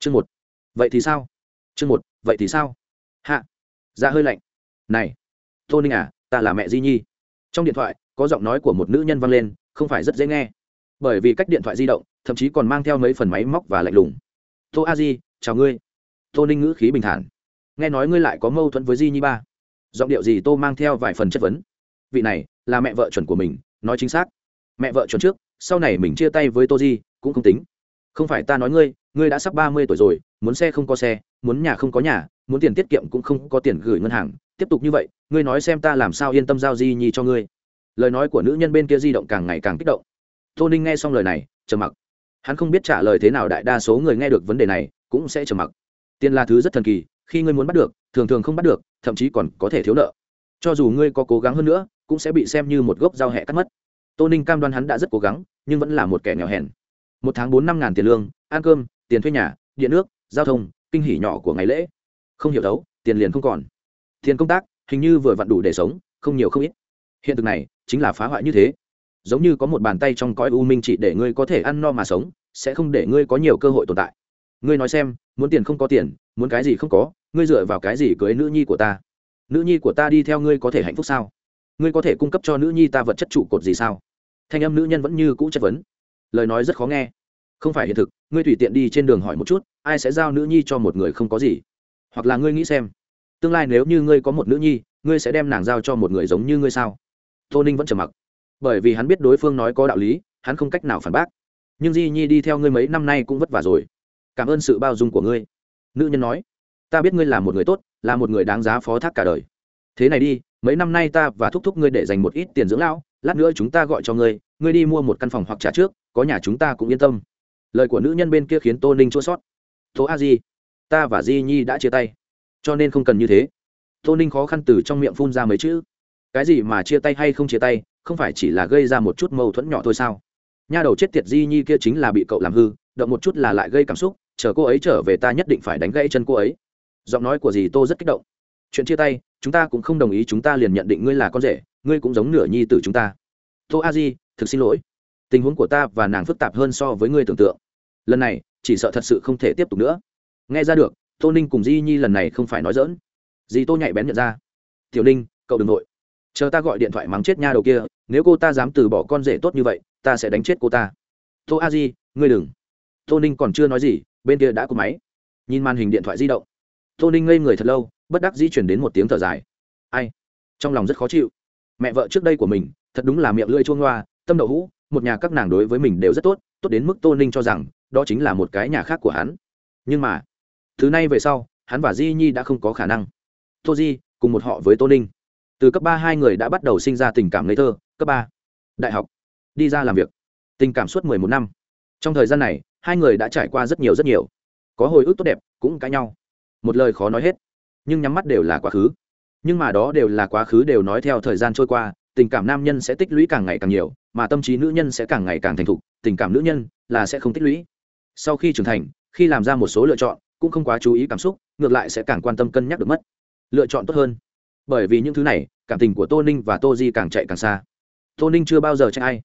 chương một. Vậy thì sao? Chương một, vậy thì sao? Hạ. Ra hơi lạnh. Này. Tô ninh à ta là mẹ di nhi. Trong điện thoại, có giọng nói của một nữ nhân vang lên, không phải rất dễ nghe. Bởi vì cách điện thoại di động, thậm chí còn mang theo mấy phần máy móc và lạnh lùng. Tô a di, chào ngươi. Tô ninh ngữ khí bình thản. Nghe nói ngươi lại có mâu thuẫn với di nhi ba. Giọng điệu gì tô mang theo vài phần chất vấn. Vị này, là mẹ vợ chuẩn của mình, nói chính xác. Mẹ vợ chuẩn trước, sau này mình chia tay với tô di, cũng không tính không phải ta nói ngươi ngươi đã sắp ba mươi tuổi rồi, muốn xe không có xe, muốn nhà không có nhà, muốn tiền tiết kiệm cũng không có tiền gửi ngân hàng. Tiếp tục như vậy, ngươi nói xem ta làm sao yên tâm giao di nhi cho ngươi. Lời nói của nữ nhân bên kia di động càng ngày càng kích động. Tô ninh nghe xong lời này, trầm mặc. Hắn không biết trả lời thế nào đại đa số người nghe được vấn đề này, cũng sẽ trầm mặc. Tiền là thứ rất thần kỳ, khi ngươi muốn bắt được, thường thường không bắt được, thậm chí còn có thể thiếu nợ. Cho dù ngươi có cố gắng hơn nữa, cũng sẽ bị xem như một gốc dao hẹ cắt mất. Tô ninh cam đoan hắn đã rất cố gắng, nhưng vẫn là một kẻ nghèo hèn một tháng bốn năm ngàn tiền lương, ăn cơm, tiền thuê nhà, điện nước, giao thông, kinh hỉ nhỏ của ngày lễ. Không hiểu đấu tiền liền không còn. Tiền công tác, hình như vừa vặn đủ để sống, không nhiều không ít. Hiện thực này, chính là phá hoại như thế. Giống như có một bàn tay trong cõi u minh chỉ để ngươi có thể ăn no mà sống, sẽ không để ngươi có nhiều cơ hội tồn tại. Ngươi nói xem, muốn tiền không có tiền, muốn cái gì không có, ngươi dựa vào cái gì cưới nữ nhi của ta? Nữ nhi của ta đi theo ngươi có thể hạnh phúc sao? Ngươi có thể cung cấp cho nữ nhi ta vật chất trụ cột gì sao? Thanh âm nữ nhân vẫn như cũ chất vấn lời nói rất khó nghe. Không phải hiện thực, ngươi tùy tiện đi trên đường hỏi một chút, ai sẽ giao nữ nhi cho một người không có gì? Hoặc là ngươi nghĩ xem, tương lai nếu như ngươi có một nữ nhi, ngươi sẽ đem nàng giao cho một người giống như ngươi sao? Tô ninh vẫn trầm mặc. Bởi vì hắn biết đối phương nói có đạo lý, hắn không cách nào phản bác. Nhưng di nhi đi theo ngươi mấy năm nay cũng vất vả rồi. Cảm ơn sự bao dung của ngươi. Nữ nhân nói, ta biết ngươi là một người tốt, là một người đáng giá phó thác cả đời. Thế này đi, mấy năm nay ta và thúc thúc ngươi để dành một ít tiền dưỡng lão, lát nữa chúng ta gọi cho ngươi ngươi đi mua một căn phòng hoặc trả trước có nhà chúng ta cũng yên tâm. Lời của nữ nhân bên kia khiến tô ninh chua sót. Tô a di, ta và di nhi đã chia tay, cho nên không cần như thế. Tô ninh khó khăn từ trong miệng phun ra mấy chữ. Cái gì mà chia tay hay không chia tay, không phải chỉ là gây ra một chút mâu thuẫn nhỏ thôi sao? Nha đầu chết tiệt di nhi kia chính là bị cậu làm hư, động một chút là lại gây cảm xúc, chờ cô ấy trở về ta nhất định phải đánh gãy chân cô ấy. Giọng nói của dì tô rất kích động. Chuyện chia tay, chúng ta cũng không đồng ý, chúng ta liền nhận định ngươi là con rể, ngươi cũng giống nửa nhi t chúng ta. Tô a di, thực xin lỗi tình huống của ta và nàng phức tạp hơn so với ngươi tưởng tượng. Lần này, chỉ sợ thật sự không thể tiếp tục nữa. Nghe ra được, tô ninh cùng di nhi lần này không phải nói dỡn dì tô nhạy bén nhận ra. Tiểu ninh, cậu đ ừ n g nội. Chờ ta gọi điện thoại mắng chết nha đầu kia, nếu cô ta dám từ bỏ con rể tốt như vậy, ta sẽ đánh chết cô ta. Tô a di, ngươi đừng. Tô ninh còn chưa nói gì, bên kia đã cúp máy. Nhìn màn hình điện thoại di động, tô ninh ngây người thật lâu, bất đắc di chuyển đến một tiếng thở dài. Ai? Trong lòng rất khó chịu. Mẹ vợ trước đây của mình, thật đúng là miệng lưỡi chuông loa tâm đậu hũ một nhà các nàng đối với mình đều rất tốt tốt đến mức tô ninh cho rằng, đó chính là một cái nhà khác của hắn. Nhưng mà thứ này về sau, hắn và di nhi đã không có khả năng. Tô di, cùng một họ với tô ninh. Từ cấp ba hai người đã bắt đầu sinh ra tình cảm ngây thơ, cấp ba, đại học, đi ra làm việc. Tình cảm suốt mười một năm. Trong thời gian này, hai người đã trải qua rất nhiều rất nhiều. Có hồi ức tốt đẹp, cũng cãi nhau. Một lời khó nói hết. Nhưng nhắm mắt đều là quá khứ. Nhưng mà đó đều là quá khứ đều nói theo thời gian trôi qua tình cảm nam nhân sẽ tích lũy càng ngày càng nhiều, mà tâm trí nữ nhân sẽ càng ngày càng thành thục, tình cảm nữ nhân là sẽ không tích lũy. Sau khi trưởng thành, khi làm ra một số lựa chọn, cũng không quá chú ý cảm xúc, ngược lại sẽ càng quan tâm cân nhắc được mất. Lựa chọn tốt hơn. Bởi vì những thứ này, cảm tình của tô ninh và tô di càng chạy càng xa. Tô ninh chưa bao giờ trách ai.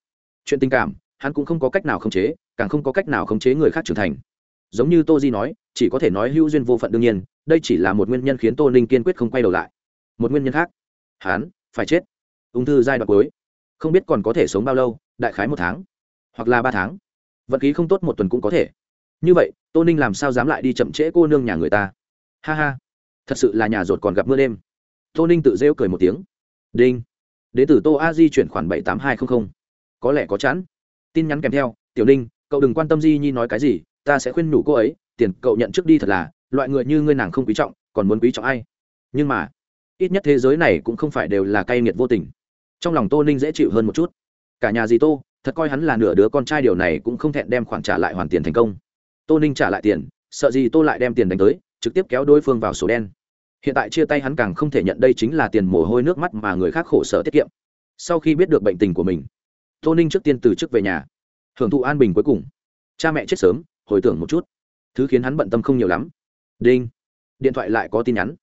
Chuyện tình cảm, hắn cũng không có cách nào khống chế, càng không có cách nào khống chế người khác trưởng thành. Giống như tô di nói, chỉ có thể nói hữu duyên vô phận đương nhiên, đây chỉ là một nguyên nhân khiến tô ninh kiên quyết không quay đầu lại. Một nguyên nhân khác. Hắn phải chết ung thư giai đoạn cuối. Không biết còn có thể sống bao lâu, đại khái một tháng, hoặc là ba tháng. Vận khí không tốt một tuần cũng có thể. Như vậy, tô ninh làm sao dám lại đi chậm trễ cô nương nhà người ta? Ha ha, thật sự là nhà rột còn gặp mưa đêm. Tô ninh tự rêu cười một tiếng. Đinh. Đ ế t ử tô a di chuyển khoản bảy tám hai trăm linh có lẽ có chán tin nhắn kèm theo, tiểu ninh, cậu đừng quan tâm di nhi nói cái gì, ta sẽ khuyên nhủ cô ấy, tiền cậu nhận trước đi thật là, loại người như ngươi nàng không quý trọng, còn muốn quý trọng ai? Nhưng mà, ít nhất thế giới này cũng không phải đều là cay nghiệt vô tình trong lòng tô ninh dễ chịu hơn một chút. Cả nhà dì tô, thật coi hắn là nửa đứa con trai điều này cũng không thẹn đem khoản trả lại hoàn tiền thành công. Tô ninh trả lại tiền, sợ gì tô lại đem tiền đánh tới, trực tiếp kéo đối phương vào sổ đen. Hiện tại chia tay hắn càng không thể nhận đây chính là tiền mồ hôi nước mắt mà người khác khổ sở tiết kiệm. Sau khi biết được bệnh tình của mình, tô ninh trước tiên từ chức về nhà, hưởng thụ an bình cuối cùng. Cha mẹ chết sớm, hồi tưởng một chút. Thứ khiến hắn bận tâm không nhiều lắm. Đinh, điện thoại lại có tin nhắn.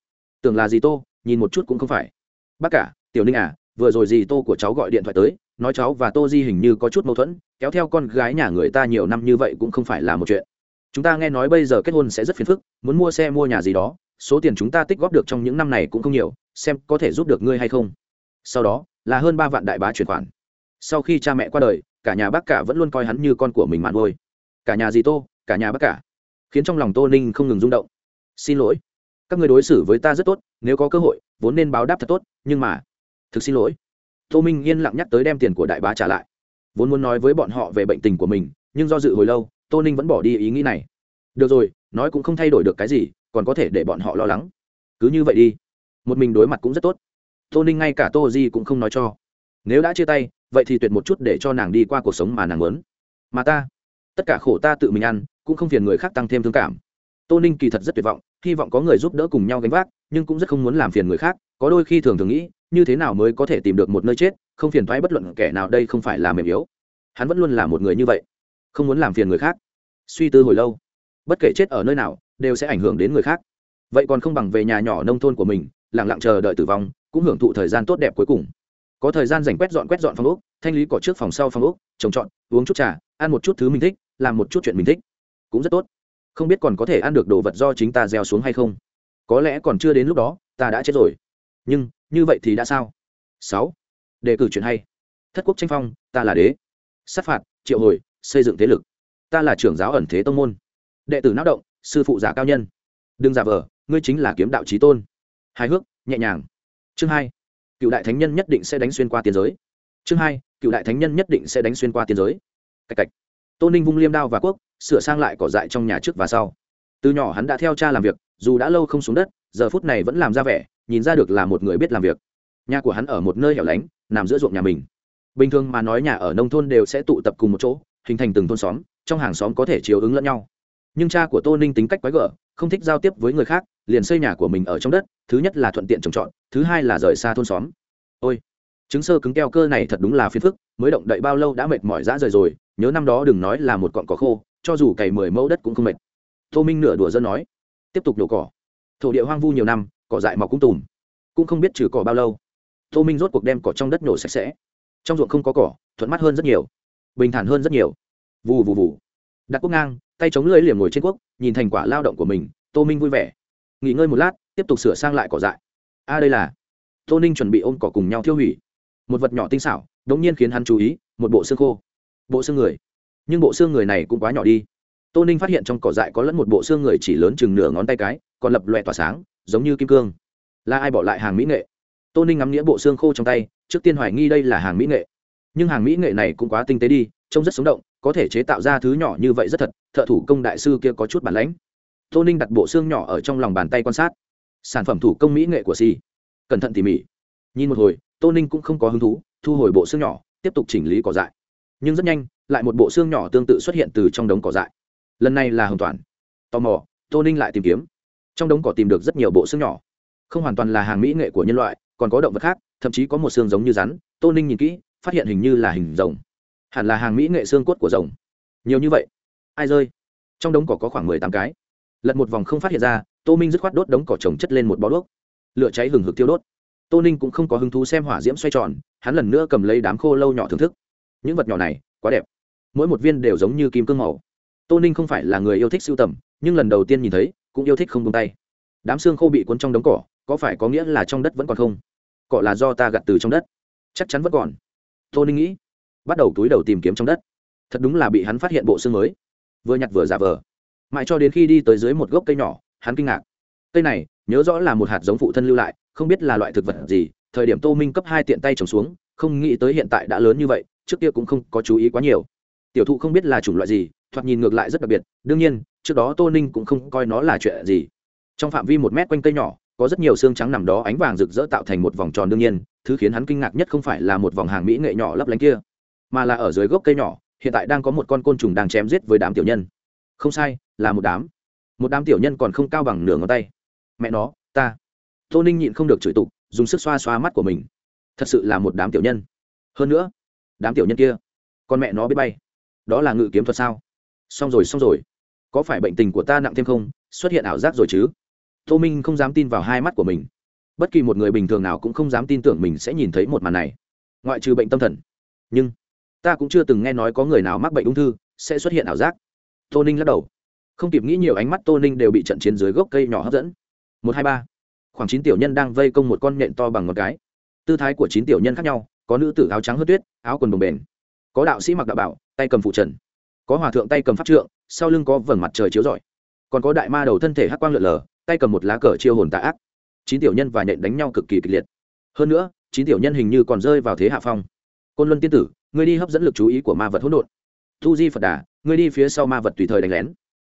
Tưởng là gì tô, nhìn một chút cũng không phải. Bác cả, tiểu ninh à vừa rồi dì tô của cháu gọi điện thoại tới, nói cháu và tô di hình như có chút mâu thuẫn, kéo theo con gái nhà người ta nhiều năm như vậy cũng không phải là một chuyện. Chúng ta nghe nói bây giờ kết hôn sẽ rất phiền phức, muốn mua xe mua nhà gì đó, số tiền chúng ta tích góp được trong những năm này cũng không nhiều, xem có thể giúp được ngươi hay không. Sau đó, là hơn ba vạn đại bá chuyển khoản. Sau khi cha mẹ qua đời, cả nhà bác cả vẫn luôn coi hắn như con của mình mạn ngôi cả nhà dì tô, cả nhà bác cả. Khiến trong lòng tô ninh không ngừng rung động. Xin lỗi. Các người đối xử với ta rất tốt, nếu có cơ hội, vốn nên báo đáp thật tốt, nhưng mà thực xin lỗi. Tô minh yên lặng nhắc tới đem tiền của đại bá trả lại. Vốn muốn nói với bọn họ về bệnh tình của mình, nhưng do dự hồi lâu, tô ninh vẫn bỏ đi ý nghĩ này. Được rồi, nói cũng không thay đổi được cái gì, còn có thể để bọn họ lo lắng. Cứ như vậy đi. Một mình đối mặt cũng rất tốt. Tô ninh ngay cả tô di cũng không nói cho. Nếu đã chia tay, vậy thì tuyệt một chút để cho nàng đi qua cuộc sống mà nàng muốn. Mà ta, tất cả khổ ta tự mình ăn, cũng không phiền người khác tăng thêm thương cảm. Tô ninh kỳ thật rất tuyệt vọng, hy vọng có người giúp đỡ cùng nhau gánh vác nhưng cũng rất không muốn làm phiền người khác, có đôi khi thường thường nghĩ, như thế nào mới có thể tìm được một nơi chết, không phiền thoái bất luận kẻ nào, đây không phải là mềm yếu. Hắn vẫn luôn là một người như vậy, không muốn làm phiền người khác. Suy tư hồi lâu, bất kể chết ở nơi nào, đều sẽ ảnh hưởng đến người khác. Vậy còn không bằng về nhà nhỏ nông thôn của mình lẳng lặng chờ đợi tử vong, cũng hưởng thụ thời gian tốt đẹp cuối cùng. Có thời gian dành quét dọn quét dọn phòng ốc, thanh lý cỏ trước phòng sau phòng ốc, trồng trọt, uống chút trà, ăn một chút thứ mình thích, làm một chút chuyện mình thích. Cũng rất tốt. Không biết còn có thể ăn được đồ vật do chính ta gieo xuống hay không có lẽ còn chưa đến lúc đó, ta đã chết rồi. Nhưng, như vậy thì đã sao? Sáu. Đề cử chuyện hay. Thất quốc tranh phong, ta là đế. Sát phạt, triệu hồi, xây dựng thế lực. Ta là trưởng giáo ẩn thế tông môn. Đệ tử não động, sư phụ giả cao nhân. Đừng giả vờ, ngươi chính là kiếm đạo trí tôn. Hài hước, nhẹ nhàng. Chương hai. Cựu đại thánh nhân nhất định sẽ đánh xuyên qua tiên giới. Chương hai. Cựu đại thánh nhân nhất định sẽ đánh xuyên qua tiên giới. Cạch cạch. Tô ninh vung liêm đao và quốc sửa sang lại cỏ dại trong nhà trước và sau từ nhỏ hắn đã theo cha làm việc, dù đã lâu không xuống đất, giờ phút này vẫn làm ra vẻ, nhìn ra được là một người biết làm việc. Nhà của hắn ở một nơi hẻo lánh, nằm giữa ruộng nhà mình. Bình thường mà nói nhà ở nông thôn đều sẽ tụ tập cùng một chỗ, hình thành từng thôn xóm, trong hàng xóm có thể chiếu ứng lẫn nhau. Nhưng cha của tô ninh tính cách quái gở, không thích giao tiếp với người khác, liền xây nhà của mình ở trong đất, thứ nhất là thuận tiện trồng trọt, thứ hai là rời xa thôn xóm. Ôi chứng sơ cứng keo cơ này thật đúng là phiền phức, mới động đậy bao lâu đã mệt mỏi dã rời rồi, nhớ năm đó đừng nói là một cọn cỏ khô, cho dù cày mười mẫu đất cũng không mệt tô minh nửa đùa dân nói, tiếp tục đổ cỏ. Thổ địa hoang vu nhiều năm, cỏ dại mọc cũng tùm, cũng không biết trừ cỏ bao lâu. Tô minh rốt cuộc đem cỏ trong đất nổ sạch sẽ. Trong ruộng không có cỏ, thuận mắt hơn rất nhiều, bình thản hơn rất nhiều. Vù vù vù. Đặt quốc ngang, tay chống lưỡi liềm ngồi trên quốc, nhìn thành quả lao động của mình, tô minh vui vẻ. Nghỉ ngơi một lát, tiếp tục sửa sang lại cỏ dại. A, đây là tô ninh chuẩn bị ôm cỏ cùng nhau thiêu hủy. Một vật nhỏ tinh xảo đ ỗ n g nhiên khiến hắn chú ý, một bộ xương khô. Bộ xương người. Nhưng bộ xương người này cũng quá nhỏ đi tô ninh phát hiện trong cỏ dại có lẫn một bộ xương người chỉ lớn chừng nửa ngón tay cái, còn lập loẹ tỏa sáng, giống như kim cương. Là ai bỏ lại hàng mỹ nghệ? Tô ninh ngắm nghĩa bộ xương khô trong tay, trước tiên hoài nghi đây là hàng mỹ nghệ. Nhưng hàng mỹ nghệ này cũng quá tinh tế đi, trông rất sống động, có thể chế tạo ra thứ nhỏ như vậy rất thật, thợ thủ công đại sư kia có chút bản lãnh. Tô ninh đặt bộ xương nhỏ ở trong lòng bàn tay quan sát. Sản phẩm thủ công mỹ nghệ của si. Cẩn thận tỉ mỉ. Nhìn một hồi, tô ninh cũng không có hứng thú, thu hồi bộ xương nhỏ, tiếp tục chỉnh lý cỏ dại. Nhưng rất nhanh, lại một bộ xương nhỏ tương tự xuất hiện từ trong đống cỏ dại lần này là hồng toàn. Tò mò, tô ninh lại tìm kiếm. Trong đống cỏ tìm được rất nhiều bộ xương nhỏ. Không hoàn toàn là hàng mỹ nghệ của nhân loại, còn có động vật khác, thậm chí có một xương giống như rắn. Tô ninh nhìn kỹ, phát hiện hình như là hình rồng. Hẳn là hàng mỹ nghệ xương cốt của rồng. Nhiều như vậy. Ai rơi? Trong đống cỏ có khoảng mười tám cái. Lật một vòng không phát hiện ra, tô minh dứt khoát đốt đống cỏ trồng chất lên một bó đuốc. Lửa cháy hừng hực tiêu đốt. Tô ninh cũng không có hứng thú xem hỏa diễm xoay tròn, hắn lần nữa cầm lấy đám khô lâu nhỏ thưởng thức. Những vật nhỏ này, quá đẹp. Mỗi một viên đều giống như kim cương màu tô ninh không phải là người yêu thích sưu tầm, nhưng lần đầu tiên nhìn thấy, cũng yêu thích không tung tay. Đám xương khô bị cuốn trong đống cỏ, có phải có nghĩa là trong đất vẫn còn không? Cỏ là do ta gặt từ trong đất. Chắc chắn vẫn còn. Tô ninh nghĩ, bắt đầu túi đầu tìm kiếm trong đất. Thật đúng là bị hắn phát hiện bộ xương mới. Vừa nhặt vừa giả vờ. Mãi cho đến khi đi tới dưới một gốc cây nhỏ, hắn kinh ngạc. Cây này, nhớ rõ là một hạt giống phụ thân lưu lại, không biết là loại thực vật gì, thời điểm tô minh cấp hai tiện tay trồng xuống, không nghĩ tới hiện tại đã lớn như vậy, trước kia cũng không có chú ý quá nhiều tiểu thụ không biết là chủng loại gì, thoạt nhìn ngược lại rất đặc biệt, đương nhiên, trước đó tô ninh cũng không coi nó là chuyện gì. Trong phạm vi một mét quanh cây nhỏ, có rất nhiều xương trắng nằm đó ánh vàng rực rỡ tạo thành một vòng tròn đương nhiên, thứ khiến hắn kinh ngạc nhất không phải là một vòng hàng mỹ nghệ nhỏ lấp lánh kia, mà là ở dưới gốc cây nhỏ, hiện tại đang có một con côn trùng đang chém giết với đám tiểu nhân. Không sai, là một đám. Một đám tiểu nhân còn không cao bằng nửa ngón tay. Mẹ nó, ta. Tô ninh nhịn không được chửi tục, dùng sức xoa xoa mắt của mình. Thật sự là một đám tiểu nhân. Hơn nữa, đám tiểu nhân kia, con mẹ nó biết bay đó là ngự kiếm thuật sao? Xong rồi xong rồi. Có phải bệnh tình của ta nặng thêm không? Xuất hiện ảo giác rồi chứ? Tô minh không dám tin vào hai mắt của mình. Bất kỳ một người bình thường nào cũng không dám tin tưởng mình sẽ nhìn thấy một màn này. Ngoại trừ bệnh tâm thần. Nhưng, ta cũng chưa từng nghe nói có người nào mắc bệnh ung thư sẽ xuất hiện ảo giác. Tô ninh lắc đầu. Không kịp nghĩ nhiều ánh mắt tô ninh đều bị trận chiến dưới gốc cây nhỏ hấp dẫn. Một, hai, ba. Khoảng chín tiểu nhân đang vây công một con nhện to bằng một cái. Tư thái của chín tiểu nhân khác nhau, có nữ tử áo trắng hớt tuyết, áo quần đồng bền có đạo sĩ mặc đạo bảo tay cầm phụ trần, có hòa thượng tay cầm pháp trượng, sau lưng có vầng mặt trời chiếu rọi, còn có đại ma đầu thân thể hắc quang lượn lờ, tay cầm một lá cờ chiêu hồn tạ ác. Chín tiểu nhân và nhện đánh nhau cực kỳ kịch liệt. Hơn nữa, chín tiểu nhân hình như còn rơi vào thế hạ phong. Côn luân tiên tử người đi hấp dẫn lực chú ý của ma vật hỗn độn. Tu di phật đà người đi phía sau ma vật tùy thời đánh lén.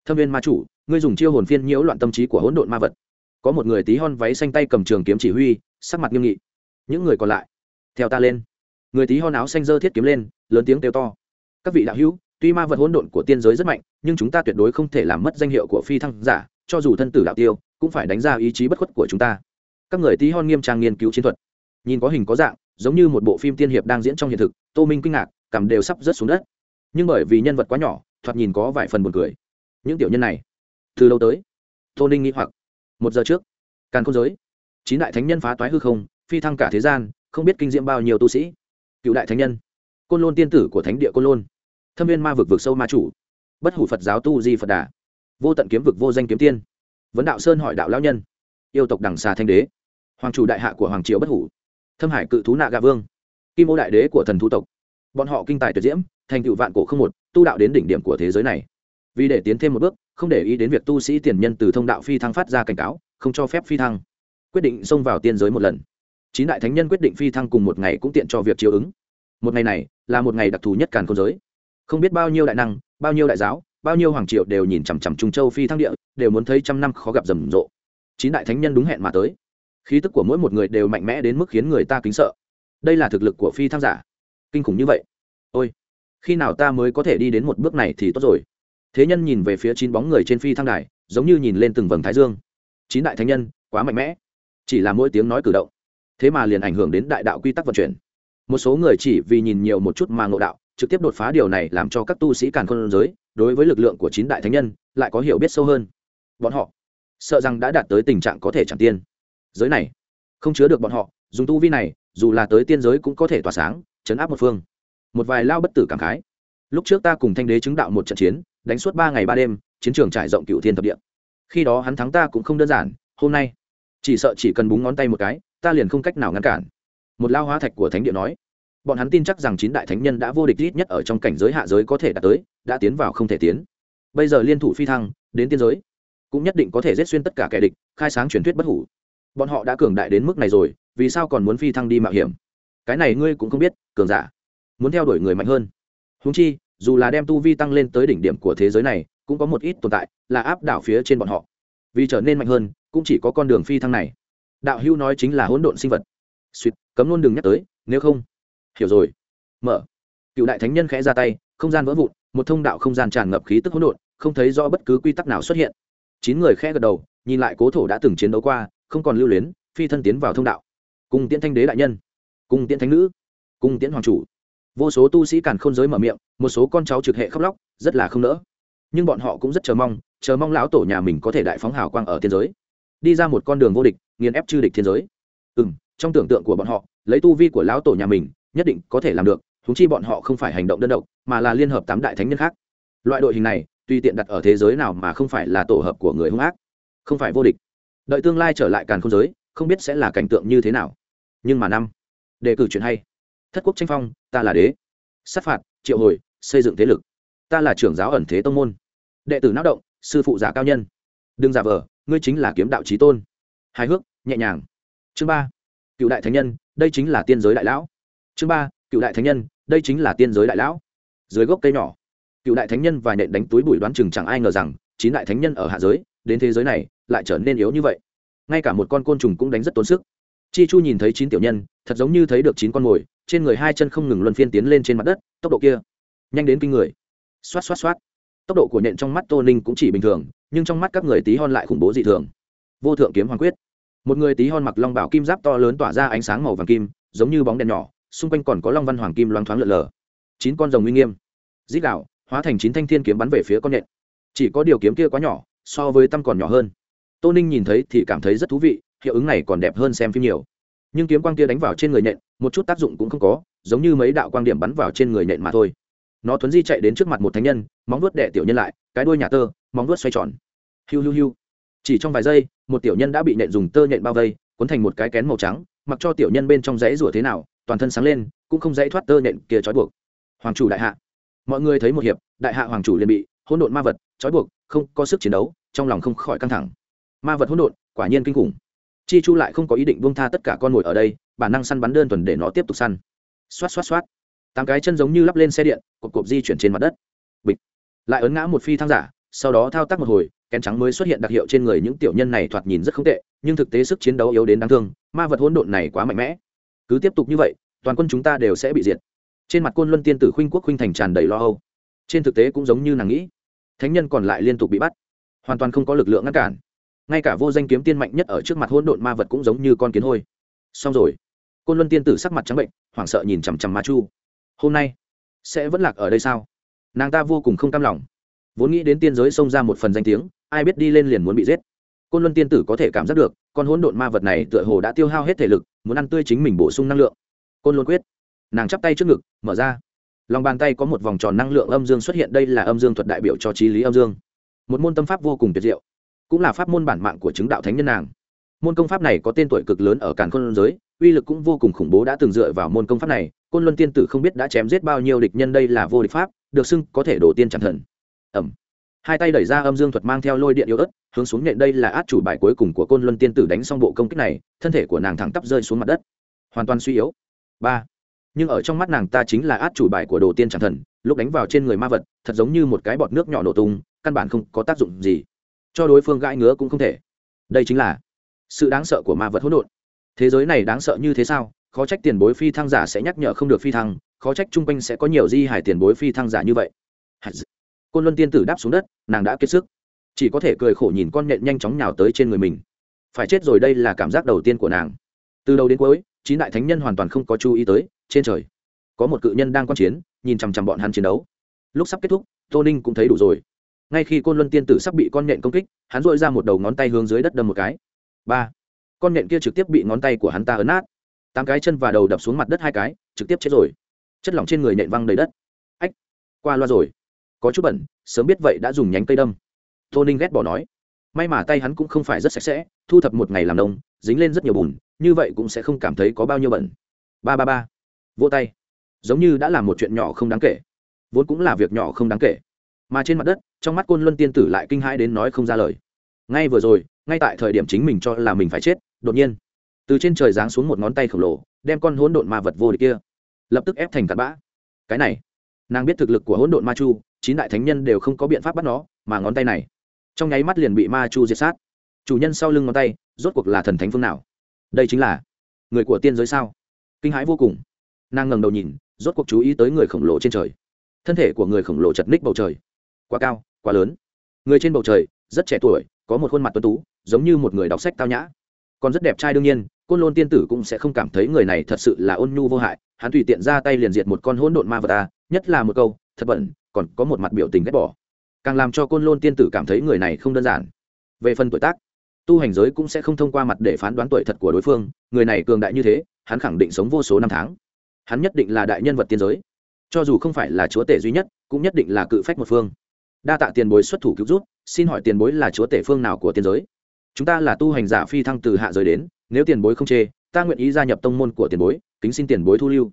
Thâm viên ma chủ, ngươi dùng chiêu hồn phiên nhiễu loạn tâm trí của hỗn độn ma vật. Có một người tí hon váy xanh tay cầm trường kiếm chỉ huy, sắc mặt nghiêm nghị. Những người còn lại, theo ta lên. Người tí hon áo xanh dơ thiết kiếm lên, lớn tiếng kêu to các vị đạo hữu, tuy ma vật hỗn độn của tiên giới rất mạnh, nhưng chúng ta tuyệt đối không thể làm mất danh hiệu của phi thăng giả, cho dù thân tử đạo tiêu, cũng phải đánh ra ý chí bất khuất của chúng ta. Các người tí hon nghiêm trang nghiên cứu chiến thuật. Nhìn có hình có dạng, giống như một bộ phim tiên hiệp đang diễn trong hiện thực, tô minh kinh ngạc, cảm đều sắp rớt xuống đất. Nhưng bởi vì nhân vật quá nhỏ, thoạt nhìn có vài phần buồn cười. Những tiểu nhân này, từ lâu tới, tô ninh nghĩ hoặc. Một giờ trước, càn không giới, chín đại thánh nhân phá toái hư không, phi thăng cả thế gian, không biết kinh diễm bao nhiêu tu sĩ. Cựu đại thánh nhân, côn lôn tiên tử của thánh địa côn lôn thâm viên ma vực vực sâu ma chủ, bất hủ phật giáo tu di phật đà, vô tận kiếm vực vô danh kiếm tiên, vấn đạo sơn hỏi đạo lão nhân, yêu tộc đằng xà thanh đế, hoàng chủ đại hạ của hoàng triều bất hủ, thâm hải cự thú nạ gà vương, kim ô đại đế của thần thu tộc, bọn họ kinh tài tuyệt diễm, thành cựu vạn cổ không một, tu đạo đến đỉnh điểm của thế giới này. Vì để tiến thêm một bước, không để ý đến việc tu sĩ tiền nhân từ thông đạo phi thăng phát ra cảnh cáo, không cho phép phi thăng, quyết định xông vào tiên giới một lần. Chín đại thánh nhân quyết định phi thăng cùng một ngày cũng tiện cho việc chiếu ứng. Một ngày này là một ngày đặc thù nhất càn không giới không biết bao nhiêu đại năng, bao nhiêu đại giáo, bao nhiêu hoàng triệu đều nhìn chằm chằm trung châu phi thăng địa, đều muốn thấy trăm năm khó gặp rầm rộ. Chín đại thánh nhân đúng hẹn mà tới. Khí tức của mỗi một người đều mạnh mẽ đến mức khiến người ta kính sợ. Đây là thực lực của phi thăng giả. Kinh khủng như vậy. Ôi, khi nào ta mới có thể đi đến một bước này thì tốt rồi. Thế nhân nhìn về phía chín bóng người trên phi thăng đài, giống như nhìn lên từng vầng thái dương. Chín đại thánh nhân, quá mạnh mẽ. Chỉ là mỗi tiếng nói cử động. Thế mà liền ảnh hưởng đến đại đạo quy tắc vận chuyển. Một số người chỉ vì nhìn nhiều một chút mà ngộ đạo trực tiếp đột phá điều này làm cho các tu sĩ càn khôn giới, đối với lực lượng của chín đại thánh nhân, lại có hiểu biết sâu hơn. Bọn họ sợ rằng đã đạt tới tình trạng có thể chẳng tiên. Giới này không chứa được bọn họ, dùng tu vi này, dù là tới tiên giới cũng có thể tỏa sáng, chấn áp một phương. Một vài lao bất tử cảm khái. Lúc trước ta cùng thanh đế chứng đạo một trận chiến, đánh suốt ba ngày ba đêm, chiến trường trải rộng cựu thiên thập địa. Khi đó hắn thắng ta cũng không đơn giản, hôm nay chỉ sợ chỉ cần búng ngón tay một cái, ta liền không cách nào ngăn cản. Một lao hóa thạch của thánh địa nói bọn hắn tin chắc rằng chín đại thánh nhân đã vô địch ít nhất ở trong cảnh giới hạ giới có thể đạt tới, đã tiến vào không thể tiến. Bây giờ liên thủ phi thăng, đến tiên giới, cũng nhất định có thể giết xuyên tất cả kẻ địch, khai sáng truyền thuyết bất hủ. Bọn họ đã cường đại đến mức này rồi, vì sao còn muốn phi thăng đi mạo hiểm? Cái này ngươi cũng không biết, cường giả. Muốn theo đuổi người mạnh hơn. Húng chi, dù là đem tu vi tăng lên tới đỉnh điểm của thế giới này, cũng có một ít tồn tại, là áp đảo phía trên bọn họ. Vì trở nên mạnh hơn, cũng chỉ có con đường phi thăng này. Đạo hưu nói chính là hỗn độn sinh vật. Suýt, cấm luôn đừng nhắc tới, nếu không hiểu rồi. Mở. Cựu đại thánh nhân khẽ ra tay, không gian vỡ vụn, một thông đạo không gian tràn ngập khí tức hỗn độn, không thấy do bất cứ quy tắc nào xuất hiện. Chín người khẽ gật đầu, nhìn lại cố thổ đã từng chiến đấu qua, không còn lưu luyến, phi thân tiến vào thông đạo. Cùng tiễn thanh đế đại nhân, cùng tiễn thánh nữ, cùng tiễn hoàng chủ. Vô số tu sĩ càn khôn giới mở miệng, một số con cháu trực hệ khóc lóc, rất là không nỡ. Nhưng bọn họ cũng rất chờ mong chờ mong lão tổ nhà mình có thể đại phóng hào quang ở thiên giới. Đi ra một con đường vô địch, nghiền ép chư địch thiên giới. Ừ m trong tưởng tượng của bọn họ, lấy tu vi của lão tổ nhà mình nhất định có thể làm được húng chi bọn họ không phải hành động đơn độc, mà là liên hợp tám đại thánh nhân khác. Loại đội hình này tuy tiện đặt ở thế giới nào mà không phải là tổ hợp của người hung ác, không phải vô địch. Đợi tương lai trở lại càn không giới, không biết sẽ là cảnh tượng như thế nào. Nhưng mà năm, đề cử chuyện hay. Thất quốc tranh phong, ta là đế. Sát phạt, triệu hồi, xây dựng thế lực. Ta là trưởng giáo ẩn thế tông môn. Đệ tử não động, sư phụ giả cao nhân. Đừng giả vờ, ngươi chính là kiếm đạo trí tôn. Hài hước, nhẹ nhàng. Chương ba, cựu đại thánh nhân, đây chính là tiên giới đại lão chương ba, cựu đại thánh nhân, đây chính là tiên giới đại lão. Dưới gốc cây nhỏ, cựu đại thánh nhân và nện đánh túi bụi đoán chừng chẳng ai ngờ rằng, chín đại thánh nhân ở hạ giới, đến thế giới này, lại trở nên yếu như vậy. Ngay cả một con côn trùng cũng đánh rất tốn sức. Chi chu nhìn thấy chín tiểu nhân, thật giống như thấy được chín con mồi, trên người hai chân không ngừng luân phiên tiến lên trên mặt đất, tốc độ kia nhanh đến kinh người. Xoát xoát xoát. Tốc độ của nhện trong mắt tô ninh cũng chỉ bình thường, nhưng trong mắt các người tí hon lại khủng bố dị thường. Vô thượng kiếm hoàng quyết. Một người tí hon mặc long bảo kim giáp to lớn tỏa ra ánh sáng màu vàng kim, giống như bóng đèn nhỏ xung quanh còn có long văn hoàng kim loáng thoáng lượn lờ. Chín con rồng uy nghiêm. Dít đạo hóa thành chín thanh thiên kiếm bắn về phía con nhện. Chỉ có điều kiếm kia quá nhỏ, so với tăm còn nhỏ hơn. Tô ninh nhìn thấy thì cảm thấy rất thú vị, hiệu ứng này còn đẹp hơn xem phim nhiều. Nhưng kiếm quang kia đánh vào trên người nhện, một chút tác dụng cũng không có, giống như mấy đạo quang điểm bắn vào trên người nhện mà thôi. Nó thuấn di chạy đến trước mặt một thánh nhân, móng vuốt đệ tiểu nhân lại, cái đuôi nhà tơ, móng vuốt xoay tròn. Hiu hiu hiu. Chỉ trong vài giây, một tiểu nhân đã bị nện dùng tơ nhện bao vây, cuốn thành một cái kén màu trắng, mặc cho tiểu nhân bên trong dãy rủa thế nào toàn thân sáng lên, cũng không dãy thoát tơ nện kia trói buộc. Hoàng chủ đại hạ. Mọi người thấy một hiệp, đại hạ hoàng chủ liền bị hỗn độn ma vật trói buộc, không có sức chiến đấu, trong lòng không khỏi căng thẳng. Ma vật hỗn độn, quả nhiên kinh khủng. Chi chu lại không có ý định buông tha tất cả con mồi ở đây, bản năng săn bắn đơn thuần để nó tiếp tục săn. Xoát xoát xoát. Tám cái chân giống như lắp lên xe điện, cộp cộp di chuyển trên mặt đất. Bịch. Lại ấn ngã một phi thăng giả, sau đó thao tác một hồi, kén trắng mới xuất hiện đặc hiệu trên người những tiểu nhân này thoạt nhìn rất không tệ, nhưng thực tế sức chiến đấu yếu đến đáng thương, ma vật hỗn độn này quá mạnh mẽ cứ tiếp tục như vậy, toàn quân chúng ta đều sẽ bị diệt. Trên mặt côn luân tiên tử khuynh quốc khuynh thành tràn đầy lo âu. Trên thực tế cũng giống như nàng nghĩ, thánh nhân còn lại liên tục bị bắt, hoàn toàn không có lực lượng ngăn cản. Ngay cả vô danh kiếm tiên mạnh nhất ở trước mặt hỗn độn ma vật cũng giống như con kiến hôi. Xong rồi, côn luân tiên tử sắc mặt trắng bệnh, hoảng sợ nhìn chằm chằm ma chu. Hôm nay, sẽ vẫn lạc ở đây sao? Nàng ta vô cùng không cam lòng. Vốn nghĩ đến tiên giới xông ra một phần danh tiếng, ai biết đi lên liền muốn bị giết. Côn luân tiên tử có thể cảm giác được, con hỗn độn ma vật này tựa hồ đã tiêu hao hết thể lực muốn ăn tươi chính mình bổ sung năng lượng. Côn luân quyết, nàng chắp tay trước ngực, mở ra. Lòng bàn tay có một vòng tròn năng lượng âm dương xuất hiện, đây là âm dương thuật đại biểu cho trí lý âm dương. Một môn tâm pháp vô cùng tuyệt diệu, cũng là pháp môn bản mạng của chứng đạo thánh nhân nàng. Môn công pháp này có tên tuổi cực lớn ở càn khôn giới, uy lực cũng vô cùng khủng bố đã từng dựa vào môn công pháp này. Côn luân tiên tử không biết đã chém giết bao nhiêu địch nhân, đây là vô địch pháp, được xưng có thể đổ tiên chẳng thần. Ẩm hai tay đẩy ra âm dương thuật mang theo lôi điện yếu ớt, hướng xuống nhện đây là át chủ bài cuối cùng của côn luân tiên tử đánh xong bộ công kích này, thân thể của nàng thẳng tắp rơi xuống mặt đất. Hoàn toàn suy yếu. Ba. Nhưng ở trong mắt nàng ta chính là át chủ bài của đồ tiên chẳng thần, lúc đánh vào trên người ma vật, thật giống như một cái bọt nước nhỏ nổ tung, căn bản không có tác dụng gì. Cho đối phương gãi ngứa cũng không thể. Đây chính là sự đáng sợ của ma vật hỗn độn. Thế giới này đáng sợ như thế sao? Khó trách tiền bối phi thăng giả sẽ nhắc nhở không được phi thăng, khó trách chung quanh sẽ có nhiều di hải tiền bối phi thăng giả như vậy côn luân tiên tử đáp xuống đất, nàng đã kiệt sức. Chỉ có thể cười khổ nhìn con nhện nhanh chóng nhào tới trên người mình. Phải chết rồi đây là cảm giác đầu tiên của nàng. Từ đầu đến cuối, chín đại thánh nhân hoàn toàn không có chú ý tới, trên trời, có một cự nhân đang quan chiến, nhìn chằm chằm bọn hắn chiến đấu. Lúc sắp kết thúc, tô ninh cũng thấy đủ rồi. Ngay khi côn luân tiên tử sắp bị con nhện công kích, hắn dội ra một đầu ngón tay hướng dưới đất đâm một cái. Ba. Con nhện kia trực tiếp bị ngón tay của hắn ta ấn nát. Tám cái chân và đầu đập xuống mặt đất hai cái, trực tiếp chết rồi. Chất lỏng trên người nhện văng đầy đất. Ách, qua loa rồi có chút bẩn, sớm biết vậy đã dùng nhánh cây đâm. Tô ninh ghét bỏ nói. May mà tay hắn cũng không phải rất sạch sẽ, thu thập một ngày làm đông dính lên rất nhiều bùn, như vậy cũng sẽ không cảm thấy có bao nhiêu bẩn. Ba ba ba. Vỗ tay. Giống như đã làm một chuyện nhỏ không đáng kể. Vốn cũng là việc nhỏ không đáng kể. Mà trên mặt đất, trong mắt côn luân tiên tử lại kinh hãi đến nói không ra lời. Ngay vừa rồi, ngay tại thời điểm chính mình cho là mình phải chết, đột nhiên, từ trên trời giáng xuống một ngón tay khổng lồ, đem con hỗn độn ma vật vô địch kia, lập tức ép thành cặn bã. Cái này nàng biết thực lực của hỗn độn ma chu, chín đại thánh nhân đều không có biện pháp bắt nó, mà ngón tay này, trong nháy mắt liền bị ma chu diệt sát. Chủ nhân sau lưng ngón tay, rốt cuộc là thần thánh phương nào? Đây chính là người của tiên giới sao? Kinh hãi vô cùng. Nàng ngẩng đầu nhìn, rốt cuộc chú ý tới người khổng lồ trên trời. Thân thể của người khổng lồ chật ních bầu trời. Quá cao, quá lớn. Người trên bầu trời, rất trẻ tuổi, có một khuôn mặt tuấn tú, giống như một người đọc sách tao nhã. Còn rất đẹp trai đương nhiên, côn lôn tiên tử cũng sẽ không cảm thấy người này thật sự là ôn nhu vô hại. Hắn tùy tiện ra tay liền diệt một con hỗn độn ma vật ta nhất là một câu, thật bẩn, còn có một mặt biểu tình ghét bỏ. Càng làm cho côn lôn tiên tử cảm thấy người này không đơn giản. Về phần tuổi tác, tu hành giới cũng sẽ không thông qua mặt để phán đoán tuổi thật của đối phương, người này cường đại như thế, hắn khẳng định sống vô số năm tháng. Hắn nhất định là đại nhân vật tiên giới. Cho dù không phải là chúa tể duy nhất, cũng nhất định là cự phách một phương. Đa tạ tiền bối xuất thủ cứu rút xin hỏi tiền bối là chúa tể phương nào của tiên giới? Chúng ta là tu hành giả phi thăng từ hạ giới đến, nếu tiền bối không chê, ta nguyện ý gia nhập tông môn của tiền bối, kính xin tiền bối thu lưu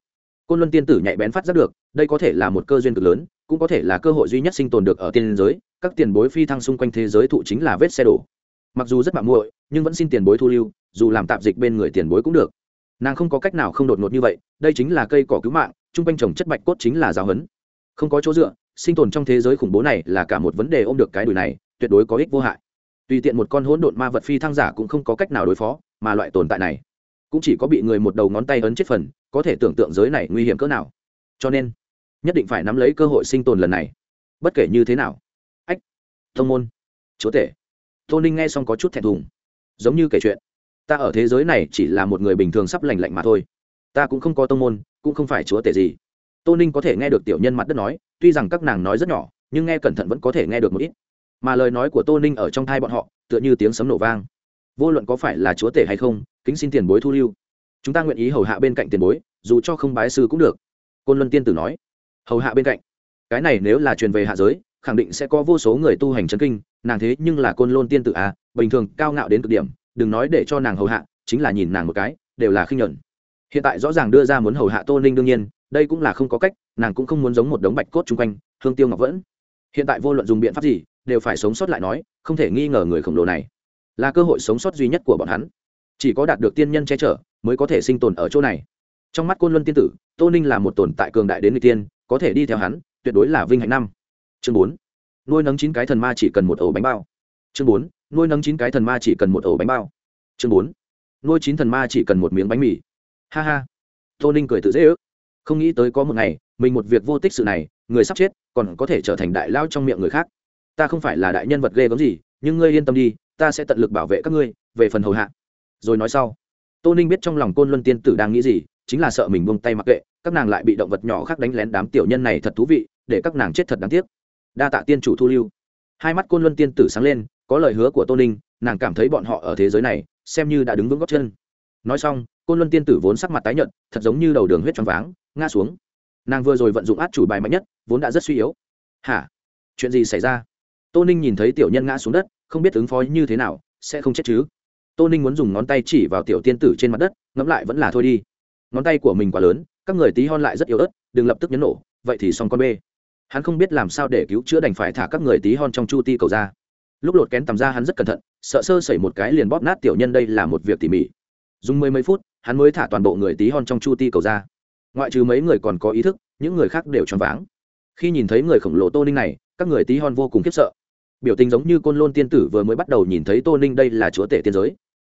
côn luân tiên tử nhạy bén phát giác được đây có thể là một cơ duyên cực lớn cũng có thể là cơ hội duy nhất sinh tồn được ở tiên giới các tiền bối phi thăng xung quanh thế giới thụ chính là vết xe đổ. Mặc dù rất mạng muội nhưng vẫn xin tiền bối thu lưu dù làm tạp dịch bên người tiền bối cũng được. Nàng không có cách nào không đột ngột như vậy đây chính là cây cỏ cứu mạng chung quanh trồng chất bạch cốt chính là giáo hấn, không có chỗ dựa sinh tồn trong thế giới khủng bố này là cả một vấn đề ôm được cái đùi này tuyệt đối có ích vô hại. Tùy tiện một con hỗn độn ma vật phi thăng giả cũng không có cách nào đối phó mà loại tồn tại này cũng chỉ có bị người một đầu ngón tay ấn chết phần, có thể tưởng tượng giới này nguy hiểm cỡ nào. Cho nên, nhất định phải nắm lấy cơ hội sinh tồn lần này. Bất kể như thế nào. Ách thông môn, chúa tể. Tô ninh nghe xong có chút thẹn thùng. Giống như kể chuyện, ta ở thế giới này chỉ là một người bình thường sắp lành lạnh mà thôi. Ta cũng không có tông môn, cũng không phải chúa tể gì. Tô ninh có thể nghe được tiểu nhân mặt đất nói, tuy rằng các nàng nói rất nhỏ, nhưng nghe cẩn thận vẫn có thể nghe được một ít. Mà lời nói của tô ninh ở trong thai bọn họ, tựa như tiếng sấm nổ vang vô luận có phải là chúa tể hay không, kính xin tiền bối thu lưu. Chúng ta nguyện ý hầu hạ bên cạnh tiền bối, dù cho không bái sư cũng được. Côn luân tiên tử nói. Hầu hạ bên cạnh? Cái này nếu là truyền về hạ giới, khẳng định sẽ có vô số người tu hành chân kinh, nàng thế nhưng là côn lôn tiên tử à bình thường cao ngạo đến cực điểm, đừng nói để cho nàng hầu hạ, chính là nhìn nàng một cái, đều là khinh nhuận. Hiện tại rõ ràng đưa ra muốn hầu hạ tô ninh đương nhiên, đây cũng là không có cách, nàng cũng không muốn giống một đống bạch cốt chung quanh, hương tiêu ngọc vẫn. Hiện tại vô luận dùng biện pháp gì, đều phải sống sót lại nói, không thể nghi ngờ người khổng lồ này là cơ hội sống sót duy nhất của bọn hắn. Chỉ có đạt được tiên nhân che chở mới có thể sinh tồn ở chỗ này. Trong mắt côn luân tiên tử, tô ninh là một tồn tại cường đại đến người tiên có thể đi theo hắn, tuyệt đối là vinh hạnh năm. Chương bốn. Nuôi nấng chín cái thần ma chỉ cần một ổ bánh bao. Chương bốn. Nuôi nấng chín cái thần ma chỉ cần một ổ bánh bao. Chương bốn. Nuôi chín thần ma chỉ cần một miếng bánh mì. Ha ha. Tô ninh cười tự dễ ước. Không nghĩ tới có một ngày, mình một việc vô tích sự này, người sắp chết, còn có thể trở thành đại lao trong miệng người khác. Ta không phải là đại nhân vật ghê gớm gì, nhưng ngươi yên tâm đi ta sẽ tận lực bảo vệ các ngươi, về phần hầu hạ. Rồi nói sau, tô ninh biết trong lòng côn luân tiên tử đang nghĩ gì, chính là sợ mình buông tay mặc kệ, các nàng lại bị động vật nhỏ khác đánh lén đám tiểu nhân này thật thú vị, để các nàng chết thật đáng tiếc. Đa tạ tiên chủ thu lưu. Hai mắt côn luân tiên tử sáng lên, có lời hứa của tô ninh, nàng cảm thấy bọn họ ở thế giới này, xem như đã đứng vững góc chân. Nói xong, côn luân tiên tử vốn sắc mặt tái nhợt, thật giống như đầu đường huyết choáng váng, ngã xuống. Nàng vừa rồi vận dụng át chủ bài mạnh nhất, vốn đã rất suy yếu. Hả? Chuyện gì xảy ra? Tô ninh nhìn thấy tiểu nhân ngã xuống đất không biết ứng phó như thế nào, sẽ không chết chứ. Tô ninh muốn dùng ngón tay chỉ vào tiểu tiên tử trên mặt đất, ngẫm lại vẫn là thôi đi. Ngón tay của mình quá lớn, các người tí hon lại rất yếu ớt, đừng lập tức nhấn nổ, vậy thì xong con bê. Hắn không biết làm sao để cứu chữa đành phải thả các người tí hon trong chu ti cầu ra. Lúc lột kén tầm ra hắn rất cẩn thận, sợ sơ sẩy một cái liền bóp nát tiểu nhân đây là một việc tỉ mỉ. Dùng mười mấy phút, hắn mới thả toàn bộ người tí hon trong chu ti cầu ra. Ngoại trừ mấy người còn có ý thức, những người khác đều choáng váng. Khi nhìn thấy người khổng lồ tô ninh này, các người tí hon vô cùng khiếp sợ biểu tình giống như côn lôn tiên tử vừa mới bắt đầu nhìn thấy tô ninh đây là chúa tể tiên giới.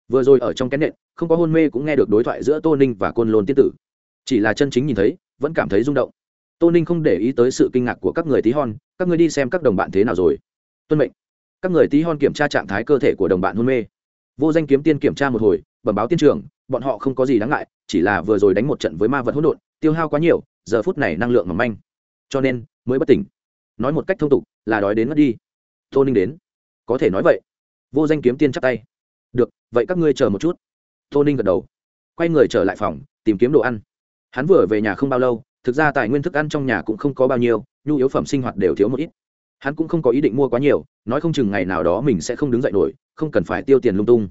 Vừa rồi ở trong kén nện, không có hôn mê cũng nghe được đối thoại giữa tô ninh và côn lôn tiên tử. Chỉ là chân chính nhìn thấy, vẫn cảm thấy rung động. Tô ninh không để ý tới sự kinh ngạc của các người tí hon, các người đi xem các đồng bạn thế nào rồi? Tuân mệnh. Các người tí hon kiểm tra trạng thái cơ thể của đồng bạn hôn mê. Vô danh kiếm tiên kiểm tra một hồi, bẩm báo tiên trưởng, bọn họ không có gì đáng ngại, chỉ là vừa rồi đánh một trận với ma vật hỗn độn, tiêu hao quá nhiều, giờ phút này năng lượng mỏng manh. Cho nên, mới bất tỉnh. Nói một cách thông tục, là đói đến mất đi tô ninh đến. Có thể nói vậy. Vô danh kiếm tiên chắp tay. Được, vậy các ngươi chờ một chút. Tô ninh gật đầu. Quay người trở lại phòng, tìm kiếm đồ ăn. Hắn vừa về nhà không bao lâu, thực ra tài nguyên thức ăn trong nhà cũng không có bao nhiêu, nhu yếu phẩm sinh hoạt đều thiếu một ít. Hắn cũng không có ý định mua quá nhiều, nói không chừng ngày nào đó mình sẽ không đứng dậy nổi, không cần phải tiêu tiền lung tung.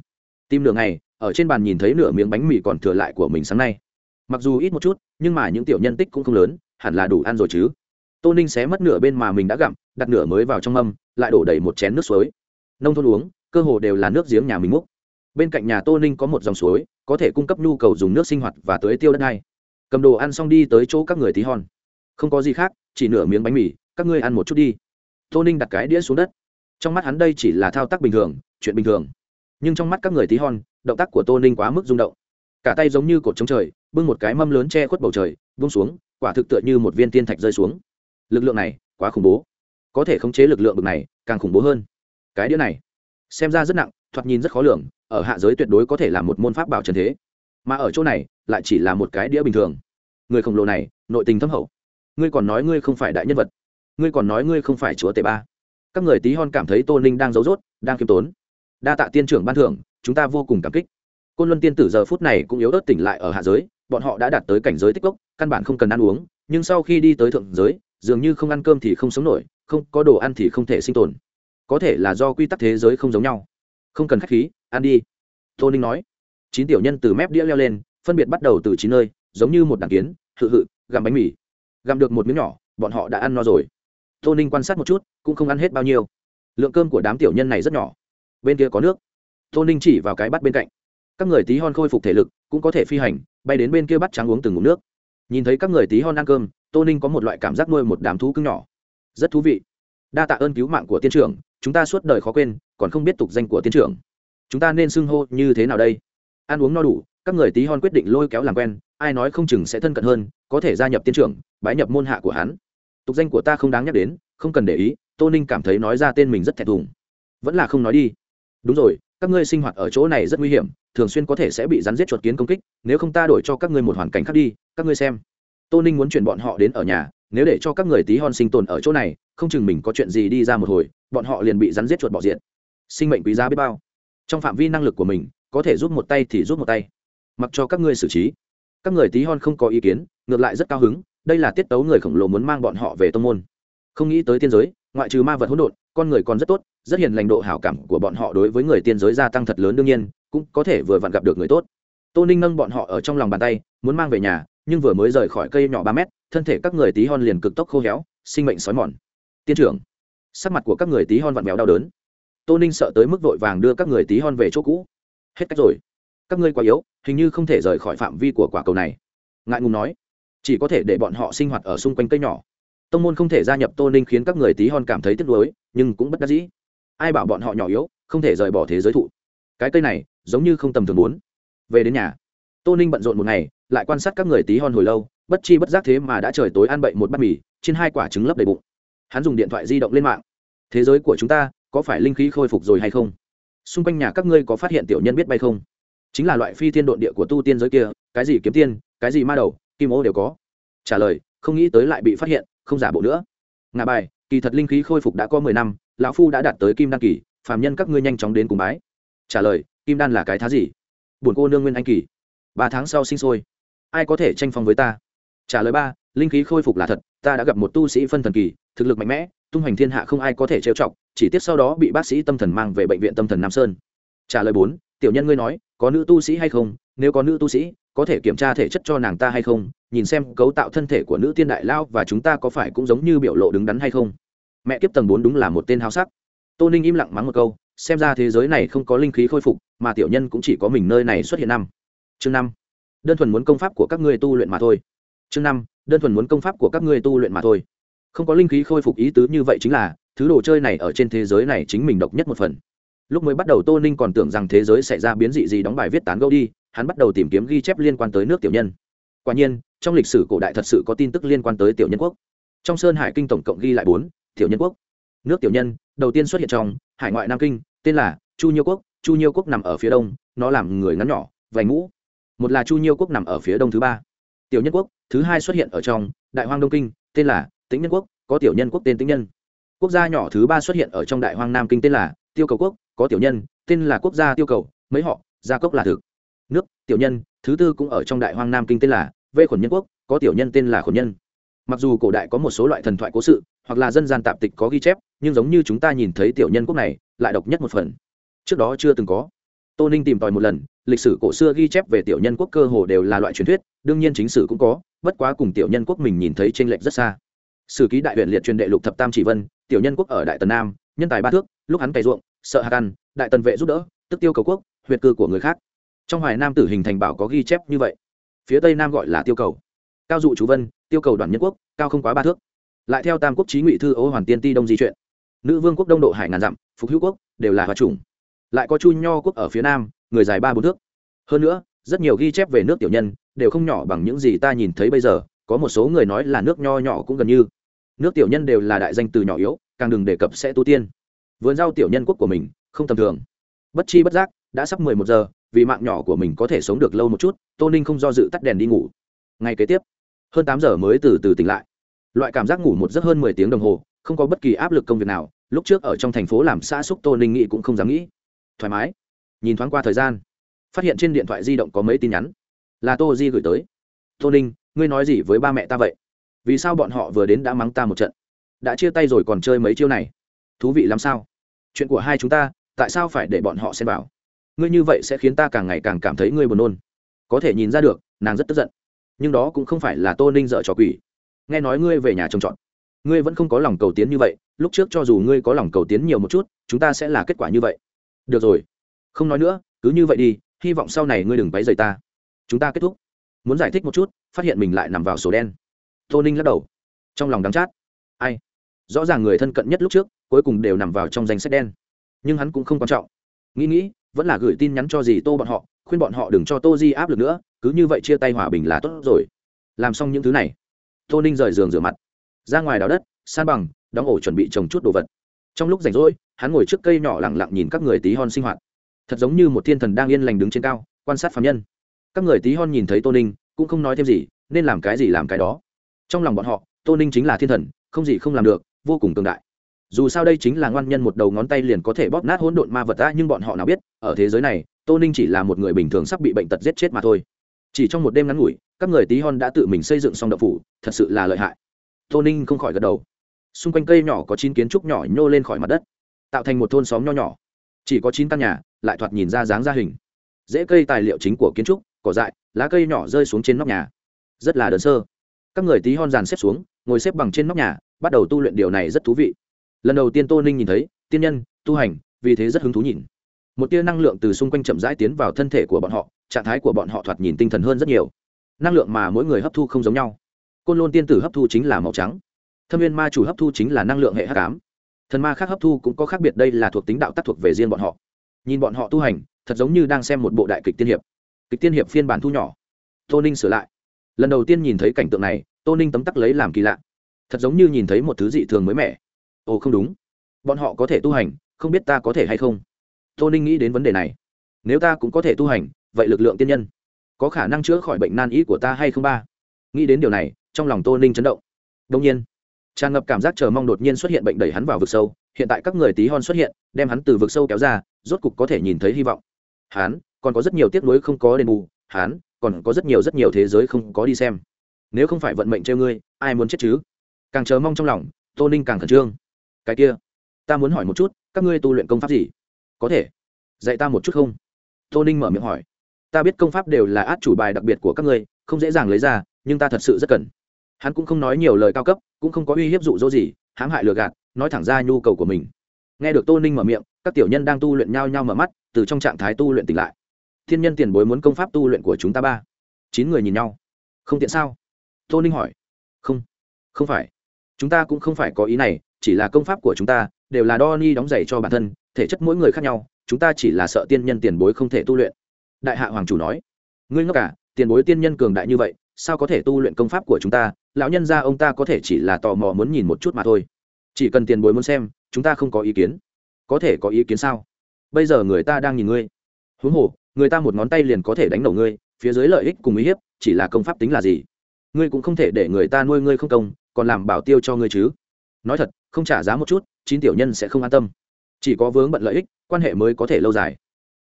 Tìm nửa ngày, ở trên bàn nhìn thấy nửa miếng bánh mì còn thừa lại của mình sáng nay. Mặc dù ít một chút, nhưng mà những tiểu nhân tích cũng không lớn, hẳn là đủ ăn rồi chứ. Tô ninh xé mất nửa bên mà mình đã gặm, đặt nửa mới vào trong mâm lại đổ đầy một chén nước suối. Nông thôn uống, cơ hồ đều là nước giếng nhà mình múc. Bên cạnh nhà tô ninh có một dòng suối, có thể cung cấp nhu cầu dùng nước sinh hoạt và tưới tiêu đất này cầm đồ ăn xong đi tới chỗ các người tí hon. Không có gì khác, chỉ nửa miếng bánh mì, các ngươi ăn một chút đi. Tô ninh đặt cái đĩa xuống đất. Trong mắt hắn đây chỉ là thao tác bình thường, chuyện bình thường. Nhưng trong mắt các người tí hon, động tác của tô ninh quá mức rung động. Cả tay giống như cột trống trời, bưng một cái mâm lớn che khuất bầu trời bung xuống, quả thực tựa như một viên tiên thạch rơi xuống. Lực lượng này quá khủng bố có thể khống chế lực lượng bực này, càng khủng bố hơn. Cái đĩa này, xem ra rất nặng, thoạt nhìn rất khó lường, ở hạ giới tuyệt đối có thể là một môn pháp bảo trần thế. Mà ở chỗ này, lại chỉ là một cái đĩa bình thường. Người khổng lồ này, nội tình thâm hậu. Ngươi còn nói ngươi không phải đại nhân vật. Ngươi còn nói ngươi không phải chúa tể ba. Các người tí hon cảm thấy tô ninh đang giấu dốt đang khiêm tốn. Đa tạ tiên trưởng ban thưởng, chúng ta vô cùng cảm kích. Côn luân tiên tử giờ phút này cũng yếu ớt tỉnh lại ở hạ giới, bọn họ đã đạt tới cảnh giới tích cốc, căn bản không cần ăn uống, nhưng sau khi đi tới thượng giới, dường như không ăn cơm thì không sống nổi không có đồ ăn thì không thể sinh tồn. Có thể là do quy tắc thế giới không giống nhau. Không cần k h á c h khí, ăn đi. Tô ninh nói. Chín tiểu nhân từ mép đĩa leo lên, phân biệt bắt đầu từ chín nơi, giống như một đàn kiến, hự hự, gặm bánh mì. Gặm được một miếng nhỏ, bọn họ đã ăn no rồi. Tô ninh quan sát một chút, cũng không ăn hết bao nhiêu. Lượng cơm của đám tiểu nhân này rất nhỏ. Bên kia có nước. Tô ninh chỉ vào cái bắt bên cạnh. Các người tí hon khôi phục thể lực, cũng có thể phi hành, bay đến bên kia bắt trắng uống từng ngụm nước. Nhìn thấy các người tí hon ăn cơm, tô ninh có một loại cảm giác nuôi một đám thú cưng nhỏ rất thú vị. Đa tạ ơn cứu mạng của tiên trưởng, chúng ta suốt đời khó quên, còn không biết tục danh của tiên trưởng. Chúng ta nên xưng hô như thế nào đây? Ăn uống no đủ, các người tí hon quyết định lôi kéo làm quen, ai nói không chừng sẽ thân cận hơn, có thể gia nhập tiên trưởng, bái nhập môn hạ của hắn. Tục danh của ta không đáng nhắc đến, không cần để ý, tô ninh cảm thấy nói ra tên mình rất thẹn thùng. Vẫn là không nói đi. Đúng rồi, các ngươi sinh hoạt ở chỗ này rất nguy hiểm, thường xuyên có thể sẽ bị rắn giết chuột kiến công kích, nếu không ta đổi cho các ngươi một hoàn cảnh khác đi, các ngươi xem tô ninh muốn chuyển bọn họ đến ở nhà, nếu để cho các người tí hon sinh tồn ở chỗ này, không chừng mình có chuyện gì đi ra một hồi, bọn họ liền bị rắn giết chuột bỏ diện sinh mệnh quý giá biết bao. Trong phạm vi năng lực của mình, có thể giúp một tay thì giúp một tay. Mặc cho các ngươi xử trí. Các người tí hon không có ý kiến, ngược lại rất cao hứng, đây là tiết tấu người khổng lồ muốn mang bọn họ về tông môn. Không nghĩ tới tiên giới, ngoại trừ ma vật hỗn độn, con người còn rất tốt, rất hiền lành độ hảo cảm của bọn họ đối với người tiên giới gia tăng thật lớn đương nhiên, cũng có thể vừa vặn gặp được người tốt. Tô ninh nâng bọn họ ở trong lòng bàn tay, muốn mang về nhà nhưng vừa mới rời khỏi cây nhỏ ba mét, thân thể các người tí hon liền cực tốc khô héo, sinh mệnh xói mòn. Tiên trưởng, sắc mặt của các người tí hon vặn vẹo đau đớn. Tô ninh sợ tới mức vội vàng đưa các người tí hon về chỗ cũ. Hết cách rồi. Các ngươi quá yếu, hình như không thể rời khỏi phạm vi của quả cầu này. Ngại ngùng nói. Chỉ có thể để bọn họ sinh hoạt ở xung quanh cây nhỏ. Tông môn không thể gia nhập tô ninh khiến các người tí hon cảm thấy tiếc nuối, nhưng cũng bất đắc dĩ. Ai bảo bọn họ nhỏ yếu, không thể rời bỏ thế giới thụ. Cái cây này, giống như không tầm thường muốn. Về đến nhà tô ninh bận rộn một ngày, lại quan sát các người tí hon hồi lâu, bất chi bất giác thế mà đã trời tối ăn bậy một bát mì, trên hai quả trứng lấp đầy bụng. Hắn dùng điện thoại di động lên mạng. Thế giới của chúng ta, có phải linh khí khôi phục rồi hay không? Xung quanh nhà các ngươi có phát hiện tiểu nhân biết bay không? Chính là loại phi thiên độn địa của tu tiên giới kia, cái gì kiếm tiên, cái gì ma đầu, kim ô đều có. Trả lời, không nghĩ tới lại bị phát hiện, không giả bộ nữa. Ngà bài, kỳ thật linh khí khôi phục đã có mười năm, lão phu đã đạt tới kim đan kỳ, phàm nhân các ngươi nhanh chóng đến cùng bái. Trả lời, kim đan là cái thá gì? Buồn cô nương nguyên anh kỳ ba tháng sau sinh sôi. Ai có thể tranh phong với ta? Trả lời ba, linh khí khôi phục là thật, ta đã gặp một tu sĩ phân thần kỳ, thực lực mạnh mẽ, tung hoành thiên hạ không ai có thể trêu chọc, chỉ tiếp sau đó bị bác sĩ tâm thần mang về bệnh viện tâm thần nam sơn. Trả lời bốn, tiểu nhân ngươi nói, có nữ tu sĩ hay không? Nếu có nữ tu sĩ, có thể kiểm tra thể chất cho nàng ta hay không? Nhìn xem cấu tạo thân thể của nữ tiên đại lao và chúng ta có phải cũng giống như biểu lộ đứng đắn hay không? Mẹ kiếp tầng bốn đúng là một tên háo sắc. Tô ninh im lặng mắng một câu, xem ra thế giới này không có linh khí khôi phục, mà tiểu nhân cũng chỉ có mình nơi này xuất hiện năm chương năm. Đơn thuần muốn công pháp của các ngươi tu luyện mà thôi. Chương năm. Đơn thuần muốn công pháp của các ngươi tu luyện mà thôi. Không có linh khí khôi phục ý tứ như vậy chính là, thứ đồ chơi này ở trên thế giới này chính mình độc nhất một phần. Lúc mới bắt đầu tô ninh còn tưởng rằng thế giới sẽ ra biến dị gì đóng bài viết tán gẫu đi, hắn bắt đầu tìm kiếm ghi chép liên quan tới nước tiểu nhân. Quả nhiên, trong lịch sử cổ đại thật sự có tin tức liên quan tới tiểu nhân quốc. Trong sơn hải kinh tổng cộng ghi lại bốn, tiểu nhân quốc. Nước tiểu nhân, đầu tiên xuất hiện trong hải ngoại nam kinh, tên là chu nhiêu quốc. Chu nhiêu quốc nằm ở phía đông, nó làm người ngắn nhỏ, vành ngũ một là chu nhiêu quốc nằm ở phía đông thứ ba. Tiểu nhân quốc, thứ hai xuất hiện ở trong đại hoang đông kinh, tên là tĩnh nhân quốc, có tiểu nhân quốc tên tĩnh nhân. Quốc gia nhỏ thứ ba xuất hiện ở trong đại hoang nam kinh tên là tiêu cầu quốc, có tiểu nhân tên là quốc gia tiêu cầu, mấy họ, gia cốc là thực. Nước, tiểu nhân, thứ tư cũng ở trong đại hoang nam kinh tên là vê khuẩn nhân quốc, có tiểu nhân tên là khuẩn nhân. Mặc dù cổ đại có một số loại thần thoại cố sự, hoặc là dân gian tạp tịch có ghi chép, nhưng giống như chúng ta nhìn thấy tiểu nhân quốc này, lại độc nhất một phần. Trước đó chưa từng có. Tô ninh tìm tòi một lần lịch sử cổ xưa ghi chép về tiểu nhân quốc cơ hồ đều là loại truyền thuyết, đương nhiên chính sử cũng có, bất quá cùng tiểu nhân quốc mình nhìn thấy t r ê n lệch rất xa. Sử ký đại huyện liệt truyền đệ lục thập tam chỉ vân, tiểu nhân quốc ở đại tần nam, nhân tài ba thước, lúc hắn cày ruộng, sợ hạt ăn, đại tần vệ giúp đỡ, tức tiêu cầu quốc, huyệt cư của người khác. Trong hoài nam tử hình thành bảo có ghi chép như vậy. Phía tây nam gọi là tiêu cầu. Cao dụ chú vân, tiêu cầu đoàn nhân quốc, cao không quá ba thước. Lại theo tam quốc trí ngụy thư ô hoàn tiên ti đông di chuyện. Nữ vương quốc đông độ hải ngàn dặm, phục hữu quốc, đều là hòa trùng lại có chu nho quốc ở phía nam người dài ba bốn thước. Hơn nữa, rất nhiều ghi chép về nước tiểu nhân đều không nhỏ bằng những gì ta nhìn thấy bây giờ, có một số người nói là nước nho nhỏ cũng gần như. Nước tiểu nhân đều là đại danh từ nhỏ yếu, càng đừng đề cập sẽ tu tiên. Vườn rau tiểu nhân quốc của mình, không tầm thường. Bất chi bất giác, đã sắp mười một giờ, vì mạng nhỏ của mình có thể sống được lâu một chút, tô ninh không do dự tắt đèn đi ngủ. Ngay kế tiếp, hơn tám giờ mới từ từ tỉnh lại. Loại cảm giác ngủ một giấc hơn mười tiếng đồng hồ, không có bất kỳ áp lực công việc nào, lúc trước ở trong thành phố làm xã xúc tô ninh nghĩ cũng không dám nghĩ. Thoải mái nhìn thoáng qua thời gian, phát hiện trên điện thoại di động có mấy tin nhắn. Là tô di gửi tới. Tô ninh, ngươi nói gì với ba mẹ ta vậy? Vì sao bọn họ vừa đến đã mắng ta một trận? Đã chia tay rồi còn chơi mấy chiêu này? Thú vị làm sao? Chuyện của hai chúng ta, tại sao phải để bọn họ xem vào? Ngươi như vậy sẽ khiến ta càng ngày càng cảm thấy ngươi buồn nôn. Có thể nhìn ra được, nàng rất tức giận. Nhưng đó cũng không phải là tô ninh dợ trò quỷ. Nghe nói ngươi về nhà trồng trọt. Ngươi vẫn không có lòng cầu tiến như vậy, lúc trước cho dù ngươi có lòng cầu tiến nhiều một chút, chúng ta sẽ là kết quả như vậy. Được rồi không nói nữa, cứ như vậy đi, hy vọng sau này ngươi đừng váy dày ta. Chúng ta kết thúc. Muốn giải thích một chút, phát hiện mình lại nằm vào sổ đen. Tô ninh lắc đầu. Trong lòng đắng chát. Ai? Rõ ràng người thân cận nhất lúc trước, cuối cùng đều nằm vào trong danh sách đen. Nhưng hắn cũng không quan trọng. Nghĩ nghĩ, vẫn là gửi tin nhắn cho dì tô bọn họ, khuyên bọn họ đừng cho tô di áp lực nữa, cứ như vậy chia tay hòa bình là tốt rồi. Làm xong những thứ này, tô ninh rời giường rửa mặt. Ra ngoài đào đất, san bằng, đóng ổ chuẩn bị trồng chút đồ vật. Trong lúc rảnh rỗi, hắn ngồi trước cây nhỏ lẳng lặng nhìn các người tí hon sinh hoạt thật giống như một thiên thần đang yên lành đứng trên cao, quan sát phạm nhân. Các người tí hon nhìn thấy tô ninh, cũng không nói thêm gì, nên làm cái gì làm cái đó. Trong lòng bọn họ, tô ninh chính là thiên thần, không gì không làm được, vô cùng tương đại. Dù sao đây chính là ngoan nhân một đầu ngón tay liền có thể bóp nát hỗn độn ma vật ta nhưng bọn họ nào biết, ở thế giới này, tô ninh chỉ là một người bình thường sắp bị bệnh tật giết chết mà thôi. Chỉ trong một đêm ngắn ngủi, các người tí hon đã tự mình xây dựng xong đậu phủ, thật sự là lợi hại. Tô ninh không khỏi gật đầu. Xung quanh cây nhỏ có chín kiến trúc nhỏ nhô lên khỏi mặt đất, tạo thành một thôn xóm nho nhỏ. Chỉ có chín căn nhà lại thoạt nhìn ra dáng ra hình. Dễ cây tài liệu chính của kiến trúc, cỏ dại, lá cây nhỏ rơi xuống trên nóc nhà. Rất là đơn sơ. Các người tí hon dàn xếp xuống, ngồi xếp bằng trên nóc nhà, bắt đầu tu luyện điều này rất thú vị. Lần đầu tiên tô ninh nhìn thấy, tiên nhân, tu hành, vì thế rất hứng thú nhìn. Một tia năng lượng từ xung quanh chậm rãi tiến vào thân thể của bọn họ, trạng thái của bọn họ thoạt nhìn tinh thần hơn rất nhiều. Năng lượng mà mỗi người hấp thu không giống nhau. Côn lôn tiên tử hấp thu chính là màu trắng. Thâm viên ma chủ hấp thu chính là năng lượng hệ h tám thần ma khác hấp thu cũng có khác biệt, đây là thuộc tính đạo tác thuộc về riêng bọn họ nhìn bọn họ tu hành, thật giống như đang xem một bộ đại kịch tiên hiệp. Kịch tiên hiệp phiên bản thu nhỏ. Tô ninh sửa lại. Lần đầu tiên nhìn thấy cảnh tượng này, tô ninh tấm tắc lấy làm kỳ lạ. Thật giống như nhìn thấy một thứ dị thường mới mẻ. Ồ, không đúng. Bọn họ có thể tu hành, không biết ta có thể hay không? Tô ninh nghĩ đến vấn đề này. Nếu ta cũng có thể tu hành, vậy lực lượng tiên nhân có khả năng chữa khỏi bệnh nan y của ta hay không ba? Nghĩ đến điều này, trong lòng tô ninh chấn động. Đông nhiên tràn ngập cảm giác chờ mong đột nhiên xuất hiện bệnh đẩy hắn vào vực sâu, hiện tại các người tí hon xuất hiện, đem hắn từ vực sâu kéo ra, rốt cục có thể nhìn thấy hy vọng. Hắn, còn có rất nhiều tiếc nuối không có đền bù, hắn, còn có rất nhiều rất nhiều thế giới không có đi xem. Nếu không phải vận mệnh treo ngươi, ai muốn chết chứ? Càng chờ mong trong lòng, tô ninh càng khẩn trương. Cái kia, ta muốn hỏi một chút, các ngươi tu luyện công pháp gì? Có thể dạy ta một chút không? Tô ninh mở miệng hỏi. Ta biết công pháp đều là át chủ bài đặc biệt của các ngươi, không dễ dàng lấy ra, nhưng ta thật sự rất cần hắn cũng không nói nhiều lời cao cấp, cũng không có uy hiếp dụ dỗ gì, hãm hại lừa gạt, nói thẳng ra nhu cầu của mình. Nghe được tô ninh mở miệng, các tiểu nhân đang tu luyện nhau nhau mở mắt, từ trong trạng thái tu luyện tỉnh lại. Thiên nhân tiền bối muốn công pháp tu luyện của chúng ta ba. Chín người nhìn nhau. Không tiện sao? Tô ninh hỏi. Không. Không phải. Chúng ta cũng không phải có ý này, chỉ là công pháp của chúng ta, đều là đo ni đóng giày cho bản thân, thể chất mỗi người khác nhau, chúng ta chỉ là sợ tiên nhân tiền bối không thể tu luyện. Đại hạ hoàng chủ nói. Ngươi ngốc cả tiền bối tiên nhân cường đại như vậy sao có thể tu luyện công pháp của chúng ta, lão nhân gia ông ta có thể chỉ là tò mò muốn nhìn một chút mà thôi. Chỉ cần tiền bối muốn xem, chúng ta không có ý kiến. Có thể có ý kiến sao? Bây giờ người ta đang nhìn ngươi. Huống hồ, người ta một ngón tay liền có thể đánh đầu ngươi, phía dưới lợi ích cùng uy hiếp, chỉ là công pháp tính là gì? Ngươi cũng không thể để người ta nuôi ngươi không công, còn làm bảo tiêu cho ngươi chứ. Nói thật, không trả giá một chút, chín tiểu nhân sẽ không an tâm. Chỉ có vướng bận lợi ích, quan hệ mới có thể lâu dài.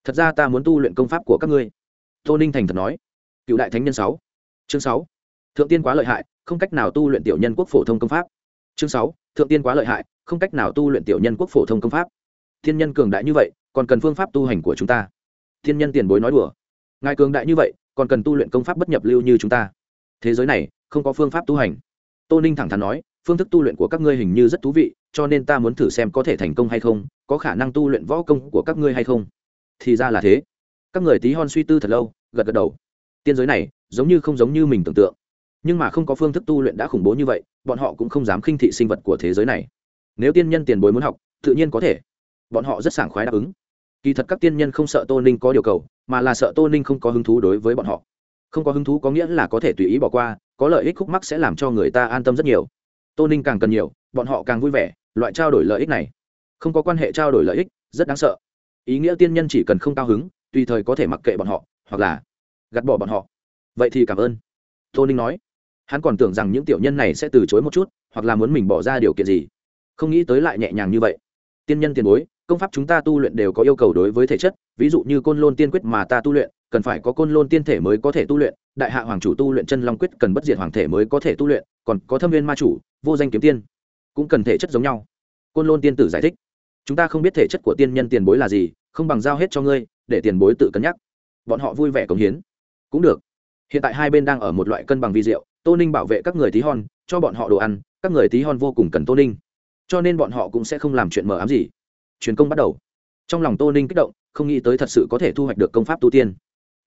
Thật ra ta muốn tu luyện công pháp của các ngươi. Tô ninh thành thật nói. Cựu đại thánh nhân sáu chương sáu. Thượng tiên quá lợi hại, không cách nào tu luyện tiểu nhân quốc phổ thông công pháp. Chương sáu. Thượng tiên quá lợi hại, không cách nào tu luyện tiểu nhân quốc phổ thông công pháp. Thiên nhân cường đại như vậy, còn cần phương pháp tu hành của chúng ta. Thiên nhân tiền bối nói đùa. Ngài cường đại như vậy, còn cần tu luyện công pháp bất nhập lưu như chúng ta. Thế giới này, không có phương pháp tu hành. Tô ninh thẳng thắn nói, phương thức tu luyện của các ngươi hình như rất thú vị, cho nên ta muốn thử xem có thể thành công hay không, có khả năng tu luyện võ công của các ngươi hay không. Thì ra là thế. Các người tí hon suy tư thật lâu, gật gật đầu tiên giới này giống như không giống như mình tưởng tượng. Nhưng mà không có phương thức tu luyện đã khủng bố như vậy, bọn họ cũng không dám khinh thị sinh vật của thế giới này. Nếu tiên nhân tiền bối muốn học, tự nhiên có thể. Bọn họ rất sảng khoái đáp ứng. Kỳ thật các tiên nhân không sợ tô ninh có điều cầu, mà là sợ tô ninh không có hứng thú đối với bọn họ. Không có hứng thú có nghĩa là có thể tùy ý bỏ qua, có lợi ích khúc mắc sẽ làm cho người ta an tâm rất nhiều. Tô ninh càng cần nhiều, bọn họ càng vui vẻ, loại trao đổi lợi ích này. Không có quan hệ trao đổi lợi ích, rất đáng sợ. Ý nghĩa tiên nhân chỉ cần không cao hứng, tùy thời có thể mặc kệ bọn họ, hoặc là gạt bỏ bọn họ. Vậy thì cảm ơn. Tô ninh nói. Hắn còn tưởng rằng những tiểu nhân này sẽ từ chối một chút, hoặc là muốn mình bỏ ra điều kiện gì. Không nghĩ tới lại nhẹ nhàng như vậy. Tiên nhân tiền bối, công pháp chúng ta tu luyện đều có yêu cầu đối với thể chất, ví dụ như côn lôn tiên quyết mà ta tu luyện, cần phải có côn lôn tiên thể mới có thể tu luyện, đại hạ hoàng chủ tu luyện chân long quyết cần bất diệt hoàng thể mới có thể tu luyện, còn có thâm viên ma chủ, vô danh kiếm tiên. Cũng cần thể chất giống nhau. Côn lôn tiên tử giải thích. Chúng ta không biết thể chất của tiên nhân tiền bối là gì, không bằng giao hết cho ngươi, để tiền bối tự cân nhắc. Bọn họ vui vẻ cống hiến cũng được. Hiện tại hai bên đang ở một loại cân bằng vi diệu, tô ninh bảo vệ các người tí hon, cho bọn họ đồ ăn, các người tí hon vô cùng cần tô ninh. Cho nên bọn họ cũng sẽ không làm chuyện mờ ám gì. Truyền công bắt đầu. Trong lòng tô ninh kích động, không nghĩ tới thật sự có thể thu hoạch được công pháp tu tiên.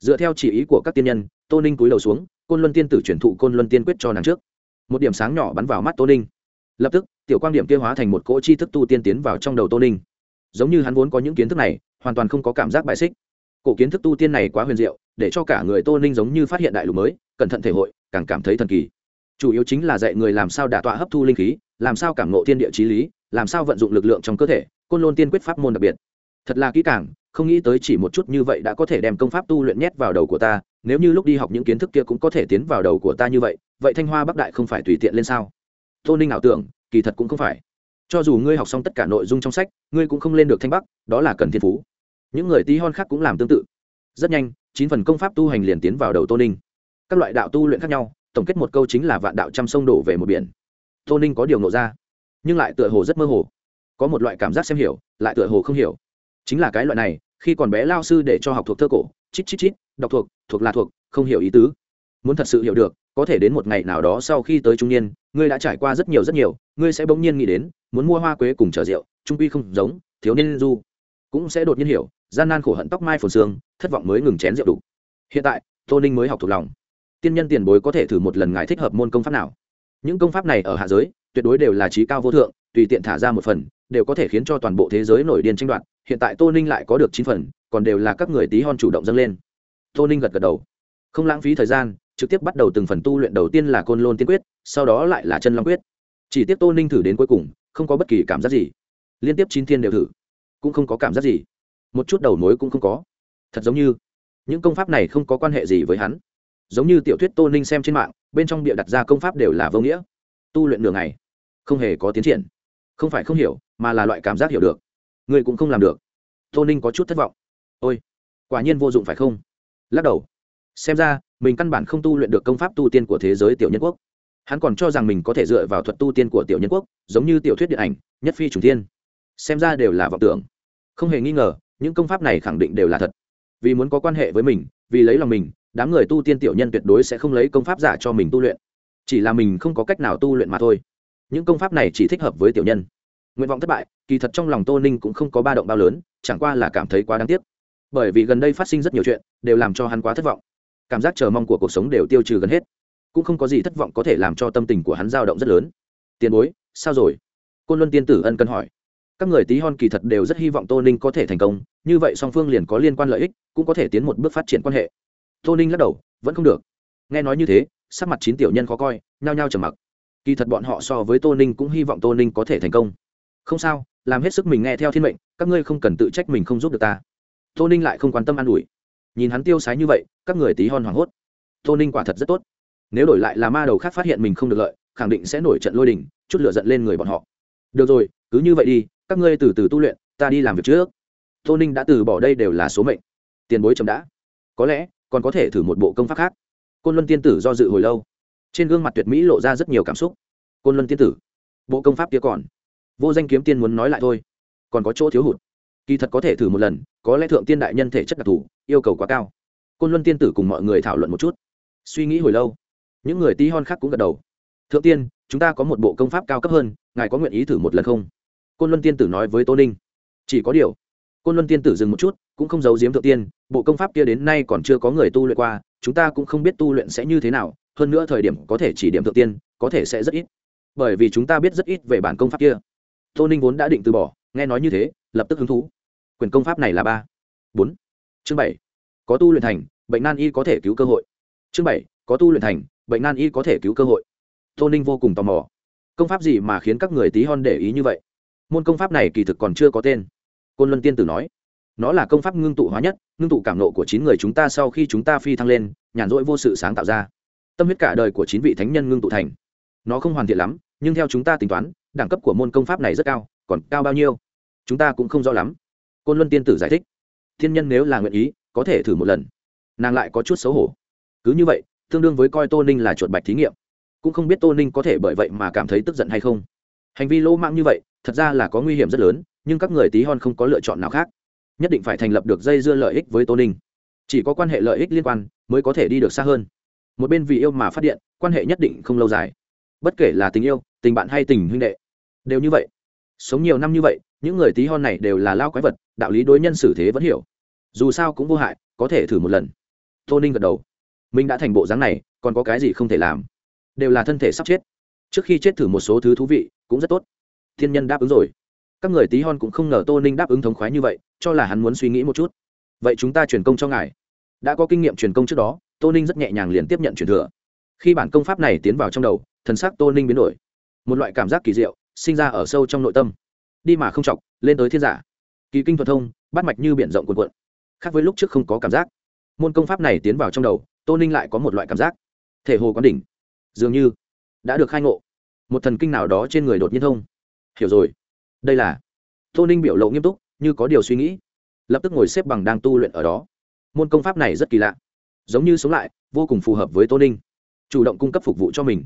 Dựa theo chỉ ý của các tiên nhân, tô ninh cúi đầu xuống, côn luân tiên tử truyền thụ côn luân tiên quyết cho nàng trước. Một điểm sáng nhỏ bắn vào mắt tô ninh. Lập tức, tiểu quan điểm kia hóa thành một cỗ chi thức tu tiên tiến vào trong đầu tô ninh. Giống như hắn vốn có những kiến thức này, hoàn toàn không có cảm giác bài xích cổ kiến thức tu tiên này quá huyền diệu, để cho cả người tô ninh giống như phát hiện đại lục mới, cẩn thận thể hội, càng cảm thấy thần kỳ. Chủ yếu chính là dạy người làm sao đả tọa hấp thu linh khí, làm sao cảm nộ thiên địa trí lý, làm sao vận dụng lực lượng trong cơ thể, côn lôn tiên quyết pháp môn đặc biệt. Thật là kỹ càng, không nghĩ tới chỉ một chút như vậy đã có thể đem công pháp tu luyện nhét vào đầu của ta, nếu như lúc đi học những kiến thức kia cũng có thể tiến vào đầu của ta như vậy vậy thanh hoa bắc đại không phải tùy tiện lên sao? Tô ninh ảo tưởng, kỳ thật cũng không phải. Cho dù ngươi học xong tất cả nội dung trong sách, ngươi cũng không lên được thanh bắc, đó là cần thiên phú những người tí hon khác cũng làm tương tự. Rất nhanh, chín phần công pháp tu hành liền tiến vào đầu tô ninh. Các loại đạo tu luyện khác nhau, tổng kết một câu chính là vạn đạo trăm sông đổ về một biển. Tô ninh có điều nộ ra, nhưng lại tựa hồ rất mơ hồ. Có một loại cảm giác xem hiểu, lại tựa hồ không hiểu. Chính là cái loại này, khi còn bé lao sư để cho học thuộc thơ cổ, chít chít chít, đọc thuộc thuộc là thuộc, không hiểu ý tứ. Muốn thật sự hiểu được, có thể đến một ngày nào đó sau khi tới trung niên, ngươi đã trải qua rất nhiều rất nhiều, ngươi sẽ bỗng nhiên nghĩ đến, muốn mua hoa quế cùng chở rượu, trung quy không giống, thiếu niên du cũng sẽ đột nhiên hiểu gian nan khổ hận tóc mai phồn xương, thất vọng mới ngừng chén rượu đủ. Hiện tại, tô ninh mới học thuộc lòng. Tiên nhân tiền bối có thể thử một lần ngài thích hợp môn công pháp nào? Những công pháp này ở hạ giới, tuyệt đối đều là trí cao vô thượng, tùy tiện thả ra một phần, đều có thể khiến cho toàn bộ thế giới nổi điên tranh đoạt. Hiện tại tô ninh lại có được chín phần, còn đều là các người tí hon chủ động dâng lên. Tô ninh gật gật đầu. Không lãng phí thời gian, trực tiếp bắt đầu từng phần tu luyện đầu tiên là côn lôn tiên quyết, sau đó lại là chân long quyết. Chỉ tiếp tô ninh thử đến cuối cùng, không có bất kỳ cảm giác gì. Liên tiếp chín thiên đều thử, cũng không có cảm giác gì một chút đầu mối cũng không có. Thật giống như, những công pháp này không có quan hệ gì với hắn. Giống như tiểu thuyết tô ninh xem trên mạng, bên trong địa đặt ra công pháp đều là vô nghĩa. Tu luyện đường này không hề có tiến triển. Không phải không hiểu, mà là loại cảm giác hiểu được. Người cũng không làm được. Tô ninh có chút thất vọng. Ôi, quả nhiên vô dụng phải không? Lắc đầu. Xem ra, mình căn bản không tu luyện được công pháp tu tiên của thế giới tiểu nhân quốc. Hắn còn cho rằng mình có thể dựa vào thuật tu tiên của tiểu nhân quốc, giống như tiểu thuyết điện ảnh, nhất phi trùng tiên xem ra đều là vọng tưởng. Không hề nghi ngờ những công pháp này khẳng định đều là thật. Vì muốn có quan hệ với mình, vì lấy lòng mình, đám người tu tiên tiểu nhân tuyệt đối sẽ không lấy công pháp giả cho mình tu luyện. Chỉ là mình không có cách nào tu luyện mà thôi. Những công pháp này chỉ thích hợp với tiểu nhân. Nguyện vọng thất bại, kỳ thật trong lòng tô ninh cũng không có ba động bao lớn, chẳng qua là cảm thấy quá đáng tiếc. Bởi vì gần đây phát sinh rất nhiều chuyện, đều làm cho hắn quá thất vọng. Cảm giác chờ mong của cuộc sống đều tiêu trừ gần hết. Cũng không có gì thất vọng có thể làm cho tâm tình của hắn dao động rất lớn. Tiền bối, sao rồi? Côn luân tiên tử ân cần hỏi các người tí hon kỳ thật đều rất hy vọng tô ninh có thể thành công, như vậy song phương liền có liên quan lợi ích, cũng có thể tiến một bước phát triển quan hệ. Tô ninh lắc đầu, vẫn không được. Nghe nói như thế, sắc mặt chín tiểu nhân khó coi, nhao nhao trầm mặc. Kỳ thật bọn họ so với tô ninh cũng hy vọng tô ninh có thể thành công. Không sao, làm hết sức mình nghe theo thiên mệnh, các ngươi không cần tự trách mình không giúp được ta. Tô ninh lại không quan tâm an ủi. Nhìn hắn tiêu sái như vậy, các người tí hon hoảng hốt. Tô ninh quả thật rất tốt. Nếu đổi lại là ma đầu khác phát hiện mình không được lợi, khẳng định sẽ nổi trận lôi đình, chút lửa giận lên người bọn họ. Được rồi, cứ như vậy đi các ngươi từ từ tu luyện, ta đi làm việc trước. Tô ninh đã từ bỏ đây đều là số mệnh. Tiền bối chậm đã. Có lẽ, còn có thể thử một bộ công pháp khác. Côn luân tiên tử do dự hồi lâu. Trên gương mặt tuyệt mỹ lộ ra rất nhiều cảm xúc. Côn luân tiên tử, bộ công pháp kia còn. Vô danh kiếm tiên muốn nói lại thôi. Còn có chỗ thiếu hụt. Kỳ thật có thể thử một lần, có lẽ thượng tiên đại nhân thể chất đặc thù, yêu cầu quá cao. Côn luân tiên tử cùng mọi người thảo luận một chút. Suy nghĩ hồi lâu, những người tí hon khác cũng gật đầu. Thượng tiên, chúng ta có một bộ công pháp cao cấp hơn, ngài có nguyện ý thử một lần không? Côn luân tiên tử nói với tô ninh, chỉ có điều, côn luân tiên tử dừng một chút, cũng không giấu giếm thượng tiên, bộ công pháp kia đến nay còn chưa có người tu luyện qua, chúng ta cũng không biết tu luyện sẽ như thế nào, hơn nữa thời điểm có thể chỉ điểm thượng tiên, có thể sẽ rất ít. Bởi vì chúng ta biết rất ít về bản công pháp kia. Tô ninh vốn đã định từ bỏ, nghe nói như thế, lập tức hứng thú. Quyền công pháp này là ba. Bốn. Chương bảy. Có tu luyện thành, bệnh nan y có thể cứu cơ hội. Chương bảy. Có tu luyện thành, bệnh nan y có thể cứu cơ hội. Tô ninh vô cùng tò mò. Công pháp gì mà khiến các người tí hon để ý như vậy? Môn công pháp này kỳ thực còn chưa có tên. Côn luân tiên tử nói, nó là công pháp ngưng tụ hóa nhất, ngưng tụ cảm nộ của chín người chúng ta sau khi chúng ta phi thăng lên, nhàn rỗi vô sự sáng tạo ra. Tâm huyết cả đời của chín vị thánh nhân ngưng tụ thành. Nó không hoàn thiện lắm, nhưng theo chúng ta tính toán, đẳng cấp của môn công pháp này rất cao, còn cao bao nhiêu? Chúng ta cũng không rõ lắm. Côn luân tiên tử giải thích, thiên nhân nếu là nguyện ý, có thể thử một lần. Nàng lại có chút xấu hổ. Cứ như vậy, tương đương với coi tô ninh là chuột bạch thí nghiệm. Cũng không biết tô ninh có thể bởi vậy mà cảm thấy tức giận hay không. Hành vi lỗ mạng như vậy thật ra là có nguy hiểm rất lớn, nhưng các người tí hon không có lựa chọn nào khác. Nhất định phải thành lập được dây dưa lợi ích với tô ninh. Chỉ có quan hệ lợi ích liên quan mới có thể đi được xa hơn. Một bên vì yêu mà phát điện, quan hệ nhất định không lâu dài. Bất kể là tình yêu, tình bạn hay tình huynh đệ, đều như vậy. Sống nhiều năm như vậy, những người tí hon này đều là lao quái vật, đạo lý đối nhân xử thế vẫn hiểu. Dù sao cũng vô hại, có thể thử một lần. Tô ninh gật đầu. Mình đã thành bộ dáng này, còn có cái gì không thể làm? Đều là thân thể sắp chết. Trước khi chết thử một số thứ thú vị, cũng rất tốt thiên nhân đáp ứng rồi. Các người tí hon cũng không ngờ tô ninh đáp ứng thống khoái như vậy, cho là hắn muốn suy nghĩ một chút. Vậy chúng ta truyền công cho ngài. Đã có kinh nghiệm truyền công trước đó, tô ninh rất nhẹ nhàng liền tiếp nhận truyền thừa. Khi bản công pháp này tiến vào trong đầu, thần sắc tô ninh biến đổi. Một loại cảm giác kỳ diệu, sinh ra ở sâu trong nội tâm. Đi mà không chọc, lên tới thiên giả. Kỳ kinh thuật thông, bắt mạch như b i ể n rộng cuộn cuộn. Khác với lúc trước không có cảm giác. Môn công pháp này tiến vào trong đầu, tô ninh lại có một loại cảm giác. Thể hồ quán đỉnh. Dường như đã được khai ngộ. Một thần kinh nào đó trên người đột nhiên thông hiểu rồi. Đây là tô ninh biểu lộ nghiêm túc, như có điều suy nghĩ. Lập tức ngồi xếp bằng đang tu luyện ở đó. Môn công pháp này rất kỳ lạ. Giống như sống lại, vô cùng phù hợp với tô ninh. Chủ động cung cấp phục vụ cho mình.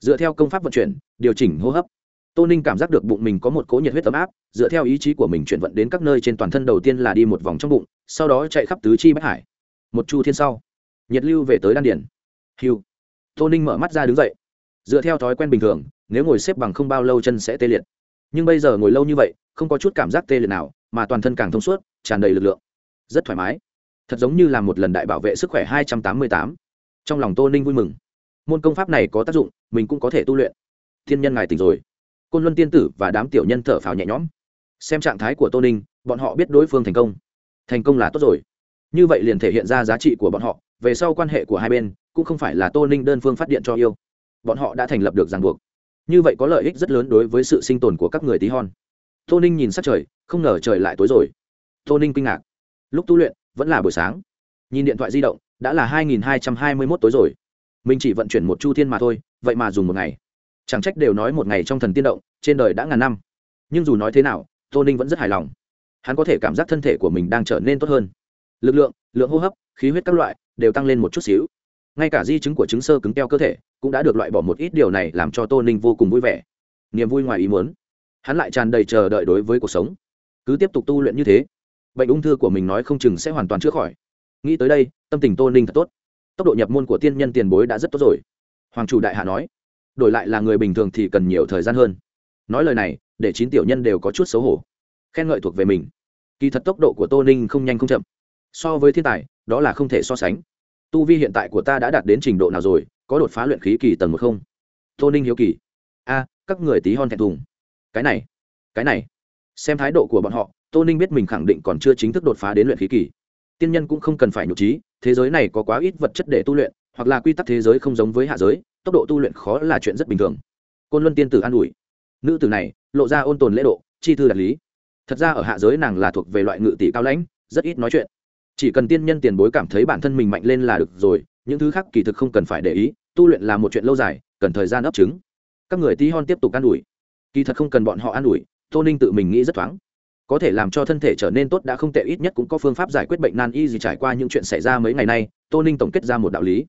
Dựa theo công pháp vận chuyển, điều chỉnh hô hấp. Tô ninh cảm giác được bụng mình có một cỗ nhiệt huyết ấm áp, dựa theo ý chí của mình chuyển vận đến các nơi trên toàn thân đầu tiên là đi một vòng trong bụng, sau đó chạy khắp tứ chi bách hải. Một chu thiên sau, nhiệt lưu về tới đan điển hiu tô ninh mở mắt ra đứng dậy. Dựa theo thói quen bình thường, nếu ngồi xếp bằng không bao lâu chân sẽ tê liệt nhưng bây giờ ngồi lâu như vậy, không có chút cảm giác tê liệt nào, mà toàn thân càng thông suốt, tràn đầy lực lượng. Rất thoải mái. Thật giống như là một lần đại bảo vệ sức khỏe hai trăm tám mươi tám. Trong lòng tô ninh vui mừng. Môn công pháp này có tác dụng, mình cũng có thể tu luyện. Thiên nhân ngài tỉnh rồi. Côn luân tiên tử và đám tiểu nhân thở phào nhẹ nhõm. Xem trạng thái của tô ninh, bọn họ biết đối phương thành công. Thành công là tốt rồi. Như vậy liền thể hiện ra giá trị của bọn họ, về sau quan hệ của hai bên, cũng không phải là tô ninh đơn phương phát điện cho yêu. Bọn họ đã thành lập được ràng buộc như vậy có lợi ích rất lớn đối với sự sinh tồn của các người tí hon. Tô ninh nhìn sát trời, không ngờ trời lại tối rồi. Tô ninh kinh ngạc. Lúc tu luyện, vẫn là buổi sáng. Nhìn điện thoại di động, đã là hai nghìn hai trăm hai mươi mốt tối rồi. Mình chỉ vận chuyển một chu thiên mà thôi, vậy mà dùng một ngày. Chẳng trách đều nói một ngày trong thần tiên động, trên đời đã ngàn năm. Nhưng dù nói thế nào, tô ninh vẫn rất hài lòng. Hắn có thể cảm giác thân thể của mình đang trở nên tốt hơn. Lực lượng lượng hô hấp, khí huyết các loại, đều tăng lên một chút xíu ngay cả di chứng của chứng sơ cứng keo cơ thể cũng đã được loại bỏ một ít điều này làm cho tô ninh vô cùng vui vẻ. Niềm vui ngoài ý muốn. Hắn lại tràn đầy chờ đợi đối với cuộc sống. Cứ tiếp tục tu luyện như thế, bệnh ung thư của mình nói không chừng sẽ hoàn toàn chữa khỏi. Nghĩ tới đây, tâm tình tô ninh thật tốt. Tốc độ nhập môn của tiên nhân tiền bối đã rất tốt rồi. Hoàng chủ đại hạ nói, đổi lại là người bình thường thì cần nhiều thời gian hơn. Nói lời này, để chín tiểu nhân đều có chút xấu hổ. Khen ngợi thuộc về mình. Kỳ thật tốc độ của tô ninh không nhanh không chậm. So với thiên tài, đó là không thể so sánh tu vi hiện tại của ta đã đạt đến trình độ nào rồi, có đột phá luyện khí kỳ tầng một không? Tô ninh hiếu kỳ. A, các người tí hon thẹn thùng. Cái này cái này. Xem thái độ của bọn họ, tô ninh biết mình khẳng định còn chưa chính thức đột phá đến luyện khí kỳ. Tiên nhân cũng không cần phải nhục trí, thế giới này có quá ít vật chất để tu luyện, hoặc là quy tắc thế giới không giống với hạ giới, tốc độ tu luyện khó là chuyện rất bình thường. Côn luân tiên tử an ủi. Nữ tử này, lộ ra ôn tồn lễ độ, chi thư đạt lý. Thật ra ở hạ giới nàng là thuộc về loại ngự tỷ cao lãnh, rất ít nói chuyện chỉ cần tiên nhân tiền bối cảm thấy bản thân mình mạnh lên là được rồi, những thứ khác kỳ thực không cần phải để ý, tu luyện là một chuyện lâu dài, cần thời gian ấp trứng. Các người tí hon tiếp tục an ủi. Kỳ thật không cần bọn họ an ủi, tô ninh tự mình nghĩ rất thoáng. Có thể làm cho thân thể trở nên tốt đã không tệ, ít nhất cũng có phương pháp giải quyết bệnh nan y gì trải qua những chuyện xảy ra mấy ngày nay, tô ninh tổng kết ra một đạo lý.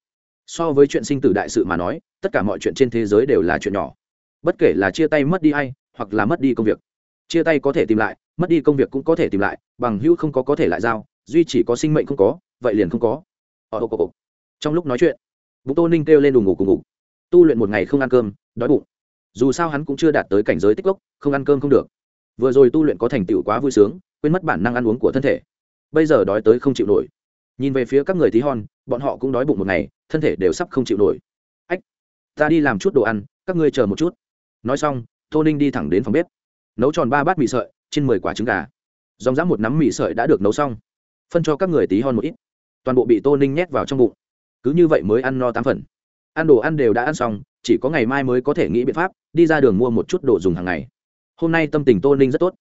So với chuyện sinh tử đại sự mà nói, tất cả mọi chuyện trên thế giới đều là chuyện nhỏ. Bất kể là chia tay mất đi a i hoặc là mất đi công việc. Chia tay có thể tìm lại, mất đi công việc cũng có thể tìm lại, bằng hữu không có có thể lại giao duy chỉ có sinh mệnh không có vậy liền không có. Ở ô ồ, trong lúc nói chuyện bụng tô ninh kêu lên đùng ngủ cùng ngủ. Tu luyện một ngày không ăn cơm đói bụng. Dù sao hắn cũng chưa đạt tới cảnh giới tích lốc không ăn cơm không được. Vừa rồi tu luyện có thành tựu quá vui sướng quên mất bản năng ăn uống của thân thể. Bây giờ đói tới không chịu nổi. Nhìn về phía các người tí hon bọn họ cũng đói bụng một ngày thân thể đều sắp không chịu nổi. Ách ta đi làm chút đồ ăn các ngươi chờ một chút. Nói xong tô ninh đi thẳng đến phòng bếp. Nấu tròn ba bát mì sợi trên mười quả trứng gà. Dòng dã một nắm mì sợi đã được nấu xong phân cho các người tí hon một ít. Toàn bộ bị tô ninh nhét vào trong bụng. Cứ như vậy mới ăn no tám phần. Ăn đồ ăn đều đã ăn xong, chỉ có ngày mai mới có thể nghĩ biện pháp, đi ra đường mua một chút đồ dùng hàng ngày. Hôm nay tâm tình tô ninh rất tốt.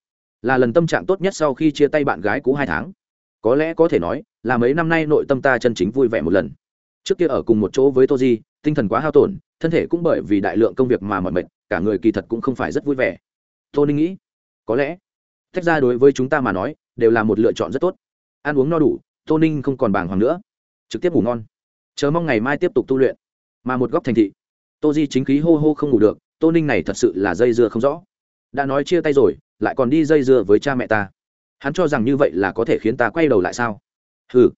Là lần tâm trạng tốt nhất sau khi chia tay bạn gái cũ hai tháng. Có lẽ có thể nói, là mấy năm nay nội tâm ta chân chính vui vẻ một lần. Trước kia ở cùng một chỗ với tô di, tinh thần quá hao tổn, thân thể cũng bởi vì đại lượng công việc mà mọi mệt, cả người kỳ thật cũng không phải rất vui vẻ. Tô ninh nghĩ, có lẽ, tách ra đối với chúng ta mà nói, đều là một lựa chọn rất tốt ăn uống no đủ, tô ninh không còn bàng hoàng nữa. Trực tiếp ngủ ngon. Chờ mong ngày mai tiếp tục tu luyện. Mà một góc thành thị. Tô di chính khí hô hô không ngủ được, tô ninh này thật sự là dây dưa không rõ. Đã nói chia tay rồi, lại còn đi dây dưa với cha mẹ ta. Hắn cho rằng như vậy là có thể khiến ta quay đầu lại sao? Ừ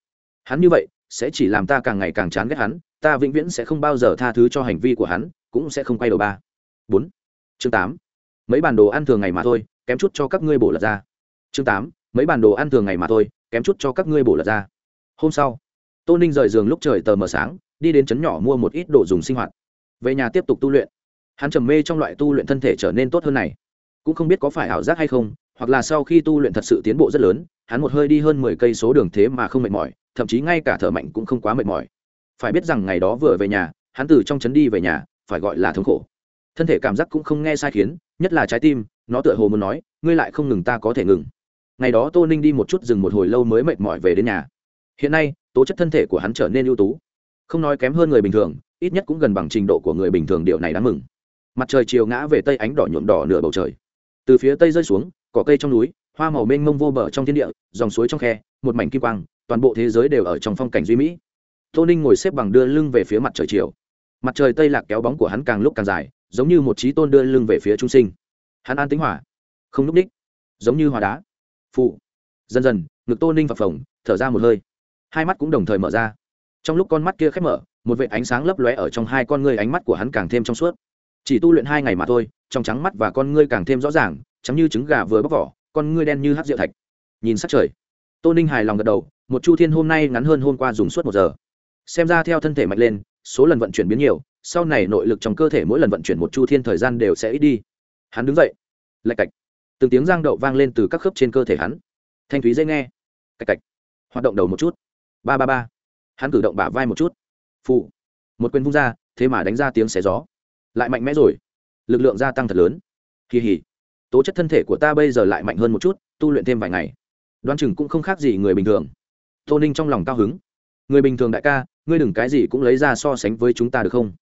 hắn như vậy, sẽ chỉ làm ta càng ngày càng chán ghét hắn, ta vĩnh viễn sẽ không bao giờ tha thứ cho hành vi của hắn, cũng sẽ không quay đầu ba. Bốn. Chương tám. Mấy bản đồ ăn thường ngày mà thôi, kém chút cho các ngươi bổ lật ra. Chương tám mấy bản đồ ăn thường ngày mà thôi, kém chút cho các ngươi bổ lật ra. Hôm sau, tô ninh rời giường lúc trời tờ mờ sáng, đi đến trấn nhỏ mua một ít đồ dùng sinh hoạt. Về nhà tiếp tục tu luyện. Hắn trầm mê trong loại tu luyện thân thể trở nên tốt hơn này. Cũng không biết có phải ảo giác hay không, hoặc là sau khi tu luyện thật sự tiến bộ rất lớn, hắn một hơi đi hơn mười cây số đường thế mà không mệt mỏi, thậm chí ngay cả thở mạnh cũng không quá mệt mỏi. Phải biết rằng ngày đó vừa về nhà, hắn từ trong trấn đi về nhà, phải gọi là thống khổ. Thân thể cảm giác cũng không nghe sai khiến, nhất là trái tim, nó tựa hồ muốn nói, ngươi lại không ngừng ta có thể ngừng ngày đó tô ninh đi một chút dừng một hồi lâu mới mệt mỏi về đến nhà. Hiện nay, tố chất thân thể của hắn trở nên ưu tú. Không nói kém hơn người bình thường, ít nhất cũng gần bằng trình độ của người bình thường điều này đáng mừng. Mặt trời chiều ngã về tây ánh đỏ nhuộm đỏ nửa bầu trời. Từ phía tây rơi xuống, cỏ cây trong núi, hoa màu mênh mông vô bờ trong thiên địa, dòng suối trong khe, một mảnh kim quang, toàn bộ thế giới đều ở trong phong cảnh duy mỹ. Tô ninh ngồi xếp bằng đưa lưng về phía mặt trời chiều. Mặt trời tây lạc kéo bóng của hắn càng lúc càng dài, giống như một trí tôn đưa lưng về phía trung sinh. Hắn an tính hỏa không núp ních giống như hòa đá phụ. Dần dần, ngực tô ninh phập phồng, thở ra một hơi. Hai mắt cũng đồng thời mở ra. Trong lúc con mắt kia khép mở, một vệ ánh sáng lấp lóe ở trong hai con ngươi, ánh mắt của hắn càng thêm trong suốt. Chỉ tu luyện hai ngày mà thôi, trong trắng mắt và con ngươi càng thêm rõ ràng, trắng như trứng gà vừa bóc vỏ, con ngươi đen như hát rượu thạch. Nhìn sắc trời, tô ninh hài lòng gật đầu, một chu thiên hôm nay ngắn hơn hôm qua dùng suốt một giờ. Xem ra theo thân thể mạnh lên, số lần vận chuyển biến nhiều, sau này nội lực trong cơ thể mỗi lần vận chuyển một chu thiên thời gian đều sẽ ít đi. Hắn đứng dậy, lạch cạch từng tiếng giang đậu vang lên từ các khớp trên cơ thể hắn. Thanh thúy dễ nghe. Cạch cạch. Hoạt động đầu một chút. Ba ba ba. Hắn cử động bả vai một chút. Phụ một quyền vung ra, thế mà đánh ra tiếng xé gió. Lại mạnh mẽ rồi. Lực lượng gia tăng thật lớn. Kỳ hỉ. Tố chất thân thể của ta bây giờ lại mạnh hơn một chút, tu luyện thêm vài ngày. Đoan chừng cũng không khác gì người bình thường. Tô ninh trong lòng cao hứng. Người bình thường đại ca, ngươi đừng cái gì cũng lấy ra so sánh với chúng ta được không?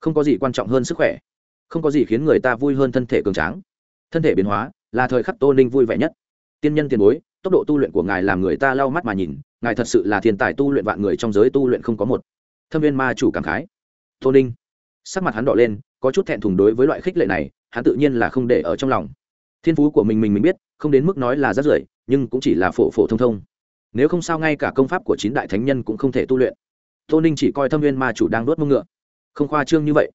Không có gì quan trọng hơn sức khỏe. Không có gì khiến người ta vui hơn thân thể cường tráng. Thân thể biến hóa là thời khắc tô ninh vui vẻ nhất. Tiên nhân tiền bối, tốc độ tu luyện của ngài làm người ta lau mắt mà nhìn, ngài thật sự là thiên tài tu luyện vạn người trong giới tu luyện không có một. Thâm viên ma chủ cảm khái. Tô ninh. Sắc mặt hắn đỏ lên, có chút thẹn thùng đối với loại khích lệ này, hắn tự nhiên là không để ở trong lòng. Thiên phú của mình mình mình biết, không đến mức nói là rất rưởi, nhưng cũng chỉ là phổ phổ thông thông. Nếu không sao ngay cả công pháp của chín đại thánh nhân cũng không thể tu luyện. Tô ninh chỉ coi thâm viên ma chủ đang đốt mông ngựa. Không khoa trương như vậy.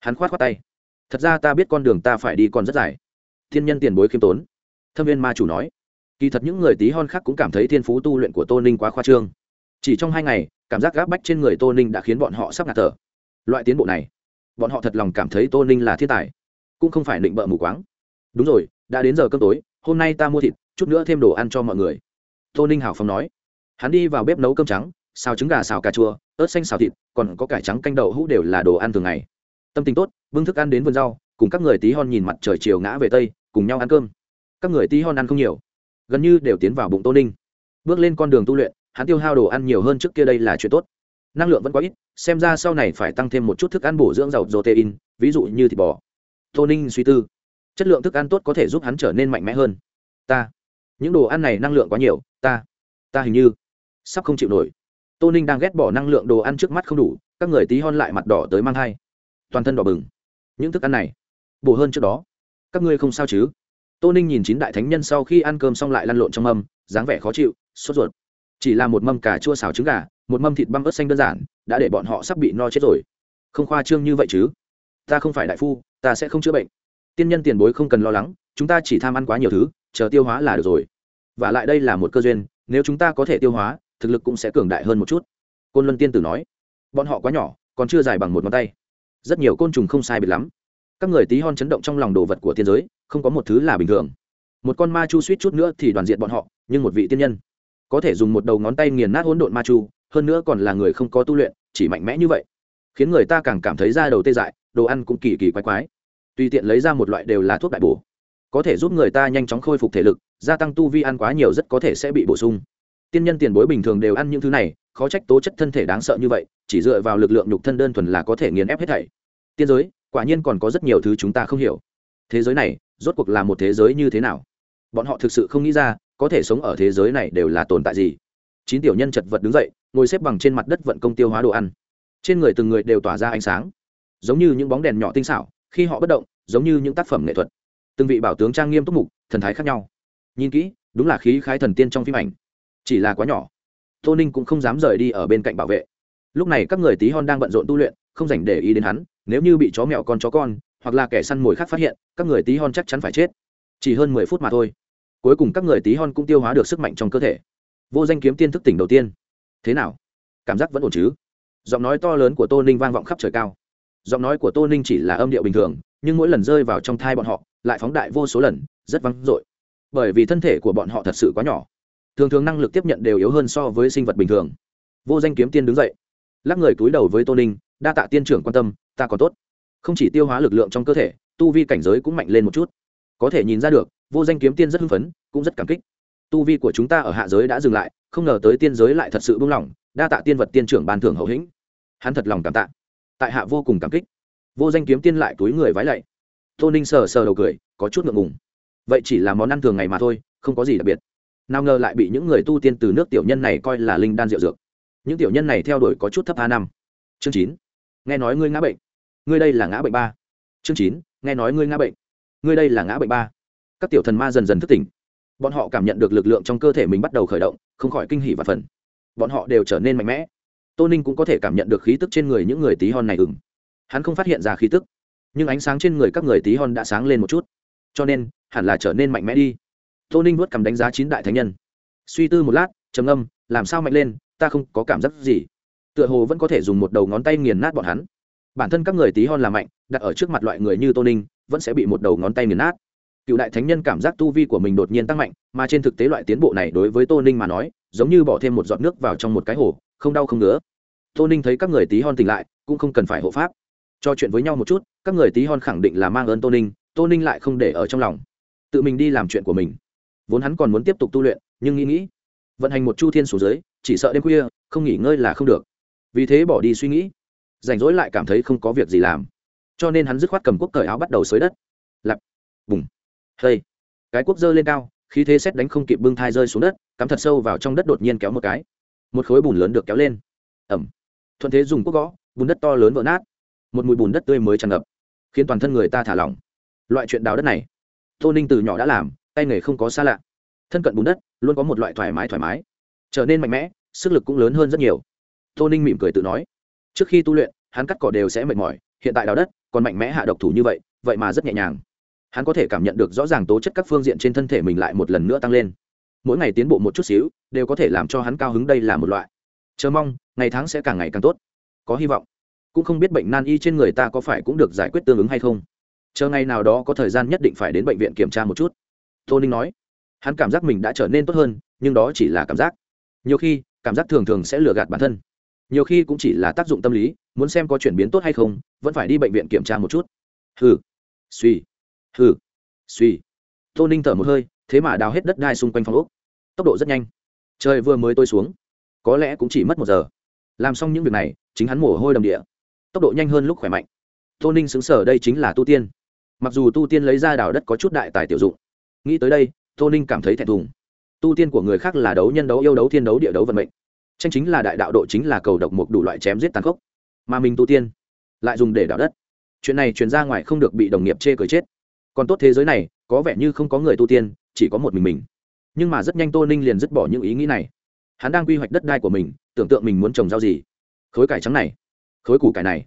Hắn khoát khoát tay. Thật ra ta biết con đường ta phải đi còn rất dài thiên nhân tiền bối khiêm tốn. Thâm viên ma chủ nói, kỳ thật những người tí hon khác cũng cảm thấy thiên phú tu luyện của tô ninh quá khoa trương. Chỉ trong hai ngày, cảm giác gáp bách trên người tô ninh đã khiến bọn họ sắp ngạt thở. Loại tiến bộ này, bọn họ thật lòng cảm thấy tô ninh là thiên tài, cũng không phải định bợ mù quáng. Đúng rồi, đã đến giờ cơm tối, hôm nay ta mua thịt, chút nữa thêm đồ ăn cho mọi người. Tô ninh hào phóng nói, hắn đi vào bếp nấu cơm trắng, xào trứng gà, xào cà chua, ớt xanh xào thịt, còn có cải trắng canh đậu hũ đều là đồ ăn thường ngày. Tâm tình tốt vương thức ăn đến vườn rau, cùng các người tí hon nhìn mặt trời chiều ngã về tây cùng nhau ăn cơm. Các người tí hon ăn không nhiều, gần như đều tiến vào bụng tô ninh. Bước lên con đường tu luyện, hắn tiêu hao đồ ăn nhiều hơn trước kia đây là chuyện tốt. Năng lượng vẫn quá ít, xem ra sau này phải tăng thêm một chút thức ăn bổ dưỡng giàu protein, ví dụ như thịt bò. Tô ninh suy tư, chất lượng thức ăn tốt có thể giúp hắn trở nên mạnh mẽ hơn. Ta, những đồ ăn này năng lượng quá nhiều, ta ta hình như sắp không chịu nổi. Tô ninh đang ghét bỏ năng lượng đồ ăn trước mắt không đủ, các người tí hon lại mặt đỏ tới mang hai toàn thân đỏ bừng. Những thức ăn này bổ hơn trước đó các ngươi không sao chứ? Tô ninh nhìn chín đại thánh nhân sau khi ăn cơm xong lại lăn lộn trong mâm, dáng vẻ khó chịu, sốt ruột. Chỉ là một mâm cà chua xào trứng gà, một mâm thịt băm ớt xanh đơn giản, đã để bọn họ sắp bị no chết rồi. Không khoa trương như vậy chứ? Ta không phải đại phu, ta sẽ không chữa bệnh. Tiên nhân tiền bối không cần lo lắng, chúng ta chỉ tham ăn quá nhiều thứ, chờ tiêu hóa là được rồi. Và lại đây là một cơ duyên, nếu chúng ta có thể tiêu hóa, thực lực cũng sẽ cường đại hơn một chút. Côn luân tiên tử nói. Bọn họ quá nhỏ, còn chưa dài bằng một ngón tay. Rất nhiều côn trùng không sai biệt lắm các người tí hon chấn động trong lòng đồ vật của tiên giới, không có một thứ là bình thường. Một con ma chu suýt chút nữa thì đoàn diện bọn họ, nhưng một vị tiên nhân. Có thể dùng một đầu ngón tay nghiền nát hỗn độn ma chu, hơn nữa còn là người không có tu luyện, chỉ mạnh mẽ như vậy. Khiến người ta càng cảm thấy da đầu tê dại, đồ ăn cũng kỳ kỳ quái quái. Tùy tiện lấy ra một loại đều là thuốc đại bổ. Có thể giúp người ta nhanh chóng khôi phục thể lực, gia tăng tu vi ăn quá nhiều rất có thể sẽ bị bổ sung. Tiên nhân tiền bối bình thường đều ăn những thứ này, khó trách tố chất thân thể đáng sợ như vậy, chỉ dựa vào lực lượng nhục thân đơn thuần là có thể nghiền ép hết thảy. Tiên giới quả nhiên còn có rất nhiều thứ chúng ta không hiểu. Thế giới này, rốt cuộc là một thế giới như thế nào? Bọn họ thực sự không nghĩ ra, có thể sống ở thế giới này đều là tồn tại gì. Chín tiểu nhân chật vật đứng dậy, ngồi xếp bằng trên mặt đất vận công tiêu hóa đồ ăn. Trên người từng người đều tỏa ra ánh sáng. Giống như những bóng đèn nhỏ tinh xảo, khi họ bất động, giống như những tác phẩm nghệ thuật. Từng vị bảo tướng trang nghiêm túc mục, thần thái khác nhau. Nhìn kỹ, đúng là khí khái thần tiên trong phim ảnh. Chỉ là quá nhỏ. Tô ninh cũng không dám rời đi ở bên cạnh bảo vệ. Lúc này các người tí hon đang bận rộn tu luyện, không dành để ý đến hắn nếu như bị chó mèo con chó con, hoặc là kẻ săn mồi khác phát hiện, các người tí hon chắc chắn phải chết. Chỉ hơn mười phút mà thôi. Cuối cùng các người tí hon cũng tiêu hóa được sức mạnh trong cơ thể. Vô danh kiếm tiên thức tỉnh đầu tiên. Thế nào? Cảm giác vẫn ổn chứ? Giọng nói to lớn của tô ninh vang vọng khắp trời cao. Giọng nói của tô ninh chỉ là âm điệu bình thường, nhưng mỗi lần rơi vào trong thai bọn họ, lại phóng đại vô số lần, rất vắng dội. Bởi vì thân thể của bọn họ thật sự quá nhỏ. Thường thường năng lực tiếp nhận đều yếu hơn so với sinh vật bình thường. Vô danh kiếm tiên đứng dậy, lắc người cúi đầu với tô ninh, đa tạ tiên trưởng quan tâm ta còn tốt. Không chỉ tiêu hóa lực lượng trong cơ thể, tu vi cảnh giới cũng mạnh lên một chút. Có thể nhìn ra được, vô danh kiếm tiên rất hưng phấn, cũng rất cảm kích. Tu vi của chúng ta ở hạ giới đã dừng lại, không ngờ tới tiên giới lại thật sự buông lỏng, đa tạ tiên vật tiên trưởng ban thưởng hậu hĩnh. Hắn thật lòng cảm tạ. Tại hạ vô cùng cảm kích. Vô danh kiếm tiên lại túi người vái lạy. Tô ninh sờ sờ đầu cười, có chút ngượng ngùng. Vậy chỉ là món ăn thường ngày mà thôi, không có gì đặc biệt. Nào ngờ lại bị những người tu tiên từ nước tiểu nhân này coi là linh đan rượu dược. Những tiểu nhân này theo đuổi có chút thấp a năm. Chương chín nghe nói ngươi ngã bệnh. Ngươi đây là ngã bệnh ba. Chương chín, nghe nói ngươi ngã bệnh. Ngươi đây là ngã bệnh ba. Các tiểu thần ma dần dần thức tỉnh. Bọn họ cảm nhận được lực lượng trong cơ thể mình bắt đầu khởi động, không khỏi kinh hỉ và phần bọn họ đều trở nên mạnh mẽ. Tô ninh cũng có thể cảm nhận được khí tức trên người những người tí hon này ừng hắn không phát hiện ra khí tức, nhưng ánh sáng trên người các người tí hon đã sáng lên một chút. Cho nên, hẳn là trở nên mạnh mẽ đi. Tô ninh vuốt cầm đánh giá chín đại thánh nhân. Suy tư một lát, trầm âm làm sao mạnh lên? Ta không có cảm giác gì tựa hồ vẫn có thể dùng một đầu ngón tay nghiền nát bọn hắn. Bản thân các người tí hon là mạnh, đặt ở trước mặt loại người như tô ninh, vẫn sẽ bị một đầu ngón tay nghiền nát. Cựu đại thánh nhân cảm giác tu vi của mình đột nhiên tăng mạnh, mà trên thực tế loại tiến bộ này đối với tô ninh mà nói, giống như bỏ thêm một giọt nước vào trong một cái hồ, không đau không ngứa. Tô ninh thấy các người tí hon tỉnh lại, cũng không cần phải hộ pháp. Cho chuyện với nhau một chút, các người tí hon khẳng định là mang ơn tô ninh tô ninh lại không để ở trong lòng. Tự mình đi làm chuyện của mình. Vốn hắn còn muốn tiếp tục tu luyện, nhưng nghĩ nghĩ, vận hành một chu thiên xuống dưới chỉ sợ đêm khuya, không nghỉ ngơi là không được vì thế bỏ đi suy nghĩ. Rảnh rỗi lại cảm thấy không có việc gì làm. Cho nên hắn dứt khoát cầm quốc cởi áo bắt đầu xới đất. Lặp bùng. Hây cái quốc dơ lên cao, khí thế xét đánh không kịp bưng thai rơi xuống đất, cắm thật sâu vào trong đất đột nhiên kéo một cái. Một khối bùn lớn được kéo lên. Ẩm. Thuận thế dùng quốc gõ, bùn đất to lớn vỡ nát. Một mùi bùn đất tươi mới tràn ngập, khiến toàn thân người ta thả lỏng. Loại chuyện đào đất này, tô ninh từ nhỏ đã làm, tay nghề không có xa lạ. Thân cận bùn đất, luôn có một loại thoải mái thoải mái. Trở nên mạnh mẽ, sức lực cũng lớn hơn rất nhiều tô ninh mỉm cười tự nói. Trước khi tu luyện, hắn cắt cỏ đều sẽ mệt mỏi, hiện tại đào đất, còn mạnh mẽ hạ độc thủ như vậy vậy mà rất nhẹ nhàng. Hắn có thể cảm nhận được rõ ràng tố chất các phương diện trên thân thể mình lại một lần nữa tăng lên. Mỗi ngày tiến bộ một chút xíu, đều có thể làm cho hắn cao hứng đây là một loại. Chờ mong, ngày tháng sẽ càng ngày càng tốt. Có hy vọng. Cũng không biết bệnh nan y trên người ta có phải cũng được giải quyết tương ứng hay không. Chờ ngày nào đó có thời gian nhất định phải đến bệnh viện kiểm tra một chút. Tô ninh nói. Hắn cảm giác mình đã trở nên tốt hơn, nhưng đó chỉ là cảm giác. Nhiều khi, cảm giác thường thường sẽ lừa gạt bản thân nhiều khi cũng chỉ là tác dụng tâm lý, muốn xem có chuyển biến tốt hay không, vẫn phải đi bệnh viện kiểm tra một chút. Hừ. Suy. Hừ. Suy. Tô ninh thở một hơi, thế mà đào hết đất đai xung quanh phòng úc tốc độ rất nhanh. Trời vừa mới tôi xuống. Có lẽ cũng chỉ mất một giờ. Làm xong những việc này, chính hắn mồ hôi đầm địa. Tốc độ nhanh hơn lúc khỏe mạnh. Tô ninh xứng sở đây chính là tu tiên. Mặc dù tu tiên lấy ra đào đất có chút đại tài tiểu dụng. Nghĩ tới đây, tô ninh cảm thấy thẹn thùng. Tu tiên của người khác là đấu nhân đấu yêu đấu thiên đấu địa đấu vận mệnh tranh chính là đại đạo độ chính là cầu độc mục đủ loại chém giết tàn khốc. Mà mình tu tiên, lại dùng để đào đất. Chuyện này truyền ra ngoài không được bị đồng nghiệp chê cười chết. Còn tốt thế giới này, có vẻ như không có người tu tiên, chỉ có một mình mình. Nhưng mà rất nhanh tô ninh liền dứt bỏ những ý nghĩ này. Hắn đang quy hoạch đất đai của mình, tưởng tượng mình muốn trồng rau gì. Khối cải trắng này, khối củ cải này,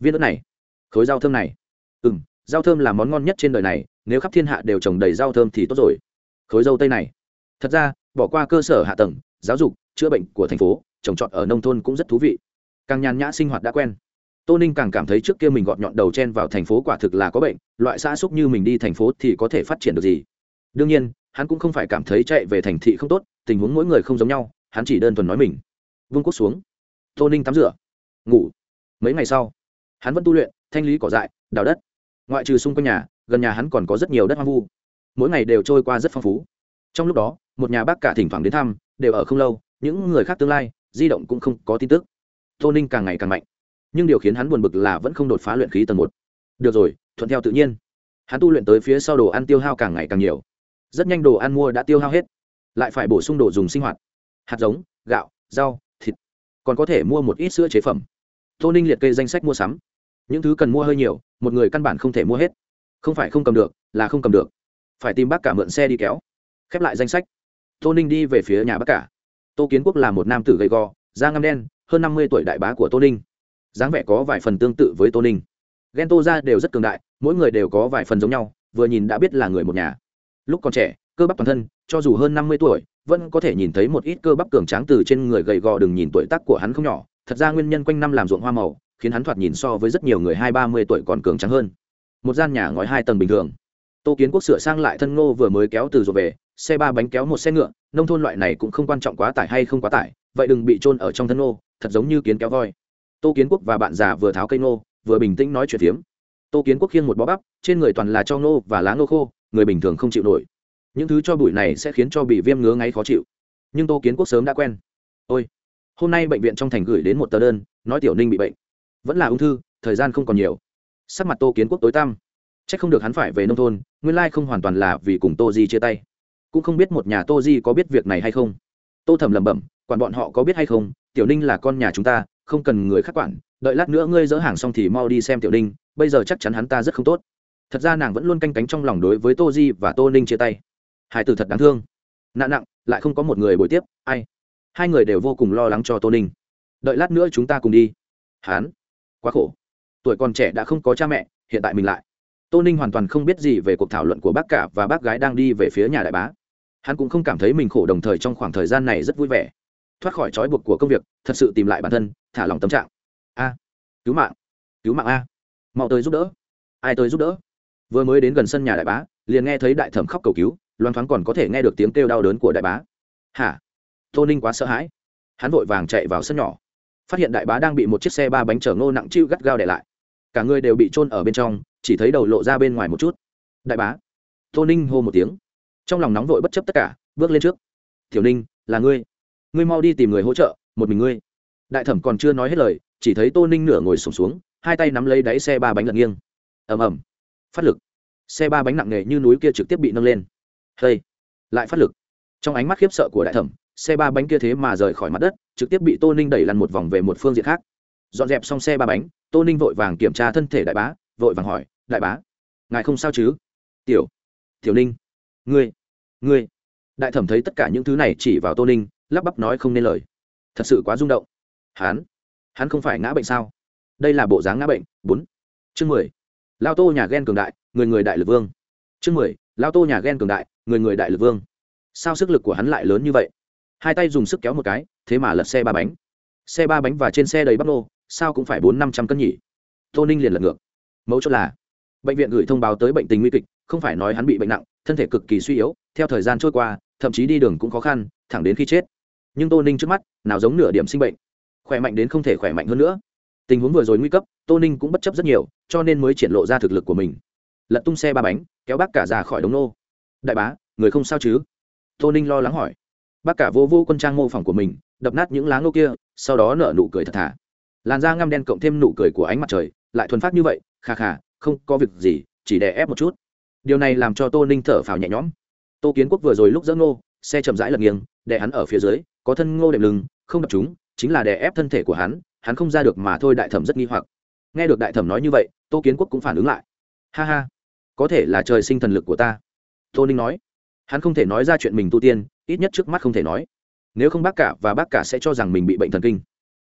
viên đất này, khối rau thơm này. Ừ m rau thơm là món ngon nhất trên đời này, nếu khắp thiên hạ đều trồng đầy rau thơm thì tốt rồi. Khối dâu tây này, thật ra, bỏ qua cơ sở hạ tầng, giáo dục chữa bệnh của thành phố, trồng trọt ở nông thôn cũng rất thú vị. Càng nhàn nhã sinh hoạt đã quen. Tô ninh càng cảm thấy trước kia mình gọt nhọn đầu chen vào thành phố quả thực là có bệnh, loại xã xúc như mình đi thành phố thì có thể phát triển được gì? Đương nhiên, hắn cũng không phải cảm thấy chạy về thành thị không tốt, tình huống mỗi người không giống nhau, hắn chỉ đơn thuần nói mình. Vương quốc xuống. Tô ninh tắm rửa. Ngủ. Mấy ngày sau, hắn vẫn tu luyện, thanh lý cỏ dại, đào đất. Ngoại trừ xung quanh nhà, gần nhà hắn còn có rất nhiều đất hoang vu. Mỗi ngày đều trôi qua rất phong phú. Trong lúc đó, một nhà bác cả thỉnh thoảng đến thăm, đều ở không lâu những người khác tương lai, di động cũng không có tin tức. Tô ninh càng ngày càng mạnh. Nhưng điều khiến hắn buồn bực là vẫn không đột phá luyện khí tầng một. Được rồi, thuận theo tự nhiên. Hắn tu luyện tới phía sau đồ ăn tiêu hao càng ngày càng nhiều. Rất nhanh đồ ăn mua đã tiêu hao hết. Lại phải bổ sung đồ dùng sinh hoạt. Hạt giống, gạo, rau, thịt. Còn có thể mua một ít sữa chế phẩm. Tô ninh liệt kê danh sách mua sắm. Những thứ cần mua hơi nhiều, một người căn bản không thể mua hết. Không phải không cầm được, là không cầm được. Phải tìm bác cả mượn xe đi kéo. Khép lại danh sách. Tô ninh đi về phía nhà bác cả tô kiến quốc là một nam tử gầy gò, da ngăm đen, hơn năm mươi tuổi đại bá của tô ninh. Dáng vẻ có vài phần tương tự với tô ninh. Ghen tô ra đều rất cường đại, mỗi người đều có vài phần giống nhau, vừa nhìn đã biết là người một nhà. Lúc còn trẻ, cơ bắp toàn thân, cho dù hơn năm mươi tuổi, vẫn có thể nhìn thấy một ít cơ bắp cường tráng từ trên người gầy gò đừng nhìn tuổi tác của hắn không nhỏ. Thật ra nguyên nhân quanh năm làm ruộng hoa màu, khiến hắn thoạt nhìn so với rất nhiều người hai ba mươi tuổi còn cường trắng hơn. Một gian nhà ngói hai tầng bình thường. Tô kiến quốc sửa sang lại thân ngô vừa mới kéo từ ruột về xe ba bánh kéo một xe ngựa, nông thôn loại này cũng không quan trọng quá tải hay không quá tải, vậy đừng bị trôn ở trong thân nô thật giống như kiến kéo voi. Tô kiến quốc và bạn già vừa tháo cây nô vừa bình tĩnh nói chuyện phiếm. Tô kiến quốc khiêng một bó bắp, trên người toàn là cho nô và lá nô khô, người bình thường không chịu nổi. Những thứ cho bụi này sẽ khiến cho bị viêm ngứa ngáy khó chịu. Nhưng tô kiến quốc sớm đã quen. Ôi, hôm nay bệnh viện trong thành gửi đến một tờ đơn, nói tiểu ninh bị bệnh. Vẫn là ung thư, thời gian không còn nhiều. Sắc mặt tô kiến quốc tối tăm. C h ắ c không được hắn phải về nông thôn, nguyên lai không hoàn toàn là vì cùng tô di chia tay cũng không biết một nhà tô di có biết việc này hay không. Tô Thẩm lẩm bẩm, quản bọn họ có biết hay không? Tiểu ninh là con nhà chúng ta, không cần người khác quản. Đợi lát nữa ngươi dỡ hàng xong thì mau đi xem tiểu ninh, bây giờ chắc chắn hắn ta rất không tốt. Thật ra nàng vẫn luôn canh cánh trong lòng đối với tô di và tô ninh chia tay. Hải tử thật đáng thương. Nạn nặng, lại không có một người buổi tiếp, ai? Hai người đều vô cùng lo lắng cho tô ninh. Đợi lát nữa chúng ta cùng đi. Hán. Quá khổ. Tuổi còn trẻ đã không có cha mẹ, hiện tại mình lại. Tô ninh hoàn toàn không biết gì về cuộc thảo luận của bác cả và bác gái đang đi về phía nhà đại bá hắn cũng không cảm thấy mình khổ đồng thời trong khoảng thời gian này rất vui vẻ. Thoát khỏi trói buộc của công việc, thật sự tìm lại bản thân, thả lòng tâm trạng. A, cứu mạng cứu mạng a. Mau tới giúp đỡ. Ai tới giúp đỡ? Vừa mới đến gần sân nhà đại bá, liền nghe thấy đại thẩm khóc cầu cứu, loan thoáng còn có thể nghe được tiếng kêu đau đớn của đại bá. Hả? Tô ninh quá sợ hãi. Hắn vội vàng chạy vào sân nhỏ. Phát hiện đại bá đang bị một chiếc xe ba bánh chở ngô nặng chịu gắt gao để lại. Cả người đều bị trôn ở bên trong, chỉ thấy đầu lộ ra bên ngoài một chút. Đại bá. Tô ninh hô một tiếng trong lòng nóng vội bất chấp tất cả bước lên trước. Tiểu ninh là ngươi. Ngươi mau đi tìm người hỗ trợ một mình ngươi. Đại thẩm còn chưa nói hết lời chỉ thấy tô ninh nửa ngồi sùng xuống, xuống hai tay nắm lấy đáy xe ba bánh lật nghiêng. Ầm ầm. Phát lực. Xe ba bánh nặng nề như núi kia trực tiếp bị nâng lên. Hây lại phát lực. Trong ánh mắt khiếp sợ của đại thẩm xe ba bánh kia thế mà rời khỏi mặt đất trực tiếp bị tô ninh đẩy lăn một vòng về một phương diện khác. Dọn dẹp xong xe ba bánh tô ninh vội vàng kiểm tra thân thể đại bá vội vàng hỏi đại bá ngài không sao chứ? Tiểu tiểu ninh ngươi ngươi. Đại thẩm thấy tất cả những thứ này chỉ vào tô ninh, lắp bắp nói không nên lời. Thật sự quá rung động. Hắn hắn không phải ngã bệnh sao? Đây là bộ dáng ngã bệnh. Bốn. Chương mười. Lao tô nhà ghen cường đại, người người đại lực vương. Chương mười. Lao tô nhà ghen cường đại, người người đại lực vương. Sao sức lực của hắn lại lớn như vậy? Hai tay dùng sức kéo một cái, thế mà lật xe ba bánh. Xe ba bánh và trên xe đầy bắp nô, sao cũng phải bốn năm trăm cân nhỉ? Tô ninh liền lật ngược. Mẫu chốt là, bệnh viện gửi thông báo tới bệnh tình nguy kịch, không phải nói hắn bị bệnh nặng, thân thể cực kỳ suy yếu theo thời gian trôi qua, thậm chí đi đường cũng khó khăn, thẳng đến khi chết. Nhưng tô ninh trước mắt, nào giống nửa điểm sinh bệnh. Khỏe mạnh đến không thể khỏe mạnh hơn nữa. Tình huống vừa rồi nguy cấp, tô ninh cũng bất chấp rất nhiều, cho nên mới triển lộ ra thực lực của mình. Lật tung xe ba bánh, kéo bác cả ra khỏi đống nô. Đại bá, người không sao chứ? Tô ninh lo lắng hỏi. Bác cả vô vô quân trang mô phỏng của mình, đập nát những lá ngô kia, sau đó nở nụ cười thật thà. Làn da ngăm đen cộng thêm nụ cười của ánh mặt trời, lại thuần phát như vậy khà khà không có việc gì, chỉ đè ép một chút. Điều này làm cho tô ninh thở phào nhẹ nhõm tô kiến quốc vừa rồi lúc dỡ ngô, xe chậm rãi lật nghiêng, đè hắn ở phía dưới, có thân ngô đệm lưng, không đập chúng, chính là đè ép thân thể của hắn hắn không ra được mà thôi đại thẩm rất nghi hoặc. Nghe được đại thẩm nói như vậy, tô kiến quốc cũng phản ứng lại. Ha ha, có thể là trời sinh thần lực của ta. Tô ninh nói. Hắn không thể nói ra chuyện mình tu tiên, ít nhất trước mắt không thể nói. Nếu không bác cả và bác cả sẽ cho rằng mình bị bệnh thần kinh.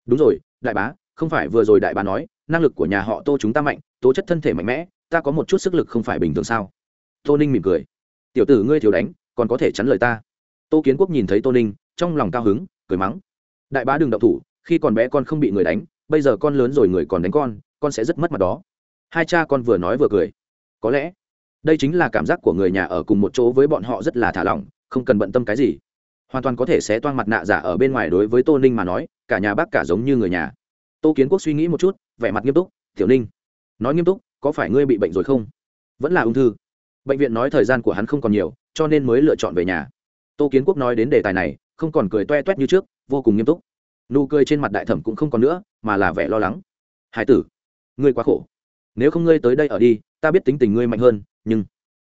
Đúng rồi, đại bá, không phải vừa rồi đại bá nói, năng lực của nhà họ tô chúng ta mạnh, tố chất thân thể mạnh mẽ, ta có một chút sức lực không phải bình thường sao? Tô ninh mỉm cười tiểu tử ngươi thiếu đánh, còn có thể chắn lời ta. Tô kiến quốc nhìn thấy tô ninh, trong lòng cao hứng, cười mắng. Đại bá đừng đậu thủ, khi còn bé con không bị người đánh, bây giờ con lớn rồi người còn đánh con con sẽ rất mất mặt đó. Hai cha con vừa nói vừa cười. Có lẽ, đây chính là cảm giác của người nhà ở cùng một chỗ với bọn họ rất là thả lỏng, không cần bận tâm cái gì. Hoàn toàn có thể sẽ toan mặt nạ giả ở bên ngoài đối với tô ninh mà nói, cả nhà bác cả giống như người nhà. Tô kiến quốc suy nghĩ một chút, vẻ mặt nghiêm túc. Tiểu ninh, nói nghiêm túc, có phải ngươi bị bệnh rồi không? Vẫn là ung thư bệnh viện nói thời gian của hắn không còn nhiều, cho nên mới lựa chọn về nhà. Tô kiến quốc nói đến đề tài này, không còn cười toe toét như trước, vô cùng nghiêm túc. Nụ cười trên mặt đại thẩm cũng không còn nữa, mà là vẻ lo lắng. Hải tử, ngươi quá khổ. Nếu không ngươi tới đây ở đi, ta biết tính tình ngươi mạnh hơn, nhưng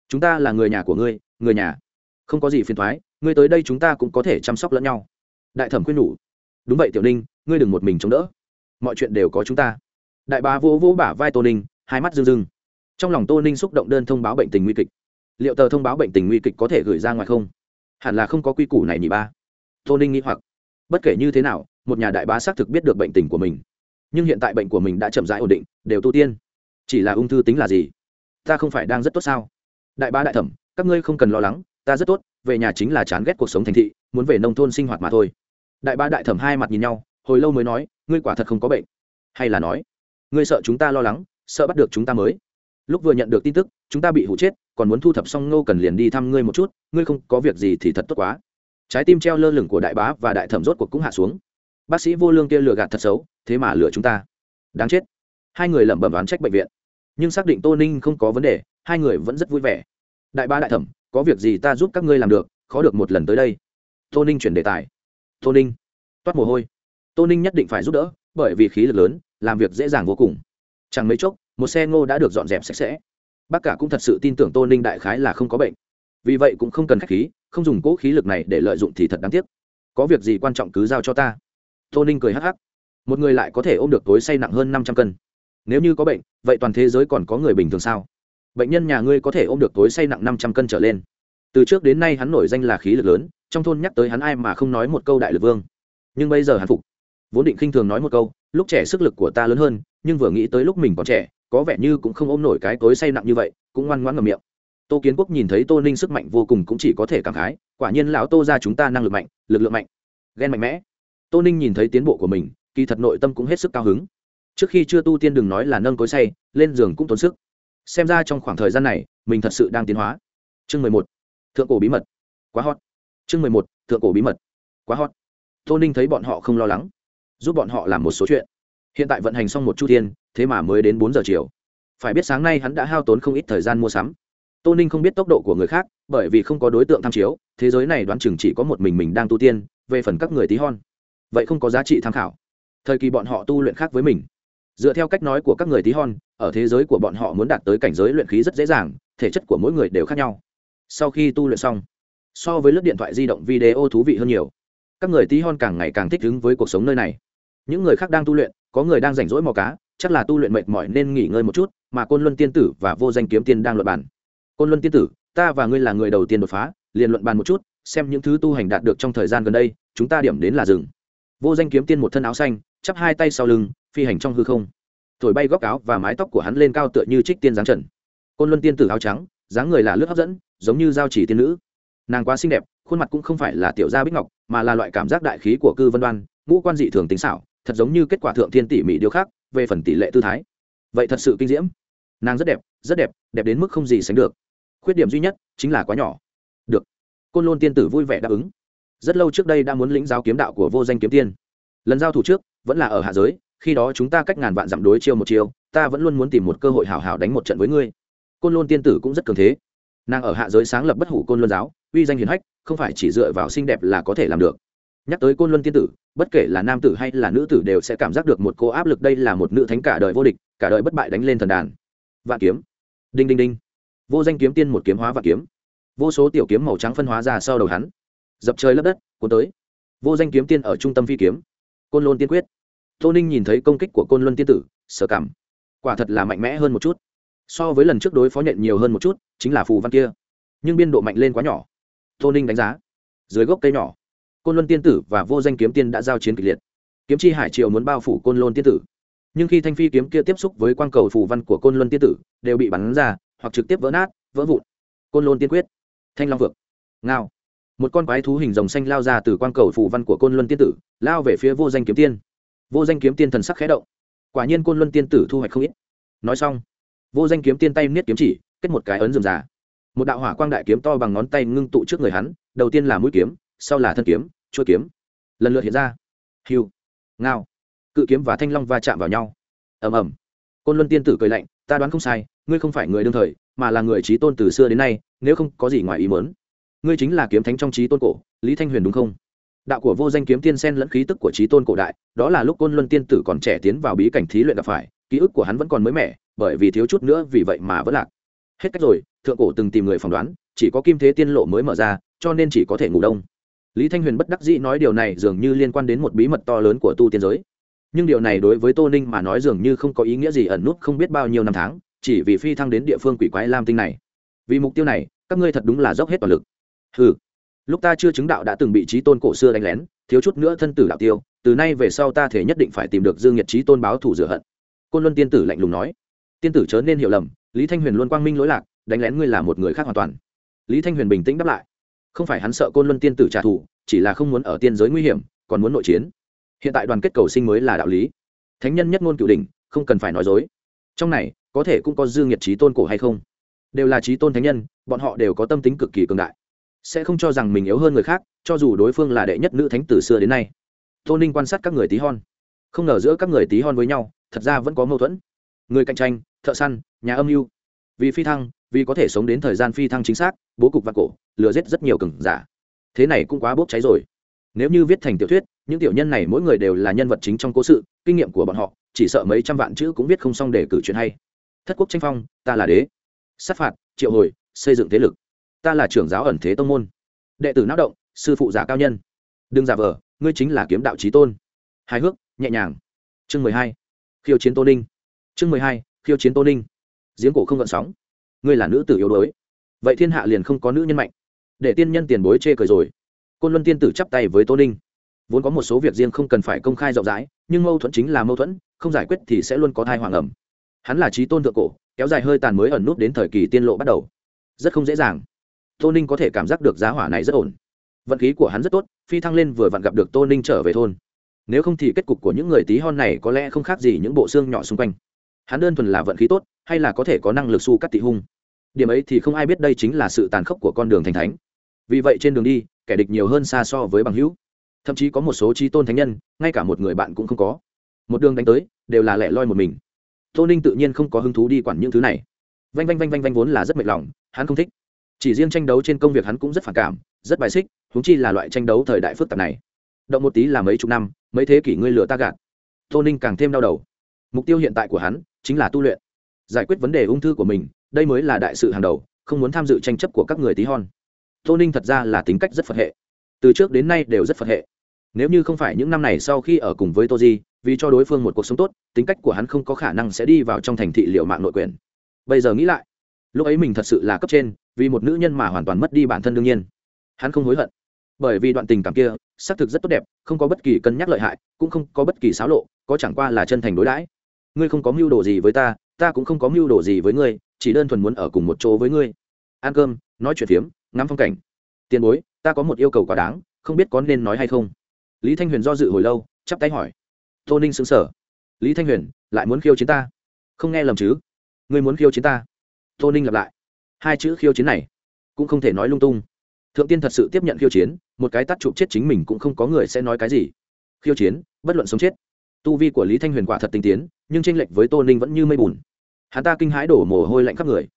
chúng ta là người nhà của ngươi, người nhà. Không có gì phiền thoái ngươi tới đây chúng ta cũng có thể chăm sóc lẫn nhau. Đại thẩm khuyên nhủ. Đúng vậy tiểu ninh, ngươi đừng một mình chống đỡ. Mọi chuyện đều có chúng ta. Đại bá vỗ vỗ bả vai tô ninh, hai mắt rưng rưng trong lòng tô ninh xúc động đơn thông báo bệnh tình nguy kịch. Liệu tờ thông báo bệnh tình nguy kịch có thể gửi ra ngoài không? Hẳn là không có quy củ này nhỉ ba. Tô ninh nghĩ hoặc. Bất kể như thế nào, một nhà đại bá xác thực biết được bệnh tình của mình. Nhưng hiện tại bệnh của mình đã chậm rãi ổn định, đều tu tiên. Chỉ là ung thư tính là gì? Ta không phải đang rất tốt sao? Đại bá đại thẩm, các ngươi không cần lo lắng, ta rất tốt, về nhà chính là chán ghét cuộc sống thành thị, muốn về nông thôn sinh hoạt mà thôi. Đại bá đại thẩm hai mặt nhìn nhau, hồi lâu mới nói, ngươi quả thật không có bệnh. Hay là nói, ngươi sợ chúng ta lo lắng, sợ bắt được chúng ta mới lúc vừa nhận được tin tức, chúng ta bị hụ chết, còn muốn thu thập xong nô cần liền đi thăm ngươi một chút, ngươi không có việc gì thì thật tốt quá. Trái tim treo lơ lửng của đại bá và đại thẩm rốt cuộc cũng hạ xuống. Bác sĩ vô lương kia lừa gạt thật xấu, thế mà lừa chúng ta. Đáng chết. Hai người lẩm bẩm đoán trách bệnh viện. Nhưng xác định tô ninh không có vấn đề, hai người vẫn rất vui vẻ. Đại bá đại thẩm, có việc gì ta giúp các ngươi làm được, khó được một lần tới đây. Tô ninh chuyển đề tài. Tô ninh. Toát mồ hôi. Tô ninh nhất định phải giúp đỡ, bởi vì khí lực lớn, làm việc dễ dàng vô cùng. Chẳng mấy chốc một xe ngô đã được dọn dẹp sạch sẽ. Bác cả cũng thật sự tin tưởng tô ninh đại khái là không có bệnh. Vì vậy cũng không cần k h á c h khí, không dùng cỗ khí lực này để lợi dụng thì thật đáng tiếc. Có việc gì quan trọng cứ giao cho ta. Tô ninh cười hắc hắc. Một người lại có thể ôm được tối say nặng hơn năm trăm cân. Nếu như có bệnh, vậy toàn thế giới còn có người bình thường sao? Bệnh nhân nhà ngươi có thể ôm được tối say nặng năm trăm cân trở lên. Từ trước đến nay hắn nổi danh là khí lực lớn, trong thôn nhắc tới hắn ai mà không nói một câu đại lực vương. Nhưng bây giờ hắn phục. Vốn định khinh thường nói một câu, lúc trẻ sức lực của ta lớn hơn, nhưng vừa nghĩ tới lúc mình còn trẻ có vẻ như cũng không ôm nổi cái tối say nặng như vậy, cũng ngoan ngoãn ngầm miệng. Tô kiến quốc nhìn thấy tô ninh sức mạnh vô cùng cũng chỉ có thể cảm khái, quả nhiên lão tô ra chúng ta năng lực mạnh, lực lượng mạnh, ghen mạnh mẽ. Tô ninh nhìn thấy tiến bộ của mình, kỳ thật nội tâm cũng hết sức cao hứng. Trước khi chưa tu tiên đừng nói là nâng cối say, lên giường cũng tốn sức. Xem ra trong khoảng thời gian này, mình thật sự đang tiến hóa. Chương mười một, thượng cổ bí mật. Quá hot. Chương mười một, thượng cổ bí mật. Quá hot. Tô ninh thấy bọn họ không lo lắng, giúp bọn họ làm một số chuyện. Hiện tại vận hành xong một chu thiên thế mà mới đến bốn giờ chiều. Phải biết sáng nay hắn đã hao tốn không ít thời gian mua sắm. Tô ninh không biết tốc độ của người khác, bởi vì không có đối tượng tham chiếu, thế giới này đoán chừng chỉ có một mình mình đang tu tiên, về phần các người tí hon. Vậy không có giá trị tham khảo. Thời kỳ bọn họ tu luyện khác với mình. Dựa theo cách nói của các người tí hon, ở thế giới của bọn họ muốn đạt tới cảnh giới luyện khí rất dễ dàng, thể chất của mỗi người đều khác nhau. Sau khi tu luyện xong, so với lớp điện thoại di động video thú vị hơn nhiều. Các người tí hon càng ngày càng thích ứng với cuộc sống nơi này. Những người khác đang tu luyện, có người đang rảnh rỗi mò cá chắc là tu luyện mệt mỏi nên nghỉ ngơi một chút, mà côn luân tiên tử và vô danh kiếm tiên đang luận bàn. Côn luân tiên tử, ta và ngươi là người đầu tiên đột phá, liền luận bàn một chút, xem những thứ tu hành đạt được trong thời gian gần đây, chúng ta điểm đến là rừng vô danh kiếm tiên một thân áo xanh, chắp hai tay sau lưng, phi hành trong hư không. Thổi bay góc áo và mái tóc của hắn lên cao tựa như trích tiên giáng trần. Côn luân tiên tử áo trắng, dáng người là lướt hấp dẫn, giống như giao chỉ tiên nữ. Nàng quá xinh đẹp, khuôn mặt cũng không phải là tiểu gia bích ngọc, mà là loại cảm giác đại khí của cư vân đoan, ngũ quan dị thường tính xảo, thật giống như kết quả thượng thiên tỉ mỉ điều khác về phần tỷ lệ tư thái. Vậy thật sự kinh diễm. Nàng rất đẹp rất đẹp đẹp đến mức không gì sánh được. Khuyết điểm duy nhất chính là quá nhỏ. Được. Côn lôn tiên tử vui vẻ đáp ứng. Rất lâu trước đây đã muốn lĩnh giáo kiếm đạo của vô danh kiếm tiên. Lần giao thủ trước, vẫn là ở hạ giới, khi đó chúng ta cách ngàn vạn dặm đối chiêu một chiêu, ta vẫn luôn muốn tìm một cơ hội hào hào đánh một trận với ngươi. Côn lôn tiên tử cũng rất cường thế. Nàng ở hạ giới sáng lập bất hủ côn luân giáo, uy danh hiền hách, không phải chỉ dựa vào xinh đẹp là có thể làm được nhắc tới côn luân tiên tử, bất kể là nam tử hay là nữ tử đều sẽ cảm giác được một cô áp lực đây là một nữ thánh cả đời vô địch, cả đời bất bại đánh lên thần đàn. Vạn kiếm. Đinh đinh đinh. Vô danh kiếm tiên một kiếm hóa vạn kiếm. Vô số tiểu kiếm màu trắng phân hóa ra sau đầu hắn. Dập trời lấp đất, cuốn tới. Vô danh kiếm tiên ở trung tâm phi kiếm. Côn lôn tiên quyết. Tô ninh nhìn thấy công kích của côn luân tiên tử sở cảm. Quả thật là mạnh mẽ hơn một chút. So với lần trước đối phó nhận nhiều hơn một chút, chính là phù văn kia. Nhưng biên độ mạnh lên quá nhỏ. Tô ninh đánh giá. Dưới gốc cây nhỏ côn luân tiên tử và vô danh kiếm tiên đã giao chiến kịch liệt. Kiếm chi hải triều muốn bao phủ côn luân tiên tử. Nhưng khi thanh phi kiếm kia tiếp xúc với quang cầu phù văn của côn luân tiên tử, đều bị bắn ra, hoặc trực tiếp vỡ nát, vỡ vụn. Côn luân tiên quyết. Thanh long vực ngao. Một con quái thú hình rồng xanh lao ra từ quang cầu phù văn của côn luân tiên tử, lao về phía vô danh kiếm tiên. Vô danh kiếm tiên thần sắc khẽ động. Quả nhiên côn luân tiên tử thu hoạch không ít. Nói xong, vô danh kiếm tiên tay niết kiếm chỉ, kết một cái ấn rườm rà. Một đạo hỏa quang đại kiếm to bằng ngón tay ngưng tụ trước người hắn, đầu tiên là mũi kiếm sau là thân kiếm, chuôi kiếm. Lần lượt hiện ra. Hiu. Ngao. Cự kiếm và thanh long va chạm vào nhau. Ầm ầm. Côn luân tiên tử cười lạnh, ta đoán không sai, ngươi không phải người đương thời, mà là người trí tôn từ xưa đến nay, nếu không có gì ngoài ý mớn ngươi chính là kiếm thánh trong trí tôn cổ, lý thanh huyền đúng không? Đạo của vô danh kiếm tiên sen lẫn khí tức của trí tôn cổ đại, đó là lúc côn luân tiên tử còn trẻ tiến vào bí cảnh thí luyện gặp phải, ký ức của hắn vẫn còn mới mẻ, bởi vì thiếu chút nữa vì vậy mà vẫn lạc. Hết cách rồi, thượng cổ từng tìm người phỏng đoán, chỉ có kim thế tiên lộ mới mở ra, cho nên chỉ có thể ngủ đông lý thanh huyền bất đắc dĩ nói điều này dường như liên quan đến một bí mật to lớn của tu tiên giới. Nhưng điều này đối với tô ninh mà nói dường như không có ý nghĩa gì ẩn nút không biết bao nhiêu năm tháng, chỉ vì phi thăng đến địa phương quỷ quái lam tinh này. Vì mục tiêu này, các ngươi thật đúng là dốc hết toàn lực. Ừ lúc ta chưa chứng đạo đã từng bị trí tôn cổ xưa đánh lén, thiếu chút nữa thân tử đạo tiêu, từ nay về sau ta thể nhất định phải tìm được dương nhiệt trí tôn báo thủ rửa hận. Côn luân tiên tử lạnh lùng nói. Tiên tử chớ nên hiểu lầm, lý thanh huyền luôn quang minh lỗi lạc, đánh lén ngươi là một người khác hoàn toàn. Lý thanh huyền bình tĩnh đáp lại không phải hắn sợ côn luân tiên tử trả thù, chỉ là không muốn ở tiên giới nguy hiểm, còn muốn nội chiến. Hiện tại đoàn kết cầu sinh mới là đạo lý. Thánh nhân nhất ngôn cựu đình không cần phải nói dối. Trong này, có thể cũng có dương nhiệt trí tôn cổ hay không? Đều là trí tôn thánh nhân, bọn họ đều có tâm tính cực kỳ cường đại. Sẽ không cho rằng mình yếu hơn người khác, cho dù đối phương là đệ nhất nữ thánh từ xưa đến nay. Tô ninh quan sát các người tí hon. Không ngờ giữa các người tí hon với nhau, thật ra vẫn có mâu thuẫn. Người cạnh tranh, thợ săn, nhà âm mưu. Vì phi thăng vì có thể sống đến thời gian phi thăng chính xác, bố cục vạn cổ, lừa giết rất nhiều cừng giả. Thế này cũng quá bốc cháy rồi. Nếu như viết thành tiểu thuyết, những tiểu nhân này mỗi người đều là nhân vật chính trong cố sự, kinh nghiệm của bọn họ, chỉ sợ mấy trăm vạn chữ cũng viết không xong để cử chuyện hay. Thất quốc tranh phong, ta là đế. Sát phạt, triệu hồi, xây dựng thế lực. Ta là trưởng giáo ẩn thế tông môn. Đệ tử não động, sư phụ giả cao nhân. Đừng giả vờ, ngươi chính là kiếm đạo trí tôn. Hài hước, nhẹ nhàng. Chương mười hai, khiêu chiến tô ninh. Chương mười hai, khiêu chiến tô ninh. Giếng cổ không gợn sóng ngươi là nữ tử yếu đuối. Vậy thiên hạ liền không có nữ nhân mạnh. Để tiên nhân tiền bối chê cười rồi. Côn luân tiên tử chắp tay với tô ninh. Vốn có một số việc riêng không cần phải công khai rộng rãi, nhưng mâu thuẫn chính là mâu thuẫn, không giải quyết thì sẽ luôn có thai hoàng ẩm. Hắn là trí tôn thượng cổ, kéo dài hơi tàn mới ẩn nút đến thời kỳ tiên lộ bắt đầu. Rất không dễ dàng. Tô ninh có thể cảm giác được giá hỏa này rất ổn. Vận khí của hắn rất tốt, phi thăng lên vừa vặn gặp được tô ninh trở về thôn. Nếu không thì kết cục của những người tí hon này có lẽ không khác gì những bộ xương nhỏ xung quanh. Hắn đơn thuần là vận khí tốt, hay là có thể có năng lực su cắt tị hung điểm ấy thì không ai biết đây chính là sự tàn khốc của con đường thành thánh. Vì vậy trên đường đi, kẻ địch nhiều hơn xa so với bằng hữu. Thậm chí có một số trí tôn thánh nhân, ngay cả một người bạn cũng không có. Một đường đánh tới, đều là lẻ loi một mình. Tô ninh tự nhiên không có hứng thú đi quản những thứ này. Vanh vanh vanh vanh vanh vốn là rất mệt lòng, hắn không thích. Chỉ riêng tranh đấu trên công việc hắn cũng rất phản cảm, rất bài xích húng chi là loại tranh đấu thời đại phức tạp này. Động một tí là mấy chục năm, mấy thế kỷ ngươi lừa ta gạt. Tô ninh càng thêm đau đầu. Mục tiêu hiện tại của hắn chính là tu luyện. Giải quyết vấn đề ung thư của mình đây mới là đại sự hàng đầu, không muốn tham dự tranh chấp của các người tí hon. Tô ninh thật ra là tính cách rất phật hệ. Từ trước đến nay đều rất phật hệ. Nếu như không phải những năm này sau khi ở cùng với tô di, vì cho đối phương một cuộc sống tốt, tính cách của hắn không có khả năng sẽ đi vào trong thành thị liệu mạng nội quyền. Bây giờ nghĩ lại, lúc ấy mình thật sự là cấp trên, vì một nữ nhân mà hoàn toàn mất đi bản thân đương nhiên. Hắn không hối hận. Bởi vì đoạn tình cảm kia, xác thực rất tốt đẹp, không có bất kỳ cân nhắc lợi hại, cũng không có bất kỳ xáo lộ, có chẳng qua là chân thành đối đãi. Ngươi không có mưu đồ gì với ta ta cũng không có mưu đồ gì với ngươi, chỉ đơn thuần muốn ở cùng một chỗ với ngươi. Ăn cơm, nói chuyện phiếm, ngắm phong cảnh. Tiền bối, ta có một yêu cầu quá đáng, không biết có nên nói hay không. Lý thanh huyền do dự hồi lâu, chắp tay hỏi. Tô ninh xứng sở lý thanh huyền, lại muốn khiêu chiến ta? Không nghe lầm chứ? Ngươi muốn khiêu chiến ta? Tô ninh lặp lại. Hai chữ khiêu chiến này cũng không thể nói lung tung. Thượng tiên thật sự tiếp nhận khiêu chiến, một cái tắt chụp chết chính mình cũng không có người sẽ nói cái gì. Khiêu chiến, bất luận sống chết tu vi của lý thanh huyền quả thật tinh tiến, nhưng tranh lệch với tô ninh vẫn như mây bùn. Hắn ta kinh hãi đổ mồ hôi lạnh khắp người.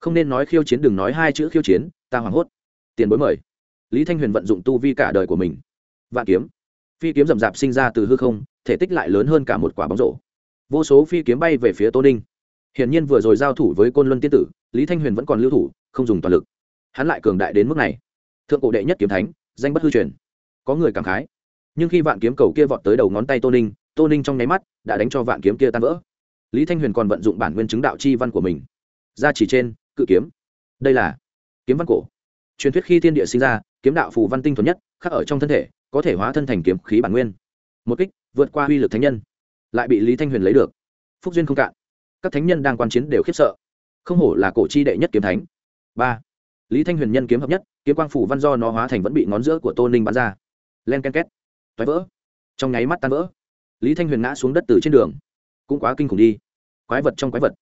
Không nên nói khiêu chiến, đừng nói hai chữ khiêu chiến, ta hoảng hốt. Tiền bối mời. Lý thanh huyền vận dụng tu vi cả đời của mình. Vạn kiếm. Phi kiếm rậm rạp sinh ra từ hư không, thể tích lại lớn hơn cả một quả bóng rổ. Vô số phi kiếm bay về phía tô ninh. Hiển nhiên vừa rồi giao thủ với côn luân tiên tử, lý thanh huyền vẫn còn lưu thủ, không dùng toàn lực. Hắn lại cường đại đến mức này. Thượng cổ đệ nhất kiếm thánh, danh bất hư truyền. Có người cảm khái. Nhưng khi vạn kiếm cầu kia vọt tới đầu ngón tay tô ninh tô ninh trong nháy mắt đã đánh cho vạn kiếm kia tan vỡ. Lý thanh huyền còn vận dụng bản nguyên chứng đạo chi văn của mình. Ra chỉ trên, cự kiếm. Đây là kiếm văn cổ. Truyền thuyết khi thiên địa sinh ra, kiếm đạo phù văn tinh thuần nhất, khắc ở trong thân thể, có thể hóa thân thành kiếm khí bản nguyên. Một kích, vượt qua uy lực thánh nhân. Lại bị lý thanh huyền lấy được. Phúc duyên không cạn. Các thánh nhân đang quan chiến đều khiếp sợ. Không hổ là cổ chi đệ nhất kiếm thánh. Ba. Lý thanh huyền nhân kiếm hợp nhất, kiếm quang phủ văn do nó hóa thành vẫn bị ngón giữa của tô ninh bắn ra. Len ken két. Thoái vỡ. Trong nháy mắt tan vỡ lý thanh huyền ngã xuống đất từ trên đường. Cũng quá kinh khủng đi. Quái vật trong quái vật.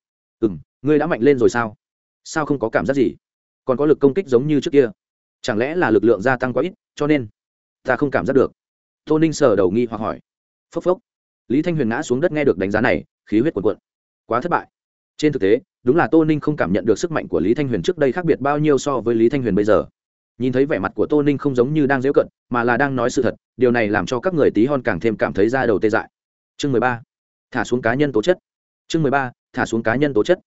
Ừ m ngươi đã mạnh lên rồi sao? Sao không có cảm giác gì? Còn có lực công kích giống như trước kia. Chẳng lẽ là lực lượng gia tăng quá ít, cho nên ta không cảm giác được? Tô ninh sờ đầu nghi hoặc hỏi. Phốc phốc. Lý thanh huyền ngã xuống đất nghe được đánh giá này, khí huyết cuồn cuộn. Quá thất bại. Trên thực tế, đúng là tô ninh không cảm nhận được sức mạnh của lý thanh huyền trước đây khác biệt bao nhiêu so với lý thanh huyền bây giờ nhìn thấy vẻ mặt của tô ninh không giống như đang dễu cận mà là đang nói sự thật, điều này làm cho các người tí hon càng thêm cảm thấy ra đầu tê dại. Chương mười ba. Thả xuống cá nhân tố chất. Chương mười ba. Thả xuống cá nhân tố chất.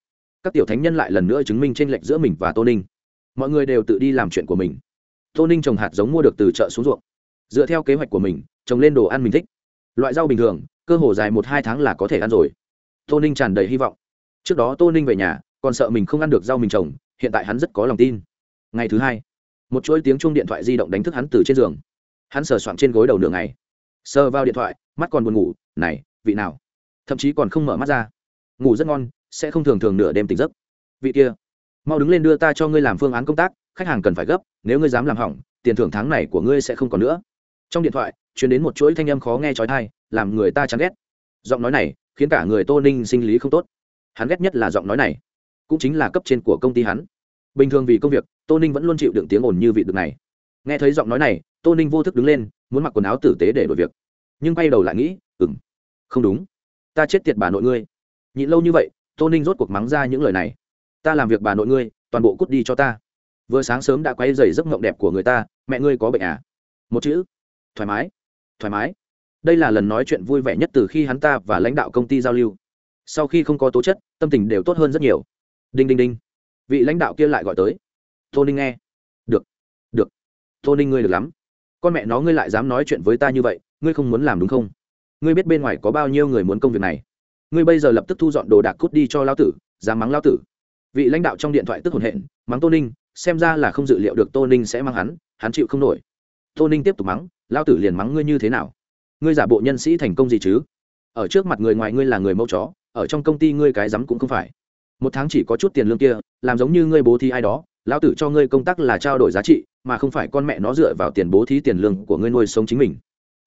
Các tiểu thánh nhân lại lần nữa chứng minh t r ê n lệch giữa mình và tô ninh. Mọi người đều tự đi làm chuyện của mình. Tô ninh trồng hạt giống mua được từ chợ xuống ruộng. Dựa theo kế hoạch của mình, trồng lên đồ ăn mình thích. Loại rau bình thường, cơ hồ dài một hai tháng là có thể ăn rồi. Tô ninh tràn đầy hy vọng. Trước đó tô ninh về nhà, còn sợ mình không ăn được rau mình trồng, hiện tại hắn rất có lòng tin. Ngày thứ hai một chuỗi tiếng chuông điện thoại di động đánh thức hắn từ trên giường. Hắn sờ soạn trên gối đầu nửa ngày. Sờ vào điện thoại, mắt còn buồn ngủ, này, vị nào? Thậm chí còn không mở mắt ra. Ngủ rất ngon, sẽ không thường thường nửa đêm tỉnh giấc. Vị kia, mau đứng lên đưa ta cho ngươi làm phương án công tác, khách hàng cần phải gấp, nếu ngươi dám làm hỏng, tiền thưởng tháng này của ngươi sẽ không còn nữa. Trong điện thoại chuyển đến một chuỗi thanh âm khó nghe trói thai làm người ta chán ghét. Giọng nói này khiến cả người tô ninh sinh lý không tốt. Hắn ghét nhất là giọng nói này, cũng chính là cấp trên của công ty hắn bình thường vì công việc, tô ninh vẫn luôn chịu đựng tiếng ồn như vị được này. Nghe thấy giọng nói này, tô ninh vô thức đứng lên, muốn mặc quần áo tử tế để đổi việc. Nhưng quay đầu lại nghĩ ừng không đúng. Ta chết tiệt bà nội ngươi. Nhịn lâu như vậy, tô ninh rốt cuộc mắng ra những lời này. Ta làm việc bà nội ngươi, toàn bộ cút đi cho ta. Vừa sáng sớm đã quay dày giấc mộng đẹp của người ta, mẹ ngươi có bệnh à? Một chữ. Thoải mái. Thoải mái. Đây là lần nói chuyện vui vẻ nhất từ khi hắn ta và lãnh đạo công ty giao lưu. Sau khi không có tố chất, tâm tình đều tốt hơn rất nhiều. Đinh đinh đinh vị lãnh đạo kia lại gọi tới. Tô ninh nghe. Được được. Tô ninh ngươi được lắm. Con mẹ nó ngươi lại dám nói chuyện với ta như vậy, ngươi không muốn làm đúng không? Ngươi biết bên ngoài có bao nhiêu người muốn công việc này. Ngươi bây giờ lập tức thu dọn đồ đạc cút đi cho lao tử, dám mắng lao tử. Vị lãnh đạo trong điện thoại tức hồn hện mắng tô ninh, xem ra là không dự liệu được tô ninh sẽ mắng hắn hắn chịu không nổi. Tô ninh tiếp tục mắng lao tử liền mắng ngươi như thế nào? Ngươi giả bộ nhân sĩ thành công gì chứ? Ở trước mặt người ngoài ngươi là người mẫu chó, ở trong công ty ngươi cái rắm cũng không phải một tháng chỉ có chút tiền lương kia, làm giống như ngươi bố thí ai đó, lão tử cho ngươi công tác là trao đổi giá trị, mà không phải con mẹ nó dựa vào tiền bố thí tiền lương của ngươi nuôi sống chính mình.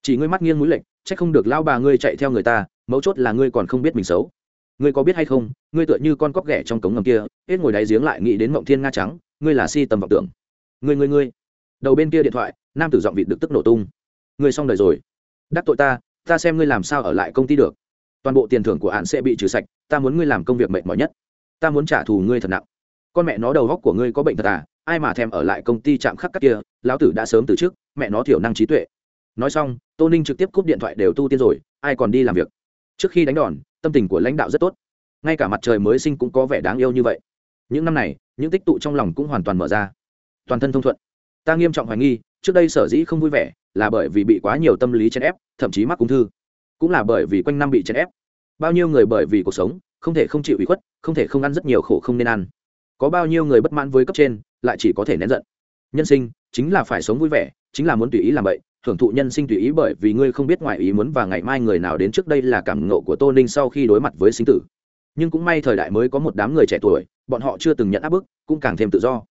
Chỉ ngươi mắt nghiêng mũi lệch c h ắ c không được lao bà ngươi chạy theo người ta, mấu chốt là ngươi còn không biết mình xấu. Ngươi có biết hay không, ngươi tựa như con cóc ghẻ trong cống ngầm kia, hết ngồi đáy giếng lại nghĩ đến mộng thiên nga trắng, ngươi là si tầm vọng tưởng. Ngươi ngươi ngươi. Đầu bên kia điện thoại, nam tử giọng vịt được tức nổ tung. Ngươi xong đời rồi. Đắc tội ta ta xem ngươi làm sao ở lại công ty được. Toàn bộ tiền thưởng của hạn sẽ bị trừ sạch, ta muốn ngươi làm công việc mệt mỏi nhất ta muốn trả thù ngươi thật nặng. Con mẹ nó đầu góc của ngươi có bệnh thật à? Ai mà thèm ở lại công ty chạm khắc các kia? Lão tử đã sớm từ trước, mẹ nó thiểu năng trí tuệ. Nói xong, tô ninh trực tiếp cúp điện thoại đều tu tiên rồi, ai còn đi làm việc? Trước khi đánh đòn, tâm tình của lãnh đạo rất tốt. Ngay cả mặt trời mới sinh cũng có vẻ đáng yêu như vậy. Những năm này, những tích tụ trong lòng cũng hoàn toàn mở ra. Toàn thân thông thuận. Ta nghiêm trọng hoài nghi, trước đây sở dĩ không vui vẻ, là bởi vì bị quá nhiều tâm lý chèn ép, thậm chí mắc ung thư. Cũng là bởi vì quanh năm bị chèn ép. Bao nhiêu người bởi vì cuộc sống không thể không chịu ủy khuất, không thể không ăn rất nhiều khổ không nên ăn. Có bao nhiêu người bất mãn với cấp trên, lại chỉ có thể nén giận. Nhân sinh chính là phải sống vui vẻ, chính là muốn tùy ý làm vậy hưởng thụ nhân sinh tùy ý bởi vì ngươi không biết ngoài ý muốn và ngày mai người nào đến trước đây là cảm ngộ của tô ninh sau khi đối mặt với sinh tử. Nhưng cũng may thời đại mới có một đám người trẻ tuổi, bọn họ chưa từng nhận áp bức, cũng càng thêm tự do.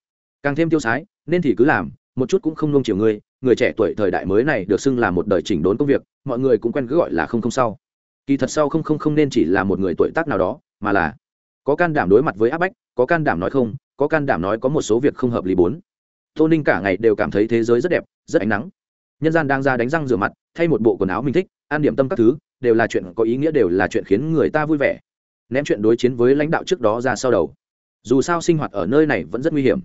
Càng thêm tiêu sái, nên thì cứ làm, một chút cũng không nông chiều ngươi, người trẻ tuổi thời đại mới này được xưng là một đời chỉnh đốn công việc, mọi người cũng quen cứ gọi là không không sau kỳ thật sau không không không nên chỉ là một người tuổi tác nào đó, mà là có can đảm đối mặt với áp bách, có can đảm nói không, có can đảm nói có một số việc không hợp lý bốn. Tô ninh cả ngày đều cảm thấy thế giới rất đẹp, rất ánh nắng. Nhân gian đang ra đánh răng rửa mặt, thay một bộ quần áo mình thích an điểm tâm các thứ, đều là chuyện có ý nghĩa, đều là chuyện khiến người ta vui vẻ. Ném chuyện đối chiến với lãnh đạo trước đó ra sau đầu. Dù sao sinh hoạt ở nơi này vẫn rất nguy hiểm.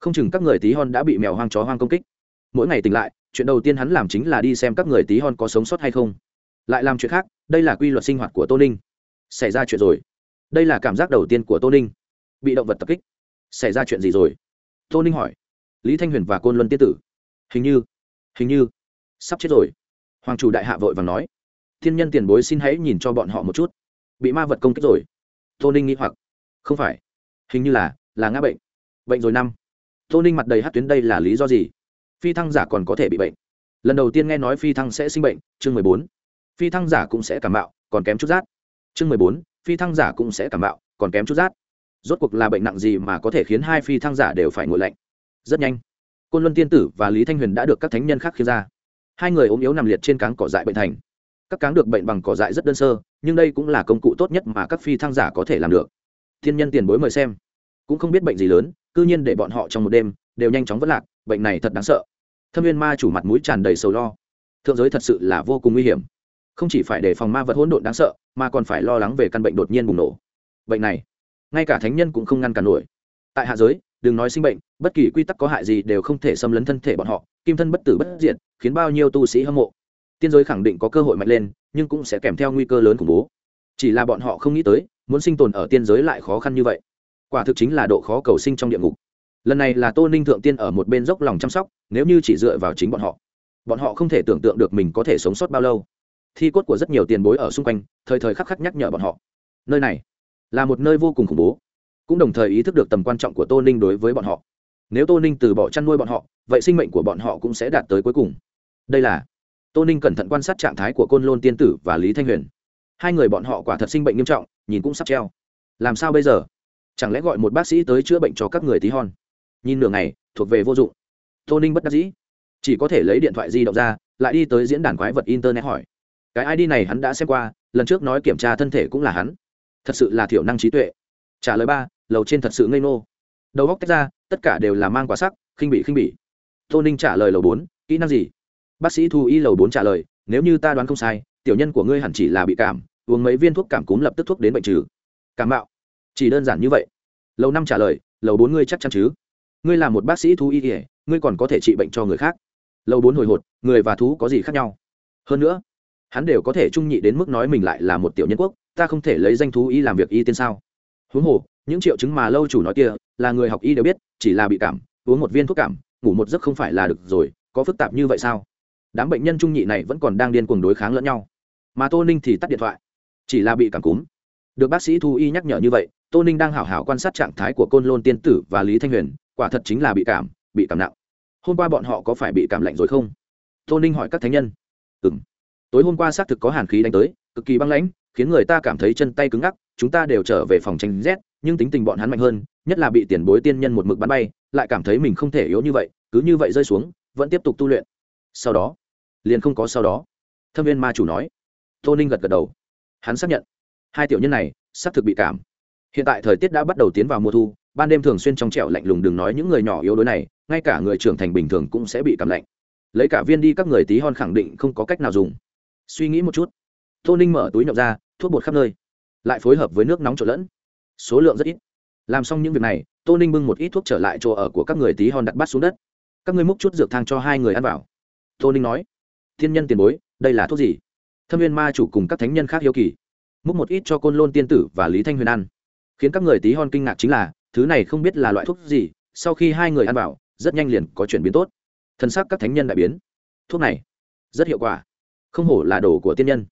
Không chừng các người tí hon đã bị mèo hoang chó hoang công kích. Mỗi ngày tỉnh lại, chuyện đầu tiên hắn làm chính là đi xem các người tí hon có sống sót hay không. Lại làm chuyện khác đây là quy luật sinh hoạt của tô ninh. Xảy ra chuyện rồi. Đây là cảm giác đầu tiên của tô ninh. Bị động vật tập kích. Xảy ra chuyện gì rồi? Tô ninh hỏi. Lý thanh huyền và côn luân tiên tử. Hình như hình như, sắp chết rồi. Hoàng chủ đại hạ vội và nói. Thiên nhân tiền bối xin hãy nhìn cho bọn họ một chút. Bị ma vật công kích rồi. Tô ninh nghĩ hoặc. Không phải. Hình như là là ngã bệnh. Bệnh rồi năm. Tô ninh mặt đầy hát tuyến đây là lý do gì? Phi thăng giả còn có thể bị bệnh. Lần đầu tiên nghe nói phi thăng sẽ sinh bệnh, chương mười bốn phi thăng giả cũng sẽ cảm bạo còn kém chút rát. Chương mười bốn, phi thăng giả cũng sẽ cảm bạo còn kém chút rát. Rốt cuộc là bệnh nặng gì mà có thể khiến hai phi thăng giả đều phải ngồi lạnh? Rất nhanh, côn luân tiên tử và lý thanh huyền đã được các thánh nhân khác khiến ra. Hai người ốm yếu nằm liệt trên cáng cỏ dại bệnh thành. Các cáng được bệnh bằng cỏ dại rất đơn sơ, nhưng đây cũng là công cụ tốt nhất mà các phi thăng giả có thể làm được. Thiên nhân tiền bối mời xem. Cũng không biết bệnh gì lớn, cư nhiên để bọn họ trong một đêm, đều nhanh chóng vất lạc, bệnh này thật đáng sợ. Thâm viên ma chủ mặt mũi tràn đầy sầu lo. Thượng giới thật sự là vô cùng nguy hiểm không chỉ phải đề phòng ma vật hỗn độn đáng sợ, mà còn phải lo lắng về căn bệnh đột nhiên bùng nổ. Bệnh này, ngay cả thánh nhân cũng không ngăn cản nổi. Tại hạ giới, đừng nói sinh bệnh, bất kỳ quy tắc có hại gì đều không thể xâm lấn thân thể bọn họ, kim thân bất tử bất diệt, khiến bao nhiêu tu sĩ hâm mộ. Tiên giới khẳng định có cơ hội mạnh lên, nhưng cũng sẽ kèm theo nguy cơ lớn khủng bố. Chỉ là bọn họ không nghĩ tới, muốn sinh tồn ở tiên giới lại khó khăn như vậy. Quả thực chính là độ khó cầu sinh trong địa ngục. Lần này là tô ninh thượng tiên ở một bên dốc lòng chăm sóc, nếu như chỉ dựa vào chính bọn họ bọn họ không thể tưởng tượng được mình có thể sống sót bao lâu thi cốt của rất nhiều tiền bối ở xung quanh, thời thời khắc khắc nhắc nhở bọn họ. Nơi này là một nơi vô cùng khủng bố, cũng đồng thời ý thức được tầm quan trọng của tô ninh đối với bọn họ. Nếu tô ninh từ bỏ chăn nuôi bọn họ, vậy sinh mệnh của bọn họ cũng sẽ đạt tới cuối cùng. Đây là tô ninh cẩn thận quan sát trạng thái của côn lôn tiên tử và lý thanh huyền. Hai người bọn họ quả thật sinh bệnh nghiêm trọng, nhìn cũng sắp treo. Làm sao bây giờ? Chẳng lẽ gọi một bác sĩ tới chữa bệnh cho các người tí hon? Nhìn nửa ngày, thuộc về vô dụng. Tô ninh bất đắc dĩ. Chỉ có thể lấy điện thoại di động ra, lại đi tới diễn đàn quái vật internet hỏi cái id này hắn đã xem qua, lần trước nói kiểm tra thân thể cũng là hắn. Thật sự là thiểu năng trí tuệ. Trả lời ba, lầu trên thật sự ngây ngô. Đầu góc tách ra, tất cả đều là mang quả sắc, khinh bị khinh bị tô ninh trả lời lầu bốn, kỹ năng gì? Bác sĩ thu y lầu bốn trả lời, nếu như ta đoán không sai, tiểu nhân của ngươi hẳn chỉ là bị cảm, uống mấy viên thuốc cảm cúm lập tức thuốc đến bệnh trừ. Cảm bạo chỉ đơn giản như vậy. Lầu năm trả lời, lầu bốn ngươi chắc chắn chứ? Ngươi là một bác sĩ thú y ỉa ngươi còn có thể trị bệnh cho người khác. Lầu bốn hồi hột, người và thú có gì khác nhau? Hơn nữa hắn đều có thể trung nhị đến mức nói mình lại là một tiểu nhân quốc, ta không thể lấy danh thú y làm việc y tiên sao? Huống hồ, những triệu chứng mà lâu chủ nói kia, là người học y đều biết, chỉ là bị cảm, uống một viên thuốc cảm, ngủ một giấc không phải là được rồi, có phức tạp như vậy sao? Đám bệnh nhân trung nhị này vẫn còn đang điên cuồng đối kháng lẫn nhau. Mà tô ninh thì tắt điện thoại, chỉ là bị cảm cúm. Được bác sĩ thu y nhắc nhở như vậy, tô ninh đang hảo hảo quan sát trạng thái của côn lôn tiên tử và lý thanh huyền, quả thật chính là bị cảm bị cảm nặng. Hôm qua bọn họ có phải bị cảm lạnh rồi không? Tô ninh hỏi các thánh nhân. Ừ m tối hôm qua xác thực có hàn khí đánh tới, cực kỳ băng lãnh, khiến người ta cảm thấy chân tay cứng ngắc, chúng ta đều trở về phòng tranh rét, nhưng tính tình bọn hắn mạnh hơn, nhất là bị tiền bối tiên nhân một mực bắn bay, lại cảm thấy mình không thể yếu như vậy, cứ như vậy rơi xuống, vẫn tiếp tục tu luyện. Sau đó, liền không có sau đó. Thâm viên ma chủ nói. Tô ninh gật gật đầu. Hắn xác nhận. Hai tiểu nhân này, xác thực bị cảm. Hiện tại thời tiết đã bắt đầu tiến vào mùa thu, ban đêm thường xuyên trong trẻo lạnh lùng đừng nói những người nhỏ yếu đuối này, ngay cả người trưởng thành bình thường cũng sẽ bị cảm lạnh. Lấy cả viên đi các người tí hon khẳng định không có cách nào dùng suy nghĩ một chút. Tô ninh mở túi nhậu ra, thuốc bột khắp nơi, lại phối hợp với nước nóng trộn lẫn. Số lượng rất ít. Làm xong những việc này, tô ninh bưng một ít thuốc trở lại chỗ ở của các người tí hon đặt bắt xuống đất. Các người múc chút dược thang cho hai người ăn vào. Tô ninh nói, thiên nhân tiền bối, đây là thuốc gì? Thâm viên ma chủ cùng các thánh nhân khác hiếu kỳ. Múc một ít cho côn lôn tiên tử và lý thanh huyền ăn. Khiến các người tí hon kinh ngạc chính là, thứ này không biết là loại thuốc gì, sau khi hai người ăn vào, rất nhanh liền có chuyển biến tốt. Thân xác các thánh nhân đại biến. Thuốc này, rất hiệu quả không hổ là đồ của tiên nhân.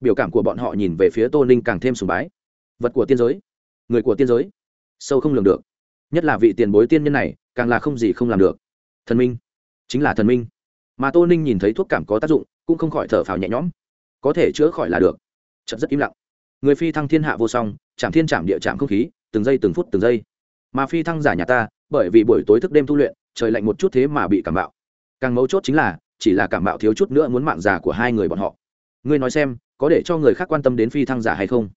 Biểu cảm của bọn họ nhìn về phía tô ninh càng thêm sùng bái. Vật của tiên giới? Người của tiên giới? Sâu không lường được. Nhất là vị tiền bối tiên nhân này, càng là không gì không làm được. Thần minh. Chính là thần minh. Mà tô ninh nhìn thấy thuốc cảm có tác dụng, cũng không khỏi thở phào nhẹ nhõm. Có thể chữa khỏi là được. Chật rất im lặng. Người phi thăng thiên hạ vô song, chạm thiên chạm địa chạm không khí, từng giây từng phút từng giây. Mà phi thăng giả nhà ta, bởi vì buổi tối thức đêm tu luyện, trời lạnh một chút thế mà bị cảm bạo. Càng mấu chốt chính là chỉ là cảm mạo thiếu chút nữa muốn mạng già của hai người bọn họ. Ngươi nói xem, có để cho người khác quan tâm đến phi thăng giả hay không?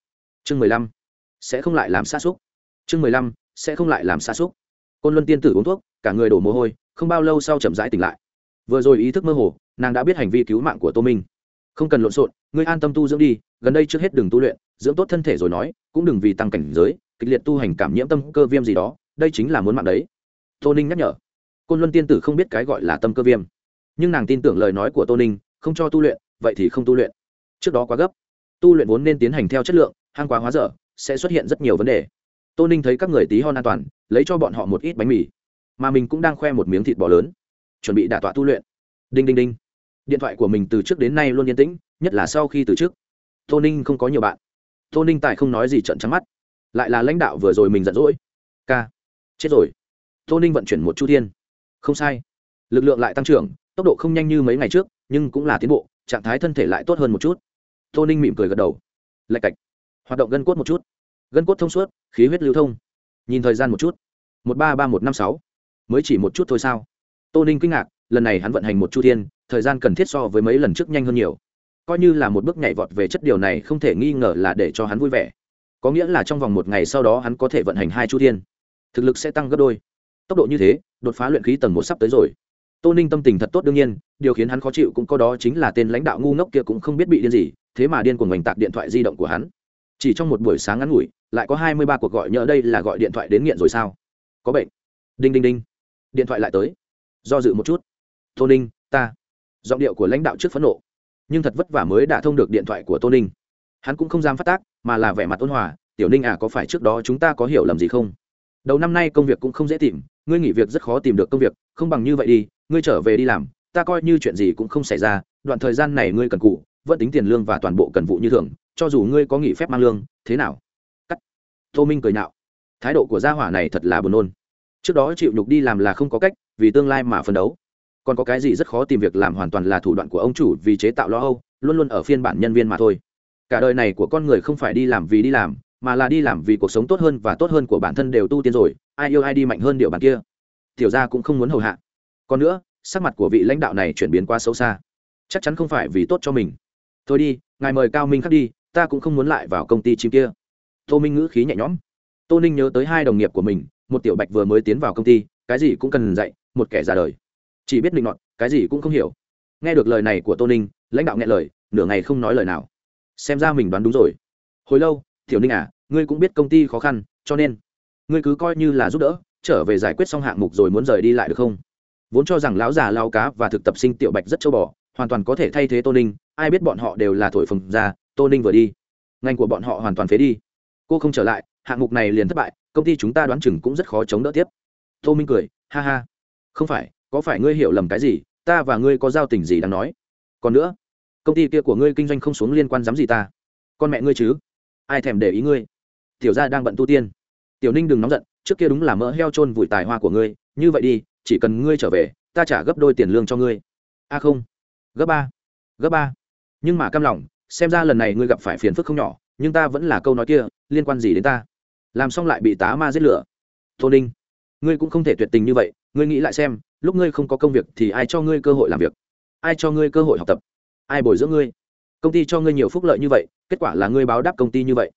Chương mười lăm, sẽ không lại làm xa xúc. Chương mười lăm, sẽ không lại làm xa xúc. Côn luân tiên tử uống thuốc, cả người đổ mồ hôi, không bao lâu sau chậm rãi tỉnh lại. Vừa rồi ý thức mơ hồ, nàng đã biết hành vi cứu mạng của tô minh. Không cần lộn xộn, ngươi an tâm tu dưỡng đi, gần đây trước hết đừng tu luyện, dưỡng tốt thân thể rồi nói, cũng đừng vì tăng cảnh giới, kịch liệt tu hành cảm nhiễm tâm cơ viêm gì đó, đây chính là muốn mạng đấy. Tô ninh nhắc nhở. Côn luân tiên tử không biết cái gọi là tâm cơ viêm nhưng nàng tin tưởng lời nói của tô ninh, không cho tu luyện, vậy thì không tu luyện. Trước đó quá gấp. Tu luyện vốn nên tiến hành theo chất lượng, hang quá hóa dở, sẽ xuất hiện rất nhiều vấn đề. Tô ninh thấy các người tí hon an toàn, lấy cho bọn họ một ít bánh mì. Mà mình cũng đang khoe một miếng thịt bò lớn. Chuẩn bị đả tọa tu luyện. Đinh đinh đinh. Điện thoại của mình từ trước đến nay luôn yên tĩnh, nhất là sau khi từ trước. Tô ninh không có nhiều bạn. Tô ninh tài không nói gì trận trắng mắt. Lại là lãnh đạo vừa rồi mình giận dỗi. K chết rồi. Tô ninh vận chuyển một chu thiên. Không sai. Lực lượng lại tăng trưởng tốc độ không nhanh như mấy ngày trước, nhưng cũng là tiến bộ, trạng thái thân thể lại tốt hơn một chút. Tô ninh mỉm cười gật đầu. Lạch cạch. Hoạt động gân cốt một chút. Gân cốt thông suốt, khí huyết lưu thông. Nhìn thời gian một chút. Một ba ba một năm sáu. Mới chỉ một chút thôi sao? Tô ninh kinh ngạc, lần này hắn vận hành một chu thiên, thời gian cần thiết so với mấy lần trước nhanh hơn nhiều. Coi như là một bước nhảy vọt về chất điều này không thể nghi ngờ là để cho hắn vui vẻ. Có nghĩa là trong vòng một ngày sau đó hắn có thể vận hành hai chu thiên. Thực lực sẽ tăng gấp đôi. Tốc độ như thế, đột phá luyện khí tầng một sắp tới rồi tô ninh tâm tình thật tốt đương nhiên, điều khiến hắn khó chịu cũng có đó chính là tên lãnh đạo ngu ngốc kia cũng không biết bị điên gì, thế mà điên cuồng hoành tạc điện thoại di động của hắn. Chỉ trong một buổi sáng ngắn ngủi, lại có hai mươi ba cuộc gọi nhỡ đây là gọi điện thoại đến nghiện rồi sao? Có bệnh. Đinh đinh đinh. Điện thoại lại tới. Do dự một chút. Tô ninh, ta. Giọng điệu của lãnh đạo trước phẫn nộ. Nhưng thật vất vả mới đã thông được điện thoại của tô ninh. Hắn cũng không dám phát tác, mà là vẻ mặt ôn hòa. Tiểu ninh à có phải trước đó chúng ta có hiểu lầm gì không? Đầu năm nay công việc cũng không dễ tìm. Ngươi nghỉ việc rất khó tìm được công việc, không bằng như vậy đi ngươi trở về đi làm, ta coi như chuyện gì cũng không xảy ra, đoạn thời gian này ngươi cần cụ, vẫn tính tiền lương và toàn bộ cần vụ như thường, cho dù ngươi có nghỉ phép mang lương, thế nào? Cắt. Tô minh cười nạo. Thái độ của gia hỏa này thật là buồn nôn. Trước đó chịu nhục đi làm là không có cách, vì tương lai mà phấn đấu. Còn có cái gì rất khó tìm việc làm hoàn toàn là thủ đoạn của ông chủ vì chế tạo lo âu, luôn luôn ở phiên bản nhân viên mà thôi. Cả đời này của con người không phải đi làm vì đi làm, mà là đi làm vì cuộc sống tốt hơn và tốt hơn của bản thân đều tu tiên rồi, ai yêu ai đi mạnh hơn điều bản kia. Tiểu ra cũng không muốn hầu hạ còn nữa, sắc mặt của vị lãnh đạo này chuyển biến quá xấu xa. Chắc chắn không phải vì tốt cho mình. Thôi đi, ngài mời cao minh khắc đi, ta cũng không muốn lại vào công ty chim kia. Tô minh ngữ khí nhẹ nhõm. Tô ninh nhớ tới hai đồng nghiệp của mình, một tiểu bạch vừa mới tiến vào công ty, cái gì cũng cần dạy, một kẻ ra đời. Chỉ biết định nọt, cái gì cũng không hiểu. Nghe được lời này của tô ninh, lãnh đạo nghe lời, nửa ngày không nói lời nào. Xem ra mình đoán đúng rồi. Hồi lâu, tiểu ninh à ngươi cũng biết công ty khó khăn, cho nên ngươi cứ coi như là giúp đỡ, trở về giải quyết xong hạng mục rồi muốn rời đi lại được không? Vốn cho rằng lão già lao cá và thực tập sinh tiểu bạch rất châu bò, hoàn toàn có thể thay thế tô ninh, ai biết bọn họ đều là thổi phồng ra, tô ninh vừa đi. Ngành của bọn họ hoàn toàn phế đi. Cô không trở lại, hạng mục này liền thất bại, công ty chúng ta đoán chừng cũng rất khó chống đỡ tiếp. Tô minh cười, ha ha. Không phải, có phải ngươi hiểu lầm cái gì, ta và ngươi có giao tình gì đang nói? Còn nữa, công ty kia của ngươi kinh doanh không xuống liên quan dám gì ta? Con mẹ ngươi chứ? Ai thèm để ý ngươi? Tiểu gia đang bận tu tiên. Tiểu ninh đừng nóng giận, trước kia đúng là mỡ heo trôn vùi tài hoa của ngươi, như vậy đi chỉ cần ngươi trở về, ta trả gấp đôi tiền lương cho ngươi. A không. Gấp ba. Gấp ba. Nhưng mà cam lòng, xem ra lần này ngươi gặp phải phiền phức không nhỏ, nhưng ta vẫn là câu nói kia, liên quan gì đến ta? Làm xong lại bị tá ma giết lửa. Tô ninh, ngươi cũng không thể tuyệt tình như vậy, ngươi nghĩ lại xem, lúc ngươi không có công việc thì ai cho ngươi cơ hội làm việc? Ai cho ngươi cơ hội học tập? Ai bồi dưỡng ngươi? Công ty cho ngươi nhiều phúc lợi như vậy, kết quả là ngươi báo đáp công ty như vậy.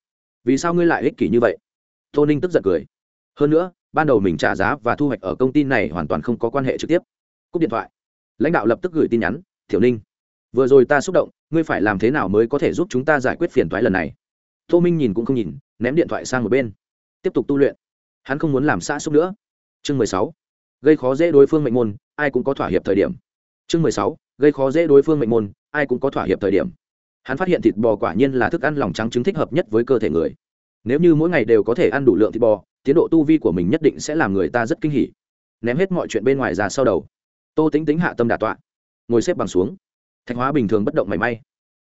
Vì sao ngươi lại ích kỷ như vậy? Tô ninh tức giận cười. Hơn nữa ban đầu mình trả giá và thu hoạch ở công ty này hoàn toàn không có quan hệ trực tiếp. Cúp điện thoại. Lãnh đạo lập tức gửi tin nhắn thiểu ninh, vừa rồi ta xúc động, ngươi phải làm thế nào mới có thể giúp chúng ta giải quyết phiền thoái lần này? Tô minh nhìn cũng không nhìn, ném điện thoại sang một bên. Tiếp tục tu luyện. Hắn không muốn làm xã xúc nữa. Chương mười sáu. Gây khó dễ đối phương mệnh môn, ai cũng có thỏa hiệp thời điểm. Chương mười sáu. Gây khó dễ đối phương mệnh môn, ai cũng có thỏa hiệp thời điểm. Hắn phát hiện thịt bò quả nhiên là thức ăn lòng trắng trứng thích hợp nhất với cơ thể người. Nếu như mỗi ngày đều có thể ăn đủ lượng thịt bò tiến độ tu vi của mình nhất định sẽ làm người ta rất kinh hỉ. Ném hết mọi chuyện bên ngoài ra sau đầu. Tô tính tính hạ tâm đà tọa, ngồi xếp bằng xuống. Thạch hóa bình thường bất động mảy may.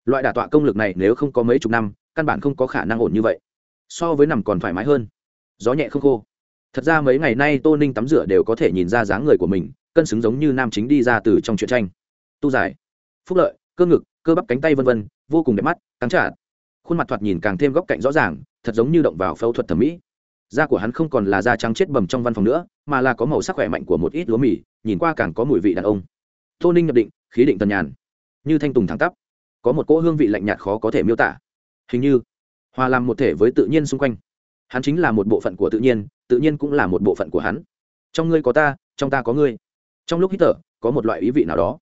Loại đà tọa công lực này nếu không có mấy chục năm, căn bản không có khả năng ổn như vậy. So với nằm còn thoải mái hơn. Gió nhẹ không khô. Thật ra mấy ngày nay tô ninh tắm rửa đều có thể nhìn ra dáng người của mình, cân xứng giống như nam chính đi ra từ trong chuyện tranh. Tu giải, phúc lợi, cơ ngực, cơ bắp cánh tay vân vân, vô cùng đẹp mắt, cắn trả. Khuôn mặt thoạt nhìn càng thêm góc cạnh rõ ràng, thật giống như động vào phẫu thuật thẩm mỹ da của hắn không còn là da trắng chết bầm trong văn phòng nữa, mà là có màu sắc khỏe mạnh của một ít lúa mì, nhìn qua càng có mùi vị đàn ông. Tô ninh nhập định, khí định tần nhàn. Như thanh tùng thẳng tắp, có một cỗ hương vị lạnh nhạt khó có thể miêu tả. Hình như, hòa làm một thể với tự nhiên xung quanh. Hắn chính là một bộ phận của tự nhiên tự nhiên cũng là một bộ phận của hắn. Trong ngươi có ta, trong ta có ngươi. Trong lúc hít thở, có một loại ý vị nào đó.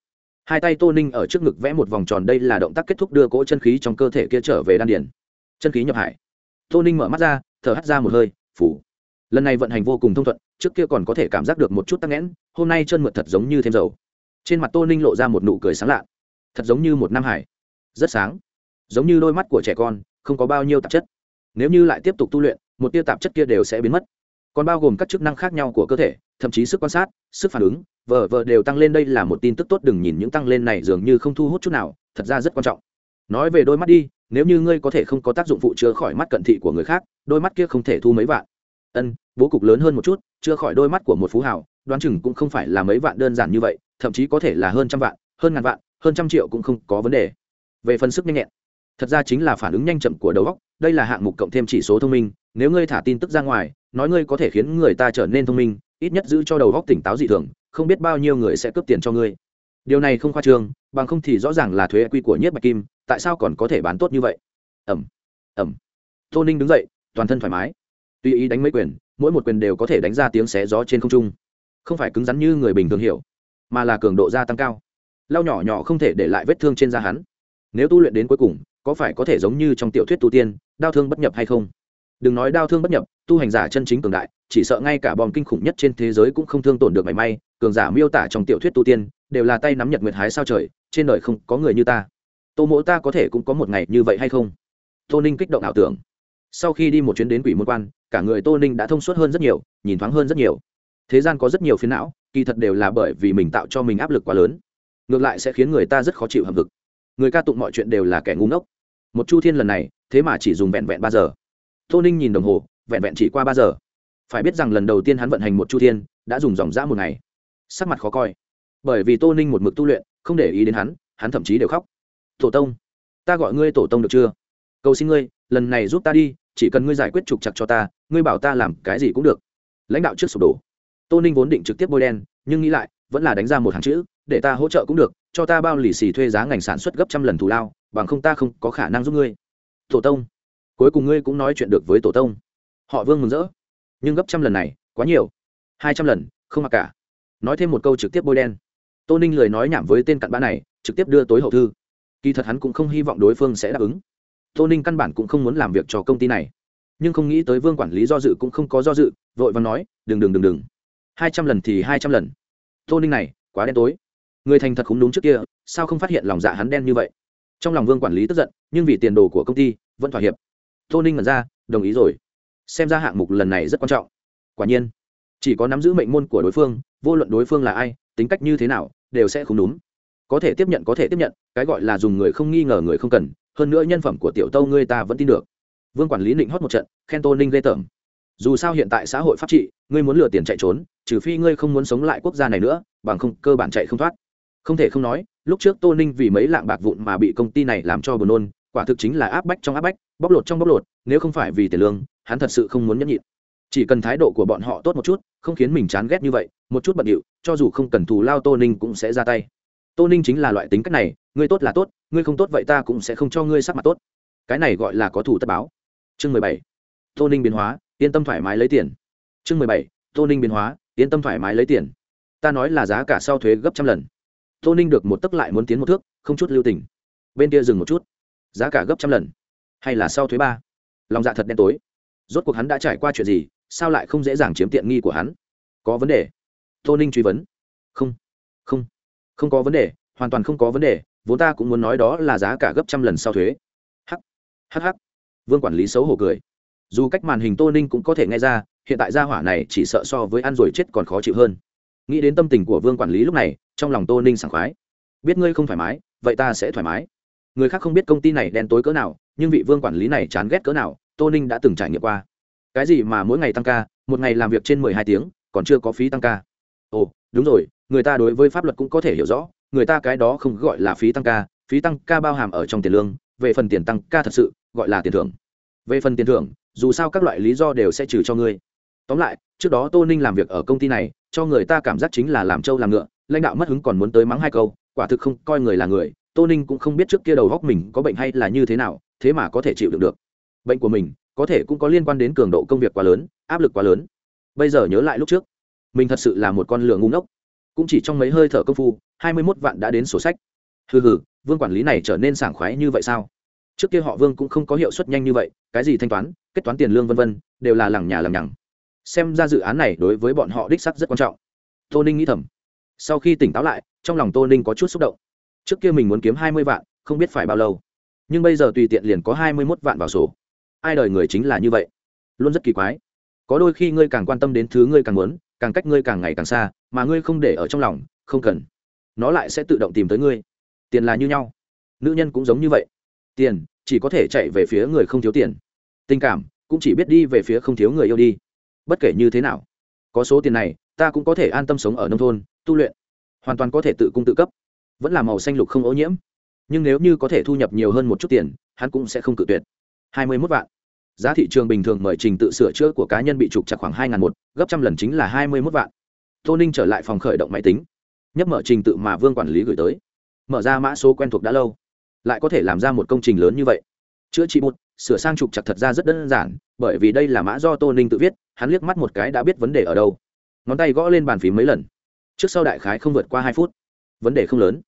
Hai tay tô ninh ở trước ngực vẽ một vòng tròn đây là động tác kết thúc đưa cỗ chân khí trong cơ thể kia trở về đan điển chân khí nhập hải. Tô ninh mở mắt ra, thở hắt ra một hơi phủ. Lần này vận hành vô cùng thông thuận, trước kia còn có thể cảm giác được một chút tắc nghẽn, hôm nay chân mượt thật giống như thêm dầu. Trên mặt tô ninh lộ ra một nụ cười sáng lạ. Thật giống như một nam hải. Rất sáng. Giống như đôi mắt của trẻ con, không có bao nhiêu tạp chất. Nếu như lại tiếp tục tu luyện, một tia tạp chất kia đều sẽ biến mất. Còn bao gồm các chức năng khác nhau của cơ thể, thậm chí sức quan sát, sức phản ứng, vờ vờ đều tăng lên đây là một tin tức tốt đừng nhìn những tăng lên này dường như không thu hút chút nào, thật ra rất quan trọng. Nói về đôi mắt đi nếu như ngươi có thể không có tác dụng phụ chữa khỏi mắt cận thị của người khác, đôi mắt kia không thể thu mấy vạn. Ân, bố cục lớn hơn một chút, chữa khỏi đôi mắt của một phú hào, đoán chừng cũng không phải là mấy vạn đơn giản như vậy, thậm chí có thể là hơn trăm vạn, hơn ngàn vạn, hơn trăm triệu cũng không có vấn đề. Về phần sức nhanh nhẹn. Thật ra chính là phản ứng nhanh chậm của đầu óc, đây là hạng mục cộng thêm chỉ số thông minh, nếu ngươi thả tin tức ra ngoài, nói ngươi có thể khiến người ta trở nên thông minh, ít nhất giữ cho đầu óc tỉnh táo dị thường, không biết bao nhiêu người sẽ cướp tiền cho ngươi điều này không khoa trương, bằng không thì rõ ràng là thuế quy của nhất bạch kim, tại sao còn có thể bán tốt như vậy? Ẩm ẩm. Tô ninh đứng dậy, toàn thân thoải mái. Tùy ý đánh mấy quyền, mỗi một quyền đều có thể đánh ra tiếng xé gió trên không trung. Không phải cứng rắn như người bình thường hiểu, mà là cường độ gia tăng cao. Lau nhỏ nhỏ không thể để lại vết thương trên da hắn. Nếu tu luyện đến cuối cùng, có phải có thể giống như trong tiểu thuyết tu tiên, đau thương bất nhập hay không? Đừng nói đau thương bất nhập, tu hành giả chân chính cường đại, chỉ sợ ngay cả bom kinh khủng nhất trên thế giới cũng không thương tổn được mảy may, cường giả miêu tả trong tiểu thuyết tu tiên đều là tay nắm nhật nguyệt hái sao trời, trên đời không có người như ta. Tô mỗ ta có thể cũng có một ngày như vậy hay không? Tô ninh kích động ảo tưởng. Sau khi đi một chuyến đến quỷ môn quan, cả người tô ninh đã thông suốt hơn rất nhiều, nhìn thoáng hơn rất nhiều. Thế gian có rất nhiều phiến não, kỳ thật đều là bởi vì mình tạo cho mình áp lực quá lớn. Ngược lại sẽ khiến người ta rất khó chịu hầm vực người ca tụng mọi chuyện đều là kẻ ngu ngốc. Một chu thiên lần này, thế mà chỉ dùng vẹn vẹn ba giờ. Tô ninh nhìn đồng hồ, vẹn vẹn chỉ qua ba giờ. Phải biết rằng lần đầu tiên hắn vận hành một chu thiên, đã dùng dòng dã một ngày. Sắc mặt khó coi bởi vì tô ninh một mực tu luyện, không để ý đến hắn hắn thậm chí đều khóc. Tổ tông, ta gọi ngươi tổ tông được chưa? Cầu xin ngươi, lần này giúp ta đi, chỉ cần ngươi giải quyết trục chặt cho ta, ngươi bảo ta làm cái gì cũng được. Lãnh đạo trước sụp đổ. Tô ninh vốn định trực tiếp bôi đen, nhưng nghĩ lại, vẫn là đánh ra một hàng chữ, để ta hỗ trợ cũng được, cho ta bao lì xì thuê giá ngành sản xuất gấp trăm lần thù lao, bằng không ta không có khả năng giúp ngươi. Tổ tông. Cuối cùng ngươi cũng nói chuyện được với tổ tông. Họ vương mừng rỡ. Nhưng gấp trăm lần này, quá nhiều. Hai trăm lần, không mặc cả. Nói thêm một câu trực tiếp bôi đen tô ninh lười nói nhảm với tên cặn bã này, trực tiếp đưa tối hậu thư. Kỳ thật hắn cũng không hy vọng đối phương sẽ đáp ứng. Tô ninh căn bản cũng không muốn làm việc cho công ty này. Nhưng không nghĩ tới vương quản lý do dự cũng không có do dự, vội và nói, đừng đừng đừng đừng. Hai trăm lần thì hai trăm lần. Tô ninh này, quá đen tối. Người thành thật không đúng trước kia, sao không phát hiện lòng dạ hắn đen như vậy? Trong lòng vương quản lý tức giận, nhưng vì tiền đồ của công ty, vẫn thỏa hiệp. Tô ninh ngẩn ra, đồng ý rồi. Xem ra hạng mục lần này rất quan trọng. Quả nhiên, chỉ có nắm giữ mệnh môn của đối phương, vô luận đối phương là ai, tính cách như thế nào đều sẽ không đúng. Có thể tiếp nhận, có thể tiếp nhận, cái gọi là dùng người không nghi ngờ người không cần, hơn nữa nhân phẩm của tiểu tâu ngươi ta vẫn tin được. Vương quản lý định hót một trận, khen tô ninh ghê tởm. Dù sao hiện tại xã hội pháp trị, ngươi muốn lừa tiền chạy trốn, trừ phi ngươi không muốn sống lại quốc gia này nữa, bằng không cơ bản chạy không thoát. Không thể không nói, lúc trước tô ninh vì mấy lạng bạc vụn mà bị công ty này làm cho buồn nôn, quả thực chính là áp bách trong áp bách, bóc lột trong bóc lột, nếu không phải vì tiền lương, hắn thật sự không muốn nhẫn nhịn chỉ cần thái độ của bọn họ tốt một chút, không khiến mình chán ghét như vậy, một chút bận điệu, cho dù không cần thù lao tô ninh cũng sẽ ra tay. Tô ninh chính là loại tính cách này, ngươi tốt là tốt, ngươi không tốt vậy ta cũng sẽ không cho ngươi sắc mặt tốt. Cái này gọi là có thủ tất báo. Chương mười bảy. Tô ninh biến hóa, yên tâm thoải mái lấy tiền. Chương mười bảy. Tô ninh biến hóa, yên tâm thoải mái lấy tiền. Ta nói là giá cả sau thuế gấp trăm lần. Tô ninh được một tấc lại muốn tiến một thước, không chút lưu tình. Bên kia dừng một chút. Giá cả gấp trăm lần. Hay là sau thuế ba? Lòng dạ thật đen tối rốt cuộc hắn đã trải qua chuyện gì sao lại không dễ dàng chiếm tiện nghi của hắn? Có vấn đề. Tô ninh truy vấn. Không. Không. Không có vấn đề hoàn toàn không có vấn đề vốn ta cũng muốn nói đó là giá cả gấp trăm lần sau thuế. Hắc, hắc hắc. vương quản lý xấu hổ cười. Dù cách màn hình tô ninh cũng có thể nghe ra hiện tại gia hỏa này chỉ sợ so với ăn rồi chết còn khó chịu hơn. Nghĩ đến tâm tình của vương quản lý lúc này trong lòng tô ninh sảng khoái. Biết ngươi không thoải mái vậy ta sẽ thoải mái. Người khác không biết công ty này đen tối cỡ nào nhưng vị vương quản lý này chán ghét cỡ nào tô ninh đã từng trải nghiệm qua. Cái gì mà mỗi ngày tăng ca, một ngày làm việc trên mười hai tiếng, còn chưa có phí tăng ca? Ồ, đúng rồi, người ta đối với pháp luật cũng có thể hiểu rõ, người ta cái đó không gọi là phí tăng ca, phí tăng ca bao hàm ở trong tiền lương, về phần tiền tăng ca thật sự, gọi là tiền thưởng. Về phần tiền thưởng, dù sao các loại lý do đều sẽ trừ cho ngươi. Tóm lại, trước đó tô ninh làm việc ở công ty này, cho người ta cảm giác chính là làm trâu làm ngựa, lãnh đạo mất hứng còn muốn tới mắng hai câu, quả thực không coi người là người, tô ninh cũng không biết trước kia đầu góc mình có bệnh hay là như thế nào, thế mà có thể chịu được được bệnh của mình, có thể cũng có liên quan đến cường độ công việc quá lớn, áp lực quá lớn. Bây giờ nhớ lại lúc trước, mình thật sự là một con lửa ngu ngốc. Cũng chỉ trong mấy hơi thở công phu, hai mươi mốt vạn đã đến sổ sách. Hừ hừ, vương quản lý này trở nên sảng khoái như vậy sao? Trước kia họ vương cũng không có hiệu suất nhanh như vậy, cái gì thanh toán, kết toán tiền lương v v đều là lằng nhà lằng nhằng. Xem ra dự án này đối với bọn họ đích sắc rất quan trọng. Tô ninh nghĩ thầm. Sau khi tỉnh táo lại, trong lòng tô ninh có chút xúc động. Trước kia mình muốn kiếm hai mươi vạn, không biết phải bao lâu. Nhưng bây giờ tùy tiện liền có hai mươi mốt vạn vào sổ ai đời người chính là như vậy? Luôn rất kỳ quái. Có đôi khi ngươi càng quan tâm đến thứ ngươi càng muốn, càng cách ngươi càng ngày càng xa, mà ngươi không để ở trong lòng, không cần. Nó lại sẽ tự động tìm tới ngươi. Tiền là như nhau. Nữ nhân cũng giống như vậy. Tiền, chỉ có thể chạy về phía người không thiếu tiền. Tình cảm, cũng chỉ biết đi về phía không thiếu người yêu đi. Bất kể như thế nào, có số tiền này, ta cũng có thể an tâm sống ở nông thôn, tu luyện. Hoàn toàn có thể tự cung tự cấp. Vẫn là màu xanh lục không ô nhiễm. Nhưng nếu như có thể thu nhập nhiều hơn một chút tiền, hắn cũng sẽ không cự tuyệt hai mươi mốt vạn. Giá thị trường bình thường mời trình tự sửa chữa của cá nhân bị trục chặt khoảng hai ngàn một, gấp trăm lần chính là hai mươi mốt vạn. Tô ninh trở lại phòng khởi động máy tính nhấp mở trình tự mà vương quản lý gửi tới. Mở ra mã số quen thuộc đã lâu, lại có thể làm ra một công trình lớn như vậy. Chữa trị một sửa sang trục chặt thật ra rất đơn giản, bởi vì đây là mã do tô ninh tự viết, hắn liếc mắt một cái đã biết vấn đề ở đâu. Ngón tay gõ lên bàn phím mấy lần. Trước sau đại khái không vượt qua hai phút. Vấn đề không lớn,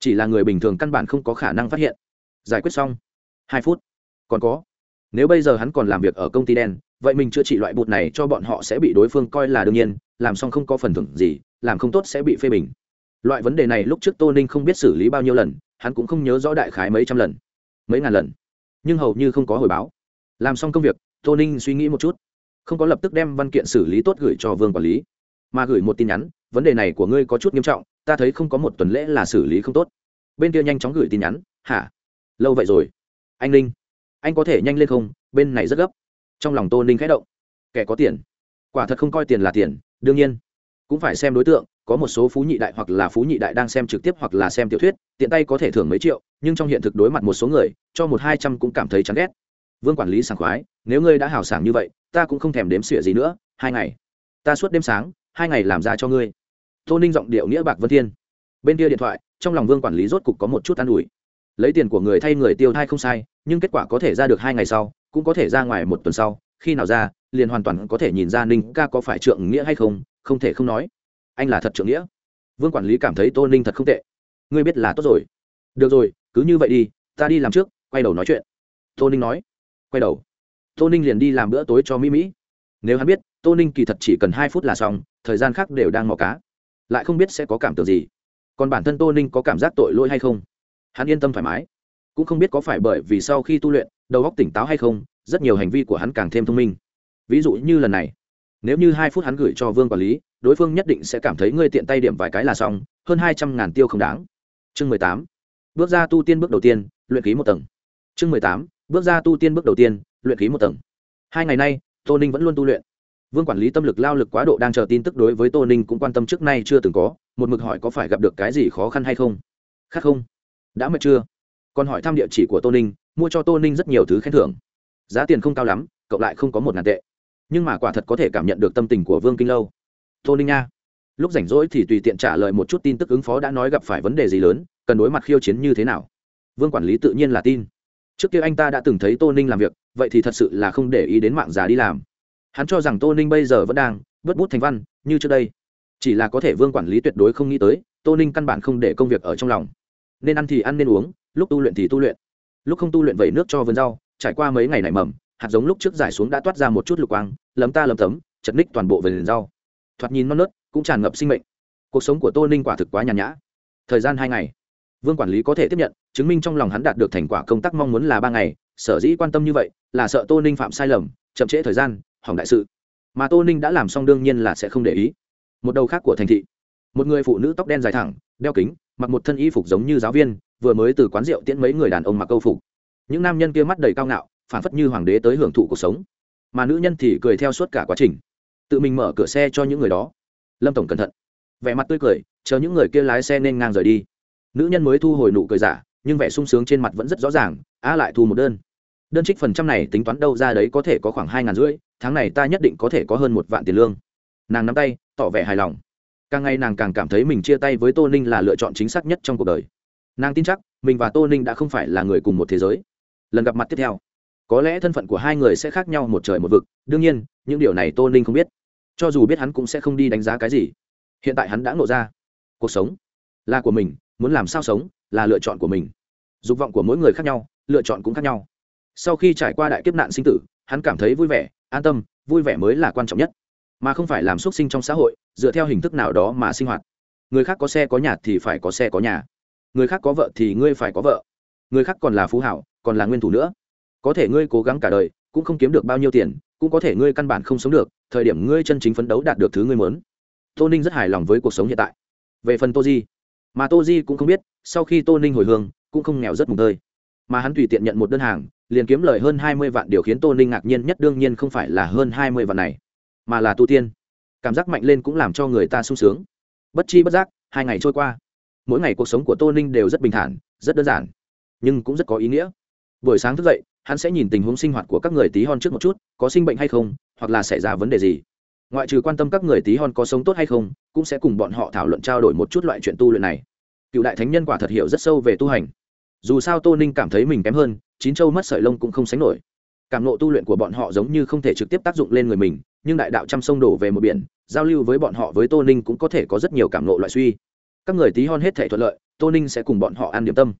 chỉ là người bình thường căn bản không có khả năng phát hiện. Giải quyết xong. Hai phút còn có. Nếu bây giờ hắn còn làm việc ở công ty đen, vậy mình chữa trị loại bụt này cho bọn họ sẽ bị đối phương coi là đương nhiên, làm xong không có phần thưởng gì, làm không tốt sẽ bị phê bình. Loại vấn đề này lúc trước tô ninh không biết xử lý bao nhiêu lần, hắn cũng không nhớ rõ đại khái mấy trăm lần, mấy ngàn lần. Nhưng hầu như không có hồi báo. Làm xong công việc, tô ninh suy nghĩ một chút. Không có lập tức đem văn kiện xử lý tốt gửi cho vương quản lý, mà gửi một tin nhắn, vấn đề này của ngươi có chút nghiêm trọng, ta thấy không có một tuần lễ là xử lý không tốt. Bên kia nhanh chóng gửi tin nhắn, hả? Lâu vậy rồi. Anh ninh anh có thể nhanh lên không? Bên này rất gấp. Trong lòng tô ninh khẽ động. Kẻ có tiền. Quả thật không coi tiền là tiền, đương nhiên. Cũng phải xem đối tượng, có một số phú nhị đại hoặc là phú nhị đại đang xem trực tiếp hoặc là xem tiểu thuyết, tiện tay có thể thưởng mấy triệu, nhưng trong hiện thực đối mặt một số người, cho một hai trăm cũng cảm thấy chán ghét. Vương quản lý sảng khoái, nếu ngươi đã hào sảng như vậy, ta cũng không thèm đếm xỉa gì nữa, hai ngày. Ta suốt đêm sáng, hai ngày làm ra cho ngươi. Tô ninh giọng điệu nghĩa bạc vân thiên. Bên kia điện thoại, trong lòng vương quản lý rốt cục có một chút an ủi. Lấy tiền của người thay người tiêu thai không sai nhưng kết quả có thể ra được hai ngày sau, cũng có thể ra ngoài một tuần sau, khi nào ra, liền hoàn toàn có thể nhìn ra ninh ca có phải trượng nghĩa hay không không thể không nói. Anh là thật trượng nghĩa. Vương quản lý cảm thấy tô ninh thật không tệ. Ngươi biết là tốt rồi. Được rồi, cứ như vậy đi, ta đi làm trước, quay đầu nói chuyện. Tô ninh nói. Quay đầu. Tô ninh liền đi làm bữa tối cho mỹ mỹ. Nếu hắn biết, tô ninh kỳ thật chỉ cần hai phút là xong, thời gian khác đều đang mò cá. Lại không biết sẽ có cảm tưởng gì. Còn bản thân tô ninh có cảm giác tội lỗi hay không? Hắn yên tâm thoải mái cũng không biết có phải bởi vì sau khi tu luyện, đầu óc tỉnh táo hay không, rất nhiều hành vi của hắn càng thêm thông minh. Ví dụ như lần này, nếu như hai phút hắn gửi cho vương quản lý, đối phương nhất định sẽ cảm thấy ngươi tiện tay điểm vài cái là xong, hơn hai trăm ngàn tiêu không đáng. Chương mười tám, bước ra tu tiên bước đầu tiên, luyện khí một tầng. Chương mười tám, bước ra tu tiên bước đầu tiên, luyện khí một tầng. Hai ngày nay, tô ninh vẫn luôn tu luyện. Vương quản lý tâm lực lao lực quá độ đang chờ tin tức đối với tô ninh cũng quan tâm trước nay chưa từng có, một mực hỏi có phải gặp được cái gì khó khăn hay không. Khác không. Đã mệt chưa? Còn hỏi thăm địa chỉ của tô ninh, mua cho tô ninh rất nhiều thứ khen thưởng. Giá tiền không cao lắm, cộng lại không có một ngàn tệ. Nhưng mà quả thật có thể cảm nhận được tâm tình của vương kinh lâu. Tô ninh nha. Lúc rảnh rỗi thì tùy tiện trả lời một chút tin tức ứng phó đã nói gặp phải vấn đề gì lớn, cần đối mặt khiêu chiến như thế nào. Vương quản lý tự nhiên là tin. Trước kia anh ta đã từng thấy tô ninh làm việc, vậy thì thật sự là không để ý đến mạng già đi làm. Hắn cho rằng tô ninh bây giờ vẫn đang vớt bút thành văn, như trước đây. Chỉ là có thể vương quản lý tuyệt đối không nghĩ tới, tô ninh căn bản không để công việc ở trong lòng. Nên ăn thì ăn nên uống lúc tu luyện thì tu luyện. Lúc không tu luyện vẩy nước cho vườn rau, trải qua mấy ngày nảy mầm, hạt giống lúc trước giải xuống đã toát ra một chút lục quang, lấm ta lấm tấm, chật ních toàn bộ vườn rau. Thoạt nhìn non nớt, cũng tràn ngập sinh mệnh. Cuộc sống của tô ninh quả thực quá nhàn nhã. Thời gian hai ngày. Vương quản lý có thể tiếp nhận, chứng minh trong lòng hắn đạt được thành quả công tác mong muốn là ba ngày. Sở dĩ quan tâm như vậy, là sợ tô ninh phạm sai lầm, chậm trễ thời gian, hỏng đại sự. Mà tô ninh đã làm xong đương nhiên là sẽ không để ý. Một đầu khác của thành thị. Một người phụ nữ tóc đen dài thẳng, đeo kính, mặc một thân y phục giống như giáo viên vừa mới từ quán rượu tiễn mấy người đàn ông mặc câu phục. Những nam nhân kia mắt đầy cao ngạo, phản phất như hoàng đế tới hưởng thụ cuộc sống. Mà nữ nhân thì cười theo suốt cả quá trình. Tự mình mở cửa xe cho những người đó. Lâm tổng cẩn thận. Vẻ mặt tươi cười, chờ những người kia lái xe nên ngang rời đi. Nữ nhân mới thu hồi nụ cười giả, nhưng vẻ sung sướng trên mặt vẫn rất rõ ràng, á lại thu một đơn. Đơn trích phần trăm này tính toán đâu ra đấy có thể có khoảng hai ngàn rưỡi, tháng này ta nhất định có thể có hơn một vạn tiền lương. Nàng nắm tay, tỏ vẻ hài lòng. Càng ngày nàng càng cảm thấy mình chia tay với tô ninh là lựa chọn chính xác nhất trong cuộc đời nàng tin chắc, mình và tô ninh đã không phải là người cùng một thế giới. Lần gặp mặt tiếp theo, có lẽ thân phận của hai người sẽ khác nhau một trời một vực. Đương nhiên, những điều này tô ninh không biết. Cho dù biết hắn cũng sẽ không đi đánh giá cái gì. Hiện tại hắn đã ngộ ra. Cuộc sống là của mình, muốn làm sao sống là lựa chọn của mình. Dục vọng của mỗi người khác nhau, lựa chọn cũng khác nhau. Sau khi trải qua đại kiếp nạn sinh tử, hắn cảm thấy vui vẻ, an tâm, vui vẻ mới là quan trọng nhất. Mà không phải làm x u ấ t sinh trong xã hội, dựa theo hình thức nào đó mà sinh hoạt. Người khác có xe có nhà thì phải có xe có nhà người khác có vợ thì ngươi phải có vợ. Người khác còn là phú hảo, còn là nguyên thủ nữa. Có thể ngươi cố gắng cả đời, cũng không kiếm được bao nhiêu tiền, cũng có thể ngươi căn bản không sống được, thời điểm ngươi chân chính phấn đấu đạt được thứ ngươi muốn. Tô ninh rất hài lòng với cuộc sống hiện tại. Về phần tô di, mà tô di cũng không biết, sau khi tô ninh hồi hương, cũng không nghèo rất mùng tơi. Mà hắn tùy tiện nhận một đơn hàng, liền kiếm lời hơn hai mươi vạn điều khiến tô ninh ngạc nhiên nhất đương nhiên không phải là hơn hai mươi vạn này, mà là tu tiên. Cảm giác mạnh lên cũng làm cho người ta sung sướng. Bất chi bất giác, hai ngày trôi qua mỗi ngày cuộc sống của tô ninh đều rất bình thản, rất đơn giản, nhưng cũng rất có ý nghĩa. Buổi sáng thức dậy, hắn sẽ nhìn tình huống sinh hoạt của các người tí hon trước một chút, có sinh bệnh hay không, hoặc là xảy ra vấn đề gì. Ngoại trừ quan tâm các người tí hon có sống tốt hay không, cũng sẽ cùng bọn họ thảo luận trao đổi một chút loại chuyện tu luyện này. Cựu đại thánh nhân quả thật hiểu rất sâu về tu hành. Dù sao tô ninh cảm thấy mình kém hơn, chín châu mất sợi lông cũng không sánh nổi. Cảm nộ tu luyện của bọn họ giống như không thể trực tiếp tác dụng lên người mình, nhưng đại đạo trăm sông đổ về một biển, giao lưu với bọn họ với tô ninh cũng có thể có rất nhiều cảm nộ loại suy các người tí hon hết thể thuận lợi, tô ninh sẽ cùng bọn họ ăn điểm tâm.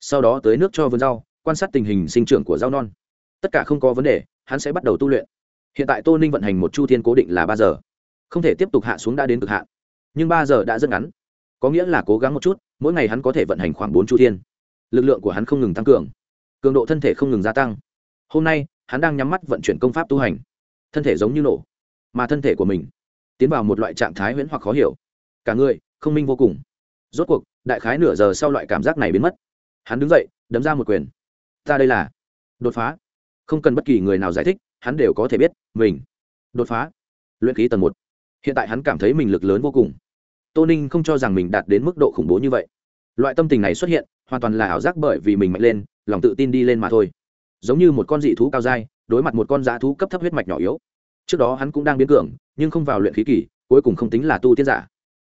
Sau đó tới nước cho vườn rau, quan sát tình hình sinh trưởng của rau non. Tất cả không có vấn đề, hắn sẽ bắt đầu tu luyện. Hiện tại tô ninh vận hành một chu thiên cố định là ba giờ. Không thể tiếp tục hạ xuống đã đến cực hạn. Nhưng ba giờ đã rất ngắn. Có nghĩa là cố gắng một chút, mỗi ngày hắn có thể vận hành khoảng bốn chu thiên. Lực lượng của hắn không ngừng tăng cường. Cường độ thân thể không ngừng gia tăng. Hôm nay, hắn đang nhắm mắt vận chuyển công pháp tu hành. Thân thể giống như nổ, mà thân thể của mình tiến vào một loại trạng thái huyễn hoặc khó hiểu. Cả người, không minh vô cùng rốt cuộc, đại khái nửa giờ sau loại cảm giác này biến mất. Hắn đứng dậy, đấm ra một quyền. Ta đây là đột phá. Không cần bất kỳ người nào giải thích, hắn đều có thể biết, mình đột phá. Luyện khí tầng một. Hiện tại hắn cảm thấy mình lực lớn vô cùng. Tô ninh không cho rằng mình đạt đến mức độ khủng bố như vậy. Loại tâm tình này xuất hiện, hoàn toàn là ảo giác bởi vì mình mạnh lên, lòng tự tin đi lên mà thôi. Giống như một con dị thú cao dai, đối mặt một con dã thú cấp thấp huyết mạch nhỏ yếu. Trước đó hắn cũng đang biến cường, nhưng không vào luyện khí kỳ, cuối cùng không tính là tu tiên giả.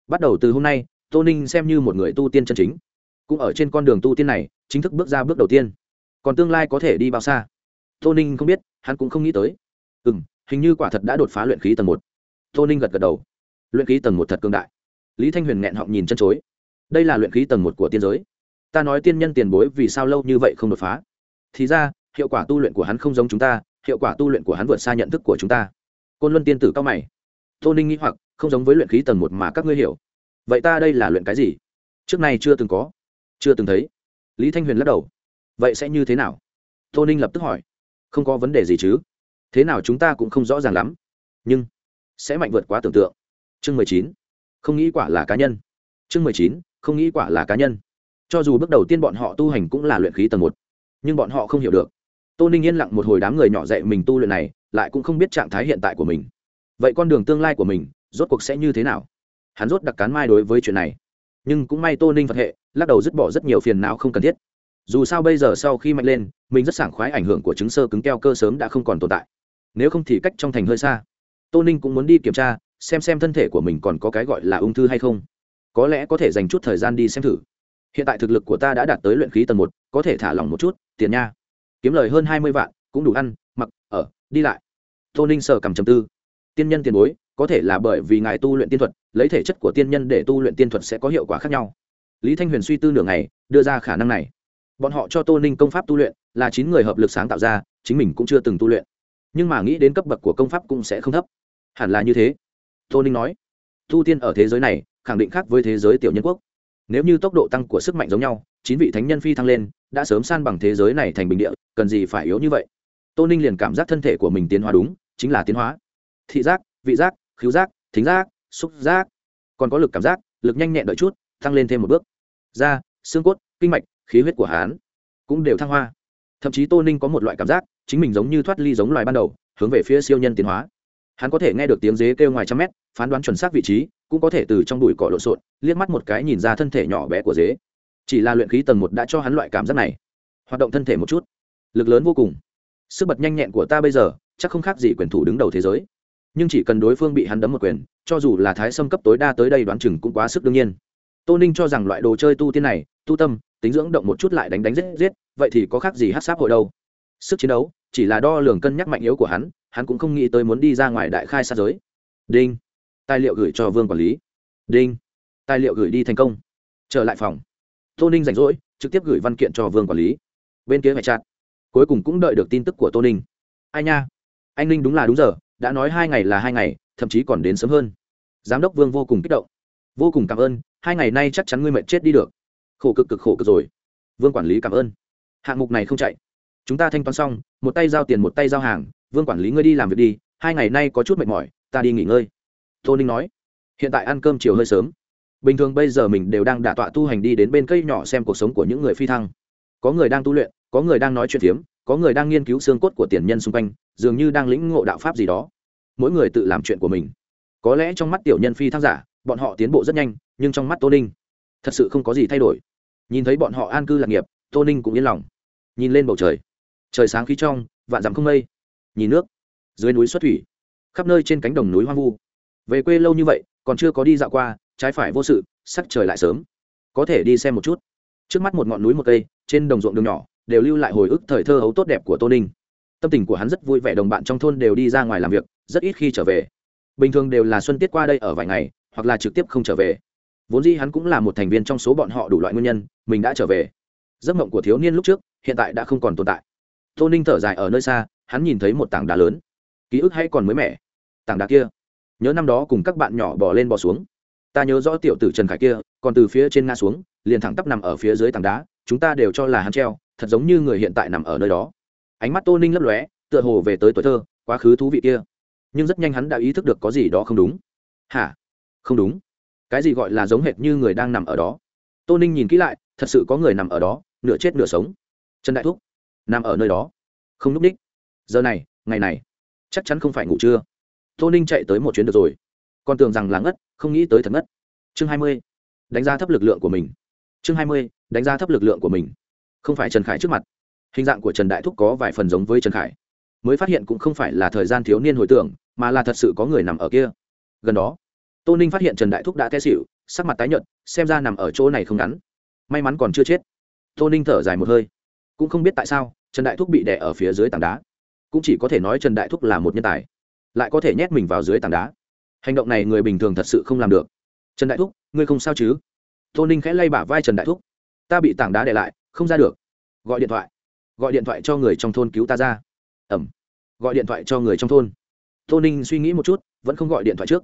Bắt đầu từ hôm nay tô ninh xem như một người tu tiên chân chính. Cũng ở trên con đường tu tiên này, chính thức bước ra bước đầu tiên. Còn tương lai có thể đi bao xa? Tô ninh không biết, hắn cũng không nghĩ tới. Ừ m hình như quả thật đã đột phá luyện khí tầng một. Tô ninh gật gật đầu. Luyện khí tầng một thật cương đại. Lý thanh huyền nghẹn họng nhìn chân chối. Đây là luyện khí tầng một của tiên giới. Ta nói tiên nhân tiền bối vì sao lâu như vậy không đột phá? Thì ra, hiệu quả tu luyện của hắn không giống chúng ta, hiệu quả tu luyện của hắn vượt xa nhận thức của chúng ta. Côn luân tiên tử cao mày. Tô ninh nghĩ hoặc, không giống với luyện khí tầng một mà các ngươi hiểu vậy ta đây là luyện cái gì? Trước nay chưa từng có. Chưa từng thấy. Lý thanh huyền lắc đầu. Vậy sẽ như thế nào? Tô ninh lập tức hỏi. Không có vấn đề gì chứ. Thế nào chúng ta cũng không rõ ràng lắm. Nhưng sẽ mạnh vượt quá tưởng tượng. Chương mười chín. Không nghĩ quả là cá nhân. Chương mười chín. Không nghĩ quả là cá nhân. Cho dù bước đầu tiên bọn họ tu hành cũng là luyện khí tầng một. Nhưng bọn họ không hiểu được. Tô ninh yên lặng một hồi đám người nhỏ dạy mình tu luyện này, lại cũng không biết trạng thái hiện tại của mình. Vậy con đường tương lai của mình, rốt cuộc sẽ như thế nào? Hắn rốt đặc cán mai đối với chuyện này. Nhưng cũng may tô ninh phật hệ, lắc đầu dứt bỏ rất nhiều phiền não không cần thiết. Dù sao bây giờ sau khi mạnh lên, mình rất sảng khoái ảnh hưởng của chứng sơ cứng keo cơ sớm đã không còn tồn tại. Nếu không thì cách trong thành hơi xa. Tô ninh cũng muốn đi kiểm tra, xem xem thân thể của mình còn có cái gọi là ung thư hay không. Có lẽ có thể dành chút thời gian đi xem thử. Hiện tại thực lực của ta đã đạt tới luyện khí tầng một, có thể thả lỏng một chút, tiền nha. Kiếm lời hơn hai mươi vạn, cũng đủ ăn, mặc, ở, đi lại. Tô ninh sờ cầm chầm tư. Tiên nhân tiền bối, có thể là bởi vì ngài tu luyện tiên thuật lấy thể chất của tiên nhân để tu luyện tiên thuật sẽ có hiệu quả khác nhau. Lý thanh huyền suy tư nửa ngày, đưa ra khả năng này. Bọn họ cho tô ninh công pháp tu luyện, là chín người hợp lực sáng tạo ra, chính mình cũng chưa từng tu luyện. Nhưng mà nghĩ đến cấp bậc của công pháp cũng sẽ không thấp. Hẳn là như thế. Tô ninh nói tu tiên ở thế giới này, khẳng định khác với thế giới tiểu nhân quốc. Nếu như tốc độ tăng của sức mạnh giống nhau, chín vị thánh nhân phi thăng lên, đã sớm san bằng thế giới này thành bình địa, cần gì phải yếu như vậy? Tô ninh liền cảm giác thân thể của mình tiến hóa đúng, chính là tiến hóa. Thị giác, vị giác, khứu giác, thính giác xúc giác. Còn có lực cảm giác, lực nhanh nhẹn đợi chút tăng lên thêm một bước. Da, xương cốt, kinh mạch, khí huyết của hán cũng đều thăng hoa. Thậm chí tô ninh có một loại cảm giác, chính mình giống như thoát ly giống loài ban đầu, hướng về phía siêu nhân tiến hóa. Hắn có thể nghe được tiếng dế kêu ngoài trăm mét, phán đoán chuẩn xác vị trí, cũng có thể từ trong đùi cỏ lộn xộn, liếc mắt một cái nhìn ra thân thể nhỏ bé của dế. Chỉ là luyện khí tầng một đã cho hắn loại cảm giác này. Hoạt động thân thể một chút. Lực lớn vô cùng. Sức bật nhanh nhẹn của ta bây giờ, chắc không khác gì quyền thủ đứng đầu thế giới nhưng chỉ cần đối phương bị hắn đấm một quyền, cho dù là thái sâm cấp tối đa tới đây đoán chừng cũng quá sức đương nhiên. Tô ninh cho rằng loại đồ chơi tu tiên này, tu tâm, tính dưỡng động một chút lại đánh đánh giết giết, vậy thì có khác gì hát sáp hội đâu. Sức chiến đấu, chỉ là đo lường cân nhắc mạnh yếu của hắn hắn cũng không nghĩ tới muốn đi ra ngoài đại khai sát giới. Đinh. Tài liệu gửi cho vương quản lý. Đinh. Tài liệu gửi đi thành công. Trở lại phòng. Tô ninh rảnh rỗi, trực tiếp gửi văn kiện cho vương quản lý. Bên kia phải chặt. Cuối cùng cũng đợi được tin tức của tô ninh. Ai nha? Anh ninh đúng là đúng giờ đã nói hai ngày là hai ngày, thậm chí còn đến sớm hơn. Giám đốc vương vô cùng kích động. Vô cùng cảm ơn, hai ngày nay chắc chắn ngươi mệt chết đi được. Khổ cực cực khổ cực rồi. Vương quản lý cảm ơn. Hạng mục này không chạy. Chúng ta thanh toán xong, một tay giao tiền một tay giao hàng, vương quản lý ngươi đi làm việc đi, hai ngày nay có chút mệt mỏi, ta đi nghỉ ngơi. Tô ninh nói, hiện tại ăn cơm chiều hơi sớm. Bình thường bây giờ mình đều đang đả tọa tu hành đi đến bên cây nhỏ xem cuộc sống của những người phi thăng. Có người đang tu luyện, có người đang nói chuyện phiếm có người đang nghiên cứu xương cốt của tiền nhân xung quanh, dường như đang lĩnh ngộ đạo pháp gì đó. Mỗi người tự làm chuyện của mình. Có lẽ trong mắt tiểu nhân phi thăng giả, bọn họ tiến bộ rất nhanh, nhưng trong mắt tô ninh, thật sự không có gì thay đổi. Nhìn thấy bọn họ an cư lạc nghiệp, tô ninh cũng yên lòng. Nhìn lên bầu trời. Trời sáng khí trong, vạn dặm không mây. Nhìn nước, dưới núi xuất thủy, khắp nơi trên cánh đồng núi hoang vu. Về quê lâu như vậy, còn chưa có đi dạo qua, trái phải vô sự, sắc trời lại sớm. Có thể đi xem một chút. Trước mắt một ngọn núi một cây, trên đồng ruộng đường nhỏ đều lưu lại hồi ức thời thơ hấu tốt đẹp của tô ninh. Tâm tình của hắn rất vui vẻ, đồng bạn trong thôn đều đi ra ngoài làm việc, rất ít khi trở về. Bình thường đều là xuân tiết qua đây ở vài ngày, hoặc là trực tiếp không trở về. Vốn dĩ hắn cũng là một thành viên trong số bọn họ đủ loại nguyên nhân, mình đã trở về. Giấc mộng của thiếu niên lúc trước, hiện tại đã không còn tồn tại. Tô ninh thở dài ở nơi xa, hắn nhìn thấy một tảng đá lớn. Ký ức hay còn mới mẻ. Tảng đá kia. Nhớ năm đó cùng các bạn nhỏ bỏ lên bỏ xuống. Ta nhớ rõ tiểu tử trần khải kia, còn từ phía trên nga xuống, liền thẳng tắp nằm ở phía dưới tảng đá, chúng ta đều cho là hắn treo thật giống như người hiện tại nằm ở nơi đó. Ánh mắt tô ninh lấp lóe, tựa hồ về tới tuổi thơ, quá khứ thú vị kia. Nhưng rất nhanh hắn đã ý thức được có gì đó không đúng. Hả? Không đúng. Cái gì gọi là giống hệt như người đang nằm ở đó? Tô ninh nhìn kỹ lại, thật sự có người nằm ở đó, nửa chết nửa sống. Trần đại thúc, nằm ở nơi đó. Không núp ních. Giờ này, ngày này, chắc chắn không phải ngủ trưa. Tô ninh chạy tới một chuyến được rồi. Còn tưởng rằng là ngất, không nghĩ tới thật ngất. Chương hai mươi, đánh giá thấp lực lượng của mình. Chương hai mươi, đánh giá thấp lực lượng của mình không phải trần khải trước mặt hình dạng của trần đại thúc có vài phần giống với trần khải mới phát hiện cũng không phải là thời gian thiếu niên hồi tưởng mà là thật sự có người nằm ở kia gần đó tô ninh phát hiện trần đại thúc đã té xịu sắc mặt tái nhợt xem ra nằm ở chỗ này không ngắn may mắn còn chưa chết tô ninh thở dài một hơi cũng không biết tại sao trần đại thúc bị đẻ ở phía dưới tảng đá cũng chỉ có thể nói trần đại thúc là một nhân tài lại có thể nhét mình vào dưới tảng đá hành động này người bình thường thật sự không làm được trần đại thúc ngươi không sao chứ tô ninh khẽ lay bả vai trần đại thúc ta bị tảng đá để lại không ra được. Gọi điện thoại. Gọi điện thoại cho người trong thôn cứu ta ra. Ẩm. Gọi điện thoại cho người trong thôn. Tô ninh suy nghĩ một chút, vẫn không gọi điện thoại trước.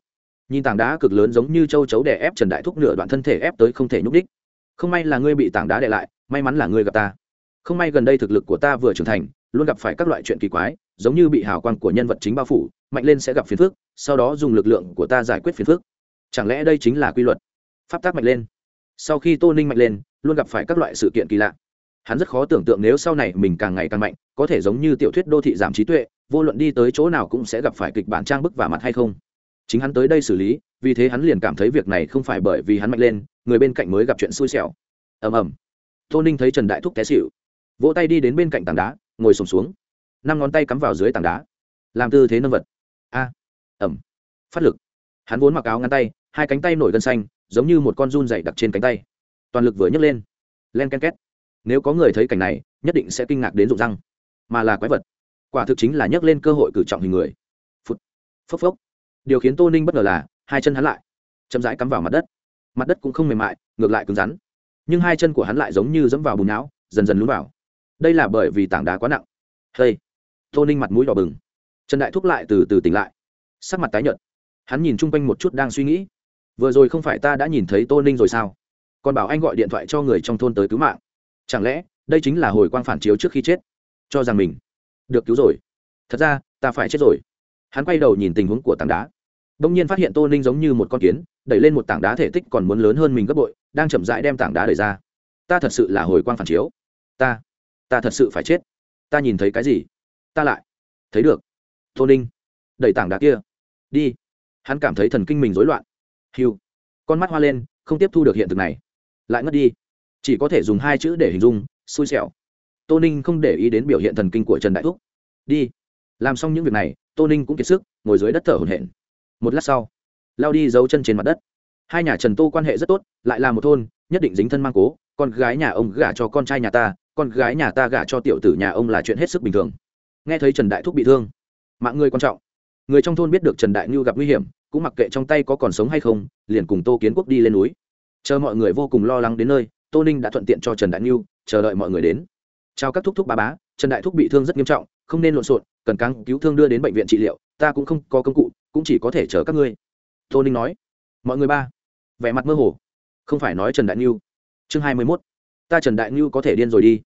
Nhìn tảng đá cực lớn giống như châu chấu đè ép trần đại thúc nửa đoạn thân thể ép tới không thể nhúc đích. Không may là ngươi bị tảng đá đè lại, may mắn là ngươi gặp ta. Không may gần đây thực lực của ta vừa trưởng thành, luôn gặp phải các loại chuyện kỳ quái, giống như bị hào quang của nhân vật chính bao phủ, mạnh lên sẽ gặp phiền phức, sau đó dùng lực lượng của ta giải quyết phiền phức. Chẳng lẽ đây chính là quy luật? Pháp tác mạnh lên sau khi tô ninh mạnh lên luôn gặp phải các loại sự kiện kỳ lạ. Hắn rất khó tưởng tượng nếu sau này mình càng ngày càng mạnh có thể giống như tiểu thuyết đô thị giảm trí tuệ vô luận đi tới chỗ nào cũng sẽ gặp phải kịch bản trang bức và mặt hay không. Chính hắn tới đây xử lý vì thế hắn liền cảm thấy việc này không phải bởi vì hắn mạnh lên người bên cạnh mới gặp chuyện xui xẻo. Ầm ầm. Tô ninh thấy trần đại thúc té xịu vỗ tay đi đến bên cạnh tảng đá ngồi sùng xuống, năm ngón tay cắm vào dưới tảng đá. Làm tư thế nâng vật. A. Ẩm phát lực. Hắn vốn mặc áo ngăn tay hai cánh tay nổi gân xanh giống như một con run dày đặc trên cánh tay. Toàn lực vừa nhấc lên. Len ken két. Nếu có người thấy cảnh này, nhất định sẽ kinh ngạc đến rụng răng. Mà là quái vật. Quả thực chính là nhấc lên cơ hội cử trọng hình người. Phút. Phốc phốc. Điều khiến tô ninh bất ngờ là, hai chân hắn lại chậm rãi cắm vào mặt đất. Mặt đất cũng không mềm mại, ngược lại cứng rắn. Nhưng hai chân của hắn lại giống như dẫm vào bùn não, dần dần lún vào. Đây là bởi vì tảng đá quá nặng. Hây tô ninh mặt mũi đỏ bừng. Trần đại thúc lại từ từ tỉnh lại. Sắc mặt tái nhợt. Hắn nhìn chung quanh một chút đang suy nghĩ vừa rồi không phải ta đã nhìn thấy tô ninh rồi sao? Còn bảo anh gọi điện thoại cho người trong thôn tới cứu mạng. Chẳng lẽ, đây chính là hồi quang phản chiếu trước khi chết? Cho rằng mình được cứu rồi. Thật ra, ta phải chết rồi. Hắn quay đầu nhìn tình huống của tảng đá. Đông nhiên phát hiện tô ninh giống như một con kiến, đẩy lên một tảng đá thể tích còn muốn lớn hơn mình gấp bội, đang chậm rãi đem tảng đá đẩy ra. Ta thật sự là hồi quang phản chiếu. Ta ta thật sự phải chết. Ta nhìn thấy cái gì? Ta lại thấy được. Tô ninh, đẩy tảng đá kia. Đi. Hắn cảm thấy thần kinh mình rối loạn hiu con mắt hoa lên, không tiếp thu được hiện thực này. Lại ngất đi. Chỉ có thể dùng hai chữ để hình dung, xui xẻo. Tô ninh không để ý đến biểu hiện thần kinh của trần đại thúc. Đi. Làm xong những việc này, tô ninh cũng kiệt sức, ngồi dưới đất thở hổn hển. Một lát sau, lao đi giấu chân trên mặt đất. Hai nhà trần tô quan hệ rất tốt, lại là một thôn, nhất định dính thân mang cố, con gái nhà ông gả cho con trai nhà ta, con gái nhà ta gả cho tiểu tử nhà ông là chuyện hết sức bình thường. Nghe thấy trần đại thúc bị thương, mạng người quan trọng. Người trong thôn biết được trần đại ngưu gặp nguy hiểm cũng mặc kệ trong tay có còn sống hay không, liền cùng tô kiến quốc đi lên núi. Chờ mọi người vô cùng lo lắng đến nơi, tô ninh đã thuận tiện cho trần đại ngưu, chờ đợi mọi người đến. Chào các thúc thúc ba bá, trần đại thúc bị thương rất nghiêm trọng, không nên lộn xộn, cần căng cứu thương đưa đến bệnh viện trị liệu, ta cũng không có công cụ, cũng chỉ có thể chờ các ngươi. Tô ninh nói. Mọi người ba. Vẻ mặt mơ hồ. Không phải nói trần đại ngưu. Chương hai mươi mốt. Ta trần đại ngưu có thể điên rồi đi.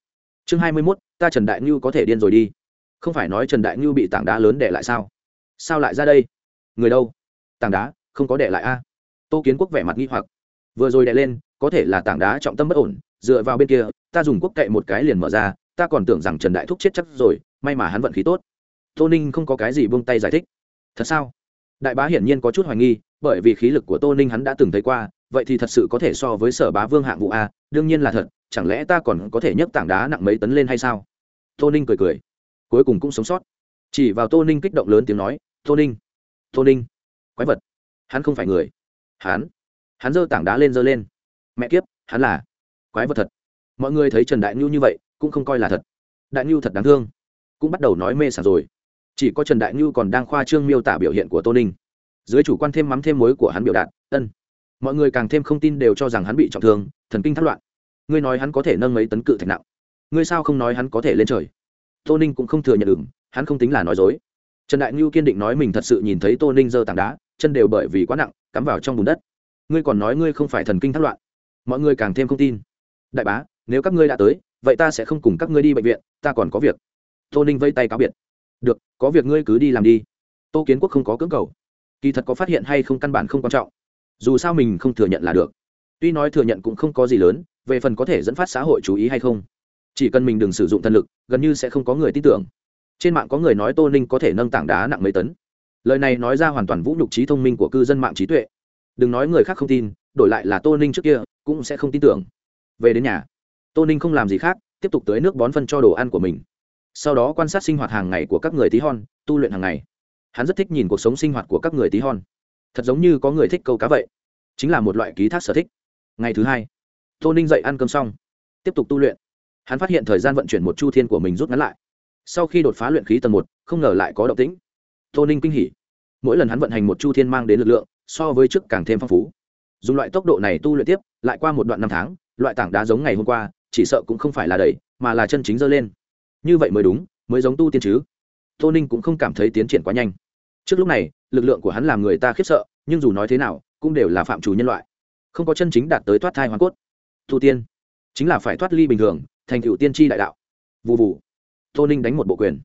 Chương hai mươi mốt, ta trần đại ngưu có thể điên rồi đi. Không phải nói trần đại ngưu bị tảng đá lớn để lại sao? Sao lại ra đây? Người đâu? Tảng đá, không có để lại a. Tô kiến quốc vẻ mặt nghi hoặc. Vừa rồi đè lên, có thể là tảng đá trọng tâm bất ổn, dựa vào bên kia, ta dùng quốc cậy một cái liền mở ra, ta còn tưởng rằng trần đại thúc chết chắc rồi, may mà hắn vận khí tốt. Tô ninh không có cái gì buông tay giải thích. Thật sao? Đại bá hiển nhiên có chút hoài nghi, bởi vì khí lực của tô ninh hắn đã từng thấy qua, vậy thì thật sự có thể so với sở bá vương hạng vụ a, đương nhiên là thật, chẳng lẽ ta còn có thể nhấc tảng đá nặng mấy tấn lên hay sao? Tô ninh cười cười. Cuối cùng cũng sống sót. Chỉ vào tô ninh kích động lớn tiếng nói, tô ninh tô ninh quái vật. Hắn không phải người. Hắn hắn giơ tảng đá lên giơ lên. Mẹ kiếp, hắn là quái vật thật. Mọi người thấy trần đại ngưu như vậy, cũng không coi là thật. Đại ngưu thật đáng thương. Cũng bắt đầu nói mê sảng rồi. Chỉ có trần đại ngưu còn đang khoa trương miêu tả biểu hiện của tô ninh. Dưới chủ quan thêm mắm thêm mối của hắn biểu đạt, ân. Mọi người càng thêm không tin đều cho rằng hắn bị trọng thương, thần kinh thất loạn. Ngươi nói hắn có thể nâng mấy tấn cự thạch nặng? Ngươi sao không nói hắn có thể lên trời? Tô ninh cũng không thừa nhận ừng hắn không tính là nói dối trần đại ngưu kiên định nói mình thật sự nhìn thấy tô ninh giơ tảng đá, chân đều bởi vì quá nặng, cắm vào trong bùn đất. Ngươi còn nói ngươi không phải thần kinh thất loạn. Mọi người càng thêm không tin. Đại bá, nếu các ngươi đã tới, vậy ta sẽ không cùng các ngươi đi bệnh viện, ta còn có việc. Tô ninh vây tay cáo biệt. Được, có việc ngươi cứ đi làm đi. Tô kiến quốc không có cưỡng cầu. Kỳ thật có phát hiện hay không căn bản không quan trọng. Dù sao mình không thừa nhận là được. Tuy nói thừa nhận cũng không có gì lớn, về phần có thể dẫn phát xã hội chú ý hay không. Chỉ cần mình đừng sử dụng thân lực, gần như sẽ không có người tin tưởng trên mạng có người nói tô ninh có thể nâng tảng đá nặng mấy tấn. Lời này nói ra hoàn toàn vũ nhục trí thông minh của cư dân mạng trí tuệ. Đừng nói người khác không tin, đổi lại là tô ninh trước kia, cũng sẽ không tin tưởng. Về đến nhà, tô ninh không làm gì khác, tiếp tục tưới nước bón phân cho đồ ăn của mình. Sau đó quan sát sinh hoạt hàng ngày của các người tí hon, tu luyện hàng ngày. Hắn rất thích nhìn cuộc sống sinh hoạt của các người tí hon. Thật giống như có người thích câu cá vậy. Chính là một loại ký thác sở thích. Ngày thứ hai, tô ninh dậy ăn cơm xong, tiếp tục tu luyện. Hắn phát hiện thời gian vận chuyển một chu thiên của mình rút ngắn lại sau khi đột phá luyện khí tầng một, không ngờ lại có động tĩnh. Tô ninh kinh hỉ. Mỗi lần hắn vận hành một chu thiên mang đến lực lượng, so với trước càng thêm phong phú. Dùng loại tốc độ này tu luyện tiếp, lại qua một đoạn năm tháng, loại tảng đá giống ngày hôm qua, chỉ sợ cũng không phải là đẩy, mà là chân chính dơ lên. Như vậy mới đúng, mới giống tu tiên chứ. Tô ninh cũng không cảm thấy tiến triển quá nhanh. Trước lúc này, lực lượng của hắn làm người ta khiếp sợ, nhưng dù nói thế nào, cũng đều là phạm chủ nhân loại. Không có chân chính đạt tới thoát thai hoàn cốt. Tu tiên, chính là phải thoát ly bình thường, thành cựu tiên tri đại đạo. Vụ vụ tô ninh đánh một bộ quyền.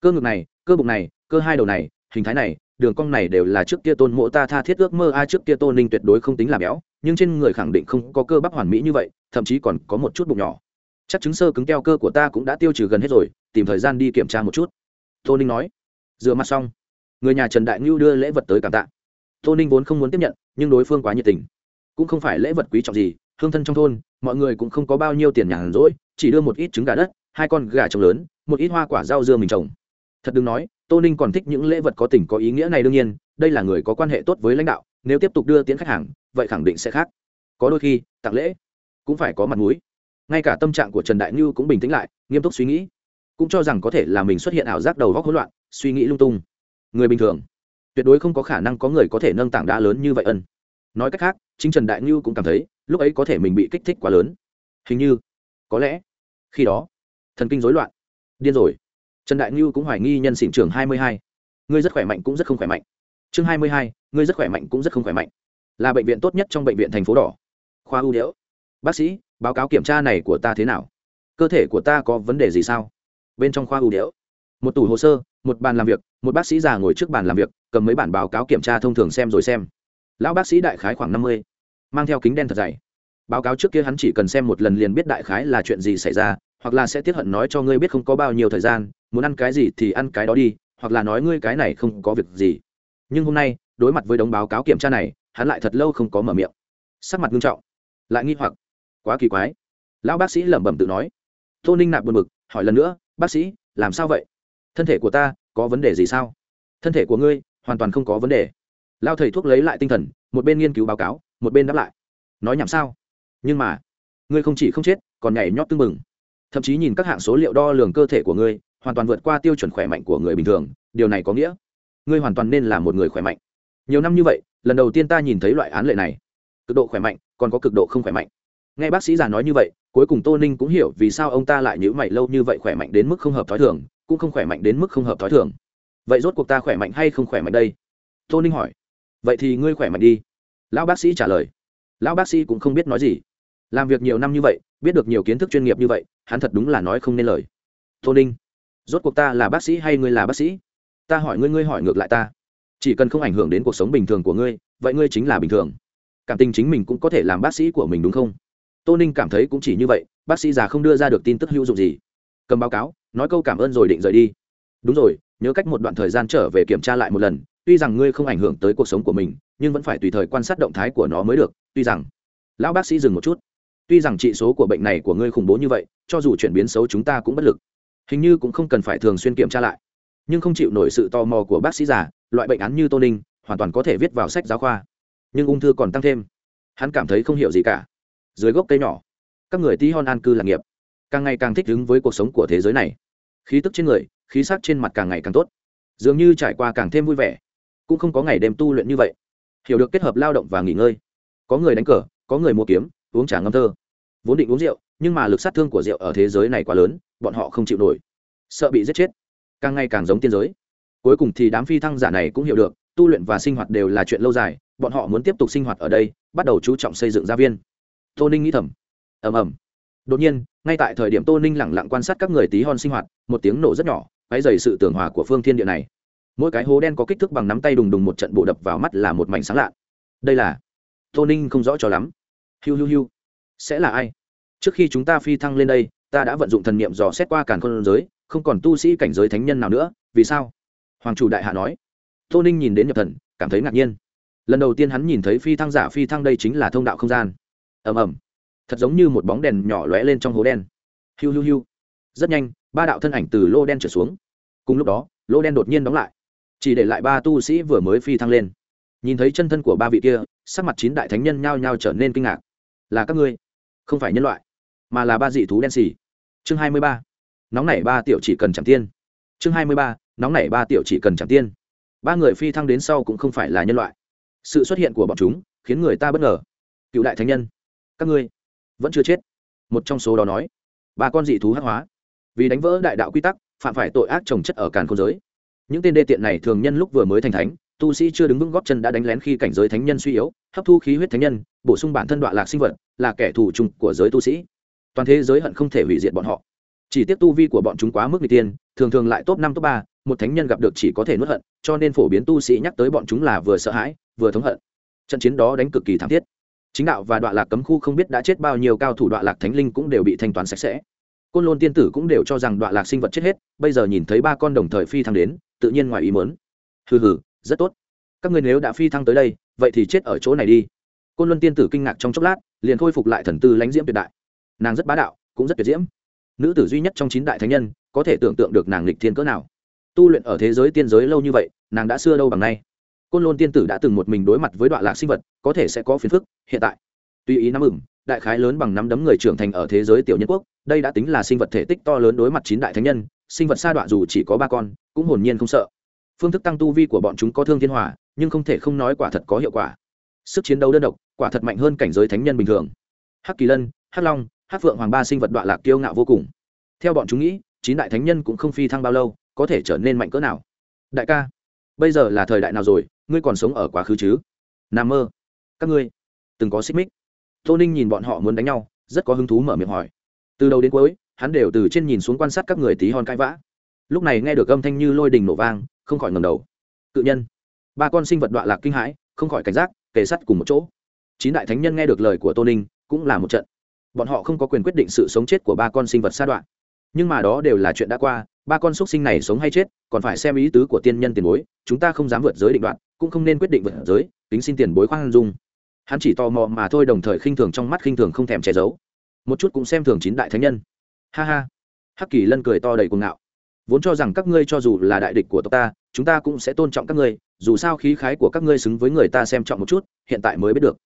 Cơ ngực này, cơ bụng này, cơ hai đầu này, hình thái này, đường cong này đều là trước kia tôn mộ ta tha thiết ước mơ. A à, trước kia tô ninh tuyệt đối không tính là béo, nhưng trên người khẳng định không có cơ bắp hoàn mỹ như vậy, thậm chí còn có một chút bụng nhỏ. Chắc chứng sơ cứng keo cơ của ta cũng đã tiêu trừ gần hết rồi, tìm thời gian đi kiểm tra một chút. Tô ninh nói. Rửa mặt xong. Người nhà trần đại ngưu đưa lễ vật tới cảm tạ. Tô ninh vốn không muốn tiếp nhận, nhưng đối phương quá nhiệt tình. Cũng không phải lễ vật quý trọng gì, hương thân trong thôn, mọi người cũng không có bao nhiêu tiền nhàn rỗi, chỉ đưa một ít trứng gà đất, hai con gà trồng lớn một ít hoa quả rau dưa mình trồng. Thật đừng nói, tô ninh còn thích những lễ vật có tình có ý nghĩa này đương nhiên, đây là người có quan hệ tốt với lãnh đạo, nếu tiếp tục đưa tiến khách hàng, vậy khẳng định sẽ khác. Có đôi khi, tặng lễ cũng phải có mặt mũi. Ngay cả tâm trạng của trần đại ngư cũng bình tĩnh lại, nghiêm túc suy nghĩ. Cũng cho rằng có thể là mình xuất hiện ảo giác đầu góc hỗn loạn, suy nghĩ lung tung. Người bình thường, tuyệt đối không có khả năng có người có thể nâng tảng đá lớn như vậy ân. Nói cách khác, chính trần đại ngư cũng cảm thấy, lúc ấy có thể mình bị kích thích quá lớn. Hình như, có lẽ, khi đó, thần kinh rối loạn điên rồi. Trần đại ngư cũng hoài nghi nhân xỉn trường hai mươi hai. Ngươi rất khỏe mạnh cũng rất không khỏe mạnh. Chương hai mươi hai, ngươi rất khỏe mạnh cũng rất không khỏe mạnh. Là bệnh viện tốt nhất trong bệnh viện thành phố đỏ. Khoa ưu đễu. Bác sĩ, báo cáo kiểm tra này của ta thế nào? Cơ thể của ta có vấn đề gì sao? Bên trong khoa ưu đễu. Một tủ hồ sơ, một bàn làm việc, một bác sĩ già ngồi trước bàn làm việc, cầm mấy bản báo cáo kiểm tra thông thường xem rồi xem. Lão bác sĩ đại khái khoảng năm mươi, mang theo kính đen thật dày. Báo cáo trước kia hắn chỉ cần xem một lần liền biết đại khái là chuyện gì xảy ra hoặc là sẽ tiếc hận nói cho ngươi biết không có bao nhiêu thời gian, muốn ăn cái gì thì ăn cái đó đi, hoặc là nói ngươi cái này không có việc gì. Nhưng hôm nay, đối mặt với đống báo cáo kiểm tra này, hắn lại thật lâu không có mở miệng. Sắc mặt nghiêm trọng, lại nghi hoặc. Quá kỳ quái. Lão bác sĩ lẩm bẩm tự nói. Tô ninh nạp buồn bực, hỏi lần nữa, bác sĩ, làm sao vậy? Thân thể của ta có vấn đề gì sao? Thân thể của ngươi hoàn toàn không có vấn đề. Lao thầy thuốc lấy lại tinh thần, một bên nghiên cứu báo cáo, một bên đáp lại. Nói nhảm sao? Nhưng mà, ngươi không chỉ không chết, còn nhảy nhót tưng bừng thậm chí nhìn các hạng số liệu đo lường cơ thể của ngươi, hoàn toàn vượt qua tiêu chuẩn khỏe mạnh của người bình thường, điều này có nghĩa ngươi hoàn toàn nên là một người khỏe mạnh. Nhiều năm như vậy, lần đầu tiên ta nhìn thấy loại án lệ này. Cực độ khỏe mạnh, còn có cực độ không khỏe mạnh. Nghe bác sĩ già nói như vậy, cuối cùng tô ninh cũng hiểu vì sao ông ta lại nhữ mày lâu như vậy khỏe mạnh đến mức không hợp t h ó i thường, cũng không khỏe mạnh đến mức không hợp t h ó i thường. Vậy rốt cuộc ta khỏe mạnh hay không khỏe mạnh đây? Tô ninh hỏi. Vậy thì ngươi khỏe mạnh đi. Lão bác sĩ trả lời. Lão bác sĩ cũng không biết nói gì. Làm việc nhiều năm như vậy biết được nhiều kiến thức chuyên nghiệp như vậy, hắn thật đúng là nói không nên lời. Tô ninh, rốt cuộc ta là bác sĩ hay ngươi là bác sĩ? Ta hỏi ngươi ngươi hỏi ngược lại ta. Chỉ cần không ảnh hưởng đến cuộc sống bình thường của ngươi, vậy ngươi chính là bình thường. Cảm tình chính mình cũng có thể làm bác sĩ của mình đúng không? Tô ninh cảm thấy cũng chỉ như vậy, bác sĩ già không đưa ra được tin tức hữu dụng gì. Cầm báo cáo, nói câu cảm ơn rồi định rời đi. Đúng rồi, nhớ cách một đoạn thời gian trở về kiểm tra lại một lần, tuy rằng ngươi không ảnh hưởng tới cuộc sống của mình, nhưng vẫn phải tùy thời quan sát động thái của nó mới được, tuy rằng. Lão bác sĩ dừng một chút tuy rằng trị số của bệnh này của ngươi khủng bố như vậy, cho dù chuyển biến xấu chúng ta cũng bất lực. Hình như cũng không cần phải thường xuyên kiểm tra lại. Nhưng không chịu nổi sự tò mò của bác sĩ già, loại bệnh án như tô ninh, hoàn toàn có thể viết vào sách giáo khoa. Nhưng ung thư còn tăng thêm. Hắn cảm thấy không hiểu gì cả. Dưới gốc cây nhỏ, các người tí hon an cư lạc nghiệp. Càng ngày càng thích ứng với cuộc sống của thế giới này. Khí tức trên người, khí sắc trên mặt càng ngày càng tốt. Dường như trải qua càng thêm vui vẻ. Cũng không có ngày đêm tu luyện như vậy. Hiểu được kết hợp lao động và nghỉ ngơi. Có người đánh cờ, có người mua kiếm uống trà ngâm thơ. Vốn định uống rượu, nhưng mà lực sát thương của rượu ở thế giới này quá lớn, bọn họ không chịu nổi. Sợ bị giết chết. Càng ngày càng giống tiên giới. Cuối cùng thì đám phi thăng giả này cũng hiểu được, tu luyện và sinh hoạt đều là chuyện lâu dài, bọn họ muốn tiếp tục sinh hoạt ở đây, bắt đầu chú trọng xây dựng gia viên. Tô ninh nghĩ thầm. Ầm ầm. Đột nhiên, ngay tại thời điểm tô ninh lẳng lặng quan sát các người tí hon sinh hoạt, một tiếng nổ rất nhỏ quay dày sự tường hòa của phương thiên địa này. Mỗi cái hố đen có kích thước bằng nắm tay đùng đùng một trận bộ đập vào mắt là một mảnh sáng lạ. Đây là tô ninh không rõ cho lắm hiu hiu hiu. Sẽ là ai? Trước khi chúng ta phi thăng lên đây, ta đã vận dụng thần niệm dò xét qua càn khôn giới, không còn tu sĩ cảnh giới thánh nhân nào nữa, vì sao? Hoàng chủ đại hạ nói. Tô ninh nhìn đến nhập thần, cảm thấy ngạc nhiên. Lần đầu tiên hắn nhìn thấy phi thăng giả phi thăng đây chính là thông đạo không gian. Ầm ầm. Thật giống như một bóng đèn nhỏ lóe lên trong hố đen. Hiu hiu hiu. Rất nhanh, ba đạo thân ảnh từ lô đen trở xuống. Cùng lúc đó, lô đen đột nhiên đóng lại. Chỉ để lại ba tu sĩ vừa mới phi thăng lên. Nhìn thấy chân thân của ba vị kia, sắc mặt chín đại thánh nhân nhao nhao trở nên kinh ngạc là các ngươi, không phải nhân loại, mà là ba dị thú đen xì. Chương hai mươi ba, nóng nảy ba tiểu chỉ cần chẳng tiên. Chương hai mươi ba, nóng nảy ba tiểu chỉ cần chẳng tiên. Ba người phi thăng đến sau cũng không phải là nhân loại. Sự xuất hiện của bọn chúng khiến người ta bất ngờ. Cựu đại thánh nhân, các ngươi vẫn chưa chết. Một trong số đó nói, ba con dị thú hắc hóa. Vì đánh vỡ đại đạo quy tắc, phạm phải tội ác trồng chất ở càn khôn giới. Những tên đê tiện này thường nhân lúc vừa mới thành thánh, tu sĩ chưa đứng vững góp chân đã đánh lén khi cảnh giới thánh nhân suy yếu, hấp thu khí huyết thánh nhân, bổ sung bản thân đoạn lạc sinh vật là kẻ thù chung của giới tu sĩ. Toàn thế giới hận không thể hủy diệt bọn họ. Chỉ tiếc tu vi của bọn chúng quá mức n g tiên thường thường lại top năm, top ba, một thánh nhân gặp được chỉ có thể nuốt hận, cho nên phổ biến tu sĩ nhắc tới bọn chúng là vừa sợ hãi, vừa thống hận. Trận chiến đó đánh cực kỳ thảm thiết. Chính đạo và đoạn lạc cấm khu không biết đã chết bao nhiêu cao thủ đoạn lạc thánh linh cũng đều bị thanh toán sạch sẽ. Côn lôn tiên tử cũng đều cho rằng đoạn lạc sinh vật chết hết, bây giờ nhìn thấy ba con đồng thời phi thăng đến, tự nhiên ngoài ý mớn hừ hừ, rất tốt. Các người nếu đã phi thăng tới đây, vậy thì chết ở chỗ này đi côn luân tiên tử kinh ngạc trong chốc lát, liền khôi phục lại thần tư lãnh diễm tuyệt đại. Nàng rất bá đạo, cũng rất tuyệt diễm. Nữ tử duy nhất trong chín đại thánh nhân, có thể tưởng tượng được nàng lịch thiên cỡ nào. Tu luyện ở thế giới tiên giới lâu như vậy, nàng đã xưa đâu bằng nay. Côn lôn tiên tử đã từng một mình đối mặt với đoạn lạc sinh vật, có thể sẽ có phiền phức, hiện tại. Tuy ý nắm ửng, đại khái lớn bằng nắm đấm người trưởng thành ở thế giới tiểu nhân quốc, đây đã tính là sinh vật thể tích to lớn đối mặt chín đại thánh nhân, sinh vật sa đoạn dù chỉ có ba con, cũng hồn nhiên không sợ. Phương thức tăng tu vi của bọn chúng có thương thiên hòa, nhưng không thể không nói quả thật có hiệu quả sức chiến đấu đơn độc, quả thật mạnh hơn cảnh giới thánh nhân bình thường. Hắc kỳ lân, hắc long, hắc phượng hoàng ba sinh vật đoạn lạc kiêu ngạo vô cùng. Theo bọn chúng nghĩ, chín đại thánh nhân cũng không phi thăng bao lâu, có thể trở nên mạnh cỡ nào? Đại ca, bây giờ là thời đại nào rồi, ngươi còn sống ở quá khứ chứ? N mơ. Các ngươi, từng có xích mích. Tô ninh nhìn bọn họ muốn đánh nhau, rất có hứng thú mở miệng hỏi. Từ đầu đến cuối, hắn đều từ trên nhìn xuống quan sát các người tí hon cãi vã. Lúc này nghe được âm thanh như lôi đình nổ vang, không khỏi ngầm đầu. Cự nhân. Ba con sinh vật đoạn lạc kinh hãi, không khỏi cảnh giác kề sắt cùng một chỗ. Chín đại thánh nhân nghe được lời của tô ninh, cũng là một trận. Bọn họ không có quyền quyết định sự sống chết của ba con sinh vật sa đoạn. Nhưng mà đó đều là chuyện đã qua, ba con xúc sinh này sống hay chết, còn phải xem ý tứ của tiên nhân tiền bối, chúng ta không dám vượt giới định đoạn, cũng không nên quyết định vượt giới tính xin tiền bối khoan dung. Hắn chỉ tò mò mà thôi đồng thời khinh thường trong mắt khinh thường không thèm che giấu. Một chút cũng xem thường chín đại thánh nhân. Ha ha. Hắc kỳ lân cười to đầy cuồng ngạo. Vốn cho rằng các ngươi cho dù là đại địch của tộc ta chúng ta cũng sẽ tôn trọng các ngươi, dù sao khí khái của các ngươi xứng với người ta xem trọng một chút, hiện tại mới biết được.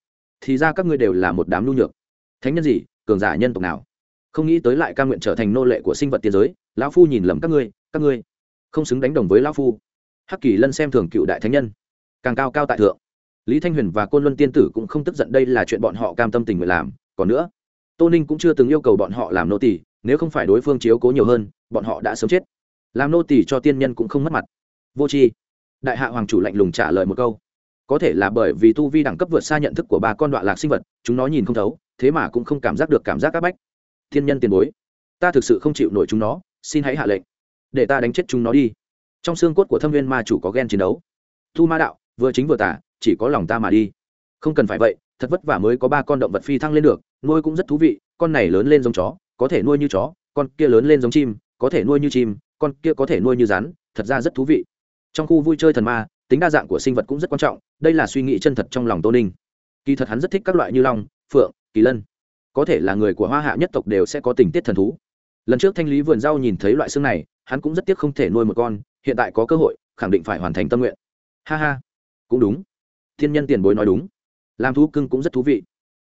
Thì ra các ngươi đều là một đám nhu nhược. Thánh nhân gì, cường giả nhân tộc nào? Không nghĩ tới lại ca nguyện trở thành nô lệ của sinh vật tiên giới, lão phu nhìn lầm các ngươi các ngươi không xứng đánh đồng với lão phu. Hắc kỳ lân xem thường cựu đại thánh nhân, càng cao cao tại thượng. Lý thanh huyền và côn luân tiên tử cũng không tức giận đây là chuyện bọn họ cam tâm tình nguyện làm, còn nữa, tô ninh cũng chưa từng yêu cầu bọn họ làm nô tỷ nếu không phải đối phương chiếu cố nhiều hơn, bọn họ đã sớm chết. Làm nô tỷ cho tiên nhân cũng không mất mặt vô tri. Đại hạ hoàng chủ lạnh lùng trả lời một câu. Có thể là bởi vì tu vi đẳng cấp vượt xa nhận thức của ba con đoạn lạc sinh vật, chúng nó nhìn không thấu, thế mà cũng không cảm giác được cảm giác áp bách. Thiên nhân tiền bối, ta thực sự không chịu nổi chúng nó, xin hãy hạ lệnh. Để ta đánh chết chúng nó đi. Trong xương cốt của thâm viên ma chủ có ghen chiến đấu. Thu ma đạo, vừa chính vừa tả chỉ có lòng ta mà đi. Không cần phải vậy, thật vất vả mới có ba con động vật phi thăng lên được, nuôi cũng rất thú vị, con này lớn lên giống chó, có thể nuôi như chó, con kia lớn lên giống chim, có thể nuôi như chim, con kia có thể nuôi như rắn, thật ra rất thú vị trong khu vui chơi thần ma, tính đa dạng của sinh vật cũng rất quan trọng, đây là suy nghĩ chân thật trong lòng tô ninh. Kỳ thật hắn rất thích các loại như long, phượng, kỳ lân. Có thể là người của hoa hạ nhất tộc đều sẽ có tình tiết thần thú. Lần trước thanh lý vườn rau nhìn thấy loại xương này, hắn cũng rất tiếc không thể nuôi một con, hiện tại có cơ hội, khẳng định phải hoàn thành tâm nguyện. Ha ha, cũng đúng. Thiên nhân tiền bối nói đúng. Làm thú cưng cũng rất thú vị.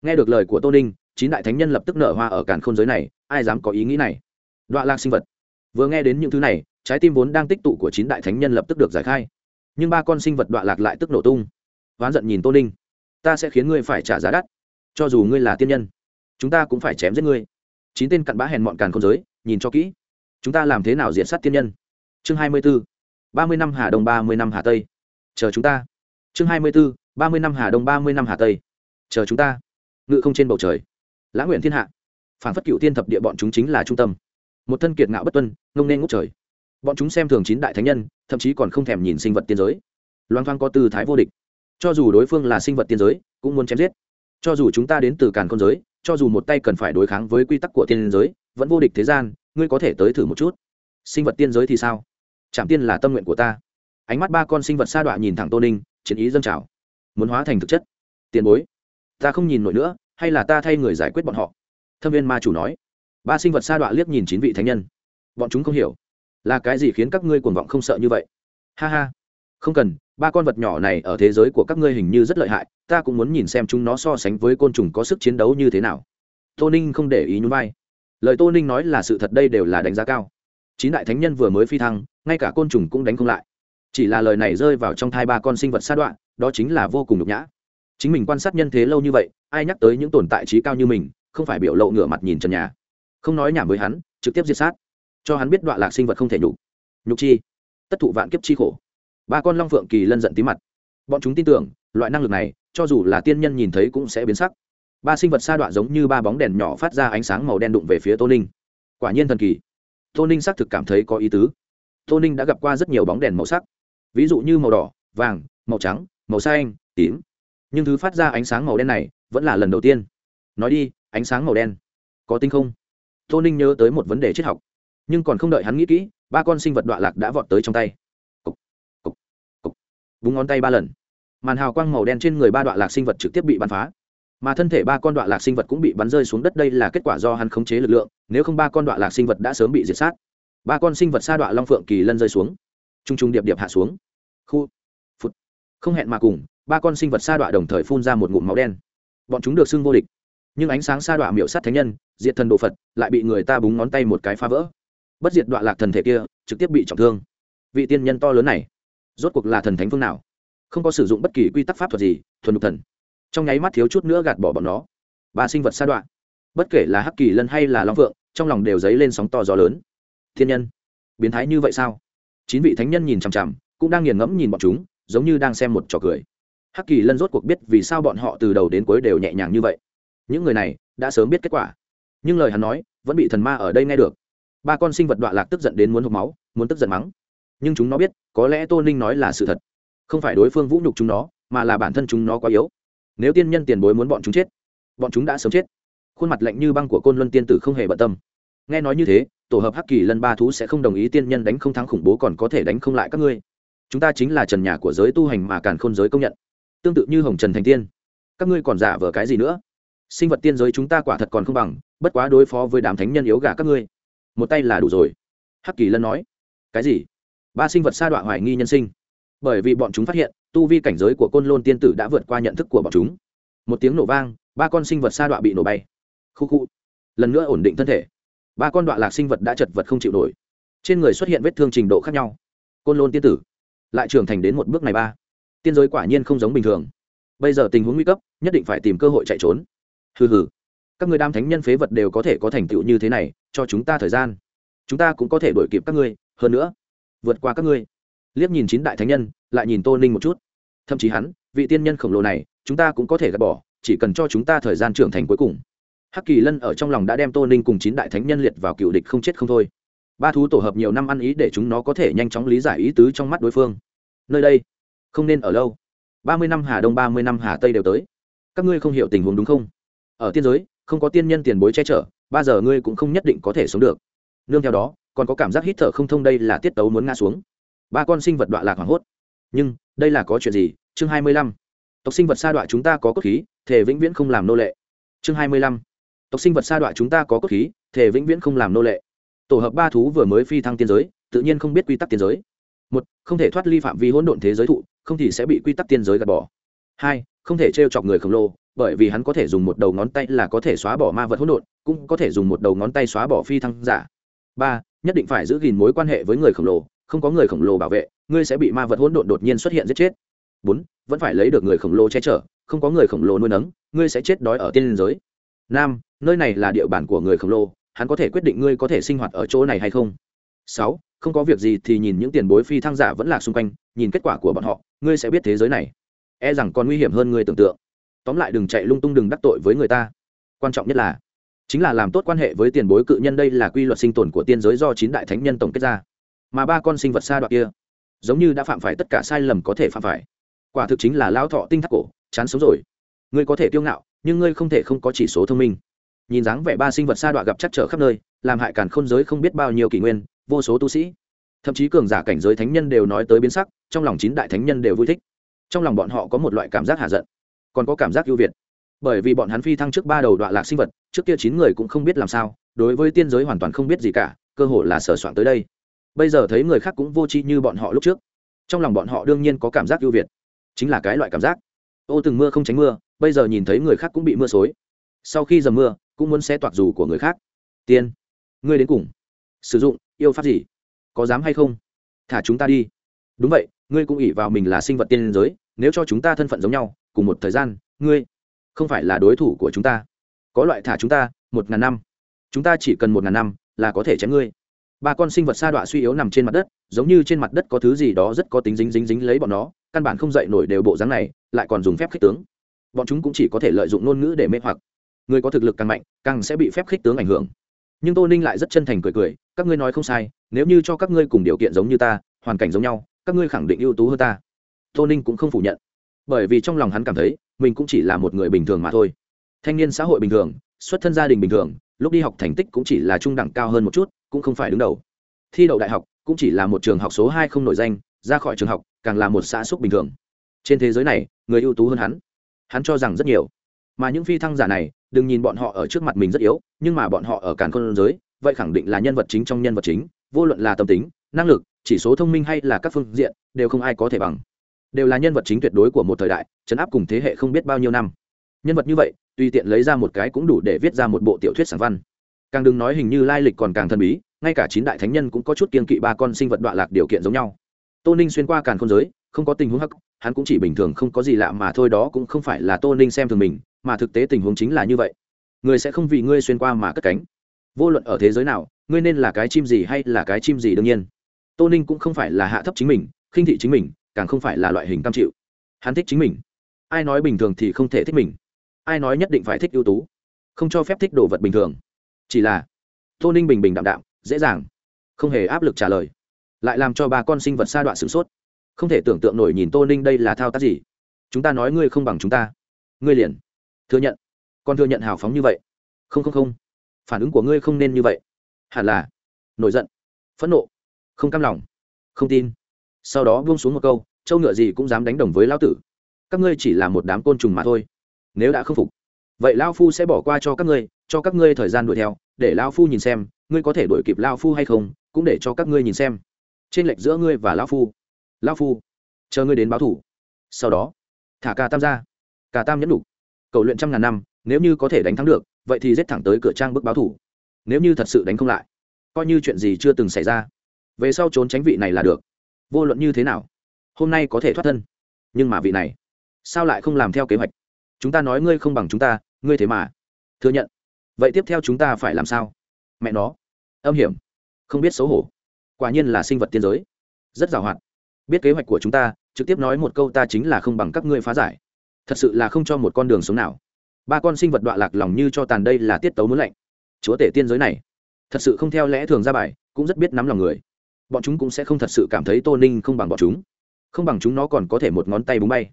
Nghe được lời của tô ninh, chín đại thánh nhân lập tức nở hoa ở càn khôn giới này, ai dám có ý nghĩ này? Đọa lạc sinh vật. Vừa nghe đến những thứ này trái tim vốn đang tích tụ của chín đại thánh nhân lập tức được giải khai. Nhưng ba con sinh vật đọa lạc lại tức nổ tung. Oán giận nhìn tô ninh ta sẽ khiến ngươi phải trả giá đắt. Cho dù ngươi là tiên nhân, chúng ta cũng phải chém giết ngươi. Chín tên cặn bã hèn mọn càn không giới, nhìn cho kỹ. Chúng ta làm thế nào diện sát tiên nhân? Chương hai mươi b ố ba mươi năm hà đông, ba mươi năm hà tây. Chờ chúng ta. Chương hai mươi b ố ba mươi năm hà đông, ba mươi năm hà tây. Chờ chúng ta. Ngự không trên bầu trời. Lã nguyện thiên hạ. Phản phất cựu tiên thập địa bọn chúng chính là trung tâm. Một thân kiệt ngạo bất tuân, ngông nên ngốc trời bọn chúng xem thường chín đại thánh nhân, thậm chí còn không thèm nhìn sinh vật tiên giới. Loan thoang có tư thái vô địch. Cho dù đối phương là sinh vật tiên giới, cũng muốn chém giết. Cho dù chúng ta đến từ càn con giới, cho dù một tay cần phải đối kháng với quy tắc của tiên giới, vẫn vô địch thế gian, ngươi có thể tới thử một chút. Sinh vật tiên giới thì sao? Chạm tiên là tâm nguyện của ta. Ánh mắt ba con sinh vật sa đọa nhìn thẳng tô ninh, chiến ý dâng trào. Muốn hóa thành thực chất. Tiền bối, ta không nhìn nổi nữa, hay là ta thay người giải quyết bọn họ? Thâm viên ma chủ nói. Ba sinh vật sa đọa liếc nhìn chín vị thánh nhân. Bọn chúng không hiểu là cái gì khiến các ngươi cuồng vọng không sợ như vậy? Ha ha. Không cần, ba con vật nhỏ này ở thế giới của các ngươi hình như rất lợi hại, ta cũng muốn nhìn xem chúng nó so sánh với côn trùng có sức chiến đấu như thế nào. Tô ninh không để ý nhún vai. Lời tô ninh nói là sự thật đây đều là đánh giá cao. Chín đại thánh nhân vừa mới phi thăng, ngay cả côn trùng cũng đánh không lại. Chỉ là lời này rơi vào trong thai ba con sinh vật s đoạn, đó chính là vô cùng nhục nhã. Chính mình quan sát nhân thế lâu như vậy, ai nhắc tới những tồn tại trí cao như mình, không phải biểu lộ ngửa mặt nhìn trần nhà. Không nói nhảm với hắn, trực tiếp diệt sát cho hắn biết đoạn lạc sinh vật không thể nhục. Nhục chi? Tất thụ vạn kiếp chi khổ. Ba con long phượng kỳ lân giận tí mặt. Bọn chúng tin tưởng, loại năng lực này, cho dù là tiên nhân nhìn thấy cũng sẽ biến sắc. Ba sinh vật sa đoạn giống như ba bóng đèn nhỏ phát ra ánh sáng màu đen đụng về phía tô ninh. Quả nhiên thần kỳ. Tô ninh xác thực cảm thấy có ý tứ. Tô ninh đã gặp qua rất nhiều bóng đèn màu sắc. Ví dụ như màu đỏ, vàng, màu trắng, màu xanh, tím. Nhưng thứ phát ra ánh sáng màu đen này vẫn là lần đầu tiên. Nói đi, ánh sáng màu đen có tinh không? Tô ninh nhớ tới một vấn đề triết học nhưng còn không đợi hắn nghĩ kỹ ba con sinh vật đoạn lạc đã vọt tới trong tay. Cục, cục, cục. búng ngón tay ba lần. Màn hào quang màu đen trên người ba đoạn lạc sinh vật trực tiếp bị bắn phá. Mà thân thể ba con đoạn lạc sinh vật cũng bị bắn rơi xuống đất đây là kết quả do hắn khống chế lực lượng nếu không ba con đoạn lạc sinh vật đã sớm bị diệt sát. Ba con sinh vật sa đoạn long phượng kỳ lân rơi xuống. T r u n g t r u n g điệp điệp hạ xuống. Khu phút không hẹn mà cùng ba con sinh vật sa đoạn đồng thời phun ra một ngụm máu đen. Bọn chúng được xưng vô địch. Nhưng ánh sáng sa đoạn miệu sát thánh nhân diệt thần đồ phật lại bị người ta búng ngón tay một cái phá vỡ bất diệt đoạn lạc thần thể kia, trực tiếp bị trọng thương. Vị tiên nhân to lớn này, rốt cuộc là thần thánh phương nào? Không có sử dụng bất kỳ quy tắc pháp thuật gì, thuần đục thần. Trong nháy mắt thiếu chút nữa gạt bỏ bọn nó. Ba sinh vật sa đoạn bất kể là hắc kỳ lân hay là long phượng trong lòng đều dấy lên sóng to gió lớn. Thiên nhân, biến thái như vậy sao? Chín vị thánh nhân nhìn chằm chằm, cũng đang nghiền ngẫm nhìn bọn chúng, giống như đang xem một trò cười. Hắc kỳ lân rốt cuộc biết vì sao bọn họ từ đầu đến cuối đều nhẹ nhàng như vậy. Những người này đã sớm biết kết quả. Nhưng lời hắn nói, vẫn bị thần ma ở đây nghe được ba con sinh vật đoạn lạc tức giận đến muốn hộp máu, muốn tức giận mắng. Nhưng chúng nó biết, có lẽ tô ninh nói là sự thật. Không phải đối phương vũ nhục chúng nó, mà là bản thân chúng nó quá yếu. Nếu tiên nhân tiền bối muốn bọn chúng chết, bọn chúng đã sớm chết. Khuôn mặt lạnh như băng của côn luân tiên tử không hề bận tâm. Nghe nói như thế, tổ hợp hắc kỳ lân ba thú sẽ không đồng ý tiên nhân đánh không thắng khủng bố còn có thể đánh không lại các ngươi. Chúng ta chính là trần nhà của giới tu hành mà càn khôn giới công nhận. Tương tự như hồng trần thành tiên. Các ngươi còn giả vờ cái gì nữa? Sinh vật tiên giới chúng ta quả thật còn không bằng, bất quá đối phó với đám thánh nhân yếu gà các ngươi một tay là đủ rồi. Hắc kỳ lân nói, cái gì? Ba sinh vật sa đọa hoài nghi nhân sinh. Bởi vì bọn chúng phát hiện, tu vi cảnh giới của côn lôn tiên tử đã vượt qua nhận thức của bọn chúng. Một tiếng nổ vang, ba con sinh vật sa đọa bị nổ bay. Khu khu. Lần nữa ổn định thân thể. Ba con đoạn lạc sinh vật đã chật vật không chịu nổi. Trên người xuất hiện vết thương trình độ khác nhau. Côn lôn tiên tử, lại trưởng thành đến một bước này ba. Tiên giới quả nhiên không giống bình thường. Bây giờ tình huống nguy cấp, nhất định phải tìm cơ hội chạy trốn. Hừ hừ các người đam thánh nhân phế vật đều có thể có thành tựu như thế này, cho chúng ta thời gian. Chúng ta cũng có thể đổi kịp các ngươi, hơn nữa, vượt qua các ngươi. Liếc nhìn chín đại thánh nhân, lại nhìn tô ninh một chút. Thậm chí hắn, vị tiên nhân khổng lồ này, chúng ta cũng có thể gạt bỏ, chỉ cần cho chúng ta thời gian trưởng thành cuối cùng. Hắc kỳ lân ở trong lòng đã đem tô ninh cùng chín đại thánh nhân liệt vào cựu địch không chết không thôi. Ba thú tổ hợp nhiều năm ăn ý để chúng nó có thể nhanh chóng lý giải ý tứ trong mắt đối phương. Nơi đây, không nên ở lâu. Ba mươi năm hà đông, ba mươi năm hà tây đều tới. Các ngươi không hiểu tình huống đúng không? Ở tiên giới không có tiên nhân tiền bối che chở ba giờ ngươi cũng không nhất định có thể sống được. Nương theo đó, còn có cảm giác hít thở không thông đây là tiết tấu muốn ngã xuống. Ba con sinh vật đọa lạc hoảng hốt. Nhưng, đây là có chuyện gì? Chương hai mươi lăm. Tộc sinh vật sa đọa chúng ta có cốt khí thể vĩnh viễn không làm nô lệ. Chương hai mươi lăm. Tộc sinh vật sa đọa chúng ta có cốt khí thể vĩnh viễn không làm nô lệ. Tổ hợp ba thú vừa mới phi thăng tiên giới, tự nhiên không biết quy tắc tiên giới. Một, không thể thoát ly phạm vi hỗn độn thế giới thụ, không thì sẽ bị quy tắc tiên giới gạt bỏ. Hai, không thể t chọc người khổng lồ bởi vì hắn có thể dùng một đầu ngón tay là có thể xóa bỏ ma vật hỗn độn, cũng có thể dùng một đầu ngón tay xóa bỏ phi thăng giả. Ba, nhất định phải giữ gìn mối quan hệ với người khổng lồ, không có người khổng lồ bảo vệ, ngươi sẽ bị ma vật hỗn độn đột nhiên xuất hiện giết chết. Bốn, vẫn phải lấy được người khổng lồ che chở, không có người khổng lồ nuôi nấng, ngươi sẽ chết đói ở tiên liên giới. Năm, nơi này là địa bàn của người khổng lồ, hắn có thể quyết định ngươi có thể sinh hoạt ở chỗ này hay không. Sáu, không có việc gì thì nhìn những tiền bối phi thăng giả vẫn lạc xung quanh, nhìn kết quả của bọn họ, ngươi sẽ biết thế giới này. E rằng còn nguy hiểm hơn ngươi tưởng tượng tóm lại đừng chạy lung tung đừng đắc tội với người ta. Quan trọng nhất là, chính là làm tốt quan hệ với tiền bối cự nhân đây là quy luật sinh tồn của tiên giới do chín đại thánh nhân tổng kết ra. Mà ba con sinh vật xa đoạn kia, giống như đã phạm phải tất cả sai lầm có thể phạm phải. Quả thực chính là lao thọ tinh thắc cổ, chán sống rồi. Ngươi có thể kiêu ngạo, nhưng ngươi không thể không có chỉ số thông minh. Nhìn dáng vẻ ba sinh vật sa đọa gặp chắc trở khắp nơi, làm hại càn khôn giới không biết bao nhiêu kỷ nguyên, vô số tu sĩ. Thậm chí cường giả cảnh giới thánh nhân đều nói tới biến sắc, trong lòng chín đại thánh nhân đều vui thích. Trong lòng bọn họ có một loại cảm giác hạ giận còn có cảm giác ưu việt. Bởi vì bọn hắn phi thăng trước ba đầu đoạn lạc sinh vật, trước kia chín người cũng không biết làm sao, đối với tiên giới hoàn toàn không biết gì cả, cơ hội là sở soạn tới đây. Bây giờ thấy người khác cũng vô tri như bọn họ lúc trước. Trong lòng bọn họ đương nhiên có cảm giác ưu việt. Chính là cái loại cảm giác. Ô từng mưa không tránh mưa, bây giờ nhìn thấy người khác cũng bị mưa xối. Sau khi dầm mưa, cũng muốn xe toạc dù của người khác. Tiên, ngươi đến cùng sử dụng yêu pháp gì? Có dám hay không? Thả chúng ta đi. Đúng vậy, ngươi cũng ỉ vào mình là sinh vật tiên giới nếu cho chúng ta thân phận giống nhau, cùng một thời gian, ngươi không phải là đối thủ của chúng ta. Có loại thả chúng ta, một ngàn năm. Chúng ta chỉ cần một ngàn năm là có thể chém ngươi. Ba con sinh vật sa đọa suy yếu nằm trên mặt đất, giống như trên mặt đất có thứ gì đó rất có tính dính dính dính lấy bọn nó, căn bản không dậy nổi đều bộ dáng này, lại còn dùng phép khích tướng. Bọn chúng cũng chỉ có thể lợi dụng ngôn ngữ để mê hoặc. Người có thực lực càng mạnh, càng sẽ bị phép khích tướng ảnh hưởng. Nhưng tô ninh lại rất chân thành cười cười, các ngươi nói không sai, nếu như cho các ngươi cùng điều kiện giống như ta, hoàn cảnh giống nhau, các ngươi khẳng định ưu tú hơn ta tô ninh cũng không phủ nhận. Bởi vì trong lòng hắn cảm thấy, mình cũng chỉ là một người bình thường mà thôi. Thanh niên xã hội bình thường, xuất thân gia đình bình thường, lúc đi học thành tích cũng chỉ là trung đẳng cao hơn một chút, cũng không phải đứng đầu. Thi đậu đại học cũng chỉ là một trường học số hai không nổi danh, ra khỏi trường học càng là một xã xúc bình thường. Trên thế giới này, người ưu tú hơn hắn. Hắn cho rằng rất nhiều. Mà những phi thăng giả này, đừng nhìn bọn họ ở trước mặt mình rất yếu, nhưng mà bọn họ ở càn con giới, vậy khẳng định là nhân vật chính trong nhân vật chính, vô luận là tâm tính, năng lực, chỉ số thông minh hay là các phương diện, đều không ai có thể bằng đều là nhân vật chính tuyệt đối của một thời đại chấn áp cùng thế hệ không biết bao nhiêu năm. Nhân vật như vậy, tùy tiện lấy ra một cái cũng đủ để viết ra một bộ tiểu thuyết sản văn. Càng đừng nói hình như lai lịch còn càng thần bí, ngay cả chín đại thánh nhân cũng có chút kiên kỵ ba con sinh vật đoạn lạc điều kiện giống nhau. Tô ninh xuyên qua càn khôn giới, không có tình huống hắc, hắn cũng chỉ bình thường không có gì lạ mà thôi, đó cũng không phải là tô ninh xem thường mình, mà thực tế tình huống chính là như vậy. Người sẽ không vì ngươi xuyên qua mà cất cánh. Vô luận ở thế giới nào, ngươi nên là cái chim gì hay là cái chim gì đương nhiên. Tô ninh cũng không phải là hạ thấp chính mình, khinh thị chính mình càng không phải là loại hình cam chịu. Hắn thích chính mình. Ai nói bình thường thì không thể thích mình. Ai nói nhất định phải thích ưu tú. Không cho phép thích đồ vật bình thường. Chỉ là, tô ninh bình bình đạm đạm, dễ dàng. Không hề áp lực trả lời. Lại làm cho ba con sinh vật sa đoạn sửng sốt. Không thể tưởng tượng nổi nhìn tô ninh đây là thao tác gì. Chúng ta nói ngươi không bằng chúng ta. Ngươi liền. Thừa nhận. Còn thừa nhận hào phóng như vậy. Không không không. Phản ứng của ngươi không nên như vậy. Hẳn là. Nổi giận. Phẫn nộ. Không cam lòng. Không tin sau đó buông xuống một câu, châu ngựa gì cũng dám đánh đồng với lão tử. Các ngươi chỉ là một đám côn trùng mà thôi. Nếu đã không phục, vậy lao phu sẽ bỏ qua cho các ngươi, cho các ngươi thời gian đuổi theo, để lao phu nhìn xem, ngươi có thể đuổi kịp lao phu hay không, cũng để cho các ngươi nhìn xem. Trên lệch giữa ngươi và lao phu. Lao phu, chờ ngươi đến báo thủ. Sau đó, thả ca tam ra. Ca tam nhẫn đủ cầu luyện trăm ngàn năm, nếu như có thể đánh thắng được, vậy thì giết thẳng tới cửa trang bức báo thủ. Nếu như thật sự đánh không lại, coi như chuyện gì chưa từng xảy ra. Về sau trốn tránh vị này là được vô luận như thế nào, hôm nay có thể thoát thân. Nhưng mà vị này, sao lại không làm theo kế hoạch? Chúng ta nói ngươi không bằng chúng ta, ngươi thế mà. Thừa nhận. Vậy tiếp theo chúng ta phải làm sao? Mẹ nó. Âm hiểm. Không biết xấu hổ. Quả nhiên là sinh vật tiên giới. Rất giàu hoạt biết kế hoạch của chúng ta, trực tiếp nói một câu ta chính là không bằng các ngươi phá giải. Thật sự là không cho một con đường sống nào. Ba con sinh vật đọa lạc lòng như cho tàn đây là tiết tấu muốn lạnh. Chúa tể tiên giới này. Thật sự không theo lẽ thường ra bài, cũng rất biết nắm lòng người bọn chúng cũng sẽ không thật sự cảm thấy tô ninh không bằng bọn chúng. Không bằng chúng nó còn có thể một ngón tay búng bay.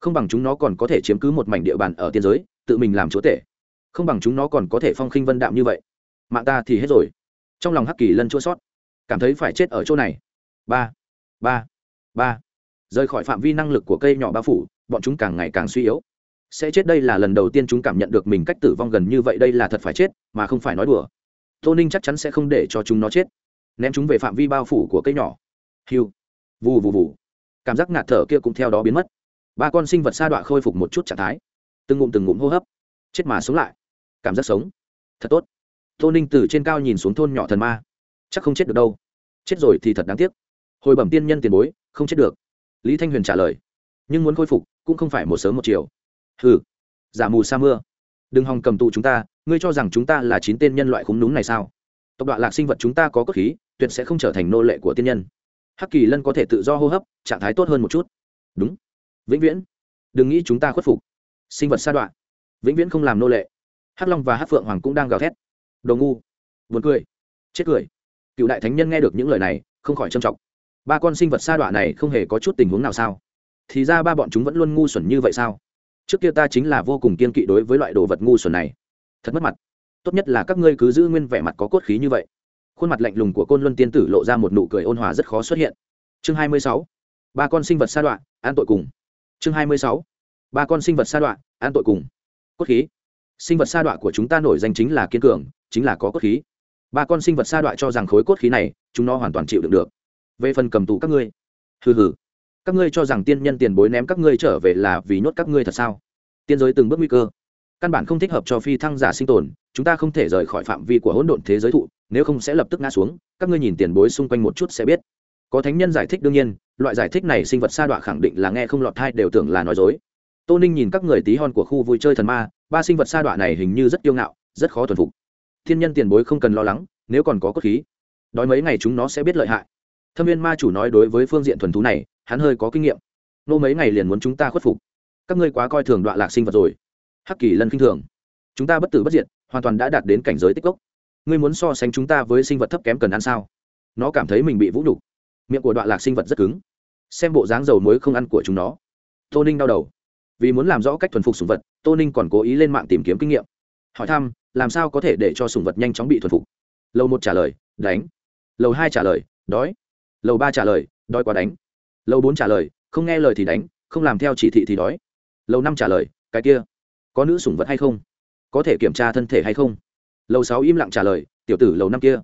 Không bằng chúng nó còn có thể chiếm cứ một mảnh địa bàn ở tiên giới, tự mình làm chúa tể. Không bằng chúng nó còn có thể phong khinh vân đạm như vậy. Mạng ta thì hết rồi. Trong lòng hắc kỳ lân chua sót cảm thấy phải chết ở chỗ này. Ba ba ba. Rời khỏi phạm vi năng lực của cây nhỏ bao phủ, bọn chúng càng ngày càng suy yếu. Sẽ chết đây là lần đầu tiên chúng cảm nhận được mình cách tử vong gần như vậy đây là thật phải chết, mà không phải nói đùa. Tô ninh chắc chắn sẽ không để cho chúng nó chết ném chúng về phạm vi bao phủ của cây nhỏ. Hiu. Vù vù vù. Cảm giác ngạt thở kia cũng theo đó biến mất. Ba con sinh vật sa đọa khôi phục một chút trạng thái. Từng ngụm từng ngụm hô hấp. Chết mà sống lại. Cảm giác sống. Thật tốt. Tô ninh từ trên cao nhìn xuống thôn nhỏ thần ma. Chắc không chết được đâu. Chết rồi thì thật đáng tiếc. Hồi bẩm tiên nhân tiền bối, không chết được. Lý thanh huyền trả lời. Nhưng muốn khôi phục, cũng không phải một sớm một chiều. Hừ. Giả mù sa mưa. Đừng hòng cầm tụ chúng ta, ngươi cho rằng chúng ta là chín tên nhân loại khúng đúng này sao? Tộc đoạn lạc sinh vật chúng ta có cốt khí, tuyệt sẽ không trở thành nô lệ của tiên nhân. Hắc kỳ lân có thể tự do hô hấp, trạng thái tốt hơn một chút. Đúng. Vĩnh viễn. Đừng nghĩ chúng ta khuất phục. Sinh vật sa đoạn. Vĩnh viễn không làm nô lệ. Hắc long và hắc phượng hoàng cũng đang gào thét. Đồ ngu. Buồn cười. Chết cười. Cựu đại thánh nhân nghe được những lời này, không khỏi trầm trọng. Ba con sinh vật sa đoạn này không hề có chút tình huống nào sao? Thì ra ba bọn chúng vẫn luôn ngu xuẩn như vậy sao? Trước kia ta chính là vô cùng kiên kỵ đối với loại đồ vật ngu xuẩn này. Thật mất mặt tốt nhất là các ngươi cứ giữ nguyên vẻ mặt có cốt khí như vậy. Khuôn mặt lạnh lùng của côn luân tiên tử lộ ra một nụ cười ôn hòa rất khó xuất hiện. Chương hai mươi sáu, ba con sinh vật sa đoạn an tội cùng. Chương hai mươi sáu, ba con sinh vật sa đoạn an tội cùng. Cốt khí. Sinh vật sa đoạn của chúng ta nổi danh chính là kiên cường, chính là có cốt khí. Ba con sinh vật sa đoạn cho rằng khối cốt khí này, chúng nó hoàn toàn chịu đựng được. Về phần cầm tù các ngươi. Hừ hừ. Các ngươi cho rằng tiên nhân tiền bối ném các ngươi trở về là vì nhốt các ngươi thật sao? Tiên giới từng bước nguy cơ căn bản không thích hợp cho phi thăng giả sinh tồn, chúng ta không thể rời khỏi phạm vi của hỗn độn thế giới thụ, nếu không sẽ lập tức ngã xuống, các ngươi nhìn tiền bối xung quanh một chút sẽ biết. Có thánh nhân giải thích đương nhiên, loại giải thích này sinh vật sa đọa khẳng định là nghe không lọt thai đều tưởng là nói dối. Tô ninh nhìn các người tí hon của khu vui chơi thần ma, ba sinh vật sa đọa này hình như rất kiêu ngạo, rất khó thuần phục. Thiên nhân tiền bối không cần lo lắng, nếu còn có cốt khí, đói mấy ngày chúng nó sẽ biết lợi hại. Thâm viên ma chủ nói đối với phương diện thuần thú này, hắn hơi có kinh nghiệm. Nô mấy ngày liền muốn chúng ta khuất phục. Các ngươi quá coi thường đoạn lạc sinh vật rồi hắc kỳ lân khinh thường. Chúng ta bất tử bất diệt, hoàn toàn đã đạt đến cảnh giới tích cốc. Ngươi muốn so sánh chúng ta với sinh vật thấp kém cần ăn sao? Nó cảm thấy mình bị vũ nhục. Miệng của đoạn lạc sinh vật rất cứng. Xem bộ dáng dầu muối không ăn của chúng nó. Tô ninh đau đầu. Vì muốn làm rõ cách thuần phục sùng vật, tô ninh còn cố ý lên mạng tìm kiếm kinh nghiệm. Hỏi thăm, làm sao có thể để cho sùng vật nhanh chóng bị thuần phục? Lầu một trả lời, đánh. Lầu hai trả lời, đói. Lầu ba trả lời, đói quá đánh. Lầu bốn trả lời, không nghe lời thì đánh, không làm theo chỉ thị thì đói. Lầu năm trả lời, cái kia có nữ sủng vật hay không? Có thể kiểm tra thân thể hay không? Lầu sáu im lặng trả lời, tiểu tử lầu năm kia,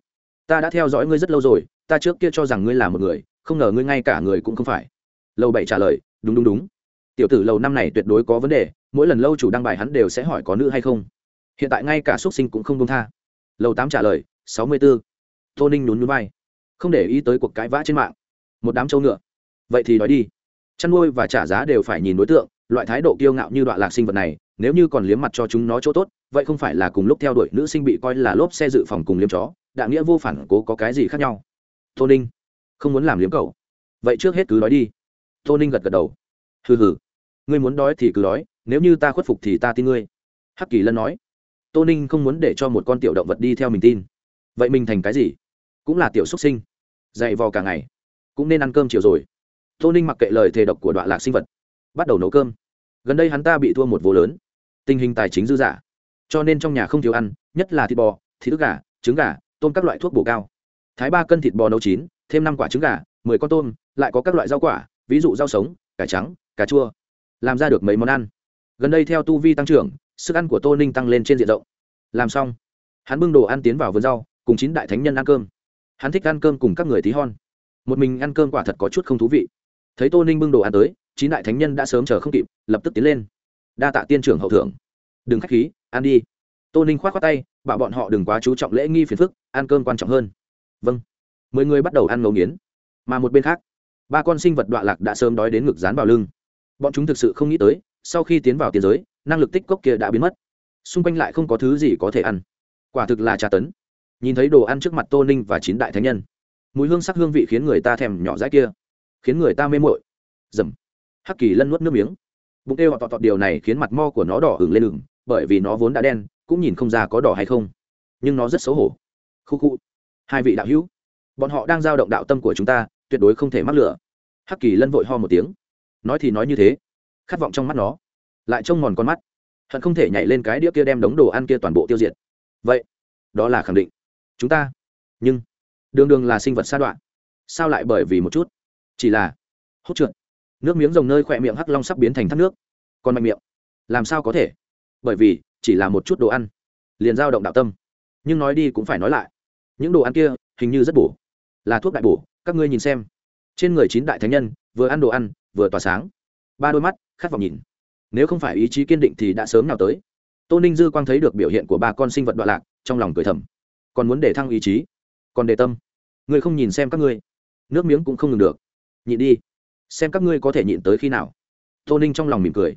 ta đã theo dõi ngươi rất lâu rồi, ta trước kia cho rằng ngươi là một người, không ngờ ngươi ngay cả người cũng không phải. Lầu bảy trả lời, đúng đúng đúng. Tiểu tử lầu năm này tuyệt đối có vấn đề, mỗi lần lâu chủ đăng bài hắn đều sẽ hỏi có nữ hay không. Hiện tại ngay cả xuất sinh cũng không công tha. Lầu tám trả lời, sáu mươi b ố tô ninh nhún núi bay không để ý tới cuộc cãi vã trên mạng. Một đám trâu ngựa. Vậy thì nói đi. Chăn nuôi và trả giá đều phải nhìn đối tượng loại thái độ kiêu ngạo như đoạn lạc sinh vật này, nếu như còn liếm mặt cho chúng nó chỗ tốt, vậy không phải là cùng lúc theo đuổi nữ sinh bị coi là lốp xe dự phòng cùng liếm chó đạ nghĩa vô phản cố có cái gì khác nhau? Tô ninh, không muốn làm liếm cậu. Vậy trước hết cứ nói đi. Tô ninh gật gật đầu. Hừ hừ. Ngươi muốn đói thì cứ đói, nếu như ta khuất phục thì ta tin ngươi. Hắc kỳ lân nói. Tô ninh không muốn để cho một con tiểu động vật đi theo mình tin. Vậy mình thành cái gì? Cũng là tiểu xuất sinh. Dạy vò cả ngày. Cũng nên ăn cơm chiều rồi. Tô ninh mặc kệ lời thề độc của đoạn lạc sinh vật bắt đầu nấu cơm. Gần đây hắn ta bị thua một vô lớn. Tình hình tài chính dư dả. Cho nên trong nhà không thiếu ăn, nhất là thịt bò, thịt ức gà, trứng gà, tôm các loại thuốc bổ cao. Thái ba cân thịt bò nấu chín, thêm năm quả trứng gà, mười con tôm, lại có các loại rau quả, ví dụ rau sống, cải trắng, cà chua. Làm ra được mấy món ăn. Gần đây theo tu vi tăng trưởng, sức ăn của tô ninh tăng lên trên diện rộng. Làm xong, hắn bưng đồ ăn tiến vào vườn rau, cùng chín đại thánh nhân ăn cơm. Hắn thích ăn cơm cùng các người tí hon. Một mình ăn cơm quả thật có chút không thú vị. Thấy tô ninh bưng đồ ăn tới chín đại thánh nhân đã sớm chờ không kịp, lập tức tiến lên. Đa tạ tiên trưởng hậu thưởng đừng k h á c h khí, ăn đi. Tô ninh k h o á t khoác tay, bảo bọn họ đừng quá chú trọng lễ nghi phiền phức, ăn cơm quan trọng hơn. Vâng. Mười người bắt đầu ăn ngấu nghiến. Mà một bên khác, ba con sinh vật đọa lạc đã sớm đói đến ngực dán vào lưng. Bọn chúng thực sự không nghĩ tới, sau khi tiến vào tiền giới, năng lực tích cốc kia đã biến mất. Xung quanh lại không có thứ gì có thể ăn. Quả thực là trà tấn. Nhìn thấy đồ ăn trước mặt tô ninh và chín đại thánh nhân, mùi hương sắc hương vị khiến người ta thèm nhỏ dãi kia, khiến người ta mê mội dầm hắc kỳ lân nuốt nước miếng. Bụng kêu họ tọt tọt, điều này khiến mặt mo của nó đỏ hừng lên đường bởi vì nó vốn đã đen, cũng nhìn không ra có đỏ hay không. Nhưng nó rất xấu hổ. Khu khu. Hai vị đạo hữu, bọn họ đang giao động đạo tâm của chúng ta, tuyệt đối không thể mắc lửa. Hắc kỳ lân vội ho một tiếng. Nói thì nói như thế. Khát vọng trong mắt nó, lại trông mòn con mắt. Hận không thể nhảy lên cái đĩa kia đem đống đồ ăn kia toàn bộ tiêu diệt. Vậy, đó là khẳng định. Chúng ta, nhưng, đường đường là sinh vật sa đoạn. Sao lại bởi vì một chút? Chỉ là, hốt trượt nước miếng rồng nơi khỏe miệng hắc long sắp biến thành thác nước. Còn mạnh miệng. Làm sao có thể? Bởi vì, chỉ là một chút đồ ăn. Liền dao động đạo tâm. Nhưng nói đi cũng phải nói lại. Những đồ ăn kia, hình như rất bổ. Là thuốc đại bổ, các ngươi nhìn xem. Trên người chín đại thánh nhân, vừa ăn đồ ăn, vừa tỏa sáng. Ba đôi mắt, khát vọng nhìn. Nếu không phải ý chí kiên định thì đã sớm nào tới. Tô ninh dư quang thấy được biểu hiện của ba con sinh vật đoạn lạc, trong lòng cười thầm. Còn muốn để thăng ý chí? Còn để tâm? Người không nhìn xem các ngươi. Nước miếng cũng không ngừng được. Nhịn đi xem các ngươi có thể nhịn tới khi nào. Tô ninh trong lòng mỉm cười.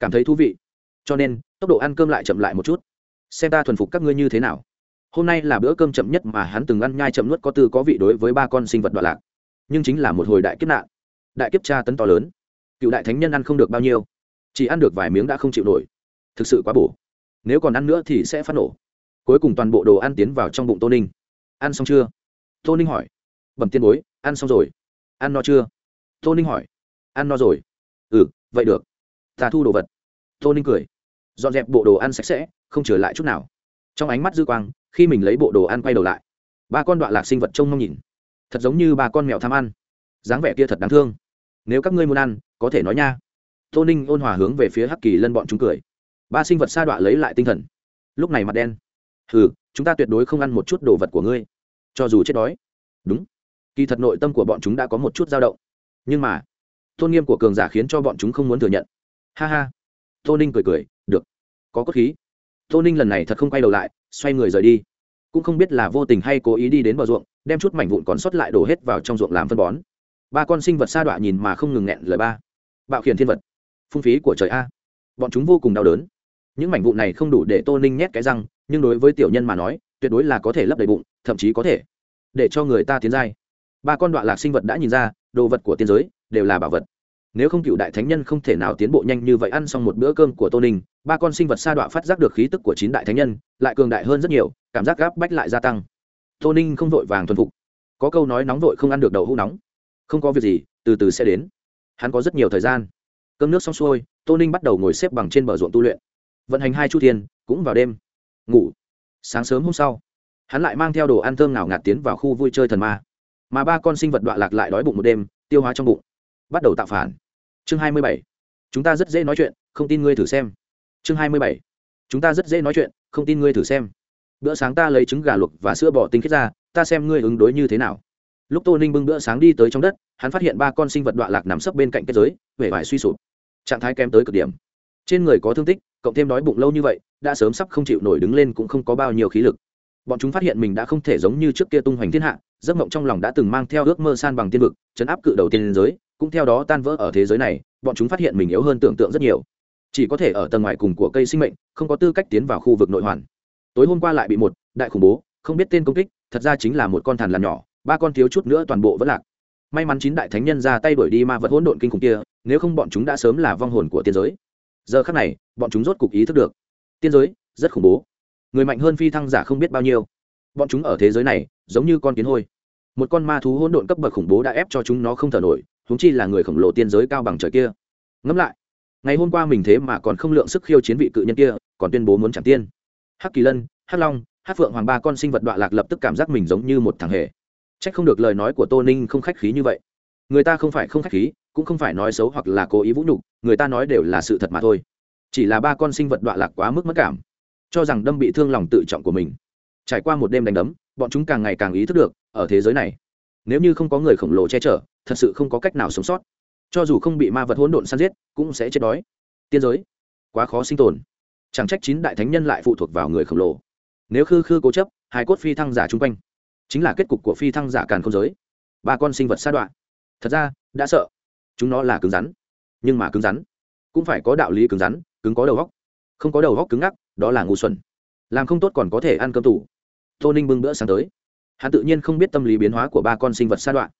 Cảm thấy thú vị. Cho nên, tốc độ ăn cơm lại chậm lại một chút. Xem ta thuần phục các ngươi như thế nào. Hôm nay là bữa cơm chậm nhất mà hắn từng ăn nhai chậm nuốt có tư có vị đối với ba con sinh vật đoạn lạc. Nhưng chính là một hồi đại kiếp nạn. Đại kiếp tra tấn to lớn. Cựu đại thánh nhân ăn không được bao nhiêu. Chỉ ăn được vài miếng đã không chịu nổi. Thực sự quá bổ. Nếu còn ăn nữa thì sẽ phát nổ. Cuối cùng toàn bộ đồ ăn tiến vào trong bụng tô ninh. Ăn xong chưa? Tô ninh hỏi. Bẩm tiên bối, ăn xong rồi. Ăn no chưa? Tô ninh hỏi. Ăn no rồi. Ừ vậy được. Ta thu đồ vật. Tô ninh cười. Dọn dẹp bộ đồ ăn sạch sẽ, không trở lại chút nào. Trong ánh mắt dư quang, khi mình lấy bộ đồ ăn quay đầu lại, ba con đoạn lạc sinh vật trông mong nhìn. Thật giống như ba con mèo tham ăn. Dáng vẻ kia thật đáng thương. Nếu các ngươi muốn ăn, có thể nói nha. Tô ninh ôn hòa hướng về phía hắc kỳ lân bọn chúng cười. Ba sinh vật sa đọa lấy lại tinh thần. Lúc này mặt đen. Hừ, chúng ta tuyệt đối không ăn một chút đồ vật của ngươi. Cho dù chết đói. Đúng. Kỳ thật nội tâm của bọn chúng đã có một chút dao động nhưng mà, tôn nghiêm của cường giả khiến cho bọn chúng không muốn thừa nhận. Ha ha. Tô ninh cười cười, được, có cốt khí. Tô ninh lần này thật không quay đầu lại, xoay người rời đi. Cũng không biết là vô tình hay cố ý đi đến bờ ruộng, đem chút mảnh vụn còn sót lại đổ hết vào trong ruộng làm phân bón. Ba con sinh vật sa đọa nhìn mà không ngừng nghẹn lời ba. Bạo khiển thiên vật, phung phí của trời a. Bọn chúng vô cùng đau đớn. Những mảnh vụn này không đủ để tô ninh nhét cái răng, nhưng đối với tiểu nhân mà nói, tuyệt đối là có thể lấp đầy bụng, thậm chí có thể để cho người ta tiến dai ba con đoạn lạc sinh vật đã nhìn ra, đồ vật của tiên giới đều là bảo vật. Nếu không cựu đại thánh nhân không thể nào tiến bộ nhanh như vậy, ăn xong một bữa cơm của tô ninh, ba con sinh vật sa đọa phát giác được khí tức của chín đại thánh nhân, lại cường đại hơn rất nhiều, cảm giác gáp bách lại gia tăng. Tô ninh không vội vàng thuần phục. Có câu nói nóng vội không ăn được đậu hũ nóng. Không có việc gì, từ từ sẽ đến. Hắn có rất nhiều thời gian. Cơm nước xong xuôi, tô ninh bắt đầu ngồi xếp bằng trên bờ ruộng tu luyện. Vận hành hai chu thiên, cũng vào đêm. Ngủ. Sáng sớm hôm sau, hắn lại mang theo đồ ăn thơm nào ngạt tiến vào khu vui chơi thần ma mà ba con sinh vật đọa lạc lại đói bụng một đêm, tiêu hóa trong bụng. Bắt đầu tạo phản. Chương hai mươi bảy. Chúng ta rất dễ nói chuyện, không tin ngươi thử xem. Chương hai mươi bảy. Chúng ta rất dễ nói chuyện, không tin ngươi thử xem. Bữa sáng ta lấy trứng gà luộc và sữa bỏ tinh khiết ra, ta xem ngươi ứng đối như thế nào. Lúc tô ninh bưng bữa sáng đi tới trong đất, hắn phát hiện ba con sinh vật đọa lạc nằm sấp bên cạnh kết giới, vẻ vải suy sụp. Trạng thái kém tới cực điểm. Trên người có thương tích, cộng thêm đói bụng lâu như vậy, đã sớm sắp không chịu nổi đứng lên cũng không có bao nhiêu khí lực. Bọn chúng phát hiện mình đã không thể giống như trước kia tung hoành thiên hạ giấc mộng trong lòng đã từng mang theo ước mơ san bằng tiên vực, chấn áp cự đầu tiên giới, cũng theo đó tan vỡ ở thế giới này, bọn chúng phát hiện mình yếu hơn tưởng tượng rất nhiều. Chỉ có thể ở tầng ngoài cùng của cây sinh mệnh, không có tư cách tiến vào khu vực nội hoàn. Tối hôm qua lại bị một đại khủng bố, không biết tên công kích, thật ra chính là một con thằn lằn nhỏ, ba con thiếu chút nữa toàn bộ vẫn lạc. May mắn chín đại thánh nhân ra tay đuổi đi ma vật hỗn độn kinh khủng kia, nếu không bọn chúng đã sớm là vong hồn của tiên giới. Giờ khác này, bọn chúng rốt cục ý thức được. Tiên giới, rất khủng bố. Người mạnh hơn phi thăng giả không biết bao nhiêu bọn chúng ở thế giới này, giống như con kiến hôi. Một con ma thú hỗn độn cấp bậc khủng bố đã ép cho chúng nó không thở nổi húng chi là người khổng lồ tiên giới cao bằng trời kia. Ngẫm lại, ngày hôm qua mình thế mà còn không lượng sức khiêu chiến vị cự nhân kia, còn tuyên bố muốn chẳng tiên. Hắc kỳ lân, hắc long, hắc phượng hoàng ba con sinh vật đọa lạc lập tức cảm giác mình giống như một thằng hề. C h ắ c không được lời nói của tô ninh không khách khí như vậy. Người ta không phải không khách khí, cũng không phải nói xấu hoặc là cố ý vũ nhục, người ta nói đều là sự thật mà thôi. Chỉ là ba con sinh vật đọa lạc quá mức mất cảm, cho rằng đâm bị thương lòng tự trọng của mình trải qua một đêm đánh đấm, bọn chúng càng ngày càng ý thức được, ở thế giới này, nếu như không có người khổng lồ che chở, thật sự không có cách nào sống sót. Cho dù không bị ma vật hỗn độn săn giết, cũng sẽ chết đói. Tiên giới, quá khó sinh tồn. Chẳng trách chín đại thánh nhân lại phụ thuộc vào người khổng lồ. Nếu khư khư cố chấp, hai cốt phi thăng giả chung quanh, chính là kết cục của phi thăng giả càn không giới. Ba con sinh vật sa đoạn thật ra, đã sợ. Chúng nó là cứng rắn. Nhưng mà cứng rắn. Cũng phải có đạo lý cứng rắn, cứng có đầu góc không có đầu góc cứng ngắc, đó là ngu xuẩn. Làm không tốt còn có thể ăn cơm tủ tô ninh bưng bữa sáng tới. Hắn tự nhiên không biết tâm lý biến hóa của ba con sinh vật sa đoạn.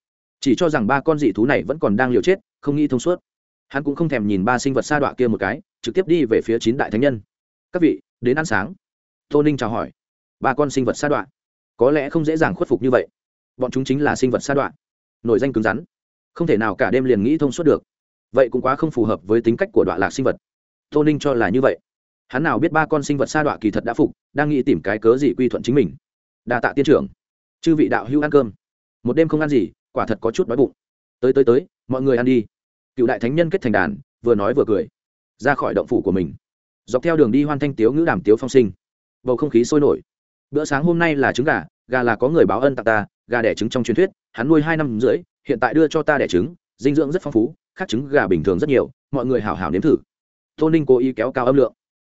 Chỉ cho rằng ba con dị thú này vẫn còn đang liều chết, không nghĩ thông suốt. Hắn cũng không thèm nhìn ba sinh vật sa đoạn kia một cái, trực tiếp đi về phía chín đại thánh nhân. Các vị, đến ăn sáng. Tô ninh chào hỏi. Ba con sinh vật sa đoạn? Có lẽ không dễ dàng khuất phục như vậy. Bọn chúng chính là sinh vật sa đoạn. Nổi danh cứng rắn. Không thể nào cả đêm liền nghĩ thông suốt được. Vậy cũng quá không phù hợp với tính cách của đoạn lạc sinh vật. Tô ninh cho là như vậy. Hắn nào biết ba con sinh vật sa đọa kỳ thật đã phục, đang nghĩ tìm cái cớ gì quy thuận chính mình đa tạ tiên trưởng. Chư vị đạo hữu ăn cơm. Một đêm không ăn gì, quả thật có chút đói bụng. Tới tới tới, mọi người ăn đi. Cựu đại thánh nhân kết thành đàn, vừa nói vừa cười. Ra khỏi động phủ của mình. Dọc theo đường đi hoan thanh tiếu ngữ đàm tiếu phong sinh. Bầu không khí sôi nổi. Bữa sáng hôm nay là trứng gà gà là có người báo ân tặng ta, gà đẻ trứng trong truyền thuyết, hắn nuôi hai năm rưỡi, hiện tại đưa cho ta đẻ trứng, dinh dưỡng rất phong phú, khác trứng gà bình thường rất nhiều, mọi người hào hào nếm thử. Tô ninh cố ý kéo cao âm lượng.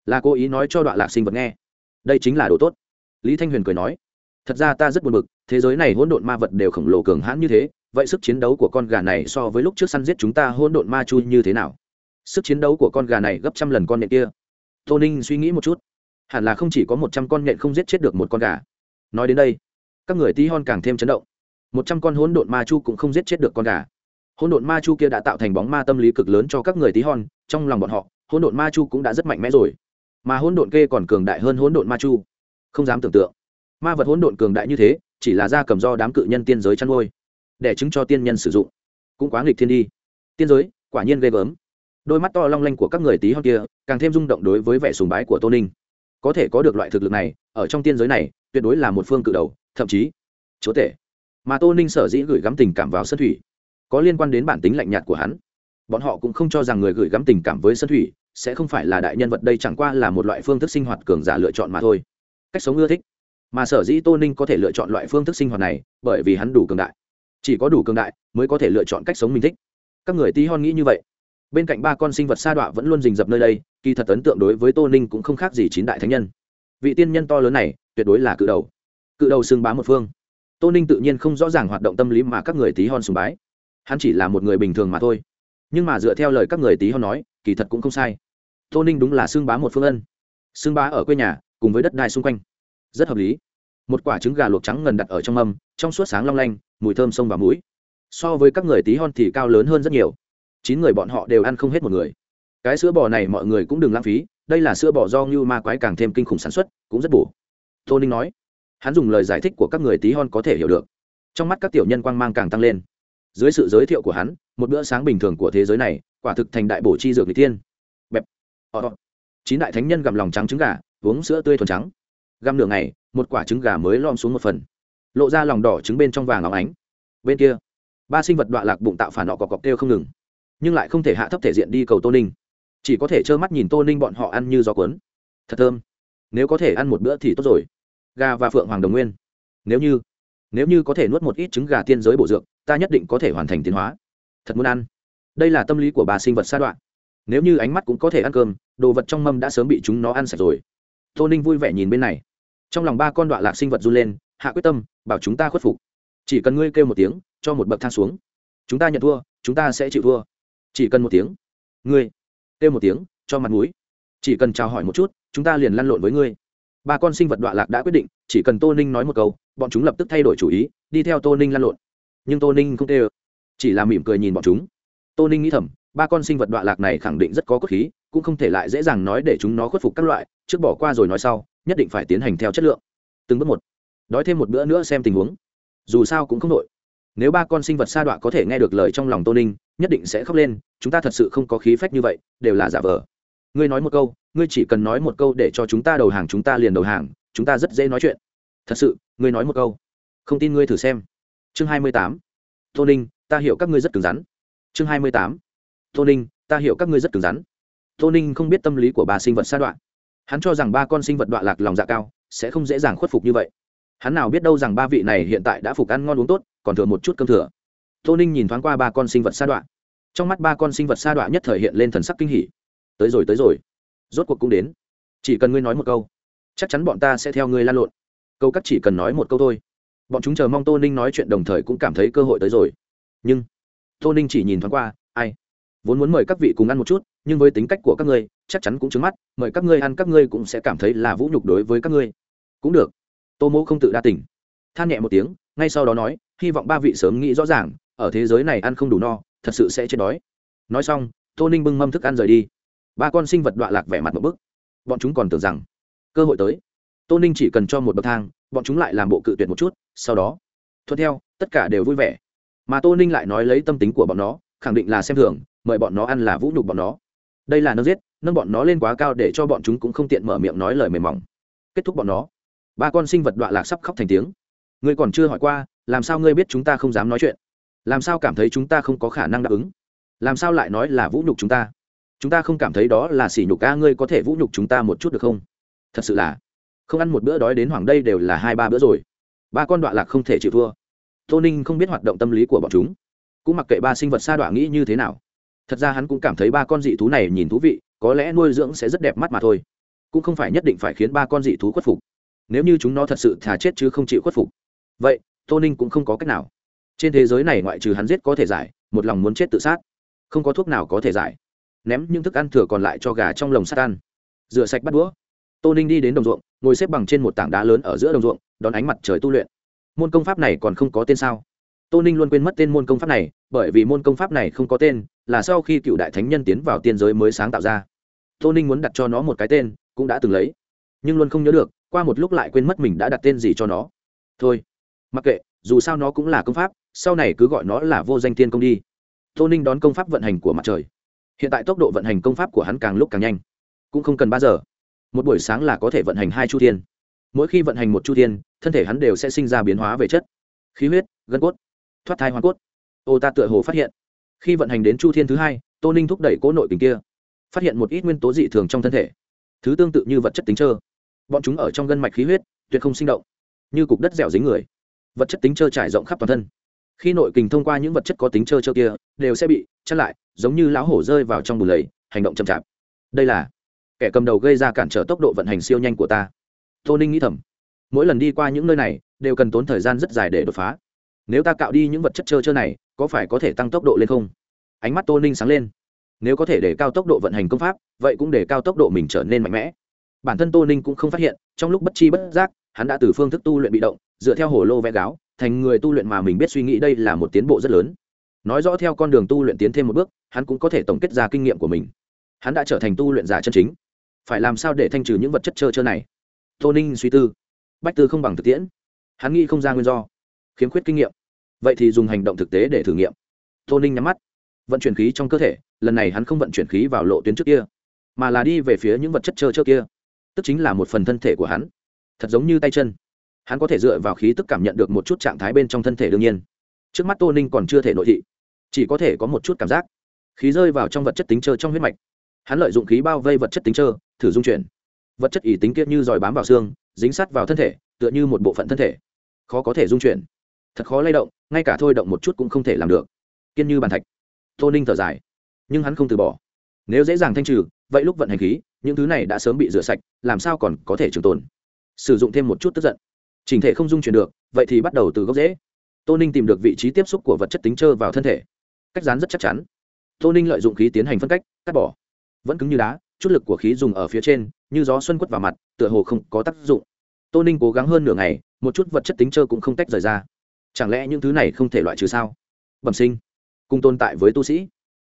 Là cố ý nói cho đoạn lạc sinh vật nghe. Đây chính là đồ tốt. Lý thanh huyền cười nói thật ra ta rất buồn bực, thế giới này hỗn độn ma vật đều khổng lồ cường hãn như thế, vậy sức chiến đấu của con gà này so với lúc trước săn giết chúng ta hỗn độn ma chu như thế nào? Sức chiến đấu của con gà này gấp trăm lần con nhện kia. Tô ninh suy nghĩ một chút. Hẳn là không chỉ có một trăm con nhện không giết chết được một con gà. Nói đến đây, các người tí hon càng thêm chấn động. Một trăm con hỗn độn ma chu cũng không giết chết được con gà. Hỗn độn ma chu kia đã tạo thành bóng ma tâm lý cực lớn cho các người tí hon, trong lòng bọn họ, hỗn độn ma chu cũng đã rất mạnh mẽ rồi. Mà hỗn độn kê còn cường đại hơn hỗn độn ma chu. Không dám tưởng tượng ma vật hỗn độn cường đại như thế, chỉ là da cầm do đám cự nhân tiên giới chăn nuôi, để chứng cho tiên nhân sử dụng. Cũng quá nghịch thiên đi. Tiên giới, quả nhiên ghê gớm. Đôi mắt to long lanh của các người tí hon kia, càng thêm rung động đối với vẻ sùng bái của tô ninh. Có thể có được loại thực lực này, ở trong tiên giới này, tuyệt đối là một phương cự đầu, thậm chí, chúa tể. Mà tô ninh sở dĩ gửi gắm tình cảm vào sân thủy, có liên quan đến bản tính lạnh nhạt của hắn. Bọn họ cũng không cho rằng người gửi gắm tình cảm với sân thủy sẽ không phải là đại nhân vật đây, chẳng qua là một loại phương thức sinh hoạt cường giả lựa chọn mà thôi. Cách sống ưa thích mà sở dĩ tô ninh có thể lựa chọn loại phương thức sinh hoạt này, bởi vì hắn đủ cường đại. Chỉ có đủ cường đại mới có thể lựa chọn cách sống mình thích. Các người tí hon nghĩ như vậy. Bên cạnh ba con sinh vật sa đọa vẫn luôn rình rập nơi đây, kỳ thật ấn tượng đối với tô ninh cũng không khác gì chín đại thánh nhân. Vị tiên nhân to lớn này, tuyệt đối là cự đầu. Cự đầu xưng bá một phương. Tô ninh tự nhiên không rõ ràng hoạt động tâm lý mà các người tí hon sùng bái. Hắn chỉ là một người bình thường mà thôi. Nhưng mà dựa theo lời các người tí hon nói, kỳ thật cũng không sai. Tô ninh đúng là xưng bá một phương ân. Xưng bá ở quê nhà, cùng với đất đai xung quanh rất hợp lý. Một quả trứng gà luộc trắng ngần đặt ở trong mâm, trong suốt sáng long lanh, mùi thơm sông và mũi so với các người tí hon thì cao lớn hơn rất nhiều. Chín người bọn họ đều ăn không hết một người. Cái sữa bò này mọi người cũng đừng lãng phí, đây là sữa bò do như ma quái càng thêm kinh khủng sản xuất, cũng rất bổ. Tô ninh nói, hắn dùng lời giải thích của các người tí hon có thể hiểu được. Trong mắt các tiểu nhân quang mang càng tăng lên. Dưới sự giới thiệu của hắn, một bữa sáng bình thường của thế giới này, quả thực thành đại bổ chi dược n thiên. Bẹp. Ờ, ờ. Chín đại thánh nhân gặm lòng trắng trứng gà, uống sữa tươi thuần trắng găm nửa ngày, một quả trứng gà mới lom xuống một phần. Lộ ra lòng đỏ trứng bên trong vàng óng ánh. Bên kia, ba sinh vật đọa lạc bụng tạo phản họ cọc cọc kêu không ngừng, nhưng lại không thể hạ thấp thể diện đi cầu tô ninh. Chỉ có thể trơ mắt nhìn tô ninh bọn họ ăn như gió cuốn. Thật thơm. Nếu có thể ăn một bữa thì tốt rồi. Gà và phượng hoàng đồng nguyên. Nếu như nếu như có thể nuốt một ít trứng gà tiên giới bổ dược, ta nhất định có thể hoàn thành tiến hóa. Thật muốn ăn. Đây là tâm lý của bà sinh vật sa đoạn nếu như ánh mắt cũng có thể ăn cơm, đồ vật trong mâm đã sớm bị chúng nó ăn sạch rồi. Tô ninh vui vẻ nhìn bên này trong lòng ba con đoạn lạc sinh vật run lên, hạ quyết tâm, bảo chúng ta khuất phục. Chỉ cần ngươi kêu một tiếng, cho một bậc thang xuống. Chúng ta nhận thua, chúng ta sẽ chịu thua. Chỉ cần một tiếng, ngươi kêu một tiếng, cho mặt mũi. Chỉ cần chào hỏi một chút, chúng ta liền lăn lộn với ngươi. Ba con sinh vật đoạn lạc đã quyết định, chỉ cần tô ninh nói một câu, bọn chúng lập tức thay đổi chủ ý, đi theo tô ninh lăn lộn. Nhưng tô ninh không tê ơ chỉ là mỉm cười nhìn bọn chúng. Tô ninh nghĩ thầm, ba con sinh vật đoạn lạc này khẳng định rất có cốt khí, cũng không thể lại dễ dàng nói để chúng nó khuất phục các loại, trước bỏ qua rồi nói sau nhất định phải tiến hành theo chất lượng. Từng bước một. Đói thêm một bữa nữa xem tình huống. Dù sao cũng không đội. Nếu ba con sinh vật sa đọa có thể nghe được lời trong lòng tô ninh, nhất định sẽ khóc lên, chúng ta thật sự không có khí phách như vậy, đều là giả vờ. Ngươi nói một câu, ngươi chỉ cần nói một câu để cho chúng ta đầu hàng, chúng ta liền đầu hàng, chúng ta rất dễ nói chuyện. Thật sự, ngươi nói một câu. Không tin ngươi thử xem. Chương hai mươi tám. Tô ninh, ta hiểu các ngươi rất cứng rắn. Chương hai mươi tám. Tô ninh, ta hiểu các ngươi rất cứng rắn. Tô ninh không biết tâm lý của ba sinh vật sa đoạn hắn cho rằng ba con sinh vật đoạn lạc lòng dạ cao sẽ không dễ dàng khuất phục như vậy. Hắn nào biết đâu rằng ba vị này hiện tại đã phục ăn ngon uống tốt, còn thừa một chút cơm thừa. Tô ninh nhìn thoáng qua ba con sinh vật sa đoạn trong mắt ba con sinh vật sa đoạn nhất thời hiện lên thần sắc kinh hỉ. Tới rồi tới rồi. Rốt cuộc cũng đến. Chỉ cần ngươi nói một câu, chắc chắn bọn ta sẽ theo ngươi lan lộn. Câu cắt chỉ cần nói một câu thôi. Bọn chúng chờ mong tô ninh nói chuyện đồng thời cũng cảm thấy cơ hội tới rồi. Nhưng, tô ninh chỉ nhìn thoáng qua, ai? Vốn muốn mời các vị cùng ăn một chút, nhưng với tính cách của các ngươi, chắc chắn cũng trứng mắt, mời các ngươi ăn các ngươi cũng sẽ cảm thấy là vũ nhục đối với các ngươi. Cũng được. Tô mỗ không tự đa tỉnh than nhẹ một tiếng, ngay sau đó nói, hy vọng ba vị sớm nghĩ rõ ràng, ở thế giới này ăn không đủ no, thật sự sẽ chết đói. Nói xong, tô ninh bưng mâm thức ăn rời đi. Ba con sinh vật đọa lạc vẻ mặt một bức. Bọn chúng còn tưởng rằng, cơ hội tới. Tô ninh chỉ cần cho một bậc thang, bọn chúng lại làm bộ cự tuyệt một chút, sau đó, thuận theo, tất cả đều vui vẻ. Mà tô ninh lại nói lấy tâm tính của bọn nó, khẳng định là xem thường mời bọn nó ăn là vũ nhục bọn nó. Đây là nâng giết, nâng bọn nó lên quá cao để cho bọn chúng cũng không tiện mở miệng nói lời mềm mỏng. Kết thúc bọn nó. Ba con sinh vật đọa lạc sắp khóc thành tiếng. Ngươi còn chưa hỏi qua, làm sao ngươi biết chúng ta không dám nói chuyện? Làm sao cảm thấy chúng ta không có khả năng đáp ứng? Làm sao lại nói là vũ nhục chúng ta? Chúng ta không cảm thấy đó là sỉ nhục ca ngươi có thể vũ nhục chúng ta một chút được không? Thật sự là, không ăn một bữa đói đến hoảng đây đều là hai ba bữa rồi. Ba con đọa lạc không thể chịu thua. Tô ninh không biết hoạt động tâm lý của bọn chúng. Cũng mặc kệ ba sinh vật sa đoạn nghĩ như thế nào thật ra hắn cũng cảm thấy ba con dị thú này nhìn thú vị, có lẽ nuôi dưỡng sẽ rất đẹp mắt mà thôi. Cũng không phải nhất định phải khiến ba con dị thú khuất phục. Nếu như chúng nó thật sự thà chết chứ không chịu khuất phục. Vậy, tô ninh cũng không có cách nào. Trên thế giới này ngoại trừ hắn giết có thể giải, một lòng muốn chết tự sát. Không có thuốc nào có thể giải. Ném những thức ăn thừa còn lại cho gà trong lồng sắt ăn. Rửa sạch bắt đũa. Tô ninh đi đến đồng ruộng, ngồi xếp bằng trên một tảng đá lớn ở giữa đồng ruộng, đón ánh mặt trời tu luyện. Môn công pháp này còn không có tên sao? Tô ninh luôn quên mất tên môn công pháp này, bởi vì môn công pháp này không có tên là sau khi cựu đại thánh nhân tiến vào tiên giới mới sáng tạo ra. Tô ninh muốn đặt cho nó một cái tên, cũng đã từng lấy. Nhưng luôn không nhớ được, qua một lúc lại quên mất mình đã đặt tên gì cho nó. Thôi, mặc kệ, dù sao nó cũng là công pháp, sau này cứ gọi nó là vô danh tiên công đi. Tô ninh đón công pháp vận hành của mặt trời. Hiện tại tốc độ vận hành công pháp của hắn càng lúc càng nhanh. Cũng không cần ba giờ. Một buổi sáng là có thể vận hành hai chu thiên. Mỗi khi vận hành một chu thiên, thân thể hắn đều sẽ sinh ra biến hóa về chất. Khí huyết, gân cốt, thoát thai hoa cốt. Ô ta tựa hồ phát hiện khi vận hành đến chu thiên thứ hai, tô ninh thúc đẩy cỗ nội kình kia, phát hiện một ít nguyên tố dị thường trong thân thể, thứ tương tự như vật chất tính trơ. Bọn chúng ở trong gân mạch khí huyết, tuyệt không sinh động, như cục đất dẻo dính người. Vật chất tính trơ trải rộng khắp toàn thân. Khi nội kình thông qua những vật chất có tính trơ trơ kia, đều sẽ bị chặn lại, giống như lão hổ rơi vào trong bùn lầy, hành động chậm chạp. Đây là kẻ cầm đầu gây ra cản trở tốc độ vận hành siêu nhanh của ta. Tô ninh nghĩ thầm, mỗi lần đi qua những nơi này, đều cần tốn thời gian rất dài để đột phá nếu ta cạo đi những vật chất trơ trơ này, có phải có thể tăng tốc độ lên không? Ánh mắt tô ninh sáng lên. Nếu có thể để cao tốc độ vận hành công pháp, vậy cũng để cao tốc độ mình trở nên mạnh mẽ. Bản thân tô ninh cũng không phát hiện, trong lúc bất chi bất giác, hắn đã từ phương thức tu luyện bị động, dựa theo hồ lô vẽ gáo, thành người tu luyện mà mình biết suy nghĩ đây là một tiến bộ rất lớn. Nói rõ theo con đường tu luyện tiến thêm một bước, hắn cũng có thể tổng kết ra kinh nghiệm của mình. Hắn đã trở thành tu luyện giả chân chính. Phải làm sao để thanh trừ những vật chất trơ trơ này? Tô ninh suy tư. Bách tư không bằng thực tiễn. Hắn nghĩ không ra nguyên do. Khiếm khuyết kinh nghiệm vậy thì dùng hành động thực tế để thử nghiệm. Tô ninh nhắm mắt. Vận chuyển khí trong cơ thể, lần này hắn không vận chuyển khí vào lộ tuyến trước kia, mà là đi về phía những vật chất trơ trước kia. Tức chính là một phần thân thể của hắn. Thật giống như tay chân. Hắn có thể dựa vào khí tức cảm nhận được một chút trạng thái bên trong thân thể đương nhiên. Trước mắt tô ninh còn chưa thể nội thị, chỉ có thể có một chút cảm giác. Khí rơi vào trong vật chất tính trơ trong huyết mạch. Hắn lợi dụng khí bao vây vật chất tính trơ, thử dung chuyển. Vật chất ỷ tính kiệt như dòi bám vào xương, dính sắt vào thân thể, tựa như một bộ phận thân thể. Khó có thể dung chuyển. Thật khó lay động ngay cả thôi động một chút cũng không thể làm được. Kiên như bàn thạch. Tô ninh thở dài. Nhưng hắn không từ bỏ. Nếu dễ dàng thanh trừ, vậy lúc vận hành khí, những thứ này đã sớm bị rửa sạch, làm sao còn có thể trường tồn? Sử dụng thêm một chút tức giận. Chỉnh thể không dung chuyển được, vậy thì bắt đầu từ gốc dễ tô ninh tìm được vị trí tiếp xúc của vật chất tính trơ vào thân thể. Cách dán rất chắc chắn. Tô ninh lợi dụng khí tiến hành phân cách, cắt bỏ. Vẫn cứng như đá, chút lực của khí dùng ở phía trên, như gió xuân quất vào mặt, tựa hồ không có tác dụng. Tô ninh cố gắng hơn nửa ngày, một chút vật chất tính trơ cũng không tách rời ra chẳng lẽ những thứ này không thể loại trừ sao? Bẩm sinh, cùng tồn tại với tu sĩ.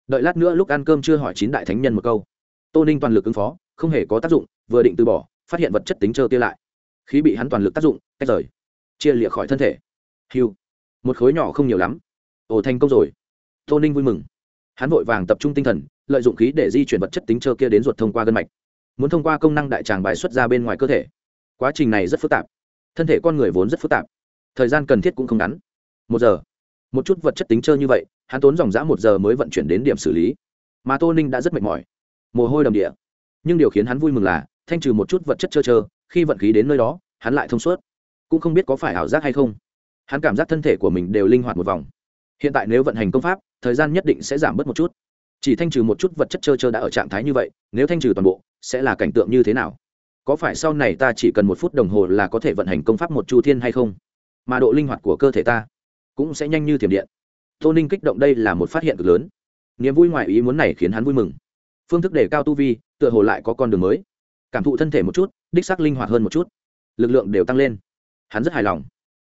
Đợi lát nữa lúc ăn cơm chưa hỏi chín đại thánh nhân một câu. Tô ninh toàn lực ứng phó, không hề có tác dụng, vừa định từ bỏ, phát hiện vật chất tính trơ tiêu lại. Khí bị hắn toàn lực tác dụng, tách rời, chia lịa khỏi thân thể. Hiu một khối nhỏ không nhiều lắm. Ồ, thành công rồi. Tô ninh vui mừng. Hắn vội vàng tập trung tinh thần, lợi dụng khí để di chuyển vật chất tính trơ kia đến ruột thông qua gân mạch. Muốn thông qua công năng đại tràng bài xuất ra bên ngoài cơ thể. Quá trình này rất phức tạp. Thân thể con người vốn rất phức tạp thời gian cần thiết cũng không ngắn. Một giờ. Một chút vật chất tính chơi như vậy, hắn tốn dòng dã một giờ mới vận chuyển đến điểm xử lý. Mà tô ninh đã rất mệt mỏi. Mồ hôi đầm địa. Nhưng điều khiến hắn vui mừng là, thanh trừ một chút vật chất trơ trơ, khi vận khí đến nơi đó, hắn lại thông suốt. Cũng không biết có phải ảo giác hay không. Hắn cảm giác thân thể của mình đều linh hoạt một vòng. Hiện tại nếu vận hành công pháp, thời gian nhất định sẽ giảm bớt một chút. Chỉ thanh trừ một chút vật chất trơ trơ đã ở trạng thái như vậy, nếu thanh trừ toàn bộ, sẽ là cảnh tượng như thế nào? Có phải sau này ta chỉ cần một phút đồng hồ là có thể vận hành công pháp một chu thiên hay không? Mà độ linh hoạt của cơ thể ta cũng sẽ nhanh như thiểm điện. Tô ninh kích động đây là một phát hiện cực lớn. Niềm vui ngoài ý muốn này khiến hắn vui mừng. Phương thức để cao tu vi, tựa hồ lại có con đường mới. Cảm thụ thân thể một chút, đích xác linh hoạt hơn một chút. Lực lượng đều tăng lên. Hắn rất hài lòng.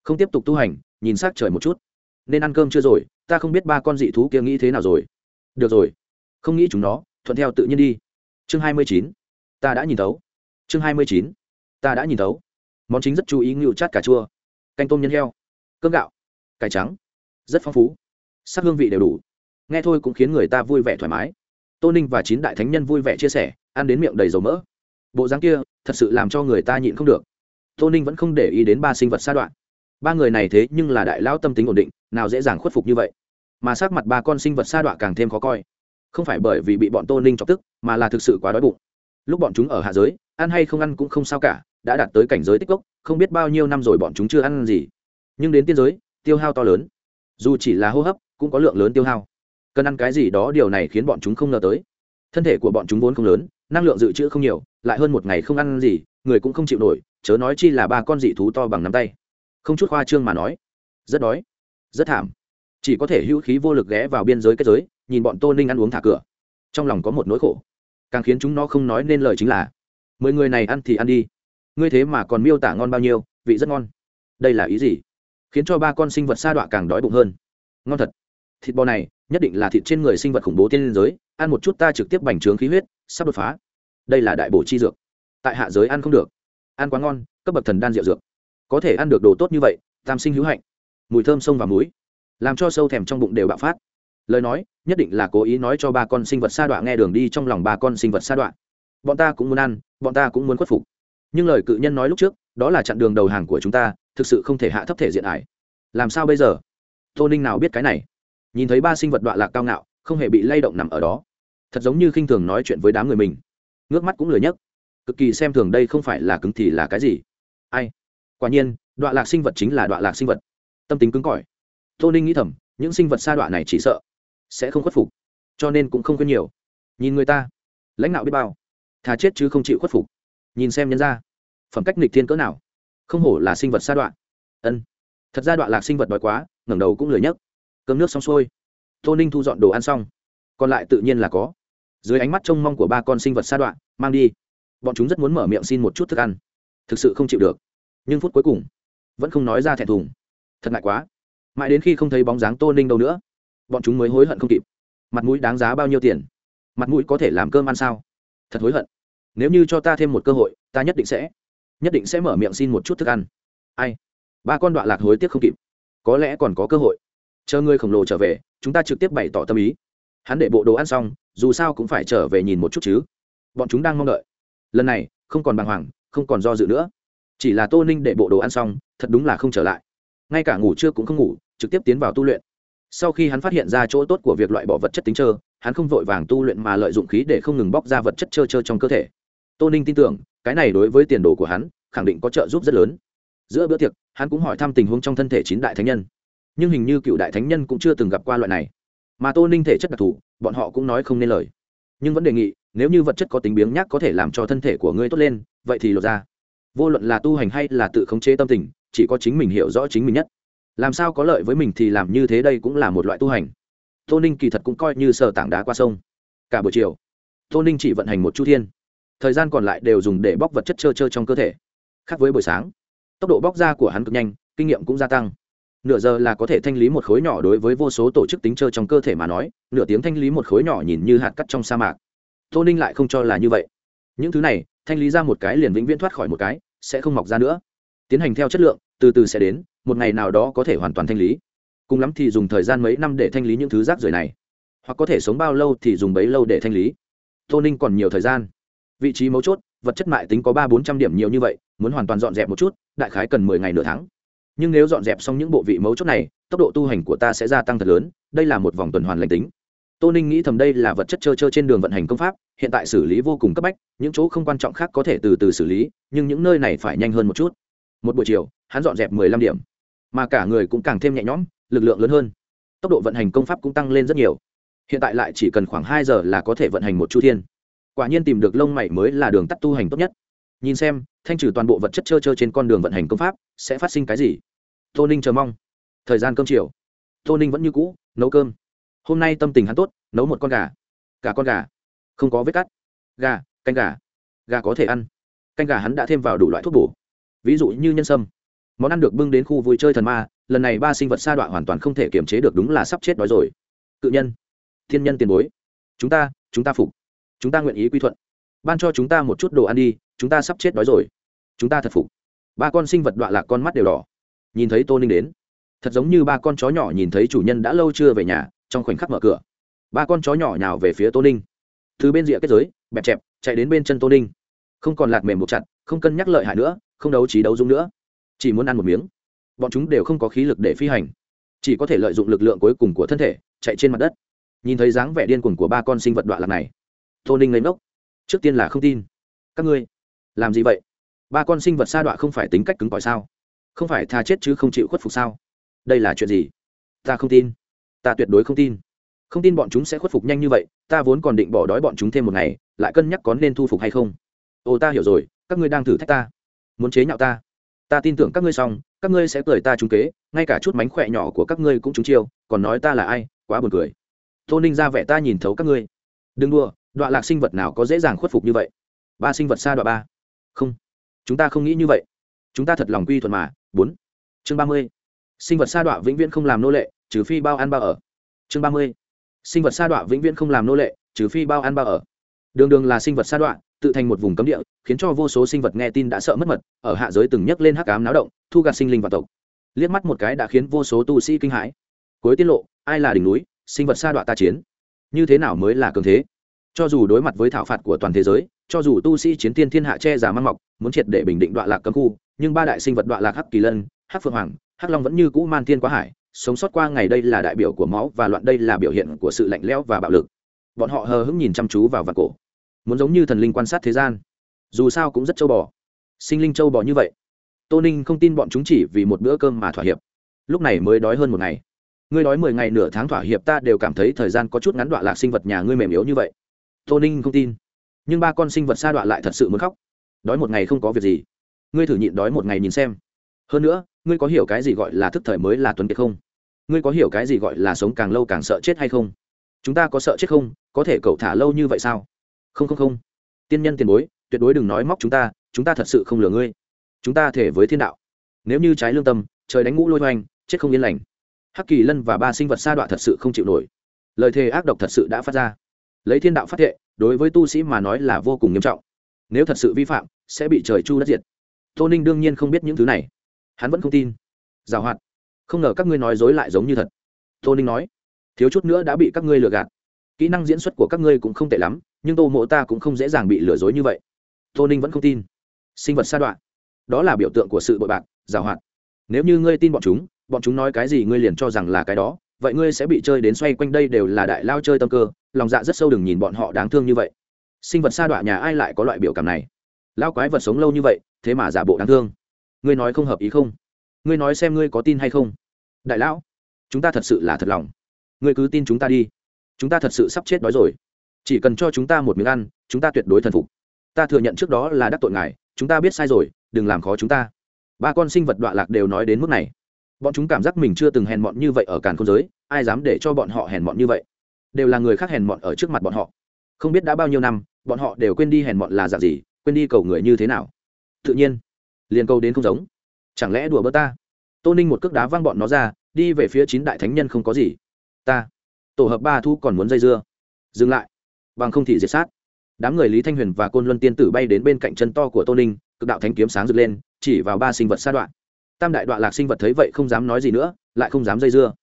Không tiếp tục tu hành, nhìn s ắ c trời một chút. Nên ăn cơm chưa rồi, ta không biết ba con dị thú kia nghĩ thế nào rồi. Được rồi. Không nghĩ chúng nó, thuận theo tự nhiên đi. Chương hai mươi chín. Ta đã nhìn thấu. Chương hai mươi chín. Ta đã nhìn thấu. Món chính rất chú ý ngự chát cà chua canh tôm nhân heo, cơm gạo, cải trắng, rất phong phú, sắc hương vị đều đủ. Nghe thôi cũng khiến người ta vui vẻ thoải mái. Tô ninh và chín đại thánh nhân vui vẻ chia sẻ, ăn đến miệng đầy dầu mỡ. Bộ dáng kia thật sự làm cho người ta nhịn không được. Tô ninh vẫn không để ý đến ba sinh vật sa đoạn. Ba người này thế nhưng là đại lão tâm tính ổn định, nào dễ dàng khuất phục như vậy. Mà sát mặt ba con sinh vật sa đọa càng thêm khó coi. Không phải bởi vì bị bọn tô ninh chọc tức, mà là thực sự quá đói bụng. Lúc bọn chúng ở hạ giới, ăn hay không ăn cũng không sao cả đã đạt tới cảnh giới tích cốc, không biết bao nhiêu năm rồi bọn chúng chưa ăn gì. Nhưng đến tiên giới, tiêu hao to lớn. Dù chỉ là hô hấp, cũng có lượng lớn tiêu hao. Cần ăn cái gì đó, điều này khiến bọn chúng không ngờ tới. Thân thể của bọn chúng vốn không lớn, năng lượng dự trữ không nhiều, lại hơn một ngày không ăn gì, người cũng không chịu nổi, chớ nói chi là ba con dị thú to bằng nắm tay. Không chút khoa trương mà nói. Rất đói, rất thảm. Chỉ có thể hữu khí vô lực ghé vào biên giới kết giới, nhìn bọn tô ninh ăn uống thả cửa. Trong lòng có một nỗi khổ. Càng khiến chúng nó không nói nên lời chính là, mười người này ăn thì ăn đi ngươi thế mà còn miêu tả ngon bao nhiêu, vị rất ngon. Đây là ý gì? Khiến cho ba con sinh vật sa đọa càng đói bụng hơn. Ngon thật. Thịt bò này, nhất định là thịt trên người sinh vật khủng bố tiên liên giới, ăn một chút ta trực tiếp bành trướng khí huyết, sắp đột phá. Đây là đại bổ chi dược. Tại hạ giới ăn không được. Ăn quá ngon, cấp bậc thần đan rượu dược. Có thể ăn được đồ tốt như vậy, tam sinh hữu hạnh. Mùi thơm sông và muối. Làm cho sâu thèm trong bụng đều bạo phát. Lời nói, nhất định là cố ý nói cho ba con sinh vật sa đọa nghe đường đi trong lòng ba con sinh vật sa đọa. Bọn ta cũng muốn ăn, bọn ta cũng muốn khuất phục nhưng lời cự nhân nói lúc trước, đó là chặn đường đầu hàng của chúng ta, thực sự không thể hạ thấp thể diện ải. Làm sao bây giờ? Tô ninh nào biết cái này? Nhìn thấy ba sinh vật đọa lạc cao ngạo, không hề bị lay động nằm ở đó. Thật giống như khinh thường nói chuyện với đám người mình. Ngước mắt cũng lười nhấc. Cực kỳ xem thường đây không phải là cứng thì là cái gì? Ai? Quả nhiên, đọa lạc sinh vật chính là đọa lạc sinh vật. Tâm tính cứng cỏi. Tô ninh nghĩ thầm, những sinh vật sa đọa này chỉ sợ sẽ không khuất phục, cho nên cũng không khuyên nhiều. Nhìn người ta, lãnh đạo biết bao, thà chết chứ không chịu khuất phục nhìn xem nhân ra phẩm cách nịch thiên cỡ nào? Không hổ là sinh vật sa đoạn. Ân. Thật ra đoạn lạc sinh vật đói quá, ngẩng đầu cũng lười nhấc. Cơm nước xong xuôi. Tô ninh thu dọn đồ ăn xong. Còn lại tự nhiên là có. Dưới ánh mắt trông mong của ba con sinh vật sa đoạn, mang đi. Bọn chúng rất muốn mở miệng xin một chút thức ăn. Thực sự không chịu được. Nhưng phút cuối cùng, vẫn không nói ra thẹn thùng. Thật ngại quá. Mãi đến khi không thấy bóng dáng tô ninh đâu nữa, bọn chúng mới hối hận không kịp. Mặt mũi đáng giá bao nhiêu tiền? Mặt mũi có thể làm cơm ăn sao? Thật hối hận nếu như cho ta thêm một cơ hội, ta nhất định sẽ, nhất định sẽ mở miệng xin một chút thức ăn. Ai? Ba con đoạn lạc hối tiếc không kịp. Có lẽ còn có cơ hội. Chờ người khổng lồ trở về, chúng ta trực tiếp bày tỏ tâm ý. Hắn để bộ đồ ăn xong, dù sao cũng phải trở về nhìn một chút chứ. Bọn chúng đang mong đợi. Lần này, không còn bàng hoàng, không còn do dự nữa. Chỉ là tô ninh để bộ đồ ăn xong, thật đúng là không trở lại. Ngay cả ngủ trưa cũng không ngủ, trực tiếp tiến vào tu luyện. Sau khi hắn phát hiện ra chỗ tốt của việc loại bỏ vật chất tính trơ, hắn không vội vàng tu luyện mà lợi dụng khí để không ngừng bóc ra vật chất trơ trơ trong cơ thể tô ninh tin tưởng, cái này đối với tiền đồ của hắn, khẳng định có trợ giúp rất lớn. Giữa bữa tiệc, hắn cũng hỏi thăm tình huống trong thân thể chín đại thánh nhân. Nhưng hình như cựu đại thánh nhân cũng chưa từng gặp qua loại này. Mà tô ninh thể chất đặc thù, bọn họ cũng nói không nên lời. Nhưng vẫn đề nghị, nếu như vật chất có tính biếng nhác có thể làm cho thân thể của ngươi tốt lên, vậy thì lột ra. Vô luận là tu hành hay là tự khống chế tâm tình, chỉ có chính mình hiểu rõ chính mình nhất. Làm sao có lợi với mình thì làm như thế đây cũng là một loại tu hành. Tô ninh kỳ thật cũng coi như sờ tảng đá qua sông. Cả buổi chiều, tô ninh chỉ vận hành một chu thiên thời gian còn lại đều dùng để bóc vật chất trơ trơ trong cơ thể. Khác với buổi sáng, tốc độ bóc ra của hắn cực nhanh, kinh nghiệm cũng gia tăng. Nửa giờ là có thể thanh lý một khối nhỏ đối với vô số tổ chức tính trơ trong cơ thể mà nói, nửa tiếng thanh lý một khối nhỏ nhìn như hạt cắt trong sa mạc. Tô ninh lại không cho là như vậy. Những thứ này, thanh lý ra một cái liền vĩnh viễn thoát khỏi một cái, sẽ không mọc ra nữa. Tiến hành theo chất lượng, từ từ sẽ đến, một ngày nào đó có thể hoàn toàn thanh lý. Cùng lắm thì dùng thời gian mấy năm để thanh lý những thứ rác rưởi này. Hoặc có thể sống bao lâu thì dùng bấy lâu để thanh lý. Tô ninh còn nhiều thời gian vị trí mấu chốt, vật chất mại tính có ba bốn trăm điểm nhiều như vậy, muốn hoàn toàn dọn dẹp một chút, đại khái cần mười ngày nửa tháng. Nhưng nếu dọn dẹp xong những bộ vị mấu chốt này, tốc độ tu hành của ta sẽ gia tăng thật lớn, đây là một vòng tuần hoàn lành tính. Tô ninh nghĩ thầm đây là vật chất trơ trơ trên đường vận hành công pháp, hiện tại xử lý vô cùng cấp bách, những chỗ không quan trọng khác có thể từ từ xử lý, nhưng những nơi này phải nhanh hơn một chút. Một buổi chiều, hắn dọn dẹp mười lăm điểm, mà cả người cũng càng thêm nhẹ nhõm, lực lượng lớn hơn. Tốc độ vận hành công pháp cũng tăng lên rất nhiều. Hiện tại lại chỉ cần khoảng hai giờ là có thể vận hành một chu thiên quả nhiên tìm được lông mày mới là đường tắt tu hành tốt nhất. Nhìn xem, thanh trừ toàn bộ vật chất trơ trơ trên con đường vận hành công pháp, sẽ phát sinh cái gì? Tô ninh chờ mong. Thời gian cơm chiều. Tô ninh vẫn như cũ, nấu cơm. Hôm nay tâm tình hắn tốt, nấu một con gà. Cả con gà. Không có vết cắt. Gà, canh gà. Gà có thể ăn. Canh gà hắn đã thêm vào đủ loại thuốc bổ. Ví dụ như nhân sâm. Món ăn được bưng đến khu vui chơi thần ma, lần này ba sinh vật sa đọa hoàn toàn không thể kiềm chế được đúng là sắp chết đói rồi. Cự nhân. Thiên nhân tiền bối. Chúng ta chúng ta phục chúng ta nguyện ý quy thuận. Ban cho chúng ta một chút đồ ăn đi, chúng ta sắp chết đói rồi. Chúng ta thật phục. Ba con sinh vật đọa lạc con mắt đều đỏ. Nhìn thấy tô ninh đến. Thật giống như ba con chó nhỏ nhìn thấy chủ nhân đã lâu chưa về nhà, trong khoảnh khắc mở cửa. Ba con chó nhỏ nhào về phía tô ninh. Từ bên rìa kết giới, bẹp chẹp, chạy đến bên chân tô ninh. Không còn lạc mềm một chặt, không cân nhắc lợi hại nữa, không đấu trí đấu dung nữa. Chỉ muốn ăn một miếng. Bọn chúng đều không có khí lực để phi hành. Chỉ có thể lợi dụng lực lượng cuối cùng của thân thể, chạy trên mặt đất. Nhìn thấy dáng vẻ điên cuồng của ba con sinh vật đoạn lạc này tô ninh lấy mốc trước tiên là không tin. Các ngươi, làm gì vậy? Ba con sinh vật sa đọa không phải tính cách cứng cỏi sao? Không phải tha chết chứ không chịu khuất phục sao? Đây là chuyện gì? Ta không tin. Ta tuyệt đối không tin. Không tin bọn chúng sẽ khuất phục nhanh như vậy, ta vốn còn định bỏ đói bọn chúng thêm một ngày, lại cân nhắc có nên thu phục hay không. Ồ, ta hiểu rồi, các ngươi đang thử thách ta. Muốn chế nhạo ta. Ta tin tưởng các ngươi xong, các ngươi sẽ cười ta trúng kế, ngay cả chút mánh khỏe nhỏ của các ngươi cũng trúng chiêu, còn nói ta là ai, quá buồn cười. Tô ninh ra vẻ ta nhìn thấu các ngươi. Đừng đua đoạn lạc sinh vật nào có dễ dàng khuất phục như vậy? Ba sinh vật xa đọa ba. Không. Chúng ta không nghĩ như vậy. Chúng ta thật lòng quy thuận mà. Bốn. Chương ba mươi. Sinh vật sa đọa vĩnh viễn không làm nô lệ, trừ phi bao ăn bao ở. Chương ba mươi. Sinh vật sa đọa vĩnh viễn không làm nô lệ, trừ phi bao ăn bao ở. Đường đường là sinh vật sa đọa tự thành một vùng cấm địa, khiến cho vô số sinh vật nghe tin đã sợ mất mật, ở hạ giới từng nhấc lên hắc ám náo động, thu gạt sinh linh và tộc. Liếc mắt một cái đã khiến vô số tu sĩ kinh hãi. Cuối tiết lộ, ai là đỉnh núi, sinh vật sa đọa ta chiến. Như thế nào mới là cường thế? Cho dù đối mặt với thảo phạt của toàn thế giới, cho dù tu sĩ chiến tiên thiên hạ che giả mang mọc, muốn triệt để bình định đoạn lạc cấm khu, nhưng ba đại sinh vật đoạn lạc hắc kỳ lân, hắc phượng hoàng, hắc long vẫn như cũ man thiên quá hải, sống sót qua ngày đây là đại biểu của máu và loạn đây là biểu hiện của sự lạnh lẽo và bạo lực. Bọn họ hờ hững nhìn chăm chú vào vạt cổ, muốn giống như thần linh quan sát thế gian. Dù sao cũng rất châu bò. Sinh linh châu bò như vậy. Tô ninh không tin bọn chúng chỉ vì một bữa cơm mà thỏa hiệp. Lúc này mới đói hơn một ngày. Ngươi đói mười ngày nửa tháng thỏa hiệp ta đều cảm thấy thời gian có chút ngắn đoạn lạc sinh vật nhà ngươi mềm yếu như vậy tô ninh không tin. Nhưng ba con sinh vật sa đoạn lại thật sự muốn khóc. Đói một ngày không có việc gì. Ngươi thử nhịn đói một ngày nhìn xem. Hơn nữa, ngươi có hiểu cái gì gọi là thức thời mới là tuấn kiệt không? Ngươi có hiểu cái gì gọi là sống càng lâu càng sợ chết hay không? Chúng ta có sợ chết không? Có thể cậu thả lâu như vậy sao? Không không không. Tiên nhân tiền bối, tuyệt đối đừng nói móc chúng ta chúng ta thật sự không lừa ngươi. Chúng ta thể với thiên đạo. Nếu như trái lương tâm, trời đánh ngũ lôi hoành, chết không yên lành. Hắc kỳ lân và ba sinh vật sa đọa thật sự không chịu nổi. Lời thề ác độc thật sự đã phát ra lấy thiên đạo phát thệ, đối với tu sĩ mà nói là vô cùng nghiêm trọng. Nếu thật sự vi phạm, sẽ bị trời chu đất diệt. Tô ninh đương nhiên không biết những thứ này. Hắn vẫn không tin. Giảo hoạt. Không ngờ các ngươi nói dối lại giống như thật. Tô ninh nói. Thiếu chút nữa đã bị các ngươi lừa gạt. Kỹ năng diễn xuất của các ngươi cũng không tệ lắm, nhưng tô mộ ta cũng không dễ dàng bị lừa dối như vậy. Tô ninh vẫn không tin. Sinh vật sa đoạn. Đó là biểu tượng của sự bội bạc, giảo hoạt. Nếu như ngươi tin bọn chúng bọn chúng nói cái gì ngươi liền cho rằng là cái đó vậy ngươi sẽ bị chơi đến xoay quanh đây đều là đại lao chơi tâm cơ, lòng dạ rất sâu đừng nhìn bọn họ đáng thương như vậy. Sinh vật sa đọa nhà ai lại có loại biểu cảm này? Lao quái vật sống lâu như vậy, thế mà giả bộ đáng thương. Ngươi nói không hợp ý không? Ngươi nói xem ngươi có tin hay không? Đại lão, chúng ta thật sự là thật lòng. Ngươi cứ tin chúng ta đi. Chúng ta thật sự sắp chết đói rồi. Chỉ cần cho chúng ta một miếng ăn, chúng ta tuyệt đối thần phục. Ta thừa nhận trước đó là đắc tội ngài, chúng ta biết sai rồi, đừng làm khó chúng ta. Ba con sinh vật đọa lạc đều nói đến mức này bọn chúng cảm giác mình chưa từng hèn mọn như vậy ở càn không giới, ai dám để cho bọn họ hèn mọn như vậy? Đều là người khác hèn mọn ở trước mặt bọn họ. Không biết đã bao nhiêu năm, bọn họ đều quên đi hèn mọn là dạng gì, quên đi cầu người như thế nào. Tự nhiên, liền câu đến không giống. Chẳng lẽ đùa bỡ ta? Tô ninh một cước đá văng bọn nó ra, đi về phía chín đại thánh nhân không có gì. Ta, tổ hợp ba thu còn muốn dây dưa. Dừng lại. Bằng không thị diệt sát. Đám người lý thanh huyền và côn luân tiên tử bay đến bên cạnh chân to của tô ninh, cực đạo thánh kiếm sáng rực lên, chỉ vào ba sinh vật sa đoạn tam đại đoạn lạc sinh vật thấy vậy không dám nói gì nữa, lại không dám dây dưa.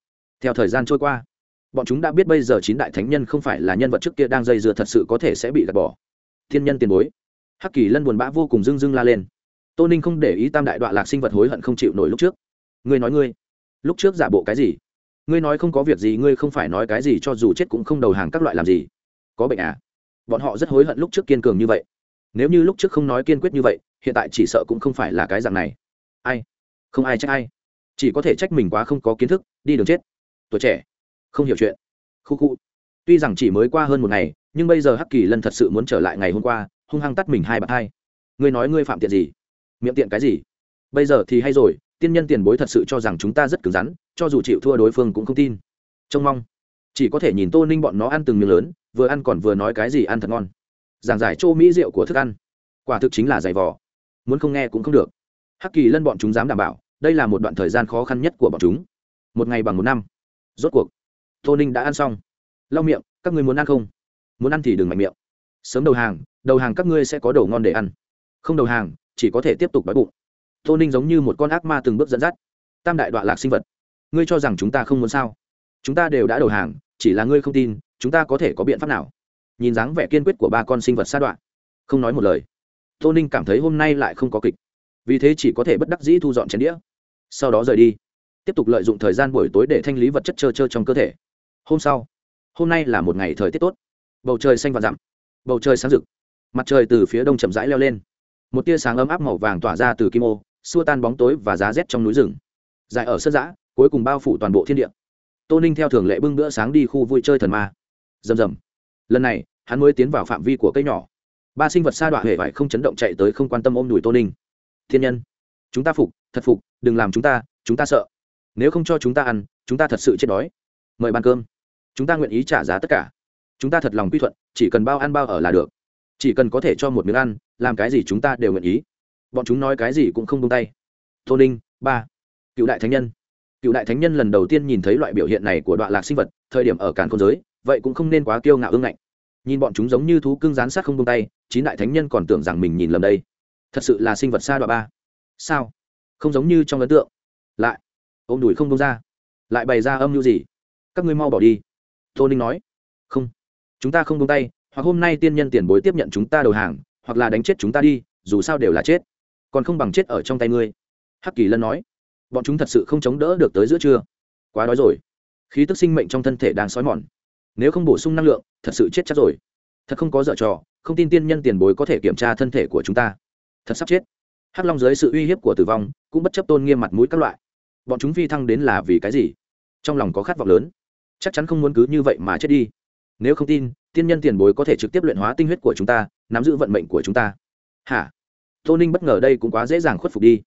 Theo thời gian trôi qua, bọn chúng đã biết bây giờ chín đại thánh nhân không phải là nhân vật trước kia đang dây dưa thật sự có thể sẽ bị gạt bỏ. Thiên nhân tiền bối. Hắc kỳ lân buồn bã vô cùng dưng dưng la lên. Tô ninh không để ý tam đại đoạn lạc sinh vật hối hận không chịu nổi lúc trước. Ngươi nói ngươi, lúc trước giả bộ cái gì? Ngươi nói không có việc gì, ngươi không phải nói cái gì cho dù chết cũng không đầu hàng các loại làm gì. Có bệnh à? Bọn họ rất hối hận lúc trước kiên cường như vậy. Nếu như lúc trước không nói kiên quyết như vậy, hiện tại chỉ sợ cũng không phải là cái dạng này. Ai? Không ai trách ai. Chỉ có thể trách mình quá không có kiến thức, đi đường chết. Tuổi trẻ, không hiểu chuyện. Khu khu. Tuy rằng chỉ mới qua hơn một ngày, nhưng bây giờ hắc kỳ lân thật sự muốn trở lại ngày hôm qua, hung hăng tắt mình hai bạt hai. Ngươi nói ngươi phạm tiện gì? Miệng tiện cái gì? Bây giờ thì hay rồi, tiên nhân tiền bối thật sự cho rằng chúng ta rất cứng rắn, cho dù chịu thua đối phương cũng không tin. Trông mong. Chỉ có thể nhìn tô ninh bọn nó ăn từng miếng lớn, vừa ăn còn vừa nói cái gì ăn thật ngon. Giảng giải chỗ mỹ rượu của thức ăn. Quả thực chính là giày vò. Muốn không nghe cũng không được. Hắc kỳ lân bọn chúng dám đảm bảo đây là một đoạn thời gian khó khăn nhất của bọn chúng. Một ngày bằng một năm. Rốt cuộc, tô ninh đã ăn xong. Lau miệng, các ngươi muốn ăn không? Muốn ăn thì đừng mạnh miệng. Sớm đầu hàng đầu hàng các ngươi sẽ có đồ ngon để ăn. Không đầu hàng, chỉ có thể tiếp tục đói bụng. Tô ninh giống như một con ác ma từng bước dẫn dắt. Tam đại đoạn lạc sinh vật. Ngươi cho rằng chúng ta không muốn sao? Chúng ta đều đã đầu hàng, chỉ là ngươi không tin, chúng ta có thể có biện pháp nào? Nhìn dáng vẻ kiên quyết của ba con sinh vật sát đoạn không nói một lời. Tô ninh cảm thấy hôm nay lại không có kịch. Vì thế chỉ có thể bất đắc dĩ thu dọn chén đĩa sau đó rời đi. Tiếp tục lợi dụng thời gian buổi tối để thanh lý vật chất trơ trơ trong cơ thể. Hôm sau, hôm nay là một ngày thời tiết tốt. Bầu trời xanh và dặm, bầu trời sáng rực, mặt trời từ phía đông chậm rãi leo lên. Một tia sáng ấm áp màu vàng tỏa ra từ kim ô, xua tan bóng tối và giá rét trong núi rừng. Dài ở sân giã cuối cùng bao phủ toàn bộ thiên địa. Tô ninh theo thường lệ bưng bữa sáng đi khu vui chơi thần ma. Rầm rầm. Lần này, hắn mới tiến vào phạm vi của cây nhỏ. Ba sinh vật sa đọa hệ vải không chấn động chạy tới không quan tâm ôm đùi tô ninh. Thiên nhân, chúng ta phục thật phục, đừng làm chúng ta chúng ta sợ. Nếu không cho chúng ta ăn, chúng ta thật sự chết đói. Mời bàn cơm. Chúng ta nguyện ý trả giá tất cả. Chúng ta thật lòng quy thuận, chỉ cần bao ăn bao ở là được. Chỉ cần có thể cho một miếng ăn, làm cái gì chúng ta đều nguyện ý. Bọn chúng nói cái gì cũng không tung tay. Tô ninh, ba. Cựu đại thánh nhân. Cựu đại thánh nhân lần đầu tiên nhìn thấy loại biểu hiện này của đoạn lạc sinh vật, thời điểm ở càn không giới, vậy cũng không nên quá kiêu ngạo ương ngạnh. Nhìn bọn chúng giống như thú cưng rán sát không tung tay, chín đại thánh nhân còn tưởng rằng mình nhìn lầm đây. Thật sự là sinh vật xa đoạn ba. Sao? Không giống như trong ấn tượng. Lại, ôm đùi không đông ra. Lại bày ra âm mưu gì? Các ngươi mau bỏ đi. Tô ninh nói. Không. Chúng ta không đông tay, hoặc hôm nay tiên nhân tiền bối tiếp nhận chúng ta đầu hàng, hoặc là đánh chết chúng ta đi, dù sao đều là chết. Còn không bằng chết ở trong tay ngươi. Hắc kỳ lân nói. Bọn chúng thật sự không chống đỡ được tới giữa trưa. Quá đói rồi. Khí tức sinh mệnh trong thân thể đang xói mòn. Nếu không bổ sung năng lượng, thật sự chết chắc rồi. Thật không có dở trò, không tin tiên nhân tiền bối có thể kiểm tra thân thể của chúng ta. Thật sắp chết hắc long dưới sự uy hiếp của tử vong, cũng bất chấp tôn nghiêm mặt mũi các loại. Bọn chúng phi thăng đến là vì cái gì? Trong lòng có khát vọng lớn. Chắc chắn không muốn cứ như vậy mà chết đi. Nếu không tin, tiên nhân tiền bối có thể trực tiếp luyện hóa tinh huyết của chúng ta, nắm giữ vận mệnh của chúng ta. Hả? Tô ninh bất ngờ đây cũng quá dễ dàng khuất phục đi.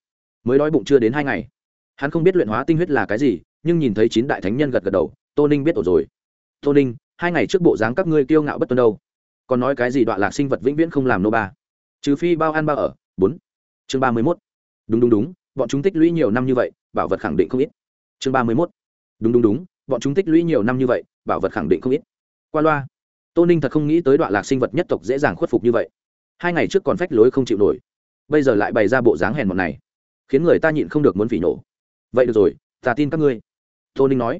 Mới đói bụng chưa đến hai ngày. Hắn không biết luyện hóa tinh huyết là cái gì, nhưng nhìn thấy chín đại thánh nhân gật gật đầu, tô ninh biết ổ rồi. Tô ninh, hai ngày trước bộ dáng các ngươi kiêu ngạo bất tuân đâu? Còn nói cái gì đoạn lạc sinh vật vĩnh viễn không làm nô ba? Trừ phi bao ăn bao ở. Bốn chương ba mươi mốt. Đúng đúng đúng, bọn chúng tích lũy nhiều năm như vậy, bảo vật khẳng định không ít. Chương ba mươi mốt. Đúng đúng đúng, bọn chúng tích lũy nhiều năm như vậy, bảo vật khẳng định không ít. Qua loa. Tô ninh thật không nghĩ tới đoạn lạc sinh vật nhất tộc dễ dàng khuất phục như vậy. Hai ngày trước còn phách lối không chịu nổi. Bây giờ lại bày ra bộ dáng hèn một này, khiến người ta nhịn không được muốn phỉ nổ vậy được rồi, ta tin các ngươi. Tô ninh nói.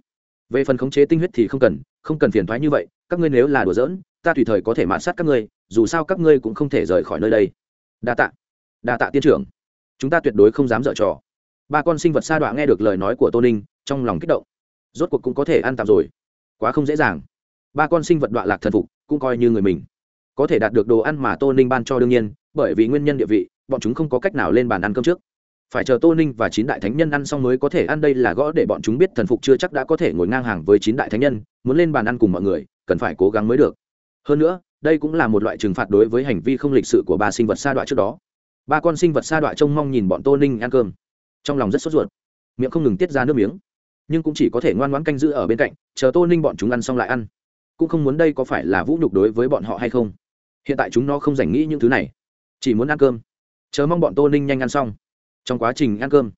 Về phần khống chế tinh huyết thì không cần không cần phiền thoái như vậy, các ngươi nếu là đùa giỡn, ta tùy thời có thể mạn sát các ngươi, dù sao các ngươi cũng không thể rời khỏi nơi đây. Đa tạ đa tạ tiên trưởng. Chúng ta tuyệt đối không dám dở trò. Ba con sinh vật sa đọa nghe được lời nói của tô ninh, trong lòng kích động. Rốt cuộc cũng có thể ăn tạm rồi. Quá không dễ dàng. Ba con sinh vật đọa lạc thần phục, cũng coi như người mình. Có thể đạt được đồ ăn mà tô ninh ban cho đương nhiên, bởi vì nguyên nhân địa vị, bọn chúng không có cách nào lên bàn ăn cơm trước. Phải chờ tô ninh và chín đại thánh nhân ăn xong mới có thể ăn đây là gõ để bọn chúng biết thần phục chưa chắc đã có thể ngồi ngang hàng với chín đại thánh nhân, muốn lên bàn ăn cùng mọi người, cần phải cố gắng mới được. Hơn nữa, đây cũng là một loại trừng phạt đối với hành vi không lịch sự của ba sinh vật sa đọa trước đó ba con sinh vật sa đọa trông mong nhìn bọn tô ninh ăn cơm. Trong lòng rất sốt ruột. Miệng không ngừng tiết ra nước miếng. Nhưng cũng chỉ có thể ngoan ngoãn canh giữ ở bên cạnh, chờ tô ninh bọn chúng ăn xong lại ăn. Cũng không muốn đây có phải là vũ nhục đối với bọn họ hay không. Hiện tại chúng nó không dành nghĩ những thứ này. Chỉ muốn ăn cơm. Chờ mong bọn tô ninh nhanh ăn xong. Trong quá trình ăn cơm,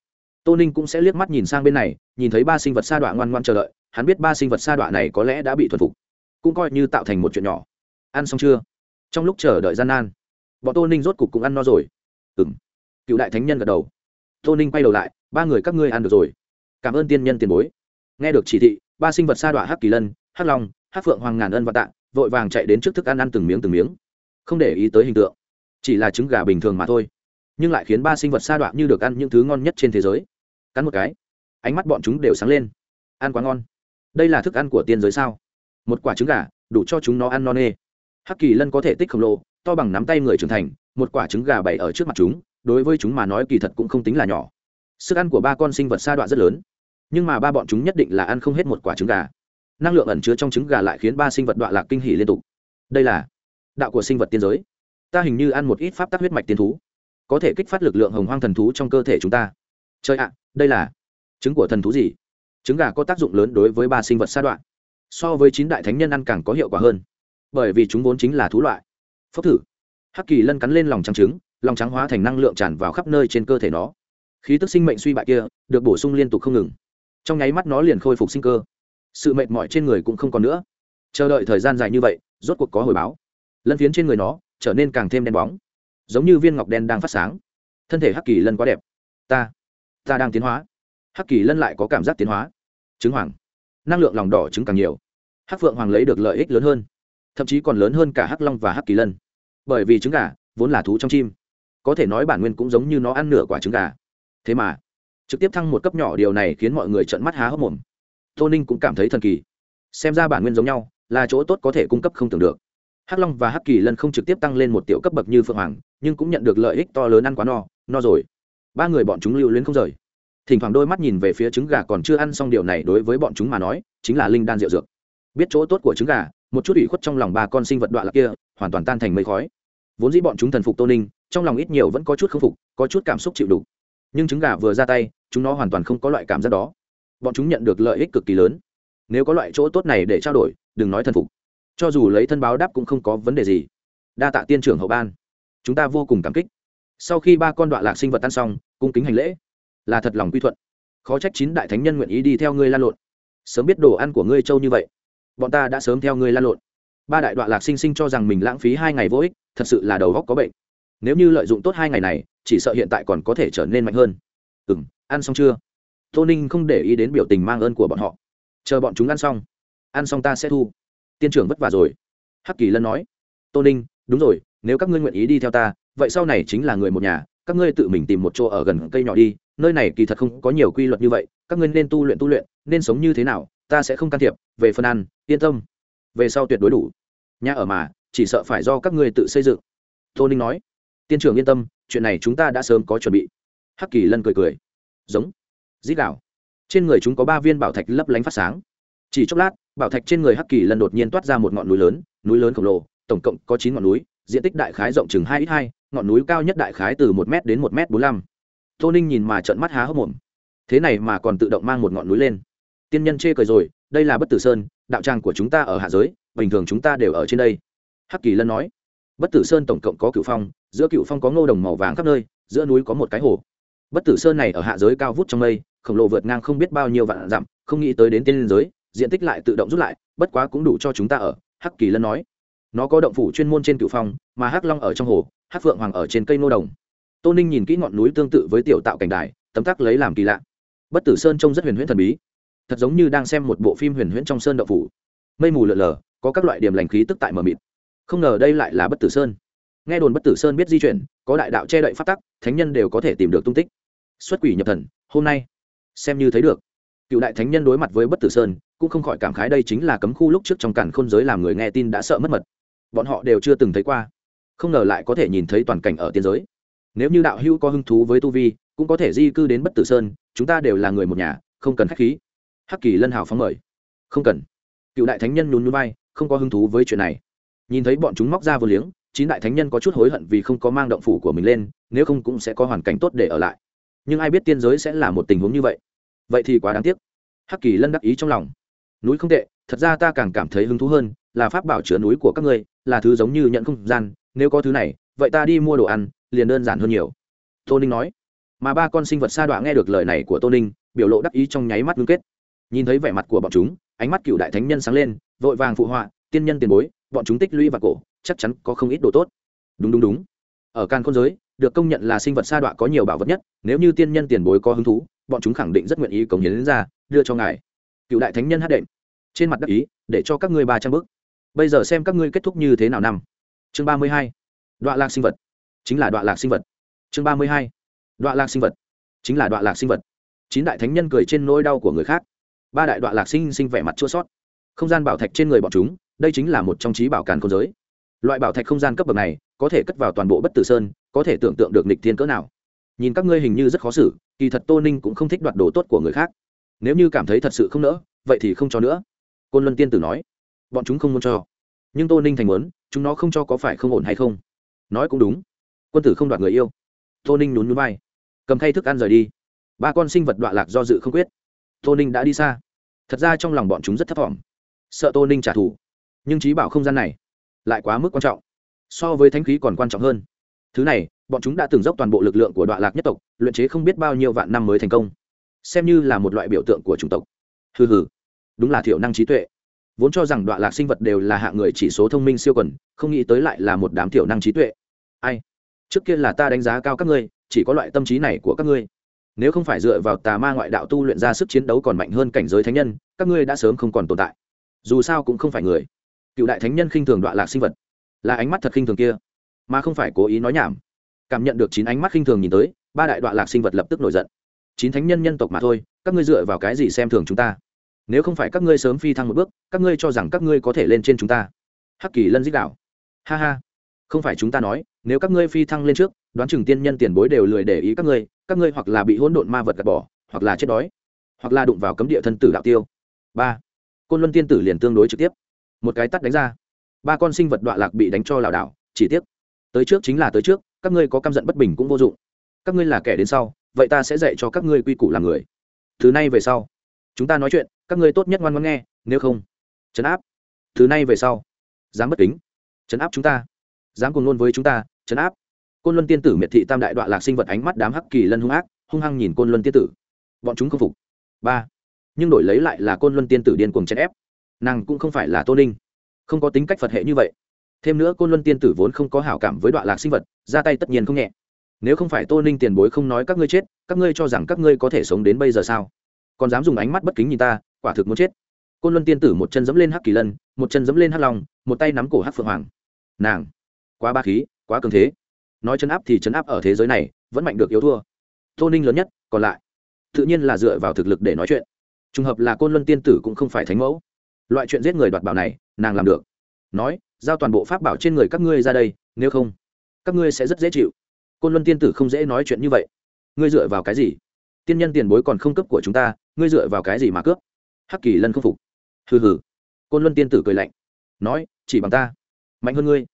tô ninh cũng sẽ liếc mắt nhìn sang bên này, nhìn thấy ba sinh vật sa đọa ngoan ngoan chờ đợi. Hắn biết ba sinh vật sa đọa này có lẽ đã bị thuần phục, cũng coi như tạo thành một chuyện nhỏ. Ăn xong chưa? Trong lúc chờ đợi gian nan, bọn tô ninh rốt cục cũng ăn no rồi ừng cựu đại thánh nhân gật đầu. Tô ninh quay đầu lại, ba người các ngươi ăn được rồi. Cảm ơn tiên nhân tiền bối. Nghe được chỉ thị, ba sinh vật sa đọa hắc kỳ lân, hắc long, hắc phượng hoàng ngàn ân và tạ, vội vàng chạy đến trước thức ăn ăn từng miếng từng miếng. Không để ý tới hình tượng, chỉ là trứng gà bình thường mà thôi. Nhưng lại khiến ba sinh vật sa đọa như được ăn những thứ ngon nhất trên thế giới. Cắn một cái, ánh mắt bọn chúng đều sáng lên. Ăn quá ngon. Đây là thức ăn của tiên giới sao? Một quả trứng gà, đủ cho chúng nó ăn no nê. Hắc kỳ lân có thể tích khổng lồ to bằng nắm tay người trưởng thành, một quả trứng gà bày ở trước mặt chúng, đối với chúng mà nói kỳ thật cũng không tính là nhỏ. Sức ăn của ba con sinh vật sa đoạn rất lớn, nhưng mà ba bọn chúng nhất định là ăn không hết một quả trứng gà. Năng lượng ẩn chứa trong trứng gà lại khiến ba sinh vật đoạn lạc kinh hỉ liên tục. Đây là đạo của sinh vật tiên giới. Ta hình như ăn một ít pháp tắc huyết mạch tiên thú, có thể kích phát lực lượng hồng hoang thần thú trong cơ thể chúng ta. Chơi ạ, đây là trứng của thần thú gì? Trứng gà có tác dụng lớn đối với ba sinh vật sa đoạn so với chín đại thánh nhân ăn càng có hiệu quả hơn, bởi vì chúng vốn chính là thú loại phốc thử. Hắc kỳ lân cắn lên lòng trắng trứng, lòng trắng hóa thành năng lượng tràn vào khắp nơi trên cơ thể nó. Khí tức sinh mệnh suy bại kia được bổ sung liên tục không ngừng. Trong nháy mắt nó liền khôi phục sinh cơ. Sự mệt mỏi trên người cũng không còn nữa. Chờ đợi thời gian dài như vậy, rốt cuộc có hồi báo. Lân phiến trên người nó trở nên càng thêm đen bóng. Giống như viên ngọc đen đang phát sáng. Thân thể hắc kỳ lân quá đẹp. Ta ta đang tiến hóa. Hắc kỳ lân lại có cảm giác tiến hóa. Trứng hoàng. Năng lượng lòng đỏ trứng càng nhiều. Hắc phượng hoàng lấy được lợi ích lớn hơn thậm chí còn lớn hơn cả hắc long và hắc kỳ lân. Bởi vì trứng gà vốn là thú trong chim. Có thể nói bản nguyên cũng giống như nó ăn nửa quả trứng gà. Thế mà, trực tiếp thăng một cấp nhỏ điều này khiến mọi người trợn mắt há hốc mồm. Tô ninh cũng cảm thấy thần kỳ. Xem ra bản nguyên giống nhau, là chỗ tốt có thể cung cấp không tưởng được. Hắc long và hắc kỳ lân không trực tiếp tăng lên một tiểu cấp bậc như phượng hoàng, nhưng cũng nhận được lợi ích to lớn ăn quá no no rồi. Ba người bọn chúng lưu luyến không rời. Thỉnh thoảng đôi mắt nhìn về phía trứng gà còn chưa ăn xong điều này đối với bọn chúng mà nói, chính là linh đan rượu dược. Biết chỗ tốt của trứng gà một chút ủy khuất trong lòng ba con sinh vật đoạn lạc kia hoàn toàn tan thành mây khói. Vốn dĩ bọn chúng thần phục tô ninh, trong lòng ít nhiều vẫn có chút k phục, có chút cảm xúc chịu đủ nhưng trứng gà vừa ra tay, chúng nó hoàn toàn không có loại cảm giác đó. Bọn chúng nhận được lợi ích cực kỳ lớn. Nếu có loại chỗ tốt này để trao đổi, đừng nói thần phục. Cho dù lấy thân báo đáp cũng không có vấn đề gì. Đa tạ tiên trưởng hậu ban. Chúng ta vô cùng cảm kích. Sau khi ba con đoạn lạc sinh vật tan xong, cung kính hành lễ. Là thật lòng quy thuận. Khó trách chín đại thánh nhân nguyện ý đi theo ngươi lan lộn. Sớm biết đồ ăn của ngươi trâu như vậy bọn ta đã sớm theo ngươi lan lộn. Ba đại đoạn lạc sinh sinh cho rằng mình lãng phí hai ngày vô ích, thật sự là đầu góc có bệnh. Nếu như lợi dụng tốt hai ngày này, chỉ sợ hiện tại còn có thể trở nên mạnh hơn. Ừ m ăn xong chưa? Tô ninh không để ý đến biểu tình mang ơn của bọn họ. Chờ bọn chúng ăn xong. Ăn xong ta sẽ thu. Tiên trưởng vất vả rồi. Hắc kỳ lân nói. Tô ninh, đúng rồi, nếu các ngươi nguyện ý đi theo ta, vậy sau này chính là người một nhà, các ngươi tự mình tìm một chỗ ở gần cây nhỏ đi, nơi này kỳ thật không có nhiều quy luật như vậy, các ngươi nên tu luyện tu luyện, nên sống như thế nào ta sẽ không can thiệp, về phần ăn, yên tâm. Về sau tuyệt đối đủ. Nhà ở mà, chỉ sợ phải do các ngươi tự xây dựng. Tô ninh nói. Tiên trưởng yên tâm, chuyện này chúng ta đã sớm có chuẩn bị. Hắc kỳ lân cười cười. Giống. Dít đảo trên người chúng có ba viên bảo thạch lấp lánh phát sáng. Chỉ chốc lát, bảo thạch trên người hắc kỳ lân đột nhiên toát ra một ngọn núi lớn núi lớn khổng lồ, tổng cộng có chín ngọn núi, diện tích đại khái rộng chừng hai ít hai, ngọn núi cao nhất đại khái từ một m đến một m bốn mươi lăm. Tô ninh nhìn mà trận mắt há hốc mồm. Thế này mà còn tự động mang một ngọn núi lên tiên nhân chê cười rồi, đây là bất tử sơn, đạo tràng của chúng ta ở hạ giới, bình thường chúng ta đều ở trên đây. Hắc kỳ lân nói. Bất tử sơn tổng cộng có cựu phong, giữa cựu phong có ngô đồng màu vàng khắp nơi, giữa núi có một cái hồ. Bất tử sơn này ở hạ giới cao vút trong mây, khổng lồ vượt ngang không biết bao nhiêu vạn dặm, không nghĩ tới đến tiên liên giới, diện tích lại tự động rút lại, bất quá cũng đủ cho chúng ta ở, hắc kỳ lân nói. Nó có động phủ chuyên môn trên cựu phong, mà hắc long ở trong hồ, hắc phượng hoàng ở trên cây nô đồng. Tô ninh nhìn kỹ ngọn núi tương tự với tiểu tạo cảnh đài, tấm tắc lấy làm kỳ lạ. Bất tử sơn trông rất huyền huyễn thần bí thật giống như đang xem một bộ phim huyền huyễn trong sơn đậu phủ. Mây mù lợn lờ có các loại điểm lành khí tức tại mờ mịt. Không ngờ đây lại là bất tử sơn. Nghe đồn bất tử sơn biết di chuyển, có đại đạo che đậy phát tắc, thánh nhân đều có thể tìm được tung tích. Xuất quỷ nhập thần, hôm nay, xem như thấy được. Cựu đại thánh nhân đối mặt với bất tử sơn, cũng không khỏi cảm khái đây chính là cấm khu lúc trước trong cản khôn giới làm người nghe tin đã sợ mất mật. Bọn họ đều chưa từng thấy qua. Không ngờ lại có thể nhìn thấy toàn cảnh ở tiên giới. Nếu như đạo hữu có hứng thú với tu vi, cũng có thể di cư đến bất tử sơn, chúng ta đều là người một nhà, không cần k h á c h khí hắc kỳ lân hào phóng mời. Không cần. Cựu đại thánh nhân nhún nhún bay không có hứng thú với chuyện này. Nhìn thấy bọn chúng móc ra vừa liếng, chín đại thánh nhân có chút hối hận vì không có mang động phủ của mình lên, nếu không cũng sẽ có hoàn cảnh tốt để ở lại. Nhưng ai biết tiên giới sẽ là một tình huống như vậy? Vậy thì quá đáng tiếc. Hắc kỳ lân đắc ý trong lòng. Núi không tệ, thật ra ta càng cảm thấy hứng thú hơn, là pháp bảo chứa núi của các ngươi, là thứ giống như nhận không gian, nếu có thứ này, vậy ta đi mua đồ ăn, liền đơn giản hơn nhiều. Tô ninh nói. Mà ba con sinh vật sa đọa nghe được lời này của tô ninh, biểu lộ đắc ý trong nháy mắt ngưng kết nhìn thấy vẻ mặt của bọn chúng, ánh mắt cựu đại thánh nhân sáng lên, vội vàng phụ họa, tiên nhân tiền bối, bọn chúng tích lũy và cổ, chắc chắn có không ít đồ tốt. Đúng đúng đúng. Ở càn khôn giới, được công nhận là sinh vật sa đọa có nhiều bảo vật nhất, nếu như tiên nhân tiền bối có hứng thú, bọn chúng khẳng định rất nguyện ý cống hiến ra, đưa cho ngài. Cựu đại thánh nhân hát đệm. Trên mặt đắc ý, để cho các ngươi ba trăm bước. Bây giờ xem các ngươi kết thúc như thế nào năm. Chương ba mươi hai. Đoạn lạc sinh vật. Chính là đoạn lạc sinh vật. Chương ba mươi hai. Đoạn lạc sinh vật. Chính là đoạn lạc sinh vật. Chín đại thánh nhân cười trên nỗi đau của người khác ba đại đoạn lạc sinh sinh vẻ mặt chua sót. Không gian bảo thạch trên người bọn chúng, đây chính là một trong trí bảo càn không giới. Loại bảo thạch không gian cấp bậc này, có thể cất vào toàn bộ bất tử sơn, có thể tưởng tượng được nịch thiên cỡ nào. Nhìn các ngươi hình như rất khó xử, kỳ thật tô ninh cũng không thích đoạt đồ tốt của người khác. Nếu như cảm thấy thật sự không nỡ, vậy thì không cho nữa. Côn luân tiên tử nói. Bọn chúng không muốn cho. Nhưng tô ninh thành muốn, chúng nó không cho có phải không ổn hay không? Nói cũng đúng. Quân tử không đoạt người yêu. Tô ninh nhún núi bay cầm thay thức ăn rời đi. Ba con sinh vật đoạn lạc do dự không quyết tô ninh đã đi xa. Thật ra trong lòng bọn chúng rất thấp t sợ tô ninh trả thù. Nhưng trí bảo không gian này lại quá mức quan trọng. So với thanh khí còn quan trọng hơn. Thứ này, bọn chúng đã từng dốc toàn bộ lực lượng của đoạn lạc nhất tộc, luyện chế không biết bao nhiêu vạn năm mới thành công. Xem như là một loại biểu tượng của chủng tộc. Hừ hừ. Đúng là thiểu năng trí tuệ. Vốn cho rằng đoạn lạc sinh vật đều là hạng người chỉ số thông minh siêu quần, không nghĩ tới lại là một đám thiểu năng trí tuệ. Ai? Trước kia là ta đánh giá cao các ngươi, chỉ có loại tâm trí này của các ngươi nếu không phải dựa vào tà ma ngoại đạo tu luyện ra sức chiến đấu còn mạnh hơn cảnh giới thánh nhân, các ngươi đã sớm không còn tồn tại. Dù sao cũng không phải người. Cựu đại thánh nhân khinh thường đoạn lạc sinh vật, là ánh mắt thật khinh thường kia, mà không phải cố ý nói nhảm. Cảm nhận được chín ánh mắt khinh thường nhìn tới, ba đại đoạn lạc sinh vật lập tức nổi giận. Chín thánh nhân nhân tộc mà thôi, các ngươi dựa vào cái gì xem thường chúng ta? Nếu không phải các ngươi sớm phi thăng một bước, các ngươi cho rằng các ngươi có thể lên trên chúng ta. Hắc kỳ lân dích đạo. Ha ha. Không phải chúng ta nói, nếu các ngươi phi thăng lên trước, đoán chừng tiên nhân tiền bối đều lười để ý các ngươi các ngươi hoặc là bị hỗn độn ma vật gạt bỏ, hoặc là chết đói, hoặc là đụng vào cấm địa thân tử đạo tiêu. Ba, côn luân tiên tử liền tương đối trực tiếp. Một cái tắt đánh ra. Ba con sinh vật đọa lạc bị đánh cho lảo đảo, chỉ tiếc, tới trước chính là tới trước, các ngươi có căm giận bất bình cũng vô dụng. Các ngươi là kẻ đến sau, vậy ta sẽ dạy cho các ngươi quy củ làm người. Thứ này về sau, chúng ta nói chuyện, các ngươi tốt nhất ngoan ngoan nghe, nếu không chấn áp. Thứ này về sau, dám bất kính chấn áp chúng ta. Dám cùng luôn với chúng ta chấn áp côn luân tiên tử miệt thị tam đại đoạn lạc sinh vật ánh mắt đám hắc kỳ lân hung ác, hung hăng nhìn côn luân tiên tử. Bọn chúng không phục. Ba. Nhưng đổi lấy lại là côn luân tiên tử điên cuồng chèn ép. Nàng cũng không phải là tô ninh. Không có tính cách phật hệ như vậy. Thêm nữa côn luân tiên tử vốn không có hảo cảm với đoạn lạc sinh vật, ra tay tất nhiên không nhẹ. Nếu không phải tô ninh tiền bối không nói các ngươi chết, các ngươi cho rằng các ngươi có thể sống đến bây giờ sao? Còn dám dùng ánh mắt bất kính nhìn ta, quả thực muốn chết. Côn luân tiên tử một chân dẫm lên hắc kỳ lân, một chân dẫm lên hắc long, một tay nắm cổ hắc phượng hoàng. Nàng, quá ba khí, quá cường thế nói chấn áp thì chấn áp ở thế giới này, vẫn mạnh được yếu thua. Tô ninh lớn nhất, còn lại, tự nhiên là dựa vào thực lực để nói chuyện. Trùng hợp là côn luân tiên tử cũng không phải thánh mẫu. Loại chuyện giết người đoạt bảo này, nàng làm được. Nói, giao toàn bộ pháp bảo trên người các ngươi ra đây, nếu không, các ngươi sẽ rất dễ chịu. Côn luân tiên tử không dễ nói chuyện như vậy. Ngươi dựa vào cái gì? Tiên nhân tiền bối còn không cấp của chúng ta, ngươi dựa vào cái gì mà cướp? Hắc kỳ lân không phục. Hừ hừ. Côn luân tiên tử cười lạnh. Nói, chỉ bằng ta. Mạnh hơn ngươi.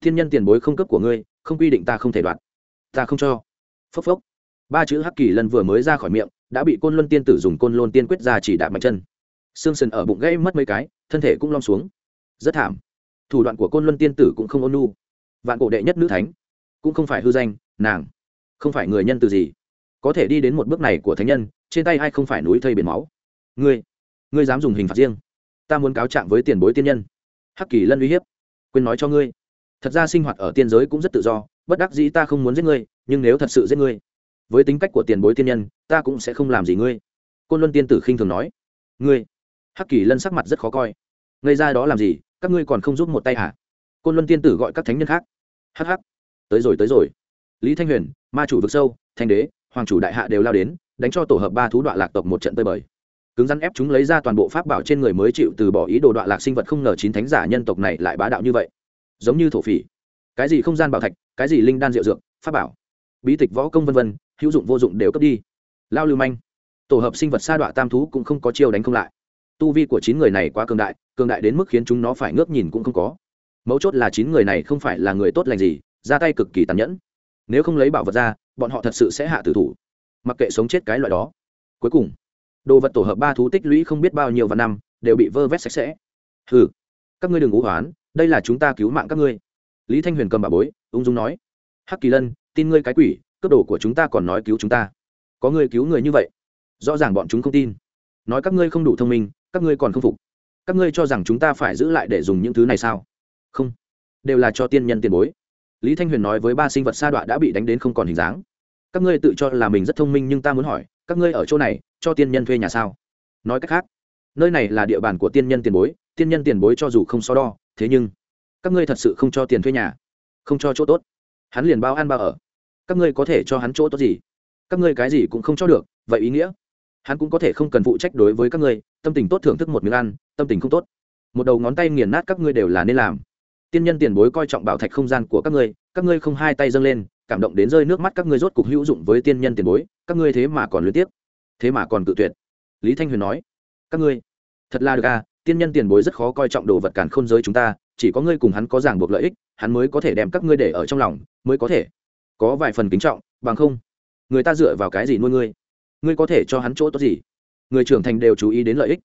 Thiên nhân tiền bối không cấp của ngươi không quy định ta không thể đoạt. Ta không cho. Phốc phốc. Ba chữ hắc kỳ lân vừa mới ra khỏi miệng, đã bị côn luân tiên tử dùng côn lôn tiên quyết ra chỉ đạp mạnh chân. Xương sần ở bụng gãy mất mấy cái, thân thể cũng lom xuống. Rất thảm. Thủ đoạn của côn luân tiên tử cũng không ôn nu vạn cổ đệ nhất nữ thánh, cũng không phải hư danh, nàng không phải người nhân từ gì. Có thể đi đến một bước này của thánh nhân, trên tay ai không phải núi thây biển máu. Ngươi ngươi dám dùng hình phạt riêng. Ta muốn cáo trạng với tiền bối tiên nhân. Hắc kỳ lân uy hiếp. Quên nói cho ngươi thật ra sinh hoạt ở tiên giới cũng rất tự do, bất đắc dĩ ta không muốn giết ngươi, nhưng nếu thật sự giết ngươi, với tính cách của tiền bối tiên nhân, ta cũng sẽ không làm gì ngươi. Côn luân tiên tử khinh thường nói. Ngươi? Hắc kỳ lân sắc mặt rất khó coi. Ngây ra đó làm gì? Các ngươi còn không giúp một tay hả? Côn luân tiên tử gọi các thánh nhân khác. Hắc hắc. Tới rồi tới rồi. Lý thanh huyền, ma chủ vực sâu, thanh đế, hoàng chủ đại hạ đều lao đến, đánh cho tổ hợp ba thú đoạn lạc tộc một trận tơi bời. Cứng rắn ép chúng lấy ra toàn bộ pháp bảo trên người mới chịu từ bỏ ý đồ đoạn lạc sinh vật không ngờ chín thánh giả nhân tộc này lại bá đạo như vậy giống như thổ phỉ. Cái gì không gian bảo thạch, cái gì linh đan diệu dược, pháp bảo. Bí tịch võ công vân vân, hữu dụng vô dụng đều cấp đi. Lao lưu manh. Tổ hợp sinh vật sa đọa tam thú cũng không có chiêu đánh không lại. Tu vi của chín người này quá cường đại cường đại đến mức khiến chúng nó phải ngước nhìn cũng không có. Mấu chốt là chín người này không phải là người tốt lành gì, ra tay cực kỳ tàn nhẫn. Nếu không lấy bảo vật ra, bọn họ thật sự sẽ hạ tử thủ. Mặc kệ sống chết cái loại đó. Cuối cùng, đồ vật tổ hợp ba thú tích lũy không biết bao nhiêu và năm, đều bị vơ vét sạch sẽ. Ừ các ngươi đừng ngũ hoán đây là chúng ta cứu mạng các ngươi. Lý thanh huyền cầm bà bối, ung dung nói, hắc kỳ lân, tin ngươi cái quỷ cấp đồ của chúng ta còn nói cứu chúng ta. Có người cứu người như vậy, rõ ràng bọn chúng không tin. Nói các ngươi không đủ thông minh, các ngươi còn không phục. Các ngươi cho rằng chúng ta phải giữ lại để dùng những thứ này sao? Không, đều là cho tiên nhân tiền bối. Lý thanh huyền nói với ba sinh vật sa đọa đã bị đánh đến không còn hình dáng. Các ngươi tự cho là mình rất thông minh nhưng ta muốn hỏi, các ngươi ở chỗ này, cho tiên nhân thuê nhà sao? Nói cách khác, nơi này là địa bàn của tiên nhân tiền bối, tiên nhân tiền bối cho dù không so đo thế nhưng, các ngươi thật sự không cho tiền thuê nhà, không cho chỗ tốt. Hắn liền bao ăn bao ở. Các ngươi có thể cho hắn chỗ tốt gì? Các ngươi cái gì cũng không cho được, vậy ý nghĩa? Hắn cũng có thể không cần phụ trách đối với các ngươi, tâm tình tốt thưởng thức một miếng ăn, tâm tình không tốt. Một đầu ngón tay nghiền nát các ngươi đều là nên làm. Tiên nhân tiền bối coi trọng bảo thạch không gian của các ngươi các ngươi không hai tay dâng lên, cảm động đến rơi nước mắt các ngươi rốt cục hữu dụng với tiên nhân tiền bối, các ngươi thế mà còn luyến tiếp thế mà còn cự tuyệt. Lý thanh huyền nói, các ngươi, thật là được à tiên nhân tiền bối rất khó coi trọng đồ vật cản khôn giới chúng ta, chỉ có ngươi cùng hắn có ràng buộc lợi ích, hắn mới có thể đem các ngươi để ở trong lòng, mới có thể có vài phần kính trọng, bằng không, người ta dựa vào cái gì nuôi ngươi? Ngươi có thể cho hắn chỗ tốt gì? Người trưởng thành đều chú ý đến lợi ích.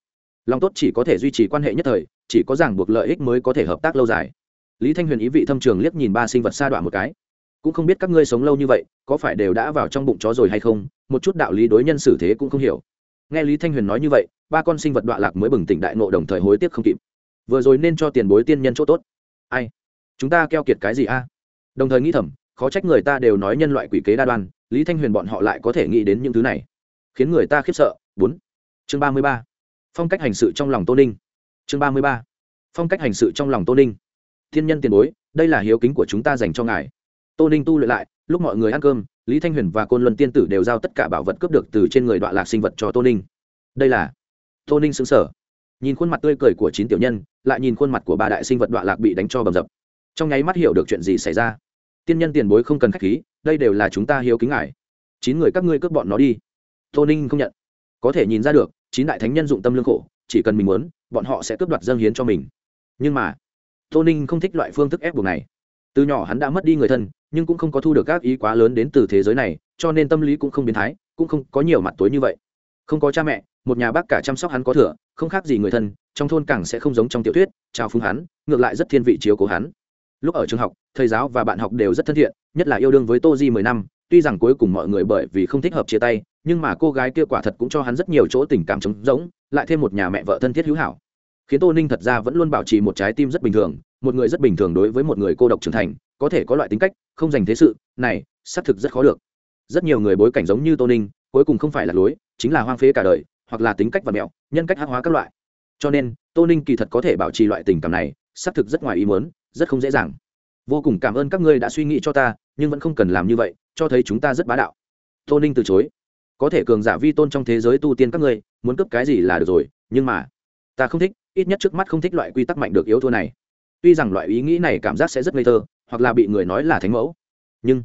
Lòng tốt chỉ có thể duy trì quan hệ nhất thời, chỉ có ràng buộc lợi ích mới có thể hợp tác lâu dài. Lý thanh huyền ý vị thâm trường liếc nhìn ba sinh vật sa đoạn một cái. Cũng không biết các ngươi sống lâu như vậy, có phải đều đã vào trong bụng chó rồi hay không? Một chút đạo lý đối nhân xử thế cũng không hiểu nghe lý thanh huyền nói như vậy, ba con sinh vật đoạn lạc mới bừng tỉnh đại nộ đồng thời hối tiếc không kịp. Vừa rồi nên cho tiền bối tiên nhân chỗ tốt. Ai? Chúng ta keo kiệt cái gì a? Đồng thời nghĩ thầm, khó trách người ta đều nói nhân loại quỷ kế đa đoan, lý thanh huyền bọn họ lại có thể nghĩ đến những thứ này. Khiến người ta khiếp sợ. Bốn. Chương ba mươi ba. Phong cách hành sự trong lòng tô ninh. Chương ba mươi ba. Phong cách hành sự trong lòng tô ninh. Thiên nhân tiền bối, đây là hiếu kính của chúng ta dành cho ngài. Tô ninh tu luyện lại, lúc mọi người ăn cơm lý thanh huyền và côn luân tiên tử đều giao tất cả bảo vật cướp được từ trên người đoạn lạc sinh vật cho tô ninh. Đây là tô ninh xứng sở nhìn khuôn mặt tươi cười của chín tiểu nhân, lại nhìn khuôn mặt của ba đại sinh vật đoạn lạc bị đánh cho bầm dập. Trong nháy mắt hiểu được chuyện gì xảy ra. Tiên nhân tiền bối không cần k h á c h khí, đây đều là chúng ta hiếu kính ngài. Chín người các ngươi cướp bọn nó đi. Tô ninh không nhận. Có thể nhìn ra được, chín đại thánh nhân dụng tâm lương khổ, chỉ cần mình muốn, bọn họ sẽ cướp đoạt dâng hiến cho mình. Nhưng mà, tô ninh không thích loại phương thức ép buộc này. Từ nhỏ hắn đã mất đi người thân nhưng cũng không có thu được các ý quá lớn đến từ thế giới này, cho nên tâm lý cũng không biến thái, cũng không có nhiều mặt tối như vậy. Không có cha mẹ, một nhà bác cả chăm sóc hắn có thừa, không khác gì người thân, trong thôn càng sẽ không giống trong tiểu thuyết trao phúng hắn, ngược lại rất thiên vị chiếu của hắn. Lúc ở trường học, thầy giáo và bạn học đều rất thân thiện, nhất là yêu đương với tô di mười năm, tuy rằng cuối cùng mọi người bởi vì không thích hợp chia tay, nhưng mà cô gái kia quả thật cũng cho hắn rất nhiều chỗ tình cảm trống rỗng, lại thêm một nhà mẹ vợ thân thiết hữu hảo. Khiến tô ninh thật ra vẫn luôn bảo trì một trái tim rất bình thường, một người rất bình thường đối với một người cô độc trưởng thành có thể có loại tính cách, không dành thế sự, này, xác thực rất khó được. Rất nhiều người bối cảnh giống như tô ninh, cuối cùng không phải là lối, chính là hoang phế cả đời, hoặc là tính cách và mẹo, nhân cách hắc hóa các loại. Cho nên, tô ninh kỳ thật có thể bảo trì loại tình cảm này, xác thực rất ngoài ý muốn, rất không dễ dàng. Vô cùng cảm ơn các ngươi đã suy nghĩ cho ta, nhưng vẫn không cần làm như vậy, cho thấy chúng ta rất bá đạo. Tô ninh từ chối. Có thể cường giả vi tôn trong thế giới tu tiên các ngươi, muốn cấp cái gì là được rồi, nhưng mà, ta không thích, ít nhất trước mắt không thích loại quy tắc mạnh được yếu thua này. Tuy rằng loại ý nghĩ này cảm giác sẽ rất ngây thơ hoặc là bị người nói là thánh mẫu. Nhưng,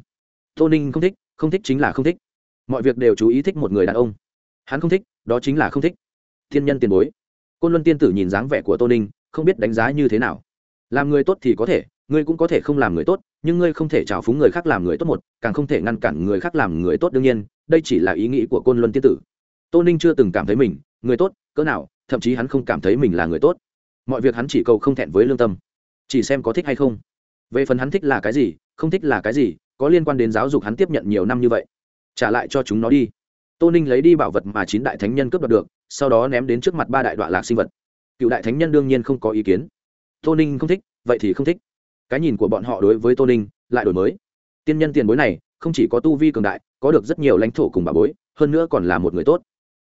tô ninh không thích không thích chính là không thích. Mọi việc đều chú ý thích một người đàn ông. Hắn không thích, đó chính là không thích. Thiên nhân tiền bối. Côn luân tiên tử nhìn dáng vẻ của tô ninh, không biết đánh giá như thế nào. Làm người tốt thì có thể, ngươi cũng có thể không làm người tốt, nhưng ngươi không thể trào phúng người khác làm người tốt một, càng không thể ngăn cản người khác làm người tốt đương nhiên, đây chỉ là ý nghĩ của côn luân tiên tử. Tô ninh chưa từng cảm thấy mình, người tốt, cỡ nào, thậm chí hắn không cảm thấy mình là người tốt. Mọi việc hắn chỉ cầu không thẹn với lương tâm. Chỉ xem có thích hay không về phần hắn thích là cái gì, không thích là cái gì, có liên quan đến giáo dục hắn tiếp nhận nhiều năm như vậy. Trả lại cho chúng nó đi. Tô ninh lấy đi bảo vật mà chín đại thánh nhân cướp đoạt được, sau đó ném đến trước mặt ba đại đoạn lạc sinh vật. Cựu đại thánh nhân đương nhiên không có ý kiến. Tô ninh không thích, vậy thì không thích. Cái nhìn của bọn họ đối với tô ninh lại đổi mới. Tiên nhân tiền bối này, không chỉ có tu vi cường đại, có được rất nhiều lãnh thổ cùng bà bối, hơn nữa còn là một người tốt.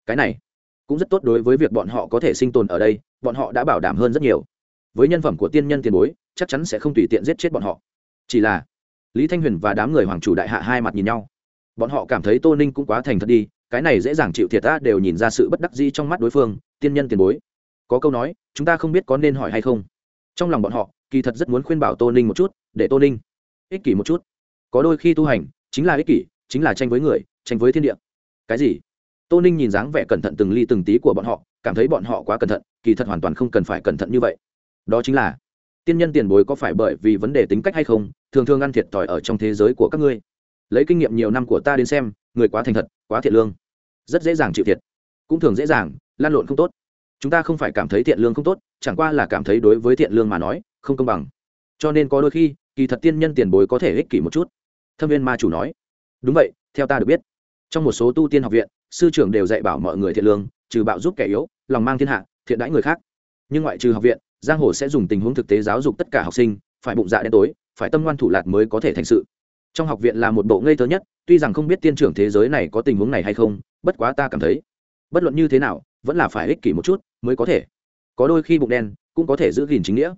Cái này cũng rất tốt đối với việc bọn họ có thể sinh tồn ở đây, bọn họ đã bảo đảm hơn rất nhiều với nhân phẩm của tiên nhân tiền bối, chắc chắn sẽ không tùy tiện giết chết bọn họ. Chỉ là, lý thanh huyền và đám người hoàng chủ đại hạ hai mặt nhìn nhau. Bọn họ cảm thấy tô ninh cũng quá thành thật đi, cái này dễ dàng chịu thiệt ta đều nhìn ra sự bất đắc dĩ trong mắt đối phương, tiên nhân tiền bối. Có câu nói, chúng ta không biết có nên hỏi hay không. Trong lòng bọn họ, kỳ thật rất muốn khuyên bảo tô ninh một chút, để tô ninh ích kỷ một chút. Có đôi khi tu hành chính là ích kỷ, chính là tranh với người, tranh với thiên địa. Cái gì? Tô ninh nhìn dáng vẻ cẩn thận từng ly từng tí của bọn họ, cảm thấy bọn họ quá cẩn thận, kỳ thật hoàn toàn không cần phải cẩn thận như vậy đó chính là, tiên nhân tiền bối có phải bởi vì vấn đề tính cách hay không, thường thường ăn thiệt thòi ở trong thế giới của các ngươi. Lấy kinh nghiệm nhiều năm của ta đến xem, người quá thành thật, quá thiện lương. Rất dễ dàng chịu thiệt. Cũng thường dễ dàng, lan lộn không tốt. Chúng ta không phải cảm thấy thiện lương không tốt, chẳng qua là cảm thấy đối với thiện lương mà nói, không công bằng. Cho nên có đôi khi, kỳ thật tiên nhân tiền bối có thể ích kỷ một chút. Thâm viên ma chủ nói. Đúng vậy, theo ta được biết, trong một số tu tiên học viện, sư trưởng đều dạy bảo mọi người thiện lương, trừ bạo giúp kẻ yếu, lòng mang thiên hạ, thiện đãi người khác. Nhưng ngoại trừ học viện giang hồ sẽ dùng tình huống thực tế giáo dục tất cả học sinh, phải bụng dạ đen tối, phải tâm ngoan thủ lạt mới có thể thành sự. Trong học viện là một bộ ngây thơ nhất, tuy rằng không biết tiên trưởng thế giới này có tình huống này hay không, bất quá ta cảm thấy, bất luận như thế nào, vẫn là phải ích kỷ một chút mới có thể. Có đôi khi bụng đen cũng có thể giữ gìn chính nghĩa.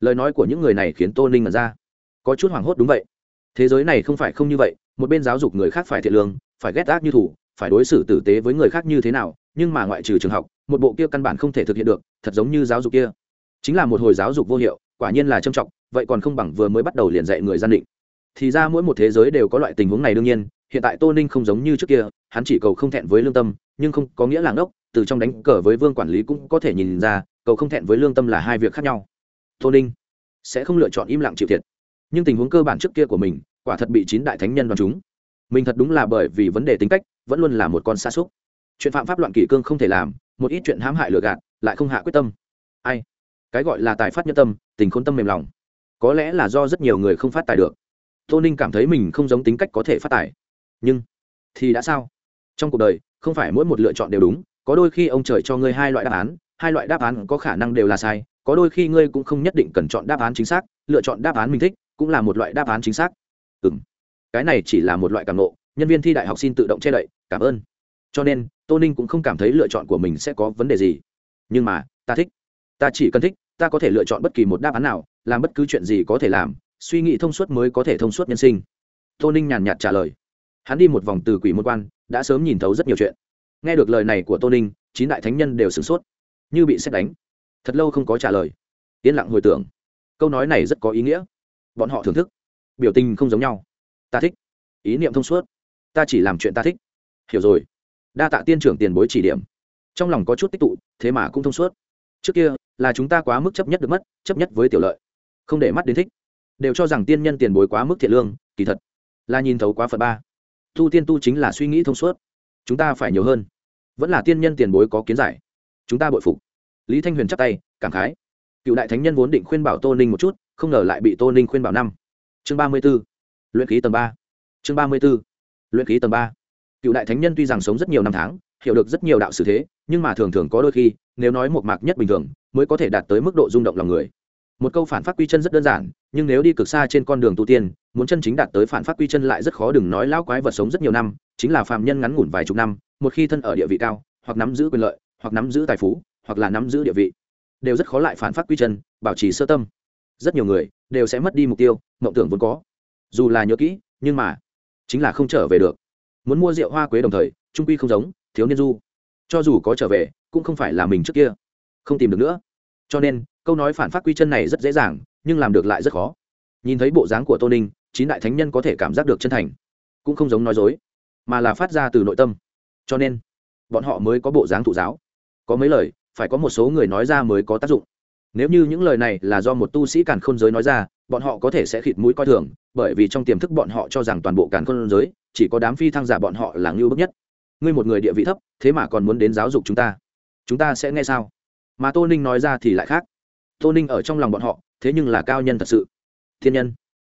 Lời nói của những người này khiến tô ninh mật ra. Có chút hoảng hốt đúng vậy. Thế giới này không phải không như vậy, một bên giáo dục người khác phải thiện lương, phải ghét ác như thủ phải đối xử tử tế với người khác như thế nào, nhưng mà ngoại trừ trường học, một bộ kia căn bản không thể thực hiện được, thật giống như giáo dục kia chính là một hồi giáo dục vô hiệu, quả nhiên là trâm trọng, vậy còn không bằng vừa mới bắt đầu liền dạy người gian định. Thì ra mỗi một thế giới đều có loại tình huống này đương nhiên, hiện tại tô ninh không giống như trước kia, hắn chỉ cầu không thẹn với lương tâm, nhưng không có nghĩa là ngốc, từ trong đánh cờ với vương quản lý cũng có thể nhìn ra, cầu không thẹn với lương tâm là hai việc khác nhau. Tô ninh sẽ không lựa chọn im lặng chịu thiệt. Nhưng tình huống cơ bản trước kia của mình, quả thật bị chín đại thánh nhân đoán chúng mình thật đúng là bởi vì vấn đề tính cách, vẫn luôn là một con xa xúc. Chuyện phạm pháp loạn kỷ cương không thể làm, một ít chuyện hãm hại lừa gạt, lại không hạ quyết tâm. Ai? Cái gọi là tài phát nhân tâm, tình khôn tâm mềm lòng. Có lẽ là do rất nhiều người không phát tài được. Tô ninh cảm thấy mình không giống tính cách có thể phát tài. Nhưng, thì đã sao? Trong cuộc đời, không phải mỗi một lựa chọn đều đúng, có đôi khi ông trời cho ngươi hai loại đáp án, hai loại đáp án có khả năng đều là sai, có đôi khi ngươi cũng không nhất định cần chọn đáp án chính xác, lựa chọn đáp án mình thích cũng là một loại đáp án chính xác. Ừ m cái này chỉ là một loại cảm nộ nhân viên thi đại học xin tự động che đậy, cảm ơn. Cho nên, tô ninh cũng không cảm thấy lựa chọn của mình sẽ có vấn đề gì. Nhưng mà, ta thích ta chỉ cần thích, ta có thể lựa chọn bất kỳ một đáp án nào, làm bất cứ chuyện gì có thể làm, suy nghĩ thông suốt mới có thể thông suốt nhân sinh. Tô ninh nhàn nhạt trả lời. Hắn đi một vòng từ quỷ môn quan, đã sớm nhìn thấu rất nhiều chuyện. Nghe được lời này của tô ninh, chín đại thánh nhân đều sửng sốt, như bị xét đánh. Thật lâu không có trả lời. Yên lặng hồi tưởng. Câu nói này rất có ý nghĩa. Bọn họ thưởng thức. Biểu tình không giống nhau. Ta thích. Ý niệm thông suốt. Ta chỉ làm chuyện ta thích. Hiểu rồi. Đa tạ tiên trưởng tiền bối chỉ điểm. Trong lòng có chút tích tụ, thế mà cũng thông suốt. Trước kia là chúng ta quá mức chấp nhất được mất, chấp nhất với tiểu lợi. Không để mắt đến thích. Đều cho rằng tiên nhân tiền bối quá mức thiện lương, kỳ thật. Là nhìn thấu quá phật ba. Tu tiên tu chính là suy nghĩ thông suốt. Chúng ta phải nhiều hơn. Vẫn là tiên nhân tiền bối có kiến giải. Chúng ta bội phục. Lý thanh huyền chắp tay, cảm khái. Cựu đại thánh nhân vốn định khuyên bảo tô ninh một chút, không ngờ lại bị tô ninh khuyên bảo năm. Chương ba mươi b ố luyện khí tầng ba. Chương ba mươi b ố luyện khí tầng ba. Cựu đại thánh nhân tuy rằng sống rất nhiều năm tháng hiểu được rất nhiều đạo sử thế, nhưng mà thường thường có đôi khi, nếu nói một mạc nhất bình thường, mới có thể đạt tới mức độ rung động lòng người. Một câu phản phát quy chân rất đơn giản, nhưng nếu đi cực xa trên con đường tu tiên, muốn chân chính đạt tới phản phát quy chân lại rất khó, đừng nói lão quái vật sống rất nhiều năm, chính là phàm nhân ngắn ngủn vài chục năm, một khi thân ở địa vị cao, hoặc nắm giữ quyền lợi, hoặc nắm giữ tài phú, hoặc là nắm giữ địa vị, đều rất khó lại phản phát quy chân, bảo trì sơ tâm. Rất nhiều người đều sẽ mất đi mục tiêu, mộng tưởng vốn có. Dù là nhớ kỹ, nhưng mà chính là không trở về được. Muốn mua rượu hoa quế đồng thời, trung quy không giống thiếu niên du. Cho dù có trở về, cũng không phải là mình trước kia. Không tìm được nữa. Cho nên, câu nói phản phát quy chân này rất dễ dàng, nhưng làm được lại rất khó. Nhìn thấy bộ dáng của tô ninh, chín đại thánh nhân có thể cảm giác được chân thành. Cũng không giống nói dối, mà là phát ra từ nội tâm. Cho nên, bọn họ mới có bộ dáng thụ giáo. Có mấy lời, phải có một số người nói ra mới có tác dụng. Nếu như những lời này là do một tu sĩ càn khôn giới nói ra, bọn họ có thể sẽ khịt mũi coi thường, bởi vì trong tiềm thức bọn họ cho rằng toàn bộ càn khôn giới, chỉ có đám phi thăng giả bọn họ là ngưu bức nhất ngươi một người địa vị thấp, thế mà còn muốn đến giáo dục chúng ta. Chúng ta sẽ nghe sao? Mà tô ninh nói ra thì lại khác. Tô ninh ở trong lòng bọn họ, thế nhưng là cao nhân thật sự. Thiên nhân.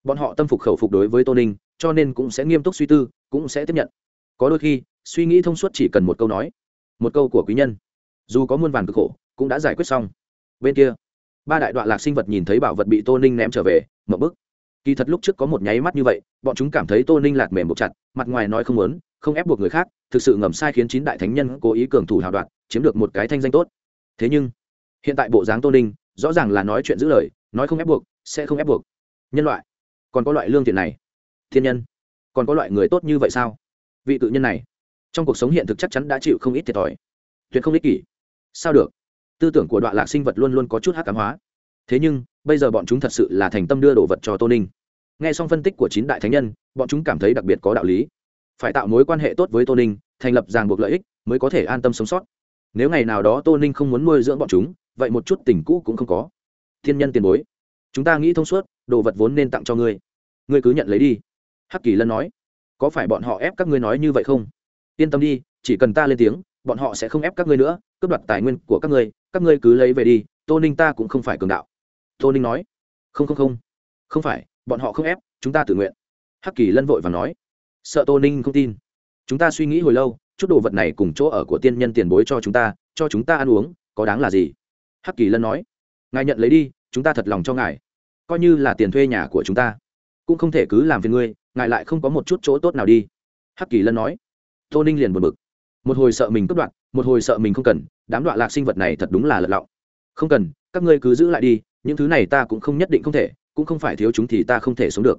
Bọn họ tâm phục khẩu phục đối với tô ninh, cho nên cũng sẽ nghiêm túc suy tư, cũng sẽ tiếp nhận. Có đôi khi, suy nghĩ thông suốt chỉ cần một câu nói. Một câu của quý nhân. Dù có muôn vàn cực khổ, cũng đã giải quyết xong. Bên kia, ba đại đoạn lạc sinh vật nhìn thấy bảo vật bị tô ninh ném trở về mậu bức kỳ thật lúc trước có một nháy mắt như vậy, bọn chúng cảm thấy tô ninh lạc mềm buộc chặt, mặt ngoài nói không muốn không ép buộc người khác, thực sự ngầm sai khiến chín đại thánh nhân cố ý cường thủ hào đoạt, chiếm được một cái thanh danh tốt. Thế nhưng, hiện tại bộ dáng tô ninh, rõ ràng là nói chuyện giữ lời, nói không ép buộc, sẽ không ép buộc. Nhân loại, còn có loại lương thiện này. Thiên nhân, còn có loại người tốt như vậy sao? Vị cự nhân này, trong cuộc sống hiện thực chắc chắn đã chịu không ít thiệt thòi. Tuyệt không ích kỷ. Sao được? Tư tưởng của đoạn lạc sinh vật luôn luôn có chút hát cám hóa. Thế nhưng, bây giờ bọn chúng thật sự là thành tâm đưa đồ vật cho tô ninh. N g h e xong phân tích của chín đại thánh nhân, bọn chúng cảm thấy đặc biệt có đạo lý phải tạo mối quan hệ tốt với tô ninh, thành lập ràng buộc lợi ích mới có thể an tâm sống sót. Nếu ngày nào đó tô ninh không muốn nuôi dưỡng bọn chúng, vậy một chút tình cũ cũng không có. Thiên nhân tiền bối, chúng ta nghĩ thông suốt, đồ vật vốn nên tặng cho ngươi. Ngươi cứ nhận lấy đi. Hắc kỳ lân nói. Có phải bọn họ ép các ngươi nói như vậy không? Yên tâm đi, chỉ cần ta lên tiếng, bọn họ sẽ không ép các ngươi nữa, cướp đoạt tài nguyên của các ngươi các ngươi cứ lấy về đi, tô ninh ta cũng không phải cường đạo. Tô ninh nói. Không không không. Không phải, bọn họ không ép, chúng ta tự nguyện. Hắc kỳ lân vội và nói sợ tô ninh không tin. Chúng ta suy nghĩ hồi lâu, chút đồ vật này cùng chỗ ở của tiên nhân tiền bối cho chúng ta, cho chúng ta ăn uống, có đáng là gì? Hắc kỳ lân nói. Ngài nhận lấy đi, chúng ta thật lòng cho ngài. Coi như là tiền thuê nhà của chúng ta, cũng không thể cứ làm phiền ngươi, ngài lại không có một chút chỗ tốt nào đi. Hắc kỳ lân nói. Tô ninh liền buồn bực. Một hồi sợ mình cướp đoạn một hồi sợ mình không cần, đám đoạn lạc sinh vật này thật đúng là lật lọng. Không cần, các ngươi cứ giữ lại đi, những thứ này ta cũng không nhất định không thể, cũng không phải thiếu chúng thì ta không thể sống được.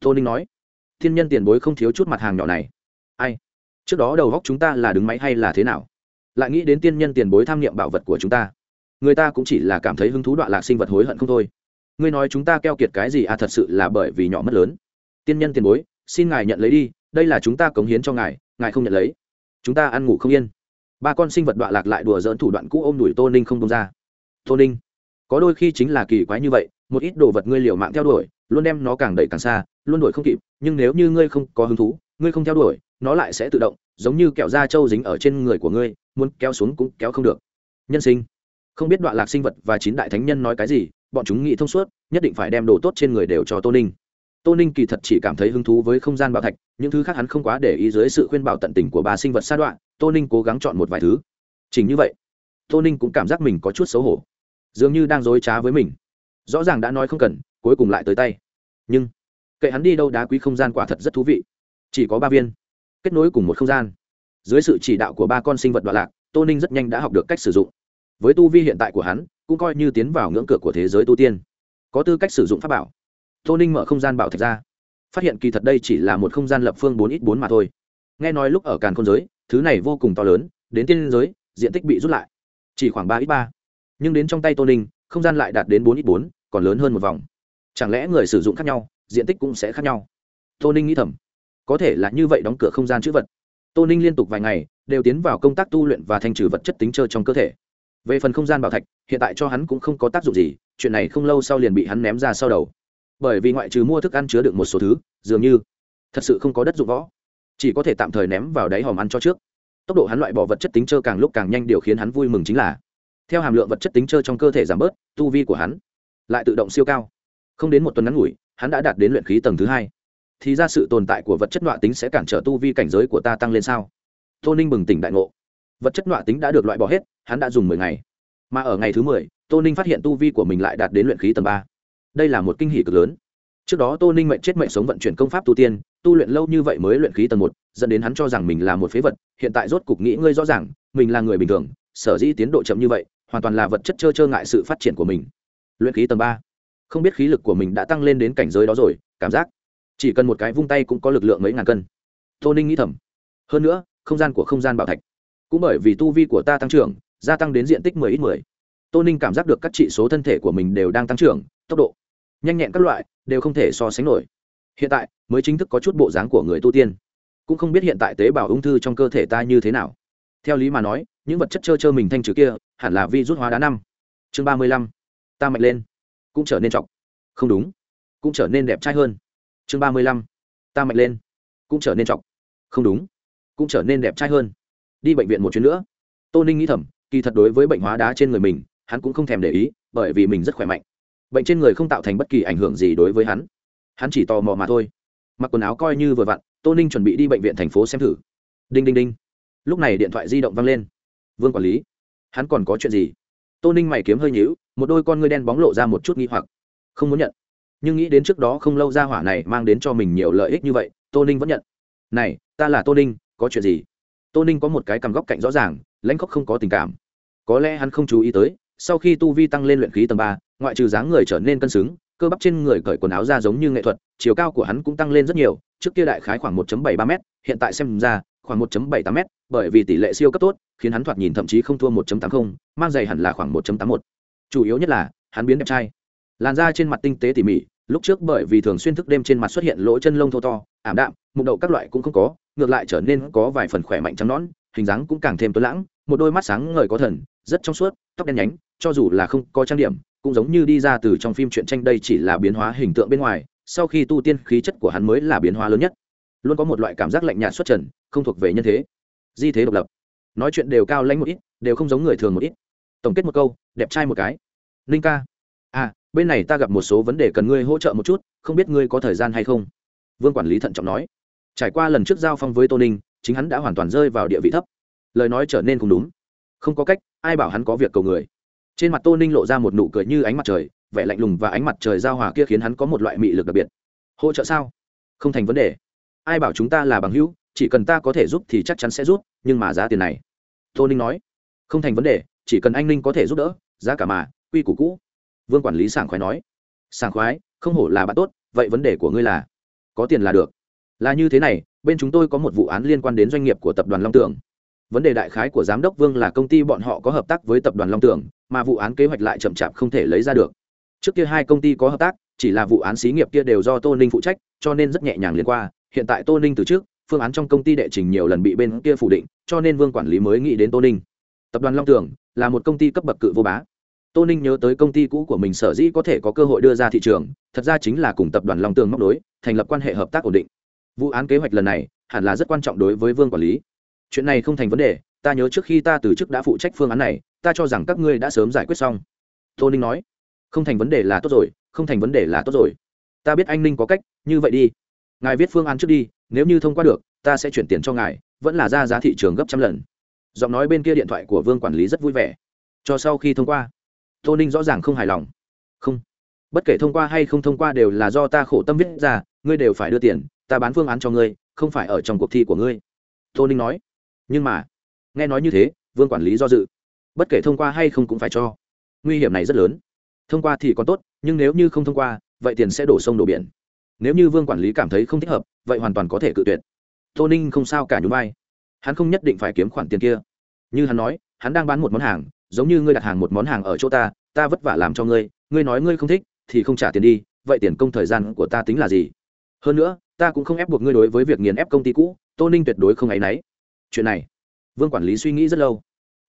Tô ninh nói thiên nhân tiền bối không thiếu chút mặt hàng nhỏ này. Ai? Trước đó đầu góc chúng ta là đứng máy hay là thế nào? Lại nghĩ đến tiên nhân tiền bối tham nghiệm bảo vật của chúng ta. Người ta cũng chỉ là cảm thấy hứng thú đoạn lạc sinh vật hối hận không thôi. Ngươi nói chúng ta keo kiệt cái gì à thật sự là bởi vì nhỏ mất lớn. Tiên nhân tiền bối, xin ngài nhận lấy đi, đây là chúng ta cống hiến cho ngài ngài không nhận lấy. Chúng ta ăn ngủ không yên. Ba con sinh vật đoạn lạc lại đùa dỡn thủ đoạn cũ ôm đuổi tô ninh không đông ra. Tô ninh, có đôi khi chính là kỳ quái như vậy, một ít đồ vật ngươi liều mạng theo đuổi, luôn đem nó càng đẩy càng xa luôn đuổi không kịp, nhưng nếu như ngươi không có hứng thú, ngươi không theo đuổi, nó lại sẽ tự động, giống như kẹo da trâu dính ở trên người của ngươi, muốn kéo xuống cũng kéo không được. Nhân sinh. Không biết đoạn lạc sinh vật và chín đại thánh nhân nói cái gì, bọn chúng nghĩ thông suốt, nhất định phải đem đồ tốt trên người đều cho tô ninh. Tô ninh kỳ thật chỉ cảm thấy hứng thú với không gian bảo thạch, những thứ khác hắn không quá để ý dưới sự khuyên bảo tận tình của bà sinh vật sa đoạn, tô ninh cố gắng chọn một vài thứ. Chính như vậy, tô ninh cũng cảm giác mình có chút xấu hổ. Dường như đang dối trá với mình. Rõ ràng đã nói không cần, cuối cùng lại tới tay. Nhưng kệ hắn đi đâu đá quý không gian quả thật rất thú vị. Chỉ có ba viên. Kết nối cùng một không gian. Dưới sự chỉ đạo của ba con sinh vật đoạn lạc, tô ninh rất nhanh đã học được cách sử dụng. Với tu vi hiện tại của hắn, cũng coi như tiến vào ngưỡng cửa của thế giới tu tiên. Có tư cách sử dụng pháp bảo. Tô ninh mở không gian bảo thạch ra. Phát hiện kỳ thật đây chỉ là một không gian lập phương bốn ít bốn mà thôi. Nghe nói lúc ở càn không giới, thứ này vô cùng to lớn, đến tiên giới, diện tích bị rút lại. Chỉ khoảng ba ít ba. Nhưng đến trong tay tô ninh, không gian lại đạt đến bốn ít bốn, còn lớn hơn một vòng. Chẳng lẽ người sử dụng khác nhau? Diện tích cũng sẽ khác nhau. Tô ninh nghĩ thầm, có thể là như vậy đóng cửa không gian chữ vật. Tô ninh liên tục vài ngày đều tiến vào công tác tu luyện và thanh trừ vật chất tính trơ trong cơ thể. Về phần không gian bảo thạch, hiện tại cho hắn cũng không có tác dụng gì, chuyện này không lâu sau liền bị hắn ném ra sau đầu. Bởi vì ngoại trừ mua thức ăn chứa được một số thứ, dường như thật sự không có đất dụng võ. Chỉ có thể tạm thời ném vào đáy hòm ăn cho trước. Tốc độ hắn loại bỏ vật chất tính trơ càng lúc càng nhanh điều khiến hắn vui mừng chính là, theo hàm lượng vật chất tính trơ trong cơ thể giảm bớt, tu vi của hắn lại tự động siêu cao. Không đến một tuần ngắn ngủi hắn đã đạt đến luyện khí tầng thứ hai. Thì ra sự tồn tại của vật chất nọa tính sẽ cản trở tu vi cảnh giới của ta tăng lên sao? Tô ninh bừng tỉnh đại ngộ. Vật chất nọa tính đã được loại bỏ hết, hắn đã dùng mười ngày. Mà ở ngày thứ mười, tô ninh phát hiện tu vi của mình lại đạt đến luyện khí tầng ba. Đây là một kinh hỷ cực lớn. Trước đó tô ninh mệnh chết mệnh sống vận chuyển công pháp tu tiên, tu luyện lâu như vậy mới luyện khí tầng một, dẫn đến hắn cho rằng mình là một phế vật, hiện tại rốt cục nghĩ ngươi rõ ràng, mình là người bình thường, sở dĩ tiến độ chậm như vậy, hoàn toàn là vật chất trơ trơ ngại sự phát triển của mình. Luyện khí tầng ba không biết khí lực của mình đã tăng lên đến cảnh giới đó rồi, cảm giác chỉ cần một cái vung tay cũng có lực lượng mấy ngàn cân. Tô ninh nghĩ thầm. Hơn nữa, không gian của không gian bảo thạch cũng bởi vì tu vi của ta tăng trưởng, gia tăng đến diện tích mười ít mười. Tô ninh cảm giác được các trị số thân thể của mình đều đang tăng trưởng, tốc độ nhanh nhẹn các loại đều không thể so sánh nổi. Hiện tại, mới chính thức có chút bộ dáng của người tu tiên. Cũng không biết hiện tại tế bào ung thư trong cơ thể ta như thế nào. Theo lý mà nói, những vật chất trơ trơ mình thanh trừ kia hẳn là vi rút hóa đá năm. Chương ba mươi lăm. Ta mạnh lên cũng trở nên trọng không đúng. Cũng trở nên đẹp trai hơn. Chương ba mươi lăm. Ta mạnh lên. Cũng trở nên trọng không đúng. Cũng trở nên đẹp trai hơn. Đi bệnh viện một chuyến nữa. Tô ninh nghĩ thầm, kỳ thật đối với bệnh hóa đá trên người mình, hắn cũng không thèm để ý, bởi vì mình rất khỏe mạnh. Bệnh trên người không tạo thành bất kỳ ảnh hưởng gì đối với hắn. Hắn chỉ tò mò mà thôi. Mặc quần áo coi như vừa vặn, tô ninh chuẩn bị đi bệnh viện thành phố xem thử. Đinh đinh đinh. Lúc này điện thoại di động văng lên. Vương quản lý, hắn còn có chuyện gì? Tô ninh mày kiếm hơi nhữu một đôi con ngươi đen bóng lộ ra một chút nghi hoặc. Không muốn nhận. Nhưng nghĩ đến trước đó không lâu ra hỏa này mang đến cho mình nhiều lợi ích như vậy tô ninh vẫn nhận. Này ta là tô ninh có chuyện gì? Tô ninh có một cái cằm góc cạnh rõ ràng lãnh khóc không có tình cảm. Có lẽ hắn không chú ý tới sau khi tu vi tăng lên luyện khí tầng ba ngoại trừ dáng người trở nên cân xứng cơ bắp trên người cởi quần áo ra giống như nghệ thuật chiều cao của hắn cũng tăng lên rất nhiều trước kia đại khái khoảng 1.73 m hiện tại xem ra khoảng 1.78 m bởi vì tỷ lệ siêu cấp tốt khiến hắn thoạt nhìn thậm chí không thua 1.80, mang giày hẳn là khoảng 1.81 chủ yếu nhất là, hắn biến đẹp trai. Làn da trên mặt tinh tế tỉ mỉ, lúc trước bởi vì thường xuyên thức đêm trên mặt xuất hiện lỗ chân lông thô to, ảm đạm, mụn đậu các loại cũng không có, ngược lại trở nên có vài phần khỏe mạnh trắng nõn, hình dáng cũng càng thêm tuấn lãng, một đôi mắt sáng ngời có thần, rất trong suốt, tóc đen nhánh, cho dù là không có trang điểm, cũng giống như đi ra từ trong phim truyện tranh đây chỉ là biến hóa hình tượng bên ngoài, sau khi tu tiên khí chất của hắn mới là biến hóa lớn nhất. Luôn có một loại cảm giác lạnh nhạt xuất trần, không thuộc về nhân thế. Di thế độc lập. Nói chuyện đều cao lãnh một ít, đều không giống người thường một ít tổng kết một câu, đẹp trai một cái. Ninh ca. À bên này ta gặp một số vấn đề cần ngươi hỗ trợ một chút, không biết ngươi có thời gian hay không? Vương quản lý thận trọng nói. Trải qua lần trước giao phong với tô ninh, chính hắn đã hoàn toàn rơi vào địa vị thấp. Lời nói trở nên không đúng. Không có cách, ai bảo hắn có việc cầu người. Trên mặt tô ninh lộ ra một nụ cười như ánh mặt trời, vẻ lạnh lùng và ánh mặt trời giao hòa kia khiến hắn có một loại mị lực đặc biệt. Hỗ trợ sao? Không thành vấn đề. Ai bảo chúng ta là bằng hữu, chỉ cần ta có thể giúp thì chắc chắn sẽ giúp, nhưng mà giá tiền này. Tô ninh nói. Không thành vấn đề chỉ cần anh ninh có thể giúp đỡ, giá cả mà, quy củ cũ. Vương quản lý sảng khoái nói. Sảng khoái, không hổ là bạn tốt, vậy vấn đề của ngươi là, có tiền là được. Là như thế này, bên chúng tôi có một vụ án liên quan đến doanh nghiệp của tập đoàn long tường. Vấn đề đại khái của giám đốc vương là công ty bọn họ có hợp tác với tập đoàn long tường, mà vụ án kế hoạch lại chậm chạp không thể lấy ra được. Trước kia hai công ty có hợp tác, chỉ là vụ án xí nghiệp kia đều do tô ninh phụ trách, cho nên rất nhẹ nhàng liên qua. Hiện tại tô ninh từ trước, phương án trong công ty đệ trình nhiều lần bị bên kia phủ định, cho nên vương quản lý mới nghĩ đến tô ninh tập đoàn long tường là một công ty cấp bậc cự vô bá. Tô ninh nhớ tới công ty cũ của mình sở dĩ có thể có cơ hội đưa ra thị trường, thật ra chính là cùng tập đoàn long tường móc đối thành lập quan hệ hợp tác ổn định. Vụ án kế hoạch lần này hẳn là rất quan trọng đối với vương quản lý. Chuyện này không thành vấn đề, ta nhớ trước khi ta từ chức đã phụ trách phương án này, ta cho rằng các ngươi đã sớm giải quyết xong. Tô ninh nói, không thành vấn đề là tốt rồi, không thành vấn đề là tốt rồi. Ta biết anh ninh có cách, như vậy đi. Ngài viết phương án trước đi, nếu như thông qua được, ta sẽ chuyển tiền cho ngài, vẫn là ra giá thị trường gấp trăm lần giọng nói bên kia điện thoại của vương quản lý rất vui vẻ. Cho sau khi thông qua. Tô ninh rõ ràng không hài lòng. Không. Bất kể thông qua hay không thông qua đều là do ta khổ tâm viết ra, ngươi đều phải đưa tiền, ta bán phương án cho ngươi, không phải ở trong cuộc thi của ngươi. Tô ninh nói. Nhưng mà, nghe nói như thế, vương quản lý do dự. Bất kể thông qua hay không cũng phải cho. Nguy hiểm này rất lớn. Thông qua thì còn tốt, nhưng nếu như không thông qua, vậy tiền sẽ đổ sông đổ biển. Nếu như vương quản lý cảm thấy không thích hợp, vậy hoàn toàn có thể cự tuyệt. Tô ninh không sao cả nhún vai. Hắn không nhất định phải kiếm khoản tiền kia như hắn nói, hắn đang bán một món hàng, giống như ngươi đặt hàng một món hàng ở chỗ ta ta vất vả làm cho ngươi ngươi nói ngươi không thích, thì không trả tiền đi, vậy tiền công thời gian của ta tính là gì? Hơn nữa, ta cũng không ép buộc ngươi đối với việc nghiền ép công ty cũ, tô ninh tuyệt đối không áy náy. Chuyện này, vương quản lý suy nghĩ rất lâu.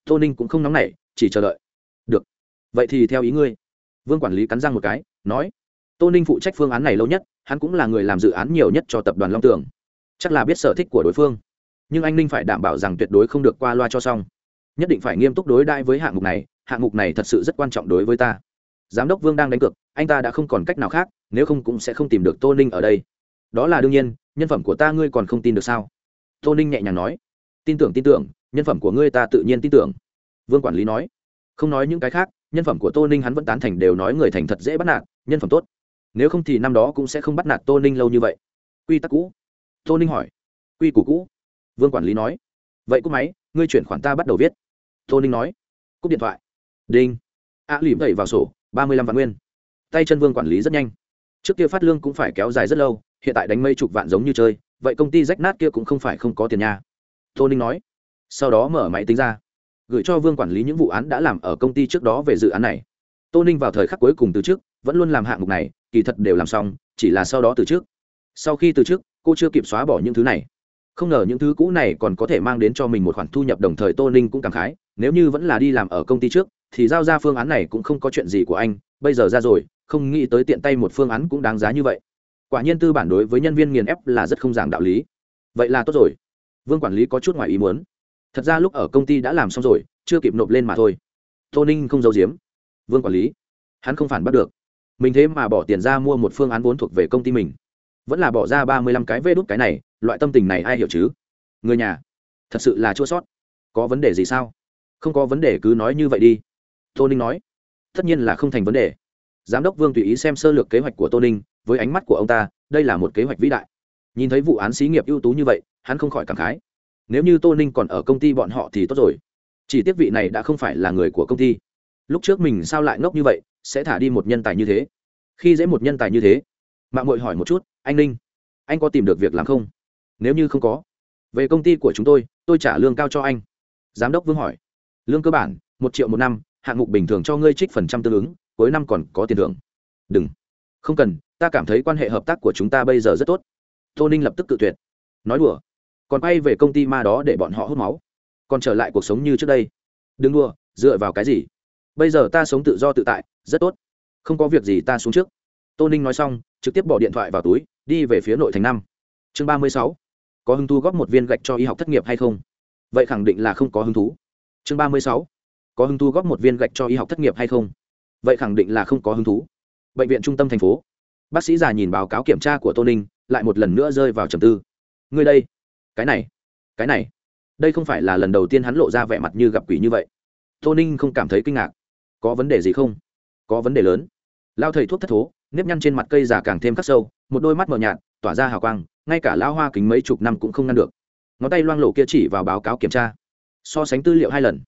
Tô ninh cũng không nóng nảy, chỉ chờ đợi. Được, vậy thì theo ý ngươi. Vương quản lý cắn răng một cái, nói, tô ninh phụ trách phương án này lâu nhất, hắn cũng là người làm dự án nhiều nhất cho tập đoàn long tường. Chắc là biết sở thích của đối phương nhưng anh ninh phải đảm bảo rằng tuyệt đối không được qua loa cho xong. Nhất định phải nghiêm túc đối đãi với hạng mục này, hạng mục này thật sự rất quan trọng đối với ta. Giám đốc vương đang đánh cược, anh ta đã không còn cách nào khác, nếu không cũng sẽ không tìm được tô ninh ở đây. Đó là đương nhiên, nhân phẩm của ta ngươi còn không tin được sao? Tô ninh nhẹ nhàng nói. Tin tưởng tin tưởng, nhân phẩm của ngươi ta tự nhiên tin tưởng. Vương quản lý nói. Không nói những cái khác, nhân phẩm của tô ninh hắn vẫn tán thành đều nói người thành thật dễ bắt nạt, nhân phẩm tốt. Nếu không thì năm đó cũng sẽ không bắt nạt tô ninh lâu như vậy. Quy tắc cũ. Tô ninh hỏi. Quy củ cũ vương quản lý nói vậy cúp máy ngươi chuyển khoản ta bắt đầu viết. Tô ninh nói cúp điện thoại. Đinh. A à, lìm đẩy vào sổ ba mươi lăm vạn nguyên. Tay chân vương quản lý rất nhanh. Trước kia phát lương cũng phải kéo dài rất lâu hiện tại đánh mấy chục vạn giống như chơi vậy công ty rách nát kia cũng không phải không có tiền nhà tô ninh nói sau đó mở máy tính ra gửi cho vương quản lý những vụ án đã làm ở công ty trước đó về dự án này. Tô ninh vào thời khắc cuối cùng từ trước vẫn luôn làm hạng mục này kỳ thật đều làm xong chỉ là sau đó từ trước. Sau khi từ trước cô chưa kịp xóa bỏ những thứ này không ngờ những thứ cũ này còn có thể mang đến cho mình một khoản thu nhập đồng thời tô ninh cũng cảm khái, nếu như vẫn là đi làm ở công ty trước, thì giao ra phương án này cũng không có chuyện gì của anh, bây giờ ra rồi, không nghĩ tới tiện tay một phương án cũng đáng giá như vậy. Quả nhiên tư bản đối với nhân viên nghiền ép là rất không giảng đạo lý. Vậy là tốt rồi. Vương quản lý có chút ngoài ý muốn. Thật ra lúc ở công ty đã làm xong rồi, chưa kịp nộp lên mà thôi. Tô ninh không giấu giếm. Vương quản lý, hắn không phản bắt được. Mình thế mà bỏ tiền ra mua một phương án vốn thuộc về công ty mình. Vẫn là bỏ ra ba mươi lăm cái vê đốt cái này loại tâm tình này ai hiểu chứ? Người nhà, thật sự là chua sót. Có vấn đề gì sao? Không có vấn đề cứ nói như vậy đi. Tô ninh nói, tất nhiên là không thành vấn đề. Giám đốc vương tùy ý xem sơ lược kế hoạch của tô ninh, với ánh mắt của ông ta, đây là một kế hoạch vĩ đại. Nhìn thấy vụ án xí nghiệp ưu tú như vậy, hắn không khỏi cảm khái. Nếu như tô ninh còn ở công ty bọn họ thì tốt rồi. Chỉ tiếc vị này đã không phải là người của công ty. Lúc trước mình sao lại ngốc như vậy, sẽ thả đi một nhân tài như thế? Khi dễ một nhân tài như thế, mạng mội hỏi một chút, anh ninh, anh có tìm được việc làm không? Nếu như không có, về công ty của chúng tôi tôi trả lương cao cho anh. Giám đốc vương hỏi. Lương cơ bản, một triệu một năm, hạng mục bình thường cho ngươi trích phần trăm tương ứng, cuối năm còn có tiền thưởng. Đừng. Không cần, ta cảm thấy quan hệ hợp tác của chúng ta bây giờ rất tốt. Tô ninh lập tức cự tuyệt. Nói đùa. Còn quay về công ty ma đó để bọn họ hút máu. Còn trở lại cuộc sống như trước đây. Đừng đùa, dựa vào cái gì? Bây giờ ta sống tự do tự tại, rất tốt. Không có việc gì ta xuống trước. Tô ninh nói xong, trực tiếp bỏ điện thoại vào túi, đi về phía nội thành năm. Chương ba mươi sáu có hứng thú góp một viên gạch cho y học thất nghiệp hay không? Vậy khẳng định là không có hứng thú. Chương ba mươi sáu. Có hứng thú góp một viên gạch cho y học thất nghiệp hay không? Vậy khẳng định là không có hứng thú. Bệnh viện trung tâm thành phố. Bác sĩ già nhìn báo cáo kiểm tra của tô ninh, lại một lần nữa rơi vào trầm tư. Ngươi đây. Cái này. Cái này. Đây không phải là lần đầu tiên hắn lộ ra vẻ mặt như gặp quỷ như vậy. Tô ninh không cảm thấy kinh ngạc. Có vấn đề gì không? Có vấn đề lớn. Lao thầy thuốc thất thố, nếp nhăn trên mặt cây già càng thêm khắc sâu, một đôi mắt mờ nhạt, tỏa ra hào quang ngay cả lão hoa kính mấy chục năm cũng không ngăn được. Ngón tay loang lộ kia chỉ vào báo cáo kiểm tra. So sánh tư liệu hai lần.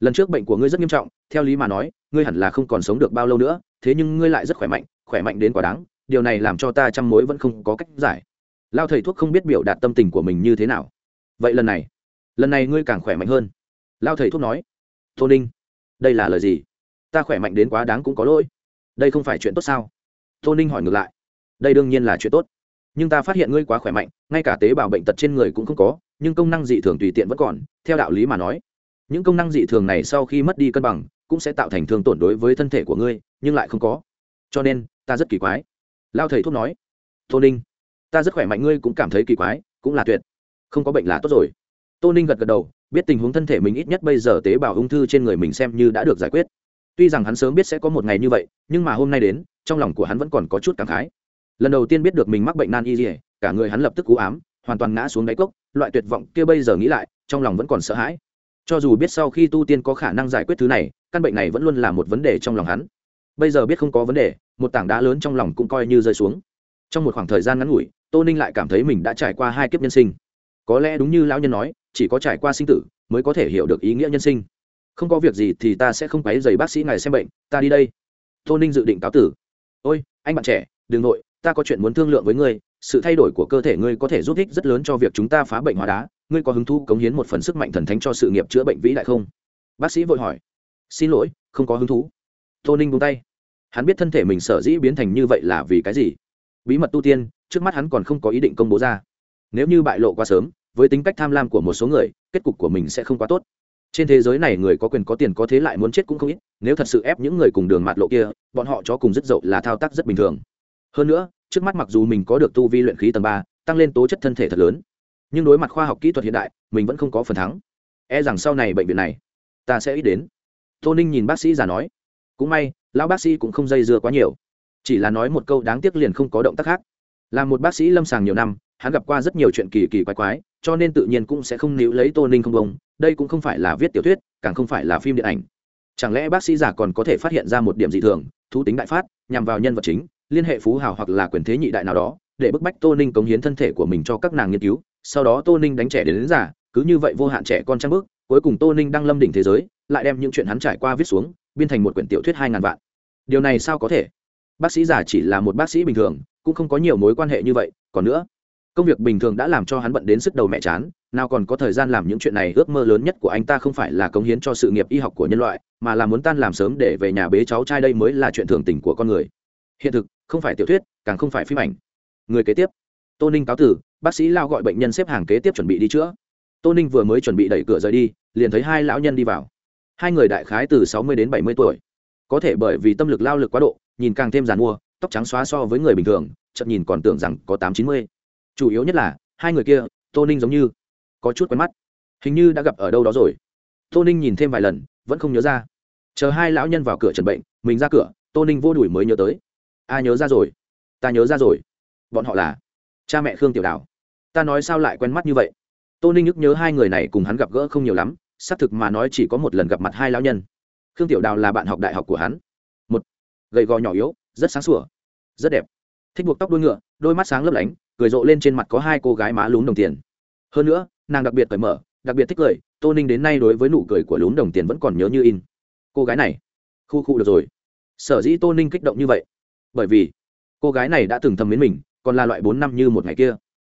Lần trước bệnh của ngươi rất nghiêm trọng, theo lý mà nói, ngươi hẳn là không còn sống được bao lâu nữa, thế nhưng ngươi lại rất khỏe mạnh khỏe mạnh đến quá đáng, điều này làm cho ta chăm mối vẫn không có cách giải. Lao thầy thuốc không biết biểu đạt tâm tình của mình như thế nào. Vậy lần này lần này ngươi càng khỏe mạnh hơn. Lao thầy thuốc nói, tô ninh, đây là lời gì? Ta khỏe mạnh đến quá đáng cũng có lỗi. Đây không phải chuyện tốt sao? Tô ninh hỏi ngược lại, đây đương nhiên là chuyện tốt nhưng ta phát hiện ngươi quá khỏe mạnh, ngay cả tế bào bệnh tật trên người cũng không có, nhưng công năng dị thường tùy tiện vẫn còn, theo đạo lý mà nói. Những công năng dị thường này sau khi mất đi cân bằng, cũng sẽ tạo thành thương tổn đối với thân thể của ngươi, nhưng lại không có. Cho nên, ta rất kỳ quái. Lao thầy thuốc nói. Tô ninh, ta rất khỏe mạnh, ngươi cũng cảm thấy kỳ quái, cũng là tuyệt. Không có bệnh là tốt rồi. Tô ninh gật gật đầu, biết tình huống thân thể mình ít nhất bây giờ tế bào ung thư trên người mình xem như đã được giải quyết. Tuy rằng hắn sớm biết sẽ có một ngày như vậy, nhưng mà hôm nay đến, trong lòng của hắn vẫn còn có chút cảm khái lần đầu tiên biết được mình mắc bệnh nan y dỉa cả người hắn lập tức cú ám, hoàn toàn ngã xuống đáy cốc, loại tuyệt vọng kia bây giờ nghĩ lại, trong lòng vẫn còn sợ hãi. Cho dù biết sau khi tu tiên có khả năng giải quyết thứ này, căn bệnh này vẫn luôn là một vấn đề trong lòng hắn. Bây giờ biết không có vấn đề, một tảng đá lớn trong lòng cũng coi như rơi xuống. Trong một khoảng thời gian ngắn ngủi, tô ninh lại cảm thấy mình đã trải qua hai kiếp nhân sinh. Có lẽ đúng như lão nhân nói, chỉ có trải qua sinh tử mới có thể hiểu được ý nghĩa nhân sinh. Không có việc gì thì ta sẽ không quấy dày bác sĩ ngài xem bệnh, ta đi đây. Tô ninh dự định cáo tử. Ôi, anh bạn trẻ đ ừ n g nội ta có chuyện muốn thương lượng với ngươi, sự thay đổi của cơ thể ngươi có thể giúp ích rất lớn cho việc chúng ta phá bệnh hóa đá. Ngươi có hứng thú cống hiến một phần sức mạnh thần thánh cho sự nghiệp chữa bệnh vĩ đại không? Bác sĩ vội hỏi. Xin lỗi, không có hứng thú. Tô ninh buông tay. Hắn biết thân thể mình sở dĩ biến thành như vậy là vì cái gì? Bí mật tu tiên, trước mắt hắn còn không có ý định công bố ra. Nếu như bại lộ quá sớm, với tính cách tham lam của một số người, kết cục của mình sẽ không quá tốt. Trên thế giới này người có quyền có tiền có thế lại muốn chết cũng không ít, nếu thật sự ép những người cùng đường mạt lộ kia, bọn họ cho cùng rất dậu là thao tác rất bình thường hơn nữa, trước mắt mặc dù mình có được tu vi luyện khí tầng ba, tăng lên tố chất thân thể thật lớn, nhưng đối mặt khoa học kỹ thuật hiện đại, mình vẫn không có phần thắng. E rằng sau này bệnh viện này, ta sẽ ít đến. Tô ninh nhìn bác sĩ già nói, cũng may, lão bác sĩ cũng không dây dưa quá nhiều. Chỉ là nói một câu đáng tiếc liền không có động tác khác. Là một bác sĩ lâm sàng nhiều năm, hắn gặp qua rất nhiều chuyện kỳ kỳ quái quái, cho nên tự nhiên cũng sẽ không níu lấy tô ninh không bông đây cũng không phải là viết tiểu thuyết, càng không phải là phim điện ảnh. Chẳng lẽ bác sĩ già còn có thể phát hiện ra một điểm dị thường, thú tính đại phát, nhằm vào nhân vật chính? Liên hệ phú hào hoặc là quyền thế nhị đại nào đó để bức bách tô ninh cống hiến thân thể của mình cho các nàng nghiên cứu. Sau đó tô ninh đánh trẻ đến, đến giả cứ như vậy vô hạn trẻ con trang bước cuối cùng tô ninh đang lâm đỉnh thế giới lại đem những chuyện hắn trải qua viết xuống biên thành một quyển tiểu thuyết hai ngàn vạn. Điều này sao có thể? Bác sĩ giả chỉ là một bác sĩ bình thường cũng không có nhiều mối quan hệ như vậy. Còn nữa công việc bình thường đã làm cho hắn bận đến sức đầu mẹ chán nào còn có thời gian làm những chuyện này. Ước mơ lớn nhất của anh ta không phải là cống hiến cho sự nghiệp y học của nhân loại mà là muốn tan làm sớm để về nhà bế cháu trai. Đây mới là chuyện thường tình của con người hiện thực, không phải tiểu thuyết, càng không phải phim ảnh. Người kế tiếp, tô ninh cáo tử, bác sĩ lao gọi bệnh nhân xếp hàng kế tiếp chuẩn bị đi chữa. Tô ninh vừa mới chuẩn bị đẩy cửa rời đi, liền thấy hai lão nhân đi vào. Hai người đại khái từ sáu mươi đến bảy mươi tuổi. Có thể bởi vì tâm lực lao lực quá độ, nhìn càng thêm giàn mua, tóc trắng xóa so với người bình thường chậm nhìn còn tưởng rằng có tám chín mươi. Chủ yếu nhất là, hai người kia, tô ninh giống như có chút quen mắt. Hình như đã gặp ở đâu đó rồi. Tô ninh nhìn thêm vài lần, vẫn không nhớ ra. Chờ hai lão nhân vào cửa trần bệnh, mình ra cửa, tô ninh vô đuổi mới nhớ tới a nhớ ra rồi. Ta nhớ ra rồi. Bọn họ là cha mẹ khương tiểu đào. Ta nói sao lại quen mắt như vậy? Tô ninh nhức nhớ hai người này cùng hắn gặp gỡ không nhiều lắm, xác thực mà nói chỉ có một lần gặp mặt hai lão nhân. Khương tiểu đào là bạn học đại học của hắn. Một, gầy gò nhỏ yếu, rất sáng sủa, rất đẹp. Thích buộc tóc đuôi ngựa, đôi mắt sáng lấp lánh, cười rộ lên trên mặt có hai cô gái má lún đồng tiền. Hơn nữa, nàng đặc biệt cởi mở, đặc biệt thích cười, tô ninh đến nay đối với nụ cười của lún đồng tiền vẫn còn nhớ như in. Cô gái này, khu khu được rồi. Sở dĩ tô ninh kích động như vậy bởi vì cô gái này đã từng thầm mến mình, còn là loại bốn năm như một ngày kia.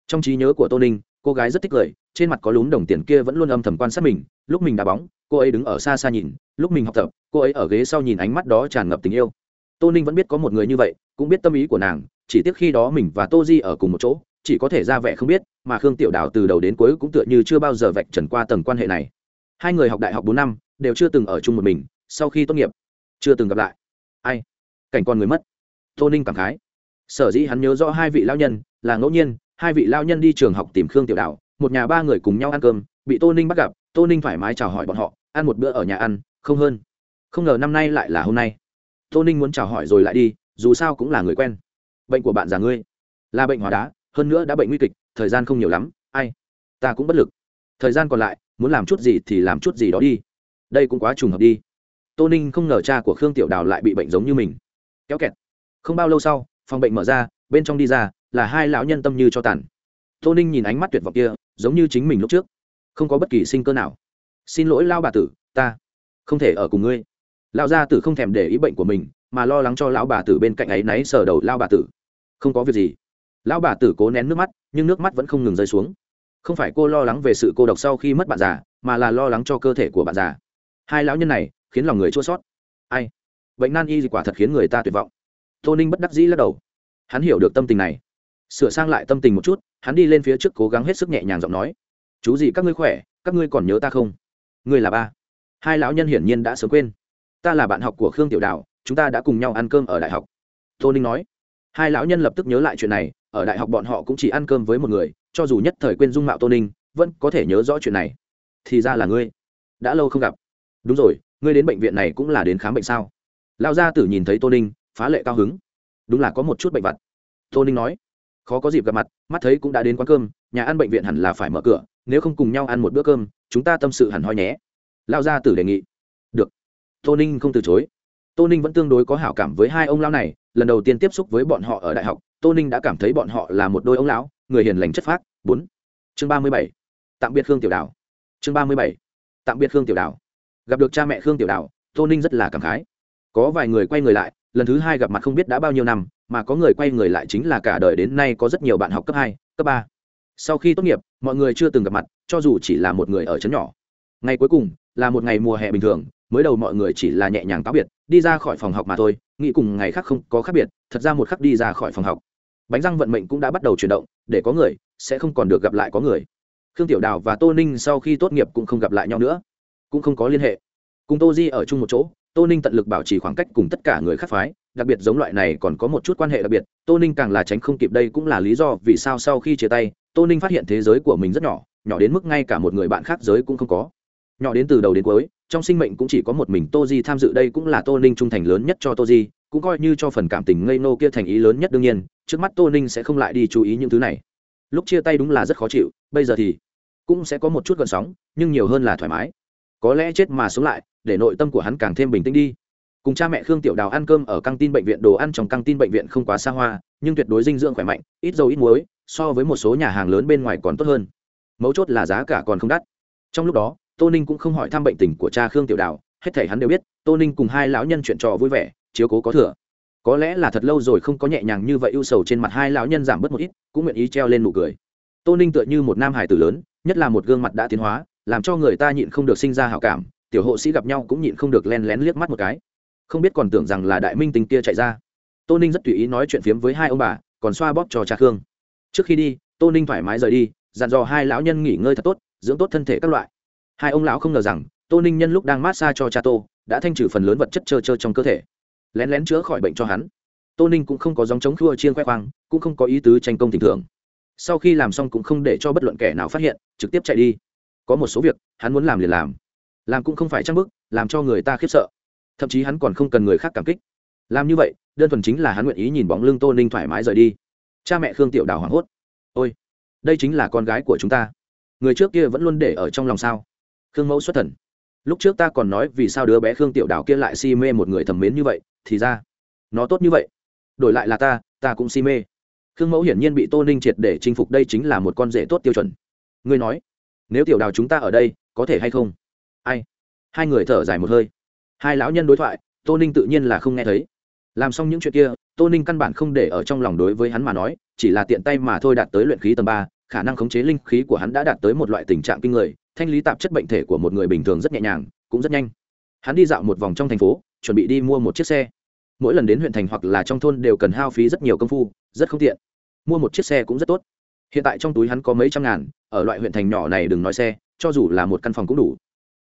Trong trí nhớ của tô ninh, cô gái rất thích cười, trên mặt có lún đồng tiền kia vẫn luôn âm thầm quan sát mình, lúc mình đá bóng, cô ấy đứng ở xa xa nhìn, lúc mình học tập, cô ấy ở ghế sau nhìn ánh mắt đó tràn ngập tình yêu. Tô ninh vẫn biết có một người như vậy, cũng biết tâm ý của nàng, chỉ tiếc khi đó mình và tô di ở cùng một chỗ, chỉ có thể ra vẻ không biết, mà khương tiểu đào từ đầu đến cuối cũng tựa như chưa bao giờ vạch trần qua tầng quan hệ này. Hai người học đại học bốn năm, đều chưa từng ở chung một mình, sau khi tốt nghiệp, chưa từng gặp lại. Ai? Cảnh con người mất tô ninh cảm khái. Sở dĩ hắn nhớ rõ hai vị lao nhân là ngẫu nhiên hai vị lao nhân đi trường học tìm khương tiểu Đạo, một nhà ba người cùng nhau ăn cơm bị tô ninh bắt gặp tô ninh thoải mái chào hỏi bọn họ ăn một bữa ở nhà ăn không hơn. Không ngờ năm nay lại là hôm nay. Tô ninh muốn chào hỏi rồi lại đi dù sao cũng là người quen. Bệnh của bạn già ngươi. Là bệnh hóa đá hơn nữa đã bệnh nguy kịch thời gian không nhiều lắm ai? Ta cũng bất lực. Thời gian còn lại muốn làm chút gì thì làm chút gì đó đi. Đây cũng quá trùng hợp đi. Tô ninh không ngờ cha của khương tiểu đào lại bị bệnh giống như mình. Kéo kẹt không bao lâu sau, phòng bệnh mở ra, bên trong đi ra là hai lão nhân tâm như cho tàn. Tô ninh nhìn ánh mắt tuyệt vọng kia, giống như chính mình lúc trước. Không có bất kỳ sinh cơ nào. Xin lỗi lao bà tử, ta không thể ở cùng ngươi. Lão gia tử không thèm để ý bệnh của mình, mà lo lắng cho lão bà tử bên cạnh ấy náy sờ đầu lao bà tử. Không có việc gì. Lão bà tử cố nén nước mắt, nhưng nước mắt vẫn không ngừng rơi xuống. Không phải cô lo lắng về sự cô độc sau khi mất bạn già, mà là lo lắng cho cơ thể của bạn già. Hai lão nhân này khiến lòng người chua sót ai? Bệnh nan y gì quả thật khiến người ta tuyệt vọng tô ninh bất đắc dĩ lắc đầu. Hắn hiểu được tâm tình này. Sửa sang lại tâm tình một chút, hắn đi lên phía trước cố gắng hết sức nhẹ nhàng giọng nói. Chú gì, các ngươi khỏe, các ngươi còn nhớ ta không? Ngươi là ba. Hai lão nhân hiển nhiên đã sớm quên. Ta là bạn học của khương tiểu đạo, chúng ta đã cùng nhau ăn cơm ở đại học. Tô ninh nói. Hai lão nhân lập tức nhớ lại chuyện này, ở đại học bọn họ cũng chỉ ăn cơm với một người, cho dù nhất thời quên dung mạo tô ninh, vẫn có thể nhớ rõ chuyện này. Thì ra là ngươi. Đã lâu không gặp. Đúng rồi, ngươi đến bệnh viện này cũng là đến khám bệnh sao? Lao gia tử nhìn thấy tô ninh phá lệ cao hứng. Đúng là có một chút bệnh vặt. Tô ninh nói, khó có dịp gặp mặt, mắt thấy cũng đã đến quán cơm, nhà ăn bệnh viện hẳn là phải mở cửa, nếu không cùng nhau ăn một bữa cơm, chúng ta tâm sự hẳn hoi nhé. Lao gia tử đề nghị. Được. Tô ninh không từ chối. Tô ninh vẫn tương đối có hảo cảm với hai ông lão này, lần đầu tiên tiếp xúc với bọn họ ở đại học, tô ninh đã cảm thấy bọn họ là một đôi ông lão, người hiền lành chất phác. Bốn. Chương ba mươi bảy. Tạm biệt khương tiểu đào. Chương ba mươi bảy. Tạm biệt khương tiểu đào. Gặp được cha mẹ khương tiểu đào, tô ninh rất là cảm khái. Có vài người quay người lại lần thứ hai gặp mặt không biết đã bao nhiêu năm, mà có người quay người lại chính là cả đời đến nay có rất nhiều bạn học cấp hai, cấp ba. Sau khi tốt nghiệp, mọi người chưa từng gặp mặt, cho dù chỉ là một người ở trấn nhỏ. Ngày cuối cùng, là một ngày mùa hè bình thường, mới đầu mọi người chỉ là nhẹ nhàng táo biệt, đi ra khỏi phòng học mà thôi, nghĩ cùng ngày khác không có khác biệt, thật ra một khắc đi ra khỏi phòng học. Bánh răng vận mệnh cũng đã bắt đầu chuyển động, để có người, sẽ không còn được gặp lại có người. Khương tiểu đào và tô ninh sau khi tốt nghiệp cũng không gặp lại nhau nữa, cũng không có liên hệ cùng tô di ở chung một chỗ, tô ninh tận lực bảo trì khoảng cách cùng tất cả người khác phái, đặc biệt giống loại này còn có một chút quan hệ đặc biệt, tô ninh càng là tránh không kịp đây cũng là lý do vì sao sau khi chia tay, tô ninh phát hiện thế giới của mình rất nhỏ nhỏ đến mức ngay cả một người bạn khác giới cũng không có. Nhỏ đến từ đầu đến cuối, trong sinh mệnh cũng chỉ có một mình tô di tham dự đây cũng là tô ninh trung thành lớn nhất cho tô di, cũng coi như cho phần cảm tình ngây nô kia thành ý lớn nhất đương nhiên, trước mắt tô ninh sẽ không lại đi chú ý những thứ này. Lúc chia tay đúng là rất khó chịu, bây giờ thì cũng sẽ có một chút gần sóng, nhưng nhiều hơn là thoải mái có lẽ chết mà sống lại, để nội tâm của hắn càng thêm bình tĩnh đi. Cùng cha mẹ khương tiểu đào ăn cơm ở căng tin bệnh viện, đồ ăn trong căng tin bệnh viện không quá xa hoa, nhưng tuyệt đối dinh dưỡng khỏe mạnh, ít dầu ít muối, so với một số nhà hàng lớn bên ngoài còn tốt hơn. Mấu chốt là giá cả còn không đắt. Trong lúc đó, tô ninh cũng không hỏi thăm bệnh tình của cha khương tiểu đào, hết thể hắn đều biết, tô ninh cùng hai lão nhân chuyện trò vui vẻ, chiếu cố có thừa. Có lẽ là thật lâu rồi không có nhẹ nhàng như vậy ưu sầu trên mặt hai lão nhân giảm bớt một ít, cũng nguyện ý treo lên nụ cười. Tô ninh tựa như một nam hải tử lớn, nhất là một gương mặt đã tiến hóa làm cho người ta nhịn không được sinh ra hảo cảm, tiểu hộ sĩ gặp nhau cũng nhịn không được len lén liếc mắt một cái. Không biết còn tưởng rằng là đại minh tình kia chạy ra. Tô ninh rất tùy ý nói chuyện phiếm với hai ông bà, còn xoa bóp cho trà khương. Trước khi đi, tô ninh thoải mái rời đi, dặn dò hai lão nhân nghỉ ngơi thật tốt, dưỡng tốt thân thể các loại. Hai ông lão không ngờ rằng, tô ninh nhân lúc đang mát xa cho cha tô, đã thanh trừ phần lớn vật chất trơ trơ trong cơ thể. Lén lén chữa khỏi bệnh cho hắn. Tô ninh cũng không có dòng chống khua chiên khoe khoang, cũng không có ý tứ tranh công tình thường sau khi làm xong cũng không để cho bất luận kẻ nào phát hiện, trực tiếp chạy đi có một số việc, hắn muốn làm liền làm. Làm cũng không phải trang bức làm cho người ta khiếp sợ. Thậm chí hắn còn không cần người khác cảm kích. Làm như vậy, đơn thuần chính là hắn nguyện ý nhìn bóng lưng tô ninh thoải mái rời đi. Cha mẹ khương tiểu đào hoảng hốt. Ôi, đây chính là con gái của chúng ta. Người trước kia vẫn luôn để ở trong lòng sao? Khương mẫu xuất thần. Lúc trước ta còn nói vì sao đứa bé khương tiểu đào kia lại si mê một người thầm mến như vậy, thì ra, nó tốt như vậy. Đổi lại là ta ta cũng si mê. Khương mẫu hiển nhiên bị tô ninh triệt để chinh phục, đây chính là một con rể tốt tiêu chuẩn. Ngươi nói nếu tiểu đào chúng ta ở đây, có thể hay không? Ai? Hai người thở dài một hơi. Hai lão nhân đối thoại, tô ninh tự nhiên là không nghe thấy. Làm xong những chuyện kia, tô ninh căn bản không để ở trong lòng đối với hắn mà nói, chỉ là tiện tay mà thôi đạt tới luyện khí tầng ba, khả năng khống chế linh khí của hắn đã đạt tới một loại tình trạng kinh người, thanh lý tạp chất bệnh thể của một người bình thường rất nhẹ nhàng, cũng rất nhanh. Hắn đi dạo một vòng trong thành phố, chuẩn bị đi mua một chiếc xe. Mỗi lần đến huyện thành hoặc là trong thôn đều cần hao phí rất nhiều công phu, rất không tiện. Mua một chiếc xe cũng rất tốt hiện tại trong túi hắn có mấy trăm ngàn, ở loại huyện thành nhỏ này đừng nói xe, cho dù là một căn phòng cũng đủ.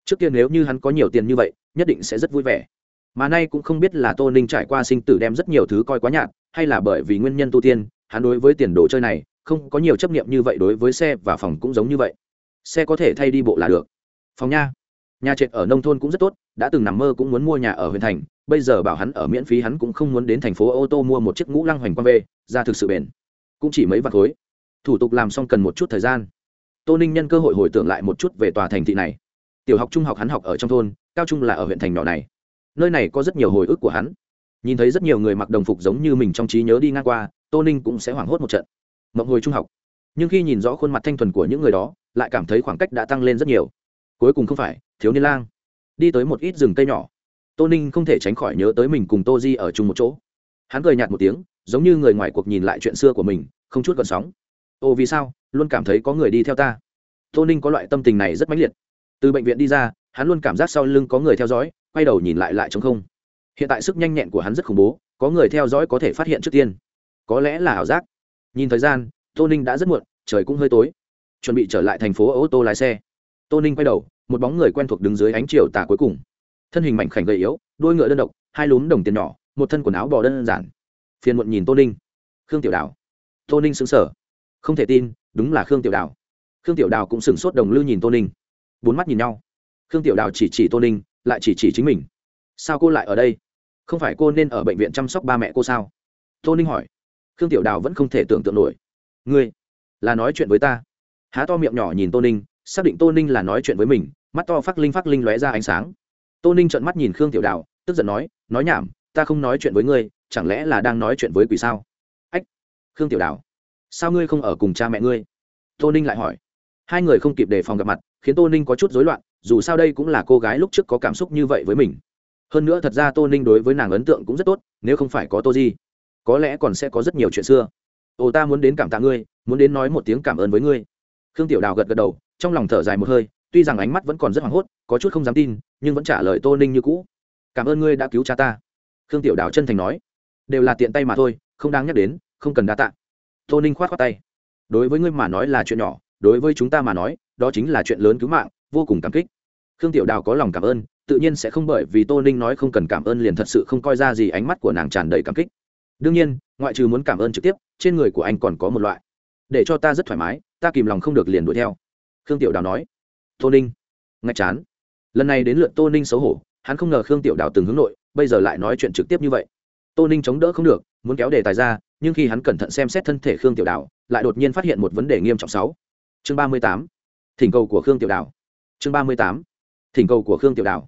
Trước kia nếu như hắn có nhiều tiền như vậy, nhất định sẽ rất vui vẻ. Mà nay cũng không biết là tô ninh trải qua sinh tử đem rất nhiều thứ coi quá nhạt, hay là bởi vì nguyên nhân tu tiên, hắn đối với tiền đồ chơi này, không có nhiều chấp nghiệm như vậy đối với xe và phòng cũng giống như vậy. Xe có thể thay đi bộ là được. Phòng nha. Nhà trệt ở nông thôn cũng rất tốt, đã từng nằm mơ cũng muốn mua nhà ở huyện thành, bây giờ bảo hắn ở miễn phí hắn cũng không muốn đến thành phố ô tô mua một chiếc ngũ lăng hoành quang v ra thực sự bền. Cũng chỉ mấy vạt khối thủ tục làm xong cần một chút thời gian. Tô ninh nhân cơ hội hồi tưởng lại một chút về tòa thành thị này. Tiểu học, trung học hắn học ở trong thôn, cao trung là ở huyện thành nhỏ này. Nơi này có rất nhiều hồi ức của hắn. Nhìn thấy rất nhiều người mặc đồng phục giống như mình trong trí nhớ đi ngang qua, tô ninh cũng sẽ hoảng hốt một trận. Mộng hồi trung học. Nhưng khi nhìn rõ khuôn mặt thanh thuần của những người đó, lại cảm thấy khoảng cách đã tăng lên rất nhiều. Cuối cùng không phải, thiếu niên lang. Đi tới một ít rừng cây nhỏ. Tô ninh không thể tránh khỏi nhớ tới mình cùng tô di ở chung một chỗ. Hắn cười nhạt một tiếng, giống như người ngoài cuộc nhìn lại chuyện xưa của mình, không chút còn sóng ồ vì sao? Luôn cảm thấy có người đi theo ta. Tô ninh có loại tâm tình này rất mãnh liệt. Từ bệnh viện đi ra, hắn luôn cảm giác sau lưng có người theo dõi, quay đầu nhìn lại lại chống không. Hiện tại sức nhanh nhẹn của hắn rất khủng bố, có người theo dõi có thể phát hiện trước tiên. Có lẽ là ảo giác. Nhìn thời gian, tô ninh đã rất muộn, trời cũng hơi tối. Chuẩn bị trở lại thành phố ô tô lái xe. Tô ninh quay đầu, một bóng người quen thuộc đứng dưới ánh chiều tà cuối cùng. Thân hình mảnh khảnh gầy yếu đôi ngựa đơn độc, hai lúm đồng tiền nhỏ, một thân quần áo bò đơn giản. Phiền muộn nhìn tô ninh. Khương tiểu đảo. tô ninh xứng sở không thể tin, đúng là khương tiểu đào. Khương tiểu đào cũng sửng sốt đồng lư nhìn tô ninh. Bốn mắt nhìn nhau. Khương tiểu đào chỉ chỉ tô ninh, lại chỉ chỉ chính mình. Sao cô lại ở đây? Không phải cô nên ở bệnh viện chăm sóc ba mẹ cô sao? Tô ninh hỏi. Khương tiểu đào vẫn không thể tưởng tượng nổi. Ngươi, là nói chuyện với ta. Há to miệng nhỏ nhìn tô ninh, xác định tô ninh là nói chuyện với mình, mắt to phát linh phát linh lóe ra ánh sáng. Tô ninh trợn mắt nhìn khương tiểu đào, tức giận nói nói nhảm, ta không nói chuyện với ngươi, chẳng lẽ là đang nói chuyện với quỷ sao? Ách, khương tiểu đào sao ngươi không ở cùng cha mẹ ngươi? Tô ninh lại hỏi. Hai người không kịp đề phòng gặp mặt, khiến tô ninh có chút rối loạn, dù sao đây cũng là cô gái lúc trước có cảm xúc như vậy với mình. Hơn nữa thật ra tô ninh đối với nàng ấn tượng cũng rất tốt, nếu không phải có tô di, có lẽ còn sẽ có rất nhiều chuyện xưa. Ồ, ta muốn đến cảm tạ ngươi, muốn đến nói một tiếng cảm ơn với ngươi. Khương tiểu đào gật gật đầu, trong lòng thở dài một hơi, tuy rằng ánh mắt vẫn còn rất hoảng hốt, có chút không dám tin, nhưng vẫn trả lời tô ninh như cũ. Cảm ơn ngươi đã cứu cha ta. Khương tiểu đào chân thành nói. Đều là tiện tay mà thôi, không đáng nhắc đến, không cần đa tạ tô ninh khoát khoát tay. Đối với ngươi mà nói là chuyện nhỏ, đối với chúng ta mà nói, đó chính là chuyện lớn cứu mạng, vô cùng cảm kích. Khương tiểu đào có lòng cảm ơn, tự nhiên sẽ không bởi vì tô ninh nói không cần cảm ơn liền thật sự không coi ra gì ánh mắt của nàng tràn đầy cảm kích. Đương nhiên, ngoại trừ muốn cảm ơn trực tiếp, trên người của anh còn có một loại. Để cho ta rất thoải mái, ta kìm lòng không được liền đuổi theo. Khương tiểu đào nói. Tô ninh. Ngạch chán. Lần này đến lượt tô ninh xấu hổ, hắn không ngờ khương tiểu đào từng hướng nội, bây giờ lại nói chuyện trực tiếp như vậy. Tô ninh chống đỡ không được, muốn kéo đề tài ra nhưng khi hắn cẩn thận xem xét thân thể khương tiểu đào, lại đột nhiên phát hiện một vấn đề nghiêm trọng sáu. Chương ba mươi tám. Thỉnh cầu của khương tiểu đào. Chương ba mươi tám. Thỉnh cầu của khương tiểu đào.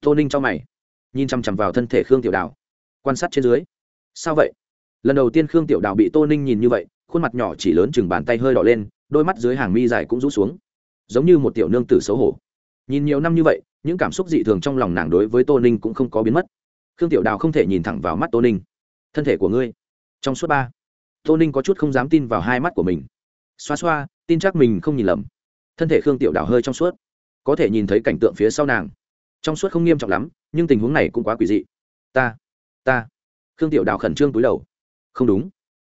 Tô ninh cho mày. Nhìn chằm chằm vào thân thể khương tiểu đào. Quan sát trên dưới. Sao vậy? Lần đầu tiên khương tiểu đào bị tô ninh nhìn như vậy, khuôn mặt nhỏ chỉ lớn chừng bàn tay hơi đỏ lên, đôi mắt dưới hàng mi dài cũng rũ xuống. Giống như một tiểu nương tử xấu hổ. Nhìn nhiều năm như vậy, những cảm xúc dị thường trong lòng nàng đối với tô ninh cũng không có biến mất. Khương tiểu đào không thể nhìn thẳng vào mắt tô ninh. Thân thể của ngươi trong suốt ba. Tô ninh có chút không dám tin vào hai mắt của mình. Xoa xoa, tin chắc mình không nhìn lầm. Thân thể khương tiểu đào hơi trong suốt. Có thể nhìn thấy cảnh tượng phía sau nàng. Trong suốt không nghiêm trọng lắm, nhưng tình huống này cũng quá quỷ dị. Ta ta. Khương tiểu đào khẩn trương túi đầu. Không đúng.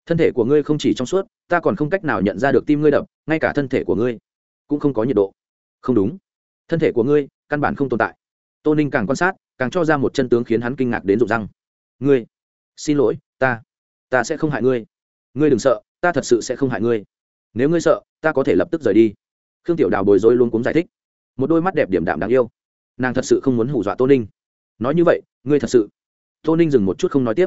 Thân thể của ngươi không chỉ trong suốt, ta còn không cách nào nhận ra được tim ngươi đập, ngay cả thân thể của ngươi cũng không có nhiệt độ. Không đúng. Thân thể của ngươi căn bản không tồn tại. Tô ninh càng quan sát, càng cho ra một chân tướng khiến hắn kinh ngạc đến rụng răng. Ngươi, xin lỗi, ta ta sẽ không hại ngươi. Ngươi đừng sợ, ta thật sự sẽ không hại ngươi. Nếu ngươi sợ, ta có thể lập tức rời đi. Khương tiểu đào bồi dối luôn cũng giải thích. Một đôi mắt đẹp điểm đạm đáng yêu. Nàng thật sự không muốn hù dọa tô ninh. Nói như vậy, ngươi thật sự tô ninh dừng một chút không nói tiếp.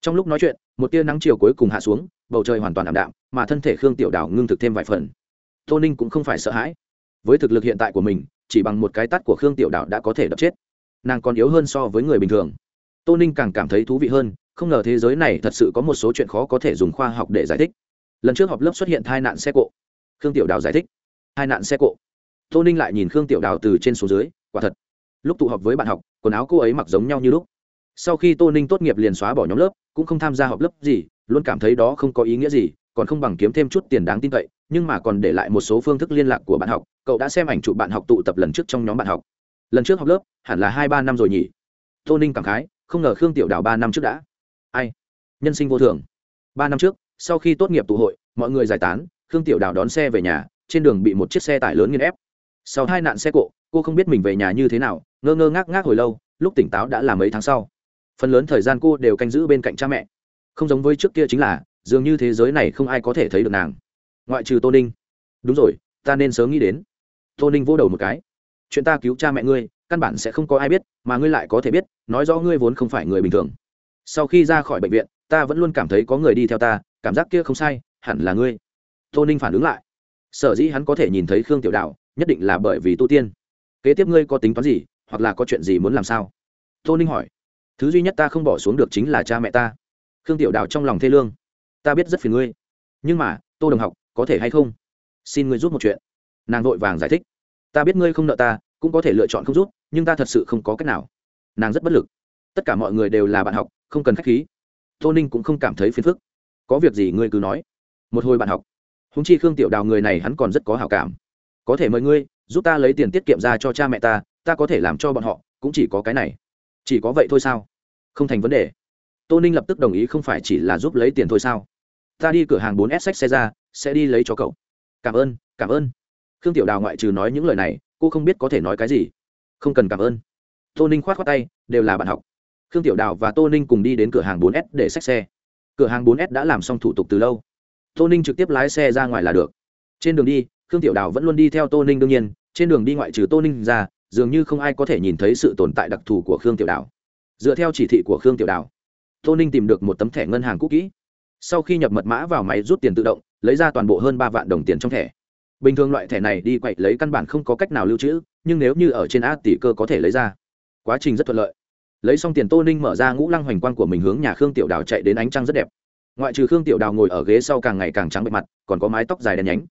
Trong lúc nói chuyện, một tia nắng chiều cuối cùng hạ xuống, bầu trời hoàn toàn ảm đạm, mà thân thể khương tiểu đào ngưng thực thêm vài phần. Tô ninh cũng không phải sợ hãi. Với thực lực hiện tại của mình, chỉ bằng một cái tắt của khương tiểu Đào đã có thể đập chết. Nàng còn yếu hơn so với người bình thường. Tô ninh càng cảm thấy thú vị hơn không ngờ thế giới này thật sự có một số chuyện khó có thể dùng khoa học để giải thích. Lần trước họp lớp xuất hiện tai nạn xe cộ. Khương tiểu đào giải thích. Hai nạn xe cộ. Tô ninh lại nhìn khương tiểu đào từ trên xuống dưới, quả thật. Lúc tụ họp với bạn học, quần áo cô ấy mặc giống nhau như lúc. Sau khi tô ninh tốt nghiệp liền xóa bỏ nhóm lớp, cũng không tham gia họp lớp gì, luôn cảm thấy đó không có ý nghĩa gì, còn không bằng kiếm thêm chút tiền đáng tin cậy, nhưng mà còn để lại một số phương thức liên lạc của bạn học. Cậu đã xem ảnh chụp bạn học tụ tập lần trước trong nhóm bạn học. Lần trước học lớp, hẳn là hai ba năm rồi nhỉ? Tô ninh cảm khái, không ngờ khương tiểu đào ba năm trước đã ai? Nhân sinh vô thường. Ba năm trước, sau khi tốt nghiệp tụ hội, mọi người giải tán, khương tiểu đào đón xe về nhà, trên đường bị một chiếc xe tải lớn nghiên ép. Sau hai nạn xe cộ, cô không biết mình về nhà như thế nào, ngơ ngơ ngác ngác hồi lâu, lúc tỉnh táo đã là mấy tháng sau. Phần lớn thời gian cô đều canh giữ bên cạnh cha mẹ. Không giống với trước kia chính là, dường như thế giới này không ai có thể thấy được nàng. Ngoại trừ tô ninh. Đúng rồi, ta nên sớm nghĩ đến. Tô ninh vô đầu một cái. Chuyện ta cứu cha mẹ ngươi, căn bản sẽ không có ai biết, mà ngươi lại có thể biết, nói rõ ngươi vốn không phải người bình thường sau khi ra khỏi bệnh viện, ta vẫn luôn cảm thấy có người đi theo ta, cảm giác kia không sai, hẳn là ngươi. Tô ninh phản ứng lại. Sở dĩ hắn có thể nhìn thấy khương tiểu đạo, nhất định là bởi vì tu tiên. Kế tiếp ngươi có tính toán gì, hoặc là có chuyện gì muốn làm sao? Tô ninh hỏi. Thứ duy nhất ta không bỏ xuống được chính là cha mẹ ta. Khương tiểu đào trong lòng thê lương. Ta biết rất phiền ngươi. Nhưng mà, tô đồng học, có thể hay không? Xin ngươi giúp một chuyện. Nàng vội vàng giải thích. Ta biết ngươi không nợ ta, cũng có thể lựa chọn không giúp, nhưng ta thật sự không có cách nào. Nàng rất bất lực. Tất cả mọi người đều là bạn học không cần khách khí. Tô ninh cũng không cảm thấy phiền phức. Có việc gì ngươi cứ nói. Một hồi bạn học. Húng chi khương tiểu đào người này hắn còn rất có hảo cảm. Có thể mời ngươi, giúp ta lấy tiền tiết kiệm ra cho cha mẹ ta ta có thể làm cho bọn họ, cũng chỉ có cái này. Chỉ có vậy thôi sao? Không thành vấn đề. Tô ninh lập tức đồng ý không phải chỉ là giúp lấy tiền thôi sao? Ta đi cửa hàng bốn s sách xe ra, sẽ đi lấy cho cậu. Cảm ơn cảm ơn. Khương tiểu đào ngoại trừ nói những lời này, cô không biết có thể nói cái gì. Không cần cảm ơn. Tô ninh k h o á t khoác tay, đều là bạn học khương tiểu đào và tô ninh cùng đi đến cửa hàng 4S để xách xe. Cửa hàng 4S đã làm xong thủ tục từ lâu. Tô ninh trực tiếp lái xe ra ngoài là được. Trên đường đi, khương tiểu đào vẫn luôn đi theo tô ninh đương nhiên, trên đường đi ngoại trừ tô ninh ra, dường như không ai có thể nhìn thấy sự tồn tại đặc thù của khương tiểu đào. Dựa theo chỉ thị của khương tiểu đào, tô ninh tìm được một tấm thẻ ngân hàng cũ kỹ. Sau khi nhập mật mã vào máy rút tiền tự động, lấy ra toàn bộ hơn ba vạn đồng tiền trong thẻ. Bình thường loại thẻ này đi quậy lấy căn bản không có cách nào lưu trữ, nhưng nếu như ở trên a tỷ cơ có thể lấy ra. Quá trình rất thuận lợi lấy xong tiền tô ninh mở ra ngũ lăng hoành quan của mình hướng nhà khương tiểu đào chạy đến ánh trăng rất đẹp. Ngoại trừ khương tiểu đào ngồi ở ghế sau càng ngày càng trắng bệ mặt, còn có mái tóc dài đen nhánh.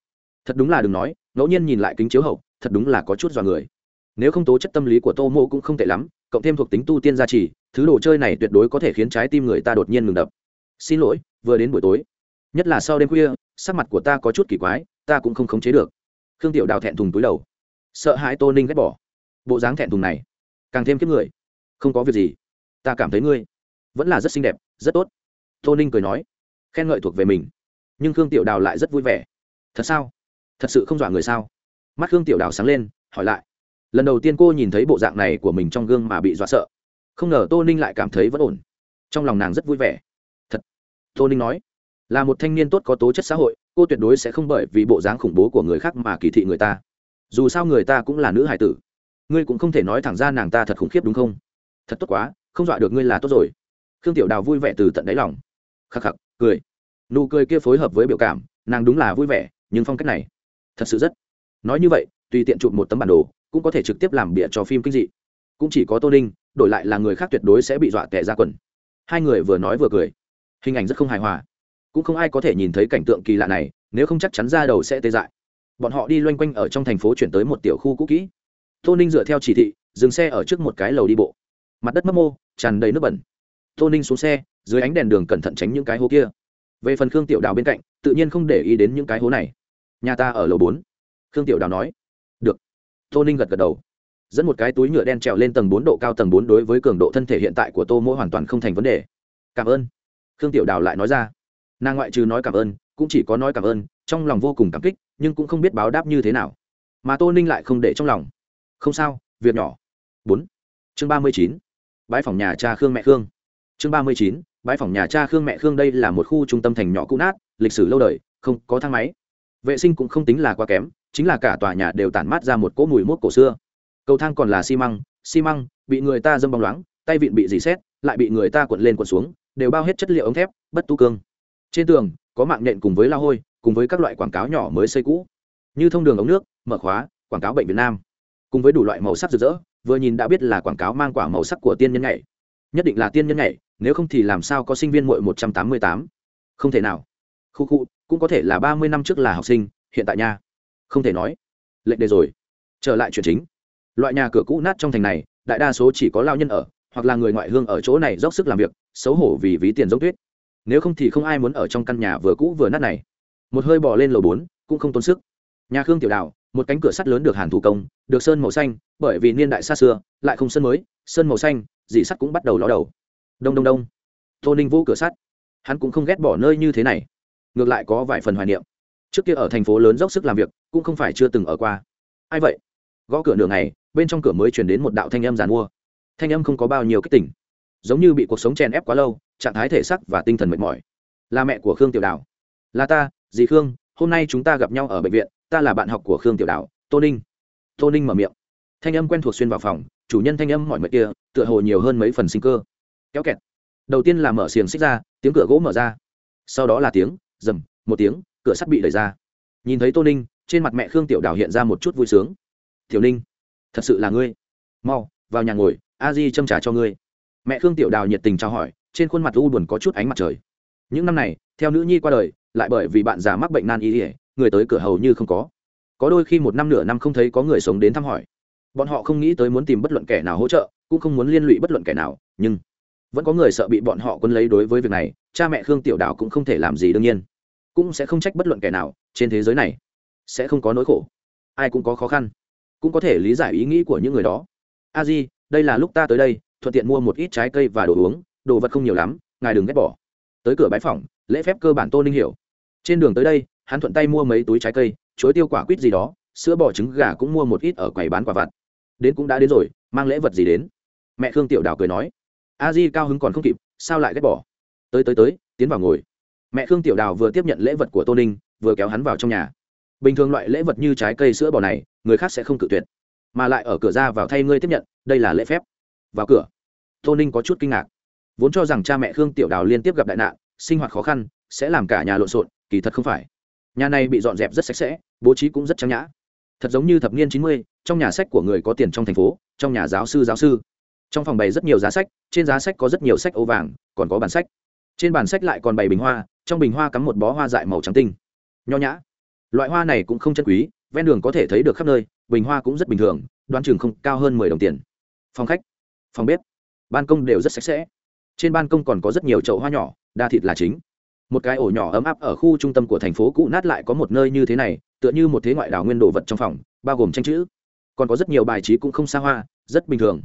Thật đúng là đừng nói, ngẫu nhiên nhìn lại kính chiếu hậu, thật đúng là có chút dọa người. Nếu không tố chất tâm lý của tô mô cũng không tệ lắm, cộng thêm thuộc tính tu tiên gia trì, thứ đồ chơi này tuyệt đối có thể khiến trái tim người ta đột nhiên ngừng đập. Xin lỗi, vừa đến buổi tối. Nhất là sau đêm khuya, sắc mặt của ta có chút kỳ quái, ta cũng không khống chế được. Khương tiểu đào thẹn thùng túi đầu. Sợ hãi tô ninh ghét bỏ. Bộ dáng thẹn thùng này càng thêm kiếp người không có việc gì. Ta cảm thấy ngươi vẫn là rất xinh đẹp, rất tốt. Tô ninh cười nói, khen ngợi thuộc về mình. Nhưng khương tiểu đào lại rất vui vẻ. Thật sao? Thật sự không dọa người sao? Mắt khương tiểu đào sáng lên, hỏi lại. Lần đầu tiên cô nhìn thấy bộ dạng này của mình trong gương mà bị dọa sợ. Không ngờ tô ninh lại cảm thấy vẫn ổn. Trong lòng nàng rất vui vẻ. Thật? Tô ninh nói. Là một thanh niên tốt có tố chất xã hội, cô tuyệt đối sẽ không bởi vì bộ dáng khủng bố của người khác mà kỳ thị người ta. Dù sao người ta cũng là nữ hải tử. Ngươi cũng không thể nói thẳng ra nàng ta thật khủng khiếp đúng không? Thật tốt quá, không dọa được ngươi là tốt rồi. Khương tiểu đào vui vẻ từ tận đáy lòng. Khắc khắc, cười. Nụ cười kia phối hợp với biểu cảm, nàng đúng là vui vẻ, nhưng phong cách này, thật sự rất. Nói như vậy, tùy tiện chụp một tấm bản đồ, cũng có thể trực tiếp làm bịa cho phim kinh dị. Cũng chỉ có tô ninh, đổi lại là người khác tuyệt đối sẽ bị dọa tệ ra quần. Hai người vừa nói vừa cười. Hình ảnh rất không hài hòa. Cũng không ai có thể nhìn thấy cảnh tượng kỳ lạ này, nếu không chắc chắn ra đầu sẽ tê dại. Bọn họ đi loanh quanh ở trong thành phố chuyển tới một tiểu khu cũ kỹ. Tô ninh dựa theo chỉ thị, dừng xe ở trước một cái lầu đi bộ mặt đất mấp mô, tràn đầy nước bẩn. Tô ninh xuống xe, dưới ánh đèn đường cẩn thận tránh những cái hố kia. Về phần khương tiểu đào bên cạnh, tự nhiên không để ý đến những cái hố này. Nhà ta ở lầu bốn. Khương tiểu đào nói. Được. Tô ninh gật gật đầu. Dẫn một cái túi nhựa đen trèo lên tầng bốn độ cao tầng bốn đối với cường độ thân thể hiện tại của tô mỗi hoàn toàn không thành vấn đề. Cảm ơn. Khương tiểu đào lại nói ra. Nàng ngoại trừ nói cảm ơn, cũng chỉ có nói cảm ơn, trong lòng vô cùng cảm kích, nhưng cũng không biết báo đáp như thế nào. Mà tô ninh lại không để trong lòng. Không sao, việc nhỏ. Bốn. Chương ba mươi chín bãi phòng nhà cha khương mẹ khương. Chương ba mươi chín, bãi phòng nhà cha khương mẹ khương đây là một khu trung tâm thành nhỏ cũ nát, lịch sử lâu đời, không có thang máy. Vệ sinh cũng không tính là quá kém, chính là cả tòa nhà đều tản mát ra một cỗ mùi mốt cổ xưa. Cầu thang còn là xi măng xi măng, bị người ta dâm bóng loáng, tay vịn bị dì xét, lại bị người ta cuộn lên cuộn xuống, đều bao hết chất liệu ống thép, bất tu cương. Trên tường, có mạng nhện cùng với la hôi, cùng với các loại quảng cáo nhỏ mới xây cũ. Như thông đường ống nước, mở khóa, quảng cáo bệnh việt nam. Cùng với đủ loại màu sắc rực rỡ vừa nhìn đã biết là quảng cáo mang quả màu sắc của tiên nhân nhảy. Nhất định là tiên nhân nhảy, nếu không thì làm sao có sinh viên muội một trăm tám mươi tám? Không thể nào. Khu khu, cũng có thể là ba mươi năm trước là học sinh, hiện tại nha. Không thể nói. Lệnh đề rồi. Trở lại chuyện chính. Loại nhà cửa cũ nát trong thành này, đại đa số chỉ có lao nhân ở, hoặc là người ngoại hương ở chỗ này dốc sức làm việc, xấu hổ vì ví tiền giống tuyết. Nếu không thì không ai muốn ở trong căn nhà vừa cũ vừa nát này. Một hơi bò lên lầu bốn, cũng không tốn sức. Nhà khương tiểu đào, một cánh cửa sắt lớn được hàn thủ công, được sơn màu xanh bởi vì niên đại xa xưa, lại không sơn mới, sơn màu xanh, dị sắt cũng bắt đầu ló đầu. Đông đông đông. Tô ninh vũ cửa sắt. Hắn cũng không ghét bỏ nơi như thế này. Ngược lại có vài phần hoài niệm. Trước kia ở thành phố lớn dốc sức làm việc, cũng không phải chưa từng ở qua. Ai vậy? Gõ cửa nửa ngày, bên trong cửa mới chuyển đến một đạo thanh âm giàn mua. Thanh âm không có bao nhiêu kích tỉnh giống như bị cuộc sống chèn ép quá lâu, trạng thái thể sắc và tinh thần mệt mỏi. Là mẹ của khương tiểu đào. Là ta, dì khương, hôm nay chúng ta gặp nhau ở bệnh viện, ta là bạn học của khương tiểu đào, tô ninh. Tô ninh mở miệng thanh âm quen thuộc xuyên vào phòng, chủ nhân thanh âm mọi mệt kia, tựa hồ nhiều hơn mấy phần sinh cơ. Kéo kẹt. Đầu tiên là mở xiềng xích ra, tiếng cửa gỗ mở ra. Sau đó là tiếng, rầm, một tiếng, cửa sắt bị đẩy ra. Nhìn thấy tô ninh, trên mặt mẹ khương tiểu đào hiện ra một chút vui sướng. Tiểu ninh, thật sự là ngươi. Mau, vào nhà ngồi, a di châm trả cho ngươi. Mẹ khương tiểu đào nhiệt tình trao hỏi, trên khuôn mặt u buồn có chút ánh mặt trời. Những năm này, theo nữ nhi qua đời, lại bởi vì bạn già mắc bệnh nan y ỉa người tới cửa hầu như không có. Có đôi khi một năm nửa năm không thấy có người sống đến thăm hỏi bọn họ không nghĩ tới muốn tìm bất luận kẻ nào hỗ trợ, cũng không muốn liên lụy bất luận kẻ nào, nhưng vẫn có người sợ bị bọn họ quân lấy đối với việc này, cha mẹ khương tiểu đào cũng không thể làm gì đương nhiên. Cũng sẽ không trách bất luận kẻ nào trên thế giới này. Sẽ không có nỗi khổ. Ai cũng có khó khăn. Cũng có thể lý giải ý nghĩ của những người đó. A di, đây là lúc ta tới đây, thuận tiện mua một ít trái cây và đồ uống. Đồ vật không nhiều lắm, ngài đừng ghét bỏ. Tới cửa bãi phòng, lễ phép cơ bản tô ninh hiểu. Trên đường tới đây, hắn thuận tay mua mấy túi trái cây, chuối tiêu quả quýt gì đó, sữa bò trứng gà cũng mua một ít ở quầy bán quả vặt đến cũng đã đến rồi, mang lễ vật gì đến? Mẹ khương tiểu đào cười nói. A di cao hứng còn không kịp, sao lại ghét bỏ? Tới tới tới, tiến vào ngồi. Mẹ khương tiểu đào vừa tiếp nhận lễ vật của tô ninh, vừa kéo hắn vào trong nhà. Bình thường loại lễ vật như trái cây sữa bò này, người khác sẽ không cự tuyệt. Mà lại ở cửa ra vào thay ngươi tiếp nhận, đây là lễ phép. Vào cửa. Tô ninh có chút kinh ngạc. Vốn cho rằng cha mẹ khương tiểu đào liên tiếp gặp đại nạn, sinh hoạt khó khăn, sẽ làm cả nhà lộn xộn, kỳ thật không phải. Nhà này bị dọn dẹp rất sạch sẽ, bố trí cũng rất trang nhã thật giống như thập niên chín mươi, trong nhà sách của người có tiền trong thành phố, trong nhà giáo sư giáo sư. Trong phòng bày rất nhiều giá sách, trên giá sách có rất nhiều sách ô vàng, còn có bản sách. Trên bản sách lại còn bày bình hoa, trong bình hoa cắm một bó hoa dại màu trắng tinh. Nho nhã. Loại hoa này cũng không chân quý, ven đường có thể thấy được khắp nơi, bình hoa cũng rất bình thường, đoán chừng không cao hơn mười đồng tiền. Phòng khách. Phòng bếp. Ban công đều rất sạch sẽ. Trên ban công còn có rất nhiều chậu hoa nhỏ, đa thịt là chính. Một cái ổ nhỏ ấm áp ở khu trung tâm của thành phố cũ nát lại có một nơi như thế này tựa như một thế ngoại đảo nguyên đồ vật trong phòng, bao gồm tranh chữ. Còn có rất nhiều bài trí cũng không xa hoa, rất bình thường.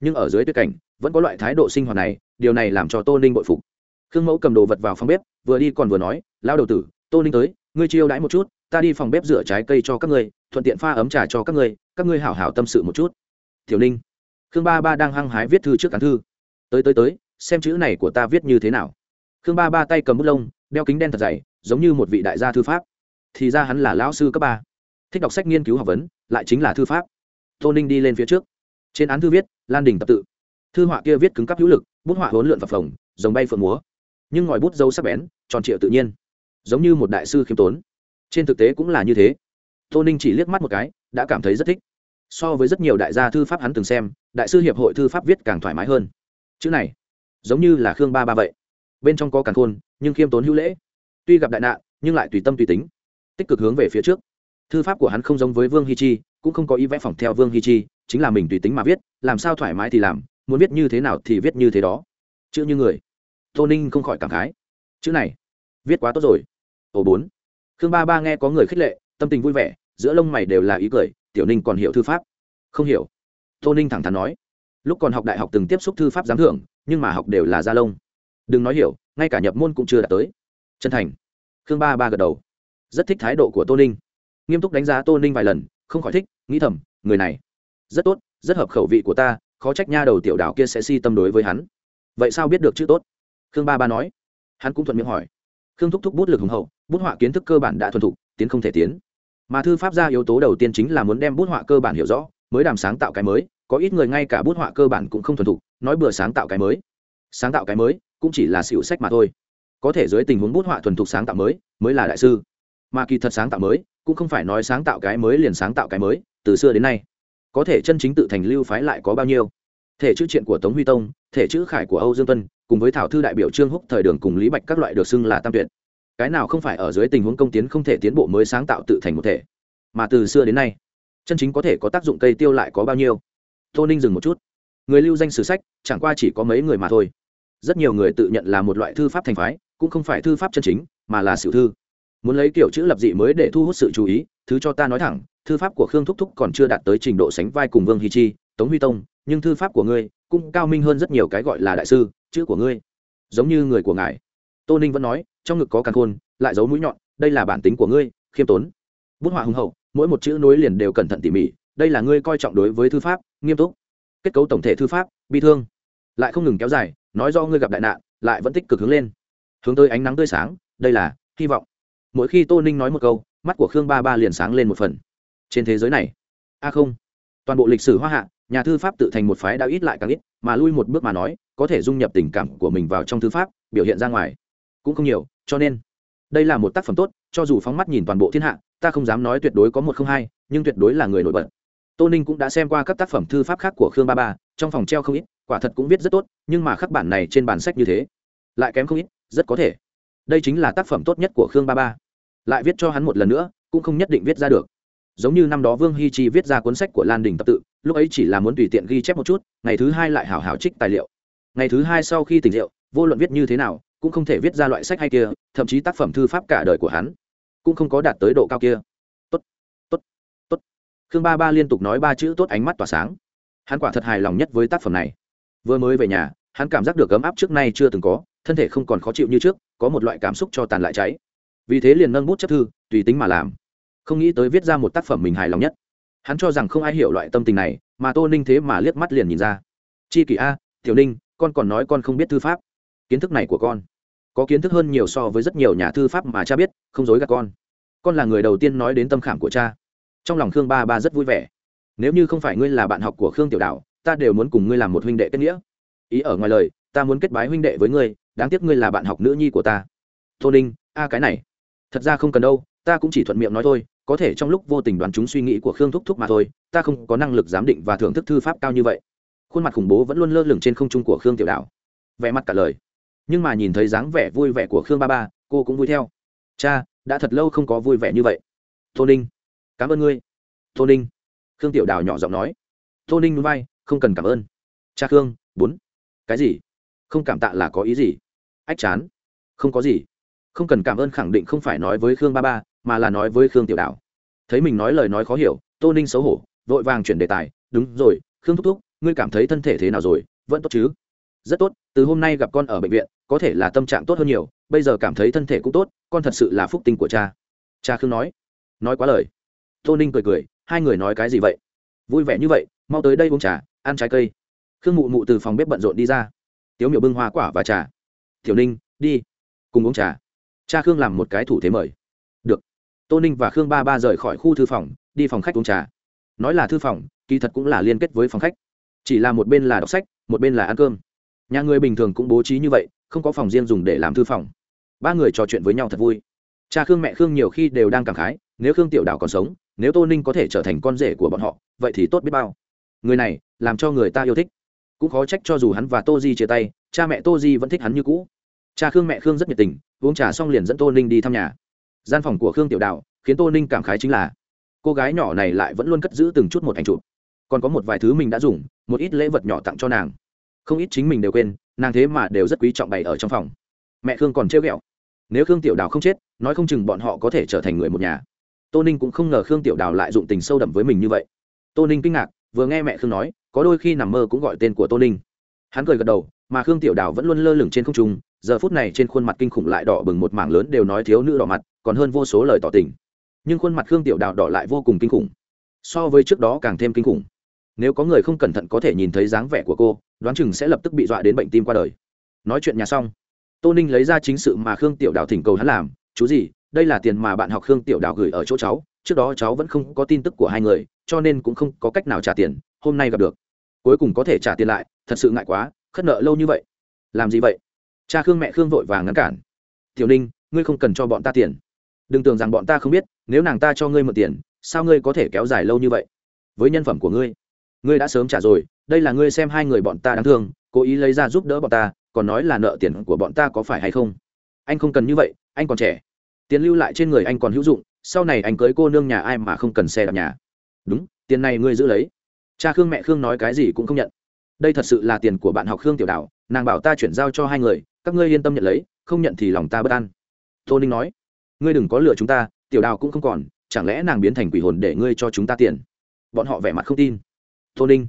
Nhưng ở dưới tuyết cảnh, vẫn có loại thái độ sinh hoạt này, điều này làm cho tô ninh bội phục. Khương mẫu cầm đồ vật vào phòng bếp, vừa đi còn vừa nói lao đầu tử, tô ninh tới, ngươi chiêu đãi một chút, ta đi phòng bếp rửa trái cây cho các ngươi, thuận tiện pha ấm trà cho các ngươi các ngươi hảo hảo tâm sự một chút. Tiểu ninh. Khương ba ba đang hăng hái viết thư trước cán thư. Tới tới tới, xem chữ này của ta viết như thế nào. Khương ba ba tay cầm bút lông, đeo kính đen thật dày, giống như một vị đại gia thư pháp thì ra hắn là lão sư cấp ba. Thích đọc sách nghiên cứu học vấn, lại chính là thư pháp. Tô ninh đi lên phía trước. Trên án thư viết, lan đình tập tự. Thư họa kia viết cứng cắp hữu lực, bút họa hỗn lượn phập phồng giống bay phượng múa. Nhưng ngòi bút dâu sắc bén, tròn triệu tự nhiên. Giống như một đại sư khiêm tốn. Trên thực tế cũng là như thế. Tô ninh chỉ liếc mắt một cái, đã cảm thấy rất thích. So với rất nhiều đại gia thư pháp hắn từng xem, đại sư hiệp hội thư pháp viết càng thoải mái hơn. Chữ này, giống như là khương ba ba vậy. Bên trong có càng khôn, nhưng khiêm tốn hữu lễ. Tuy gặp đại nạn, nhưng lại tùy tâm tùy tính tích cực hướng về phía trước. Thư pháp của hắn không giống với vương hi chi, cũng không có ý vẽ phỏng theo vương hi chi, chính là mình tùy tính mà viết, làm sao thoải mái thì làm, muốn viết như thế nào thì viết như thế đó. Chữ như người. Tô ninh không khỏi cảm khái. Chữ này, viết quá tốt rồi. Ồ, bốn. Khương ba ba nghe có người khích lệ, tâm tình vui vẻ, giữa lông mày đều là ý cười, tiểu ninh còn hiểu thư pháp? Không hiểu. Tô ninh thẳng thắn nói. Lúc còn học đại học từng tiếp xúc thư pháp giám thưởng, nhưng mà học đều là gia lông. Đừng nói hiểu, ngay cả nhập môn cũng chưa đạt tới. Chân thành. Khương ba ba gật đầu rất thích thái độ của tô ninh. Nghiêm túc đánh giá tô ninh vài lần, không khỏi thích, nghĩ thầm, người này, rất tốt, rất hợp khẩu vị của ta, khó trách nha đầu tiểu đảo kia sẽ si tâm đối với hắn. Vậy sao biết được chữ tốt? Khương ba ba nói. Hắn cũng thuận miệng hỏi. Khương thúc thúc bút lực hùng hậu, bút họa kiến thức cơ bản đã thuần thục, tiến không thể tiến. Mà thư pháp ra yếu tố đầu tiên chính là muốn đem bút họa cơ bản hiểu rõ, mới đàm sáng tạo cái mới, có ít người ngay cả bút họa cơ bản cũng không thuần thục, nói bừa sáng tạo cái mới. Sáng tạo cái mới, cũng chỉ là xịu sách mà thôi. Có thể dưới tình huống bút họa thuần thục sáng tạo mới mới là đại sư mà kỳ thật sáng tạo mới, cũng không phải nói sáng tạo cái mới liền sáng tạo cái mới, từ xưa đến nay, có thể chân chính tự thành lưu phái lại có bao nhiêu? Thể chữ triện của tống huy tông, thể chữ khải của âu dương tuân, cùng với thảo thư đại biểu trương húc thời đường cùng lý bạch các loại được xưng là tam tuyệt. Cái nào không phải ở dưới tình huống công tiến không thể tiến bộ mới sáng tạo tự thành một thể, mà từ xưa đến nay, chân chính có thể có tác dụng cây tiêu lại có bao nhiêu? Tô ninh dừng một chút. Người lưu danh sử sách, chẳng qua chỉ có mấy người mà thôi. Rất nhiều người tự nhận là một loại thư pháp thành phái, cũng không phải thư pháp chân chính, mà là sử thư muốn lấy kiểu chữ lập dị mới để thu hút sự chú ý, thứ cho ta nói thẳng, thư pháp của khương thúc thúc còn chưa đạt tới trình độ sánh vai cùng vương hy chi, tống huy tông, nhưng thư pháp của ngươi cũng cao minh hơn rất nhiều cái gọi là đại sư, chữ của ngươi giống như người của ngài. Tô ninh vẫn nói, trong ngực có căn khôn, lại giấu mũi nhọn, đây là bản tính của ngươi, khiêm tốn. Bút họa hùng hậu, mỗi một chữ nối liền đều cẩn thận tỉ mỉ, đây là ngươi coi trọng đối với thư pháp, nghiêm túc. Kết cấu tổng thể thư pháp, bi thương. Lại không ngừng kéo dài, nói do ngươi gặp đại nạn, lại vẫn tích cực hướng lên. Hướng tới ánh nắng tươi sáng, đây là hy vọng mỗi khi tô ninh nói một câu, mắt của khương ba ba liền sáng lên một phần. Trên thế giới này, a không, toàn bộ lịch sử hoa hạ, nhà thư pháp tự thành một phái đã ít lại càng ít, mà lui một bước mà nói, có thể dung nhập tình cảm của mình vào trong thư pháp, biểu hiện ra ngoài, cũng không nhiều, cho nên, đây là một tác phẩm tốt, cho dù phóng mắt nhìn toàn bộ thiên hạ, ta không dám nói tuyệt đối có một không hai, nhưng tuyệt đối là người nổi bật. Tô ninh cũng đã xem qua các tác phẩm thư pháp khác của khương ba ba, trong phòng treo không ít, quả thật cũng viết rất tốt, nhưng mà khắc bản này trên bản sách như thế, lại kém không ít, rất có thể. Đây chính là tác phẩm tốt nhất của khương ba ba lại viết cho hắn một lần nữa, cũng không nhất định viết ra được. Giống như năm đó vương hi chi viết ra cuốn sách của lan đình tập tự, lúc ấy chỉ là muốn tùy tiện ghi chép một chút, ngày thứ hai lại hảo hảo trích tài liệu. Ngày thứ hai sau khi tỉnh rượu, vô luận viết như thế nào, cũng không thể viết ra loại sách hay kia, thậm chí tác phẩm thư pháp cả đời của hắn, cũng không có đạt tới độ cao kia. Tốt tốt tốt. Khương ba ba liên tục nói ba chữ tốt ánh mắt tỏa sáng. Hắn quả thật hài lòng nhất với tác phẩm này. Vừa mới về nhà, hắn cảm giác được ấm áp trước nay chưa từng có, thân thể không còn khó chịu như trước, có một loại cảm xúc cho tàn lại cháy vì thế liền nâng bút chấp thư, tùy tính mà làm. Không nghĩ tới viết ra một tác phẩm mình hài lòng nhất. Hắn cho rằng không ai hiểu loại tâm tình này, mà tô ninh thế mà liếc mắt liền nhìn ra. Chi kỷ a, tiểu ninh, con còn nói con không biết thư pháp. Kiến thức này của con, có kiến thức hơn nhiều so với rất nhiều nhà thư pháp mà cha biết, không dối gạt con. Con là người đầu tiên nói đến tâm khảm của cha. Trong lòng khương ba ba rất vui vẻ. Nếu như không phải ngươi là bạn học của khương tiểu đạo ta đều muốn cùng ngươi làm một huynh đệ kết nghĩa. Ý ở ngoài lời, ta muốn kết bái huynh đệ với ngươi, đáng tiếc ngươi là bạn học nữ nhi của ta. Tô ninh, a cái này thật ra không cần đâu, ta cũng chỉ thuận miệng nói thôi, có thể trong lúc vô tình đoán chúng suy nghĩ của khương thúc thúc mà thôi, ta không có năng lực giám định và thưởng thức thư pháp cao như vậy. Khuôn mặt khủng bố vẫn luôn lơ lửng trên không trung của khương tiểu đạo. Vẻ mặt cả lời. Nhưng mà nhìn thấy dáng vẻ vui vẻ của khương ba ba, cô cũng vui theo. Cha, đã thật lâu không có vui vẻ như vậy. Tô ninh, cảm ơn ngươi. Tô ninh, khương tiểu đào nhỏ giọng nói. Tô ninh núi bay không cần cảm ơn. Cha khương, bốn. Cái gì? Không cảm tạ là có ý gì? Ách chán. Không có gì không cần cảm ơn khẳng định không phải nói với khương ba ba, mà là nói với khương tiểu đảo. Thấy mình nói lời nói khó hiểu, tô ninh xấu hổ, vội vàng chuyển đề tài. Đúng rồi, khương thúc thúc, ngươi cảm thấy thân thể thế nào rồi? Vẫn tốt chứ? Rất tốt, từ hôm nay gặp con ở bệnh viện, có thể là tâm trạng tốt hơn nhiều. Bây giờ cảm thấy thân thể cũng tốt, con thật sự là phúc tinh của cha. Cha khương nói. Nói quá lời. Tô ninh cười cười, hai người nói cái gì vậy? Vui vẻ như vậy, mau tới đây uống trà, ăn trái cây. Khương mụ mụ từ phòng bếp bận rộn đi ra. Tiếu miểu bưng hoa quả và trà. Tiểu ninh, đi, cùng uống trà cha khương làm một cái thủ thế mời. Được. Tô ninh và khương ba ba rời khỏi khu thư phòng, đi phòng khách uống trà. Nói là thư phòng, kỳ thật cũng là liên kết với phòng khách. Chỉ là một bên là đọc sách, một bên là ăn cơm. Nhà người bình thường cũng bố trí như vậy, không có phòng riêng dùng để làm thư phòng. Ba người trò chuyện với nhau thật vui. Cha khương mẹ khương nhiều khi đều đang cảm khái, nếu khương tiểu Đảo còn sống, nếu tô ninh có thể trở thành con rể của bọn họ, vậy thì tốt biết bao. Người này, làm cho người ta yêu thích. Cũng khó trách cho dù hắn và tô di chia tay, cha mẹ tô di vẫn thích hắn như cũ cha khương mẹ khương rất nhiệt tình uống trà xong liền dẫn tô ninh đi thăm nhà gian phòng của khương tiểu đạo khiến tô ninh cảm khái chính là cô gái nhỏ này lại vẫn luôn cất giữ từng chút một ảnh chụp còn có một vài thứ mình đã dùng một ít lễ vật nhỏ tặng cho nàng không ít chính mình đều quên nàng thế mà đều rất quý trọng bày ở trong phòng mẹ khương còn trêu ghẹo nếu khương tiểu đào không chết nói không chừng bọn họ có thể trở thành người một nhà tô ninh cũng không ngờ khương tiểu đào lại dụng tình sâu đậm với mình như vậy tô ninh kinh ngạc vừa nghe mẹ khương nói có đôi khi nằm mơ cũng gọi tên của tô ninh hắn cười gật đầu mà khương tiểu đào vẫn luôn lơ lửng trên không trung giờ phút này trên khuôn mặt kinh khủng lại đỏ bừng một mảng lớn đều nói thiếu nữ đỏ mặt, còn hơn vô số lời tỏ tình. Nhưng khuôn mặt khương tiểu đào đỏ lại vô cùng kinh khủng. So với trước đó càng thêm kinh khủng. Nếu có người không cẩn thận có thể nhìn thấy dáng vẻ của cô, đoán chừng sẽ lập tức bị dọa đến bệnh tim qua đời. Nói chuyện nhà xong, tô ninh lấy ra chính sự mà khương tiểu đào thỉnh cầu hắn làm, chú gì, đây là tiền mà bạn học khương tiểu đào gửi ở chỗ cháu, trước đó cháu vẫn không có tin tức của hai người, cho nên cũng không có cách nào trả tiền, hôm nay gặp được. Cuối cùng có thể trả tiền lại, thật sự ngại quá, khất nợ lâu như vậy. Làm gì vậy? Cha khương mẹ khương vội vàng ngăn cản. Tiểu ninh ngươi không cần cho bọn ta tiền. Đừng tưởng rằng bọn ta không biết nếu nàng ta cho ngươi mượn tiền sao ngươi có thể kéo dài lâu như vậy? Với nhân phẩm của ngươi ngươi đã sớm trả rồi đây là ngươi xem hai người bọn ta đáng thương cố ý lấy ra giúp đỡ bọn ta còn nói là nợ tiền của bọn ta có phải hay không? Anh không cần như vậy anh còn trẻ. Tiền lưu lại trên người anh còn hữu dụng sau này anh cưới cô nương nhà ai mà không cần xe đạp nhà. Đúng tiền này ngươi giữ lấy. Cha khương mẹ khương nói cái gì cũng không nhận. Đây thật sự là tiền của bạn học khương tiểu đảo, nàng bảo ta chuyển giao cho hai người các ngươi yên tâm nhận lấy, không nhận thì lòng ta bất an. Tô ninh nói. Ngươi đừng có lừa chúng ta, tiểu đào cũng không còn, chẳng lẽ nàng biến thành quỷ hồn để ngươi cho chúng ta tiền? Bọn họ vẻ mặt không tin. Tô ninh,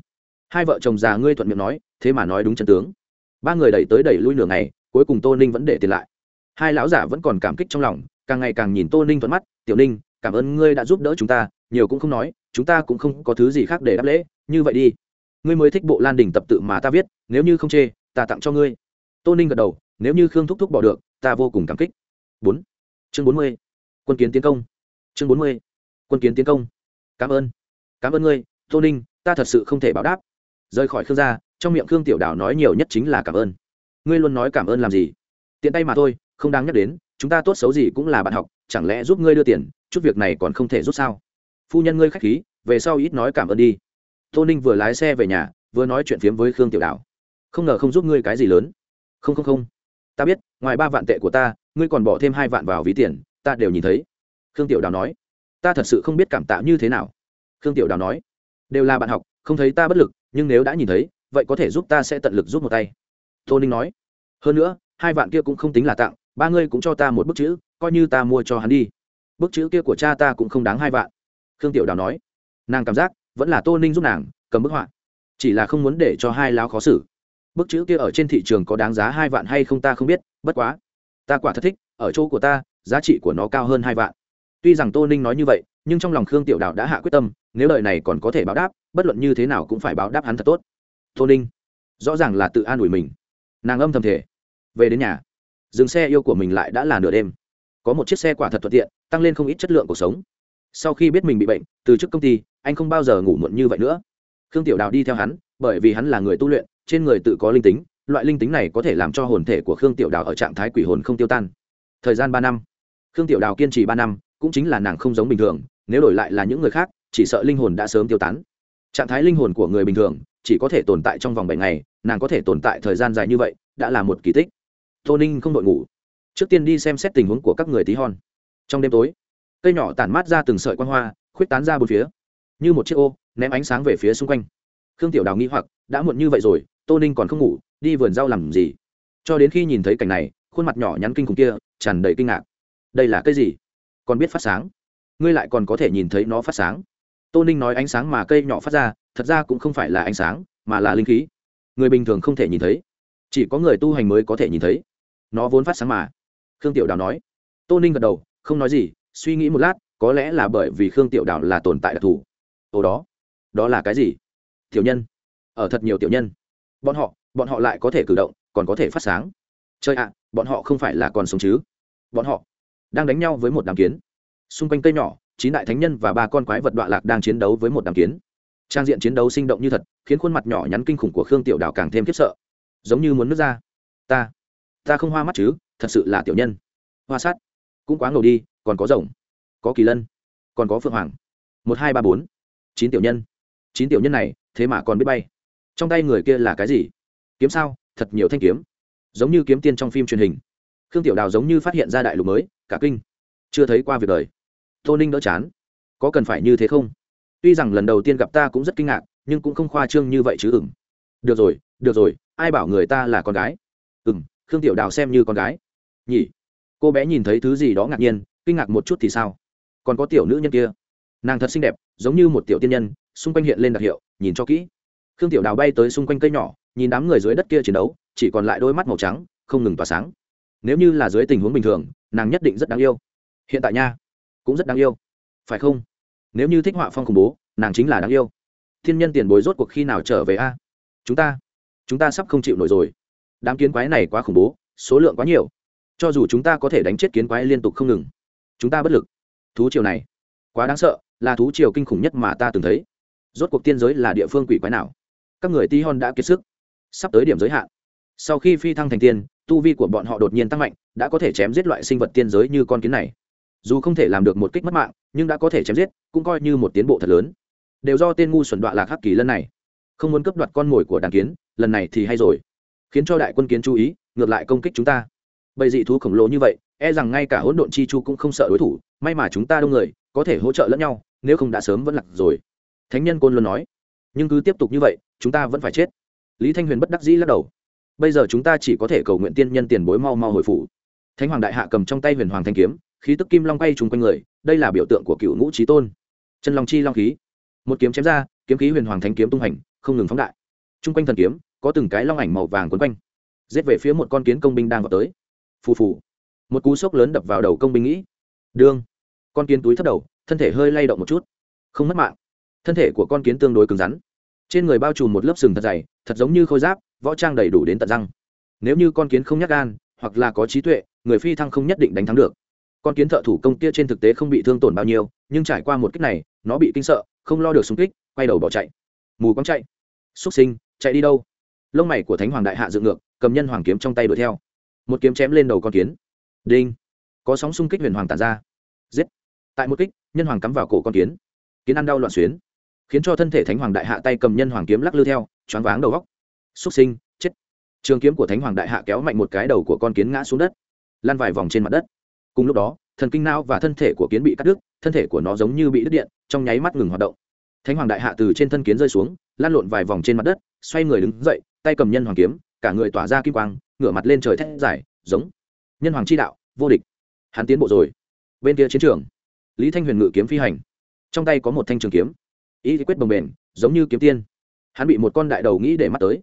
hai vợ chồng già ngươi thuận miệng nói, thế mà nói đúng chân tướng. Ba người đẩy tới đẩy lui nửa ngày, cuối cùng tô ninh vẫn để tiền lại. Hai lão giả vẫn còn cảm kích trong lòng, càng ngày càng nhìn tô ninh thuận mắt, tiểu ninh, cảm ơn ngươi đã giúp đỡ chúng ta, nhiều cũng không nói, chúng ta cũng không có thứ gì khác để đáp lễ, như vậy đi. Ngươi mới thích bộ lan đình tập tự mà ta viết, nếu như không chê, ta tặng cho ngươi tô ninh gật đầu, nếu như khương thúc thúc bỏ được, ta vô cùng cảm kích. Bốn. Chương bốn mươi. Quân kiến tiến công. Chương bốn mươi. Quân kiến tiến công. Cảm ơn. Cảm ơn ngươi, tô ninh, ta thật sự không thể báo đáp. Rời khỏi khương gia, trong miệng khương tiểu đào nói nhiều nhất chính là cảm ơn. Ngươi luôn nói cảm ơn làm gì? Tiện tay mà thôi, không đáng nhắc đến, chúng ta tốt xấu gì cũng là bạn học, chẳng lẽ giúp ngươi đưa tiền, chút việc này còn không thể rút sao? Phu nhân ngươi k h á c h khí, về sau ít nói cảm ơn đi. Tô ninh vừa lái xe về nhà, vừa nói chuyện phiếm với khương tiểu đào không ngờ không giúp ngươi cái gì lớn không không không. Ta biết, ngoài ba vạn tệ của ta, ngươi còn bỏ thêm hai vạn vào ví tiền, ta đều nhìn thấy. Khương tiểu đào nói. Ta thật sự không biết cảm tạ như thế nào. Khương tiểu đào nói. Đều là bạn học, không thấy ta bất lực, nhưng nếu đã nhìn thấy, vậy có thể giúp ta sẽ tận lực giúp một tay. Tô ninh nói. Hơn nữa, hai vạn kia cũng không tính là tặng, ba ngươi cũng cho ta một bức chữ, coi như ta mua cho hắn đi. Bức chữ kia của cha ta cũng không đáng hai vạn. Khương tiểu đào nói. Nàng cảm giác, vẫn là tô ninh giúp nàng, cầm bức họa. Chỉ là không muốn để cho hai láo khó xử bức chữ kia ở trên thị trường có đáng giá hai vạn hay không ta không biết, bất quá, ta quả thật thích, ở chỗ của ta, giá trị của nó cao hơn hai vạn. Tuy rằng tô ninh nói như vậy, nhưng trong lòng khương tiểu đạo đã hạ quyết tâm, nếu lời này còn có thể báo đáp, bất luận như thế nào cũng phải báo đáp hắn thật tốt. Tô ninh, rõ ràng là tự an ủi mình. Nàng âm thầm thể về đến nhà, dừng xe yêu của mình lại đã là nửa đêm. Có một chiếc xe quả thật thuận tiện, tăng lên không ít chất lượng cuộc sống. Sau khi biết mình bị bệnh, từ chức công ty, anh không bao giờ ngủ muộn như vậy nữa. Khương tiểu đào đi theo hắn, bởi vì hắn là người tu luyện trên người tự có linh tính, loại linh tính này có thể làm cho hồn thể của khương tiểu đào ở trạng thái quỷ hồn không tiêu tan. Thời gian ba năm. Khương tiểu đào kiên trì ba năm, cũng chính là nàng không giống bình thường, nếu đổi lại là những người khác, chỉ sợ linh hồn đã sớm tiêu tán. Trạng thái linh hồn của người bình thường, chỉ có thể tồn tại trong vòng bảy ngày, nàng có thể tồn tại thời gian dài như vậy, đã là một kỳ tích. Tô ninh không đội ngủ. Trước tiên đi xem xét tình huống của các người tí hon. Trong đêm tối, cây nhỏ tản mát ra từng sợi quan hoa, khuyết tán ra bốn phía. Như một chiếc ô, ném ánh sáng về phía xung quanh. Khương tiểu đào nghĩ hoặc, đã muộn như vậy rồi tô ninh còn không ngủ, đi vườn rau làm gì? Cho đến khi nhìn thấy cảnh này, khuôn mặt nhỏ nhắn kinh khủng kia, tràn đầy kinh ngạc. Đây là cây gì? Còn biết phát sáng. Ngươi lại còn có thể nhìn thấy nó phát sáng. Tô ninh nói ánh sáng mà cây nhỏ phát ra, thật ra cũng không phải là ánh sáng, mà là linh khí. Người bình thường không thể nhìn thấy. Chỉ có người tu hành mới có thể nhìn thấy. Nó vốn phát sáng mà. Khương tiểu đào nói. Tô ninh gật đầu, không nói gì, suy nghĩ một lát, có lẽ là bởi vì khương tiểu đào là tồn tại đặc thù. Ồ đó. Đó là cái gì? Tiểu nhân. Ở thật nhiều tiểu nhân bọn họ bọn họ lại có thể cử động, còn có thể phát sáng. Chơi ạ, bọn họ không phải là còn sống chứ. Bọn họ đang đánh nhau với một đám kiến. Xung quanh cây nhỏ, chín đại thánh nhân và ba con quái vật đọa lạc đang chiến đấu với một đám kiến. Trang diện chiến đấu sinh động như thật, khiến khuôn mặt nhỏ nhắn kinh khủng của khương tiểu đào càng thêm khiếp sợ. Giống như muốn nước ra. Ta ta không hoa mắt chứ, thật sự là tiểu nhân. Hoa sát. Cũng quá ngầu đi, còn có rồng, có kỳ lân, còn có phượng hoàng. Một, hai, ba, bốn. Chín tiểu nhân. Chín tiểu nhân này, thế mà còn biết bay trong tay người kia là cái gì? Kiếm sao? Thật nhiều thanh kiếm. Giống như kiếm tiên trong phim truyền hình. Khương tiểu đào giống như phát hiện ra đại lục mới, cả kinh. Chưa thấy qua việc đời. Tô ninh đỡ chán. Có cần phải như thế không? Tuy rằng lần đầu tiên gặp ta cũng rất kinh ngạc, nhưng cũng không khoa trương như vậy chứ ừng được rồi được rồi, ai bảo người ta là con gái? Ừ m khương tiểu đào xem như con gái. Nhỉ? Cô bé nhìn thấy thứ gì đó ngạc nhiên, kinh ngạc một chút thì sao? Còn có tiểu nữ nhân kia. Nàng thật xinh đẹp, giống như một tiểu tiên nhân, xung quanh hiện lên đặc hiệu, nhìn cho kỹ khương tiểu đào bay tới xung quanh cây nhỏ, nhìn đám người dưới đất kia chiến đấu, chỉ còn lại đôi mắt màu trắng, không ngừng tỏa sáng. Nếu như là dưới tình huống bình thường, nàng nhất định rất đáng yêu. Hiện tại nha, cũng rất đáng yêu. Phải không? Nếu như thích họa phong khủng bố, nàng chính là đáng yêu. Thiên nhân tiền bối rốt cuộc khi nào trở về a? Chúng ta chúng ta sắp không chịu nổi rồi. Đám kiến quái này quá khủng bố, số lượng quá nhiều. Cho dù chúng ta có thể đánh chết kiến quái liên tục không ngừng, chúng ta bất lực. Thú triều này, quá đáng sợ, là thú triều kinh khủng nhất mà ta từng thấy. Rốt cuộc tiên giới là địa phương quỷ quái nào? Các người ti hon đã kiệt sức. Sắp tới điểm giới hạn. Sau khi phi thăng thành tiên, tu vi của bọn họ đột nhiên tăng mạnh, đã có thể chém giết loại sinh vật tiên giới như con kiến này. Dù không thể làm được một kích mất mạng, nhưng đã có thể chém giết, cũng coi như một tiến bộ thật lớn. Đều do tên ngu xuẩn đoạn lạc hắc kỳ lân này. Không muốn cướp đoạt con mồi của đàn kiến, lần này thì hay rồi. Khiến cho đại quân kiến chú ý, ngược lại công kích chúng ta. Bầy dị thú khổng lồ như vậy e rằng ngay cả hỗn độn chi chu cũng không sợ đối thủ, may mà chúng ta đông người, có thể hỗ trợ lẫn nhau, nếu không đã sớm vẫn lặng rồi. Thánh nhân côn luôn nói nhưng cứ tiếp tục như vậy, chúng ta vẫn phải chết. Lý thanh huyền bất đắc dĩ lắc đầu. Bây giờ chúng ta chỉ có thể cầu nguyện tiên nhân tiền bối mau mau hồi phủ thánh hoàng đại hạ cầm trong tay huyền hoàng thanh kiếm, khí tức kim long bay trùng quanh người, đây là biểu tượng của cựu ngũ trí tôn. Chân long chi long khí. Một kiếm chém ra, kiếm khí huyền hoàng thánh kiếm tung hành, không ngừng phóng đại. T r u n g quanh thần kiếm, có từng cái long ảnh màu vàng quấn quanh. Giết về phía một con kiến công binh đang vào tới. Phù phù. Một cú sốc lớn đập vào đầu công binh nghĩ. Đương con kiến túi thấp đầu, thân thể hơi lay động một chút. Không mất mạng thân thể của con kiến tương đối cứng rắn. Trên người bao trùm một lớp sừng thật dày, thật giống như khôi giáp, võ trang đầy đủ đến tận răng. Nếu như con kiến không nhắc gan, hoặc là có trí tuệ, người phi thăng không nhất định đánh thắng được. Con kiến thợ thủ công kia trên thực tế không bị thương tổn bao nhiêu, nhưng trải qua một kích này, nó bị kinh sợ, không lo được súng kích, quay đầu bỏ chạy. Mù quáng chạy. Xúc sinh, chạy đi đâu? Lông mày của thánh hoàng đại hạ dựng ngược, cầm nhân hoàng kiếm trong tay đuổi theo. Một kiếm chém lên đầu con kiến. Đinh. Có sóng xung kích huyền hoàng tàn ra. Giết. Tại một kích, nhân hoàng cắm vào cổ con kiến. Kiến ăn đau loạn xuyến khiến cho thân thể thánh hoàng đại hạ tay cầm nhân hoàng kiếm lắc lư theo, choáng váng đầu góc. Xúc sinh, chết. Trường kiếm của thánh hoàng đại hạ kéo mạnh một cái đầu của con kiến ngã xuống đất lan vài vòng trên mặt đất. Cùng lúc đó, thần kinh não và thân thể của kiến bị cắt đứt, thân thể của nó giống như bị đứt điện, trong nháy mắt ngừng hoạt động. Thánh hoàng đại hạ từ trên thân kiến rơi xuống lan lộn vài vòng trên mặt đất, xoay người đứng dậy, tay cầm nhân hoàng kiếm, cả người tỏa ra kim quang, ngửa mặt lên trời thét dài, giống nhân hoàng chi đạo, vô địch. Hắn tiến bộ rồi. Bên kia chiến trường, lý thanh huyền ngự kiếm phi hành. Trong tay có một thanh trường kiếm ý quyết bồng bền, giống như kiếm tiên. Hắn bị một con đại đầu nghĩ để mắt tới.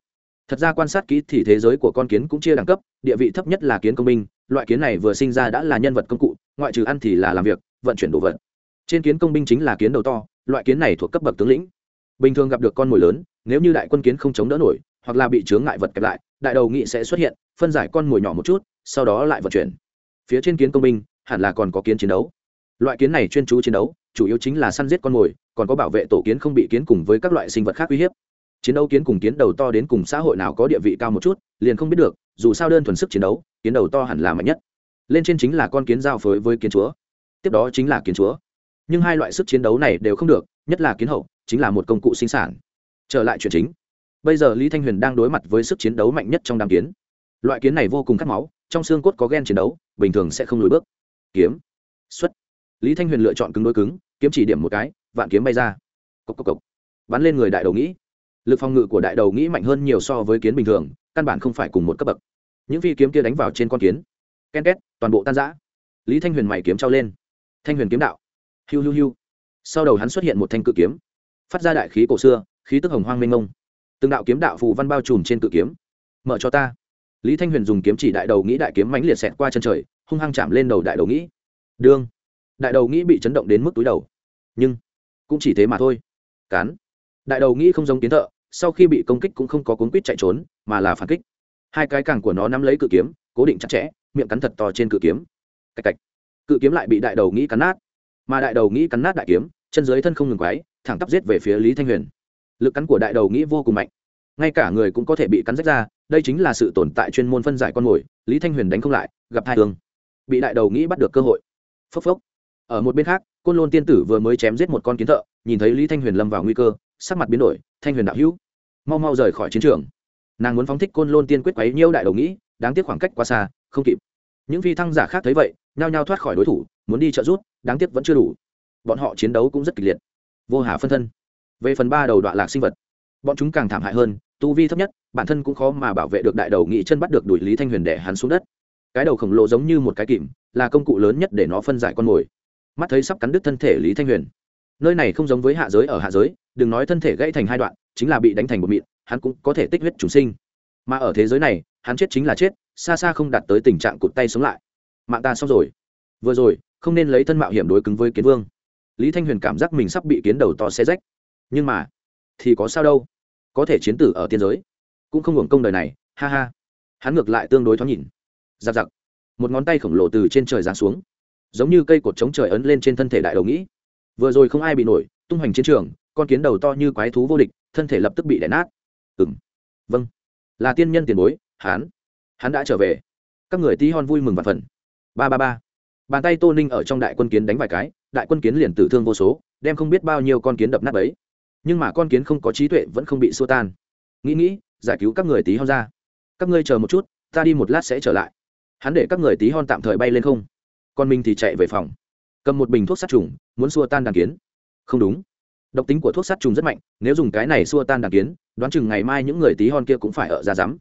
Thật ra quan sát kỹ thì thế giới của con kiến cũng chia đẳng cấp, địa vị thấp nhất là kiến công binh loại kiến này vừa sinh ra đã là nhân vật công cụ, ngoại trừ ăn thì là làm việc, vận chuyển đồ vật. Trên kiến công binh chính là kiến đầu to, loại kiến này thuộc cấp bậc tướng lĩnh. Bình thường gặp được con mồi lớn, nếu như đại quân kiến không chống đỡ nổi, hoặc là bị chướng ngại vật kẹp lại, đại đầu nghị sẽ xuất hiện, phân giải con mồi nhỏ một chút, sau đó lại vận chuyển. Phía trên kiến công binh, hẳn là còn có kiến chiến đấu. Loại kiến này chuyên chú chiến đấu, chủ yếu chính là săn giết con mồi còn có bảo vệ tổ kiến không bị kiến cùng với các loại sinh vật khác uy hiếp. Chiến đấu kiến cùng kiến đầu to đến cùng xã hội nào có địa vị cao một chút, liền không biết được, dù sao đơn thuần sức chiến đấu, kiến đầu to hẳn là mạnh nhất. Lên trên chính là con kiến giao phối với kiến chúa. Tiếp đó chính là kiến chúa. Nhưng hai loại sức chiến đấu này đều không được, nhất là kiến hậu, chính là một công cụ sinh sản. Trở lại chuyện chính. Bây giờ lý thanh huyền đang đối mặt với sức chiến đấu mạnh nhất trong đám kiến. Loại kiến này vô cùng cắt máu, trong xương cốt có g chiến đấu, bình thường sẽ không lùi bước. Kiếm. Xuất. Lý thanh huyền lựa chọn cứng đối cứng kiếm chỉ điểm một cái, vạn kiếm bay ra. Cốc cốc cốc. bắn lên người đại đầu nghĩ. Lực phòng ngự của đại đầu nghĩ mạnh hơn nhiều so với kiến bình thường, căn bản không phải cùng một cấp bậc. Những phi kiếm kia đánh vào trên con kiến. Ken két, toàn bộ tan giã lý thanh huyền mày kiếm trao lên. Thanh huyền kiếm đạo. Hiu hiu hiu. Sau đầu hắn xuất hiện một thanh cự kiếm. Phát ra đại khí cổ xưa, khí tức hồng hoang mênh mông. Từng đạo kiếm đạo phù văn bao trùm trên cự kiếm. Mở cho ta. Lý thanh huyền dùng kiếm chỉ đại đầu nghĩ đại kiếm mãnh liệt xẹt qua chân trời, hung hăng chạm lên đầu đại đầu nghĩ. Đương đại đầu nghĩ bị chấn động đến mức túi đầu. Nhưng, cũng chỉ thế mà thôi. Cán. Đại đầu nghĩ không giống kiến thợ, sau khi bị công kích cũng không có cuốn quýt chạy trốn, mà là phản kích. Hai cái càng của nó nắm lấy cự kiếm, cố định chặt chẽ, miệng cắn thật to trên cự kiếm. Cạch cạch. Cự kiếm lại bị đại đầu nghĩ cắn nát. Mà đại đầu nghĩ cắn nát đại kiếm, chân dưới thân không ngừng quái, thẳng tắp giết về phía lý thanh huyền. Lực cắn của đại đầu nghĩ vô cùng mạnh. Ngay cả người cũng có thể bị cắn rách ra, đây chính là sự tồn tại chuyên môn phân giải con mồi, lý thanh huyền đánh không lại, gặp hai thương bị đại đầu nghĩ bắt được cơ hội. Phốc phốc ở một bên khác, côn lôn tiên tử vừa mới chém giết một con kiến thợ, nhìn thấy lý thanh huyền lâm vào nguy cơ, sắc mặt biến đổi, thanh huyền đạo hữu, mau mau rời khỏi chiến trường. Nàng muốn phóng thích côn lôn tiên quyết quấy nhiêu đại đầu nghĩ, đáng tiếc khoảng cách quá xa, không kịp. Những phi thăng giả khác thấy vậy, nhao nhao thoát khỏi đối thủ, muốn đi trợ rút đáng tiếc vẫn chưa đủ. Bọn họ chiến đấu cũng rất kịch liệt. Vô hà phân thân. Về phần ba đầu đoạn lạc sinh vật, bọn chúng càng thảm hại hơn, tu vi thấp nhất, bản thân cũng khó mà bảo vệ được đại đầu nghị chân bắt được đuổi lý thanh huyền để hắn xuống đất. Cái đầu khổng lồ giống như một cái kìm, là công cụ lớn nhất để nó phân giải con mồi mắt thấy sắp cắn đứt thân thể lý thanh huyền. Nơi này không giống với hạ giới ở hạ giới, đừng nói thân thể gãy thành hai đoạn, chính là bị đánh thành một mịn, hắn cũng có thể tích huyết trùng sinh. Mà ở thế giới này, hắn chết chính là chết, xa xa không đạt tới tình trạng cụt tay sống lại. Mạng ta xong rồi. Vừa rồi, không nên lấy thân mạo hiểm đối cứng với kiến vương. Lý thanh huyền cảm giác mình sắp bị kiến đầu to xe rách. Nhưng mà, thì có sao đâu. Có thể chiến tử ở tiên giới. Cũng không hưởng công đời này, ha ha. Hắn ngược lại tương đối thoáng nhìn. Giặc giặc. Một ngón tay khổng lồ từ trên trời giáng xuống giống như cây cột chống trời ấn lên trên thân thể đại đầu nghĩ. Vừa rồi không ai bị nổi, tung hoành chiến trường, con kiến đầu to như quái thú vô địch, thân thể lập tức bị đẻ nát. Ừng vâng. Là tiên nhân tiền bối hán hắn đã trở về. Các người tí hon vui mừng và phần. Ba ba ba. Bàn tay tô ninh ở trong đại quân kiến đánh vài cái, đại quân kiến liền tử thương vô số, đem không biết bao nhiêu con kiến đập nát ấy nhưng mà con kiến không có trí tuệ vẫn không bị xua tan. Nghĩ nghĩ, giải cứu các người tí hon ra. Các ngươi chờ một chút, ta đi một lát sẽ trở lại. Hắn để các người tí hon tạm thời bay lên không còn mình thì chạy về phòng. Cầm một bình thuốc sát trùng, muốn xua tan đàn kiến. Không đúng. Độc tính của thuốc sát trùng rất mạnh, nếu dùng cái này xua tan đàn kiến, đoán chừng ngày mai những người tí hon kia cũng phải ở ra rắm.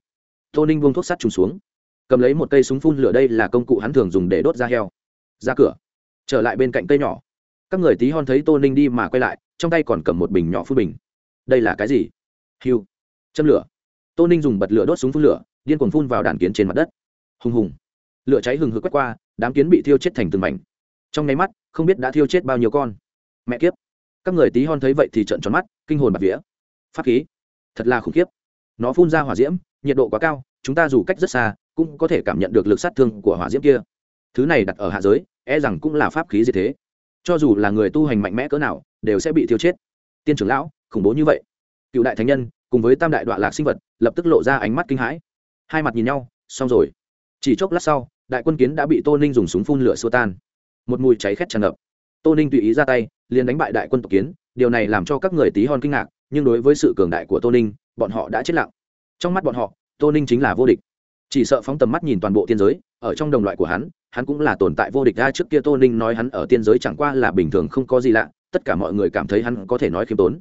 Tô ninh buông thuốc sát trùng xuống. Cầm lấy một cây súng phun lửa đây là công cụ hắn thường dùng để đốt da heo. Ra cửa. Trở lại bên cạnh cây nhỏ. Các người tí hon thấy tô ninh đi mà quay lại, trong tay còn cầm một bình nhỏ phun bình. Đây là cái gì? Hiu châm lửa. Tô ninh dùng bật lửa đốt súng phun lửa, điên cuồng phun vào đàn kiến trên mặt đất. Hùng hùng lửa cháy hừng hực quét qua, đám kiến bị thiêu chết thành từng mảnh. Trong nháy mắt, không biết đã thiêu chết bao nhiêu con. Mẹ kiếp. Các người tí hon thấy vậy thì trợn tròn mắt, kinh hồn bạt vía. Pháp khí. Thật là khủng khiếp. Nó phun ra hỏa diễm, nhiệt độ quá cao, chúng ta dù cách rất xa, cũng có thể cảm nhận được lực sát thương của hỏa diễm kia. Thứ này đặt ở hạ giới e rằng cũng là pháp khí gì thế. Cho dù là người tu hành mạnh mẽ cỡ nào, đều sẽ bị thiêu chết. Tiên trưởng lão, khủng bố như vậy. Cựu đại thánh nhân, cùng với tam đại đoạn lạc sinh vật, lập tức lộ ra ánh mắt kinh hãi. Hai mặt nhìn nhau, xong rồi. Chỉ chốc lát sau đại quân kiến đã bị tô ninh dùng súng phun lửa xua tan. Một mùi cháy khét tràn ngập. Tô ninh tùy ý ra tay, liền đánh bại đại quân tộc kiến, điều này làm cho các người tí hon kinh ngạc, nhưng đối với sự cường đại của tô ninh, bọn họ đã chết lặng. Trong mắt bọn họ, tô ninh chính là vô địch. Chỉ sợ phóng tầm mắt nhìn toàn bộ tiên giới, ở trong đồng loại của hắn hắn cũng là tồn tại vô địch ra trước kia tô ninh nói hắn ở tiên giới chẳng qua là bình thường không có gì lạ, tất cả mọi người cảm thấy hắn có thể nói khiêm tốn.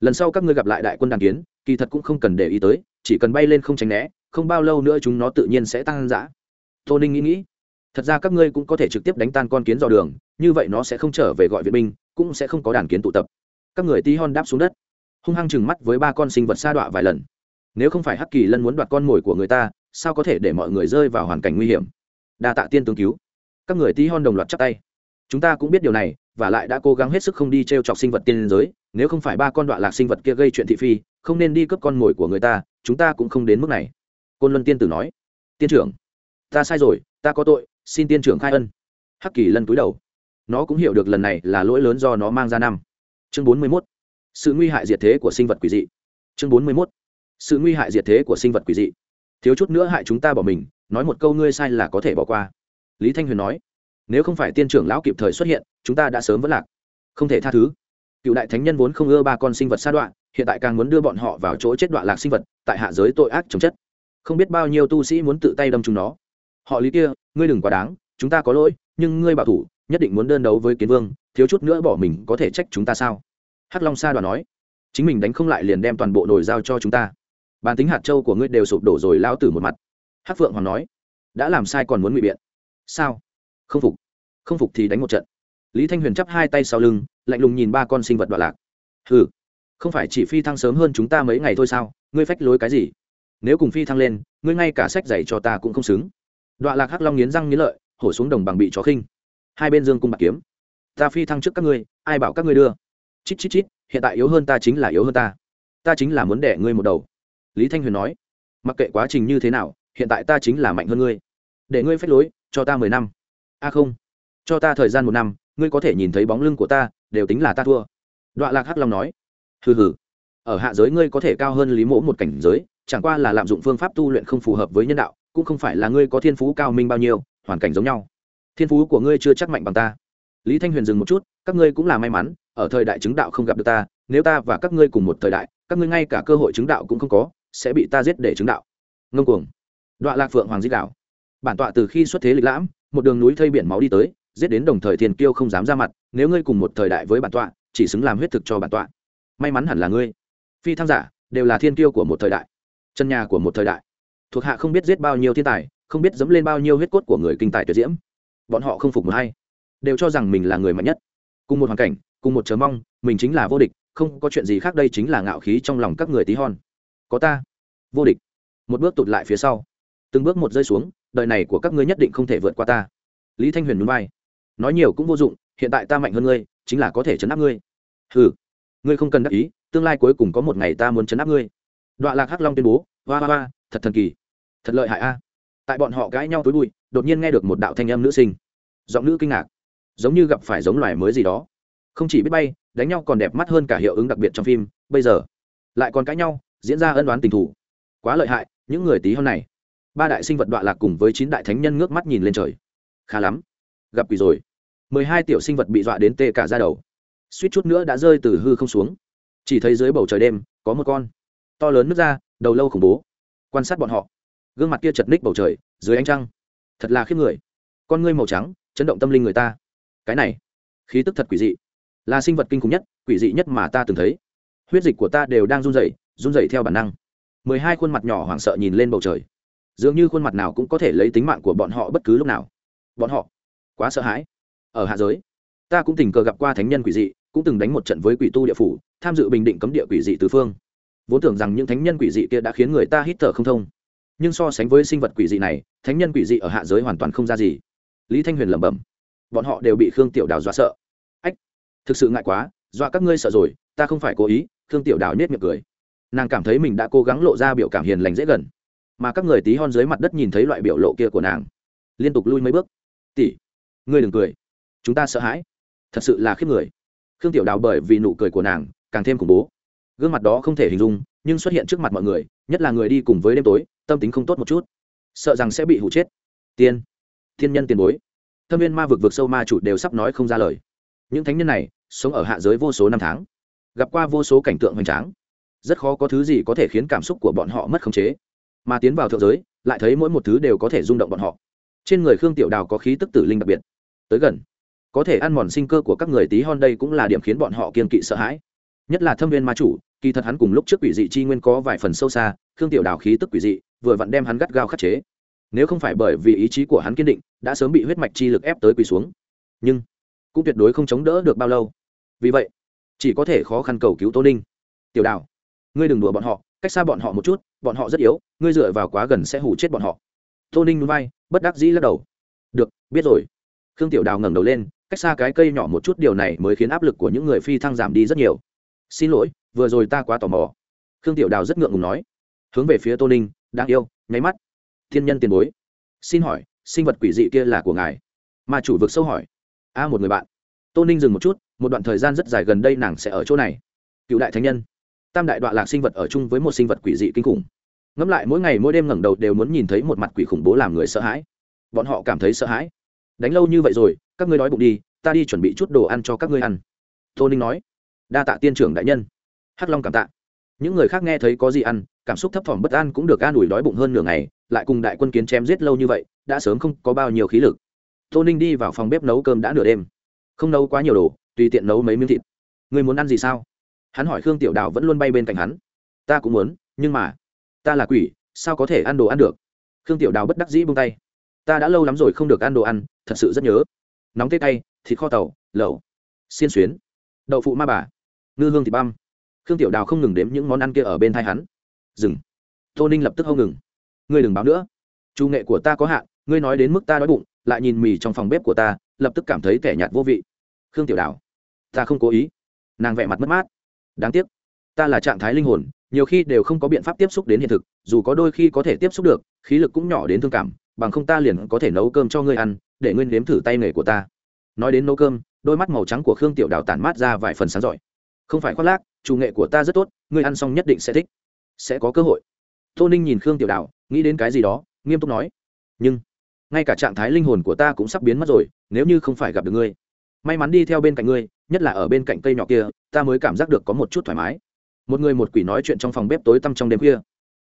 Lần sau các ngươi gặp lại đại quân đàn kiến, kỳ thật cũng không cần để ý tới, chỉ cần bay lên không tránh né, không bao lâu nữa chúng nó tự nhiên sẽ tăng dã tô ninh nghĩ nghĩ. Thật ra các ngươi cũng có thể trực tiếp đánh tan con kiến dò đường, như vậy nó sẽ không trở về gọi viện binh, cũng sẽ không có đàn kiến tụ tập. Các người tí hon đáp xuống đất. Hung hăng chừng mắt với ba con sinh vật sa đọa vài lần. Nếu không phải hắc kỳ lân muốn đoạt con mồi của người ta, sao có thể để mọi người rơi vào hoàn cảnh nguy hiểm? Đa tạ tiên tướng cứu. Các người tí hon đồng loạt chắc tay. Chúng ta cũng biết điều này, và lại đã cố gắng hết sức không đi t r e o chọc sinh vật tiên giới, nếu không phải ba con đoạn lạc sinh vật kia gây chuyện thị phi, không nên đi cướp con mồi của người ta, chúng ta cũng không đến mức này. Côn luân tiên tử nói. Tiên trưởng ta sai rồi, ta có tội, xin tiên trưởng khai ân. Hắc kỳ lân túi đầu. Nó cũng hiểu được lần này là lỗi lớn do nó mang ra năm. Chương bốn mươi mốt. Sự nguy hại diệt thế của sinh vật quỷ dị. Chương bốn mươi mốt. Sự nguy hại diệt thế của sinh vật quỷ dị. Thiếu chút nữa hại chúng ta bỏ mình, nói một câu ngươi sai là có thể bỏ qua. Lý thanh huyền nói. Nếu không phải tiên trưởng lão kịp thời xuất hiện, chúng ta đã sớm vẫn lạc. Không thể tha thứ. Cựu đại thánh nhân vốn không ưa ba con sinh vật sa đoạn hiện tại càng muốn đưa bọn họ vào chỗ chết đoạn lạc sinh vật, tại hạ giới tội ác chống chất. Không biết bao nhiêu tu sĩ muốn tự tay đâm chúng nó họ lý kia ngươi đừng quá đáng chúng ta có lỗi nhưng ngươi bảo thủ nhất định muốn đơn đấu với kiến vương thiếu chút nữa bỏ mình có thể trách chúng ta sao? Hắc long sa đoàn nói. Chính mình đánh không lại liền đem toàn bộ nồi giao cho chúng ta. Bản tính hạt châu của ngươi đều sụp đổ rồi lao tử một mặt. Hắc phượng hoàng nói. Đã làm sai còn muốn ngụy biện. Sao? Không phục. Không phục thì đánh một trận. Lý thanh huyền chắp hai tay sau lưng lạnh lùng nhìn ba con sinh vật đoạn lạc. Hừ, không phải chỉ phi thăng sớm hơn chúng ta mấy ngày thôi sao? Ngươi phách lối cái gì? Nếu cùng phi thăng lên ngươi ngay cả sách giày cho ta cũng không xứng đoạn lạc hắc long nghiến răng nghiến lợi, hổ xuống đồng bằng bị chó khinh. Hai bên dương cung bạc kiếm. Ta phi thăng trước các ngươi, ai bảo các ngươi đưa? Chít chít chít, hiện tại yếu hơn ta chính là yếu hơn ta. Ta chính là muốn đẻ ngươi một đầu. Lý thanh huyền nói, mặc kệ quá trình như thế nào, hiện tại ta chính là mạnh hơn ngươi. Để ngươi phép lối, cho ta mười năm. A không, cho ta thời gian một năm, ngươi có thể nhìn thấy bóng lưng của ta, đều tính là ta thua. Đoạn lạc hắc long nói, hừ hừ, ở hạ giới ngươi có thể cao hơn lý mỗ một cảnh giới, chẳng qua là lạm dụng phương pháp tu luyện không phù hợp với nhân đạo cũng không phải là ngươi có thiên phú cao minh bao nhiêu, hoàn cảnh giống nhau. Thiên phú của ngươi chưa chắc mạnh bằng ta. Lý thanh huyền dừng một chút, các ngươi cũng là may mắn, ở thời đại chứng đạo không gặp được ta, nếu ta và các ngươi cùng một thời đại, các ngươi ngay cả cơ hội chứng đạo cũng không có, sẽ bị ta giết để chứng đạo. Ngông cuồng. Đoạn lạc phượng hoàng di đạo bản tọa từ khi xuất thế lịch lãm, một đường núi thây biển máu đi tới, giết đến đồng thời thiên kiêu không dám ra mặt, nếu ngươi cùng một thời đại với bản tọa, chỉ xứng làm huyết thực cho bản tọa. May mắn hẳn là ngươi. Phi Tham giả, đều là thiên kiêu của một thời đại. Chân nhà của một thời đại thuộc hạ không biết giết bao nhiêu thiên tài, không biết dẫm lên bao nhiêu huyết cốt của người kinh tài tuyệt diễm. Bọn họ không phục một hay đều cho rằng mình là người mạnh nhất. Cùng một hoàn cảnh, cùng một chờ mong, mình chính là vô địch, không có chuyện gì khác đây chính là ngạo khí trong lòng các người tí hon. Có ta. Vô địch. Một bước tụt lại phía sau. Từng bước một rơi xuống, đời này của các ngươi nhất định không thể vượt qua ta. Lý thanh huyền núi bay nói nhiều cũng vô dụng, hiện tại ta mạnh hơn ngươi, chính là có thể chấn áp ngươi. Ừ ngươi không cần đắc ý, tương lai cuối cùng có một ngày ta muốn chấn áp ngươi. Đoạn lạc hắc long tuyên bố, hoa hoa hoa thật thần kỳ, thật lợi hại a. Tại bọn họ cãi nhau tối bụi, đột nhiên nghe được một đạo thanh âm nữ sinh. Giọng nữ kinh ngạc, giống như gặp phải giống loài mới gì đó. Không chỉ biết bay, đánh nhau còn đẹp mắt hơn cả hiệu ứng đặc biệt trong phim, bây giờ lại còn cãi nhau, diễn ra ân đoán tình thủ quá lợi hại, những người tí hon này. Ba đại sinh vật đọa lạc cùng với chín đại thánh nhân ngước mắt nhìn lên trời. Khá lắm, gặp quỷ rồi. Mười hai tiểu sinh vật bị dọa đến tê cả ra đầu. Suýt chút nữa đã rơi từ hư không xuống. Chỉ thấy dưới bầu trời đêm, có một con to lớn nước ra, đầu lâu khủng bố quan sát bọn họ. Gương mặt kia chật ních bầu trời, dưới ánh trăng. Thật là khiếp người. Con ngươi màu trắng, chấn động tâm linh người ta. Cái này, khí tức thật quỷ dị. Là sinh vật kinh khủng nhất, quỷ dị nhất mà ta từng thấy. Huyết dịch của ta đều đang run rẩy run rẩy theo bản năng. Mười hai khuôn mặt nhỏ hoảng sợ nhìn lên bầu trời. Dường như khuôn mặt nào cũng có thể lấy tính mạng của bọn họ bất cứ lúc nào. Bọn họ, quá sợ hãi. Ở hạ giới, ta cũng tình cờ gặp qua thánh nhân quỷ dị, cũng từng đánh một trận với quỷ tu địa phủ, tham dự bình định cấm địa quỷ dị tứ phương vốn tưởng rằng những thánh nhân quỷ dị kia đã khiến người ta hít thở không thông. Nhưng so sánh với sinh vật quỷ dị này, thánh nhân quỷ dị ở hạ giới hoàn toàn không ra gì. Lý thanh huyền lẩm bẩm, bọn họ đều bị khương tiểu đào dọa sợ. Ách, thực sự ngại quá, dọa các ngươi sợ rồi, ta không phải cố ý, khương tiểu đào nhét miệng cười. Nàng cảm thấy mình đã cố gắng lộ ra biểu cảm hiền lành dễ gần, mà các người tí hon dưới mặt đất nhìn thấy loại biểu lộ kia của nàng, liên tục lui mấy bước. Tỉ ngươi đừng cười, chúng ta sợ hãi, thật sự là khiếp người. Khương tiểu đào bởi vì nụ cười của nàng, càng thêm khủng bố gương mặt đó không thể hình dung, nhưng xuất hiện trước mặt mọi người, nhất là người đi cùng với đêm tối, tâm tính không tốt một chút. Sợ rằng sẽ bị hụ chết. Tiên. Thiên nhân tiền bối. Thâm viên ma vực vực sâu ma chủ đều sắp nói không ra lời. Những thánh nhân này, sống ở hạ giới vô số năm tháng. Gặp qua vô số cảnh tượng hoành tráng. Rất khó có thứ gì có thể khiến cảm xúc của bọn họ mất khống chế. Mà tiến vào thượng giới, lại thấy mỗi một thứ đều có thể rung động bọn họ. Trên người khương tiểu đào có khí tức tử linh đặc biệt. Tới gần. Có thể ăn mòn sinh cơ của các người tí hon đây cũng là điểm khiến bọn họ kiên kỵ sợ hãi. Nhất là thâm viên ma chủ kỳ thật hắn cùng lúc trước quỷ dị chi nguyên có vài phần sâu xa, khương tiểu đào khí tức quỷ dị, vừa vặn đem hắn gắt gao khắc chế. Nếu không phải bởi vì ý chí của hắn kiên định, đã sớm bị huyết mạch chi lực ép tới quỳ xuống. Nhưng, cũng tuyệt đối không chống đỡ được bao lâu. Vì vậy, chỉ có thể khó khăn cầu cứu tô ninh. Tiểu đào, ngươi đừng đùa bọn họ, cách xa bọn họ một chút, bọn họ rất yếu, ngươi dựa vào quá gần sẽ hủ chết bọn họ. Tô ninh núi bay bất đắc dĩ lắc đầu. Được, biết rồi. Khương tiểu đào ngẩng đầu lên, cách xa cái cây nhỏ một chút, điều này mới khiến áp lực của những người phi thăng giảm đi rất nhiều xin lỗi, vừa rồi ta quá tò mò. Khương tiểu đào rất ngượng ngùng nói. Hướng về phía tô ninh, đáng yêu, nháy mắt. Thiên nhân tiền bối. Xin hỏi, sinh vật quỷ dị kia là của ngài? Mà chủ vực sâu hỏi. A, một người bạn. Tô ninh dừng một chút, một đoạn thời gian rất dài gần đây nàng sẽ ở chỗ này. Cựu đại thánh nhân. Tam đại đoạn lạc sinh vật ở chung với một sinh vật quỷ dị kinh khủng. Ngẫm lại mỗi ngày mỗi đêm ngẩng đầu đều muốn nhìn thấy một mặt quỷ khủng bố làm người sợ hãi. Bọn họ cảm thấy sợ hãi. Đánh lâu như vậy rồi, các ngươi đói bụng đi, ta đi chuẩn bị chút đồ ăn cho các ngươi ăn. Tô ninh nói đa tạ tiên trưởng đại nhân. Hắc long cảm tạ. Những người khác nghe thấy có gì ăn, cảm xúc thấp thỏm bất an cũng được an ủi đói bụng hơn nửa ngày, lại cùng đại quân kiến chém giết lâu như vậy, đã sớm không có bao nhiêu khí lực. Tô ninh đi vào phòng bếp nấu cơm đã nửa đêm. Không nấu quá nhiều đồ, tùy tiện nấu mấy miếng thịt. Người muốn ăn gì sao? Hắn hỏi khương tiểu đào vẫn luôn bay bên cạnh hắn. Ta cũng muốn, nhưng mà, ta là quỷ, sao có thể ăn đồ ăn được? Khương tiểu đào bất đắc dĩ bung tay. Ta đã lâu lắm rồi không được ăn đồ ăn, thật sự rất nhớ. Nóng tê tay thịt kho tàu, lẩu, xiên xuyến, đậu phụ ma bà ngư hương thịt băm. Khương tiểu đào không ngừng đếm những món ăn kia ở bên thai hắn. Dừng. Tô ninh lập tức hâu ngừng. Ngươi đừng báo nữa. Chủ nghệ của ta có hạn, ngươi nói đến mức ta đói bụng, lại nhìn mì trong phòng bếp của ta, lập tức cảm thấy kẻ nhạt vô vị. Khương tiểu đào. Ta không cố ý. Nàng vẹ mặt mất mát. Đáng tiếc. Ta là trạng thái linh hồn, nhiều khi đều không có biện pháp tiếp xúc đến hiện thực, dù có đôi khi có thể tiếp xúc được, khí lực cũng nhỏ đến thương cảm, bằng không ta liền có thể nấu cơm cho ngươi ăn, để ngươi nếm thử tay nghề của ta. Nói đến nấu cơm, đôi mắt màu trắng của khương tiểu đào tản mát ra vài phần sáng giỏi không phải khoác lác, chủ nghệ của ta rất tốt, ngươi ăn xong nhất định sẽ thích. Sẽ có cơ hội. Tô ninh nhìn khương tiểu đào, nghĩ đến cái gì đó, nghiêm túc nói. Nhưng, ngay cả trạng thái linh hồn của ta cũng sắp biến mất rồi, nếu như không phải gặp được ngươi. May mắn đi theo bên cạnh ngươi, nhất là ở bên cạnh cây nhỏ kia, ta mới cảm giác được có một chút thoải mái. Một người một quỷ nói chuyện trong phòng bếp tối tăm trong đêm khuya.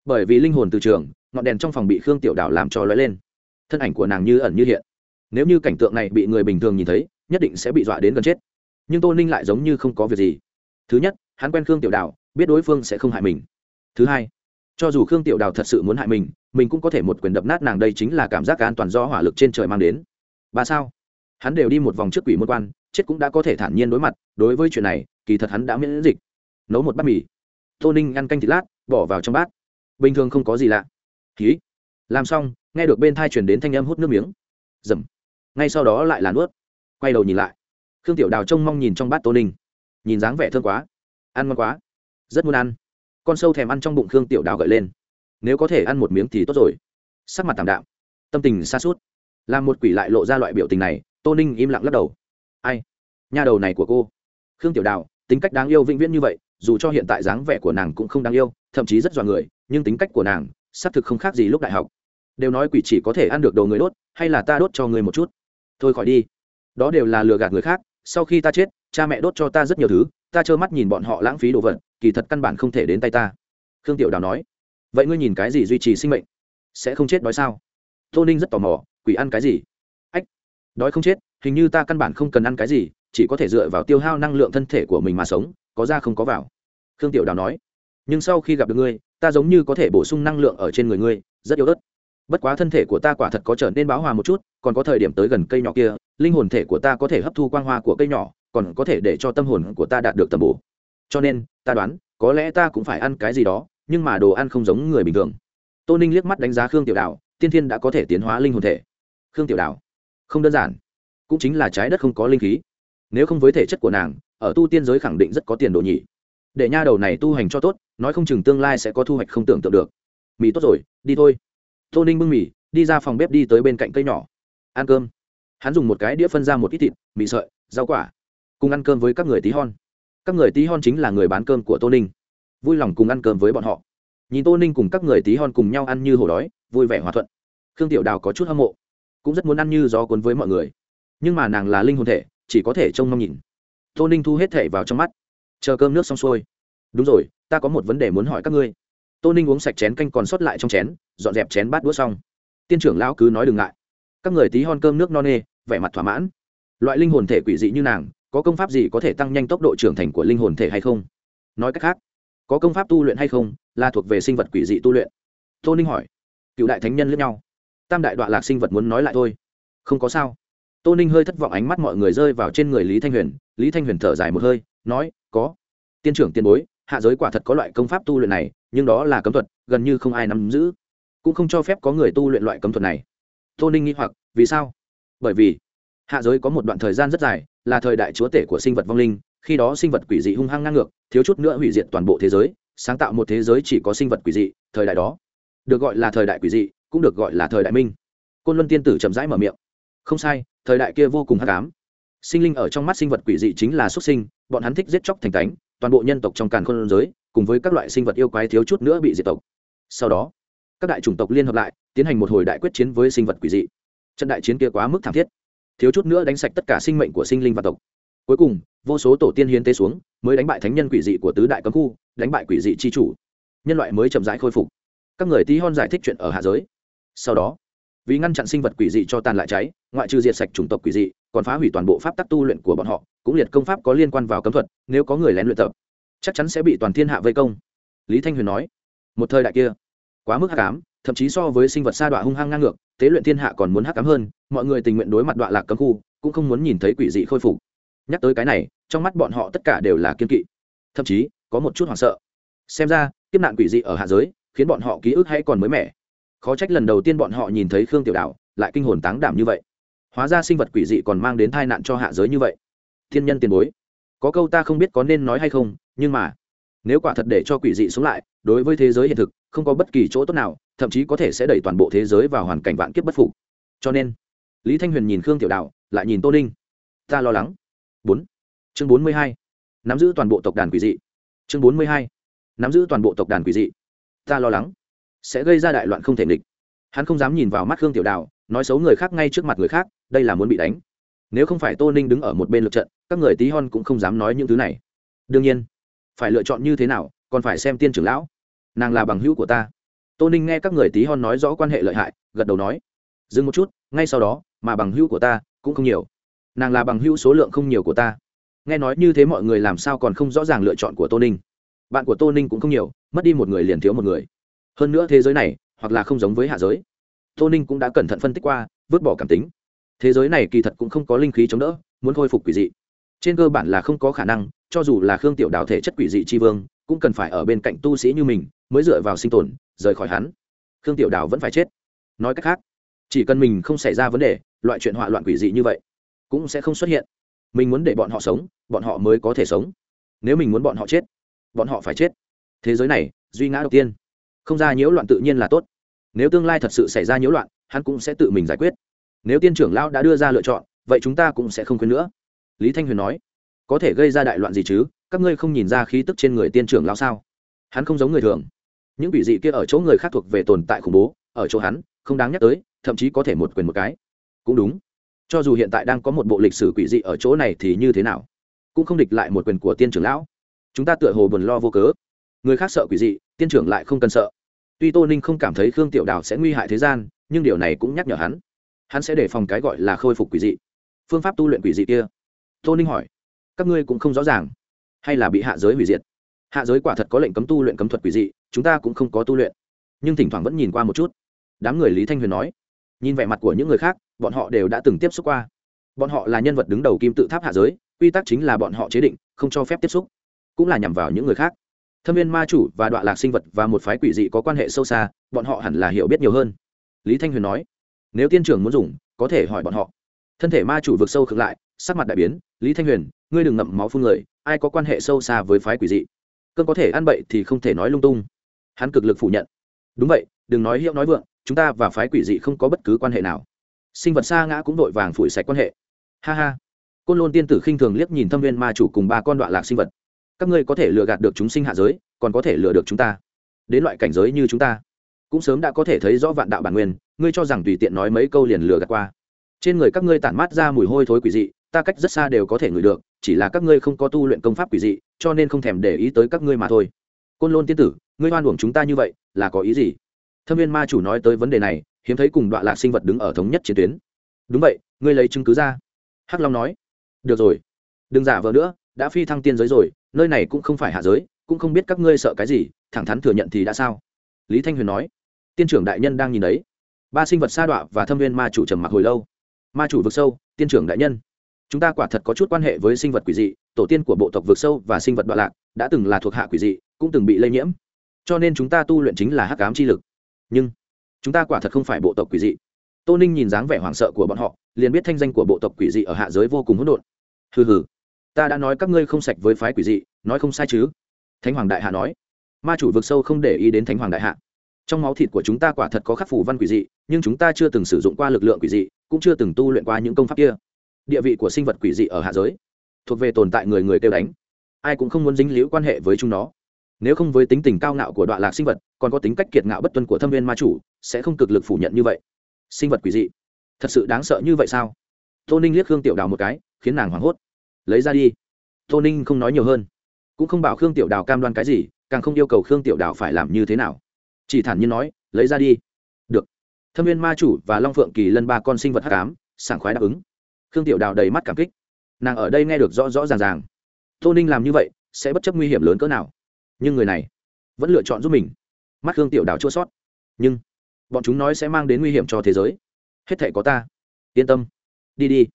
Bởi vì linh hồn từ trường, ngọn đèn trong phòng bị khương tiểu đào làm cho lóe lên. Thân ảnh của nàng như ẩn như hiện. Nếu như cảnh tượng này bị người bình thường nhìn thấy, nhất định sẽ bị dọa đến gần chết. Nhưng tô ninh lại giống như không có việc gì thứ nhất, hắn quen khương tiểu đào, biết đối phương sẽ không hại mình. Thứ hai, cho dù khương tiểu đào thật sự muốn hại mình mình cũng có thể một quyền đập nát nàng đây chính là cảm giác an toàn do hỏa lực trên trời mang đến. Ba sao? Hắn đều đi một vòng trước quỷ môn quan, chết cũng đã có thể thản nhiên đối mặt, đối với chuyện này, kỳ thật hắn đã miễn dịch. Nấu một bát mì. Tô ninh ăn canh thịt lát, bỏ vào trong bát. Bình thường không có gì lạ. Ký làm xong, nghe được bên thai chuyển đến thanh âm hút nước miếng. Dầm. Ngay sau đó lại là nuốt. Quay đầu nhìn lại. Khương tiểu đào trông mong nhìn trong bát tô ninh nhìn dáng vẻ thương quá. Ăn ngon quá. Rất muốn ăn. Con sâu thèm ăn trong bụng khương tiểu đào gợi lên. Nếu có thể ăn một miếng thì tốt rồi. Sắc mặt tảm đạm. Tâm tình xa suốt làm một quỷ lại lộ ra loại biểu tình này, tô ninh im lặng lắc đầu. Ai? Nhà đầu này của cô. Khương tiểu đào, tính cách đáng yêu vĩnh viễn như vậy, dù cho hiện tại dáng vẻ của nàng cũng không đáng yêu, thậm chí rất dọa người, nhưng tính cách của nàng, xác thực không khác gì lúc đại học. Đều nói quỷ chỉ có thể ăn được đồ người đốt, hay là ta đốt cho người một chút? Thôi khỏi đi. Đó đều là lừa gạt người khác, sau khi ta chết cha mẹ đốt cho ta rất nhiều thứ, ta trơ mắt nhìn bọn họ lãng phí đồ vật, kỳ thật căn bản không thể đến tay ta. Khương tiểu đào nói. Vậy ngươi nhìn cái gì duy trì sinh mệnh? Sẽ không chết đói sao? Tô ninh rất tò mò, quỷ ăn cái gì? Ách, đói không chết, hình như ta căn bản không cần ăn cái gì, chỉ có thể dựa vào tiêu hao năng lượng thân thể của mình mà sống, có ra không có vào. Khương tiểu đào nói. Nhưng sau khi gặp được ngươi, ta giống như có thể bổ sung năng lượng ở trên người ngươi, rất yếu ớt. Bất quá thân thể của ta quả thật có trở nên báo hòa một chút, còn có thời điểm tới gần cây nhỏ kia, linh hồn thể của ta có thể hấp thu quang hoa của cây nhỏ còn có thể để cho tâm hồn của ta đạt được tầm bổ. Cho nên, ta đoán, có lẽ ta cũng phải ăn cái gì đó, nhưng mà đồ ăn không giống người bình thường. Tô ninh liếc mắt đánh giá khương tiểu đào, tiên thiên đã có thể tiến hóa linh hồn thể. Khương tiểu đào, không đơn giản. Cũng chính là trái đất không có linh khí. Nếu không với thể chất của nàng, ở tu tiên giới khẳng định rất có tiền đồ nhỉ. Để nha đầu này tu hành cho tốt, nói không chừng tương lai sẽ có thu hoạch không tưởng tượng được. Mì tốt rồi, đi thôi. Tô ninh bưng mì, đi ra phòng bếp đi tới bên cạnh cây nhỏ. Ăn cơm. Hắn dùng một cái đĩa phân ra một ít thịt, mì sợi, rau quả cùng ăn cơm với các người tí hon. Các người tí hon chính là người bán cơm của tô ninh. Vui lòng cùng ăn cơm với bọn họ. Nhìn tô ninh cùng các người tí hon cùng nhau ăn như hổ đói, vui vẻ hòa thuận. Khương tiểu đào có chút hâm mộ, cũng rất muốn ăn như gió cuốn với mọi người. Nhưng mà nàng là linh hồn thể, chỉ có thể trông mong nhìn. Tô ninh thu hết thể vào trong mắt. Chờ cơm nước xong xuôi. Đúng rồi, ta có một vấn đề muốn hỏi các ngươi. Tô ninh uống sạch chén canh còn sót lại trong chén, dọn dẹp chén bát đũa xong. Tiên trưởng lão cứ nói đừng ngại. Các người tí hon cơm nước no nê, vẻ mặt thỏa mãn. Loại linh hồn thể quỷ dị như nàng có công pháp gì có thể tăng nhanh tốc độ trưởng thành của linh hồn thể hay không? Nói cách khác, có công pháp tu luyện hay không là thuộc về sinh vật quỷ dị tu luyện. Tô ninh hỏi. Cựu đại thánh nhân lẫn nhau. Tam đại đoạn lạc sinh vật muốn nói lại thôi. Không có sao. Tô ninh hơi thất vọng ánh mắt mọi người rơi vào trên người lý thanh huyền. Lý thanh huyền thở dài một hơi, nói, có. Tiên trưởng tiền bối, hạ giới quả thật có loại công pháp tu luyện này, nhưng đó là cấm thuật, gần như không ai nắm giữ. Cũng không cho phép có người tu luyện loại cấm thuật này. Tô ninh nghĩ hoặc, vì sao? Bởi vì, hạ giới có một đoạn thời gian rất dài là thời đại chúa tể của sinh vật vong linh, khi đó sinh vật quỷ dị hung hăng ngang ngược, thiếu chút nữa hủy diệt toàn bộ thế giới, sáng tạo một thế giới chỉ có sinh vật quỷ dị, thời đại đó. Được gọi là thời đại quỷ dị, cũng được gọi là thời đại minh. Côn luân tiên tử chậm rãi mở miệng. Không sai, thời đại kia vô cùng hắc ám. Sinh linh ở trong mắt sinh vật quỷ dị chính là xuất sinh, bọn hắn thích giết chóc thành tánh toàn bộ nhân tộc trong càn khôn giới, cùng với các loại sinh vật yêu quái thiếu chút nữa bị diệt tộc. Sau đó, các đại chủng tộc liên hợp lại, tiến hành một hồi đại quyết chiến với sinh vật quỷ dị. Trận đại chiến kia quá mức thảm thiết thiếu chút nữa đánh sạch tất cả sinh mệnh của sinh linh và tộc. Cuối cùng, vô số tổ tiên hiến tế xuống, mới đánh bại thánh nhân quỷ dị của tứ đại cấm khu, đánh bại quỷ dị c h i chủ. Nhân loại mới chậm rãi khôi phục. Các người tí hon giải thích chuyện ở hạ giới. Sau đó, vì ngăn chặn sinh vật quỷ dị cho tàn lại cháy, ngoại trừ diệt sạch chủng tộc quỷ dị, còn phá hủy toàn bộ pháp tắc tu luyện của bọn họ, cũng liệt công pháp có liên quan vào cấm thuật, nếu có người lén luyện tập, chắc chắn sẽ bị toàn thiên hạ vây công. Lý thanh huyền nói, một thời đại kia, quá mức hắc ám thậm chí so với sinh vật sa đọa hung hăng ngang ngược, tế luyện thiên hạ còn muốn hắc ám hơn, mọi người tình nguyện đối mặt đọa lạc cấm khu, cũng không muốn nhìn thấy quỷ dị khôi phục. Nhắc tới cái này, trong mắt bọn họ tất cả đều là kiên kỵ. Thậm chí, có một chút hoảng sợ. Xem ra, kiếp nạn quỷ dị ở hạ giới, khiến bọn họ ký ức hay còn mới mẻ. Khó trách lần đầu tiên bọn họ nhìn thấy khương tiểu đạo, lại kinh hồn táng đảm như vậy. Hóa ra sinh vật quỷ dị còn mang đến tai nạn cho hạ giới như vậy. Thiên nhân tiền bối, có câu ta không biết có nên nói hay không, nhưng mà, nếu quả thật để cho quỷ dị sống lại, đối với thế giới hiện thực, không có bất kỳ chỗ tốt nào thậm chí có thể sẽ đẩy toàn bộ thế giới vào hoàn cảnh vạn kiếp bất phục. Cho nên, lý thanh huyền nhìn khương tiểu đạo, lại nhìn tô ninh. Ta lo lắng. Bốn. Chương bốn mươi hai. Nắm giữ toàn bộ tộc đàn quỷ dị. Chương bốn mươi hai. Nắm giữ toàn bộ tộc đàn quỷ dị. Ta lo lắng. Sẽ gây ra đại loạn không thể nghịch. Hắn không dám nhìn vào mắt khương tiểu Đạo, nói xấu người khác ngay trước mặt người khác, đây là muốn bị đánh. Nếu không phải tô ninh đứng ở một bên lượt trận, các người tí hon cũng không dám nói những thứ này. Đương nhiên, phải lựa chọn như thế nào, còn phải xem tiên trưởng lão. Nàng là bằng hữu của ta tô ninh nghe các người tí hon nói rõ quan hệ lợi hại, gật đầu nói, dừng một chút, ngay sau đó, mà bằng hữu của ta cũng không nhiều. Nàng là bằng hữu số lượng không nhiều của ta. Nghe nói như thế mọi người làm sao còn không rõ ràng lựa chọn của tô ninh. Bạn của tô ninh cũng không nhiều, mất đi một người liền thiếu một người. Hơn nữa thế giới này, hoặc là không giống với hạ giới. Tô ninh cũng đã cẩn thận phân tích qua, vứt bỏ cảm tính. Thế giới này kỳ thật cũng không có linh khí chống đỡ, muốn khôi phục quỷ dị. Trên cơ bản là không có khả năng, cho dù là khương tiểu đào thể chất quỷ dị tri vương, cũng cần phải ở bên cạnh tu sĩ như mình, mới dựa vào sinh tồn rời khỏi hắn. Khương tiểu đào vẫn phải chết. Nói cách khác, chỉ cần mình không xảy ra vấn đề, loại chuyện họa loạn quỷ dị như vậy cũng sẽ không xuất hiện. Mình muốn để bọn họ sống, bọn họ mới có thể sống. Nếu mình muốn bọn họ chết, bọn họ phải chết. Thế giới này, duy ngã đầu tiên. Không ra nhiễu loạn tự nhiên là tốt. Nếu tương lai thật sự xảy ra nhiễu loạn, hắn cũng sẽ tự mình giải quyết. Nếu tiên trưởng lão đã đưa ra lựa chọn, vậy chúng ta cũng sẽ không khuyên nữa. Lý thanh huyền nói, có thể gây ra đại loạn gì chứ? Các ngươi không nhìn ra khí tức trên người tiên trưởng lão sao? Hắn không giống người thường những quỷ dị kia ở chỗ người khác thuộc về tồn tại khủng bố, ở chỗ hắn, không đáng nhắc tới, thậm chí có thể một quyền một cái. Cũng đúng. Cho dù hiện tại đang có một bộ lịch sử quỷ dị ở chỗ này thì như thế nào? Cũng không địch lại một quyền của tiên trưởng lão. Chúng ta tựa hồ buồn lo vô cớ. Người khác sợ quỷ dị, tiên trưởng lại không cần sợ. Tuy tô ninh không cảm thấy khương tiểu đào sẽ nguy hại thế gian, nhưng điều này cũng nhắc nhở hắn. Hắn sẽ đề phòng cái gọi là khôi phục quỷ dị. Phương pháp tu luyện quỷ dị kia. Tô ninh hỏi, các ngươi cũng không rõ ràng, hay là bị hạ giới hủy diệt? Hạ giới quả thật có lệnh cấm tu luyện cấm thuật quỷ dị chúng ta cũng không có tu luyện. Nhưng thỉnh thoảng vẫn nhìn qua một chút. Đám người lý thanh huyền nói, nhìn vẻ mặt của những người khác, bọn họ đều đã từng tiếp xúc qua. Bọn họ là nhân vật đứng đầu kim tự tháp hạ giới, quy tắc chính là bọn họ chế định, không cho phép tiếp xúc. Cũng là nhằm vào những người khác. Thâm viên ma chủ và đoạn lạc sinh vật và một phái quỷ dị có quan hệ sâu xa, bọn họ hẳn là hiểu biết nhiều hơn. Lý thanh huyền nói, nếu tiên trưởng muốn dùng, có thể hỏi bọn họ. Thân thể ma chủ vực sâu khựng lại, sắc mặt đại biến, lý thanh huyền, ngươi đừng ngậm máu phun người, ai có quan hệ sâu xa với phái quỷ dị? Cơn có thể ăn bậy thì không thể nói lung tung hắn cực lực phủ nhận. Đúng vậy, đừng nói hiệu nói vượng, chúng ta và phái quỷ dị không có bất cứ quan hệ nào. Sinh vật xa ngã cũng vội vàng phủi sạch quan hệ. Ha ha. Côn lôn tiên tử khinh thường liếc nhìn thâm viên ma chủ cùng ba con đoạn lạc sinh vật. Các ngươi có thể lừa gạt được chúng sinh hạ giới, còn có thể lừa được chúng ta. Đến loại cảnh giới như chúng ta, cũng sớm đã có thể thấy rõ vạn đạo bản nguyên, ngươi cho rằng tùy tiện nói mấy câu liền lừa gạt qua. Trên người các ngươi tản mát ra mùi hôi thối quỷ dị, ta cách rất xa đều có thể ngửi được, chỉ là các ngươi không có tu luyện công pháp quỷ dị, cho nên không thèm để ý tới các ngươi mà thôi. Côn lôn tiên tử ngươi hoan uổng chúng ta như vậy, là có ý gì? Thâm viên ma chủ nói tới vấn đề này, hiếm thấy cùng đoạn lạc sinh vật đứng ở thống nhất chiến tuyến. Đúng vậy, ngươi lấy chứng cứ ra. Hắc long nói. Được rồi. Đừng giả vờ nữa, đã phi thăng tiên giới rồi, nơi này cũng không phải hạ giới, cũng không biết các ngươi sợ cái gì, thẳng thắn thừa nhận thì đã sao? Lý thanh huyền nói. Tiên trưởng đại nhân đang nhìn đấy. Ba sinh vật sa đọa và thâm viên ma chủ trầm mặc hồi lâu. Ma chủ vực sâu, tiên trưởng đại nhân. Chúng ta quả thật có chút quan hệ với sinh vật quỷ dị, tổ tiên của bộ tộc vực sâu và sinh vật đoạn lạc, đã từng là thuộc hạ quỷ dị, cũng từng bị lây nhiễm cho nên chúng ta tu luyện chính là hắc ám chi lực. Nhưng, chúng ta quả thật không phải bộ tộc quỷ dị. Tô ninh nhìn dáng vẻ hoảng sợ của bọn họ, liền biết thanh danh của bộ tộc quỷ dị ở hạ giới vô cùng hỗn độn. Hừ hừ, ta đã nói các ngươi không sạch với phái quỷ dị, nói không sai chứ? Thánh hoàng đại hạ nói. Ma chủ vực sâu không để ý đến thánh hoàng đại hạ. Trong máu thịt của chúng ta quả thật có khắc phủ văn quỷ dị, nhưng chúng ta chưa từng sử dụng qua lực lượng quỷ dị, cũng chưa từng tu luyện qua những công pháp kia. Địa vị của sinh vật quỷ dị ở hạ giới thuộc về tồn tại người người kêu đánh. Ai cũng không muốn dính líu quan hệ với chúng nó nếu không với tính tình cao ngạo của đoạn lạc sinh vật, còn có tính cách kiệt ngạo bất tuân của thâm viên ma chủ, sẽ không cực lực phủ nhận như vậy. Sinh vật quỷ dị. Thật sự đáng sợ như vậy sao? Tô ninh liếc khương tiểu đào một cái, khiến nàng hoảng hốt. Lấy ra đi. Tô ninh không nói nhiều hơn. Cũng không bảo khương tiểu đào cam đoan cái gì, càng không yêu cầu khương tiểu đào phải làm như thế nào. Chỉ thản nhiên nói, lấy ra đi. Được. Thâm viên ma chủ và long phượng kỳ lân ba con sinh vật h tám sảng khoái đáp ứng. Khương tiểu đào đầy mắt cảm kích. Nàng ở đây nghe được rõ rõ ràng ràng. Tô ninh làm như vậy, sẽ bất chấp nguy hiểm lớn cỡ nào? Nhưng người này vẫn lựa chọn giúp mình. Mắt khương tiểu đào chua sót. Nhưng, bọn chúng nói sẽ mang đến nguy hiểm cho thế giới. Hết thể có ta. Yên tâm. Đi đi.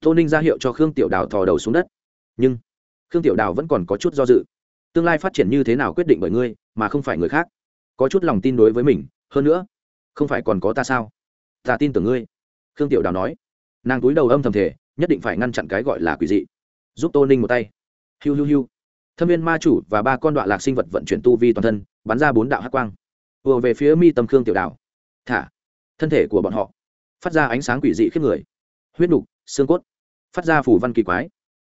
Tô ninh ra hiệu cho khương tiểu đào thò đầu xuống đất. Nhưng, khương tiểu đào vẫn còn có chút do dự. Tương lai phát triển như thế nào quyết định bởi ngươi, mà không phải người khác. Có chút lòng tin đối với mình, hơn nữa, không phải còn có ta sao? Ta tin tưởng ngươi. Khương tiểu đào nói. Nàng túi đầu âm thầm thể nhất định phải ngăn chặn cái gọi là quỷ dị. Giúp tô ninh một tay. Hiu hiu hiu thâm viên ma chủ và ba con đoạn lạc sinh vật vận chuyển tu vi toàn thân, bắn ra bốn đạo hát quang. Vừa về phía mi tâm khương tiểu đảo. Thả. Thân thể của bọn họ phát ra ánh sáng quỷ dị khiếp người. Huyết nục, xương cốt phát ra phủ văn kỳ quái.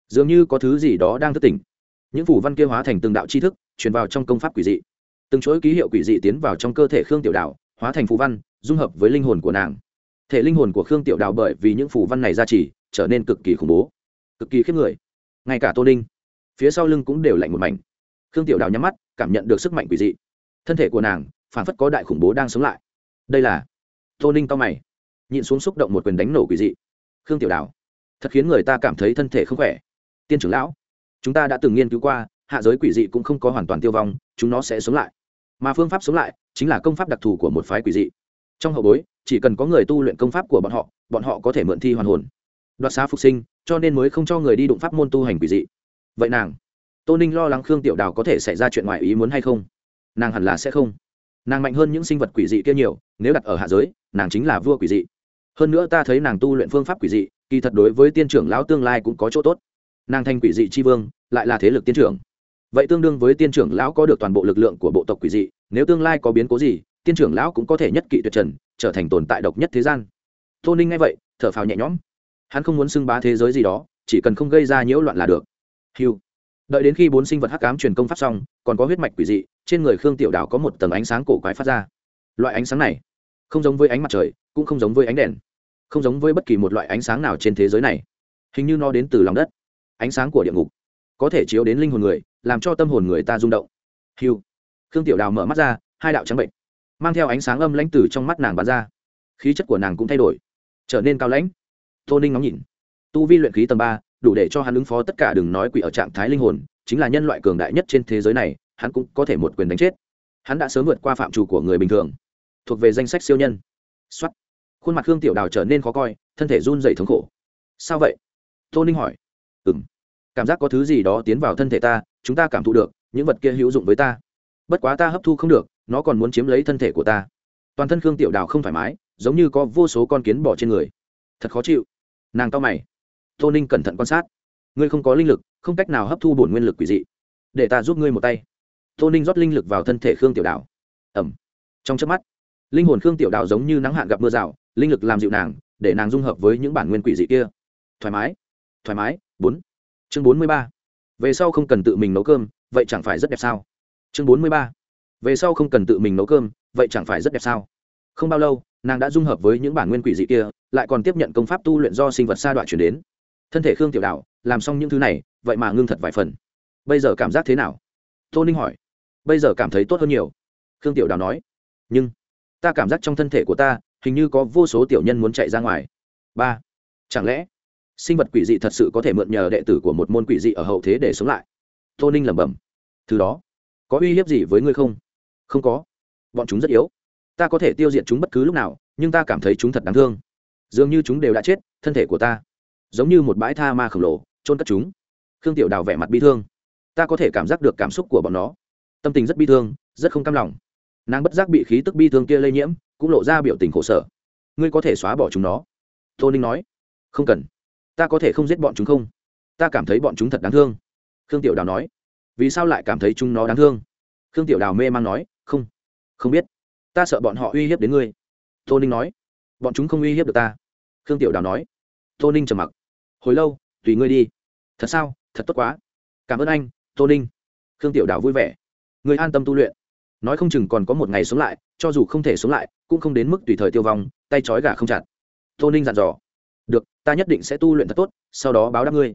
Dường như có thứ gì đó đang thức tỉnh. Những phủ văn kia hóa thành từng đạo tri thức, truyền vào trong công pháp quỷ dị. Từng chuỗi ký hiệu quỷ dị tiến vào trong cơ thể khương tiểu đảo, hóa thành phù văn, dung hợp với linh hồn của nàng. Thể linh hồn của khương tiểu đào bởi vì những phù văn này ra chỉ trở nên cực kỳ khủng bố, cực kỳ khiếp người. Ngay cả tô ninh phía sau lưng cũng đều lạnh một mảnh. Khương tiểu đào nhắm mắt, cảm nhận được sức mạnh quỷ dị. Thân thể của nàng phản phất có đại khủng bố đang sống lại. Đây là? Tô ninh to mày, nhịn xuống xúc động một quyền đánh nổ quỷ dị. Khương tiểu đào, thật khiến người ta cảm thấy thân thể không khỏe. Tiên trưởng lão, chúng ta đã từng nghiên cứu qua, hạ giới quỷ dị cũng không có hoàn toàn tiêu vong, chúng nó sẽ sống lại. Mà phương pháp sống lại chính là công pháp đặc thù của một phái quỷ dị. Trong hậu bối, chỉ cần có người tu luyện công pháp của bọn họ bọn họ có thể mượn thi hoàn hồn. Đoạt xá phục sinh, cho nên mới không cho người đi đụng pháp môn tu hành quỷ dị vậy nàng? Tô ninh lo lắng khương tiểu đào có thể xảy ra chuyện ngoài ý muốn hay không? Nàng hẳn là sẽ không. Nàng mạnh hơn những sinh vật quỷ dị kia nhiều, nếu đặt ở hạ giới, nàng chính là vua quỷ dị. Hơn nữa ta thấy nàng tu luyện phương pháp quỷ dị, kỳ thật đối với tiên trưởng lão tương lai cũng có chỗ tốt. Nàng thành quỷ dị tri vương, lại là thế lực tiên trưởng. Vậy tương đương với tiên trưởng lão có được toàn bộ lực lượng của bộ tộc quỷ dị, nếu tương lai có biến cố gì, tiên trưởng lão cũng có thể nhất kỵ tuyệt trần, trở thành tồn tại độc nhất thế gian. Tô ninh nghe vậy, thở phào nhẹ nhõm. Hắn không muốn xưng bá thế giới gì đó, chỉ cần không gây ra nhiễu loạn là được hiu đợi đến khi bốn sinh vật hắc cám truyền công pháp xong, còn có huyết mạch quỷ dị, trên người khương tiểu đào có một tầng ánh sáng cổ quái phát ra. Loại ánh sáng này, không giống với ánh mặt trời, cũng không giống với ánh đèn, không giống với bất kỳ một loại ánh sáng nào trên thế giới này. Hình như nó đến từ lòng đất, ánh sáng của địa ngục, có thể chiếu đến linh hồn người, làm cho tâm hồn người ta rung động. Hiu khương tiểu đào mở mắt ra, hai đạo trắng bệnh, mang theo ánh sáng âm lãnh từ trong mắt nàng bắn ra. Khí chất của nàng cũng thay đổi, trở nên cao lãnh. Tô ninh ngóng nhìn. Tu vi luyện khí tầng ba đủ để cho hắn ứng phó tất cả đừng nói quỷ ở trạng thái linh hồn, chính là nhân loại cường đại nhất trên thế giới này, hắn cũng có thể một quyền đánh chết. Hắn đã sớm vượt qua phạm trù của người bình thường. Thuộc về danh sách siêu nhân. Xuất khuôn mặt khương tiểu đào trở nên khó coi, thân thể run dày thống khổ. Sao vậy? Tô ninh hỏi. Ừ m cảm giác có thứ gì đó tiến vào thân thể ta, chúng ta cảm thụ được, những vật kia hữu dụng với ta. Bất quá ta hấp thu không được, nó còn muốn chiếm lấy thân thể của ta. Toàn thân khương tiểu đào không thoải mái, giống như có vô số con kiến bỏ trên người. Thật khó chịu. Nàng to mày tô ninh cẩn thận quan sát. Ngươi không có linh lực, không cách nào hấp thu bổn nguyên lực quỷ dị. Để ta giúp ngươi một tay. Tô ninh rót linh lực vào thân thể khương tiểu Đạo. ẩm. Trong trước mắt, linh hồn khương tiểu Đạo giống như nắng hạn gặp mưa rào, linh lực làm dịu nàng, để nàng dung hợp với những bản nguyên quỷ dị kia. Thoải mái. Thoải mái. Bốn. Chương bốn mươi ba. Về sau không cần tự mình nấu cơm, vậy chẳng phải rất đẹp sao? Chương bốn mươi ba. Về sau không cần tự mình nấu cơm, vậy chẳng phải rất đẹp sao? Không bao lâu, nàng đã dung hợp với những bản nguyên quỷ dị kia, lại còn tiếp nhận công pháp tu luyện do sinh vật sa đoạn chuyển đến thân thể khương tiểu đạo làm xong những thứ này, vậy mà ngưng thật vài phần. Bây giờ cảm giác thế nào? Tô ninh hỏi. Bây giờ cảm thấy tốt hơn nhiều. Khương tiểu đào nói. Nhưng, ta cảm giác trong thân thể của ta, hình như có vô số tiểu nhân muốn chạy ra ngoài. Ba, chẳng lẽ, sinh vật quỷ dị thật sự có thể mượn nhờ đệ tử của một môn quỷ dị ở hậu thế để sống lại? Tô ninh lẩm bẩm. Thứ đó, có uy hiếp gì với ngươi không? Không có. Bọn chúng rất yếu. Ta có thể tiêu diệt chúng bất cứ lúc nào, nhưng ta cảm thấy chúng thật đáng thương. Dường như chúng đều đã chết, thân thể của ta giống như một bãi tha ma khổng lồ trôn cất chúng. Khương tiểu đào vẻ mặt bi thương. Ta có thể cảm giác được cảm xúc của bọn nó. Tâm tình rất bi thương, rất không cam lòng. Nàng bất giác bị khí tức bi thương kia lây nhiễm, cũng lộ ra biểu tình khổ sở. Ngươi có thể xóa bỏ chúng nó. Tô ninh nói. Không cần. Ta có thể không giết bọn chúng không? Ta cảm thấy bọn chúng thật đáng thương. Khương tiểu đào nói. Vì sao lại cảm thấy chúng nó đáng thương? Khương tiểu đào mê man nói. Không. Không biết. Ta sợ bọn họ uy hiếp đến ngươi. Tô ninh nói. Bọn chúng không uy hiếp được ta. Khương tiểu đào nói. Tô ninh trầm mặc hồi lâu, tùy ngươi đi. Thật sao? Thật tốt quá. Cảm ơn anh, tô ninh. Khương tiểu đào vui vẻ. Người an tâm tu luyện. Nói không chừng còn có một ngày sống lại, cho dù không thể sống lại, cũng không đến mức tùy thời tiêu vong, tay trói gà không chặt. Tô ninh dặn dò. Được, ta nhất định sẽ tu luyện thật tốt, sau đó báo đáp ngươi.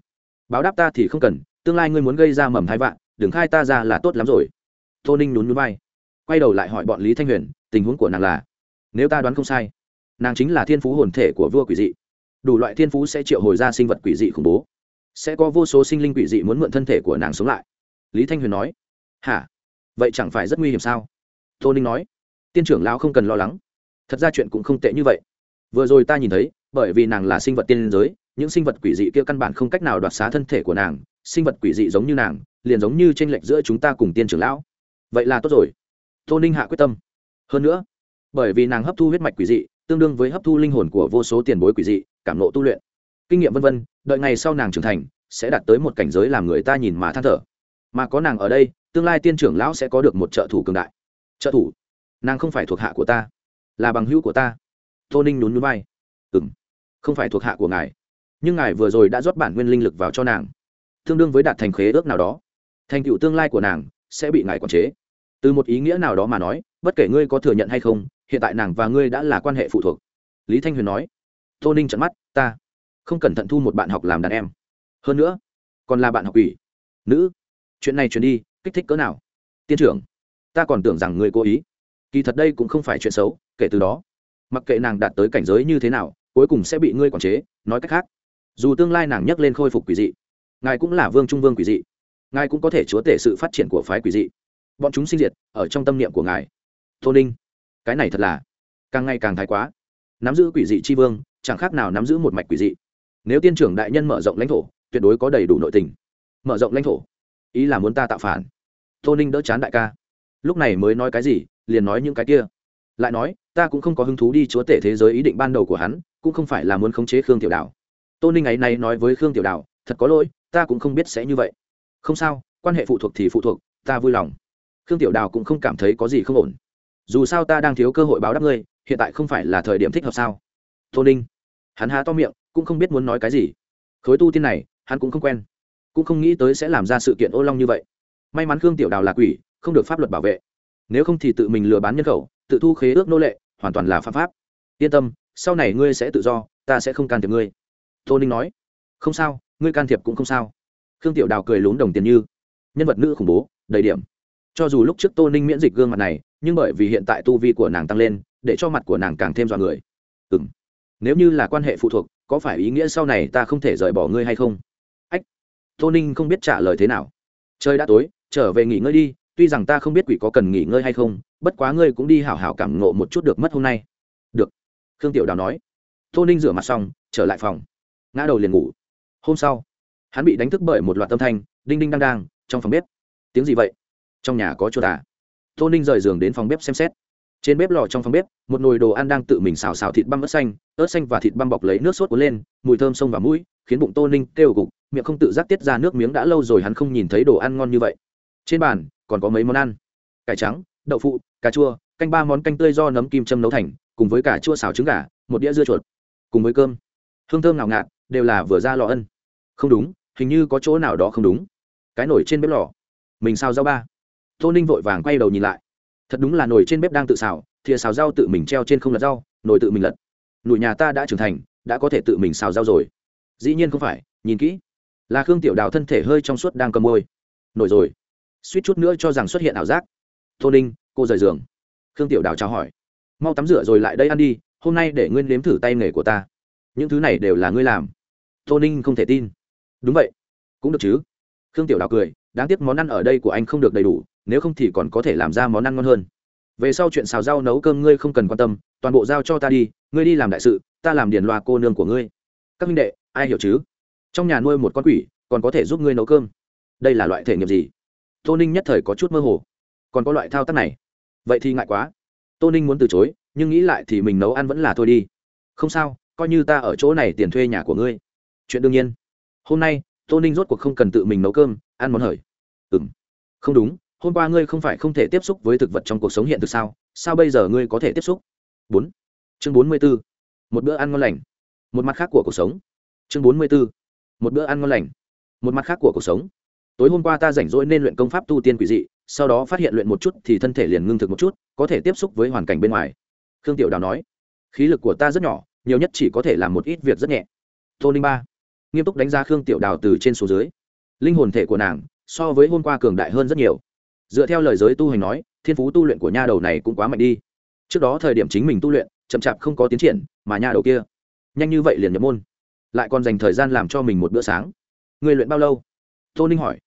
Báo đáp ta thì không cần, tương lai ngươi muốn gây ra mầm thai vạn, đừng khai ta ra là tốt lắm rồi. Tô ninh nhún nhún vai. Quay đầu lại hỏi bọn lý thanh huyền, tình huống của nàng là, nếu ta đoán không sai, nàng chính là thiên phú hồn thể của vua quỷ dị đủ loại thiên phú sẽ triệu hồi ra sinh vật quỷ dị khủng bố. Sẽ có vô số sinh linh quỷ dị muốn mượn thân thể của nàng sống lại. Lý thanh huyền nói, hả? Vậy chẳng phải rất nguy hiểm sao? Tô ninh nói, tiên trưởng lão không cần lo lắng. Thật ra chuyện cũng không tệ như vậy. Vừa rồi ta nhìn thấy, bởi vì nàng là sinh vật tiên giới, những sinh vật quỷ dị kia căn bản không cách nào đoạt xá thân thể của nàng. Sinh vật quỷ dị giống như nàng, liền giống như tranh lệch giữa chúng ta cùng tiên trưởng lão. Vậy là tốt rồi. Tô ninh hạ quyết tâm. Hơn nữa, bởi vì nàng hấp thu huyết mạch quỷ dị tương đương với hấp thu linh hồn của vô số tiền bối quỷ dị, cảm nộ tu luyện. Kinh nghiệm vân vân, đợi ngày sau nàng trưởng thành, sẽ đạt tới một cảnh giới làm người ta nhìn mà than thở. Mà có nàng ở đây, tương lai tiên trưởng lão sẽ có được một trợ thủ cường đại. Trợ thủ? Nàng không phải thuộc hạ của ta, là bằng hữu của ta. Tô ninh nhún núi bay ừ m không phải thuộc hạ của ngài. Nhưng ngài vừa rồi đã rót bản nguyên linh lực vào cho nàng. Tương đương với đạt thành khế ước nào đó. Thành tựu tương lai của nàng sẽ bị ngài quản chế. Từ một ý nghĩa nào đó mà nói, bất kể ngươi có thừa nhận hay không hiện tại nàng và ngươi đã là quan hệ phụ thuộc. Lý thanh huyền nói. Tô ninh trận mắt, ta không cẩn thận thu một bạn học làm đàn em. Hơn nữa, còn là bạn học ủy nữ, chuyện này truyền đi, kích thích cỡ nào? Tiên trưởng, ta còn tưởng rằng ngươi cố ý. Kỳ thật đây cũng không phải chuyện xấu, kể từ đó, mặc kệ nàng đạt tới cảnh giới như thế nào, cuối cùng sẽ bị ngươi quản chế, nói cách khác, dù tương lai nàng nhắc lên khôi phục quỷ dị, ngài cũng là vương trung vương quỷ dị, ngài cũng có thể chúa tể sự phát triển của phái quỷ dị. Bọn chúng sinh diệt ở trong tâm niệm của ngài. Tô ninh cái này thật là càng ngày càng thái quá. Nắm giữ quỷ dị tri vương, chẳng khác nào nắm giữ một mạch quỷ dị. Nếu tiên trưởng đại nhân mở rộng lãnh thổ, tuyệt đối có đầy đủ nội tình. Mở rộng lãnh thổ? Ý là muốn ta tạo phản. Tô ninh đỡ chán đại ca. Lúc này mới nói cái gì, liền nói những cái kia. Lại nói, ta cũng không có hứng thú đi chúa tể thế giới ý định ban đầu của hắn, cũng không phải là muốn khống chế khương tiểu đảo tô ninh ấy này nói với khương tiểu đảo thật có lỗi, ta cũng không biết sẽ như vậy. Không sao, quan hệ phụ thuộc thì phụ thuộc, ta vui lòng. Khương tiểu đào cũng không cảm thấy có gì không ổn dù sao ta đang thiếu cơ hội báo đáp ngươi, hiện tại không phải là thời điểm thích hợp sao? Tô ninh, hắn há to miệng, cũng không biết muốn nói cái gì. Khối tu tiên này, hắn cũng không quen, cũng không nghĩ tới sẽ làm ra sự kiện ô long như vậy. May mắn khương tiểu đào là quỷ, không được pháp luật bảo vệ. Nếu không thì tự mình lừa bán nhân khẩu, tự thu khế ước nô lệ, hoàn toàn là pháp pháp. Yên tâm, sau này ngươi sẽ tự do, ta sẽ không can thiệp ngươi. Tô ninh nói, không sao, ngươi can thiệp cũng không sao. Khương tiểu đào cười lún đồng tiền như, nhân vật nữ khủng bố, đầy điểm cho dù lúc trước tô ninh miễn dịch gương mặt này, nhưng bởi vì hiện tại tu vi của nàng tăng lên, để cho mặt của nàng càng thêm dọa người. Ừ m nếu như là quan hệ phụ thuộc, có phải ý nghĩa sau này ta không thể rời bỏ ngươi hay không? Ách. Tô ninh không biết trả lời thế nào. Trời đã tối, trở về nghỉ ngơi đi, tuy rằng ta không biết quỷ có cần nghỉ ngơi hay không, bất quá ngươi cũng đi hảo hảo cảm ngộ một chút được mất hôm nay. Được. Khương tiểu đào nói. Tô ninh rửa mặt xong, trở lại phòng. Ngã đầu liền ngủ. Hôm sau, hắn bị đánh thức bởi một loạt tâm thanh, đinh đinh đang đang, trong phòng bếp. Tiếng gì vậy? Trong nhà có chuột à? Tô ninh rời giường đến phòng bếp xem xét. Trên bếp lò trong phòng bếp, một nồi đồ ăn đang tự mình xào xào thịt băm ớt xanh ớt xanh và thịt băm bọc lấy nước sốt cuốn lên, mùi thơm sông vào mũi, khiến bụng tô ninh kêu gục, miệng không tự giác tiết ra nước miếng đã lâu rồi hắn không nhìn thấy đồ ăn ngon như vậy. Trên bàn, còn có mấy món ăn. Cải trắng, đậu phụ, cà chua, canh ba món canh tươi do nấm kim châm nấu thành, cùng với cả chua xào trứng gà, một đĩa dưa chuột. Cùng với cơm. Hương thơm nào ngạt, đều là vừa ra lò ân. Không đúng, hình như có chỗ nào đó không đúng. Cái nổi trên bếp lò. Mình xào rau ba tô ninh vội vàng quay đầu nhìn lại. Thật đúng là nồi trên bếp đang tự xào, thìa xào rau tự mình treo trên không lật rau, nồi tự mình lật. Nồi nhà ta đã trưởng thành, đã có thể tự mình xào rau rồi. Dĩ nhiên không phải, nhìn kỹ. Là khương tiểu đào thân thể hơi trong suốt đang cầm môi. Nổi rồi. Suýt chút nữa cho rằng xuất hiện ảo giác. Tô ninh, cô rời giường. Khương tiểu đào chào hỏi. Mau tắm rửa rồi lại đây ăn đi, hôm nay để nguyên nếm thử tay nghề của ta. Những thứ này đều là ngươi làm. Tô ninh không thể tin. Đúng vậy. Cũng được chứ. Khương tiểu đào cười, đáng tiếc món ăn ở đây của anh không được đầy đủ nếu không thì còn có thể làm ra món ăn ngon hơn. Về sau chuyện xào rau nấu cơm ngươi không cần quan tâm, toàn bộ giao cho ta đi, ngươi đi làm đại sự, ta làm điền loa cô nương của ngươi. Các minh đệ, ai hiểu chứ? Trong nhà nuôi một con quỷ, còn có thể giúp ngươi nấu cơm. Đây là loại thể nghiệm gì? Tô ninh nhất thời có chút mơ hồ. Còn có loại thao tác này. Vậy thì ngại quá. Tô ninh muốn từ chối, nhưng nghĩ lại thì mình nấu ăn vẫn là thôi đi. Không sao, coi như ta ở chỗ này tiền thuê nhà của ngươi. Chuyện đương nhiên. Hôm nay, tô ninh rốt cuộc không cần tự mình nấu cơm, ăn món hời. Ừ m không đúng hôm qua ngươi không phải không thể tiếp xúc với thực vật trong cuộc sống hiện thực sao? Sao bây giờ ngươi có thể tiếp xúc? Bốn. Chương bốn mươi b ố một bữa ăn ngon lành. Một mặt khác của cuộc sống. Chương bốn mươi b ố một bữa ăn ngon lành. Một mặt khác của cuộc sống. Tối hôm qua ta rảnh rỗi nên luyện công pháp tu tiên quỷ dị, sau đó phát hiện luyện một chút thì thân thể liền ngưng thực một chút, có thể tiếp xúc với hoàn cảnh bên ngoài. Khương tiểu đào nói, khí lực của ta rất nhỏ, nhiều nhất chỉ có thể làm một ít việc rất nhẹ. Tô ninh ba, nghiêm túc đánh giá khương tiểu đào từ trên xuống dưới. Linh hồn thể của nàng so với hôm qua cường đại hơn rất nhiều dựa theo lời giới tu hành nói, thiên phú tu luyện của nha đầu này cũng quá mạnh đi. Trước đó thời điểm chính mình tu luyện, chậm chạp không có tiến triển, mà nha đầu kia, nhanh như vậy liền nhập môn. Lại còn dành thời gian làm cho mình một bữa sáng. Người luyện bao lâu? Tô ninh hỏi.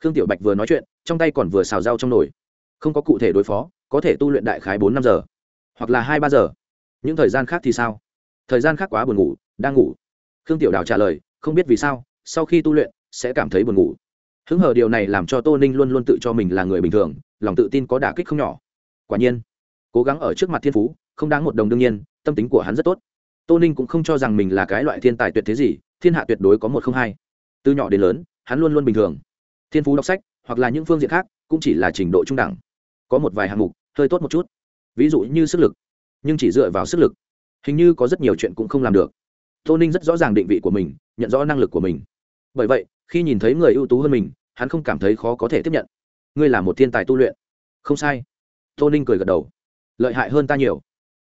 Khương tiểu bạch vừa nói chuyện, trong tay còn vừa xào rau trong nồi. Không có cụ thể đối phó, có thể tu luyện đại khái bốn năm giờ, hoặc là hai ba giờ. Những thời gian khác thì sao? Thời gian khác quá buồn ngủ, đang ngủ. Khương tiểu đào trả lời, không biết vì sao, sau khi tu luyện, sẽ cảm thấy buồn ngủ hứng hờ điều này làm cho tô ninh luôn luôn tự cho mình là người bình thường, lòng tự tin có đả kích không nhỏ. Quả nhiên, cố gắng ở trước mặt thiên phú, không đáng một đồng đương nhiên, tâm tính của hắn rất tốt. Tô ninh cũng không cho rằng mình là cái loại thiên tài tuyệt thế gì, thiên hạ tuyệt đối có một không hai. Từ nhỏ đến lớn, hắn luôn luôn bình thường. Thiên phú đọc sách, hoặc là những phương diện khác, cũng chỉ là trình độ trung đẳng. Có một vài hạng mục, hơi tốt một chút. Ví dụ như sức lực, nhưng chỉ dựa vào sức lực. Hình như có rất nhiều chuyện cũng không làm được. Tô ninh rất rõ ràng định vị của mình, nhận rõ năng lực của mình bởi vậy, khi nhìn thấy người ưu tú hơn mình, hắn không cảm thấy khó có thể tiếp nhận. Ngươi là một thiên tài tu luyện. Không sai. Tô ninh cười gật đầu. Lợi hại hơn ta nhiều.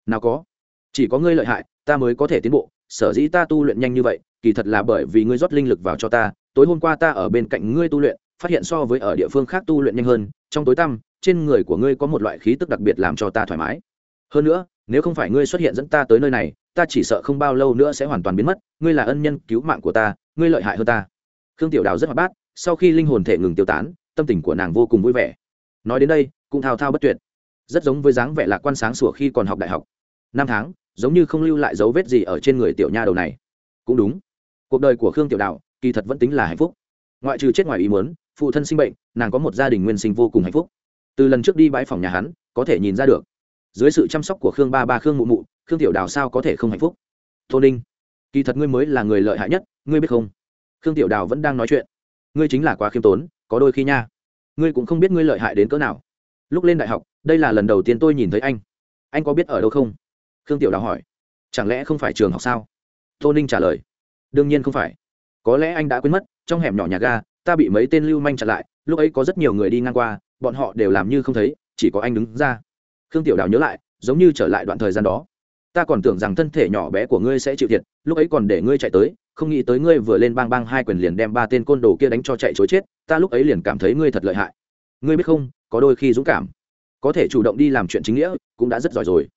Nào có. Chỉ có ngươi lợi hại, ta mới có thể tiến bộ. Sở dĩ ta tu luyện nhanh như vậy, kỳ thật là bởi vì ngươi rót linh lực vào cho ta. Tối hôm qua ta ở bên cạnh ngươi tu luyện, phát hiện so với ở địa phương khác tu luyện nhanh hơn. Trong tối tăm, trên người của ngươi có một loại khí tức đặc biệt làm cho ta thoải mái. Hơn nữa, nếu không phải ngươi xuất hiện dẫn ta tới nơi này, ta chỉ sợ không bao lâu nữa sẽ hoàn toàn biến mất. Ngươi là ân nhân cứu mạng của ta, ngươi lợi hại hơn ta khương tiểu đào rất hoạt bát, sau khi linh hồn thể ngừng tiêu tán, tâm tình của nàng vô cùng vui vẻ. Nói đến đây, cũng thao thao bất tuyệt. Rất giống với dáng vẻ lạc quan sáng sủa khi còn học đại học. Năm tháng, giống như không lưu lại dấu vết gì ở trên người tiểu nha đầu này. Cũng đúng. Cuộc đời của khương tiểu đào, kỳ thật vẫn tính là hạnh phúc. Ngoại trừ chết ngoài ý muốn, phụ thân sinh bệnh, nàng có một gia đình nguyên sinh vô cùng hạnh phúc. Từ lần trước đi bãi phòng nhà hắn, có thể nhìn ra được. Dưới sự chăm sóc của khương ba ba khương mụ mụ, khương tiểu đào sao có thể không hạnh phúc? Tô ninh, kỳ thật ngươi mới là người lợi hại nhất, ngươi biết không? Khương tiểu đào vẫn đang nói chuyện. Ngươi chính là quá khiêm tốn, có đôi khi nha. Ngươi cũng không biết ngươi lợi hại đến cỡ nào. Lúc lên đại học, đây là lần đầu tiên tôi nhìn thấy anh. Anh có biết ở đâu không? Khương tiểu đào hỏi. Chẳng lẽ không phải trường học sao? Tô ninh trả lời. Đương nhiên không phải. Có lẽ anh đã quên mất, trong hẻm nhỏ nhà ga, ta bị mấy tên lưu manh chặn lại, lúc ấy có rất nhiều người đi ngang qua, bọn họ đều làm như không thấy, chỉ có anh đứng ra. Khương tiểu đào nhớ lại, giống như trở lại đoạn thời gian đó. Ta còn tưởng rằng thân thể nhỏ bé của ngươi sẽ chịu thiệt, lúc ấy còn để ngươi chạy tới không nghĩ tới ngươi vừa lên bang bang hai quyền liền đem ba tên côn đồ kia đánh cho chạy chối chết, ta lúc ấy liền cảm thấy ngươi thật lợi hại. Ngươi biết không, có đôi khi dũng cảm, có thể chủ động đi làm chuyện chính nghĩa cũng đã rất giỏi rồi.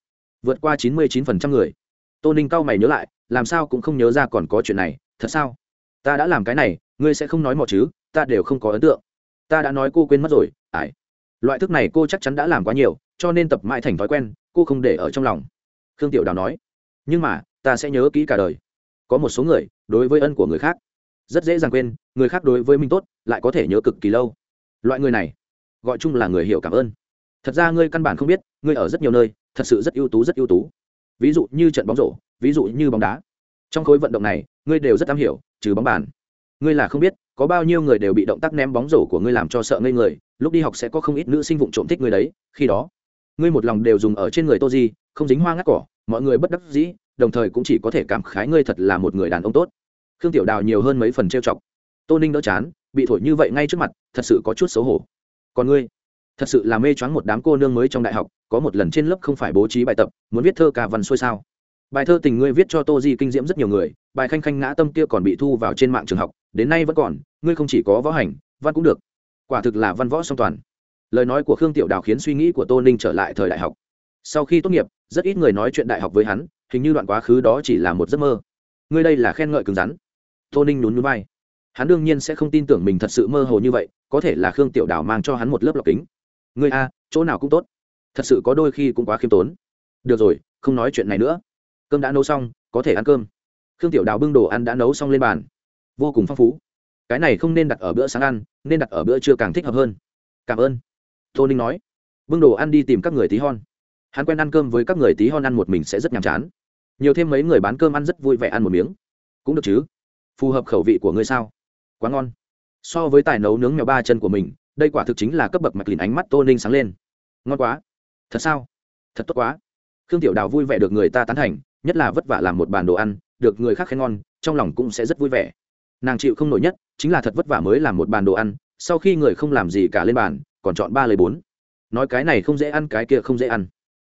Vượt qua chín mươi chín phần trăm người. Tô ninh cao mày nhớ lại, làm sao cũng không nhớ ra còn có chuyện này, thật sao? Ta đã làm cái này, ngươi sẽ không nói mò chứ, ta đều không có ấn tượng. Ta đã nói cô quên mất rồi ải loại thức này cô chắc chắn đã làm quá nhiều, cho nên tập mãi thành thói quen, cô không để ở trong lòng. Khương tiểu đào nói, nhưng mà, ta sẽ nhớ kỹ cả đời có một số người đối với ân của người khác rất dễ dàng quên, người khác đối với mình tốt, lại có thể nhớ cực kỳ lâu. Loại người này, gọi chung là người hiểu cảm ơn. Thật ra ngươi căn bản không biết, ngươi ở rất nhiều nơi, thật sự rất ưu tú, rất ưu tú. Ví dụ như trận bóng rổ, ví dụ như bóng đá. Trong khối vận động này, ngươi đều rất am hiểu, trừ bóng bàn. Ngươi là không biết, có bao nhiêu người đều bị động tác ném bóng rổ của ngươi làm cho sợ ngây người, lúc đi học sẽ có không ít nữ sinh vụ trộm thích ngươi đấy. Khi đó, ngươi một lòng đều dùng ở trên người tô di, không dính hoa ngắt cỏ, mọi người bất đắc dĩ đồng thời cũng chỉ có thể cảm khái ngươi thật là một người đàn ông tốt. Khương tiểu đào nhiều hơn mấy phần trêu chọc. Tô ninh đỡ chán, bị thổi như vậy ngay trước mặt, thật sự có chút xấu hổ. Còn ngươi? Thật sự là mê choáng một đám cô nương mới trong đại học, có một lần trên lớp không phải bố trí bài tập, muốn viết thơ ca văn xuôi sao? Bài thơ tình ngươi viết cho tô di kinh diễm rất nhiều người, bài khanh khanh ngã tâm kia còn bị thu vào trên mạng trường học, đến nay vẫn còn, ngươi không chỉ có võ hành, văn cũng được. Quả thực là văn võ song toàn. Lời nói của khương tiểu đào khiến suy nghĩ của tô ninh trở lại thời đại học. Sau khi tốt nghiệp, rất ít người nói chuyện đại học với hắn hình như đoạn quá khứ đó chỉ là một giấc mơ. Ngươi đây là khen ngợi cứng rắn. Tô ninh nhún núi bay hắn đương nhiên sẽ không tin tưởng mình thật sự mơ hồ như vậy, có thể là khương tiểu đào mang cho hắn một lớp lọc kính. Ngươi a, chỗ nào cũng tốt. Thật sự có đôi khi cũng quá khiêm tốn. Được rồi, không nói chuyện này nữa. Cơm đã nấu xong, có thể ăn cơm. Khương tiểu đào bưng đồ ăn đã nấu xong lên bàn. Vô cùng phong phú. Cái này không nên đặt ở bữa sáng ăn, nên đặt ở bữa trưa càng thích hợp hơn. Cảm ơn. Tô ninh nói. Bưng đồ ăn đi tìm các người tí hon hắn quen ăn cơm với các người tí hon ăn một mình sẽ rất nhàm chán. Nhiều thêm mấy người bán cơm ăn rất vui vẻ ăn một miếng. Cũng được chứ? Phù hợp khẩu vị của ngươi sao? Quá ngon. So với tài nấu nướng mèo ba chân của mình, đây quả thực chính là cấp bậc mạch lìn ánh mắt tô ninh sáng lên. Ngon quá. Thật sao? Thật tốt quá. Khương tiểu đào vui vẻ được người ta tán thành, nhất là vất vả làm một bàn đồ ăn, được người khác khen ngon, trong lòng cũng sẽ rất vui vẻ. Nàng chịu không nổi nhất, chính là thật vất vả mới làm một bàn đồ ăn, sau khi người không làm gì cả lên bàn, còn chọn ba lời bốn. Nói cái này không dễ ăn, cái kia không dễ ăn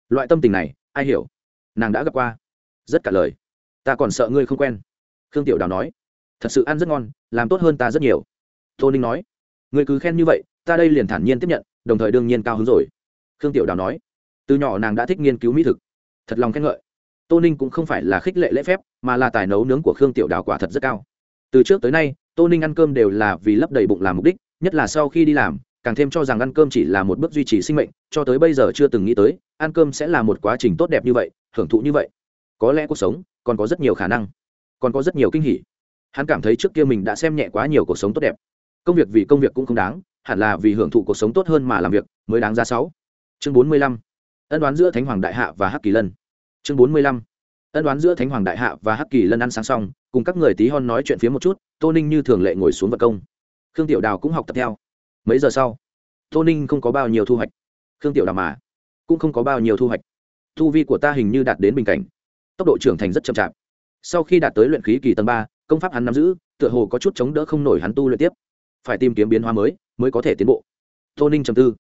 loại tâm tình này, ai hiểu? Nàng đã gặp qua. Rất cả lời. Ta còn sợ ngươi không quen. Khương tiểu đào nói. Thật sự ăn rất ngon, làm tốt hơn ta rất nhiều. Tô ninh nói. Ngươi cứ khen như vậy, ta đây liền thản nhiên tiếp nhận, đồng thời đương nhiên cao hứng rồi. Khương tiểu đào nói. Từ nhỏ nàng đã thích nghiên cứu mỹ thực. Thật lòng khen ngợi. Tô ninh cũng không phải là khích lệ lễ phép, mà là tài nấu nướng của khương tiểu đào quả thật rất cao. Từ trước tới nay, tô ninh ăn cơm đều là vì lấp đầy bụng làm mục đích, nhất là sau khi đi làm càng thêm cho rằng ăn cơm chỉ là một bước duy trì sinh mệnh, cho tới bây giờ chưa từng nghĩ tới, ăn cơm sẽ là một quá trình tốt đẹp như vậy, hưởng thụ như vậy. Có lẽ cuộc sống còn có rất nhiều khả năng, còn có rất nhiều kinh hỉ. Hắn cảm thấy trước kia mình đã xem nhẹ quá nhiều cuộc sống tốt đẹp. Công việc vì công việc cũng không đáng, hẳn là vì hưởng thụ cuộc sống tốt hơn mà làm việc, mới đáng ra sáu. Chương bốn mươi lăm. Ân đoán giữa thánh hoàng đại hạ và hắc kỳ lân. Chương bốn mươi lăm. Ân đoán giữa thánh hoàng đại hạ và hắc kỳ lân ăn sáng xong, cùng các người tí hon nói chuyện phía một chút, tô ninh như thường lệ ngồi xuống vật công. Khương tiểu đào cũng học tập theo mấy giờ sau, tô ninh không có bao nhiêu thu hoạch. Khương tiểu đào mà, cũng không có bao nhiêu thu hoạch. Thu vi của ta hình như đạt đến bình cảnh. Tốc độ trưởng thành rất chậm chạp. Sau khi đạt tới luyện khí kỳ tầng ba, công pháp hắn nắm giữ, tựa hồ có chút chống đỡ không nổi hắn tu luyện tiếp. Phải tìm kiếm biến hóa mới mới có thể tiến bộ. Tô ninh trầm tư.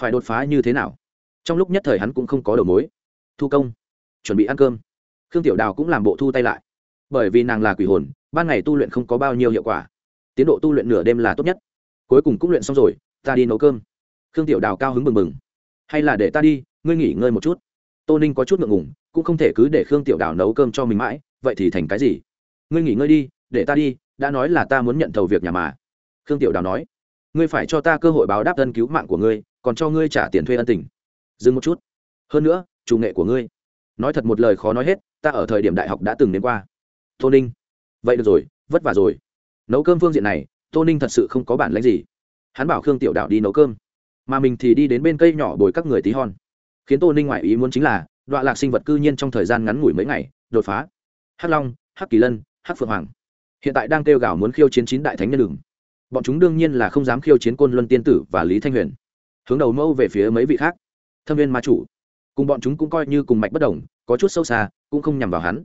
Phải đột phá như thế nào? Trong lúc nhất thời hắn cũng không có đầu mối. Thu công. Chuẩn bị ăn cơm. Khương tiểu đào cũng làm bộ thu tay lại. Bởi vì nàng là quỷ hồn, ban ngày tu luyện không có bao nhiêu hiệu quả. Tiến độ tu luyện nửa đêm là tốt nhất cuối cùng cũng luyện xong rồi, ta đi nấu cơm. Khương tiểu đào cao hứng mừng mừng hay là để ta đi, ngươi nghỉ ngơi một chút. Tô ninh có chút ngượng ngùng, cũng không thể cứ để khương tiểu đào nấu cơm cho mình mãi, vậy thì thành cái gì? Ngươi nghỉ ngơi đi, để ta đi, đã nói là ta muốn nhận thầu việc nhà mà. Khương tiểu đào nói, ngươi phải cho ta cơ hội báo đáp ân cứu mạng của ngươi, còn cho ngươi trả tiền thuê ân tình. Dừng một chút. Hơn nữa, chủ nghệ của ngươi. Nói thật một lời khó nói hết, ta ở thời điểm đại học đã từng đến qua. Tô ninh, vậy được rồi, vất vả rồi. Nấu cơm phương diện này tô ninh thật sự không có bản lãnh gì. Hắn bảo khương tiểu đạo đi nấu cơm, mà mình thì đi đến bên cây nhỏ bồi các người tí hon. Khiến tô ninh ngoại ý muốn chính là đoạn lạc sinh vật cư nhiên trong thời gian ngắn ngủi mấy ngày, đột phá. Hắc long, hắc kỳ lân, hắc phượng hoàng. Hiện tại đang kêu gào muốn khiêu chiến chín đại thánh nhân đường. Bọn chúng đương nhiên là không dám khiêu chiến côn luân tiên tử và lý thanh huyền. Hướng đầu mâu về phía mấy vị khác. Thâm viên ma chủ. Cùng bọn chúng cũng coi như cùng mạch bất đồng, có chút sâu xa, cũng không nhằm vào hắn.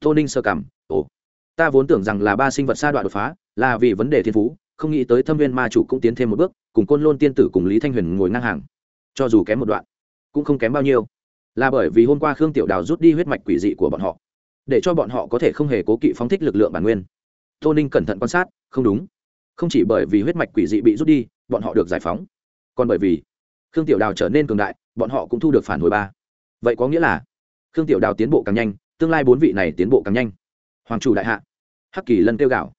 Tô ninh sơ cảm, ồ, ta vốn tưởng rằng là ba sinh vật sa đoạn đột phá là vì vấn đề thiên phú, không nghĩ tới thâm viên ma chủ cũng tiến thêm một bước, cùng côn lôn tiên tử cùng lý thanh huyền ngồi ngang hàng. Cho dù kém một đoạn, cũng không kém bao nhiêu. Là bởi vì hôm qua khương tiểu đào rút đi huyết mạch quỷ dị của bọn họ, để cho bọn họ có thể không hề cố kỵ phóng thích lực lượng bản nguyên. Tô ninh cẩn thận quan sát, không đúng. Không chỉ bởi vì huyết mạch quỷ dị bị rút đi, bọn họ được giải phóng, còn bởi vì khương tiểu đào trở nên cường đại, bọn họ cũng thu được phản hồi ba. Vậy có nghĩa là khương tiểu đào tiến bộ càng nhanh, tương lai bốn vị này tiến bộ càng nhanh. Hoàng chủ đại hạ, hắc kỳ lân kêu gạo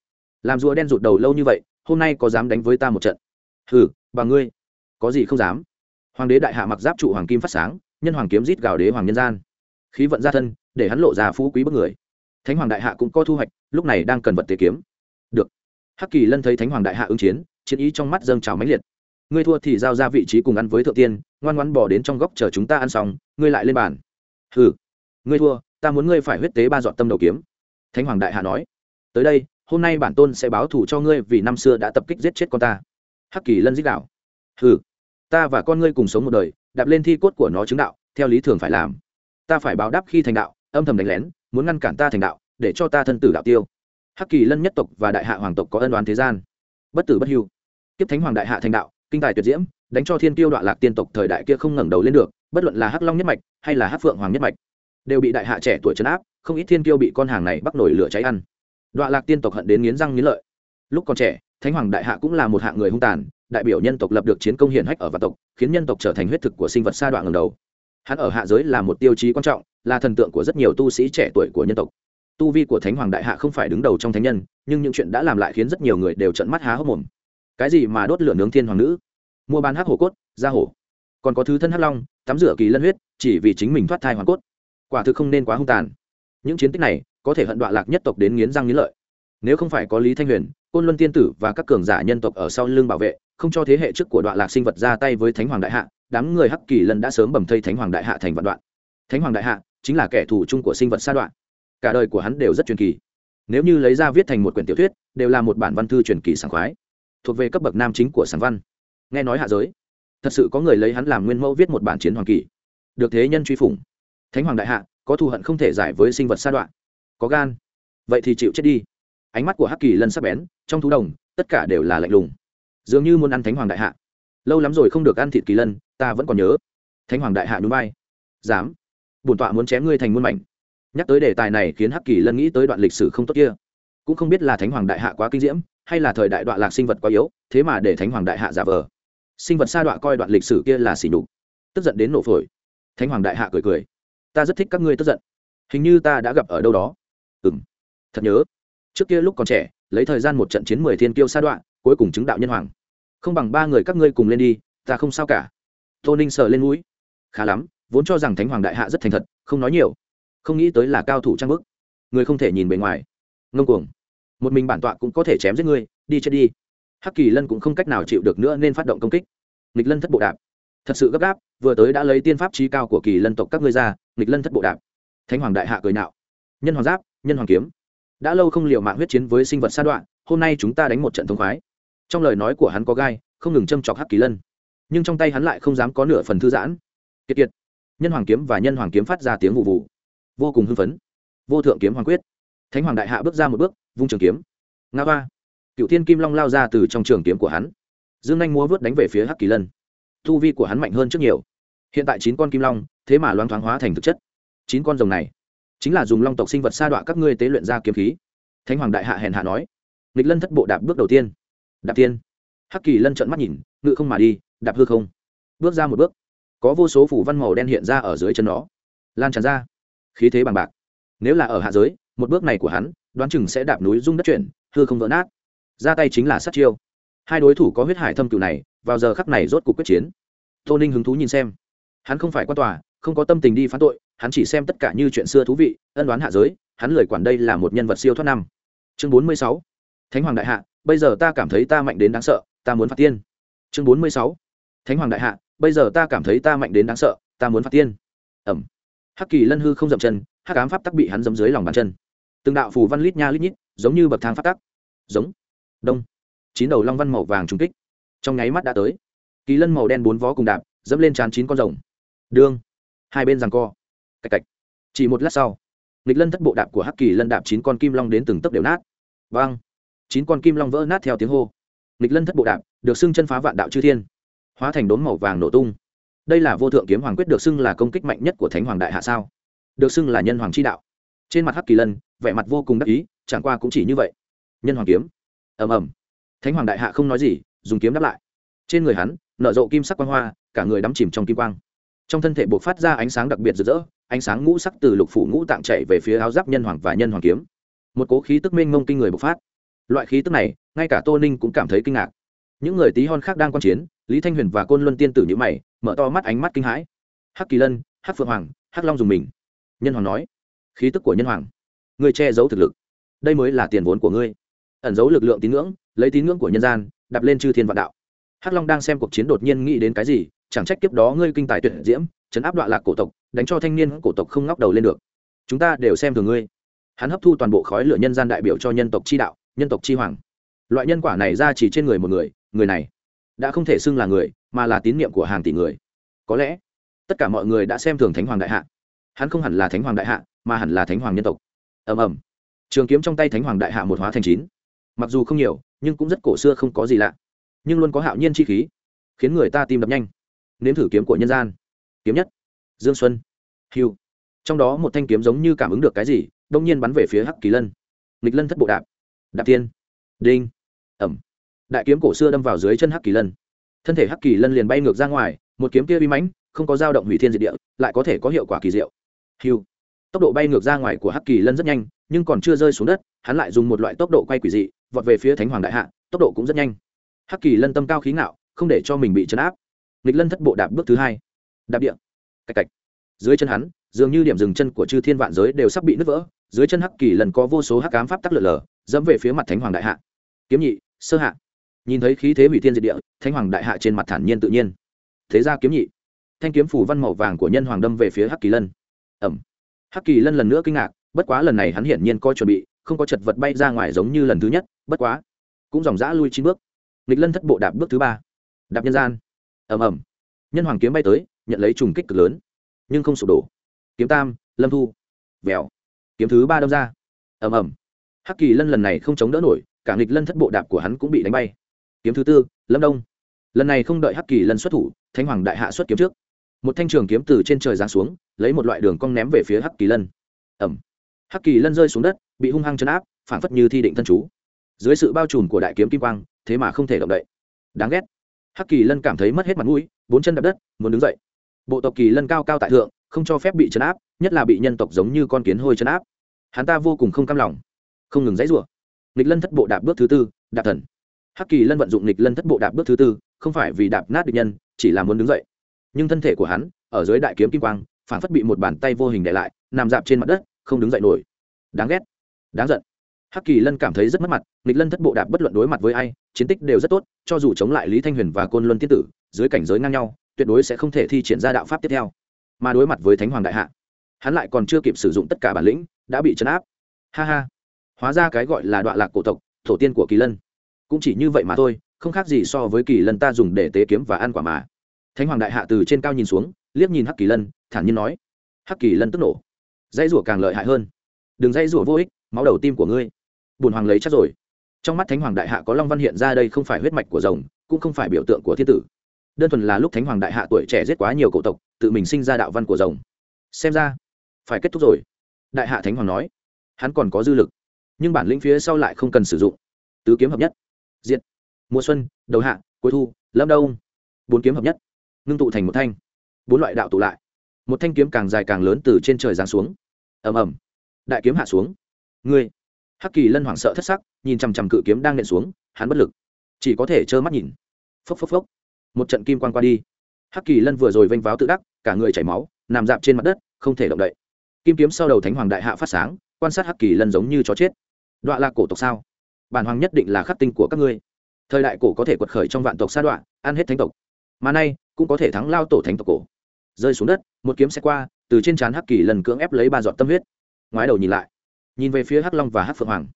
làm rùa đen rụt đầu lâu như vậy, hôm nay có dám đánh với ta một trận? Hừ, bà ngươi, có gì không dám? Hoàng đế đại hạ mặc giáp trụ hoàng kim phát sáng, nhân hoàng kiếm rít gào đế hoàng nhân gian. Khí vận gia thân, để hắn lộ ra phú quý bức người. Thánh hoàng đại hạ cũng có thu hoạch, lúc này đang cần vật tế kiếm. Được. Hắc kỳ lân thấy thánh hoàng đại hạ ứng chiến chiến ý trong mắt dâng trào mãnh liệt. Ngươi thua thì giao ra vị trí cùng ăn với thượng tiên, ngoan ngoan bỏ đến trong góc chờ chúng ta ăn xong, ngươi lại lên bàn. Hừ. Ngươi thua, ta muốn ngươi phải huyết tế ba dọn tâm đầu kiếm. Thánh hoàng đại hạ nói. Tới đây hôm nay bản tôn sẽ báo thù cho ngươi vì năm xưa đã tập kích giết chết con ta. Hắc kỳ lân dích đạo. Hừ, ta và con ngươi cùng sống một đời, đạp lên thi cốt của nó chứng đạo, theo lý thường phải làm. Ta phải báo đáp khi thành đạo, âm thầm đánh lén, muốn ngăn cản ta thành đạo, để cho ta thân tử đạo tiêu. Hắc kỳ lân nhất tộc và đại hạ hoàng tộc có ân đoán thế gian. Bất tử bất hưu. Kiếp thánh hoàng đại hạ thành đạo, kinh tài tuyệt diễm, đánh cho thiên tiêu đoạn lạc tiên tộc thời đại kia không ngẩng đầu lên được, bất luận là hắc long nhất mạch hay là hắc phượng hoàng nhất mạch, đều bị đại hạ trẻ tuổi trấn áp, không ít thiên tiêu bị con hàng này bắt nổi lửa cháy ăn đoạn lạc tiên tộc hận đến nghiến răng nghiến lợi. Lúc còn trẻ, thánh hoàng đại hạ cũng là một hạng người hung tàn, đại biểu nhân tộc lập được chiến công hiển hách ở vạn tộc, khiến nhân tộc trở thành huyết thực của sinh vật sa đoạn ngầm đầu. Hắn ở hạ giới là một tiêu chí quan trọng, là thần tượng của rất nhiều tu sĩ trẻ tuổi của nhân tộc. Tu vi của thánh hoàng đại hạ không phải đứng đầu trong thánh nhân, nhưng những chuyện đã làm lại khiến rất nhiều người đều trận mắt há hốc mồm. Cái gì mà đốt lửa nướng thiên hoàng nữ? Mua bán hắc hổ cốt, ra hổ. Còn có thứ thân hắc long, tắm rửa kỳ lân huyết, chỉ vì chính mình thoát thai hoàng cốt. Quả thực không nên quá hung tàn những chiến tích này có thể hận đoạn lạc nhất tộc đến nghiến răng nghiến lợi. Nếu không phải có lý thanh huyền, côn luân tiên tử và các cường giả nhân tộc ở sau lưng bảo vệ, không cho thế hệ trước của đoạn lạc sinh vật ra tay với thánh hoàng đại hạ, đám người hắc kỳ lân đã sớm bầm thây thánh hoàng đại hạ thành vạn đoạn. Thánh hoàng đại hạ chính là kẻ thù chung của sinh vật sa đoạn. Cả đời của hắn đều rất truyền kỳ. Nếu như lấy ra viết thành một quyển tiểu thuyết, đều là một bản văn thư truyền kỳ sảng khoái, thuộc về cấp bậc nam chính của sáng văn. Nghe nói hạ giới, thật sự có người lấy hắn làm nguyên mẫu viết một bản chiến hoàng kỳ. Được thế nhân truy phủng. Thánh hoàng đại hạ có thù hận không thể giải với sinh vật sa đoạn. Có gan. Vậy thì chịu chết đi. Ánh mắt của hắc kỳ lân sắc bén, trong thú đồng, tất cả đều là lạnh lùng. Dường như muốn ăn thánh hoàng đại hạ. Lâu lắm rồi không được ăn thịt kỳ lân, ta vẫn còn nhớ. Thánh hoàng đại hạ núi bay. Dám. Bổn tọa muốn chém ngươi thành muôn mảnh. Nhắc tới đề tài này khiến hắc kỳ lân nghĩ tới đoạn lịch sử không tốt kia. Cũng không biết là thánh hoàng đại hạ quá kinh diễm, hay là thời đại đoạn lạc sinh vật quá yếu, thế mà để thánh hoàng đại hạ giả vờ. Sinh vật sa đoạn coi đoạn lịch sử kia là xỉ nhục. Tức giận đến nổ phổi. Thánh hoàng đại hạ cười cười ta rất thích các ngươi tức giận. Hình như ta đã gặp ở đâu đó. Ừ m thật nhớ. Trước kia lúc còn trẻ, lấy thời gian một trận chiến mười thiên kiêu sa đoạn cuối cùng chứng đạo nhân hoàng. Không bằng ba người các ngươi cùng lên đi, ta không sao cả. Tô ninh sờ lên mũi. Khá lắm, vốn cho rằng thánh hoàng đại hạ rất thành thật, không nói nhiều. Không nghĩ tới là cao thủ trang bức. Người không thể nhìn bề ngoài. Ngông cuồng. Một mình bản tọa cũng có thể chém giết ngươi, đi chết đi. Hắc kỳ lân cũng không cách nào chịu được nữa nên phát động công kích. Nghịch lân thất bộ đạp. Thật sự gấp gáp, vừa tới đã lấy tiên pháp trí cao của kỳ lân tộc các ngươi ra nghịch lân thất bộ đạp. Thánh hoàng đại hạ cười nạo nhân hoàng giáp, nhân hoàng kiếm. Đã lâu không liều mạng huyết chiến với sinh vật sa đoạn, hôm nay chúng ta đánh một trận thống khoái. Trong lời nói của hắn có gai, không ngừng châm chọc hắc kỳ lân. Nhưng trong tay hắn lại không dám có nửa phần thư giãn. Kiệt kiệt. Nhân hoàng kiếm và nhân hoàng kiếm phát ra tiếng vụ vụ. Vô cùng hưng phấn. Vô thượng kiếm hoàng quyết. Thánh hoàng đại hạ bước ra một bước, vung trường kiếm. Nga ba cựu thiên kim long lao ra từ trong trường kiếm của hắn. Dương anh múa vớt đánh về phía hắc kỳ lân. Thu vi của hắn mạnh hơn trước nhiều. Hiện tại chín con kim long thế mà loáng thoáng hóa thành thực chất. Chín con rồng này, chính là dùng long tộc sinh vật sa đọa các ngươi tế luyện ra kiếm khí. Thánh hoàng đại hạ hèn hạ nói, nghịch lân thất bộ đạp bước đầu tiên. Đạp tiên. Hắc kỳ lân trợn mắt nhìn, ngự không mà đi, đạp hư không. Bước ra một bước, có vô số phủ văn màu đen hiện ra ở dưới chân nó. Lan tràn ra. Khí thế bằng bạc. Nếu là ở hạ giới, một bước này của hắn, đoán chừng sẽ đạp núi rung đất chuyển, hư không vỡ nát. Ra tay chính là sát chiêu. Hai đối thủ có huyết hải thâm cựu này, vào giờ khắc này rốt cuộc quyết chiến. Tô ninh hứng thú nhìn xem. Hắn không phải quan tòa không có tâm tình đi phán tội, hắn chỉ xem tất cả như chuyện xưa thú vị, ân đoán hạ giới, hắn lời quản đây là một nhân vật siêu thoát năm. Chương bốn mươi sáu. Thánh hoàng đại hạ, bây giờ ta cảm thấy ta mạnh đến đáng sợ, ta muốn phạt tiên. Chương bốn mươi sáu. Thánh hoàng đại hạ, bây giờ ta cảm thấy ta mạnh đến đáng sợ, ta muốn phạt tiên. Ẩm. Hắc kỳ lân hư không dậm chân, hắc ám pháp tắc bị hắn dấm dưới lòng bàn chân. Từng đạo phù văn lít nha lít nhít, giống như bậc thang pháp tắc. Giống. Đông. Chín đầu long văn màu vàng trung kích. Trong nháy mắt đã tới. Kỳ lân màu đen bốn vó cùng đạp, dẫm lên trán chín con rồng. Đương hai bên rằng co. Cạch cạch. Chỉ một lát sau, nghịch lân thất bộ đạp của hắc kỳ lân đạp chín con kim long đến từng tấc đều nát. Vang chín con kim long vỡ nát theo tiếng hô. Nghịch lân thất bộ đạp, được xưng chân phá vạn đạo chư thiên. Hóa thành đốm màu vàng nổ tung. Đây là vô thượng kiếm hoàng quyết được xưng là công kích mạnh nhất của thánh hoàng đại hạ sao? Được xưng là nhân hoàng chi đạo. Trên mặt hắc kỳ lân, vẻ mặt vô cùng đắc ý, chẳng qua cũng chỉ như vậy. Nhân hoàng kiếm. Ầm ầm. Thánh hoàng đại hạ không nói gì, dùng kiếm đáp lại. Trên người hắn, nở rộ kim sắc quang hoa, cả người đắm chìm trong kim quang trong thân thể buộc phát ra ánh sáng đặc biệt rực rỡ, ánh sáng ngũ sắc từ lục phủ ngũ tạng chạy về phía áo giáp nhân hoàng và nhân hoàng kiếm. Một cố khí tức mênh mông kinh người bộc phát. Loại khí tức này, ngay cả tô ninh cũng cảm thấy kinh ngạc. Những người tí hon khác đang quan chiến, lý thanh huyền và côn luân tiên tử nhữ mày, mở to mắt ánh mắt kinh hãi. Hắc kỳ lân, hắc phượng hoàng, hắc long dùng mình. Nhân hoàng nói, khí tức của nhân hoàng người che giấu thực lực. Đây mới là tiền vốn của ngươi. Ẩn giấu lực lượng tín ngưỡng, lấy tín ngưỡng của nhân gian đập lên chư thiên vạn đạo. Hắc long đang xem cuộc chiến đột nhiên nghĩ đến cái gì chẳng trách kiếp đó ngươi kinh tài tuyệt diễm, chấn áp đoạn lạc cổ tộc, đánh cho thanh niên cổ tộc không ngóc đầu lên được. Chúng ta đều xem thường ngươi. Hắn hấp thu toàn bộ khói lửa nhân gian đại biểu cho nhân tộc chi đạo, nhân tộc chi hoàng. Loại nhân quả này ra chỉ trên người một người người này đã không thể xưng là người, mà là tín niệm của hàng tỷ người. Có lẽ, tất cả mọi người đã xem thường thánh hoàng đại hạ. Hắn không hẳn là thánh hoàng đại hạ, mà hẳn là thánh hoàng nhân tộc. Ầm ầm. Trường kiếm trong tay thánh hoàng đại hạ một hóa thành chín. Mặc dù không nhiều, nhưng cũng rất cổ xưa không có gì lạ. Nhưng luôn có hạo nhiên chi khí, khiến người ta tim đập nhanh nếm thử kiếm của nhân gian. Kiếm nhất, dương xuân. Hiu trong đó một thanh kiếm giống như cảm ứng được cái gì, đông nhiên bắn về phía hắc kỳ lân. Nghịch lân thất bộ đạp. Đạp tiên. Đinh. Ẩm. Đại kiếm cổ xưa đâm vào dưới chân hắc kỳ lân. Thân thể hắc kỳ lân liền bay ngược ra ngoài, một kiếm kia bi mãnh, không có dao động hủy thiên diệt địa, lại có thể có hiệu quả kỳ diệu. Hiu tốc độ bay ngược ra ngoài của hắc kỳ lân rất nhanh, nhưng còn chưa rơi xuống đất, hắn lại dùng một loại tốc độ quay quỷ dị, vọt về phía thánh hoàng đại hạ, tốc độ cũng rất nhanh. Hắc kỳ lân tâm cao khí ngạo, không để cho mình bị chấn áp nghịch lân thất bộ đạp bước thứ hai. Đạp địa. Cạch cạch. Dưới chân hắn, dường như điểm dừng chân của chư thiên vạn giới đều sắp bị nứt vỡ. Dưới chân hắc kỳ lần có vô số hắc cám pháp tắc lở lở dẫm về phía mặt thánh hoàng đại hạ. Kiếm nhị, sơ hạ. Nhìn thấy khí thế hủy thiên diệt địa, thánh hoàng đại hạ trên mặt thản nhiên tự nhiên. Thế ra kiếm nhị. Thanh kiếm phủ văn màu vàng của nhân hoàng đâm về phía hắc kỳ lân. Ẩm. Hắc kỳ lân lần nữa kinh ngạc, bất quá lần này hắn hiển nhiên coi chuẩn bị, không có chật vật bay ra ngoài giống như lần thứ nhất, bất quá. Cũng dòng dã lui chín bước. Nghịch lân thất bộ đạp bước thứ ba. Đạp nhân gian ầm ầm. Nhân hoàng kiếm bay tới, nhận lấy trùng kích cực lớn, nhưng không sụp đổ. Kiếm tam, lâm thu. Vèo. Kiếm thứ ba đâm ra. Ầm ầm. Hắc kỳ lân lần này không chống đỡ nổi, cả nghịch lân thất bộ đạp của hắn cũng bị đánh bay. Kiếm thứ tư, lâm đông. Lần này không đợi hắc kỳ lân xuất thủ, thánh hoàng đại hạ xuất kiếm trước. Một thanh trường kiếm từ trên trời giáng xuống, lấy một loại đường cong ném về phía hắc kỳ lân. Ẩm hắc kỳ lân rơi xuống đất, bị hung hăng chấn áp, phản phất như thi định thân chú. Dưới sự bao trùm của đại kiếm kim quang, thế mà không thể động đậy. Đáng ghét hắc kỳ lân cảm thấy mất hết mặt mũi, bốn chân đập đất, muốn đứng dậy. Bộ tộc kỳ lân cao cao tại thượng, không cho phép bị chấn áp, nhất là bị nhân tộc giống như con kiến hôi chấn áp. Hắn ta vô cùng không cam lòng, không ngừng dãy rủa. Nghịch lân thất bộ đạp bước thứ tư, đạp thần. Hắc kỳ lân vận dụng nghịch lân thất bộ đạp bước thứ tư, không phải vì đạp nát địch nhân, chỉ là muốn đứng dậy. Nhưng thân thể của hắn, ở dưới đại kiếm kim quang, phản phất bị một bàn tay vô hình để lại, nằm dạp trên mặt đất, không đứng dậy nổi. Đáng ghét, đáng giận hắc kỳ lân cảm thấy rất mất mặt, nghịch lân thất bộ đạp bất luận đối mặt với ai, chiến tích đều rất tốt, cho dù chống lại lý thanh huyền và côn luân tiên tử, dưới cảnh giới ngang nhau, tuyệt đối sẽ không thể thi triển ra đạo pháp tiếp theo. Mà đối mặt với thánh hoàng đại hạ, hắn lại còn chưa kịp sử dụng tất cả bản lĩnh, đã bị chấn áp. Ha ha, hóa ra cái gọi là đoạn lạc cổ tộc tổ tiên của kỳ lân. Cũng chỉ như vậy mà thôi, không khác gì so với kỳ lân ta dùng để tế kiếm và ăn quả mà. Thánh hoàng đại hạ từ trên cao nhìn xuống, liếc nhìn hắc kỳ lân, thản nhiên nói, hắc kỳ lân tức nổ dây rủa càng lợi hại hơn. Đừng dây rủa vô ích, máu đầu tim của ngươi bùn hoàng lấy chắc rồi. Trong mắt thánh hoàng đại hạ có long văn hiện ra đây không phải huyết mạch của rồng, cũng không phải biểu tượng của thiên tử. Đơn thuần là lúc thánh hoàng đại hạ tuổi trẻ giết quá nhiều cổ tộc, tự mình sinh ra đạo văn của rồng. Xem ra, phải kết thúc rồi. Đại hạ thánh hoàng nói, hắn còn có dư lực, nhưng bản lĩnh phía sau lại không cần sử dụng. Tứ kiếm hợp nhất, diệt. Mùa xuân, đầu hạ, cuối thu, lâm đông. Bốn kiếm hợp nhất, ngưng tụ thành một thanh. Bốn loại đạo tụ lại. Một thanh kiếm càng dài càng lớn từ trên trời giáng xuống. Ầm ầm. Đại kiếm hạ xuống. Ngươi hắc kỳ lân hoảng sợ thất sắc, nhìn chằm chằm cự kiếm đang nện xuống, hắn bất lực. Chỉ có thể trơ mắt nhìn. Phốc phốc phốc. Một trận kim quan qua đi. Hắc kỳ lân vừa rồi vênh váo tự đắc, cả người chảy máu, nằm dạp trên mặt đất, không thể động đậy. Kim kiếm sau đầu thánh hoàng đại hạ phát sáng, quan sát hắc kỳ lân giống như chó chết. Đọa là cổ tộc sao? Bản hoàng nhất định là khắc tinh của các ngươi. Thời đại cổ có thể quật khởi trong vạn tộc sa đoạn ăn hết thánh tộc. Mà nay, cũng có thể thắng lao tổ thánh tộc cổ. Rơi xuống đất, một kiếm xe qua, từ trên trán hắc kỳ lần cưỡng ép lấy ba giọt tâm huyết. Ngoái đầu nhìn lại nhìn về phía hắc long và hắc phượng hoàng.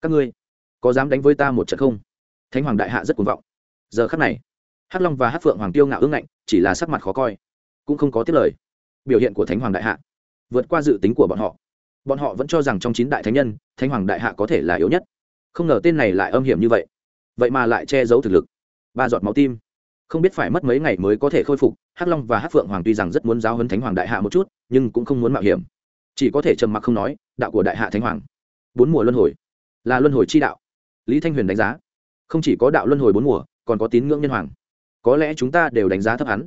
Các ngươi, có dám đánh với ta một trận không? Thánh hoàng đại hạ rất cuồng vọng. Giờ khắc này, hắc long và hắc phượng hoàng tiêu ngạo ương ngạnh, chỉ là sắc mặt khó coi, cũng không có tiết lời. Biểu hiện của thánh hoàng đại hạ, vượt qua dự tính của bọn họ. Bọn họ vẫn cho rằng trong chín đại thánh nhân, thánh hoàng đại hạ có thể là yếu nhất. Không ngờ tên này lại âm hiểm như vậy. Vậy mà lại che giấu thực lực. Ba giọt máu tim. Không biết phải mất mấy ngày mới có thể khôi phục, hắc long và hắc phượng hoàng tuy rằng rất muốn giáo hấn thánh hoàng đại hạ một chút, nhưng cũng không muốn mạo hiểm chỉ có thể trầm mặc không nói, đạo của đại hạ thánh hoàng. Bốn mùa luân hồi. Là luân hồi chi đạo. Lý thanh huyền đánh giá. Không chỉ có đạo luân hồi bốn mùa, còn có tín ngưỡng nhân hoàng. Có lẽ chúng ta đều đánh giá thấp hắn.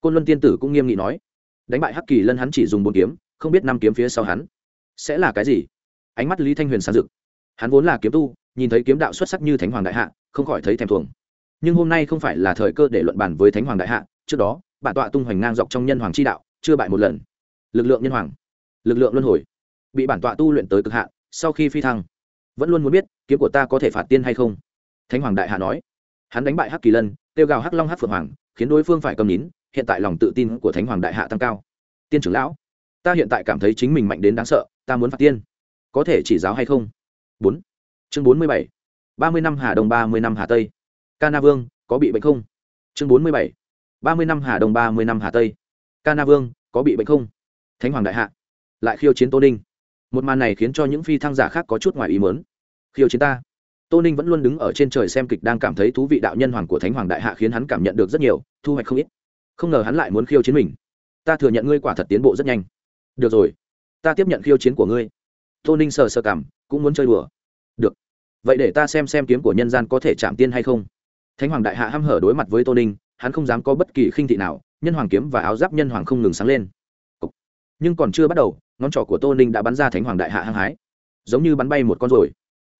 Côn luân tiên tử cũng nghiêm nghị nói. Đánh bại hắc kỳ lân hắn chỉ dùng bốn kiếm, không biết năm kiếm phía sau hắn. Sẽ là cái gì? Ánh mắt lý thanh huyền sáng rực. Hắn vốn là kiếm tu, nhìn thấy kiếm đạo xuất sắc như thánh hoàng đại hạ, không khỏi thấy thèm thuồng. Nhưng hôm nay không phải là thời cơ để luận bàn với thánh hoàng đại hạ, trước đó, bản tọa tung hoành ngang dọc trong nhân hoàng chi đạo, chưa bại một lần. Lực lượng nhân hoàng lực lượng luân hồi, bị bản tọa tu luyện tới cực hạn, sau khi phi thăng, vẫn luôn muốn biết kiếm của ta có thể phạt tiên hay không. Thánh hoàng đại hạ nói, hắn đánh bại hắc kỳ lân, kêu gào hắc long hắc phượng hoàng, khiến đối phương phải cầm nín, hiện tại lòng tự tin của thánh hoàng đại hạ tăng cao. Tiên trưởng lão, ta hiện tại cảm thấy chính mình mạnh đến đáng sợ, ta muốn phạt tiên, có thể chỉ giáo hay không? Bốn, chương bốn mươi bảy, ba mươi năm hà đông, ba mươi năm hà tây. Ca na vương, có bị bệnh không? Chương bốn mươi bảy, ba mươi năm hà đông, ba mươi năm hà tây. Ca na vương, có bị bệnh không? Thánh hoàng đại hạ lại khiêu chiến tô ninh. Một màn này khiến cho những phi thăng giả khác có chút ngoài ý mớn khiêu chiến ta. Tô ninh vẫn luôn đứng ở trên trời xem kịch đang cảm thấy thú vị đạo nhân hoàng của thánh hoàng đại hạ khiến hắn cảm nhận được rất nhiều, thu hoạch không ít. Không ngờ hắn lại muốn khiêu chiến mình. Ta thừa nhận ngươi quả thật tiến bộ rất nhanh. Được rồi. Ta tiếp nhận khiêu chiến của ngươi. Tô ninh sờ sờ cảm, cũng muốn chơi đùa. Được. Vậy để ta xem xem kiếm của nhân gian có thể chạm tiên hay không. Thánh hoàng đại hạ h hở đối mặt với tô ninh, hắn không dám có bất kỳ khinh thị nào, nhân hoàng kiếm và áo giáp nhân hoàng không ngừng sáng lên. Nhưng còn chưa bắt đầu ngón trỏ của tô ninh đã bắn ra thánh hoàng đại hạ hăng hái. Giống như bắn bay một con rồi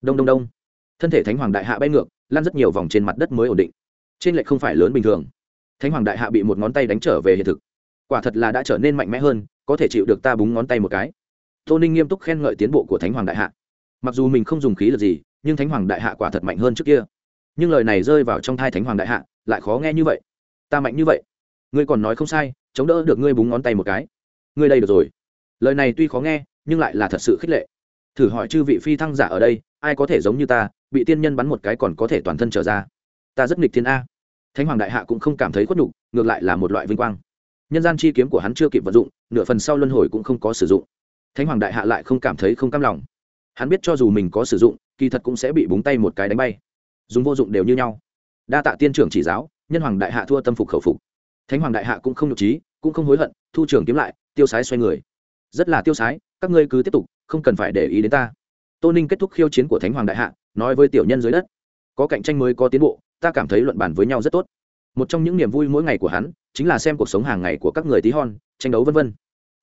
đông đông đông. Thân thể thánh hoàng đại hạ bay ngược lan rất nhiều vòng trên mặt đất mới ổn định. Trên lệch không phải lớn bình thường. Thánh hoàng đại hạ bị một ngón tay đánh trở về hiện thực. Quả thật là đã trở nên mạnh mẽ hơn, có thể chịu được ta búng ngón tay một cái. Tô ninh nghiêm túc khen ngợi tiến bộ của thánh hoàng đại hạ. Mặc dù mình không dùng khí lực gì, nhưng thánh hoàng đại hạ quả thật mạnh hơn trước kia. Nhưng lời này rơi vào trong thai thánh hoàng đại hạ, lại khó nghe như vậy. Ta mạnh như vậy. Ngươi còn nói không sai, chống đỡ được ngươi búng ngón tay một cái. Ngươi đây được rồi lời này tuy khó nghe, nhưng lại là thật sự khích lệ. Thử hỏi chư vị phi thăng giả ở đây, ai có thể giống như ta, bị tiên nhân bắn một cái còn có thể toàn thân trở ra? Ta rất nghịch thiên a. Thánh hoàng đại hạ cũng không cảm thấy khuất nhục, ngược lại là một loại vinh quang. Nhân gian chi kiếm của hắn chưa kịp vận dụng, nửa phần sau luân hồi cũng không có sử dụng. Thánh hoàng đại hạ lại không cảm thấy không cam lòng. Hắn biết cho dù mình có sử dụng, kỳ thật cũng sẽ bị búng tay một cái đánh bay. Dùng vô dụng đều như nhau. Đa tạ tiên trưởng chỉ giáo, nhân hoàng đại hạ thua tâm phục khẩu phục. Thánh hoàng đại hạ cũng không nhục trí, cũng không hối hận, thu trưởng kiếm lại, tiêu sái xoay người rất là tiêu sái, các ngươi cứ tiếp tục, không cần phải để ý đến ta. Tô ninh kết thúc khiêu chiến của thánh hoàng đại hạ, nói với tiểu nhân dưới đất. Có cạnh tranh mới có tiến bộ, ta cảm thấy luận bàn với nhau rất tốt. Một trong những niềm vui mỗi ngày của hắn, chính là xem cuộc sống hàng ngày của các người tí hon, tranh đấu vân vân.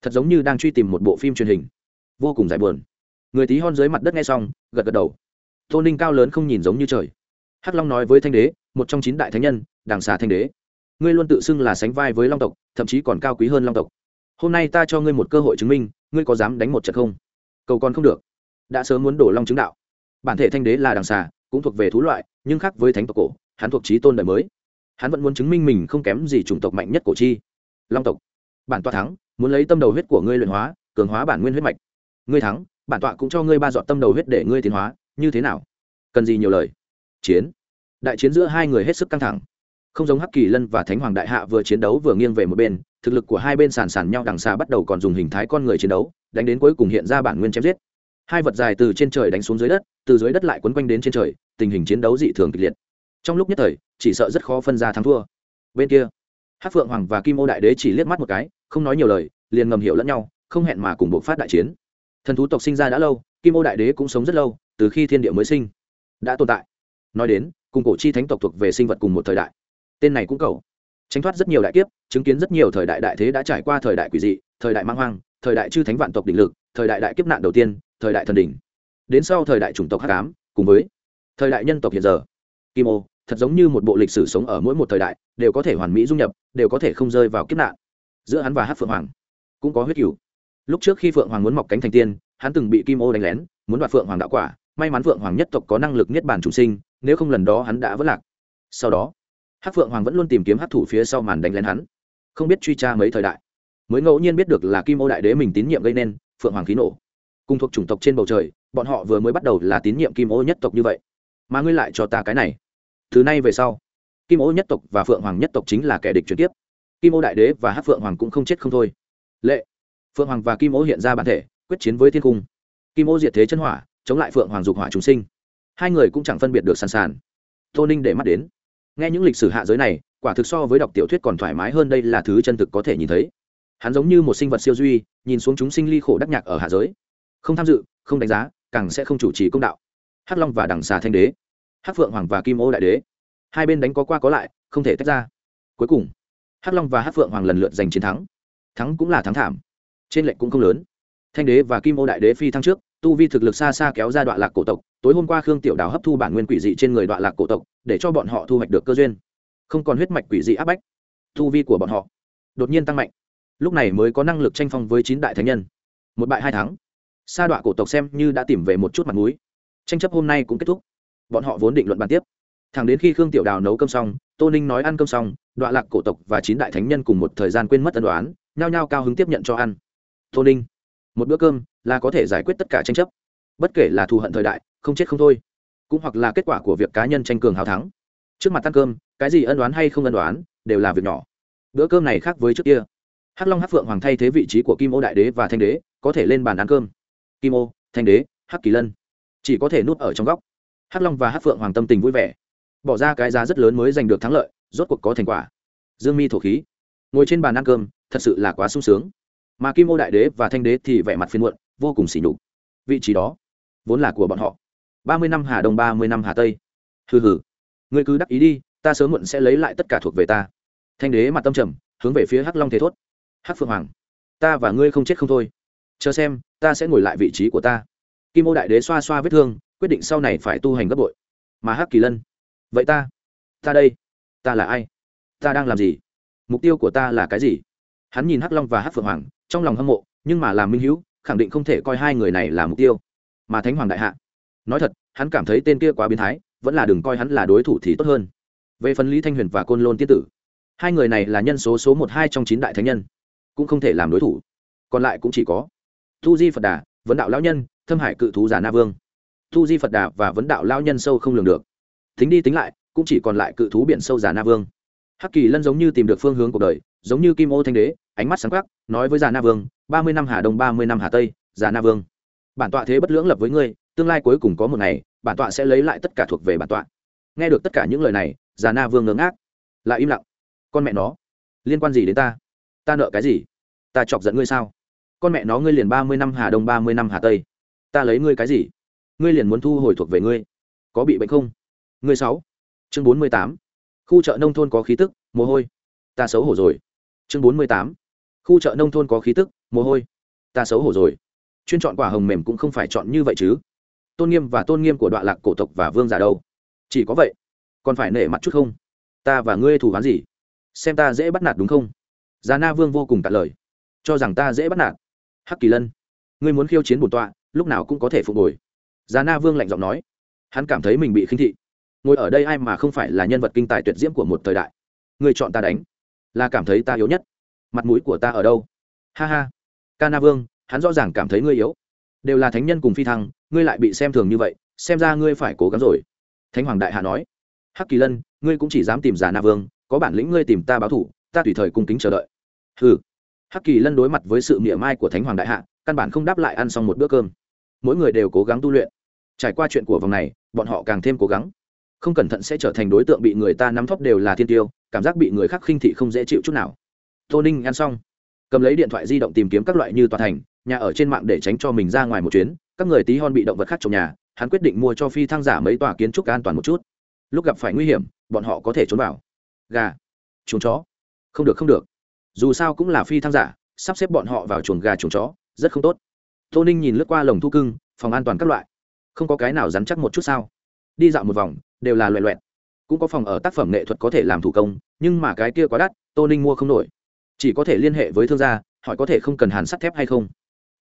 Thật giống như đang truy tìm một bộ phim truyền hình. Vô cùng dài buồn. Người tí hon dưới mặt đất nghe xong, gật gật đầu. Tô ninh cao lớn không nhìn giống như trời. Hắc long nói với thanh đế, một trong chín đại thánh nhân, đàng xà thanh đế. Ngươi luôn tự xưng là sánh vai với long tộc, thậm chí còn cao quý hơn long tộc hôm nay ta cho ngươi một cơ hội chứng minh, ngươi có dám đánh một trận không? Cầu còn không được. Đã sớm muốn đổ long chứng đạo. Bản thể thanh đế là đằng xà, cũng thuộc về thú loại, nhưng khác với thánh tộc cổ, hắn thuộc trí tôn đời mới. Hắn vẫn muốn chứng minh mình không kém gì chủng tộc mạnh nhất cổ chi. Long tộc. Bản tọa thắng, muốn lấy tâm đầu huyết của ngươi luyện hóa, cường hóa bản nguyên huyết mạch. Ngươi thắng, bản tọa cũng cho ngươi ba dọn tâm đầu huyết để ngươi tiến hóa, như thế nào? Cần gì nhiều lời? Chiến. Đại chiến giữa hai người hết sức căng thẳng. Không giống hắc kỳ lân và thánh hoàng đại hạ vừa chiến đấu vừa nghiêng về một bên thực lực của hai bên sàn sàn nhau đằng xa bắt đầu còn dùng hình thái con người chiến đấu, đánh đến cuối cùng hiện ra bản nguyên chém giết. Hai vật dài từ trên trời đánh xuống dưới đất, từ dưới đất lại quấn quanh đến trên trời, tình hình chiến đấu dị thường kịch liệt. Trong lúc nhất thời, chỉ sợ rất khó phân ra thắng thua. Bên kia hát phượng hoàng và kim ô đại đế chỉ liếc mắt một cái, không nói nhiều lời, liền ngầm hiểu lẫn nhau, không hẹn mà cùng buộc phát đại chiến. Thần thú tộc sinh ra đã lâu, kim ô đại đế cũng sống rất lâu, từ khi thiên địa mới sinh, đã tồn tại. Nói đến, cùng cổ chi thánh tộc thuộc về sinh vật cùng một thời đại. Tên này cũng cầu tránh thoát rất nhiều đại kiếp, chứng kiến rất nhiều thời đại đại thế đã trải qua thời đại quỷ dị, thời đại mang hoang, thời đại chư thánh vạn tộc đỉnh lực, thời đại đại kiếp nạn đầu tiên, thời đại thần đỉnh. Đến sau thời đại chủng tộc hắc ám, cùng với thời đại nhân tộc hiện giờ. Kim ô, thật giống như một bộ lịch sử sống ở mỗi một thời đại, đều có thể hoàn mỹ dung nhập, đều có thể không rơi vào kiếp nạn. Giữa hắn và hát phượng hoàng cũng có huyết cửu. Lúc trước khi phượng hoàng muốn mọc cánh thành tiên, hắn từng bị kim ô đánh lén, muốn đoạt phượng hoàng đạo quả. May mắn phượng hoàng nhất tộc có năng lực niết bàn chủ sinh, nếu không lần đó hắn đã vất lạc. Sau đó hát phượng hoàng vẫn luôn tìm kiếm hát thủ phía sau màn đánh lén hắn. Không biết truy tra mấy thời đại. Mới ngẫu nhiên biết được là kim ô đại đế mình tín nhiệm gây nên, phượng hoàng khí nổ. Cùng thuộc chủng tộc trên bầu trời, bọn họ vừa mới bắt đầu là tín nhiệm kim ô nhất tộc như vậy. Mà ngươi lại cho ta cái này. Thứ này về sau, kim ô nhất tộc và phượng hoàng nhất tộc chính là kẻ địch trực tiếp. Kim ô đại đế và hát phượng hoàng cũng không chết không thôi. Lệ. Phượng hoàng và kim ô hiện ra bản thể, quyết chiến với thiên cung. Kim ô diệt thế chân hỏa, chống lại phượng hoàng dục hỏa chúng sinh. Hai người cũng chẳng phân biệt được sàn sàn. Tô ninh để mắt đến nghe những lịch sử hạ giới này, quả thực so với đọc tiểu thuyết còn thoải mái hơn đây là thứ chân thực có thể nhìn thấy. Hắn giống như một sinh vật siêu duy, nhìn xuống chúng sinh ly khổ đắc nhạc ở hạ giới. Không tham dự, không đánh giá, càng sẽ không chủ trì công đạo. Hắc long và đằng xà thanh đế, hắc phượng hoàng và kim ô đại đế. Hai bên đánh có qua có lại, không thể tách ra. Cuối cùng, hắc long và hắc phượng hoàng lần lượt giành chiến thắng. Thắng cũng là thắng thảm, trên lệnh cũng không lớn. Thanh đế và kim ô đại đế phi thăng trước, tu vi thực lực xa xa kéo ra đoạn lạc cổ tộc tối hôm qua khương tiểu đào hấp thu bản nguyên quỷ dị trên người đoạn lạc cổ tộc, để cho bọn họ thu hoạch được cơ duyên. Không còn huyết mạch quỷ dị áp bách thu vi của bọn họ đột nhiên tăng mạnh. Lúc này mới có năng lực tranh phong với chín đại thánh nhân. Một bại hai thắng. Sa đọa cổ tộc xem như đã tìm về một chút mặt mũi. Tranh chấp hôm nay cũng kết thúc. Bọn họ vốn định luận bàn tiếp. Thẳng đến khi khương tiểu đào nấu cơm xong, tô ninh nói ăn cơm xong đoạn lạc cổ tộc và chín đại thánh nhân cùng một thời gian quên mất tân đoán nhao nhao cao hứng tiếp nhận cho ăn. Tô ninh, một bữa cơm là có thể giải quyết tất cả tranh chấp bất kể là thù hận thời đại, không chết không thôi. Cũng hoặc là kết quả của việc cá nhân tranh cường hào thắng. Trước mặt ăn cơm, cái gì ân đoán hay không ân đoán, đều là việc nhỏ. Bữa cơm này khác với trước kia. Hắc long, hắc phượng hoàng thay thế vị trí của kim ô đại đế và thanh đế, có thể lên bàn ăn cơm. Kim ô, thanh đế, hắc kỳ lân. Chỉ có thể núp ở trong góc. Hắc long và hắc phượng hoàng tâm tình vui vẻ. Bỏ ra cái giá rất lớn mới giành được thắng lợi, rốt cuộc có thành quả. Dương mi thổ khí. Ngồi trên bàn ăn cơm, thật sự là quá sung sướng. Mà kim ô đại đế và thanh đế thì vẻ mặt phiên muộn, vô cùng xỉ nhục. Vị trí đó vốn là của bọn họ. Ba mươi năm hà đông, ba mươi năm hà tây. Hừ hừ. Ngươi cứ đắc ý đi, ta sớm muộn sẽ lấy lại tất cả thuộc về ta. Thanh đế mặt tâm trầm, hướng về phía hắc long thế thốt. Hắc phượng hoàng, ta và ngươi không chết không thôi. Chờ xem, ta sẽ ngồi lại vị trí của ta. Kim ô đại đế xoa xoa vết thương, quyết định sau này phải tu hành gấp bội. Mà hắc kỳ lân, vậy ta ta đây, ta là ai? Ta đang làm gì? Mục tiêu của ta là cái gì? Hắn nhìn hắc long và hắc phượng hoàng, trong lòng hâm mộ, nhưng mà làm minh hữu khẳng định không thể coi hai người này là mục tiêu mà thánh hoàng đại hạ. Nói thật, hắn cảm thấy tên kia quá biến thái, vẫn là đừng coi hắn là đối thủ thì tốt hơn. Về phần lý thanh huyền và côn lôn tiết tử, hai người này là nhân số số một hai trong chín đại thánh nhân, cũng không thể làm đối thủ. Còn lại cũng chỉ có thu di phật đà, vấn đạo lão nhân, thâm hải cự thú giả na vương. Thu di phật đà và vấn đạo lão nhân sâu không lường được. Tính đi tính lại, cũng chỉ còn lại cự thú biển sâu giả na vương. Hắc kỳ lân giống như tìm được phương hướng cuộc đời, giống như kim ô thanh đế, ánh mắt sáng quắc, nói với giả na vương, ba mươi năm hà đông, ba mươi năm hà tây, giả na vương bản tọa thế bất lưỡng lập với ngươi, tương lai cuối cùng có một ngày, bản tọa sẽ lấy lại tất cả thuộc về bản tọa. Nghe được tất cả những lời này, già na vương ngớ ngác, lại im lặng. Con mẹ nó, liên quan gì đến ta? Ta nợ cái gì? Ta chọc giận ngươi sao? Con mẹ nó, ngươi liền ba mươi năm hà đông, ba mươi năm hà tây. Ta lấy ngươi cái gì? Ngươi liền muốn thu hồi thuộc về ngươi. Có bị bệnh không? Ngươi sáu. Chương bốn mươi tám. Khu chợ nông thôn có khí tức, mồ hôi. Ta xấu hổ rồi. Chương bốn mươi tám. Khu chợ nông thôn có khí tức, mồ hôi. Ta xấu hổ rồi chuyên chọn quả hồng mềm cũng không phải chọn như vậy chứ. Tôn nghiêm và tôn nghiêm của đoạn lạc cổ tộc và vương giả đâu? Chỉ có vậy, còn phải nể mặt chút không? Ta và ngươi thủ hắn gì? Xem ta dễ bắt nạt đúng không? Già na vương vô cùng cạn lời. Cho rằng ta dễ bắt nạt. Hắc kỳ lân, ngươi muốn khiêu chiến bổn tọa, lúc nào cũng có thể phục hồi. Già na vương lạnh giọng nói. Hắn cảm thấy mình bị khinh thị. Ngồi ở đây ai mà không phải là nhân vật kinh tài tuyệt diễm của một thời đại. Ngươi chọn ta đánh, là cảm thấy ta yếu nhất. Mặt mũi của ta ở đâu? Ha ha. Ca na vương hắn rõ ràng cảm thấy ngươi yếu. Đều là thánh nhân cùng phi thăng, ngươi lại bị xem thường như vậy, xem ra ngươi phải cố gắng rồi. Thánh hoàng đại hạ nói. Hắc kỳ lân, ngươi cũng chỉ dám tìm giả na vương, có bản lĩnh ngươi tìm ta báo thủ, ta tùy thời cung kính chờ đợi. Ừ hắc kỳ lân đối mặt với sự mỉa mai của thánh hoàng đại hạ, căn bản không đáp lại ăn xong một bữa cơm. Mỗi người đều cố gắng tu luyện. Trải qua chuyện của vòng này, bọn họ càng thêm cố gắng. Không cẩn thận sẽ trở thành đối tượng bị người ta nắm thóp đều là thiên tiêu, cảm giác bị người khác khinh thị không dễ chịu chút nào. Tô ninh ăn xong, cầm lấy điện thoại di động tìm kiếm các loại như tòa thành nhà ở trên mạng để tránh cho mình ra ngoài một chuyến, các người tí hon bị động vật khác trong nhà, hắn quyết định mua cho phi thăng giả mấy tòa kiến trúc an toàn một chút. Lúc gặp phải nguy hiểm, bọn họ có thể trốn vào. Gà, chuồng chó. Không được không được. Dù sao cũng là phi thăng giả, sắp xếp bọn họ vào chuồng gà chuồng chó, rất không tốt. Tô ninh nhìn lướt qua lồng thu cưng, phòng an toàn các loại. Không có cái nào dám chắc một chút sao? Đi dạo một vòng, đều là loẹ loẹt. Cũng có phòng ở tác phẩm nghệ thuật có thể làm thủ công, nhưng mà cái kia quá đắt, tô ninh mua không nổi. Chỉ có thể liên hệ với thương gia, hỏi có thể không cần hàn sắt thép hay không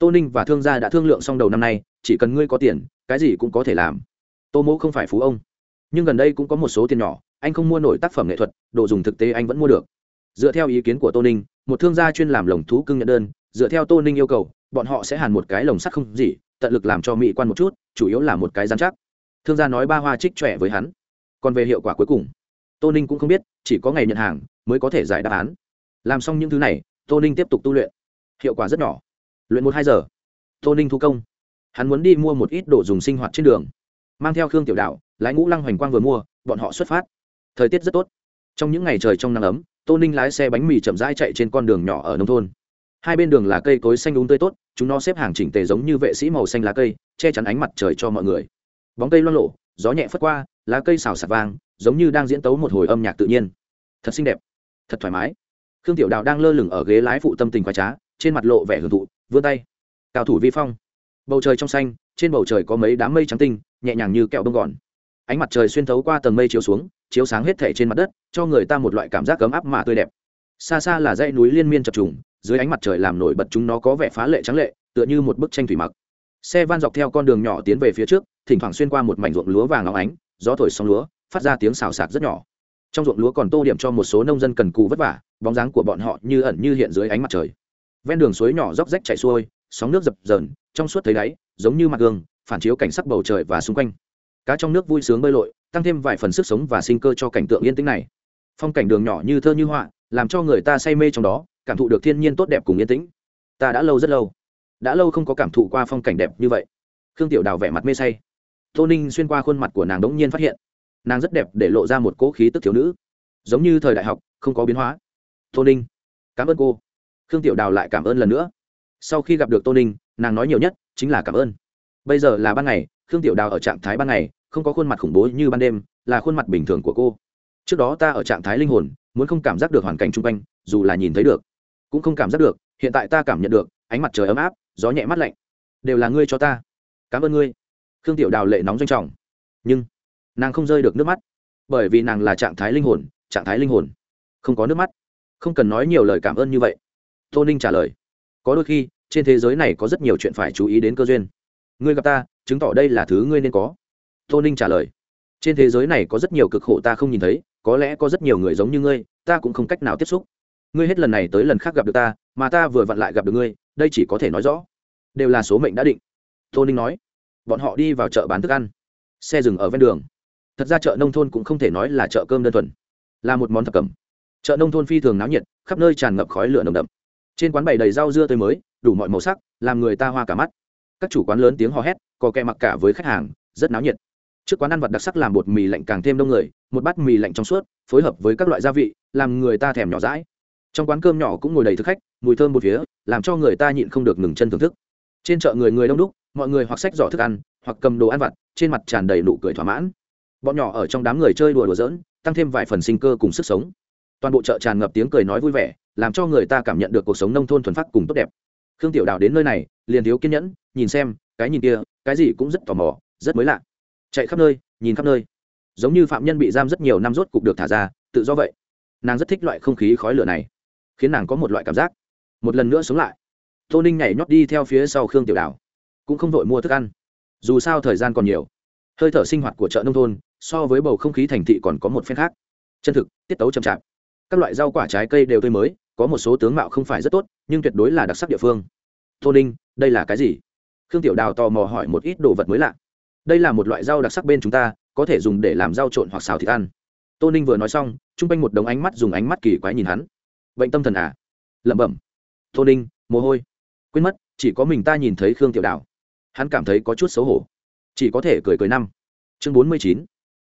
tô ninh và thương gia đã thương lượng xong đầu năm nay, chỉ cần ngươi có tiền, cái gì cũng có thể làm. Tô mẫu không phải phú ông. Nhưng gần đây cũng có một số tiền nhỏ, anh không mua nổi tác phẩm nghệ thuật, đồ dùng thực tế anh vẫn mua được. Dựa theo ý kiến của tô ninh, một thương gia chuyên làm lồng thú cưng nhận đơn, dựa theo tô ninh yêu cầu, bọn họ sẽ hàn một cái lồng sắt không gì, tận lực làm cho mỹ quan một chút, chủ yếu là một cái giám chắc. Thương gia nói ba hoa trích trẻ với hắn. Còn về hiệu quả cuối cùng, tô ninh cũng không biết, chỉ có ngày nhận hàng mới có thể giải đáp án. Làm xong những thứ này, tô ninh tiếp tục tu luyện. Hiệu quả rất nhỏ luyện một hai giờ. Tô ninh thu công. Hắn muốn đi mua một ít đồ dùng sinh hoạt trên đường. Mang theo khương tiểu đạo, lái ngũ lăng hoành quang vừa mua, bọn họ xuất phát. Thời tiết rất tốt. Trong những ngày trời trong nắng ấm, tô ninh lái xe bánh mì chậm rãi chạy trên con đường nhỏ ở nông thôn. Hai bên đường là cây cối xanh đúng tươi tốt, chúng nó xếp hàng chỉnh tề giống như vệ sĩ màu xanh lá cây, che chắn ánh mặt trời cho mọi người. Bóng cây loang lộ gió nhẹ phất qua, lá cây xào sạt vang giống như đang diễn tấu một hồi âm nhạc tự nhiên. Thật xinh đẹp. Thật thoải mái. Khương tiểu đào đang lơ lửng ở ghế lái phụ tâm tình khoái trá, trên mặt lộ vẻ hưởng thụ vươn tay. Cao thủ vi phong. Bầu trời trong xanh, trên bầu trời có mấy đám mây trắng tinh, nhẹ nhàng như kẹo bông gòn. Ánh mặt trời xuyên thấu qua tầng mây chiếu xuống, chiếu sáng hết thể trên mặt đất, cho người ta một loại cảm giác ấm áp mà tươi đẹp. Xa xa là dãy núi liên miên chập trùng, dưới ánh mặt trời làm nổi bật chúng nó có vẻ phá lệ trắng lệ, tựa như một bức tranh thủy mặc. Xe van dọc theo con đường nhỏ tiến về phía trước, thỉnh thoảng xuyên qua một mảnh ruộng lúa vàng óng ánh, gió thổi sóng lúa, phát ra tiếng xào xạc rất nhỏ. Trong ruộng lúa còn tô điểm cho một số nông dân cần cù vất vả, bóng dáng của bọn họ như ẩn như hiện dưới ánh mặt trời ven đường suối nhỏ róc rách chảy xuôi, sóng nước dập dờn, trong suốt thấy đáy, giống như mặt gương, phản chiếu cảnh sắc bầu trời và xung quanh. Cá trong nước vui sướng bơi lội, tăng thêm vài phần sức sống và sinh cơ cho cảnh tượng yên tĩnh này. Phong cảnh đường nhỏ như thơ như họa, làm cho người ta say mê trong đó, cảm thụ được thiên nhiên tốt đẹp cùng yên tĩnh. Ta đã lâu rất lâu, đã lâu không có cảm thụ qua phong cảnh đẹp như vậy. Khương tiểu đào vẻ mặt mê say. Tô ninh xuyên qua khuôn mặt của nàng đống nhiên phát hiện, nàng rất đẹp để lộ ra một cỗ khí tức thiếu nữ. Giống như thời đại học, không có biến hóa. Tô ninh, cảm ơn cô khương tiểu đào lại cảm ơn lần nữa. Sau khi gặp được tô ninh, nàng nói nhiều nhất chính là cảm ơn. Bây giờ là ban ngày, khương tiểu đào ở trạng thái ban ngày, không có khuôn mặt khủng bố như ban đêm, là khuôn mặt bình thường của cô. Trước đó ta ở trạng thái linh hồn, muốn không cảm giác được hoàn cảnh chung quanh, dù là nhìn thấy được, cũng không cảm giác được, hiện tại ta cảm nhận được, ánh mặt trời ấm áp, gió nhẹ mắt lạnh. Đều là ngươi cho ta. Cảm ơn ngươi. Khương tiểu đào lệ nóng doanh trọng. Nhưng, nàng không rơi được nước mắt. Bởi vì nàng là trạng thái linh hồn, trạng thái linh hồn. Không có nước mắt. Không cần nói nhiều lời cảm ơn như vậy tô ninh trả lời. Có đôi khi, trên thế giới này có rất nhiều chuyện phải chú ý đến cơ duyên. Ngươi gặp ta, chứng tỏ đây là thứ ngươi nên có. Tô ninh trả lời. Trên thế giới này có rất nhiều cực khổ ta không nhìn thấy, có lẽ có rất nhiều người giống như ngươi, ta cũng không cách nào tiếp xúc. Ngươi hết lần này tới lần khác gặp được ta, mà ta vừa vặn lại gặp được ngươi, đây chỉ có thể nói rõ. Đều là số mệnh đã định. Tô ninh nói. Bọn họ đi vào chợ bán thức ăn. Xe dừng ở ven đường. Thật ra chợ nông thôn cũng không thể nói là chợ cơm đơn thuần. Là một món thập cẩm. Chợ nông thôn phi thường náo nhiệt, khắp nơi tràn ngập khói lửa nồng đậm trên quán bày đầy rau dưa tươi mới, đủ mọi màu sắc, làm người ta hoa cả mắt. Các chủ quán lớn tiếng hò hét, có kẹ mặc cả với khách hàng, rất náo nhiệt. Trước quán ăn vặt đặc sắc làm bột mì lạnh càng thêm đông người, một bát mì lạnh trong suốt, phối hợp với các loại gia vị, làm người ta thèm nhỏ rãi trong quán cơm nhỏ cũng ngồi đầy thực khách, mùi thơm một phía, làm cho người ta nhịn không được ngừng chân thưởng thức. Trên chợ người người đông đúc, mọi người hoặc xách giỏ thức ăn, hoặc cầm đồ ăn vặt, trên mặt tràn đầy nụ cười thỏa mãn. Bọn nhỏ ở trong đám người chơi đùa đùa giỡn, tăng thêm vài phần sinh cơ cùng sức sống toàn bộ chợ tràn ngập tiếng cười nói vui vẻ, làm cho người ta cảm nhận được cuộc sống nông thôn thuần phát cùng tốt đẹp. Khương tiểu đào đến nơi này, liền thiếu kiên nhẫn, nhìn xem, cái nhìn kia, cái gì cũng rất tò mò, rất mới lạ. Chạy khắp nơi, nhìn khắp nơi. Giống như phạm nhân bị giam rất nhiều năm rốt cục được thả ra, tự do vậy. Nàng rất thích loại không khí khói lửa này, khiến nàng có một loại cảm giác. Một lần nữa sống lại. Tô ninh nhảy nhót đi theo phía sau khương tiểu đào, cũng không vội mua thức ăn. Dù sao thời gian còn nhiều, hơi thở sinh hoạt của chợ nông thôn, so với bầu không khí thành thị còn có một phen khác. Chân thực, tiết tấu chậm chạp các loại rau quả trái cây đều tươi mới, có một số tướng mạo không phải rất tốt, nhưng tuyệt đối là đặc sắc địa phương. Tô ninh, đây là cái gì? Khương tiểu đào tò mò hỏi một ít đồ vật mới lạ. Đây là một loại rau đặc sắc bên chúng ta, có thể dùng để làm rau trộn hoặc xào thịt ăn. Tô ninh vừa nói xong t r u n g quanh một đống ánh mắt dùng ánh mắt kỳ quái nhìn hắn. Bệnh tâm thần à? Lẩm bẩm. Tô ninh, mồ hôi. Quên mất, chỉ có mình ta nhìn thấy khương tiểu đào. Hắn cảm thấy có chút xấu hổ. Chỉ có thể cười cười năm. Chương bốn mươi chín.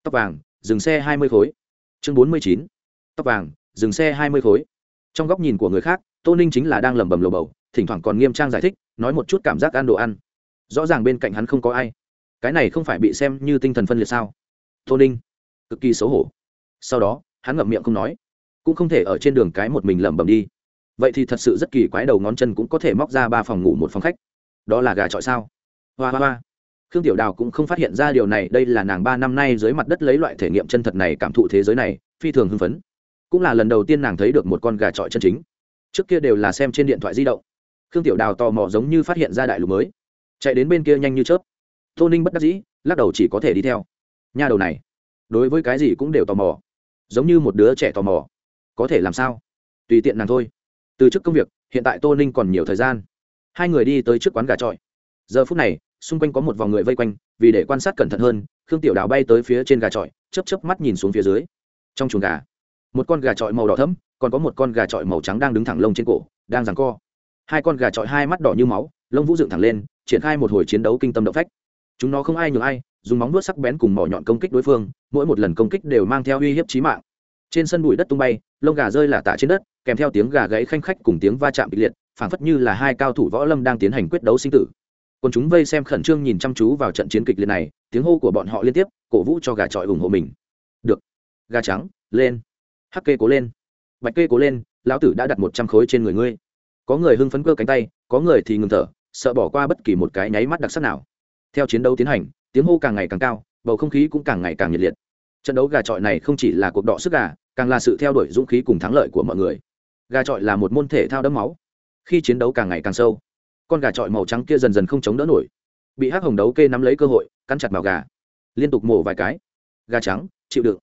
Tóc vàng, dừng xe hai mươi khối. Chương bốn mươi chín. Tóc vàng dừng xe hai mươi khối. Trong góc nhìn của người khác, tô ninh chính là đang lẩm bẩm lầu bầu, thỉnh thoảng còn nghiêm trang giải thích, nói một chút cảm giác ăn đồ ăn. Rõ ràng bên cạnh hắn không có ai. Cái này không phải bị xem như tinh thần phân liệt sao? Tô ninh, cực kỳ xấu hổ. Sau đó, hắn ngậm miệng không nói, cũng không thể ở trên đường cái một mình lẩm bẩm đi. Vậy thì thật sự rất kỳ quái đầu ngón chân cũng có thể móc ra ba phòng ngủ một phòng khách. Đó là gà trọi sao? Hoa hoa hoa. Khương tiểu đào cũng không phát hiện ra điều này, đây là nàng ba năm nay dưới mặt đất lấy loại thể nghiệm chân thật này cảm thụ thế giới này, phi thường hưng phấn cũng là lần đầu tiên nàng thấy được một con gà trọi chân chính. Trước kia đều là xem trên điện thoại di động. Khương tiểu đào tò mò giống như phát hiện ra đại lục mới. Chạy đến bên kia nhanh như chớp. Tô ninh bất đắc dĩ, lắc đầu chỉ có thể đi theo. Nhà đầu này, đối với cái gì cũng đều tò mò. Giống như một đứa trẻ tò mò. Có thể làm sao? Tùy tiện nàng thôi. Từ trước công việc, hiện tại tô ninh còn nhiều thời gian. Hai người đi tới trước quán gà trọi. Giờ phút này, xung quanh có một vòng người vây quanh, vì để quan sát cẩn thận hơn, khương tiểu đào bay tới phía trên gà trọi chấp chấp mắt nhìn xuống phía dưới. Trong chuồng gà một con gà trọi màu đỏ thẫm, còn có một con gà trọi màu trắng đang đứng thẳng lông trên cổ đang giằng co. Hai con gà trọi hai mắt đỏ như máu lông vũ dựng thẳng lên triển khai một hồi chiến đấu kinh tâm động phách. Chúng nó không ai nhường ai dùng móng vuốt sắc bén cùng mỏ nhọn công kích đối phương mỗi một lần công kích đều mang theo uy hiếp chí mạng. Trên sân bụi đất tung bay lông gà rơi là tả trên đất kèm theo tiếng gà gãy khanh khách cùng tiếng va chạm kịch liệt phảng phất như là hai cao thủ võ lâm đang tiến hành quyết đấu sinh tử. Còn chúng vây xem khẩn trương nhìn chăm chú vào trận chiến kịch liệt này tiếng hô của bọn họ liên tiếp cổ vũ cho gà trọi ủng hộ mình. Được. Gà trắng lên hắc kê cố lên. Bạch kê cố lên, lão tử đã đặt một trăm khối trên người ngươi. Có người hưng phấn cơ cánh tay, có người thì ngừng thở, sợ bỏ qua bất kỳ một cái nháy mắt đặc sắc nào. Theo chiến đấu tiến hành, tiếng hô càng ngày càng cao, bầu không khí cũng càng ngày càng nhiệt liệt. Trận đấu gà trọi này không chỉ là cuộc đọ sức gà, càng là sự theo đuổi dũng khí cùng thắng lợi của mọi người. Gà trọi là một môn thể thao đẫm máu. Khi chiến đấu càng ngày càng sâu, con gà trọi màu trắng kia dần dần không chống đỡ nổi. Bị hắc hồng đấu kê nắm lấy cơ hội, cắn chặt vào gà. Liên tục mổ vài cái. Gà trắng, chịu đựng.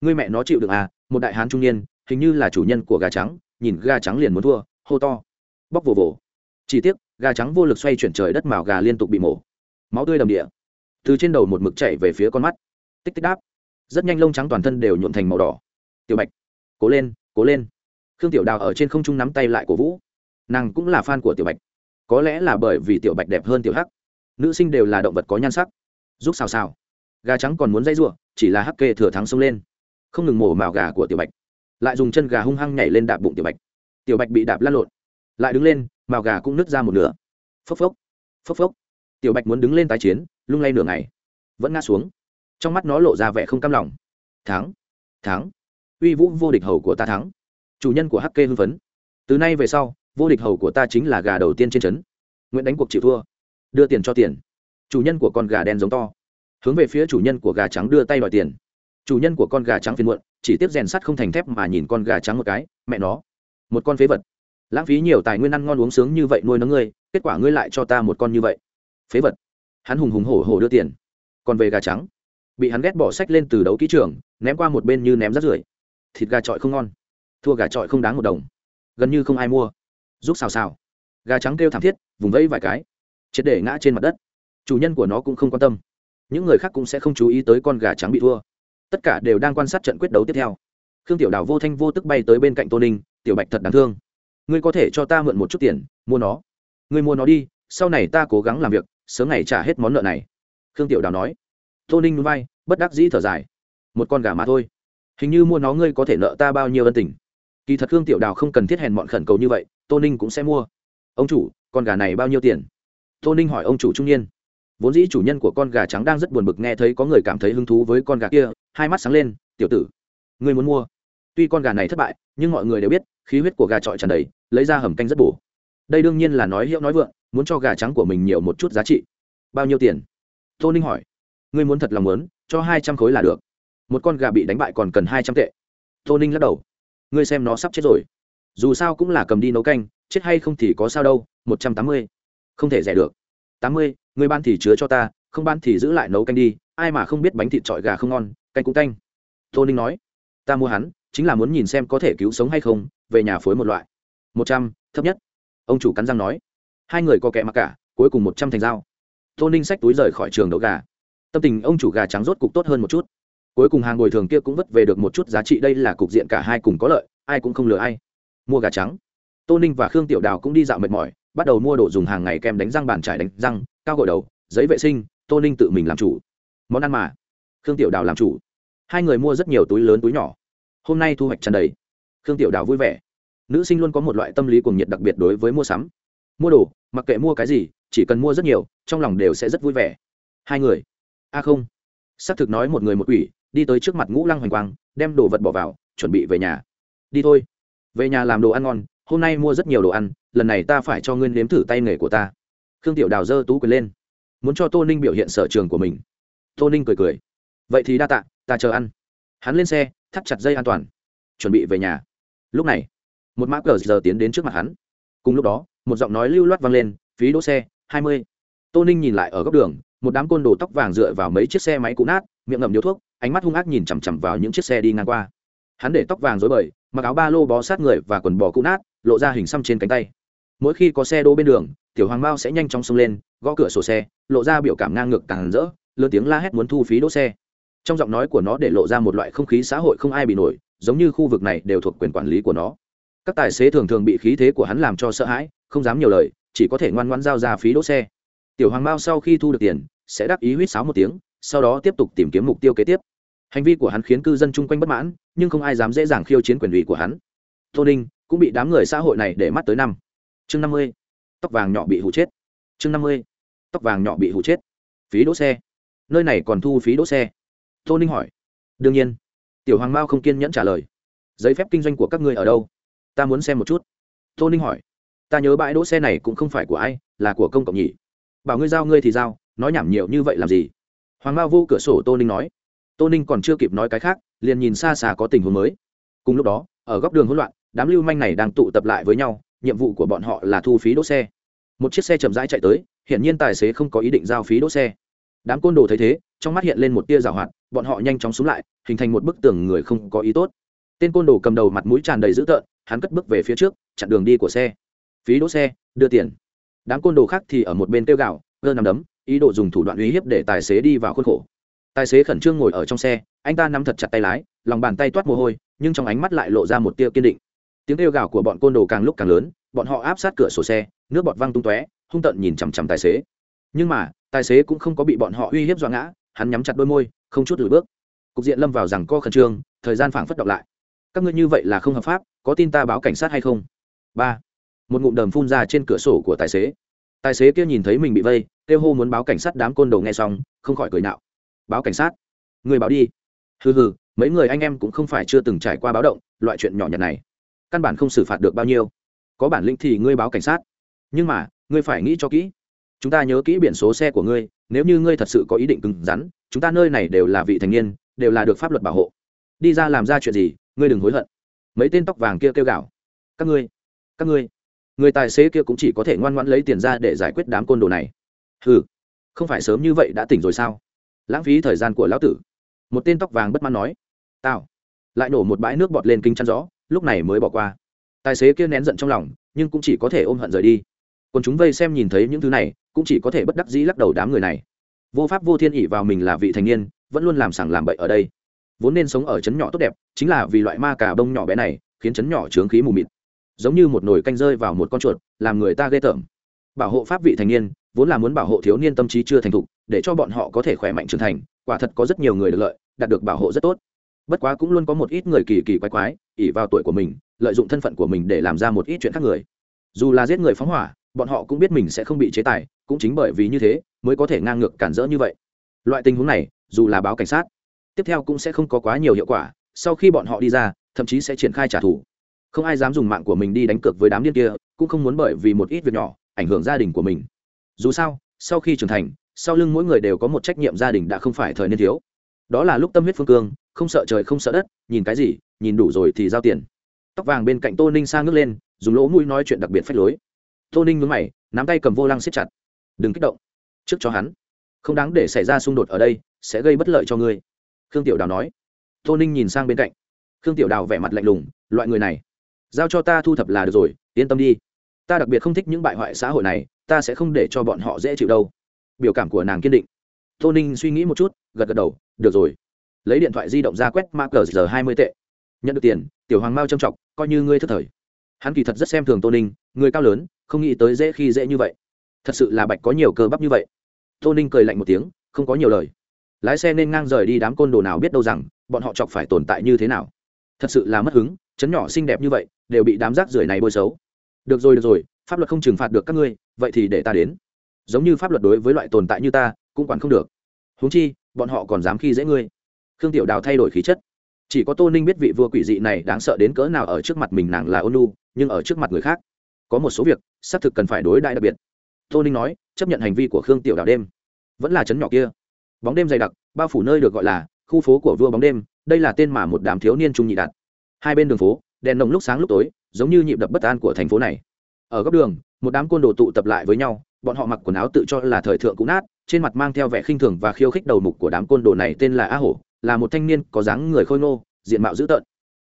Người mẹ nó chịu đựng à một đại hán trung niên, hình như là chủ nhân của gà trắng, nhìn gà trắng liền muốn thua, hô to, bóc vồ vồ. Chỉ tiếc, gà trắng vô lực xoay chuyển trời đất màu gà liên tục bị mổ. Máu tươi đầm địa. Từ trên đầu một mực chảy về phía con mắt. Tích tích đáp. Rất nhanh lông trắng toàn thân đều nhuộn thành màu đỏ. Tiểu bạch, cố lên cố lên. Khương tiểu đào ở trên không trung nắm tay lại của vũ. Nàng cũng là fan của tiểu bạch. Có lẽ là bởi vì tiểu bạch đẹp hơn tiểu hắc. Nữ sinh đều là động vật có nhan sắc. Giúp xào xào. Gà trắng còn muốn dây giụa chỉ là hắc kê thừa thắng xông lên không ngừng mổ mào gà của tiểu bạch. Lại dùng chân gà hung hăng nhảy lên đạp bụng tiểu bạch. Tiểu bạch bị đạp lăn lộn, lại đứng lên, mào gà cũng nứt ra một nửa. Phốc phốc phốc phốc. Tiểu bạch muốn đứng lên tái chiến, lung lay nửa ngày, vẫn ngã xuống. Trong mắt nó lộ ra vẻ không cam lòng. Thắng thắng. Uy vũ vô địch hầu của ta thắng. Chủ nhân của hk hưng phấn. Từ nay về sau, vô địch hầu của ta chính là gà đầu tiên trên trấn. Nguyễn đánh cuộc chịu thua. Đưa tiền cho tiền. Chủ nhân của con gà đen giống to. Hướng về phía chủ nhân của gà trắng đưa tay đòi tiền chủ nhân của con gà trắng phiền muộn, chỉ tiếp rèn sắt không thành thép mà nhìn con gà trắng một cái, mẹ nó, một con phế vật. Lãng phí nhiều tài nguyên ăn ngon uống sướng như vậy nuôi nó ngươi, kết quả ngươi lại cho ta một con như vậy. Phế vật. Hắn hùng hùng hổ hổ đưa tiền. Còn về gà trắng. Bị hắn ghét bỏ sách lên từ đấu kỹ trường, ném qua một bên như ném rác rưởi. Thịt gà trọi không ngon. Thua gà trọi không đáng một đồng. Gần như không ai mua. Giúp xào xào. Gà trắng kêu thảm thiết, vùng vẫy vài cái. Triệt để ngã trên mặt đất. Chủ nhân của nó cũng không quan tâm. Những người khác cũng sẽ không chú ý tới con gà trắng bị thua tất cả đều đang quan sát trận quyết đấu tiếp theo. Khương tiểu đào vô thanh vô tức bay tới bên cạnh tô ninh, tiểu bạch thật đáng thương. Ngươi có thể cho ta mượn một chút tiền, mua nó. Ngươi mua nó đi, sau này ta cố gắng làm việc, sớm ngày trả hết món nợ này. Khương tiểu đào nói. Tô ninh núi bay bất đắc dĩ thở dài. Một con gà mà thôi. Hình như mua nó ngươi có thể nợ ta bao nhiêu ân tình? Kỳ thật khương tiểu đào không cần thiết hèn mọn khẩn cầu như vậy, tô ninh cũng sẽ mua. Ông chủ, con gà này bao nhiêu tiền? Tô ninh hỏi ông chủ trung niên vốn dĩ chủ nhân của con gà trắng đang rất buồn bực nghe thấy có người cảm thấy hứng thú với con gà kia, hai mắt sáng lên, tiểu tử, ngươi muốn mua? Tuy con gà này thất bại, nhưng mọi người đều biết, khí huyết của gà trọi tràn đầy, lấy ra hầm canh rất bổ. Đây đương nhiên là nói hiệu nói vượng, muốn cho gà trắng của mình nhiều một chút giá trị. Bao nhiêu tiền? Tô ninh hỏi. Ngươi muốn thật lòng muốn, cho hai trăm khối là được. Một con gà bị đánh bại còn cần hai trăm tệ. Tô ninh lắc đầu. Ngươi xem nó sắp chết rồi. Dù sao cũng là cầm đi nấu canh, chết hay không thì có sao đâu, một trăm tám mươi. Không thể rẻ được. Tám mươi. Người ban thì chứa cho ta, không ban thì giữ lại nấu canh đi, ai mà không biết bánh thịt trọi gà không ngon, canh cũng canh. Tô ninh nói, ta mua hắn, chính là muốn nhìn xem có thể cứu sống hay không, về nhà phối một loại. Một trăm, thấp nhất. Ông chủ cắn răng nói, hai người có kẻ mặc cả, cuối cùng một trăm thành dao. Tô ninh xách túi rời khỏi trường đậu gà. Tâm tình ông chủ gà trắng rốt cục tốt hơn một chút. Cuối cùng hàng bồi thường kia cũng vất về được một chút giá trị, đây là cục diện cả hai cùng có lợi, ai cũng không lừa ai. Mua gà trắng. Tô ninh và khương tiểu đào cũng đi dạo mệt mỏi, bắt đầu mua đồ dùng hàng ngày kem đánh răng bàn trải đánh răng cao gội đầu, giấy vệ sinh, tô ninh tự mình làm chủ. Món ăn mà. Khương tiểu đào làm chủ. Hai người mua rất nhiều túi lớn túi nhỏ. Hôm nay thu hoạch tràn đầy. Khương tiểu đào vui vẻ. Nữ sinh luôn có một loại tâm lý cuồng nhiệt đặc biệt đối với mua sắm. Mua đồ, mặc kệ mua cái gì, chỉ cần mua rất nhiều, trong lòng đều sẽ rất vui vẻ. Hai người. A không. Xác thực nói một người một quỷ, đi tới trước mặt ngũ lăng hoành quang, đem đồ vật bỏ vào, chuẩn bị về nhà. Đi thôi. Về nhà làm đồ ăn ngon, hôm nay mua rất nhiều đồ ăn, lần này ta phải cho ngươi nếm thử tay nghề của ta khương tiểu đào giơ tú quyền lên. Muốn cho tô ninh biểu hiện sở trường của mình. Tô ninh cười cười. Vậy thì đa tạ, ta chờ ăn. Hắn lên xe, thắt chặt dây an toàn. Chuẩn bị về nhà. Lúc này, một mã cờ giờ tiến đến trước mặt hắn. Cùng lúc đó, một giọng nói lưu loát vang lên, phí đỗ xe, hai mươi. Tô ninh nhìn lại ở góc đường, một đám côn đồ tóc vàng dựa vào mấy chiếc xe máy cũ nát, miệng ngậm điếu thuốc, ánh mắt hung ác nhìn chằm chằm vào những chiếc xe đi ngang qua. Hắn để tóc vàng dối bời, mặc áo ba lô bó sát người và quần bò cũ nát, lộ ra hình xăm trên cánh tay mỗi khi có xe đỗ bên đường, tiểu hoàng mao sẽ nhanh chóng xông lên, gõ cửa sổ xe, lộ ra biểu cảm ngang ngược càng rỡ, lớn tiếng la hét muốn thu phí đỗ xe. Trong giọng nói của nó để lộ ra một loại không khí xã hội không ai bị nổi, giống như khu vực này đều thuộc quyền quản lý của nó. Các tài xế thường thường bị khí thế của hắn làm cho sợ hãi, không dám nhiều lời, chỉ có thể ngoan ngoãn giao ra phí đỗ xe. Tiểu hoàng mao sau khi thu được tiền, sẽ đắc ý huýt sáo một tiếng, sau đó tiếp tục tìm kiếm mục tiêu kế tiếp. Hành vi của hắn khiến cư dân chung quanh bất mãn, nhưng không ai dám dễ dàng khiêu chiến quyền ủy của hắn. Tô ninh cũng bị đám người xã hội này để mắt tới năm chương năm mươi. Tóc vàng nhỏ bị hụ chết. Chương năm mươi. Tóc vàng nhỏ bị hụ chết. Phí đỗ xe. Nơi này còn thu phí đỗ xe. Tô ninh hỏi. Đương nhiên. Tiểu hoàng mao không kiên nhẫn trả lời. Giấy phép kinh doanh của các ngươi ở đâu? Ta muốn xem một chút. Tô ninh hỏi. Ta nhớ bãi đỗ xe này cũng không phải của ai, là của công cộng nhỉ? Bảo ngươi giao, ngươi thì giao, nói nhảm nhiều như vậy làm gì? Hoàng mao vô cửa sổ tô ninh nói. Tô ninh còn chưa kịp nói cái khác, liền nhìn xa xa có tình huống mới. Cùng lúc đó, ở góc đường hỗn loạn, đám lưu manh này đang tụ tập lại với nhau nhiệm vụ của bọn họ là thu phí đỗ xe. Một chiếc xe chậm rãi chạy tới hiện nhiên tài xế không có ý định giao phí đỗ xe. Đám côn đồ thấy thế, trong mắt hiện lên một tia rào hoạt, bọn họ nhanh chóng xuống lại, hình thành một bức tường người không có ý tốt. Tên côn đồ cầm đầu mặt mũi tràn đầy dữ tợn, hắn cất bước về phía trước, chặn đường đi của xe. Phí đỗ xe, đưa tiền. Đám côn đồ khác thì ở một bên kêu gạo gơ nằm đấm, ý đồ dùng thủ đoạn uy hiếp để tài xế đi vào khuôn khổ. Tài xế khẩn trương ngồi ở trong xe, anh ta nắm thật chặt tay lái, lòng bàn tay toát mồ hôi, nhưng trong ánh mắt lại lộ ra một tia kiên định tiếng kêu gào của bọn côn đồ càng lúc càng lớn, bọn họ áp sát cửa sổ xe, nước bọt văng tung tóe, hung tợn nhìn chằm chằm tài xế. Nhưng mà, tài xế cũng không có bị bọn họ uy hiếp dọa ngã, hắn nhắm chặt đôi môi, không chút lùi bước. Cục diện lâm vào rằng co khẩn trương, thời gian phảng phất động lại. Các ngươi như vậy là không hợp pháp, có tin ta báo cảnh sát hay không? Ba. Một ngụm đờm phun ra trên cửa sổ của tài xế. Tài xế kia nhìn thấy mình bị vây, kêu hô muốn báo cảnh sát đám côn đồ nghe xong, không khỏi cười nạo. Báo cảnh sát? Người báo đi. Hừ hừ, mấy người anh em cũng không phải chưa từng trải qua báo động, loại chuyện nhỏ nhặt này căn bản không xử phạt được bao nhiêu. Có bản lĩnh thì ngươi báo cảnh sát. Nhưng mà, ngươi phải nghĩ cho kỹ. Chúng ta nhớ kỹ biển số xe của ngươi, nếu như ngươi thật sự có ý định cứng rắn, chúng ta nơi này đều là vị thành niên, đều là được pháp luật bảo hộ. Đi ra làm ra chuyện gì, ngươi đừng hối hận. Mấy tên tóc vàng kia kêu gào. Các ngươi các ngươi. Người tài xế kia cũng chỉ có thể ngoan ngoãn lấy tiền ra để giải quyết đám côn đồ này. Ừ không phải sớm như vậy đã tỉnh rồi sao? Lãng phí thời gian của lão tử. Một tên tóc vàng bất mãn nói. Tao lại nổ một bãi nước bọt lên kinh chăn rõ lúc này mới bỏ qua. Tài xế kia nén giận trong lòng, nhưng cũng chỉ có thể ôm hận rời đi. Còn chúng vây xem nhìn thấy những thứ này, cũng chỉ có thể bất đắc dĩ lắc đầu đám người này. Vô pháp vô thiên ỉ vào mình là vị thành niên, vẫn luôn làm sảng làm bậy ở đây. Vốn nên sống ở trấn nhỏ tốt đẹp, chính là vì loại ma cà bông nhỏ bé này, khiến trấn nhỏ trướng khí mù mịt. Giống như một nồi canh rơi vào một con chuột, làm người ta ghê tởm. Bảo hộ pháp vị thành niên, vốn là muốn bảo hộ thiếu niên tâm trí chưa thành thục, để cho bọn họ có thể khỏe mạnh trưởng thành, quả thật có rất nhiều người được lợi, đạt được bảo hộ rất tốt. Bất quá cũng luôn có một ít người kỳ kỳ quái quái ỉ vào tuổi của mình, lợi dụng thân phận của mình để làm ra một ít chuyện khác người. Dù là giết người phóng hỏa, bọn họ cũng biết mình sẽ không bị chế tài, cũng chính bởi vì như thế mới có thể ngang ngược cản rỡ như vậy. Loại tình huống này, dù là báo cảnh sát, tiếp theo cũng sẽ không có quá nhiều hiệu quả, sau khi bọn họ đi ra, thậm chí sẽ triển khai trả thù. Không ai dám dùng mạng của mình đi đánh cược với đám điên kia, cũng không muốn bởi vì một ít việc nhỏ, ảnh hưởng gia đình của mình. Dù sao, sau khi trưởng thành, sau lưng mỗi người đều có một trách nhiệm gia đình đã không phải thời niên thiếu. Đó là lúc tâm huyết phương cương, không sợ trời không sợ đất, nhìn cái gì nhìn đủ rồi thì giao tiền. Tóc vàng bên cạnh tô ninh sang ngước lên, dùng lỗ mũi nói chuyện đặc biệt phách lối. Tô ninh mướn mày, nắm tay cầm vô lăng siết chặt. Đừng kích động. Trước cho hắn. Không đáng để xảy ra xung đột ở đây, sẽ gây bất lợi cho ngươi. Khương tiểu đào nói. Tô ninh nhìn sang bên cạnh. Khương tiểu đào vẻ mặt lạnh lùng, loại người này, giao cho ta thu thập là được rồi, yên tâm đi. Ta đặc biệt không thích những bại hoại xã hội này, ta sẽ không để cho bọn họ dễ chịu đâu. Biểu cảm của nàng kiên định. Tô ninh suy nghĩ một chút, gật gật đầu, được rồi. Lấy điện thoại di động ra quét mã cờ giờ hai mươi tệ nhận được tiền, tiểu hoàng mao trâm trọng coi như ngươi thất thời. Hắn kỳ thật rất xem thường tô ninh, người cao lớn, không nghĩ tới dễ khi dễ như vậy. Thật sự là bạch có nhiều cơ bắp như vậy. Tô ninh cười lạnh một tiếng, không có nhiều lời. Lái xe nên ngang rời đi đám côn đồ nào biết đâu rằng, bọn họ chọc phải tồn tại như thế nào. Thật sự là mất hứng, chấn nhỏ xinh đẹp như vậy, đều bị đám rác rưởi này bôi xấu. Được rồi được rồi, pháp luật không trừng phạt được các ngươi, vậy thì để ta đến. Giống như pháp luật đối với loại tồn tại như ta, cũng quản không được. Huống chi, bọn họ còn dám khi dễ ngươi. Khương tiểu đào thay đổi khí chất chỉ có tô ninh biết vị vua quỷ dị này đáng sợ đến cỡ nào ở trước mặt mình nàng là ôn lu nhưng ở trước mặt người khác, có một số việc, xác thực cần phải đối đại đặc biệt. Tô ninh nói, chấp nhận hành vi của khương tiểu đào đêm. Vẫn là chấn nhỏ kia. Bóng đêm dày đặc, bao phủ nơi được gọi là khu phố của vua bóng đêm, đây là tên mà một đám thiếu niên trung nhị đạt. Hai bên đường phố, đèn nồng lúc sáng lúc tối, giống như nhịp đập bất an của thành phố này. Ở góc đường, một đám côn đồ tụ tập lại với nhau, bọn họ mặc quần áo tự cho là thời thượng cũ nát, trên mặt mang theo vẻ khinh thường và khiêu khích đầu mục của đám côn đồ này tên là a hổ là một thanh niên có dáng người khôi ngô, diện mạo dữ tợn.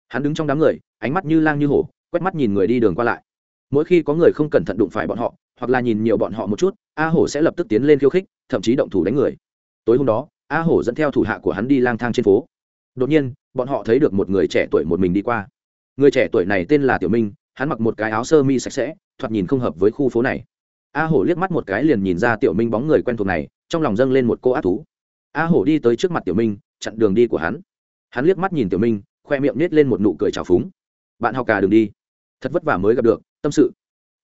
Hắn đứng trong đám người, ánh mắt như lang như hổ, quét mắt nhìn người đi đường qua lại. Mỗi khi có người không cẩn thận đụng phải bọn họ, hoặc là nhìn nhiều bọn họ một chút, a hổ sẽ lập tức tiến lên khiêu khích, thậm chí động thủ đánh người. Tối hôm đó, a hổ dẫn theo thủ hạ của hắn đi lang thang trên phố. Đột nhiên, bọn họ thấy được một người trẻ tuổi một mình đi qua. Người trẻ tuổi này tên là tiểu minh, hắn mặc một cái áo sơ mi sạch sẽ, thoạt nhìn không hợp với khu phố này. A hổ liếc mắt một cái liền nhìn ra tiểu minh bóng người quen thuộc này, trong lòng dâng lên một cô ác thú. A hổ đi tới trước mặt tiểu minh chặn đường đi của hắn. Hắn liếc mắt nhìn tiểu minh, khoe miệng nết lên một nụ cười trào phúng. Bạn học cả đường đi. Thật vất vả mới gặp được, tâm sự.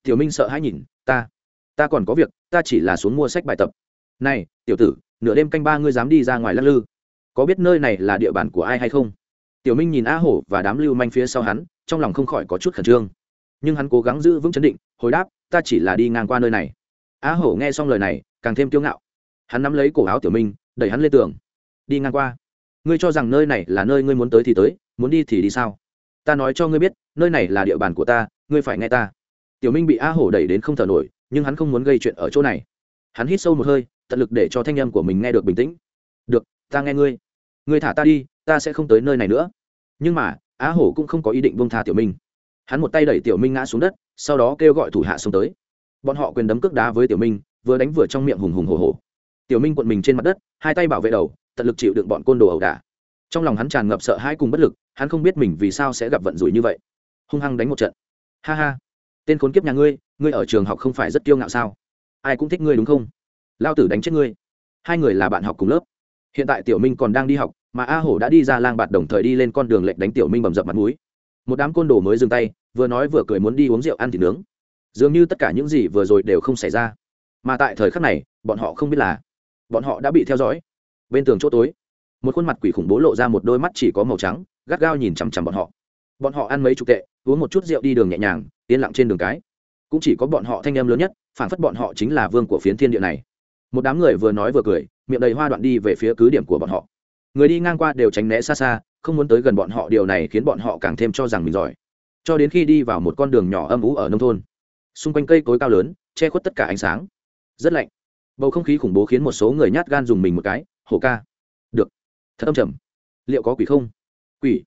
Tiểu minh sợ hãi nhìn, ta ta còn có việc, ta chỉ là xuống mua sách bài tập. Này, tiểu tử, nửa đêm canh ba ngươi dám đi ra ngoài lắc lư. Có biết nơi này là địa bàn của ai hay không? Tiểu minh nhìn a hổ và đám lưu manh phía sau hắn, trong lòng không khỏi có chút khẩn trương. Nhưng hắn cố gắng giữ vững chấn định, hồi đáp, ta chỉ là đi ngang qua nơi này. A hổ nghe xong lời này, càng thêm kiêu ngạo. Hắn nắm lấy cổ áo tiểu minh, đẩy hắn lên tường. Đi ngang qua ngươi cho rằng nơi này là nơi ngươi muốn tới thì tới, muốn đi thì đi sao? Ta nói cho ngươi biết, nơi này là địa bàn của ta, ngươi phải nghe ta. Tiểu minh bị a hổ đẩy đến không thở nổi, nhưng hắn không muốn gây chuyện ở chỗ này. Hắn hít sâu một hơi, tận lực để cho thanh âm của mình nghe được bình tĩnh. Được, ta nghe ngươi. Ngươi thả ta đi, ta sẽ không tới nơi này nữa. Nhưng mà á hổ cũng không có ý định bông tha tiểu minh. Hắn một tay đẩy tiểu minh ngã xuống đất, sau đó kêu gọi thủ hạ xông tới. Bọn họ quyền đấm cước đá với tiểu minh, vừa đánh vừa trong miệng hùng hùng hồ hồ tiểu minh quận mình trên mặt đất, hai tay bảo vệ đầu tận lực chịu đựng bọn côn đồ ẩu đả. Trong lòng hắn tràn ngập sợ hãi cùng bất lực, hắn không biết mình vì sao sẽ gặp vận rủi như vậy. Hung hăng đánh một trận. Ha ha. Tên khốn kiếp nhà ngươi ngươi ở trường học không phải rất kiêu ngạo sao? Ai cũng thích ngươi đúng không? Lao tử đánh chết ngươi. Hai người là bạn học cùng lớp. Hiện tại tiểu minh còn đang đi học, mà a hổ đã đi ra lang bạt đồng thời đi lên con đường lệnh đánh tiểu minh bầm dập mặt mũi. một đám côn đồ mới dừng tay, vừa nói vừa cười muốn đi uống rượu ăn thịt nướng. Dường như tất cả những gì vừa rồi đều không xảy ra. Mà tại thời khắc này, bọn họ không biết là bọn họ đã bị theo dõi bên tường chỗ tối. Một khuôn mặt quỷ khủng bố lộ ra một đôi mắt chỉ có màu trắng, gắt gao nhìn chằm chằm bọn họ. Bọn họ ăn mấy chục tệ, uống một chút rượu đi đường nhẹ nhàng, yên lặng trên đường cái. Cũng chỉ có bọn họ thanh em lớn nhất phản phất bọn họ chính là vương của phiến thiên địa này. Một đám người vừa nói vừa cười, miệng đầy hoa đoạn đi về phía cứ điểm của bọn họ. Người đi ngang qua đều tránh né xa xa, không muốn tới gần bọn họ, điều này khiến bọn họ càng thêm cho rằng mình giỏi. Cho đến khi đi vào một con đường nhỏ âm ú ở nông thôn, xung quanh cây cối cao lớn, che khuất tất cả ánh sáng. Rất lạnh. Bầu không khí khủng bố khiến một số người nhát gan dùng mình một cái hổ ca. Được. Thật âm trầm. Liệu có quỷ không? Quỷ.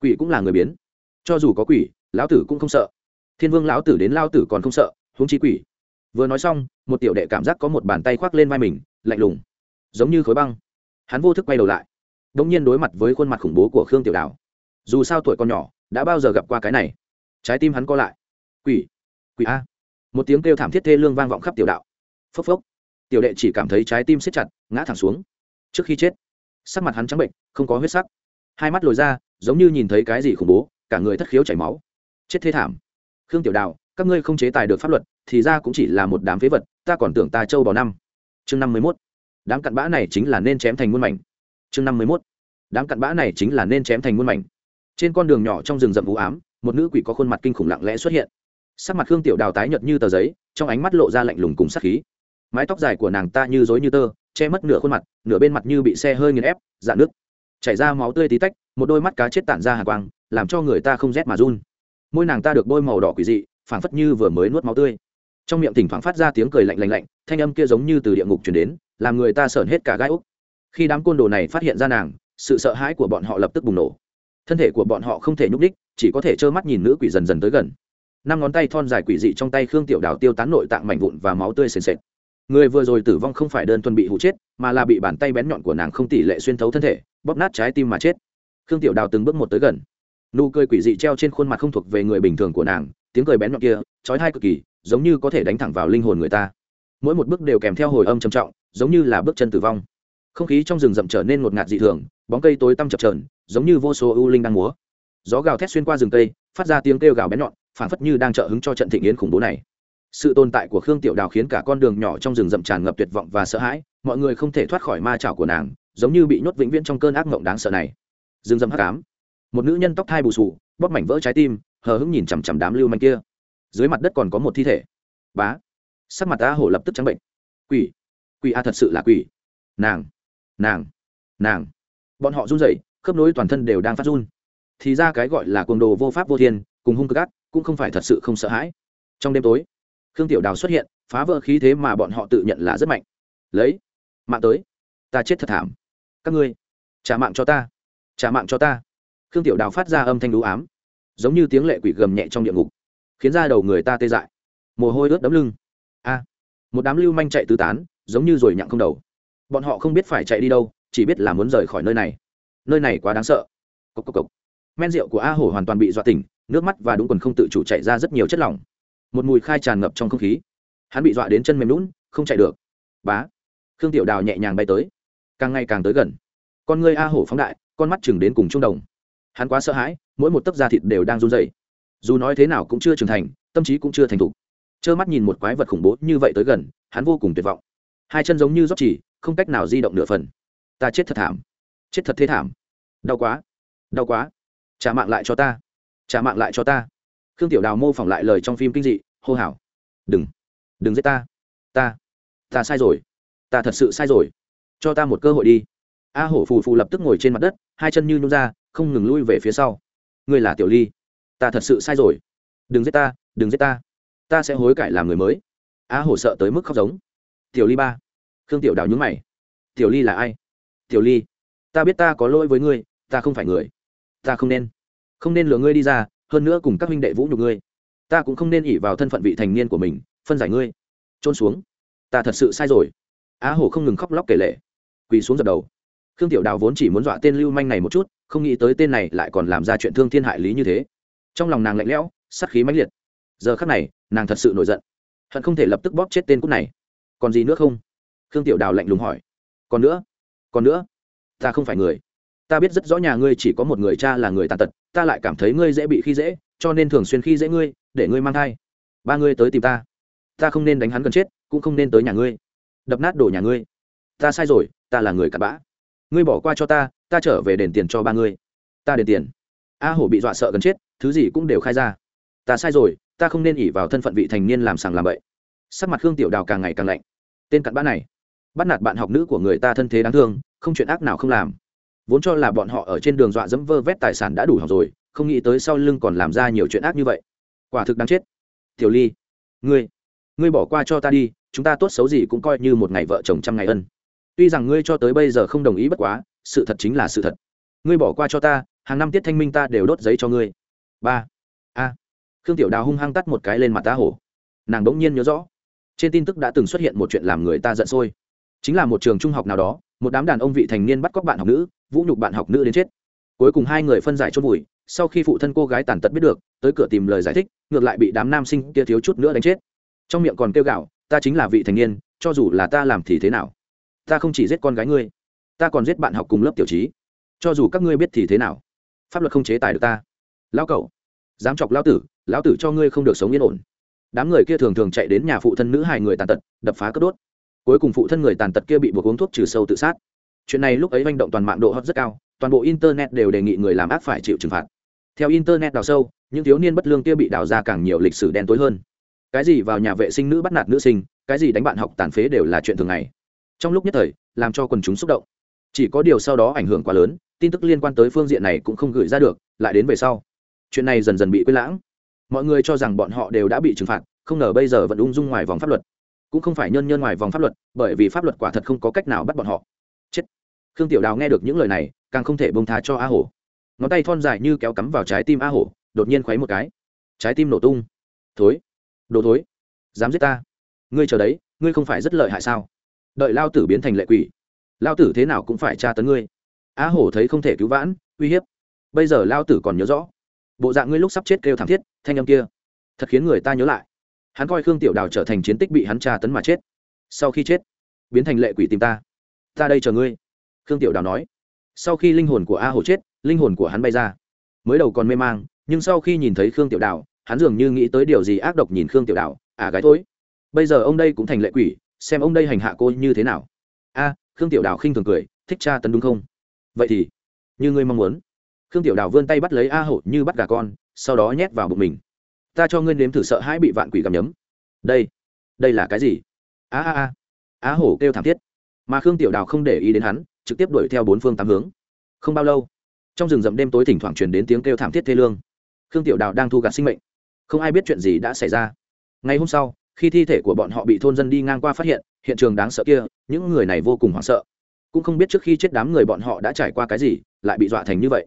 Quỷ cũng là người biến. Cho dù có quỷ, lão tử cũng không sợ. Thiên vương lão tử đến lao tử còn không sợ, huống chi quỷ. Vừa nói xong, một tiểu đệ cảm giác có một bàn tay khoác lên vai mình, lạnh lùng. Giống như khối băng. Hắn vô thức quay đầu lại. Đ ỗ n g nhiên đối mặt với khuôn mặt khủng bố của khương tiểu đào. Dù sao tuổi còn nhỏ, đã bao giờ gặp qua cái này? Trái tim hắn co lại. Quỷ. Quỷ a. Một tiếng kêu thảm thiết thê lương vang vọng khắp tiểu đạo. Phốc phốc. Tiểu đệ chỉ cảm thấy trái tim siết chặt, ngã thẳng xuống trước khi chết, sắc mặt hắn trắng bệnh, không có huyết sắc. Hai mắt lồi ra, giống như nhìn thấy cái gì khủng bố, cả người thất khiếu chảy máu. Chết thê thảm. Khương tiểu đào, các ngươi không chế tài được pháp luật, thì ra cũng chỉ là một đám phế vật, ta còn tưởng ta châu bò năm. Chương năm mươi mốt. Đám cặn bã này chính là nên chém thành muôn mảnh. Chương năm mươi mốt. Đám cặn bã này chính là nên chém thành muôn mảnh. Trên con đường nhỏ trong rừng rậm u ám, một nữ quỷ có khuôn mặt kinh khủng lặng lẽ xuất hiện. Sắc mặt khương tiểu đào tái nhợt như tờ giấy, trong ánh mắt lộ ra lạnh lùng cùng sắc khí. Mái tóc dài của nàng ta như rối như tơ che mất nửa khuôn mặt, nửa bên mặt như bị xe hơi nghiền ép dạn nước chảy ra máu tươi tí tách, một đôi mắt cá chết tản ra hàng quang, làm cho người ta không rét mà run. Môi nàng ta được bôi màu đỏ quỷ dị, phảng phất như vừa mới nuốt máu tươi. Trong miệng thỉnh thoảng phát ra tiếng cười lạnh lạnh lạnh, thanh âm kia giống như từ địa ngục chuyển đến, làm người ta sởn hết cả gai úc. Khi đám côn đồ này phát hiện ra nàng, sự sợ hãi của bọn họ lập tức bùng nổ. Thân thể của bọn họ không thể nhúc đích chỉ có thể trơ mắt nhìn nữ quỷ dần dần tới gần. Năm ngón tay thon dài quỷ dị trong tay khương tiểu đào tiêu tán nội tạng mảnh vụn và máu tươi sền sệt người vừa rồi tử vong không phải đơn thuần bị hụ chết, mà là bị bàn tay bén nhọn của nàng không tỷ lệ xuyên thấu thân thể, bóp nát trái tim mà chết. Khương tiểu đào từng bước một tới gần. Nụ cười quỷ dị treo trên khuôn mặt không thuộc về người bình thường của nàng, tiếng cười bén nhọn kia, trói thai cực kỳ, giống như có thể đánh thẳng vào linh hồn người ta. Mỗi một bước đều kèm theo hồi âm trầm trọng, giống như là bước chân tử vong. Không khí trong rừng rậm trở nên ngột ngạt dị thường, bóng cây tối tăm chập trờn giống như vô số ưu linh đang múa. Gió gào thét xuyên qua rừng cây, phát ra tiếng kêu gào bén nhọn, phảng phất như đang trợ hứng cho trận thịnh yến khủng bố này sự tồn tại của khương tiểu đào khiến cả con đường nhỏ trong rừng rậm tràn ngập tuyệt vọng và sợ hãi. Mọi người không thể thoát khỏi ma trào của nàng, giống như bị nhốt vĩnh viễn trong cơn ác mộng đáng sợ này. Rừng rậm hắc ám. Một nữ nhân tóc thai bù sù bóp mảnh vỡ trái tim, hờ hững nhìn chằm chằm đám lưu manh kia. Dưới mặt đất còn có một thi thể. Bá. Sắc mặt a hổ lập tức trắng bệnh. Quỷ. Quỷ a thật sự là quỷ. Nàng. Nàng. Nàng. Bọn họ run rẩy, khớp nối toàn thân đều đang phát run. Thì ra cái gọi là cuồng đồ vô pháp vô thiên, cùng hung cực ác, cũng không phải thật sự không sợ hãi. Trong đêm tối khương tiểu đào xuất hiện, phá vỡ khí thế mà bọn họ tự nhận là rất mạnh. Lấy, mạng tới. Ta chết thật thảm. Các ngươi, trả mạng cho ta. Trả mạng cho ta. Khương tiểu đào phát ra âm thanh đũ ám, giống như tiếng lệ quỷ gầm nhẹ trong địa ngục, khiến ra đầu người ta tê dại. Mồ hôi ướt đấm lưng. A, một đám lưu manh chạy tứ tán, giống như rồi nhặng không đầu. Bọn họ không biết phải chạy đi đâu, chỉ biết là muốn rời khỏi nơi này. Nơi này quá đáng sợ. Cốc cốc cốc. men rượu của a hổ hoàn toàn bị dọa tỉnh, nước mắt và đúng quần không tự chủ chạy ra rất nhiều chất lỏng một mùi khai tràn ngập trong không khí. Hắn bị dọa đến chân mềm lún không chạy được. Bá. Khương tiểu đào nhẹ nhàng bay tới. Càng ngày càng tới gần. Con ngươi a hổ phóng đại, con mắt chừng đến cùng trung đồng. Hắn quá sợ hãi, mỗi một tấc da thịt đều đang run dày dù nói thế nào cũng chưa trưởng thành, tâm trí cũng chưa thành thục. Trơ mắt nhìn một quái vật khủng bố như vậy tới gần, hắn vô cùng tuyệt vọng. Hai chân giống như rót chỉ, không cách nào di động nửa phần. Ta chết thật thảm. Chết thật thế thảm. Đau quá. Đau quá. Trả mạng lại cho ta. Trả mạng lại cho ta khương tiểu đào mô phỏng lại lời trong phim kinh dị, hô hào. Đừng đừng giết ta. Ta ta sai rồi. Ta thật sự sai rồi. Cho ta một cơ hội đi. A hổ phù phù lập tức ngồi trên mặt đất, hai chân như nhún ra, không ngừng lui về phía sau. Ngươi là tiểu ly. Ta thật sự sai rồi. Đừng giết ta, đừng giết ta. Ta sẽ hối cải làm người mới. A hổ sợ tới mức khóc giống. Tiểu ly ba. Khương tiểu đào nhúng mày. Tiểu ly là ai? Tiểu ly, ta biết ta có lỗi với ngươi, ta không phải người. Ta không nên không nên lừa ngươi đi ra hơn nữa cùng các huynh đệ vũ nhục ngươi. Ta cũng không nên ỉ vào thân phận vị thành niên của mình, phân giải ngươi. Trôn xuống. Ta thật sự sai rồi. Á hổ không ngừng khóc lóc kể lệ quỳ xuống dập đầu. Khương tiểu đào vốn chỉ muốn dọa tên lưu manh này một chút, không nghĩ tới tên này lại còn làm ra chuyện thương thiên hại lý như thế. Trong lòng nàng lạnh lẽo sắt khí mãnh liệt. Giờ khắc này, nàng thật sự nổi giận. Hận không thể lập tức bóp chết tên cút này. Còn gì nữa không? Khương tiểu đào lạnh lùng hỏi. Còn nữa? Còn nữa? Ta không phải người ta biết rất rõ nhà ngươi chỉ có một người cha là người tàn tật, ta lại cảm thấy ngươi dễ bị khi dễ, cho nên thường xuyên khi dễ ngươi, để ngươi mang thai. Ba ngươi tới tìm ta. Ta không nên đánh hắn gần chết, cũng không nên tới nhà ngươi. Đập nát đổ nhà ngươi. Ta sai rồi, ta là người cặn bã. Ngươi bỏ qua cho ta ta trở về đền tiền cho ba ngươi. Ta đền tiền. A hổ bị dọa sợ gần chết, thứ gì cũng đều khai ra. Ta sai rồi, ta không nên ỉ vào thân phận vị thành niên làm sàng làm bậy. Sắc mặt khương tiểu đào càng ngày càng lạnh. Tên cặn bã này, bắt nạt bạn học nữ của người ta thân thế đáng thương, không chuyện ác nào không làm vốn cho là bọn họ ở trên đường dọa dẫm vơ vét tài sản đã đủ học rồi, không nghĩ tới sau lưng còn làm ra nhiều chuyện ác như vậy. Quả thực đáng chết. Tiểu ly, ngươi ngươi bỏ qua cho ta đi, chúng ta tốt xấu gì cũng coi như một ngày vợ chồng trăm ngày ân. Tuy rằng ngươi cho tới bây giờ không đồng ý bất quá, sự thật chính là sự thật. Ngươi bỏ qua cho ta, hàng năm tiết thanh minh ta đều đốt giấy cho ngươi. Ba, a. Khương tiểu đào hung hăng tắt một cái lên mặt ta hổ. Nàng đỗng nhiên nhớ rõ. Trên tin tức đã từng xuất hiện một chuyện làm người ta giận sôi. Chính là một trường trung học nào đó một đám đàn ông vị thành niên bắt cóc bạn học nữ, vũ nhục bạn học nữ đến chết. Cuối cùng hai người phân giải chôn vùi, sau khi phụ thân cô gái tàn tật biết được, tới cửa tìm lời giải thích, ngược lại bị đám nam sinh kia thiếu chút nữa đánh chết. Trong miệng còn kêu gạo, ta chính là vị thành niên, cho dù là ta làm thì thế nào? Ta không chỉ giết con gái ngươi, ta còn giết bạn học cùng lớp tiểu trí. Cho dù các ngươi biết thì thế nào? Pháp luật không chế tài được ta. Lão cậu, dám chọc lão tử lão tử cho ngươi không được sống yên ổn. Đám người kia thường thường chạy đến nhà phụ thân nữ hai người tàn tật, đập phá cất đốt cuối cùng phụ thân người tàn tật kia bị buộc uống thuốc trừ sâu tự sát. Chuyện này lúc ấy manh động toàn mạng độ hot rất cao, toàn bộ internet đều đề nghị người làm ác phải chịu trừng phạt. Theo internet đào sâu, những thiếu niên bất lương kia bị đào ra càng nhiều lịch sử đen tối hơn. Cái gì vào nhà vệ sinh nữ bắt nạt nữ sinh, cái gì đánh bạn học tàn phế đều là chuyện thường ngày. Trong lúc nhất thời, làm cho quần chúng xúc động. Chỉ có điều sau đó ảnh hưởng quá lớn, tin tức liên quan tới phương diện này cũng không gửi ra được, lại đến về sau. Chuyện này dần dần bị quên lãng. Mọi người cho rằng bọn họ đều đã bị trừng phạt, không ngờ bây giờ vẫn ung dung ngoài vòng pháp luật cũng không phải nhân nhân ngoài vòng pháp luật, bởi vì pháp luật quả thật không có cách nào bắt bọn họ. Chết. Khương tiểu đào nghe được những lời này, càng không thể bông tha cho a hổ. Ngón tay thon dài như kéo cắm vào trái tim a hổ, đột nhiên khuấy một cái. Trái tim nổ tung. Thối. Đồ thối. Dám giết ta. Ngươi chờ đấy, ngươi không phải rất lợi hại sao? Đợi lao tử biến thành lệ quỷ. Lao tử thế nào cũng phải tra tấn ngươi. A hổ thấy không thể cứu vãn, uy hiếp. Bây giờ lao tử còn nhớ rõ. Bộ dạng ngươi lúc sắp chết kêu thảm thiết, thanh âm kia. Thật khiến người ta nhớ lại hắn coi khương tiểu đào trở thành chiến tích bị hắn tra tấn mà chết. Sau khi chết, biến thành lệ quỷ tìm ta. Ta đây chờ ngươi, khương tiểu đào nói. Sau khi linh hồn của a hổ chết, linh hồn của hắn bay ra. Mới đầu còn mê mang, nhưng sau khi nhìn thấy khương tiểu đào, hắn dường như nghĩ tới điều gì ác độc nhìn khương tiểu đào. À gái thối. Bây giờ ông đây cũng thành lệ quỷ, xem ông đây hành hạ cô như thế nào. A, khương tiểu đào khinh thường cười, thích cha tấn đúng không? Vậy thì, như ngươi mong muốn. Khương tiểu đào vươn tay bắt lấy a hổ như bắt gà con, sau đó nhét vào bụng mình ta cho ngươi nếm thử sợ hãi bị vạn quỷ gặm nhấm. Đây đây là cái gì? A a a. Á hổ kêu thảm thiết. Mà khương tiểu đào không để ý đến hắn, trực tiếp đuổi theo bốn phương tám hướng. Không bao lâu, trong rừng rậm đêm tối thỉnh thoảng truyền đến tiếng kêu thảm thiết thê lương. Khương tiểu đào đang thu gặt sinh mệnh. Không ai biết chuyện gì đã xảy ra. Ngày hôm sau, khi thi thể của bọn họ bị thôn dân đi ngang qua phát hiện hiện trường đáng sợ kia, những người này vô cùng hoảng sợ. Cũng không biết trước khi chết đám người bọn họ đã trải qua cái gì, lại bị dọa thành như vậy.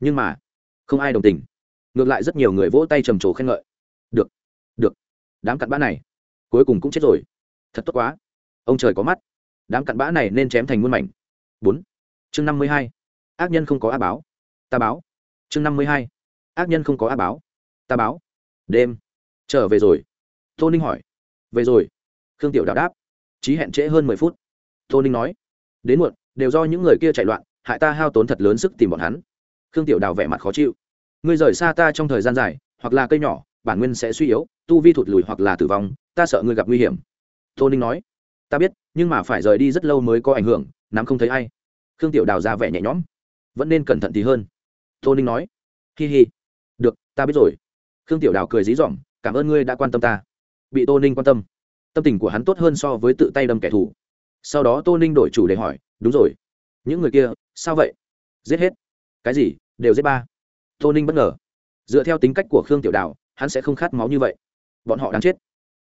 Nhưng mà, không ai đồng tình ngược lại rất nhiều người vỗ tay trầm trồ khen ngợi. Được được, đám cặn bã này cuối cùng cũng chết rồi. Thật tốt quá. Ông trời có mắt. Đám cặn bã này nên chém thành muôn mảnh. Bốn. Chương năm mươi hai. Ác nhân không có á báo. Ta báo. Chương năm mươi hai. Ác nhân không có á báo. Ta báo. Đêm. Trở về rồi. Tô ninh hỏi. Về rồi. Khương tiểu đạo đáp. Trí hẹn trễ hơn mười phút. Tô ninh nói. Đến muộn, đều do những người kia chạy loạn, hại ta hao tốn thật lớn sức tìm bọn hắn. Khương tiểu đào vẻ mặt khó chịu ngươi rời xa ta trong thời gian dài, hoặc là cây nhỏ, bản nguyên sẽ suy yếu, tu vi thụt lùi hoặc là tử vong, ta sợ ngươi gặp nguy hiểm. Tô ninh nói. Ta biết, nhưng mà phải rời đi rất lâu mới có ảnh hưởng, nắm không thấy ai. Khương tiểu đào ra vẻ nhẹ nhõm. Vẫn nên cẩn thận thì hơn. Tô ninh nói. Hi hi. Được, ta biết rồi. Khương tiểu đào cười dí dỏm. Cảm ơn ngươi đã quan tâm ta. Bị tô ninh quan tâm. Tâm tình của hắn tốt hơn so với tự tay đâm kẻ thù. Sau đó tô ninh đổi chủ để hỏi. Đúng rồi. Những người kia, sao vậy? Giết hết. Cái gì? Đều giết ba tô ninh bất ngờ. Dựa theo tính cách của khương tiểu đào, hắn sẽ không khát máu như vậy. Bọn họ đang chết.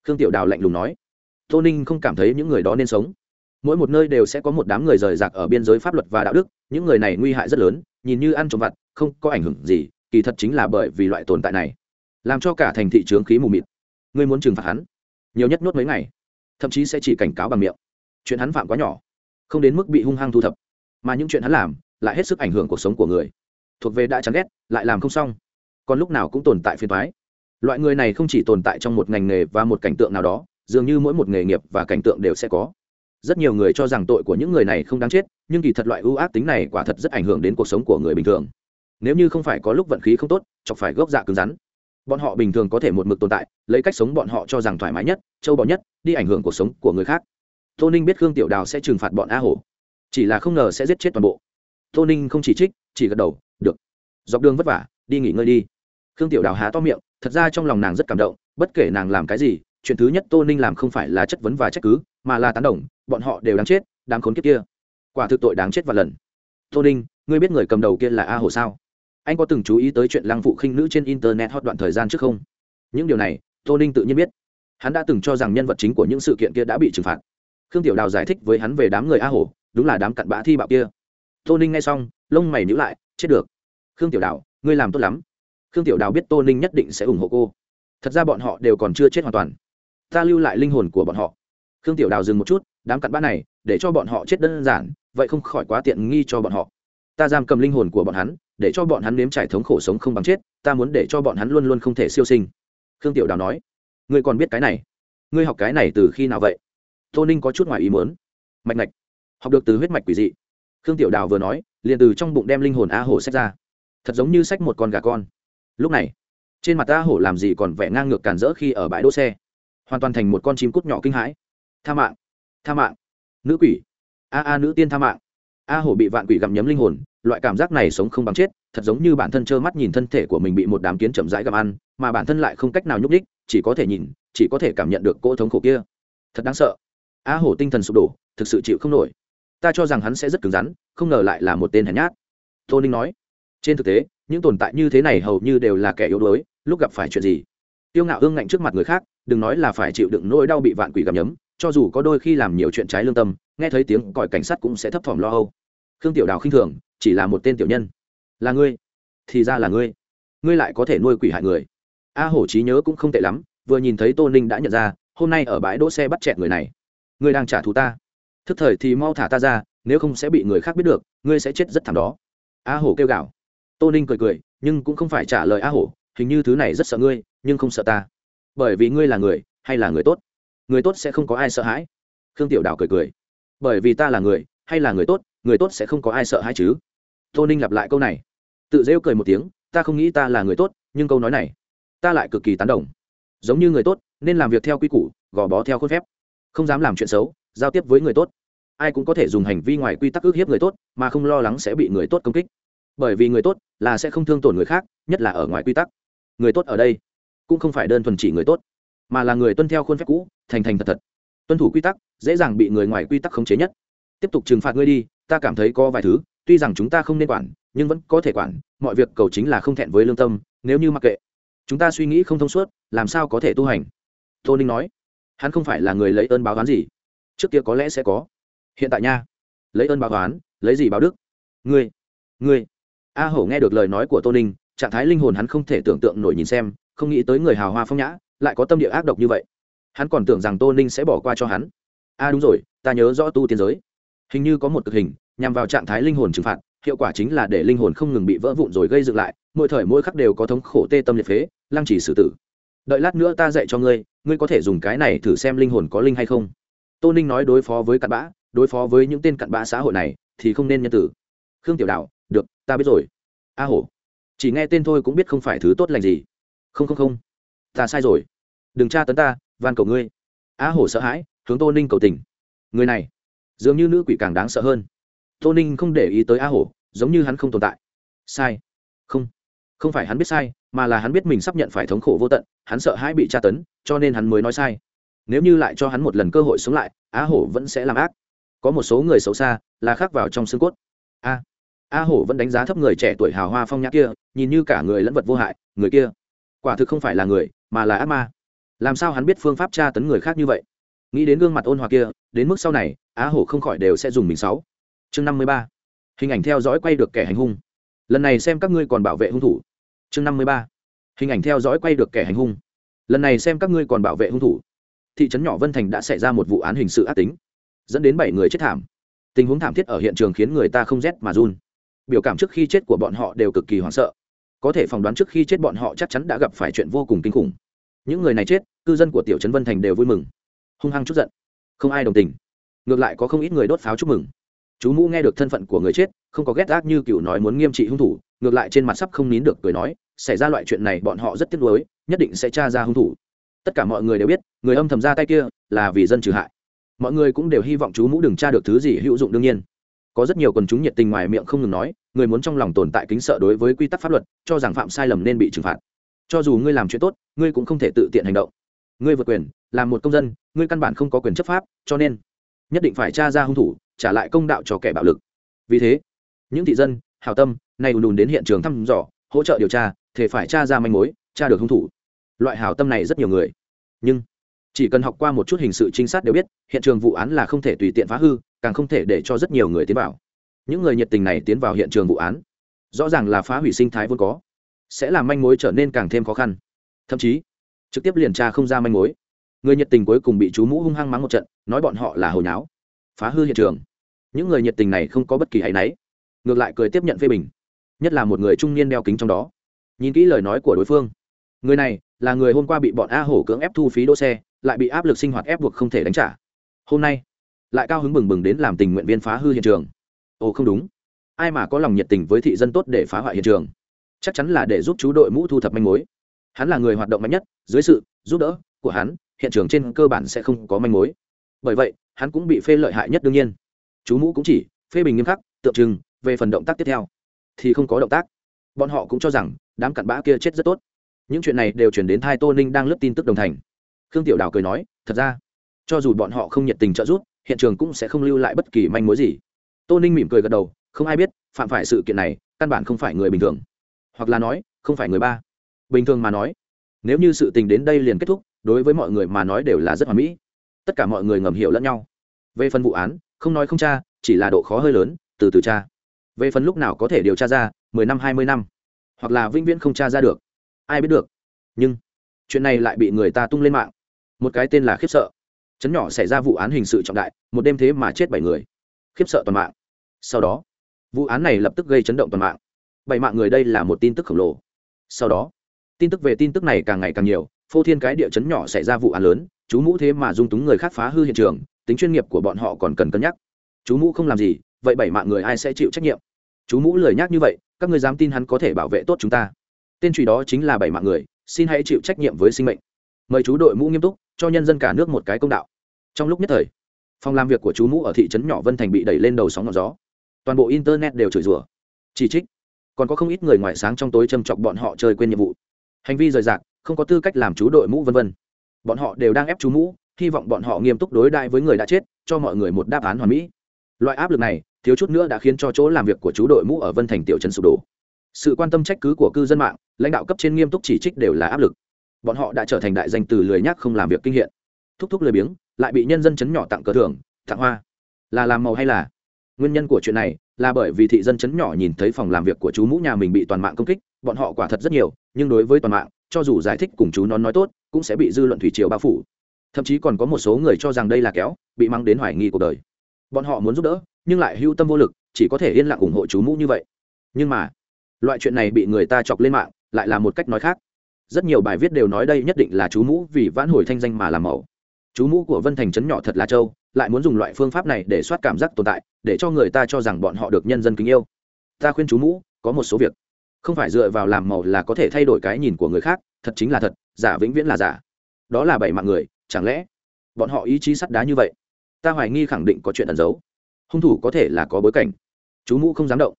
Khương tiểu đào lạnh lùng nói. Tô ninh không cảm thấy những người đó nên sống. Mỗi một nơi đều sẽ có một đám người rời rạc ở biên giới pháp luật và đạo đức. Những người này nguy hại rất lớn, nhìn như ăn trộm vặt, không có ảnh hưởng gì, kỳ thật chính là bởi vì loại tồn tại này, làm cho cả thành thị trướng khí mù mịt. Ngươi muốn trừng phạt hắn? Nhiều nhất nuốt mấy ngày, thậm chí sẽ chỉ cảnh cáo bằng miệng. Chuyện hắn phạm quá nhỏ, không đến mức bị hung hăng thu thập. Mà những chuyện hắn làm, lại hết sức ảnh hưởng cuộc sống của người thuộc về đã chán ghét, lại làm không xong. Còn lúc nào cũng tồn tại phiền thoái loại người này không chỉ tồn tại trong một ngành nghề và một cảnh tượng nào đó, dường như mỗi một nghề nghiệp và cảnh tượng đều sẽ có. Rất nhiều người cho rằng tội của những người này không đáng chết, nhưng kỳ thật loại ưu ác tính này quả thật rất ảnh hưởng đến cuộc sống của người bình thường. Nếu như không phải có lúc vận khí không tốt, chọc phải gốc dạ cứng rắn. Bọn họ bình thường có thể một mực tồn tại, lấy cách sống bọn họ cho rằng thoải mái nhất, châu bò nhất, đi ảnh hưởng cuộc sống của người khác. Tô ninh biết khương tiểu đào sẽ trừng phạt bọn a hổ. Chỉ là không ngờ sẽ giết chết toàn bộ. Tô ninh không chỉ trích, chỉ gật đầu được. Dọc đường vất vả đi nghỉ ngơi đi. Khương tiểu đào há to miệng thật ra trong lòng nàng rất cảm động bất kể nàng làm cái gì chuyện thứ nhất tô ninh làm không phải là chất vấn và trách cứ mà là tán đồng bọn họ đều đáng chết đáng khốn kiếp kia. Quả thực tội đáng chết và lần. Tô ninh ngươi biết người cầm đầu kia là a hồ sao? Anh có từng chú ý tới chuyện lăng phụ khinh nữ trên internet hot đoạn thời gian trước không? Những điều này tô ninh tự nhiên biết. Hắn đã từng cho rằng nhân vật chính của những sự kiện kia đã bị trừng phạt. Khương tiểu đào giải thích với hắn về đám người a hồ, đúng là đám cặn bã thi bạo kia. Tô ninh nghe xong lông mày nhữ lại chết được. Khương tiểu đào, ngươi làm tốt lắm. Khương tiểu đào biết tô ninh nhất định sẽ ủng hộ cô. Thật ra bọn họ đều còn chưa chết hoàn toàn. Ta lưu lại linh hồn của bọn họ. Khương tiểu đào dừng một chút, đám cặn bã này, để cho bọn họ chết đơn giản, vậy không khỏi quá tiện nghi cho bọn họ. Ta giam cầm linh hồn của bọn hắn, để cho bọn hắn nếm trải thống khổ sống không bằng chết, ta muốn để cho bọn hắn luôn luôn không thể siêu sinh. Khương tiểu đào nói. Ngươi còn biết cái này? Ngươi học cái này từ khi nào vậy? Tô ninh có chút ngoài ý muốn. Mạch mạch. Học được từ huyết mạch quỷ dị khương tiểu đào vừa nói, liền từ trong bụng đem linh hồn a hổ sách ra. Thật giống như sách một con gà con. Lúc này, trên mặt a hổ làm gì còn vẻ ngang ngược cản rỡ khi ở bãi đỗ xe. Hoàn toàn thành một con chim cút nhỏ kinh hãi. Tha mạng tha mạng. Nữ quỷ. A a nữ tiên tha mạng. A hổ bị vạn quỷ gặm nhấm linh hồn, loại cảm giác này sống không bằng chết, thật giống như bản thân trơ mắt nhìn thân thể của mình bị một đám kiến chậm rãi gặm ăn, mà bản thân lại không cách nào nhúc đích chỉ có thể nhìn, chỉ có thể cảm nhận được cỗ thống khổ kia. Thật đáng sợ. A hổ tinh thần sụp đổ, thực sự chịu không nổi ta cho rằng hắn sẽ rất cứng rắn, không ngờ lại là một tên hèn nhát. Tô ninh nói, trên thực tế, những tồn tại như thế này hầu như đều là kẻ yếu đuối, lúc gặp phải chuyện gì? Tiêu ngạo ương ngạnh trước mặt người khác, đừng nói là phải chịu đựng nỗi đau bị vạn quỷ gặm nhấm, cho dù có đôi khi làm nhiều chuyện trái lương tâm, nghe thấy tiếng còi cảnh sát cũng sẽ thấp thỏm lo âu. Khương tiểu đào khinh thường, chỉ là một tên tiểu nhân. Là ngươi? Thì ra là ngươi. Ngươi lại có thể nuôi quỷ hại người. A hổ trí nhớ cũng không tệ lắm, vừa nhìn thấy tô ninh đã nhận ra, hôm nay ở bãi đỗ xe bắt chẹt người này. Ngươi đang trả thù ta thức thời thì mau thả ta ra, nếu không sẽ bị người khác biết được, ngươi sẽ chết rất thảm đó. A hổ kêu gào. Tô ninh cười cười, nhưng cũng không phải trả lời a hổ, hình như thứ này rất sợ ngươi, nhưng không sợ ta. Bởi vì ngươi là người, hay là người tốt? Người tốt sẽ không có ai sợ hãi. Khương tiểu đào cười cười. Bởi vì ta là người, hay là người tốt người tốt sẽ không có ai sợ hãi chứ. Tô ninh lặp lại câu này. Tự rêu cười một tiếng, ta không nghĩ ta là người tốt, nhưng câu nói này, ta lại cực kỳ tán đồng. Giống như người tốt, nên làm việc theo quy củ, gò bó theo khuôn phép. Không dám làm chuyện xấu giao tiếp với người tốt. Ai cũng có thể dùng hành vi ngoài quy tắc ước hiếp người tốt, mà không lo lắng sẽ bị người tốt công kích. Bởi vì người tốt là sẽ không thương tổn người khác, nhất là ở ngoài quy tắc. Người tốt ở đây cũng không phải đơn thuần chỉ người tốt, mà là người tuân theo khuôn phép cũ, thành thành thật thật. Tuân thủ quy tắc, dễ dàng bị người ngoài quy tắc khống chế nhất. Tiếp tục trừng phạt ngươi đi, ta cảm thấy có vài thứ, tuy rằng chúng ta không nên quản, nhưng vẫn có thể quản, mọi việc cầu chính là không thẹn với lương tâm, nếu như mặc kệ. Chúng ta suy nghĩ không thông suốt, làm sao có thể tu hành? Tô ninh nói, hắn không phải là người lấy ơn báo oán gì trước kia có lẽ sẽ có. Hiện tại nha, lấy ơn báo oán, lấy gì báo đức? Ngươi ngươi. A hổ nghe được lời nói của tô ninh, trạng thái linh hồn hắn không thể tưởng tượng nổi nhìn xem, không nghĩ tới người hào hoa phong nhã lại có tâm địa ác độc như vậy. Hắn còn tưởng rằng tô ninh sẽ bỏ qua cho hắn. A đúng rồi, ta nhớ rõ tu tiên giới. Hình như có một cực hình, nhằm vào trạng thái linh hồn trừng phạt, hiệu quả chính là để linh hồn không ngừng bị vỡ vụn rồi gây dựng lại, mỗi thời mỗi khắc đều có thống khổ tê tâm liệt phế, lăng chỉ xử tử. Đợi lát nữa ta dạy cho ngươi ngươi có thể dùng cái này thử xem linh hồn có linh hay không tô ninh nói đối phó với cặn bã, đối phó với những tên cặn bã xã hội này thì không nên nhân tử khương tiểu đạo được, ta biết rồi. A hổ, chỉ nghe tên thôi cũng biết không phải thứ tốt lành gì. Không không không. Ta sai rồi. Đừng tra tấn ta, van cầu ngươi. A hổ sợ hãi, hướng tô ninh cầu tình. Người này, dường như nữ quỷ càng đáng sợ hơn. Tô ninh không để ý tới a hổ, giống như hắn không tồn tại. Sai. Không. Không phải hắn biết sai, mà là hắn biết mình sắp nhận phải thống khổ vô tận, hắn sợ hãi bị tra tấn, cho nên hắn mới nói sai nếu như lại cho hắn một lần cơ hội sống lại a hổ vẫn sẽ làm ác. Có một số người xấu xa là khác vào trong xương cốt. A a hổ vẫn đánh giá thấp người trẻ tuổi hào hoa phong nhã kia, nhìn như cả người lẫn vật vô hại, người kia quả thực không phải là người, mà là ác ma. Làm sao hắn biết phương pháp tra tấn người khác như vậy? Nghĩ đến gương mặt ôn hòa kia, đến mức sau này, á hổ không khỏi đều sẽ dùng mình sáu chương năm mươi ba. Hình ảnh theo dõi quay được kẻ hành hung. Lần này xem các ngươi còn bảo vệ hung thủ. Chương năm mươi ba. Hình ảnh theo dõi quay được kẻ hành hung. Lần này xem các ngươi còn bảo vệ hung thủ thị trấn nhỏ vân thành đã xảy ra một vụ án hình sự ác tính, dẫn đến bảy người chết thảm. Tình huống thảm thiết ở hiện trường khiến người ta không rét mà run. Biểu cảm trước khi chết của bọn họ đều cực kỳ hoảng sợ. Có thể phỏng đoán trước khi chết bọn họ chắc chắn đã gặp phải chuyện vô cùng kinh khủng. Những người này chết, cư dân của tiểu trấn vân thành đều vui mừng. Hung hăng chút giận. Không ai đồng tình. Ngược lại có không ít người đốt pháo chúc mừng. Chú mũ nghe được thân phận của người chết, không có ghét gác như cựu nói muốn nghiêm trị hung thủ, ngược lại trên mặt sắp không nín được cười nói, xảy ra loại chuyện này bọn họ rất tiếc nuối, nhất định sẽ tra ra hung thủ tất cả mọi người đều biết, người âm thầm ra tay kia là vì dân trừ hại. Mọi người cũng đều hy vọng chú mũ đừng tra được thứ gì hữu dụng đương nhiên. Có rất nhiều quần chúng nhiệt tình ngoài miệng không ngừng nói, người muốn trong lòng tồn tại kính sợ đối với quy tắc pháp luật, cho rằng phạm sai lầm nên bị trừng phạt. Cho dù ngươi làm chuyện tốt, ngươi cũng không thể tự tiện hành động. Ngươi vượt quyền, làm một công dân, ngươi căn bản không có quyền chấp pháp, cho nên nhất định phải tra ra hung thủ, trả lại công đạo cho kẻ bạo lực. Vì thế, những thị dân hào tâm, nay ùn ùn đến hiện trường thăm dò, hỗ trợ điều tra thể phải tra ra manh mối, tra được hung thủ loại hảo tâm này rất nhiều người. Nhưng, chỉ cần học qua một chút hình sự trinh sát đều biết, hiện trường vụ án là không thể tùy tiện phá hư, càng không thể để cho rất nhiều người tiến vào. Những người nhiệt tình này tiến vào hiện trường vụ án, rõ ràng là phá hủy sinh thái vốn có, sẽ làm manh mối trở nên càng thêm khó khăn. Thậm chí, trực tiếp liền tra không ra manh mối. Người nhiệt tình cuối cùng bị chú mũ hung hăng mắng một trận, nói bọn họ là hồi nháo. Phá hư hiện trường. Những người nhiệt tình này không có bất kỳ áy náy. Ngược lại cười tiếp nhận phê bình. Nhất là một người trung niên đeo kính trong đó. Nhìn kỹ lời nói của đối phương. Người này là người hôm qua bị bọn a hổ cưỡng ép thu phí đỗ xe, lại bị áp lực sinh hoạt ép buộc không thể đánh trả. Hôm nay, lại cao hứng bừng bừng đến làm tình nguyện viên phá hư hiện trường. Ồ, không đúng. Ai mà có lòng nhiệt tình với thị dân tốt để phá hoại hiện trường? Chắc chắn là để giúp chú đội mũ thu thập manh mối. Hắn là người hoạt động mạnh nhất, dưới sự giúp đỡ của hắn, hiện trường trên cơ bản sẽ không có manh mối. Bởi vậy, hắn cũng bị phê lợi hại nhất đương nhiên. Chú mũ cũng chỉ phê bình nghiêm khắc, tượng trưng về phần động tác tiếp theo. Thì không có động tác. Bọn họ cũng cho rằng đám cặn bã kia chết rất tốt những chuyện này đều chuyển đến thai tô ninh đang lướt tin tức đồng thành. Khương tiểu đào cười nói, thật ra, cho dù bọn họ không nhiệt tình trợ giúp, hiện trường cũng sẽ không lưu lại bất kỳ manh mối gì. Tô ninh mỉm cười gật đầu, không ai biết, phạm phải sự kiện này, căn bản không phải người bình thường. Hoặc là nói, không phải người ba. Bình thường mà nói, nếu như sự tình đến đây liền kết thúc, đối với mọi người mà nói đều là rất hoàn mỹ. Tất cả mọi người ngầm hiểu lẫn nhau. Về phần vụ án, không nói không tra, chỉ là độ khó hơi lớn, từ từ tra. Về phần lúc nào có thể điều tra ra, mười năm, hai mươi năm, hoặc là vĩnh viễn không tra ra được ai biết được. Nhưng, chuyện này lại bị người ta tung lên mạng. Một cái tên là khiếp sợ. Chấn nhỏ xảy ra vụ án hình sự trọng đại, một đêm thế mà chết bảy người. Khiếp sợ toàn mạng. Sau đó, vụ án này lập tức gây chấn động toàn mạng. Bảy mạng người đây là một tin tức khổng lồ. Sau đó, tin tức về tin tức này càng ngày càng nhiều, phô thiên cái địa chấn nhỏ xảy ra vụ án lớn, chú mũ thế mà dung túng người khác phá hư hiện trường, tính chuyên nghiệp của bọn họ còn cần cân nhắc. Chú mũ không làm gì, vậy bảy mạng người ai sẽ chịu trách nhiệm? Chú mũ lười nhác như vậy, các người dám tin hắn có thể bảo vệ tốt chúng ta? Tên trùy đó chính là bảy mạng người, xin hãy chịu trách nhiệm với sinh mệnh. Mời chú đội mũ nghiêm túc, cho nhân dân cả nước một cái công đạo. Trong lúc nhất thời, phòng làm việc của chú mũ ở thị trấn nhỏ vân thành bị đẩy lên đầu sóng ngọn gió. Toàn bộ internet đều chửi rủa. Chỉ trích. Còn có không ít người ngoại sáng trong tối châm chọc bọn họ chơi quên nhiệm vụ. Hành vi rời rạc, không có tư cách làm chú đội mũ vân vân. Bọn họ đều đang ép chú mũ, hy vọng bọn họ nghiêm túc đối đại với người đã chết, cho mọi người một đáp án hoàn mỹ. Loại áp lực này, thiếu chút nữa đã khiến cho chỗ làm việc của chú đội mũ ở vân thành tiểu trấn sụp đổ. Sự quan tâm trách cứ của cư dân mạng lãnh đạo cấp trên nghiêm túc chỉ trích đều là áp lực. Bọn họ đã trở thành đại danh từ lười nhác không làm việc kinh hiện. Thúc thúc lười biếng, lại bị nhân dân chấn nhỏ tặng cờ thưởng, tặng hoa. Là làm màu hay là? Nguyên nhân của chuyện này là bởi vì thị dân chấn nhỏ nhìn thấy phòng làm việc của chú mũ nhà mình bị toàn mạng công kích, bọn họ quả thật rất nhiều, nhưng đối với toàn mạng, cho dù giải thích cùng chú nó nói tốt, cũng sẽ bị dư luận thủy triều bao phủ. Thậm chí còn có một số người cho rằng đây là kéo, bị mang đến hoài nghi cuộc đời. Bọn họ muốn giúp đỡ, nhưng lại hưu tâm vô lực, chỉ có thể yên lặng ủng hộ chú mũ như vậy. Nhưng mà, loại chuyện này bị người ta chọc lên mạng lại là một cách nói khác. Rất nhiều bài viết đều nói đây nhất định là chú mũ vì vãn hồi thanh danh mà làm mẫu. Chú mũ của vân thành trấn nhỏ thật là châu lại muốn dùng loại phương pháp này để soát cảm giác tồn tại, để cho người ta cho rằng bọn họ được nhân dân kính yêu. Ta khuyên chú mũ, có một số việc. Không phải dựa vào làm màu là có thể thay đổi cái nhìn của người khác, thật chính là thật, giả vĩnh viễn là giả. Đó là bảy mạng người, chẳng lẽ bọn họ ý chí sắt đá như vậy? Ta hoài nghi khẳng định có chuyện ẩn giấu. Hung thủ có thể là có bối cảnh. Chú mũ không dám động.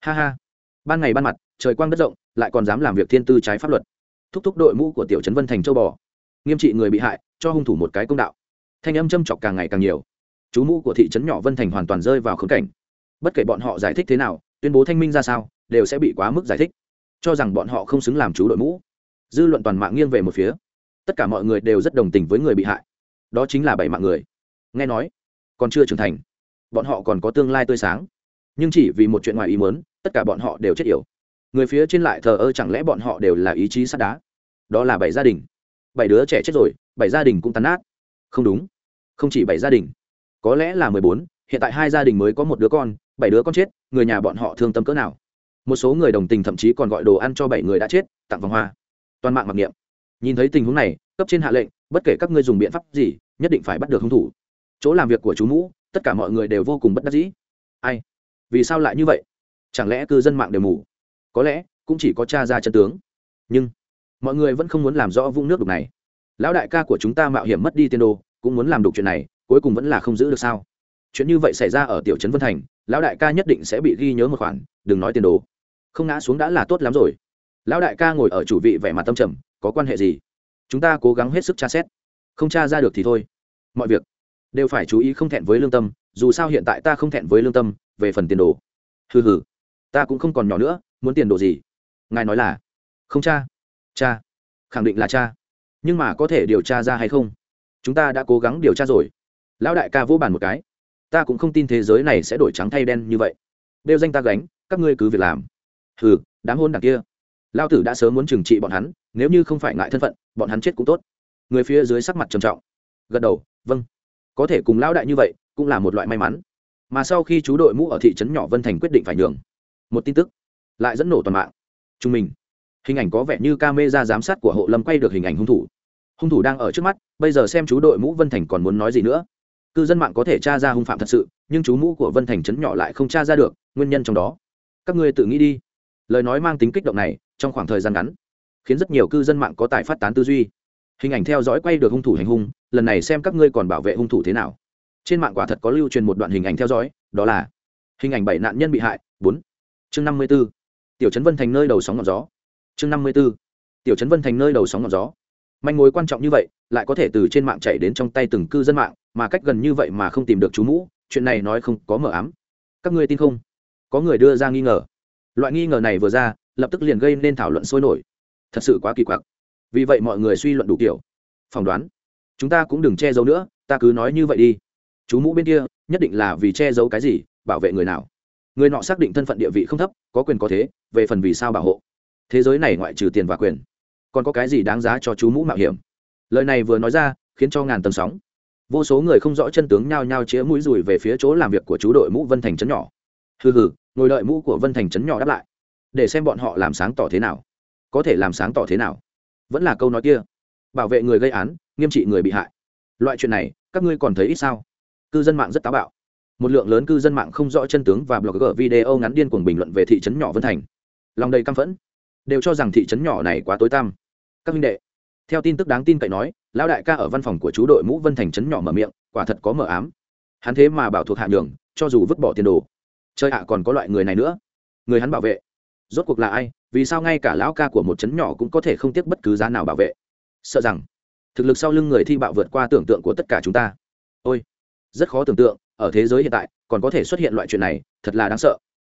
Ha ha. Ban ngày ban mặt, trời quang đất rộng lại còn dám làm việc thiên tư trái pháp luật. Thúc thúc đội mũ của tiểu trấn vân thành châu bò. Nghiêm trị người bị hại, cho hung thủ một cái công đạo. Thanh âm châm chọc càng ngày càng nhiều. Chú mũ của thị trấn nhỏ vân thành hoàn toàn rơi vào khống cảnh. Bất kể bọn họ giải thích thế nào, tuyên bố thanh minh ra sao, đều sẽ bị quá mức giải thích. Cho rằng bọn họ không xứng làm chú đội mũ. Dư luận toàn mạng nghiêng về một phía. Tất cả mọi người đều rất đồng tình với người bị hại. Đó chính là bảy mạng người. Nghe nói, còn chưa trưởng thành. Bọn họ còn có tương lai tươi sáng. Nhưng chỉ vì một chuyện ngoài ý muốn, tất cả bọn họ đều chết yểu người phía trên lại thờ ơ chẳng lẽ bọn họ đều là ý chí sắt đá? Đó là bảy gia đình. Bảy đứa trẻ chết rồi, bảy gia đình cũng tàn nát. Không đúng. Không chỉ bảy gia đình. Có lẽ là mười bốn, hiện tại hai gia đình mới có một đứa con, bảy đứa con chết, người nhà bọn họ thương tâm cỡ nào? Một số người đồng tình thậm chí còn gọi đồ ăn cho bảy người đã chết, tặng vòng hoa. Toàn mạng mặc niệm. Nhìn thấy tình huống này, cấp trên hạ lệnh, bất kể các ngươi dùng biện pháp gì, nhất định phải bắt được hung thủ. Chỗ làm việc của chú mũ, tất cả mọi người đều vô cùng bất đắc dĩ. Ai? Vì sao lại như vậy? Chẳng lẽ cư dân mạng đều mù? Có lẽ cũng chỉ có cha ra chân tướng. Nhưng mọi người vẫn không muốn làm rõ vũng nước đục này. Lão đại ca của chúng ta mạo hiểm mất đi tiền đồ, cũng muốn làm đục chuyện này, cuối cùng vẫn là không giữ được sao? Chuyện như vậy xảy ra ở tiểu trấn vân thành, lão đại ca nhất định sẽ bị ghi nhớ một khoản, đừng nói tiền đồ. Không ngã xuống đã là tốt lắm rồi. Lão đại ca ngồi ở chủ vị vẻ mặt tâm trầm, có quan hệ gì? Chúng ta cố gắng hết sức tra xét. Không tra ra được thì thôi. Mọi việc đều phải chú ý không thẹn với lương tâm, dù sao hiện tại ta không thẹn với lương tâm, về phần tiền đồ. Hừ hừ, ta cũng không còn nhỏ nữa muốn tiền đồ gì? Ngài nói là, không cha cha, khẳng định là cha. Nhưng mà có thể điều tra ra hay không? Chúng ta đã cố gắng điều tra rồi. Lão đại ca vô bàn một cái, ta cũng không tin thế giới này sẽ đổi trắng thay đen như vậy. Đều danh ta gánh, các ngươi cứ việc làm. Hừ, đám hôn đằng kia. Lao tử đã sớm muốn trừng trị bọn hắn, nếu như không phải ngại thân phận, bọn hắn chết cũng tốt. Người phía dưới sắc mặt trầm trọng, gật đầu vâng có thể cùng lão đại như vậy, cũng là một loại may mắn. Mà sau khi chú đội mũ ở thị trấn nhỏ vân thành quyết định phải nhường, một tin tức lại dẫn nổ toàn mạng. Trung mình. Hình ảnh có vẻ như ca mê ra giám sát của hộ lâm quay được hình ảnh hung thủ. Hung thủ đang ở trước mắt, bây giờ xem chú đội mũ vân thành còn muốn nói gì nữa. Cư dân mạng có thể tra ra hung phạm thật sự, nhưng chú mũ của vân thành trấn nhỏ lại không tra ra được, nguyên nhân trong đó. Các ngươi tự nghĩ đi. Lời nói mang tính kích động này, trong khoảng thời gian ngắn, khiến rất nhiều cư dân mạng có tài phát tán tư duy. Hình ảnh theo dõi quay được hung thủ hành hung, lần này xem các ngươi còn bảo vệ hung thủ thế nào. Trên mạng quả thật có lưu truyền một đoạn hình ảnh theo dõi, đó là hình ảnh bảy nạn nhân bị hại, bốn. Chương năm mươi b ố tiểu trấn vân thành nơi đầu sóng ngọn gió. Chương năm mươi b ố tiểu trấn vân thành nơi đầu sóng ngọn gió. Manh mối quan trọng như vậy, lại có thể từ trên mạng chạy đến trong tay từng cư dân mạng, mà cách gần như vậy mà không tìm được chú mũ, chuyện này nói không có mờ ám. Các ngươi tin không? Có người đưa ra nghi ngờ. Loại nghi ngờ này vừa ra, lập tức liền gây nên thảo luận sôi nổi. Thật sự quá kỳ quặc. Vì vậy mọi người suy luận đủ kiểu. Phỏng đoán. Chúng ta cũng đừng che giấu nữa, ta cứ nói như vậy đi. Chú mũ bên kia, nhất định là vì che giấu cái gì, bảo vệ người nào? Người nọ xác định thân phận địa vị không thấp, có quyền có thế, về phần vì sao bảo hộ. Thế giới này ngoại trừ tiền và quyền, còn có cái gì đáng giá cho chú mũ mạo hiểm? Lời này vừa nói ra, khiến cho ngàn tầng sóng. Vô số người không rõ chân tướng nhao nhao chĩa mũi rùi về phía chỗ làm việc của chú đội mũ vân thành trấn nhỏ. Hừ hừ, ngồi đợi mũ của vân thành trấn nhỏ đáp lại, để xem bọn họ làm sáng tỏ thế nào. Có thể làm sáng tỏ thế nào? Vẫn là câu nói kia. Bảo vệ người gây án, nghiêm trị người bị hại. Loại chuyện này, các ngươi còn thấy ít sao? Cư dân mạng rất táo bạo một lượng lớn cư dân mạng không rõ chân tướng và blogger video ngắn điên cuồng bình luận về thị trấn nhỏ vân thành. Lòng đầy căm phẫn. Đều cho rằng thị trấn nhỏ này quá tối tăm. Các minh đệ, theo tin tức đáng tin cậy nói, lão đại ca ở văn phòng của chú đội mũ vân thành trấn nhỏ mở miệng, quả thật có mở ám. Hắn thế mà bảo thuộc hạ nhường, cho dù vứt bỏ tiền đồ. Chơi hạ còn có loại người này nữa. Người hắn bảo vệ. Rốt cuộc là ai? Vì sao ngay cả lão ca của một trấn nhỏ cũng có thể không tiếc bất cứ giá nào bảo vệ? Sợ rằng, thực lực sau lưng người thi bạo vượt qua tưởng tượng của tất cả chúng ta. Ôi, rất khó tưởng tượng ở thế giới hiện tại, còn có thể xuất hiện loại chuyện này, thật là đáng sợ.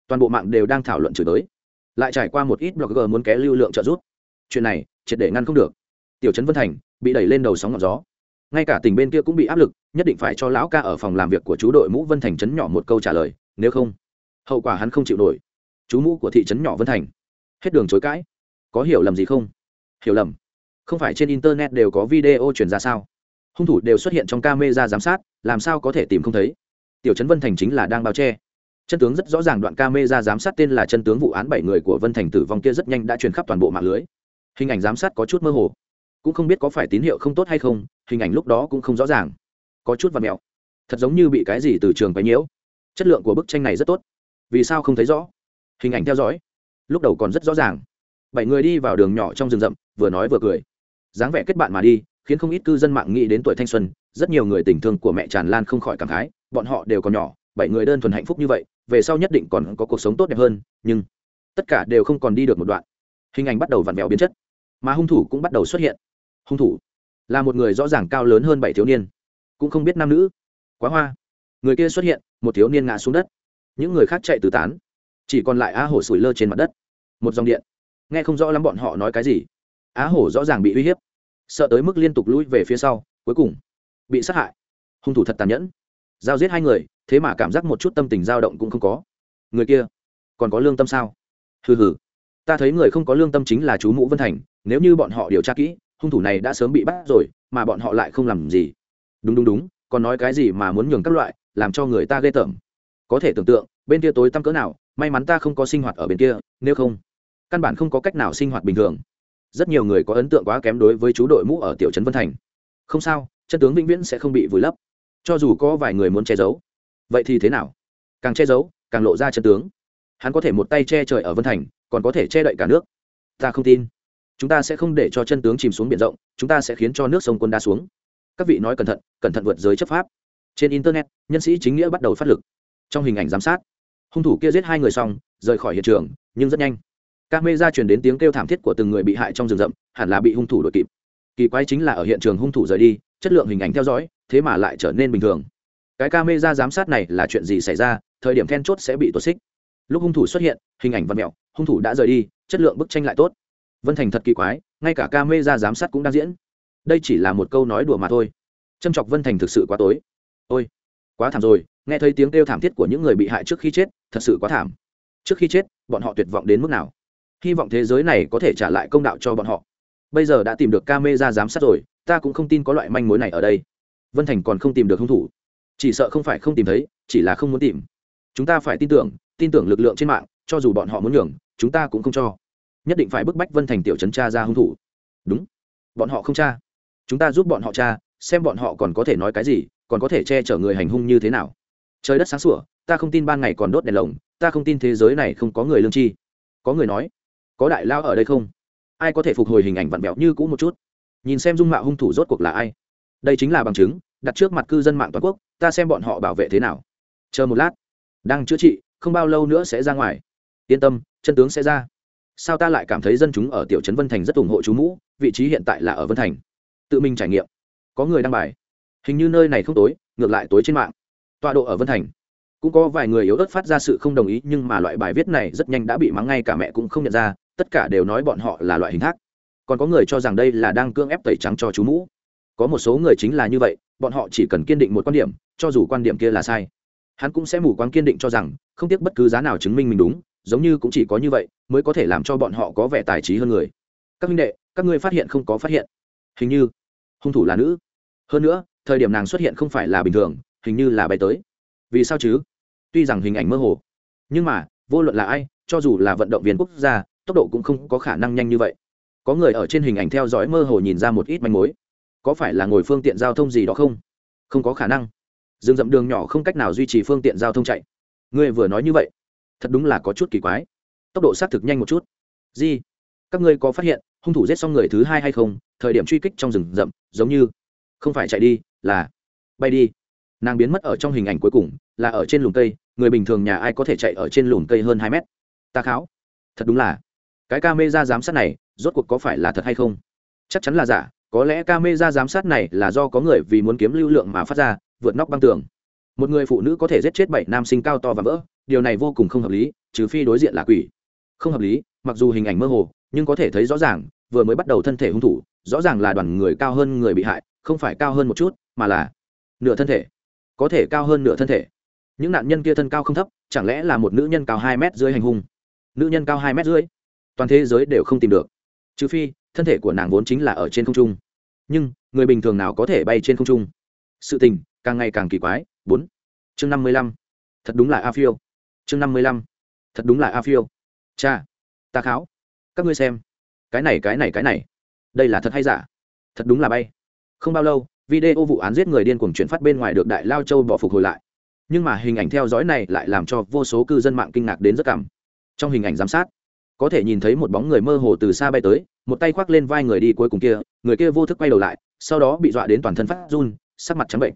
Toàn bộ mạng đều đang thảo luận chửi tới lại trải qua một ít blogger muốn ké lưu lượng trợ giúp. Chuyện này, triệt để ngăn không được. Tiểu trấn vân thành, bị đẩy lên đầu sóng ngọn gió. Ngay cả tỉnh bên kia cũng bị áp lực, nhất định phải cho lão ca ở phòng làm việc của chú đội mũ vân thành trấn nhỏ một câu trả lời, nếu không, hậu quả hắn không chịu nổi. Chú mũ của thị trấn nhỏ vân thành. Hết đường chối cãi. Có hiểu lầm gì không? Hiểu lầm. Không phải trên internet đều có video truyền ra sao? Hung thủ đều xuất hiện trong camera giám sát, làm sao có thể tìm không thấy? Tiểu trấn vân thành chính là đang bao che. Chân tướng rất rõ ràng, đoạn camera giám sát tên là chân tướng vụ án bảy người của vân thành tử vong kia rất nhanh đã truyền khắp toàn bộ mạng lưới. Hình ảnh giám sát có chút mơ hồ. Cũng không biết có phải tín hiệu không tốt hay không, hình ảnh lúc đó cũng không rõ ràng. Có chút và mẹo. Thật giống như bị cái gì từ trường quấy nhiễu. Chất lượng của bức tranh này rất tốt. Vì sao không thấy rõ? Hình ảnh theo dõi. Lúc đầu còn rất rõ ràng. Bảy người đi vào đường nhỏ trong rừng rậm, vừa nói vừa cười. Dáng vẻ kết bạn mà đi, khiến không ít cư dân mạng nghĩ đến tuổi thanh xuân, rất nhiều người tình thương của mẹ tràn lan không khỏi cảm khái bọn họ đều còn nhỏ, bảy người đơn thuần hạnh phúc như vậy, về sau nhất định còn có cuộc sống tốt đẹp hơn, nhưng tất cả đều không còn đi được một đoạn. Hình ảnh bắt đầu vặn vẹo biến chất, mà hung thủ cũng bắt đầu xuất hiện. Hung thủ là một người rõ ràng cao lớn hơn bảy thiếu niên, cũng không biết nam nữ. Quá hoa. Người kia xuất hiện, một thiếu niên ngã xuống đất. Những người khác chạy tứ tán, chỉ còn lại á hổ sủi lơ trên mặt đất. Một dòng điện. Nghe không rõ lắm bọn họ nói cái gì. Á hổ rõ ràng bị uy hiếp, sợ tới mức liên tục lũi về phía sau, cuối cùng bị sát hại. Hung thủ thật tàn nhẫn giao giết hai người, thế mà cảm giác một chút tâm tình dao động cũng không có. Người kia, còn có lương tâm sao? Hừ hừ. Ta thấy người không có lương tâm chính là chú mũ vân thành, nếu như bọn họ điều tra kỹ, hung thủ này đã sớm bị bắt rồi, mà bọn họ lại không làm gì. Đúng đúng đúng, còn nói cái gì mà muốn nhường các loại, làm cho người ta ghê tởm. Có thể tưởng tượng, bên kia tối tăm cỡ nào, may mắn ta không có sinh hoạt ở bên kia, nếu không, căn bản không có cách nào sinh hoạt bình thường. Rất nhiều người có ấn tượng quá kém đối với chú đội mũ ở tiểu trấn vân thành. Không sao, chân tướng vĩnh viễn sẽ không bị vùi lấp cho dù có vài người muốn che giấu, vậy thì thế nào? Càng che giấu, càng lộ ra chân tướng. Hắn có thể một tay che trời ở vân thành, còn có thể che đậy cả nước. Ta không tin. Chúng ta sẽ không để cho chân tướng chìm xuống biển rộng, chúng ta sẽ khiến cho nước sông quân đa xuống. Các vị nói cẩn thận cẩn thận vượt giới chấp pháp. Trên internet, nhân sĩ chính nghĩa bắt đầu phát lực. Trong hình ảnh giám sát, hung thủ kia giết hai người xong, rời khỏi hiện trường, nhưng rất nhanh. Ca mê ra truyền đến tiếng kêu thảm thiết của từng người bị hại trong rừng rậm, hẳn là bị hung thủ đội kịp. Kỳ quái chính là ở hiện trường hung thủ rời đi, chất lượng hình ảnh theo dõi thế mà lại trở nên bình thường. Cái ca mê ra giám sát này là chuyện gì xảy ra, thời điểm then chốt sẽ bị tuột xích. Lúc hung thủ xuất hiện, hình ảnh văn mẹo, hung thủ đã rời đi, chất lượng bức tranh lại tốt. Vân thành thật kỳ quái, ngay cả ca mê ra giám sát cũng đang diễn. Đây chỉ là một câu nói đùa mà thôi. Châm chọc vân thành thực sự quá tối. Ôi, quá thảm rồi, nghe thấy tiếng kêu thảm thiết của những người bị hại trước khi chết, thật sự quá thảm. Trước khi chết, bọn họ tuyệt vọng đến mức nào? Hy vọng thế giới này có thể trả lại công đạo cho bọn họ. Bây giờ đã tìm được ca mê ra giám sát rồi, ta cũng không tin có loại manh mối này ở đây vân thành còn không tìm được hung thủ. Chỉ sợ không phải không tìm thấy, chỉ là không muốn tìm. Chúng ta phải tin tưởng tin tưởng lực lượng trên mạng, cho dù bọn họ muốn nhường, chúng ta cũng không cho. Nhất định phải bức bách vân thành tiểu trấn cha ra hung thủ. Đúng. Bọn họ không cha chúng ta giúp bọn họ cha xem bọn họ còn có thể nói cái gì, còn có thể che chở người hành hung như thế nào. Trời đất sáng sủa, ta không tin ban ngày còn đốt đèn lồng, ta không tin thế giới này không có người lương chi có người nói, có đại lao ở đây không? Ai có thể phục hồi hình ảnh vặn vẹo như cũ một chút? Nhìn xem dung mạo hung thủ rốt cuộc là ai? Đây chính là bằng chứng, đặt trước mặt cư dân mạng toàn quốc, ta xem bọn họ bảo vệ thế nào. Chờ một lát. Đang chữa trị, không bao lâu nữa sẽ ra ngoài. Yên tâm, chân tướng sẽ ra. Sao ta lại cảm thấy dân chúng ở tiểu trấn vân thành rất ủng hộ chú mũ, vị trí hiện tại là ở vân thành. Tự mình trải nghiệm. Có người đăng bài. Hình như nơi này không tối, ngược lại tối trên mạng. Tọa độ ở vân thành. Cũng có vài người yếu ớt phát ra sự không đồng ý, nhưng mà loại bài viết này rất nhanh đã bị mắng ngay cả mẹ cũng không nhận ra, tất cả đều nói bọn họ là loại hình thác. Còn có người cho rằng đây là đang cưỡng ép tẩy trắng cho chú mũ có một số người chính là như vậy, bọn họ chỉ cần kiên định một quan điểm, cho dù quan điểm kia là sai, hắn cũng sẽ mù quáng kiên định cho rằng, không tiếc bất cứ giá nào chứng minh mình đúng, giống như cũng chỉ có như vậy, mới có thể làm cho bọn họ có vẻ tài trí hơn người. Các minh đệ, các ngươi phát hiện không có phát hiện. Hình như, hung thủ là nữ. Hơn nữa, thời điểm nàng xuất hiện không phải là bình thường, hình như là bay tới. Vì sao chứ? Tuy rằng hình ảnh mơ hồ, nhưng mà, vô luận là ai, cho dù là vận động viên quốc gia, tốc độ cũng không có khả năng nhanh như vậy. Có người ở trên hình ảnh theo dõi mơ hồ nhìn ra một ít manh mối có phải là ngồi phương tiện giao thông gì đó không? Không có khả năng. Rừng rậm đường nhỏ không cách nào duy trì phương tiện giao thông chạy. Ngươi vừa nói như vậy, thật đúng là có chút kỳ quái. Tốc độ xác thực nhanh một chút. Di, các ngươi có phát hiện hung thủ giết xong người thứ hai hay không? Thời điểm truy kích trong rừng rậm, giống như không phải chạy đi, là bay đi. Nàng biến mất ở trong hình ảnh cuối cùng, là ở trên lùm cây. Người bình thường nhà ai có thể chạy ở trên lùm cây hơn hai mét? Ta kháo. Thật đúng là. Cái ca mê ra giám sát này, rốt cuộc có phải là thật hay không? Chắc chắn là giả có lẽ camera giám sát này là do có người vì muốn kiếm lưu lượng mà phát ra, vượt nóc băng tường. Một người phụ nữ có thể giết chết bảy nam sinh cao to và vỡ, điều này vô cùng không hợp lý, trừ phi đối diện là quỷ. Không hợp lý, mặc dù hình ảnh mơ hồ, nhưng có thể thấy rõ ràng, vừa mới bắt đầu thân thể hung thủ, rõ ràng là đoàn người cao hơn người bị hại, không phải cao hơn một chút, mà là nửa thân thể. Có thể cao hơn nửa thân thể. Những nạn nhân kia thân cao không thấp, chẳng lẽ là một nữ nhân cao hai mét dưới hành hung? Nữ nhân cao hai mét dưới toàn thế giới đều không tìm được trừ phi, thân thể của nàng vốn chính là ở trên không trung. Nhưng, người bình thường nào có thể bay trên không trung? Sự tình, càng ngày càng kỳ quái. Bốn. Chương năm mươi lăm. Thật đúng là a phiêu. Chương năm mươi lăm. Thật đúng là a phiêu. Cha, ta kháo. Các ngươi xem. Cái này cái này cái này. Đây là thật hay giả? Thật đúng là bay. Không bao lâu, video vụ án giết người điên cuồng chuyển phát bên ngoài được đại lao châu bỏ phục hồi lại. Nhưng mà hình ảnh theo dõi này lại làm cho vô số cư dân mạng kinh ngạc đến rất cảm. Trong hình ảnh giám sát, có thể nhìn thấy một bóng người mơ hồ từ xa bay tới một tay khoác lên vai người đi cuối cùng kia, người kia vô thức quay đầu lại, sau đó bị dọa đến toàn thân phát run, sắc mặt trắng bệnh.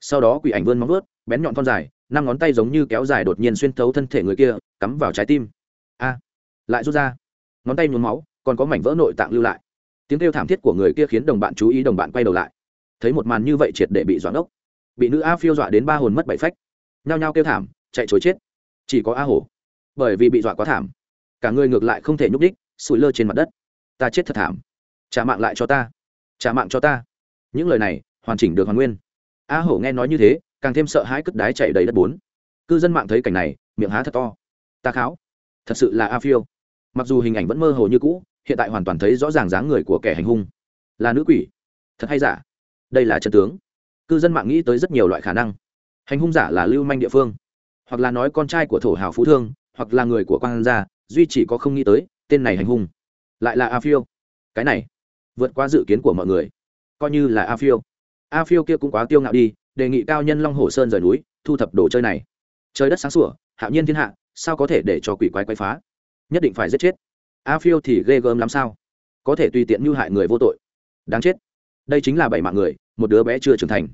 Sau đó quỷ ảnh vươn móng vớt bén nhọn thon dài, năm ngón tay giống như kéo dài đột nhiên xuyên thấu thân thể người kia, cắm vào trái tim. A, lại rút ra. Ngón tay nhuốm máu, còn có mảnh vỡ nội tạng lưu lại. Tiếng kêu thảm thiết của người kia khiến đồng bạn chú ý đồng bạn quay đầu lại. Thấy một màn như vậy triệt để bị doãn ốc bị nữ a phiêu dọa đến ba hồn mất bảy phách. Nhao nhao kêu thảm, chạy chối chết. Chỉ có a hổ. Bởi vì bị dọa quá thảm. Cả người ngược lại không thể nhúc đích sủi lơ trên mặt đất ta chết thật thảm. Trả mạng lại cho ta. Trả mạng cho ta. Những lời này, hoàn chỉnh được hoàn nguyên. A hổ nghe nói như thế, càng thêm sợ hãi cất đái chạy đầy đất bốn. Cư dân mạng thấy cảnh này, miệng há thật to. Ta kháo. Thật sự là a phiêu. Mặc dù hình ảnh vẫn mơ hồ như cũ, hiện tại hoàn toàn thấy rõ ràng dáng người của kẻ hành hung. Là nữ quỷ. Thật hay giả? Đây là chân tướng. Cư dân mạng nghĩ tới rất nhiều loại khả năng. Hành hung giả là lưu manh địa phương. Hoặc là nói con trai của thổ hào phú thương, hoặc là người của quan gia, duy chỉ có không nghĩ tới, tên này hành hung lại là a phiêu. Cái này, vượt qua dự kiến của mọi người. Coi như là a phiêu. A phiêu kia cũng quá tiêu ngạo đi, đề nghị cao nhân long hồ sơn rời núi, thu thập đồ chơi này. Trời đất sáng sủa, hạo nhiên thiên hạ, sao có thể để cho quỷ quái quái phá? Nhất định phải giết chết. A phiêu thì ghê gớm lắm sao? Có thể tùy tiện mưu hại người vô tội. Đáng chết. Đây chính là bảy mạng người, một đứa bé chưa trưởng thành.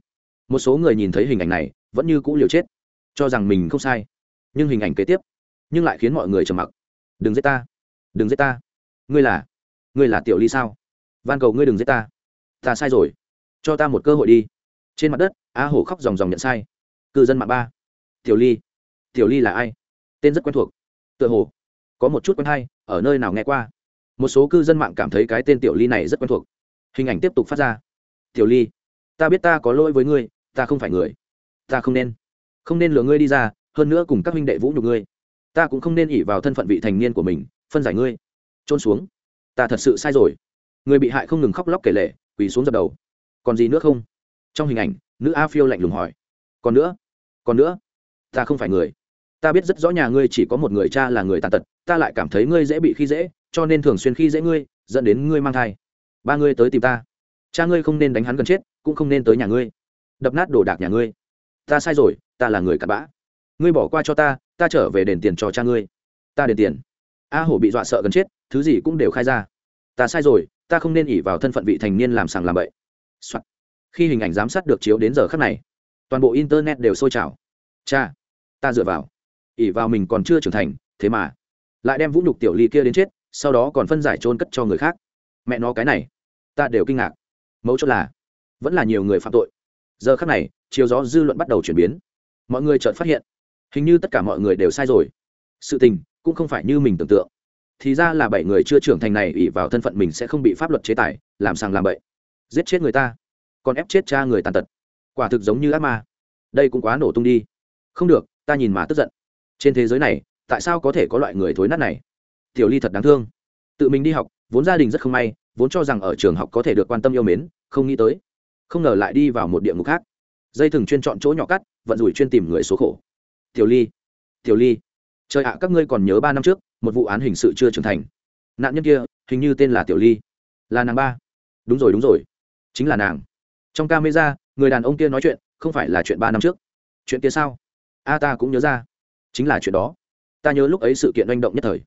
Một số người nhìn thấy hình ảnh này, vẫn như cũ liều chết. Cho rằng mình không sai. Nhưng hình ảnh kế tiếp, nhưng lại khiến mọi người trầm mặc. Đừng giết ta. Đừng giết ta ngươi là ngươi là tiểu ly sao? Van cầu ngươi đừng giết ta. Ta sai rồi. Cho ta một cơ hội đi. Trên mặt đất a hổ khóc ròng ròng nhận sai. Cư dân mạng ba. Tiểu ly. Tiểu ly là ai? Tên rất quen thuộc. Tựa hồ, có một chút quen hay, ở nơi nào nghe qua. Một số cư dân mạng cảm thấy cái tên tiểu ly này rất quen thuộc. Hình ảnh tiếp tục phát ra. Tiểu ly, ta biết ta có lỗi với ngươi, ta không phải người. Ta không nên không nên lừa ngươi đi ra, hơn nữa cùng các minh đệ vũ nhục ngươi. Ta cũng không nên ỉ vào thân phận vị thành niên của mình, phân giải ngươi trôn xuống. Ta thật sự sai rồi. Người bị hại không ngừng khóc lóc kể lể, quỳ xuống dập đầu. Còn gì nữa không? Trong hình ảnh nữ a phiêu lạnh lùng hỏi. Còn nữa? Còn nữa? Ta không phải người. Ta biết rất rõ nhà ngươi chỉ có một người cha là người tàn tật ta lại cảm thấy ngươi dễ bị khi dễ cho nên thường xuyên khi dễ ngươi dẫn đến ngươi mang thai. Ba ngươi tới tìm ta. Cha ngươi không nên đánh hắn gần chết cũng không nên tới nhà ngươi. Đập nát đồ đạc nhà ngươi. Ta sai rồi ta là người cặn bã. Ngươi bỏ qua cho ta ta trở về đền tiền cho cha ngươi. Ta đền tiền. A hổ bị dọa sợ gần chết thứ gì cũng đều khai ra. Ta sai rồi, ta không nên ỉ vào thân phận vị thành niên làm sàng làm bậy. Soạn. khi hình ảnh giám sát được chiếu đến giờ khắc này, toàn bộ internet đều sôi trào. Cha, ta dựa vào. Ỉ vào mình còn chưa trưởng thành, thế mà lại đem vũ nhục tiểu ly kia đến chết, sau đó còn phân giải trôn cất cho người khác. Mẹ nó cái này, ta đều kinh ngạc. Mấu chốt là, vẫn là nhiều người phạm tội. Giờ khắc này, chiều gió dư luận bắt đầu chuyển biến. Mọi người chợt phát hiện, hình như tất cả mọi người đều sai rồi. Sự tình cũng không phải như mình tưởng tượng thì ra là bảy người chưa trưởng thành này ỉ vào thân phận mình sẽ không bị pháp luật chế tài, làm sàng làm bậy. Giết chết người ta, còn ép chết cha người tàn tật. Quả thực giống như ác ma. Đây cũng quá nổ tung đi. Không được, ta nhìn mà tức giận. Trên thế giới này, tại sao có thể có loại người thối nát này? Tiểu ly thật đáng thương. Tự mình đi học, vốn gia đình rất không may, vốn cho rằng ở trường học có thể được quan tâm yêu mến, không nghĩ tới. Không ngờ lại đi vào một địa ngục khác. Dây thừng chuyên chọn chỗ nhỏ cắt, vận rủi chuyên tìm người số khổ. Tiểu ly tiểu ly trời ạ, các ngươi còn nhớ ba năm trước, một vụ án hình sự chưa trưởng thành. Nạn nhân kia, hình như tên là tiểu ly. Là nàng ba. Đúng rồi đúng rồi. Chính là nàng. Trong camera, người đàn ông kia nói chuyện, không phải là chuyện ba năm trước. Chuyện kia sao? A, ta cũng nhớ ra. Chính là chuyện đó. Ta nhớ lúc ấy sự kiện manh động nhất thời.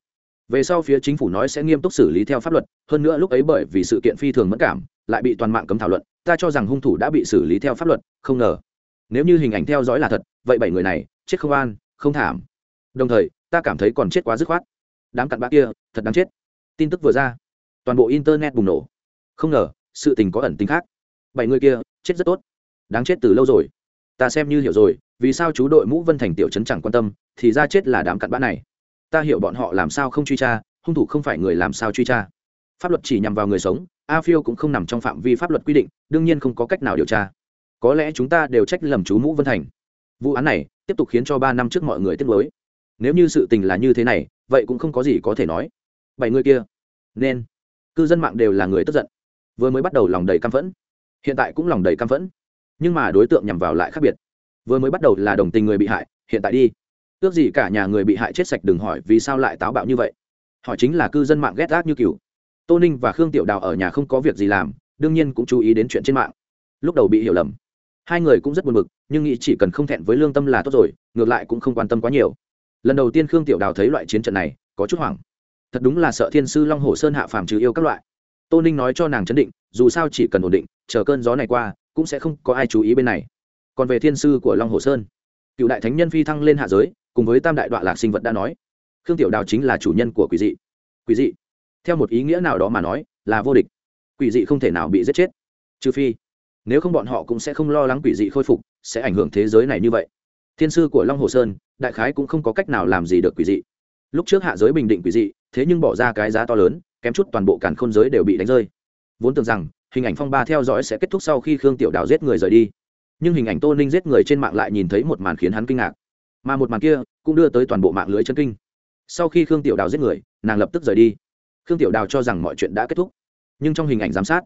Về sau phía chính phủ nói sẽ nghiêm túc xử lý theo pháp luật, hơn nữa lúc ấy bởi vì sự kiện phi thường mất cảm, lại bị toàn mạng cấm thảo luận, ta cho rằng hung thủ đã bị xử lý theo pháp luật, không ngờ. Nếu như hình ảnh theo dõi là thật, vậy bảy người này, chết không an, không thảm. Đồng thời ta cảm thấy còn chết quá dứt khoát. Đám cặn bã kia, thật đáng chết. Tin tức vừa ra, toàn bộ internet bùng nổ. Không ngờ, sự tình có ẩn tính khác. Bảy người kia, chết rất tốt. Đáng chết từ lâu rồi. Ta xem như hiểu rồi, vì sao chú đội mũ vân thành tiểu trấn chẳng quan tâm, thì ra chết là đám cặn bã này. Ta hiểu bọn họ làm sao không truy tra, hung thủ không phải người làm sao truy tra. Pháp luật chỉ nhằm vào người sống, a phiêu cũng không nằm trong phạm vi pháp luật quy định, đương nhiên không có cách nào điều tra. Có lẽ chúng ta đều trách lầm chú mũ vân thành. Vụ án này, tiếp tục khiến cho ba năm trước mọi người tiếc mới nếu như sự tình là như thế này, vậy cũng không có gì có thể nói. Bảy người kia, nên, cư dân mạng đều là người tức giận. Vừa mới bắt đầu lòng đầy căm phẫn. Hiện tại cũng lòng đầy căm phẫn. Nhưng mà đối tượng nhằm vào lại khác biệt. Vừa mới bắt đầu là đồng tình người bị hại, hiện tại đi. Ước gì cả nhà người bị hại chết sạch đừng hỏi vì sao lại táo bạo như vậy. Hỏi chính là cư dân mạng ghét gác như cừu tô ninh và khương tiểu đào ở nhà không có việc gì làm, đương nhiên cũng chú ý đến chuyện trên mạng. Lúc đầu bị hiểu lầm. Hai người cũng rất buồn bực, nhưng nghĩ chỉ cần không thẹn với lương tâm là tốt rồi, ngược lại cũng không quan tâm quá nhiều lần đầu tiên khương tiểu đào thấy loại chiến trận này, có chút hoảng. Thật đúng là sợ thiên sư long hồ sơn hạ phàm trừ yêu các loại. Tô ninh nói cho nàng chấn định, dù sao chỉ cần ổn định, chờ cơn gió này qua, cũng sẽ không có ai chú ý bên này. Còn về thiên sư của long hồ sơn, cựu đại thánh nhân phi thăng lên hạ giới, cùng với tam đại đoạn lạc sinh vật đã nói, khương tiểu đào chính là chủ nhân của quỷ dị. Quỷ dị? Theo một ý nghĩa nào đó mà nói, là vô địch. Quỷ dị không thể nào bị giết chết. Trừ phi, nếu không bọn họ cũng sẽ không lo lắng quỷ dị khôi phục, sẽ ảnh hưởng thế giới này như vậy thiên sư của long hồ sơn, đại khái cũng không có cách nào làm gì được quỷ dị. Lúc trước hạ giới bình định quỷ dị, thế nhưng bỏ ra cái giá to lớn, kém chút toàn bộ cản khôn giới đều bị đánh rơi. Vốn tưởng rằng, hình ảnh phong ba theo dõi sẽ kết thúc sau khi khương tiểu đào giết người rời đi. Nhưng hình ảnh tô ninh giết người trên mạng lại nhìn thấy một màn khiến hắn kinh ngạc. Mà một màn kia, cũng đưa tới toàn bộ mạng lưới chân kinh. Sau khi khương tiểu đào giết người, nàng lập tức rời đi. Khương tiểu đào cho rằng mọi chuyện đã kết thúc. Nhưng trong hình ảnh giám sát,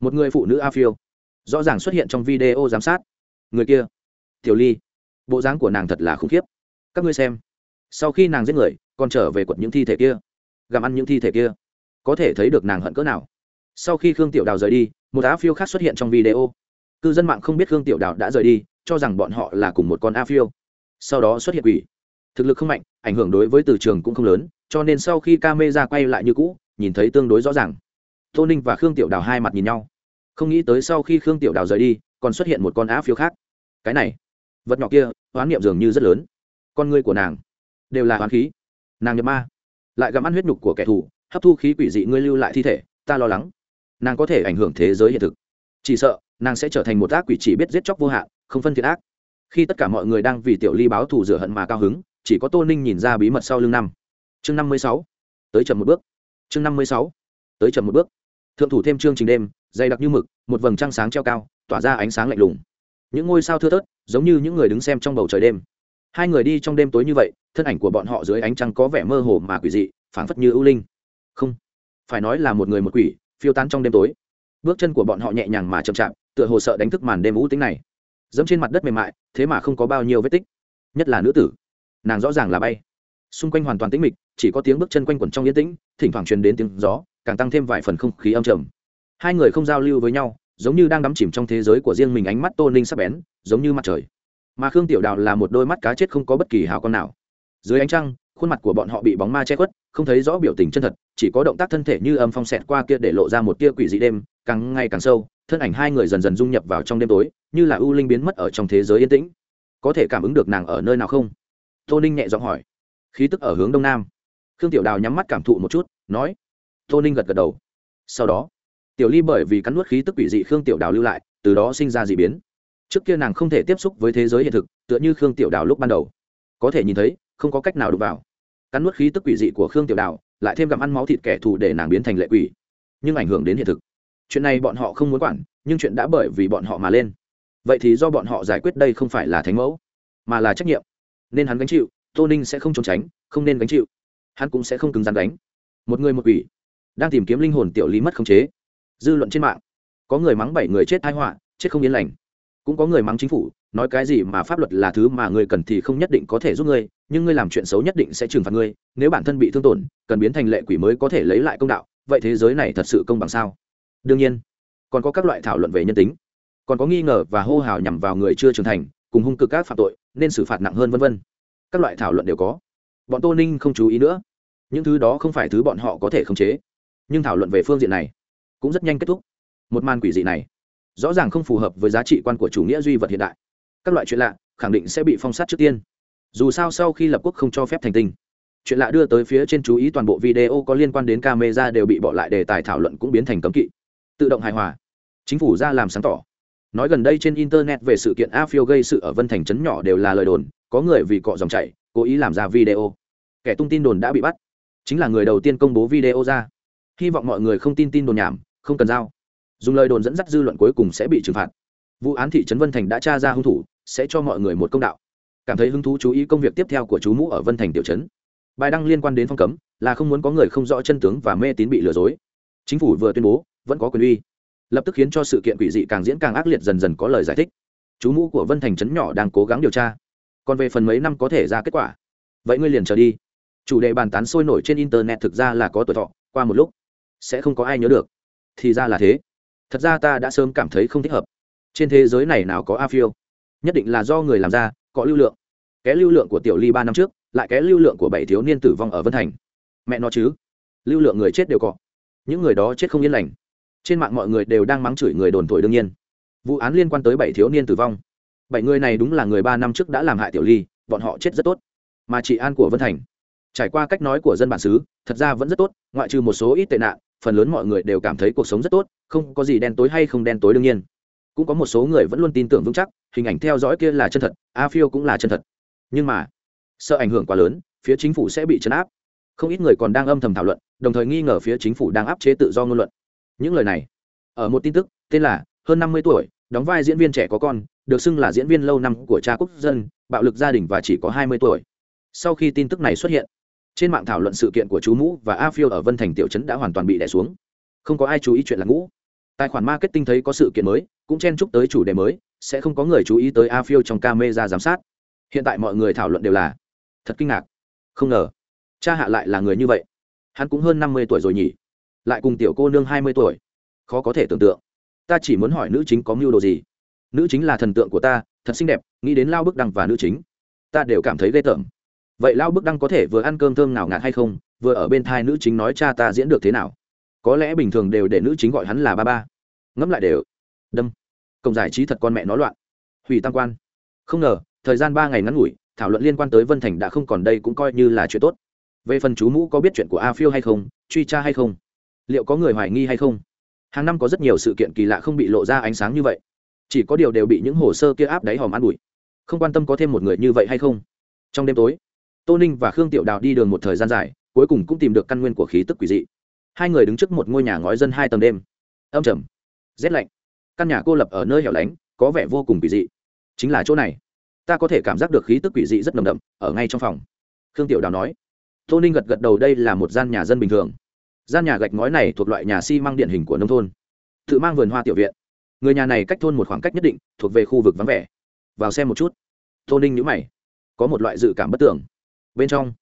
một người phụ nữ a phiêu, rõ ràng xuất hiện trong video giám sát. Người kia, tiểu ly bộ dáng của nàng thật là khủng khiếp. Các ngươi xem, sau khi nàng giết người, còn trở về quật những thi thể kia, gặm ăn những thi thể kia, có thể thấy được nàng hận cỡ nào. Sau khi khương tiểu đào rời đi, một á phiêu khác xuất hiện trong video. Cư dân mạng không biết khương tiểu đào đã rời đi, cho rằng bọn họ là cùng một con a phiêu. Sau đó xuất hiện quỷ. Thực lực không mạnh, ảnh hưởng đối với từ trường cũng không lớn, cho nên sau khi ca mê ra quay lại như cũ, nhìn thấy tương đối rõ ràng. Tô ninh và khương tiểu đào hai mặt nhìn nhau. Không nghĩ tới sau khi khương tiểu đào rời đi, còn xuất hiện một con á phiêu khác. Cái này vật nhỏ kia, oán niệm dường như rất lớn. Con người của nàng đều là oán khí. Nàng nhập ma, lại gặm ăn huyết nhục của kẻ thù, hấp thu khí quỷ dị ngươi lưu lại thi thể, ta lo lắng. Nàng có thể ảnh hưởng thế giới hiện thực. Chỉ sợ, nàng sẽ trở thành một ác quỷ chỉ biết giết chóc vô hạn, không phân thiệt ác. Khi tất cả mọi người đang vì tiểu ly báo thù rửa hận mà cao hứng, chỉ có tô ninh nhìn ra bí mật sau lưng năm. Chương năm mươi sáu. Tới chậm một bước. Chương năm mươi sáu. Tới chậm một bước. Thượng thủ thêm chương trình đêm, dày đặc như mực, một vầng trăng sáng treo cao, tỏa ra ánh sáng lạnh lùng những ngôi sao thưa thớt, giống như những người đứng xem trong bầu trời đêm. Hai người đi trong đêm tối như vậy, thân ảnh của bọn họ dưới ánh trăng có vẻ mơ hồ mà quỷ dị, phảng phất như ưu linh. Không, phải nói là một người một quỷ, phiêu tán trong đêm tối. Bước chân của bọn họ nhẹ nhàng mà chậm chạp, tựa hồ sợ đánh thức màn đêm ưu tính này. Dẫm trên mặt đất mềm mại, thế mà không có bao nhiêu vết tích. Nhất là nữ tử. Nàng rõ ràng là bay. Xung quanh hoàn toàn tĩnh mịch, chỉ có tiếng bước chân quanh quẩn trong yên tĩnh, thỉnh thoảng truyền đến tiếng gió, càng tăng thêm vài phần không khí âm trầm. Hai người không giao lưu với nhau giống như đang đắm chìm trong thế giới của riêng mình ánh mắt tô ninh sắp bén, giống như mặt trời. Mà khương tiểu đào là một đôi mắt cá chết không có bất kỳ hào con nào. Dưới ánh trăng, khuôn mặt của bọn họ bị bóng ma che khuất, không thấy rõ biểu tình chân thật, chỉ có động tác thân thể như âm phong xẹt qua kia để lộ ra một tia quỷ dị đêm, càng ngày càng sâu, thân ảnh hai người dần dần dung nhập vào trong đêm tối, như là ưu linh biến mất ở trong thế giới yên tĩnh. Có thể cảm ứng được nàng ở nơi nào không? Tô ninh nhẹ giọng hỏi. Khí tức ở hướng đông nam. Khương tiểu đào nhắm mắt cảm thụ một chút, nói. Tô ninh gật gật đầu. Sau đó tiểu ly bởi vì cắn nuốt khí tức quỷ dị khương tiểu đào lưu lại, từ đó sinh ra d ị biến. Trước kia nàng không thể tiếp xúc với thế giới hiện thực, tựa như khương tiểu đào lúc ban đầu. Có thể nhìn thấy, không có cách nào đụng vào. Cắn nuốt khí tức quỷ dị của khương tiểu đào, lại thêm gặm ăn máu thịt kẻ thù để nàng biến thành lệ quỷ. Nhưng ảnh hưởng đến hiện thực. Chuyện này bọn họ không muốn quản, nhưng chuyện đã bởi vì bọn họ mà lên. Vậy thì do bọn họ giải quyết đây không phải là thánh mẫu, mà là trách nhiệm. Nên hắn gánh chịu, tô ninh sẽ không trốn tránh, không nên gánh chịu. Hắn cũng sẽ không cứng rắn đánh một người một quỷ, đang tìm kiếm linh hồn tiểu lý mất khống chế dư luận trên mạng. Có người mắng bảy người chết thái họa, chết không yên lành. Cũng có người mắng chính phủ, nói cái gì mà pháp luật là thứ mà người cần thì không nhất định có thể giúp ngươi, nhưng ngươi làm chuyện xấu nhất định sẽ trừng phạt ngươi, nếu bản thân bị thương tổn, cần biến thành lệ quỷ mới có thể lấy lại công đạo, vậy thế giới này thật sự công bằng sao? Đương nhiên, còn có các loại thảo luận về nhân tính. Còn có nghi ngờ và hô hào nhằm vào người chưa trưởng thành, cùng hung cực các phạm tội, nên xử phạt nặng hơn vân vân. Các loại thảo luận đều có. Bọn tô ninh không chú ý nữa. Những thứ đó không phải thứ bọn họ có thể khống chế. Nhưng thảo luận về phương diện này cũng rất nhanh kết thúc. Một màn quỷ dị này, rõ ràng không phù hợp với giá trị quan của chủ nghĩa duy vật hiện đại. Các loại chuyện lạ, khẳng định sẽ bị phong sát trước tiên. Dù sao sau khi lập quốc không cho phép thành tinh. Chuyện lạ đưa tới phía trên chú ý toàn bộ video có liên quan đến camera đều bị bỏ lại đề tài thảo luận cũng biến thành cấm kỵ. Tự động hài hòa. Chính phủ ra làm sáng tỏ. Nói gần đây trên internet về sự kiện a phiêu gây sự ở vân thành trấn nhỏ đều là lời đồn, có người vì cọ dòng chảy, cố ý làm ra video. Kẻ tung tin đồn đã bị bắt. Chính là người đầu tiên công bố video ra. Hy vọng mọi người không tin tin đồn nhảm không cần giao. Dùng lời đồn dẫn dắt dư luận cuối cùng sẽ bị trừng phạt. Vụ án thị trấn vân thành đã tra ra hung thủ, sẽ cho mọi người một công đạo. Cảm thấy hứng thú chú ý công việc tiếp theo của chú mũ ở vân thành tiểu trấn. Bài đăng liên quan đến phong cấm, là không muốn có người không rõ chân tướng và mê tín bị lừa dối. Chính phủ vừa tuyên bố, vẫn có quyền uy. Lập tức khiến cho sự kiện quỷ dị càng diễn càng ác liệt dần dần có lời giải thích. Chú mũ của vân thành trấn nhỏ đang cố gắng điều tra. Còn về phần mấy năm có thể ra kết quả? Vậy ngươi liền trở đi. Chủ đề bàn tán sôi nổi trên internet thực ra là có tuổi thọ, qua một lúc, sẽ không có ai nhớ được thì ra là thế. Thật ra ta đã sớm cảm thấy không thích hợp. Trên thế giới này nào có a phiêu? Nhất định là do người làm ra, có lưu lượng. Cái lưu lượng của tiểu ly ba năm trước, lại cái lưu lượng của bảy thiếu niên tử vong ở vân thành. Mẹ nó chứ. Lưu lượng người chết đều có. Những người đó chết không yên lành. Trên mạng mọi người đều đang mắng chửi người đồn thổi đương nhiên. Vụ án liên quan tới bảy thiếu niên tử vong. Bảy người này đúng là người ba năm trước đã làm hại tiểu ly, bọn họ chết rất tốt. Mà chị an của vân thành. Trải qua cách nói của dân bản xứ, thật ra vẫn rất tốt, ngoại trừ một số ít tệ nạn phần lớn mọi người đều cảm thấy cuộc sống rất tốt, không có gì đen tối hay không đen tối đương nhiên. Cũng có một số người vẫn luôn tin tưởng vững chắc, hình ảnh theo dõi kia là chân thật, a phiêu cũng là chân thật. Nhưng mà, sợ ảnh hưởng quá lớn, phía chính phủ sẽ bị chấn áp. Không ít người còn đang âm thầm thảo luận, đồng thời nghi ngờ phía chính phủ đang áp chế tự do ngôn luận. Những lời này, ở một tin tức, tên là hơn năm mươi tuổi, đóng vai diễn viên trẻ có con, được xưng là diễn viên lâu năm của cha quốc dân, bạo lực gia đình và chỉ có hai mươi tuổi. Sau khi tin tức này xuất hiện trên mạng thảo luận sự kiện của chú mũ và a phiêu ở vân thành tiểu trấn đã hoàn toàn bị đẻ xuống. Không có ai chú ý chuyện là ngũ. Tài khoản marketing thấy có sự kiện mới, cũng chen chúc tới chủ đề mới, sẽ không có người chú ý tới a phiêu trong camera giám sát. Hiện tại mọi người thảo luận đều là, thật kinh ngạc. Không ngờ, cha hạ lại là người như vậy. Hắn cũng hơn năm mươi tuổi rồi nhỉ. Lại cùng tiểu cô nương hai mươi tuổi. Khó có thể tưởng tượng. Ta chỉ muốn hỏi nữ chính có mưu đồ gì? Nữ chính là thần tượng của ta, thật xinh đẹp, nghĩ đến lao bức đăng và nữ chính. Ta đều cảm thấy ghê tởm vậy lao bức đăng có thể vừa ăn cơm thơm nào ngạt hay không? Vừa ở bên thai nữ chính nói cha ta diễn được thế nào? Có lẽ bình thường đều để nữ chính gọi hắn là ba ba. Ngẫm lại đều. Đâm. Cộng giải trí thật con mẹ nó loạn. Hủy tam quan. Không ngờ, thời gian ba ngày ngắn ngủi, thảo luận liên quan tới vân thành đã không còn đây cũng coi như là chuyện tốt. Về phần chú mũ có biết chuyện của a phiêu hay không, truy tra hay không? Liệu có người hoài nghi hay không? Hàng năm có rất nhiều sự kiện kỳ lạ không bị lộ ra ánh sáng như vậy. Chỉ có điều đều bị những hồ sơ kia áp đáy hòm ăn ủi. Không quan tâm có thêm một người như vậy hay không? Trong đêm tối tô ninh và khương tiểu đào đi đường một thời gian dài, cuối cùng cũng tìm được căn nguyên của khí tức quỷ dị. Hai người đứng trước một ngôi nhà ngói dân hai tầng đêm. Âm trầm, rét lạnh. Căn nhà cô lập ở nơi hẻo lánh, có vẻ vô cùng quỷ dị. Chính là chỗ này. Ta có thể cảm giác được khí tức quỷ dị rất nồng đậm, ở ngay trong phòng. Khương tiểu đào nói. Tô ninh gật gật đầu, đây là một gian nhà dân bình thường. Gian nhà gạch ngói này thuộc loại nhà xi、si、măng điển hình của nông thôn. Tự mang vườn hoa tiểu viện. Người nhà này cách thôn một khoảng cách nhất định, thuộc về khu vực vắng vẻ. Vào xem một chút. Tô ninh nhữ mày. Có một loại dự cảm bất tưởng bên trong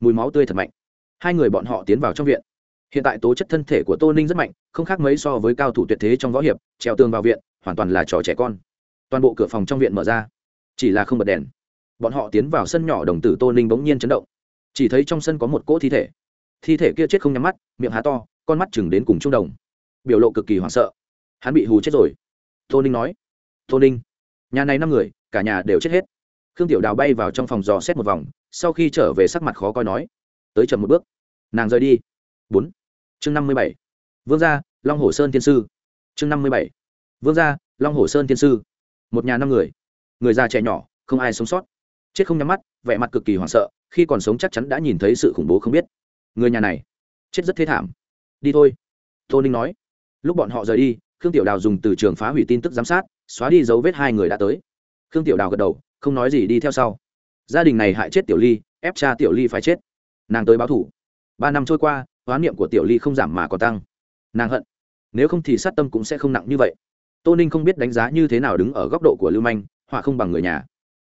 mùi máu tươi thật mạnh. Hai người bọn họ tiến vào trong viện. Hiện tại tố chất thân thể của tô ninh rất mạnh, không khác mấy so với cao thủ tuyệt thế trong võ hiệp, treo tường vào viện, hoàn toàn là trò trẻ con. Toàn bộ cửa phòng trong viện mở ra. Chỉ là không bật đèn. Bọn họ tiến vào sân nhỏ, đồng tử tô ninh bỗng nhiên chấn động. Chỉ thấy trong sân có một cỗ thi thể. Thi thể kia chết không nhắm mắt, miệng há to, con mắt chừng đến cùng trung đồng. Biểu lộ cực kỳ hoảng sợ. Hắn bị hù chết rồi. Tô ninh nói. Tô ninh, nhà này năm người, cả nhà đều chết hết. Khương tiểu đào bay vào trong phòng dò xét một vòng sau khi trở về sắc mặt khó coi nói, tới chậm một bước, nàng rời đi. Bốn. Chương năm mươi bảy. Vương gia, long hồ sơn thiên sư. Chương năm mươi bảy. Vương gia, long hồ sơn thiên sư. Một nhà năm người. Người già trẻ nhỏ, không ai sống sót. Chết không nhắm mắt, vẻ mặt cực kỳ hoảng sợ, khi còn sống chắc chắn đã nhìn thấy sự khủng bố không biết. Người nhà này, chết rất thế thảm. Đi thôi. Tô ninh nói. Lúc bọn họ rời đi, khương tiểu đào dùng từ trường phá hủy tin tức giám sát, xóa đi dấu vết hai người đã tới. Khương tiểu đào gật đầu, không nói gì đi theo sau gia đình này hại chết tiểu ly, ép cha tiểu ly phải chết. Nàng tới báo thủ. Ba năm trôi qua, hoán niệm của tiểu ly không giảm mà còn tăng. Nàng hận. Nếu không thì sát tâm cũng sẽ không nặng như vậy. Tô ninh không biết đánh giá như thế nào đứng ở góc độ của lưu manh, họa không bằng người nhà.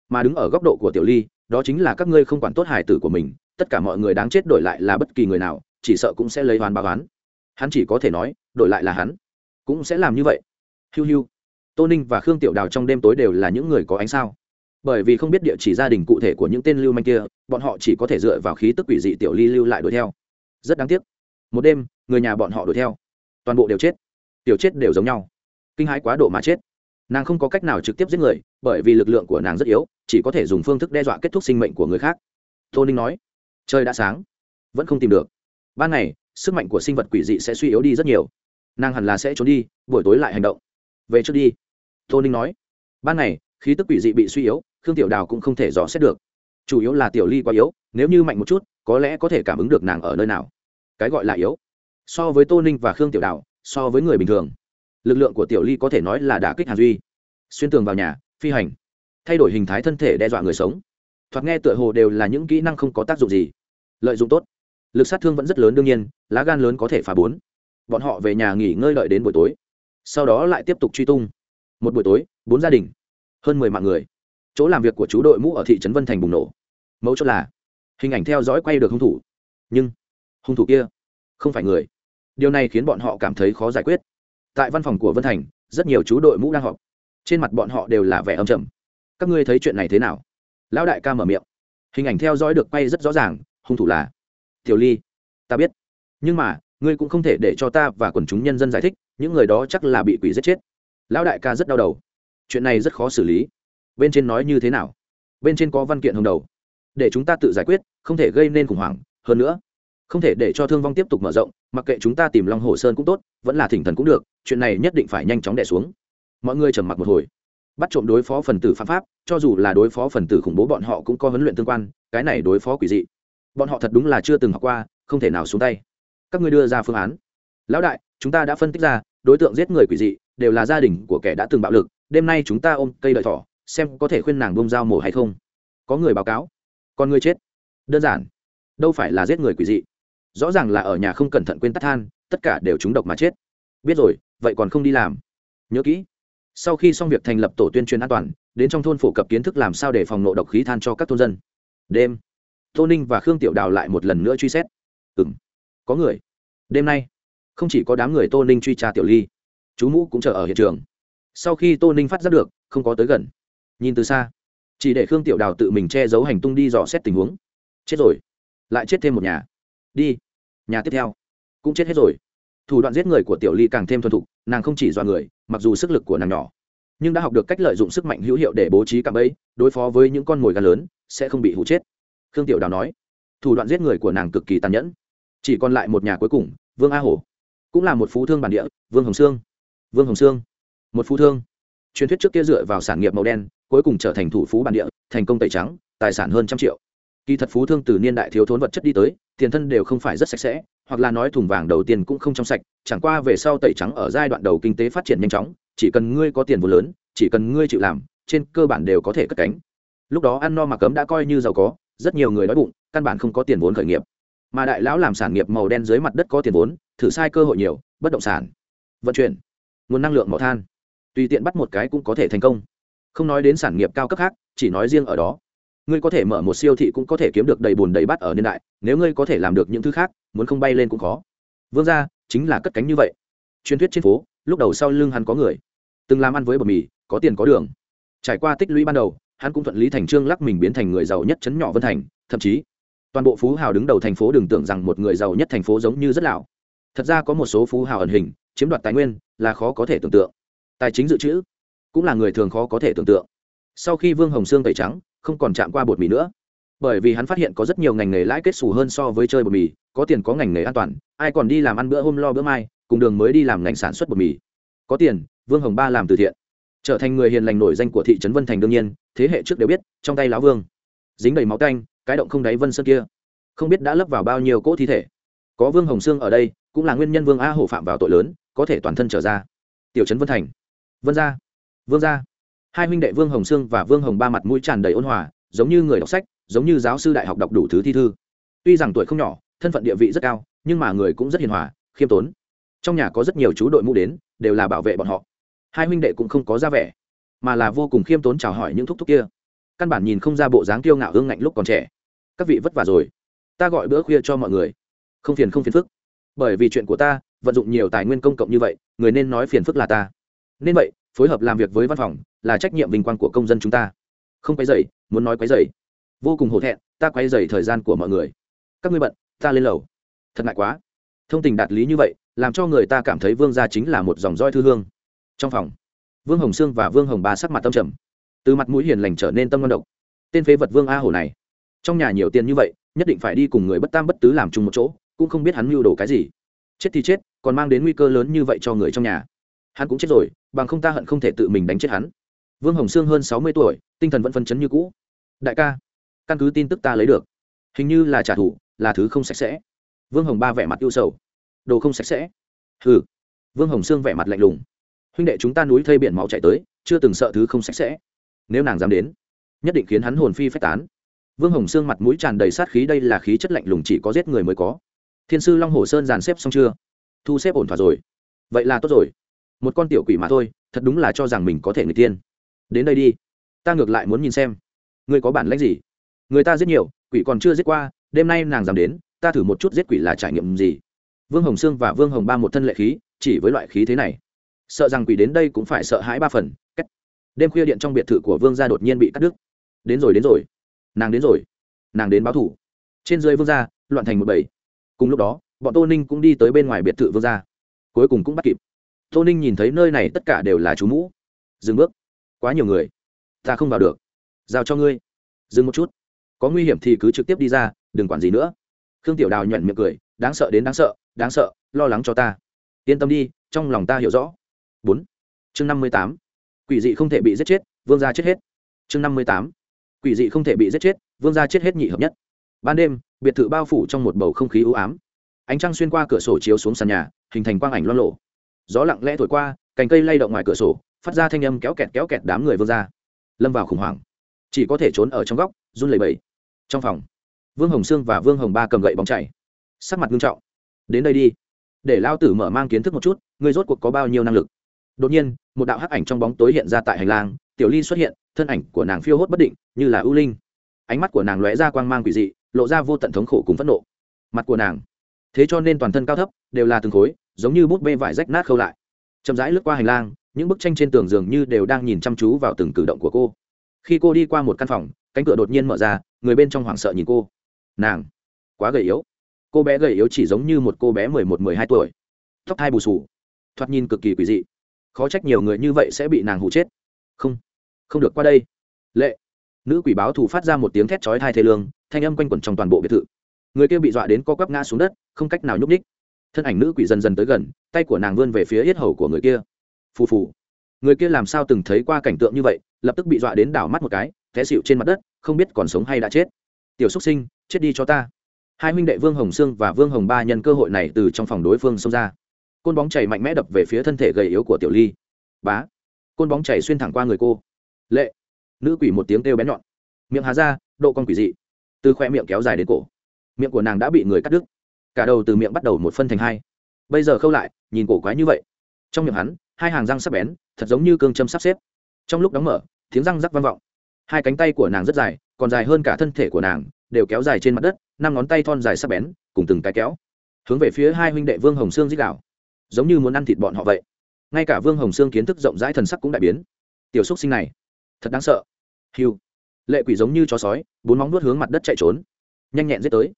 Mà đứng ở góc độ của tiểu ly, đó chính là các ngươi không quản tốt hài tử của mình, tất cả mọi người đáng chết đổi lại là bất kỳ người nào, chỉ sợ cũng sẽ lấy hoàn báo oán hắn chỉ có thể nói, đổi lại là hắn, cũng sẽ làm như vậy. Hiu hiu. Tô ninh và khương tiểu đào trong đêm tối đều là những người có ánh sao bởi vì không biết địa chỉ gia đình cụ thể của những tên lưu manh kia, bọn họ chỉ có thể dựa vào khí tức quỷ dị tiểu ly lưu lại đuổi theo. Rất đáng tiếc. Một đêm, người nhà bọn họ đuổi theo. Toàn bộ đều chết. Tiểu chết đều giống nhau. Kinh hãi quá độ mà chết. Nàng không có cách nào trực tiếp giết người, bởi vì lực lượng của nàng rất yếu, chỉ có thể dùng phương thức đe dọa kết thúc sinh mệnh của người khác. Tô ninh nói, trời đã sáng, vẫn không tìm được. Ban ngày, sức mạnh của sinh vật quỷ dị sẽ suy yếu đi rất nhiều. Nàng hẳn là sẽ trốn đi, buổi tối lại hành động. Về trước đi. Tô ninh nói, ban ngày khí tức quỷ dị bị suy yếu, khương tiểu đào cũng không thể dò xét được. Chủ yếu là tiểu ly quá yếu, nếu như mạnh một chút, có lẽ có thể cảm ứng được nàng ở nơi nào. Cái gọi là yếu. So với tô ninh và khương tiểu đào, so với người bình thường, lực lượng của tiểu ly có thể nói là đả kích hàn duy. Xuyên tường vào nhà, phi hành. Thay đổi hình thái thân thể đe dọa người sống. Thoạt nghe tựa hồ đều là những kỹ năng không có tác dụng gì. Lợi dụng tốt. Lực sát thương vẫn rất lớn đương nhiên, lá gan lớn có thể phá bốn. Bọn họ về nhà nghỉ ngơi đợi đến buổi tối. Sau đó lại tiếp tục truy tung. Một buổi tối, bốn gia đình hơn mười mạng người. Chỗ làm việc của chú đội mũ ở thị trấn vân thành bùng nổ. Mẫu chốt là, hình ảnh theo dõi quay được hung thủ. Nhưng, hung thủ kia không phải người. Điều này khiến bọn họ cảm thấy khó giải quyết. Tại văn phòng của vân thành, rất nhiều chú đội mũ đang họp. Trên mặt bọn họ đều là vẻ âm trầm. Các ngươi thấy chuyện này thế nào? Lão đại ca mở miệng. Hình ảnh theo dõi được quay rất rõ ràng, hung thủ là tiểu ly. Ta biết. Nhưng mà, ngươi cũng không thể để cho ta và quần chúng nhân dân giải thích, những người đó chắc là bị quỷ giết chết. Lão đại ca rất đau đầu chuyện này rất khó xử lý. Bên trên nói như thế nào? Bên trên có văn kiện hồng đầu. Để chúng ta tự giải quyết, không thể gây nên khủng hoảng. Hơn nữa, không thể để cho thương vong tiếp tục mở rộng, mặc kệ chúng ta tìm long hồ sơn cũng tốt, vẫn là thỉnh thần cũng được, chuyện này nhất định phải nhanh chóng đẻ xuống. Mọi người trầm mặc một hồi. Bắt trộm đối phó phần tử phạm pháp, cho dù là đối phó phần tử khủng bố bọn họ cũng có huấn luyện tương quan, cái này đối phó quỷ dị. Bọn họ thật đúng là chưa từng học qua, không thể nào xuống tay. Các ngươi đưa ra phương án. Lão đại, chúng ta đã phân tích ra, đối tượng giết người quỷ dị, đều là gia đình của kẻ đã từng bạo lực đêm nay chúng ta ôm cây đợi thỏ, xem có thể khuyên nàng bông dao mổ hay không. Có người báo cáo. Con người chết. Đơn giản. Đâu phải là giết người quỷ dị. Rõ ràng là ở nhà không cẩn thận quên tắt than, tất cả đều trúng độc mà chết. Biết rồi, vậy còn không đi làm. Nhớ kỹ. Sau khi xong việc thành lập tổ tuyên truyền an toàn, đến trong thôn phổ cập kiến thức làm sao để phòng nộ độc khí than cho các thôn dân. Đêm, tô ninh và khương tiểu đào lại một lần nữa truy xét. Ừ m có người. Đêm nay, không chỉ có đám người tô ninh truy tra tiểu ly, chú mũ cũng chờ ở hiện trường sau khi tô ninh phát giác được, không có tới gần. Nhìn từ xa, chỉ để khương tiểu đào tự mình che giấu hành tung đi dò xét tình huống. Chết rồi. Lại chết thêm một nhà. Đi. Nhà tiếp theo. Cũng chết hết rồi. Thủ đoạn giết người của tiểu ly càng thêm thuần thục, nàng không chỉ dọa người, mặc dù sức lực của nàng nhỏ, nhưng đã học được cách lợi dụng sức mạnh hữu hiệu để bố trí cạm bẫy, đối phó với những con mồi gan lớn, sẽ không bị hụ chết. Khương tiểu đào nói, thủ đoạn giết người của nàng cực kỳ tàn nhẫn. Chỉ còn lại một nhà cuối cùng, vương a hổ. Cũng là một phú thương bản địa, vương hồng sương. Vương hồng sương một phú thương. Truyền thuyết trước kia dựa vào sản nghiệp màu đen, cuối cùng trở thành thủ phú bản địa, thành công tẩy trắng, tài sản hơn trăm triệu. Kỳ thật phú thương từ niên đại thiếu thốn vật chất đi tới, tiền thân đều không phải rất sạch sẽ, hoặc là nói thùng vàng đầu tiên cũng không trong sạch, chẳng qua về sau tẩy trắng ở giai đoạn đầu kinh tế phát triển nhanh chóng, chỉ cần ngươi có tiền vốn lớn, chỉ cần ngươi chịu làm, trên cơ bản đều có thể cất cánh. Lúc đó ăn no mà cấm đã coi như giàu có, rất nhiều người đói bụng, căn bản không có tiền vốn khởi nghiệp. Mà đại lão làm sản nghiệp màu đen dưới mặt đất có tiền vốn, thử sai cơ hội nhiều, bất động sản. Vận chuyển. Nguồn năng lượng mỏ than tùy tiện bắt một cái cũng có thể thành công. Không nói đến sản nghiệp cao cấp khác, chỉ nói riêng ở đó. Ngươi có thể mở một siêu thị cũng có thể kiếm được đầy bùn đầy bát ở niên đại, nếu ngươi có thể làm được những thứ khác, muốn không bay lên cũng khó. Vương gia, chính là cất cánh như vậy. Truyền thuyết trên phố, lúc đầu sau lưng hắn có người. Từng làm ăn với bột mì, có tiền có đường. Trải qua tích lũy ban đầu, hắn cũng thuận lý thành trương lắc mình biến thành người giàu nhất chấn nhỏ vân thành, thậm chí, toàn bộ phú hào đứng đầu thành phố đừng tưởng rằng một người giàu nhất thành phố giống như rất lão. Thật ra có một số phú hào ẩn hình, chiếm đoạt tài nguyên, là khó có thể tưởng tượng tài chính dự trữ, cũng là người thường khó có thể tưởng tượng. Sau khi vương hồng sương tẩy trắng, không còn chạm qua bột mì nữa. Bởi vì hắn phát hiện có rất nhiều ngành nghề lãi kết xù hơn so với chơi bột mì, có tiền có ngành nghề an toàn, ai còn đi làm ăn bữa hôm lo bữa mai, cùng đường mới đi làm ngành sản xuất bột mì. Có tiền, vương hồng ba làm từ thiện. Trở thành người hiền lành nổi danh của thị trấn vân thành đương nhiên, thế hệ trước đều biết, trong tay lão vương. Dính đầy máu canh, cái động không đáy vân sơn kia. Không biết đã lấp vào bao nhiêu cỗ thi thể. Có vương hồng sương ở đây, cũng là nguyên nhân vương a hổ phạm vào tội lớn, có thể toàn thân trở ra. Tiểu trấn vân thành vân gia, vương gia. Hai huynh đệ vương hồng sương và vương hồng ba mặt mũi tràn đầy ôn hòa, giống như người đọc sách, giống như giáo sư đại học đọc đủ thứ thi thư. Tuy rằng tuổi không nhỏ, thân phận địa vị rất cao, nhưng mà người cũng rất hiền hòa, khiêm tốn. Trong nhà có rất nhiều chú đội mũ đến, đều là bảo vệ bọn họ. Hai huynh đệ cũng không có ra vẻ, mà là vô cùng khiêm tốn chào hỏi những thúc thúc kia. Căn bản nhìn không ra bộ dáng kiêu ngạo hương ngạnh lúc còn trẻ. Các vị vất vả rồi. Ta gọi bữa khuya cho mọi người. Không phiền không phiền phức. Bởi vì chuyện của ta, vận dụng nhiều tài nguyên công cộng như vậy, người nên nói phiền phức là ta nên vậy, phối hợp làm việc với văn phòng là trách nhiệm vinh quang của công dân chúng ta. Không quấy dày muốn nói quấy dày vô cùng hổ thẹn, ta quấy dày thời gian của mọi người. Các ngươi bận, ta lên lầu. Thật ngại quá. Thông tình đạt lý như vậy, làm cho người ta cảm thấy vương gia chính là một dòng roi thư hương. Trong phòng, vương hồng sương và vương hồng ba sắc mặt tâm trầm. Từ mặt mũi hiền lành trở nên tâm ngon độc. Tên phế vật vương a hồ này. Trong nhà nhiều tiền như vậy, nhất định phải đi cùng người bất tam bất tứ làm chung một chỗ, cũng không biết hắn mưu đồ cái gì. Chết thì chết, còn mang đến nguy cơ lớn như vậy cho người trong nhà. Hắn cũng chết rồi bằng không ta hận không thể tự mình đánh chết hắn. Vương hồng sương hơn sáu mươi tuổi, tinh thần vẫn phân chấn như cũ. Đại ca, căn cứ tin tức ta lấy được, hình như là trả thù, là thứ không sạch sẽ. Vương hồng ba vẻ mặt ưu sầu. Đồ không sạch sẽ. Hừ. Vương hồng sương vẻ mặt lạnh lùng. Huynh đệ chúng ta núi thây biển máu chạy tới, chưa từng sợ thứ không sạch sẽ. Nếu nàng dám đến, nhất định khiến hắn hồn phi phách tán. Vương hồng sương mặt mũi tràn đầy sát khí, đây là khí chất lạnh lùng chỉ có giết người mới có. Thiên sư long hồ sơn dàn xếp xong chưa? Thu xếp ổn thỏa rồi. Vậy là tốt rồi một con tiểu quỷ mà thôi, thật đúng là cho rằng mình có thể người tiên đến đây đi, ta ngược lại muốn nhìn xem. Ngươi có bản lãnh gì? Người ta giết nhiều, quỷ còn chưa giết qua, đêm nay nàng dám đến, ta thử một chút giết quỷ là trải nghiệm gì? Vương hồng sương và vương hồng ba một thân lệ khí, chỉ với loại khí thế này. Sợ rằng quỷ đến đây cũng phải sợ hãi ba phần. Cách. đêm khuya điện trong biệt thự của vương gia đột nhiên bị cắt đứt. Đến rồi đến rồi. Nàng đến rồi. Nàng đến báo thủ. Trên dưới vương gia, loạn thành một bầy. Cùng lúc đó, bọn tô ninh cũng đi tới bên ngoài biệt thự vương gia. Cuối cùng cũng bắt kịp tô ninh nhìn thấy nơi này tất cả đều là chú mũ. Dừng bước. Quá nhiều người. Ta không vào được. Giao cho ngươi. Dừng một chút. Có nguy hiểm thì cứ trực tiếp đi ra, đừng quản gì nữa. Khương tiểu đào nhuận miệng cười, đáng sợ đến đáng sợ đáng sợ, lo lắng cho ta. Yên tâm đi, trong lòng ta hiểu rõ. Bốn. Chương năm mươi tám. Quỷ dị không thể bị giết chết, vương gia chết hết. Chương năm mươi tám. Quỷ dị không thể bị giết chết, vương gia chết hết nhị hợp nhất. Ban đêm, biệt thự bao phủ trong một bầu không khí ưu ám. Ánh trăng xuyên qua cửa sổ chiếu xuống sàn nhà, hình thành quang ảnh loan lộ gió lặng lẽ thổi qua, cành cây lay động ngoài cửa sổ, phát ra thanh âm kéo kẹt kéo kẹt đám người vương ra lâm vào khủng hoảng. Chỉ có thể trốn ở trong góc, run lẩy bẩy. Trong phòng, vương hồng sương và vương hồng ba cầm gậy bóng chảy. Sắc mặt nghiêm trọng. Đến đây đi. Để lao tử mở mang kiến thức một chút người rốt cuộc có bao nhiêu năng lực? Đột nhiên, một đạo hắc ảnh trong bóng tối hiện ra tại hành lang, tiểu ly xuất hiện, thân ảnh của nàng phiêu hốt bất định, như là ưu linh. Ánh mắt của nàng lóe ra quang mang quỷ dị, lộ ra vô tận thống khổ cùng phẫn nộ. Mặt của nàng, thế cho nên toàn thân cao thấp, đều là từng khối giống như bút bê vải rách nát khâu lại. Chậm rãi lướt qua hành lang, những bức tranh trên tường dường như đều đang nhìn chăm chú vào từng cử động của cô. Khi cô đi qua một căn phòng, cánh cửa đột nhiên mở ra, người bên trong hoảng sợ nhìn cô. Nàng, quá gầy yếu. Cô bé gầy yếu chỉ giống như một cô bé mười một, mười hai tuổi. Tóc hai bù sù thoạt nhìn cực kỳ quỷ dị. Khó trách nhiều người như vậy sẽ bị nàng hụ chết. Không không được qua đây. Lệ. Nữ quỷ báo thủ phát ra một tiếng thét chói thai thê lương, thanh âm quanh quẩn trong toàn bộ biệt thự. Người kia bị dọa đến co quắp ngã xuống đất, không cách nào nhúc ních thân ảnh nữ quỷ dần dần tới gần, tay của nàng vươn về phía yết hầu của người kia. Phù phù. Người kia làm sao từng thấy qua cảnh tượng như vậy, lập tức bị dọa đến đảo mắt một cái, té xịu trên mặt đất, không biết còn sống hay đã chết. Tiểu xúc sinh, chết đi cho ta. Hai huynh đệ vương hồng sương và vương hồng ba nhân cơ hội này từ trong phòng đối phương xông ra. Côn bóng chảy mạnh mẽ đập về phía thân thể gầy yếu của tiểu ly. Bá. Côn bóng chảy xuyên thẳng qua người cô. Lệ. Nữ quỷ một tiếng kêu bén nhọn. Miệng hà ra, độ con quỷ dị. Từ khoe miệng kéo dài đến cổ. Miệng của nàng đã bị người cắt đứt cả đầu từ miệng bắt đầu một phân thành hai. Bây giờ khâu lại, nhìn cổ quái như vậy. Trong miệng hắn, hai hàng răng sắp bén, thật giống như cương châm sắp xếp. Trong lúc đóng mở, tiếng răng rắc vang vọng. Hai cánh tay của nàng rất dài, còn dài hơn cả thân thể của nàng, đều kéo dài trên mặt đất, năm ngón tay thon dài sắp bén, cùng từng cái kéo. Hướng về phía hai huynh đệ vương hồng sương dích đạo. Giống như muốn ăn thịt bọn họ vậy. Ngay cả vương hồng sương kiến thức rộng rãi thần sắc cũng đại biến. Tiểu xúc sinh này, thật đáng sợ. Hiu. Lệ quỷ giống như chó sói, bốn móng nuốt hướng mặt đất chạy trốn. Nhanh nhẹn giết tới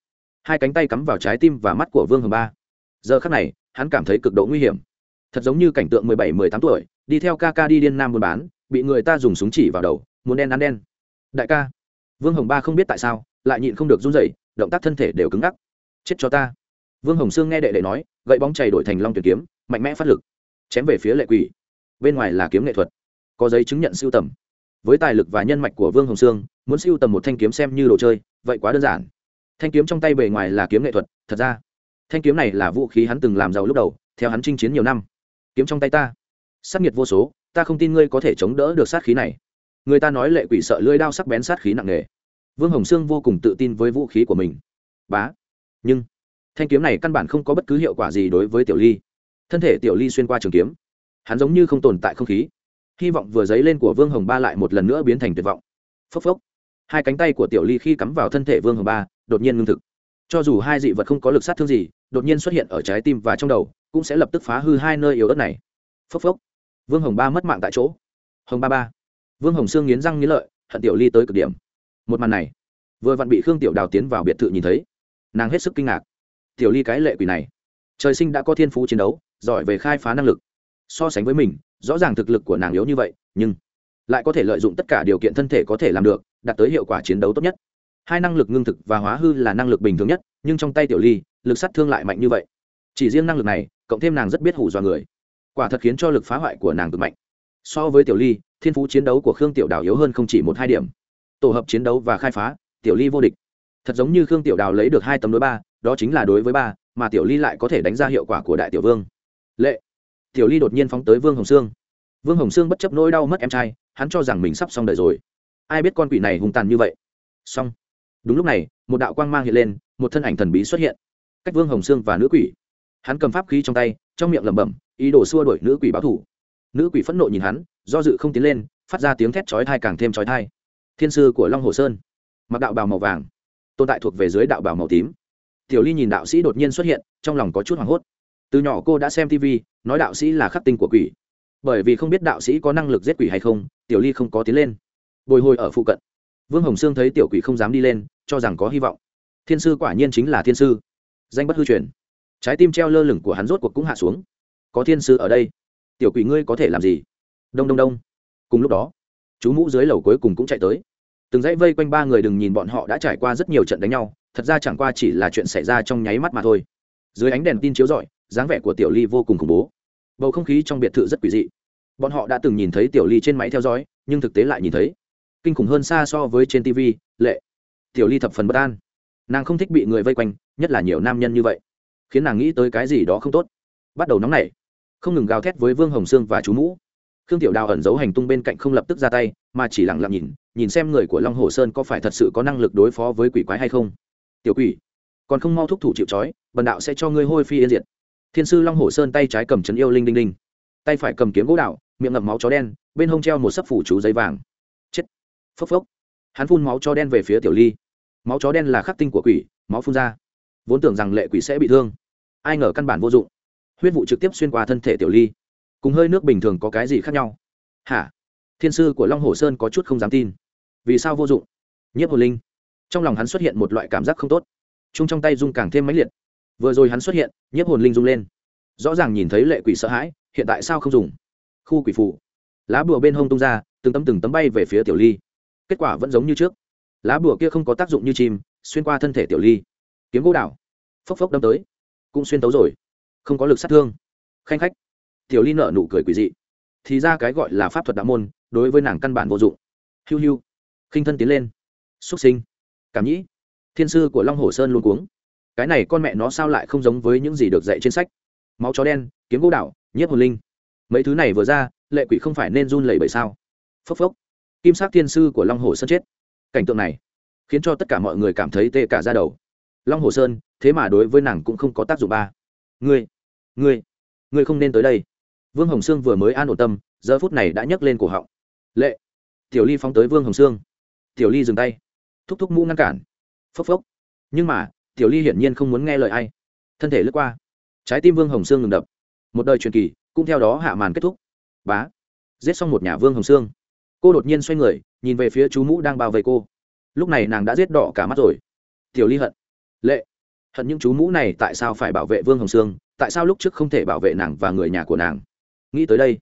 hai cánh tay cắm vào trái tim và mắt của vương hồng ba. Giờ khắc này, hắn cảm thấy cực độ nguy hiểm. Thật giống như cảnh tượng mười bảy, mười tám tuổi, đi theo ca ca đi điên nam buôn bán, bị người ta dùng súng chỉ vào đầu, muốn đen ăn đen. Đại ca. Vương hồng ba không biết tại sao, lại nhịn không được run rẩy, động tác thân thể đều cứng ngắc. Chết cho ta. Vương hồng sương nghe đệ đệ nói, gậy bóng chảy đổi thành long tuyển kiếm, mạnh mẽ phát lực, chém về phía lệ quỷ. Bên ngoài là kiếm nghệ thuật. Có giấy chứng nhận siêu tầm. Với tài lực và nhân mạch của vương hồng sương, muốn siêu tầm một thanh kiếm xem như đồ chơi, vậy quá đơn giản thanh kiếm trong tay bề ngoài là kiếm nghệ thuật, thật ra, thanh kiếm này là vũ khí hắn từng làm giàu lúc đầu, theo hắn chinh chiến nhiều năm. Kiếm trong tay ta, sát nhiệt vô số, ta không tin ngươi có thể chống đỡ được sát khí này. Người ta nói lệ quỷ sợ lưỡi đao sắc bén sát khí nặng nề. Vương hồng sương vô cùng tự tin với vũ khí của mình. Bá. Nhưng, thanh kiếm này căn bản không có bất cứ hiệu quả gì đối với tiểu ly. Thân thể tiểu ly xuyên qua trường kiếm. Hắn giống như không tồn tại không khí. Hy vọng vừa dấy lên của vương hồng ba lại một lần nữa biến thành tuyệt vọng. Phốc phốc hai cánh tay của tiểu ly khi cắm vào thân thể vương hồng ba, đột nhiên ngưng thực. Cho dù hai dị vật không có lực sát thương gì, đột nhiên xuất hiện ở trái tim và trong đầu, cũng sẽ lập tức phá hư hai nơi yếu ớt này. Phốc phốc. Vương hồng ba mất mạng tại chỗ. Hồng ba ba. Vương hồng sương nghiến răng nghiến lợi, hận tiểu ly tới cực điểm. Một màn này, vừa vặn bị khương tiểu đào tiến vào biệt thự nhìn thấy. Nàng hết sức kinh ngạc. Tiểu ly cái lệ quỷ này. Trời sinh đã có thiên phú chiến đấu, giỏi về khai phá năng lực. So sánh với mình, rõ ràng thực lực của nàng yếu như vậy, nhưng lại có thể lợi dụng tất cả điều kiện thân thể có thể làm được đạt tới hiệu quả chiến đấu tốt nhất. Hai năng lực ngưng thực và hóa hư là năng lực bình thường nhất, nhưng trong tay tiểu ly, lực sát thương lại mạnh như vậy. Chỉ riêng năng lực này, cộng thêm nàng rất biết hủ dọa người. Quả thật khiến cho lực phá hoại của nàng cực mạnh. So với tiểu ly, thiên phú chiến đấu của khương tiểu đào yếu hơn không chỉ một hai điểm. Tổ hợp chiến đấu và khai phá, tiểu ly vô địch. Thật giống như khương tiểu đào lấy được hai tấm đối ba, đó chính là đối với ba, mà tiểu ly lại có thể đánh ra hiệu quả của đại tiểu vương. Lệ. Tiểu ly đột nhiên phóng tới vương hồng sương. Vương hồng sương bất chấp nỗi đau mất em trai, hắn cho rằng mình sắp xong đời rồi ai biết con quỷ này hung tàn như vậy. Xong. Đúng lúc này, một đạo quang mang hiện lên, một thân ảnh thần bí xuất hiện. Cách vương hồng sương và nữ quỷ. Hắn cầm pháp khí trong tay, trong miệng lẩm bẩm, ý đồ xua đuổi nữ quỷ báo thủ nữ quỷ phẫn nộ nhìn hắn, do dự không tiến lên, phát ra tiếng thét chói thai càng thêm chói thai thiên sư của long hồ sơn. Mặc đạo bào màu vàng. Tồn tại thuộc về dưới đạo bào màu tím. Tiểu ly nhìn đạo sĩ đột nhiên xuất hiện, trong lòng có chút hoảng hốt. Từ nhỏ cô đã xem tv nói đạo sĩ là khắc tinh của quỷ. Bởi vì không biết đạo sĩ có năng lực giết quỷ hay không, tiểu ly không có tiến lên bồi hồi ở phụ cận. Vương hồng sương thấy tiểu quỷ không dám đi lên, cho rằng có hy vọng. Thiên sư quả nhiên chính là thiên sư. Danh bất hư truyền. Trái tim treo lơ lửng của hắn rốt cuộc cũng hạ xuống. Có thiên sư ở đây. Tiểu quỷ ngươi có thể làm gì? Đông đông đông. Cùng lúc đó, chú mũ dưới lầu cuối cùng cũng chạy tới. Từng dãy vây quanh ba người đừng nhìn bọn họ đã trải qua rất nhiều trận đánh nhau, thật ra chẳng qua chỉ là chuyện xảy ra trong nháy mắt mà thôi. Dưới ánh đèn tin chiếu rọi, dáng vẻ của tiểu ly vô cùng khủng bố. Bầu không khí trong biệt thự rất quỷ dị. Bọn họ đã từng nhìn thấy tiểu ly trên máy theo dõi, nhưng thực tế lại nhìn thấy kinh khủng hơn xa so với trên tv lệ. Tiểu ly thập phần bất an. Nàng không thích bị người vây quanh, nhất là nhiều nam nhân như vậy. Khiến nàng nghĩ tới cái gì đó không tốt. Bắt đầu nóng nảy. Không ngừng gào thét với vương hồng sương và chú mũ. Khương tiểu đào ẩn giấu hành tung bên cạnh không lập tức ra tay, mà chỉ lặng lặng nhìn nhìn xem người của long hồ sơn có phải thật sự có năng lực đối phó với quỷ quái hay không. Tiểu quỷ, còn không mau thúc thủ chịu trói, bần đạo sẽ cho ngươi hôi phi yên diệt. Thiên sư long hồ sơn tay trái cầm trấn yêu linh đinh đinh. Tay phải cầm kiếm gỗ đạo miệng ngậm máu chó đen, bên hông treo một sấp phủ chú giấy vàng phốc phốc. Hắn phun máu chó đen về phía tiểu ly. Máu chó đen là khắc tinh của quỷ, máu phun ra. Vốn tưởng rằng lệ quỷ sẽ bị thương. Ai ngờ căn bản vô dụng. Huyết vụ trực tiếp xuyên qua thân thể tiểu ly. Cùng hơi nước bình thường có cái gì khác nhau? Hả? Thiên sư của long hồ sơn có chút không dám tin. Vì sao vô dụng? Nhiếp hồn linh. Trong lòng hắn xuất hiện một loại cảm giác không tốt. Chung trong tay dung càng thêm mãnh liệt. Vừa rồi hắn xuất hiện, nhiếp hồn linh rung lên. Rõ ràng nhìn thấy lệ quỷ sợ hãi, hiện tại sao không dùng? Khu quỷ phụ lá bùa bên hông tung ra, từng tấm từng tấm bay về phía tiểu ly kết quả vẫn giống như trước. Lá bùa kia không có tác dụng như chim, xuyên qua thân thể tiểu ly. Kiếm gỗ đảo. Phốc phốc đâm tới. Cũng xuyên tấu rồi. Không có lực sát thương. Khanh khách. Tiểu ly nợ nụ cười quỷ dị. Thì ra cái gọi là pháp thuật đạo môn, đối với nàng căn bản vô dụng. Hiu hiu. Khinh thân tiến lên. Xuất sinh. Cảm nhĩ. Thiên sư của long hồ sơn luôn cuống. Cái này con mẹ nó sao lại không giống với những gì được dạy trên sách? Máu chó đen, kiếm gỗ đảo, nhiếp hồn linh. Mấy thứ này vừa ra, lệ quỷ không phải nên run lẩy bẩy sao? Phốc phốc kim sắc thiên sư của long hồ sơn chết. Cảnh tượng này khiến cho tất cả mọi người cảm thấy tê cả ra đầu. Long hồ sơn, thế mà đối với nàng cũng không có tác dụng ba. Ngươi ngươi ngươi không nên tới đây. Vương hồng sương vừa mới an ổn tâm, giờ phút này đã nhấc lên cổ họng. Lệ, tiểu ly phóng tới vương hồng sương. Tiểu ly dừng tay. Thúc thúc mũ ngăn cản. Phốc phốc. Nhưng mà, tiểu ly hiển nhiên không muốn nghe lời ai. Thân thể lướt qua. Trái tim vương hồng sương ngừng đập. Một đời truyền kỳ, cũng theo đó hạ màn kết thúc. Bá. Giết xong một nhà vương hồng sương cô đột nhiên xoay người, nhìn về phía chú mũ đang bao vây cô. Lúc này nàng đã giết đỏ cả mắt rồi. Tiểu ly hận. Lệ. Hận những chú mũ này tại sao phải bảo vệ vương hồng sương, tại sao lúc trước không thể bảo vệ nàng và người nhà của nàng? Nghĩ tới đây,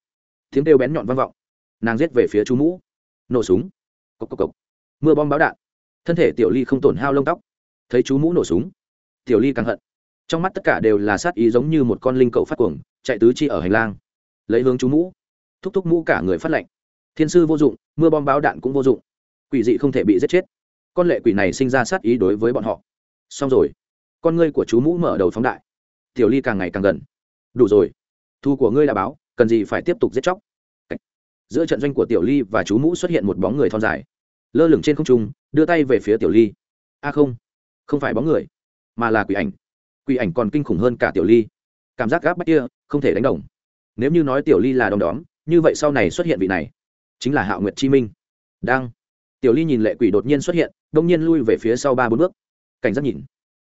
tiếng kêu bén nhọn vang vọng. Nàng giết về phía chú mũ. Nổ súng. Cộc cộc cộc. Mưa bom báo đạn. Thân thể tiểu ly không tổn hao lông tóc. Thấy chú mũ nổ súng, tiểu ly càng hận. Trong mắt tất cả đều là sát ý giống như một con linh cầu phát cuồng, chạy tứ chi ở hành lang. Lấy hướng chú mũ. Thúc thúc mũ cả người phát lệnh thiên sư vô dụng, mưa bom báo đạn cũng vô dụng. Quỷ dị không thể bị giết chết. Con lệ quỷ này sinh ra sát ý đối với bọn họ. Xong rồi. Con ngươi của chú mũ mở đầu phóng đại. Tiểu ly càng ngày càng gần. Đủ rồi. Thu của ngươi là báo, cần gì phải tiếp tục giết chóc? Giữa trận doanh của tiểu ly và chú mũ xuất hiện một bóng người thon dài. Lơ lửng trên không trung, đưa tay về phía tiểu ly. A không không phải bóng người, mà là quỷ ảnh. Quỷ ảnh còn kinh khủng hơn cả tiểu ly. Cảm giác gáp bách kia không thể đánh đồng. Nếu như nói tiểu ly là đom đóm, như vậy sau này xuất hiện vị này chính là hạo nguyệt chi minh. Đang. Tiểu ly nhìn lệ quỷ đột nhiên xuất hiện, đông nhiên lui về phía sau ba bốn bước. Cảnh giác nhìn.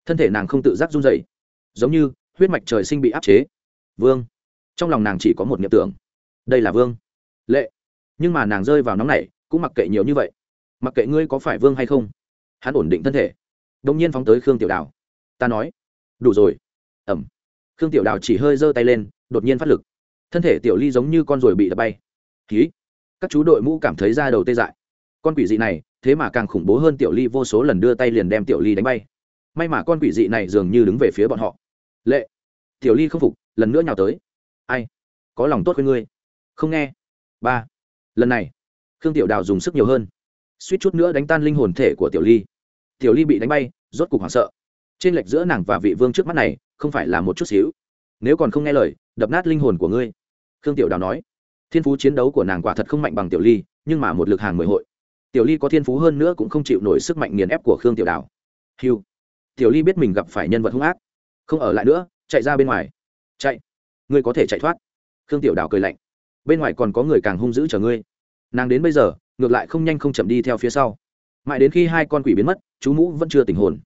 Thân thể nàng không tự giác run dày giống như, huyết mạch trời sinh bị áp chế. Vương. Trong lòng nàng chỉ có một niệm tưởng. Đây là vương. Lệ. Nhưng mà nàng rơi vào nóng này cũng mặc kệ nhiều như vậy. Mặc kệ ngươi có phải vương hay không, hắn ổn định thân thể. Đông nhiên phóng tới khương tiểu đào. Ta nói. Đủ rồi. Ẩm. Khương tiểu đào chỉ hơi giơ tay lên, đột nhiên phát lực. Thân thể tiểu ly giống như con ruồi bị đập bay. Ký các chú đội mũ cảm thấy da đầu tê dại. Con quỷ dị này, thế mà càng khủng bố hơn tiểu ly vô số lần đưa tay liền đem tiểu ly đánh bay. May mà con quỷ dị này dường như đứng về phía bọn họ. Lệ, tiểu ly không phục, lần nữa nhào tới. Ai? Có lòng tốt với ngươi. Không nghe. Ba. Lần này, khương tiểu đào dùng sức nhiều hơn. Suýt chút nữa đánh tan linh hồn thể của tiểu ly. Tiểu ly bị đánh bay, rốt cục hoảng sợ. Trên lệch giữa nàng và vị vương trước mắt này, không phải là một chút xíu. Nếu còn không nghe lời, đập nát linh hồn của ngươi. Khương tiểu đào nói thiên phú chiến đấu của nàng quả thật không mạnh bằng tiểu ly, nhưng mà một lực hàng mười hội. Tiểu ly có thiên phú hơn nữa cũng không chịu nổi sức mạnh nghiền ép của khương tiểu đào. Hiu tiểu ly biết mình gặp phải nhân vật hung ác. Không ở lại nữa, chạy ra bên ngoài. Chạy. Ngươi có thể chạy thoát. Khương tiểu đào cười lạnh. Bên ngoài còn có người càng hung dữ chờ ngươi. Nàng đến bây giờ, ngược lại không nhanh không chậm đi theo phía sau. Mãi đến khi hai con quỷ biến mất, chú mũ vẫn chưa tình hồn.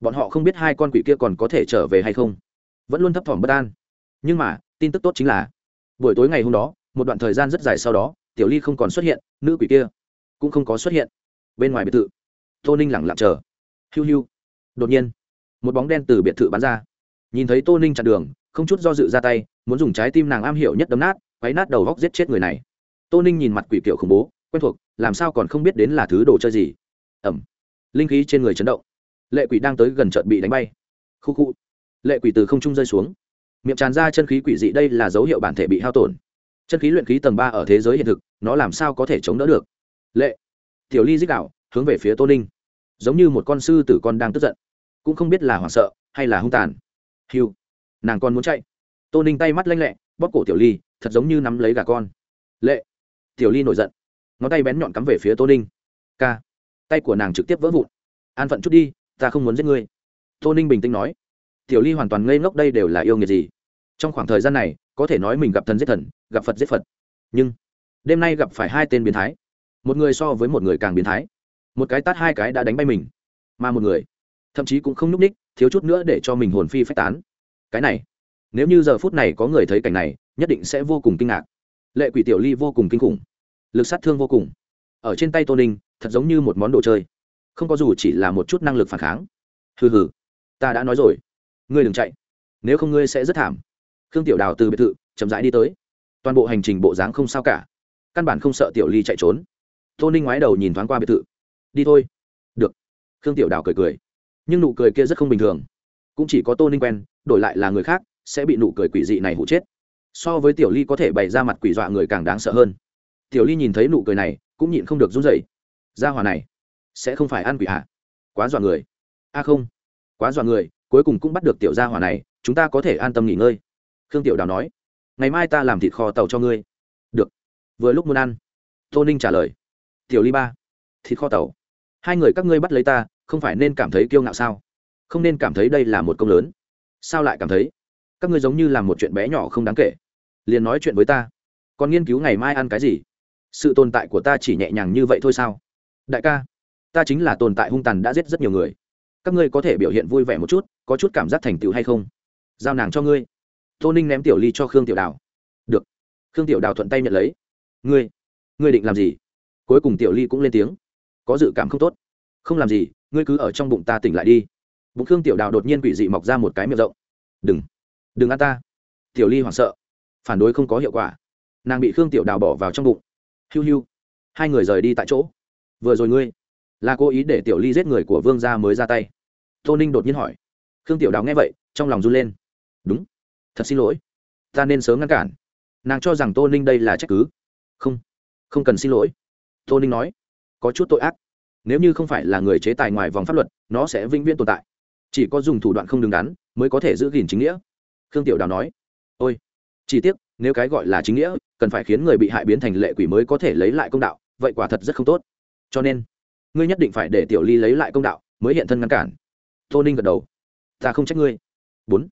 Bọn họ không biết hai con quỷ kia còn có thể trở về hay không. Vẫn luôn thấp thỏm bất an. Nhưng mà, tin tức tốt chính là, buổi tối ngày hôm đó một đoạn thời gian rất dài sau đó, tiểu ly không còn xuất hiện, nữ quỷ kia cũng không có xuất hiện. Bên ngoài biệt thự, tô ninh lẳng lặng chờ. Hiu hiu. Đột nhiên, một bóng đen từ biệt thự bắn ra. Nhìn thấy tô ninh chặn đường, không chút do dự ra tay, muốn dùng trái tim nàng am hiểu nhất đấm nát, quấy nát đầu góc giết chết người này. Tô ninh nhìn mặt quỷ kiểu khủng bố, quen thuộc, làm sao còn không biết đến là thứ đồ chơi gì. Ẩm. Linh khí trên người chấn động. Lệ quỷ đang tới gần trợt bị đánh bay. Khu khu. Lệ quỷ từ không trung rơi xuống. Miệng tràn ra chân khí quỷ dị đây là dấu hiệu bản thể bị hao tổn chân khí luyện khí tầng ba ở thế giới hiện thực, nó làm sao có thể chống đỡ được? Lệ. Tiểu ly dích đạo, hướng về phía tô ninh. Giống như một con sư tử con đang tức giận. Cũng không biết là hoảng sợ, hay là hung tàn. Hiu nàng con muốn chạy. Tô ninh tay mắt lanh lẹ, bóp cổ tiểu ly, thật giống như nắm lấy gà con. Lệ. Tiểu ly nổi giận. Ngón tay bén nhọn cắm về phía tô ninh. K tay của nàng trực tiếp vỡ vụn. An phận chút đi, ta không muốn giết ngươi. Tô ninh bình tĩnh nói. Tiểu ly hoàn toàn ngây ngốc đây đều là yêu nghiệt gì. Trong khoảng thời gian này, có thể nói mình gặp thần giết thần gặp phật giết phật. Nhưng, đêm nay gặp phải hai tên biến thái. Một người so với một người càng biến thái. Một cái tát hai cái đã đánh bay mình. Mà một người, thậm chí cũng không n ú c ních, thiếu chút nữa để cho mình hồn phi phách tán. Cái này, nếu như giờ phút này có người thấy cảnh này, nhất định sẽ vô cùng kinh ngạc. Lệ quỷ tiểu ly vô cùng kinh khủng. Lực sát thương vô cùng. Ở trên tay tô ninh, thật giống như một món đồ chơi. Không có dù chỉ là một chút năng lực phản kháng. Hừ hừ, ta đã nói rồi. Ngươi đừng chạy. Nếu không ngươi sẽ rất thảm. Khương tiểu đào từ biệt thự, chậm rãi đi tới toàn bộ hành trình bộ dáng không sao cả. Căn bản không sợ tiểu ly chạy trốn. Tô ninh ngoái đầu nhìn thoáng qua biệt thự. Đi thôi. Được. Khương tiểu đào cười cười. Nhưng nụ cười kia rất không bình thường. Cũng chỉ có tô ninh quen, đổi lại là người khác, sẽ bị nụ cười quỷ dị này hụ chết. So với tiểu ly có thể bày ra mặt quỷ dọa người càng đáng sợ hơn. Tiểu ly nhìn thấy nụ cười này, cũng nhịn không được run rẩy. Ra hòa này, sẽ không phải ăn quỷ hạ quá dọa người. A không. Quá dọa người, cuối cùng cũng bắt được tiểu gia hỏa này, chúng ta có thể an tâm nghỉ ngơi. Khương tiểu đào nói ngày mai ta làm thịt kho tàu cho ngươi. Được. Vừa lúc muốn ăn, tô ninh trả lời, tiểu ly ba, thịt kho tàu. Hai người các ngươi bắt lấy ta, không phải nên cảm thấy kiêu ngạo sao? Không nên cảm thấy đây là một công lớn. Sao lại cảm thấy? Các ngươi giống như là một chuyện bé nhỏ không đáng kể. Liền nói chuyện với ta. Còn nghiên cứu ngày mai ăn cái gì? Sự tồn tại của ta chỉ nhẹ nhàng như vậy thôi sao? Đại ca, ta chính là tồn tại hung tàn đã giết rất nhiều người. Các ngươi có thể biểu hiện vui vẻ một chút, có chút cảm giác thành tựu hay không? Giao nàng cho ngươi tô ninh ném tiểu ly cho khương tiểu đào. Được. Khương tiểu đào thuận tay nhận lấy. Ngươi ngươi định làm gì? Cuối cùng tiểu ly cũng lên tiếng. Có dự cảm không tốt. Không làm gì, ngươi cứ ở trong bụng ta tỉnh lại đi. Bụng khương tiểu đào đột nhiên quỷ dị mọc ra một cái miệng rộng. Đừng đừng ăn ta. Tiểu ly hoảng sợ. Phản đối không có hiệu quả. Nàng bị khương tiểu đào bỏ vào trong bụng. Hiu hiu, hai người rời đi tại chỗ. Vừa rồi ngươi là cố ý để tiểu ly giết người của vương gia mới ra tay. Tô ninh đột nhiên hỏi. Khương tiểu đào nghe vậy, trong lòng run lên. Đúng thật xin lỗi, ta nên sớm ngăn cản. Nàng cho rằng tô ninh đây là trách cứ. Không không cần xin lỗi. Tô ninh nói, có chút tội ác. Nếu như không phải là người chế tài ngoài vòng pháp luật, nó sẽ vĩnh viễn tồn tại. Chỉ có dùng thủ đoạn không đứng đắn mới có thể giữ gìn chính nghĩa. Khương tiểu đào nói, ôi, chỉ tiếc, nếu cái gọi là chính nghĩa, cần phải khiến người bị hại biến thành lệ quỷ mới có thể lấy lại công đạo, vậy quả thật rất không tốt. Cho nên, ngươi nhất định phải để tiểu ly lấy lại công đạo mới hiện thân ngăn cản. Tô ninh gật đầu, ta không trách ngươi. Bốn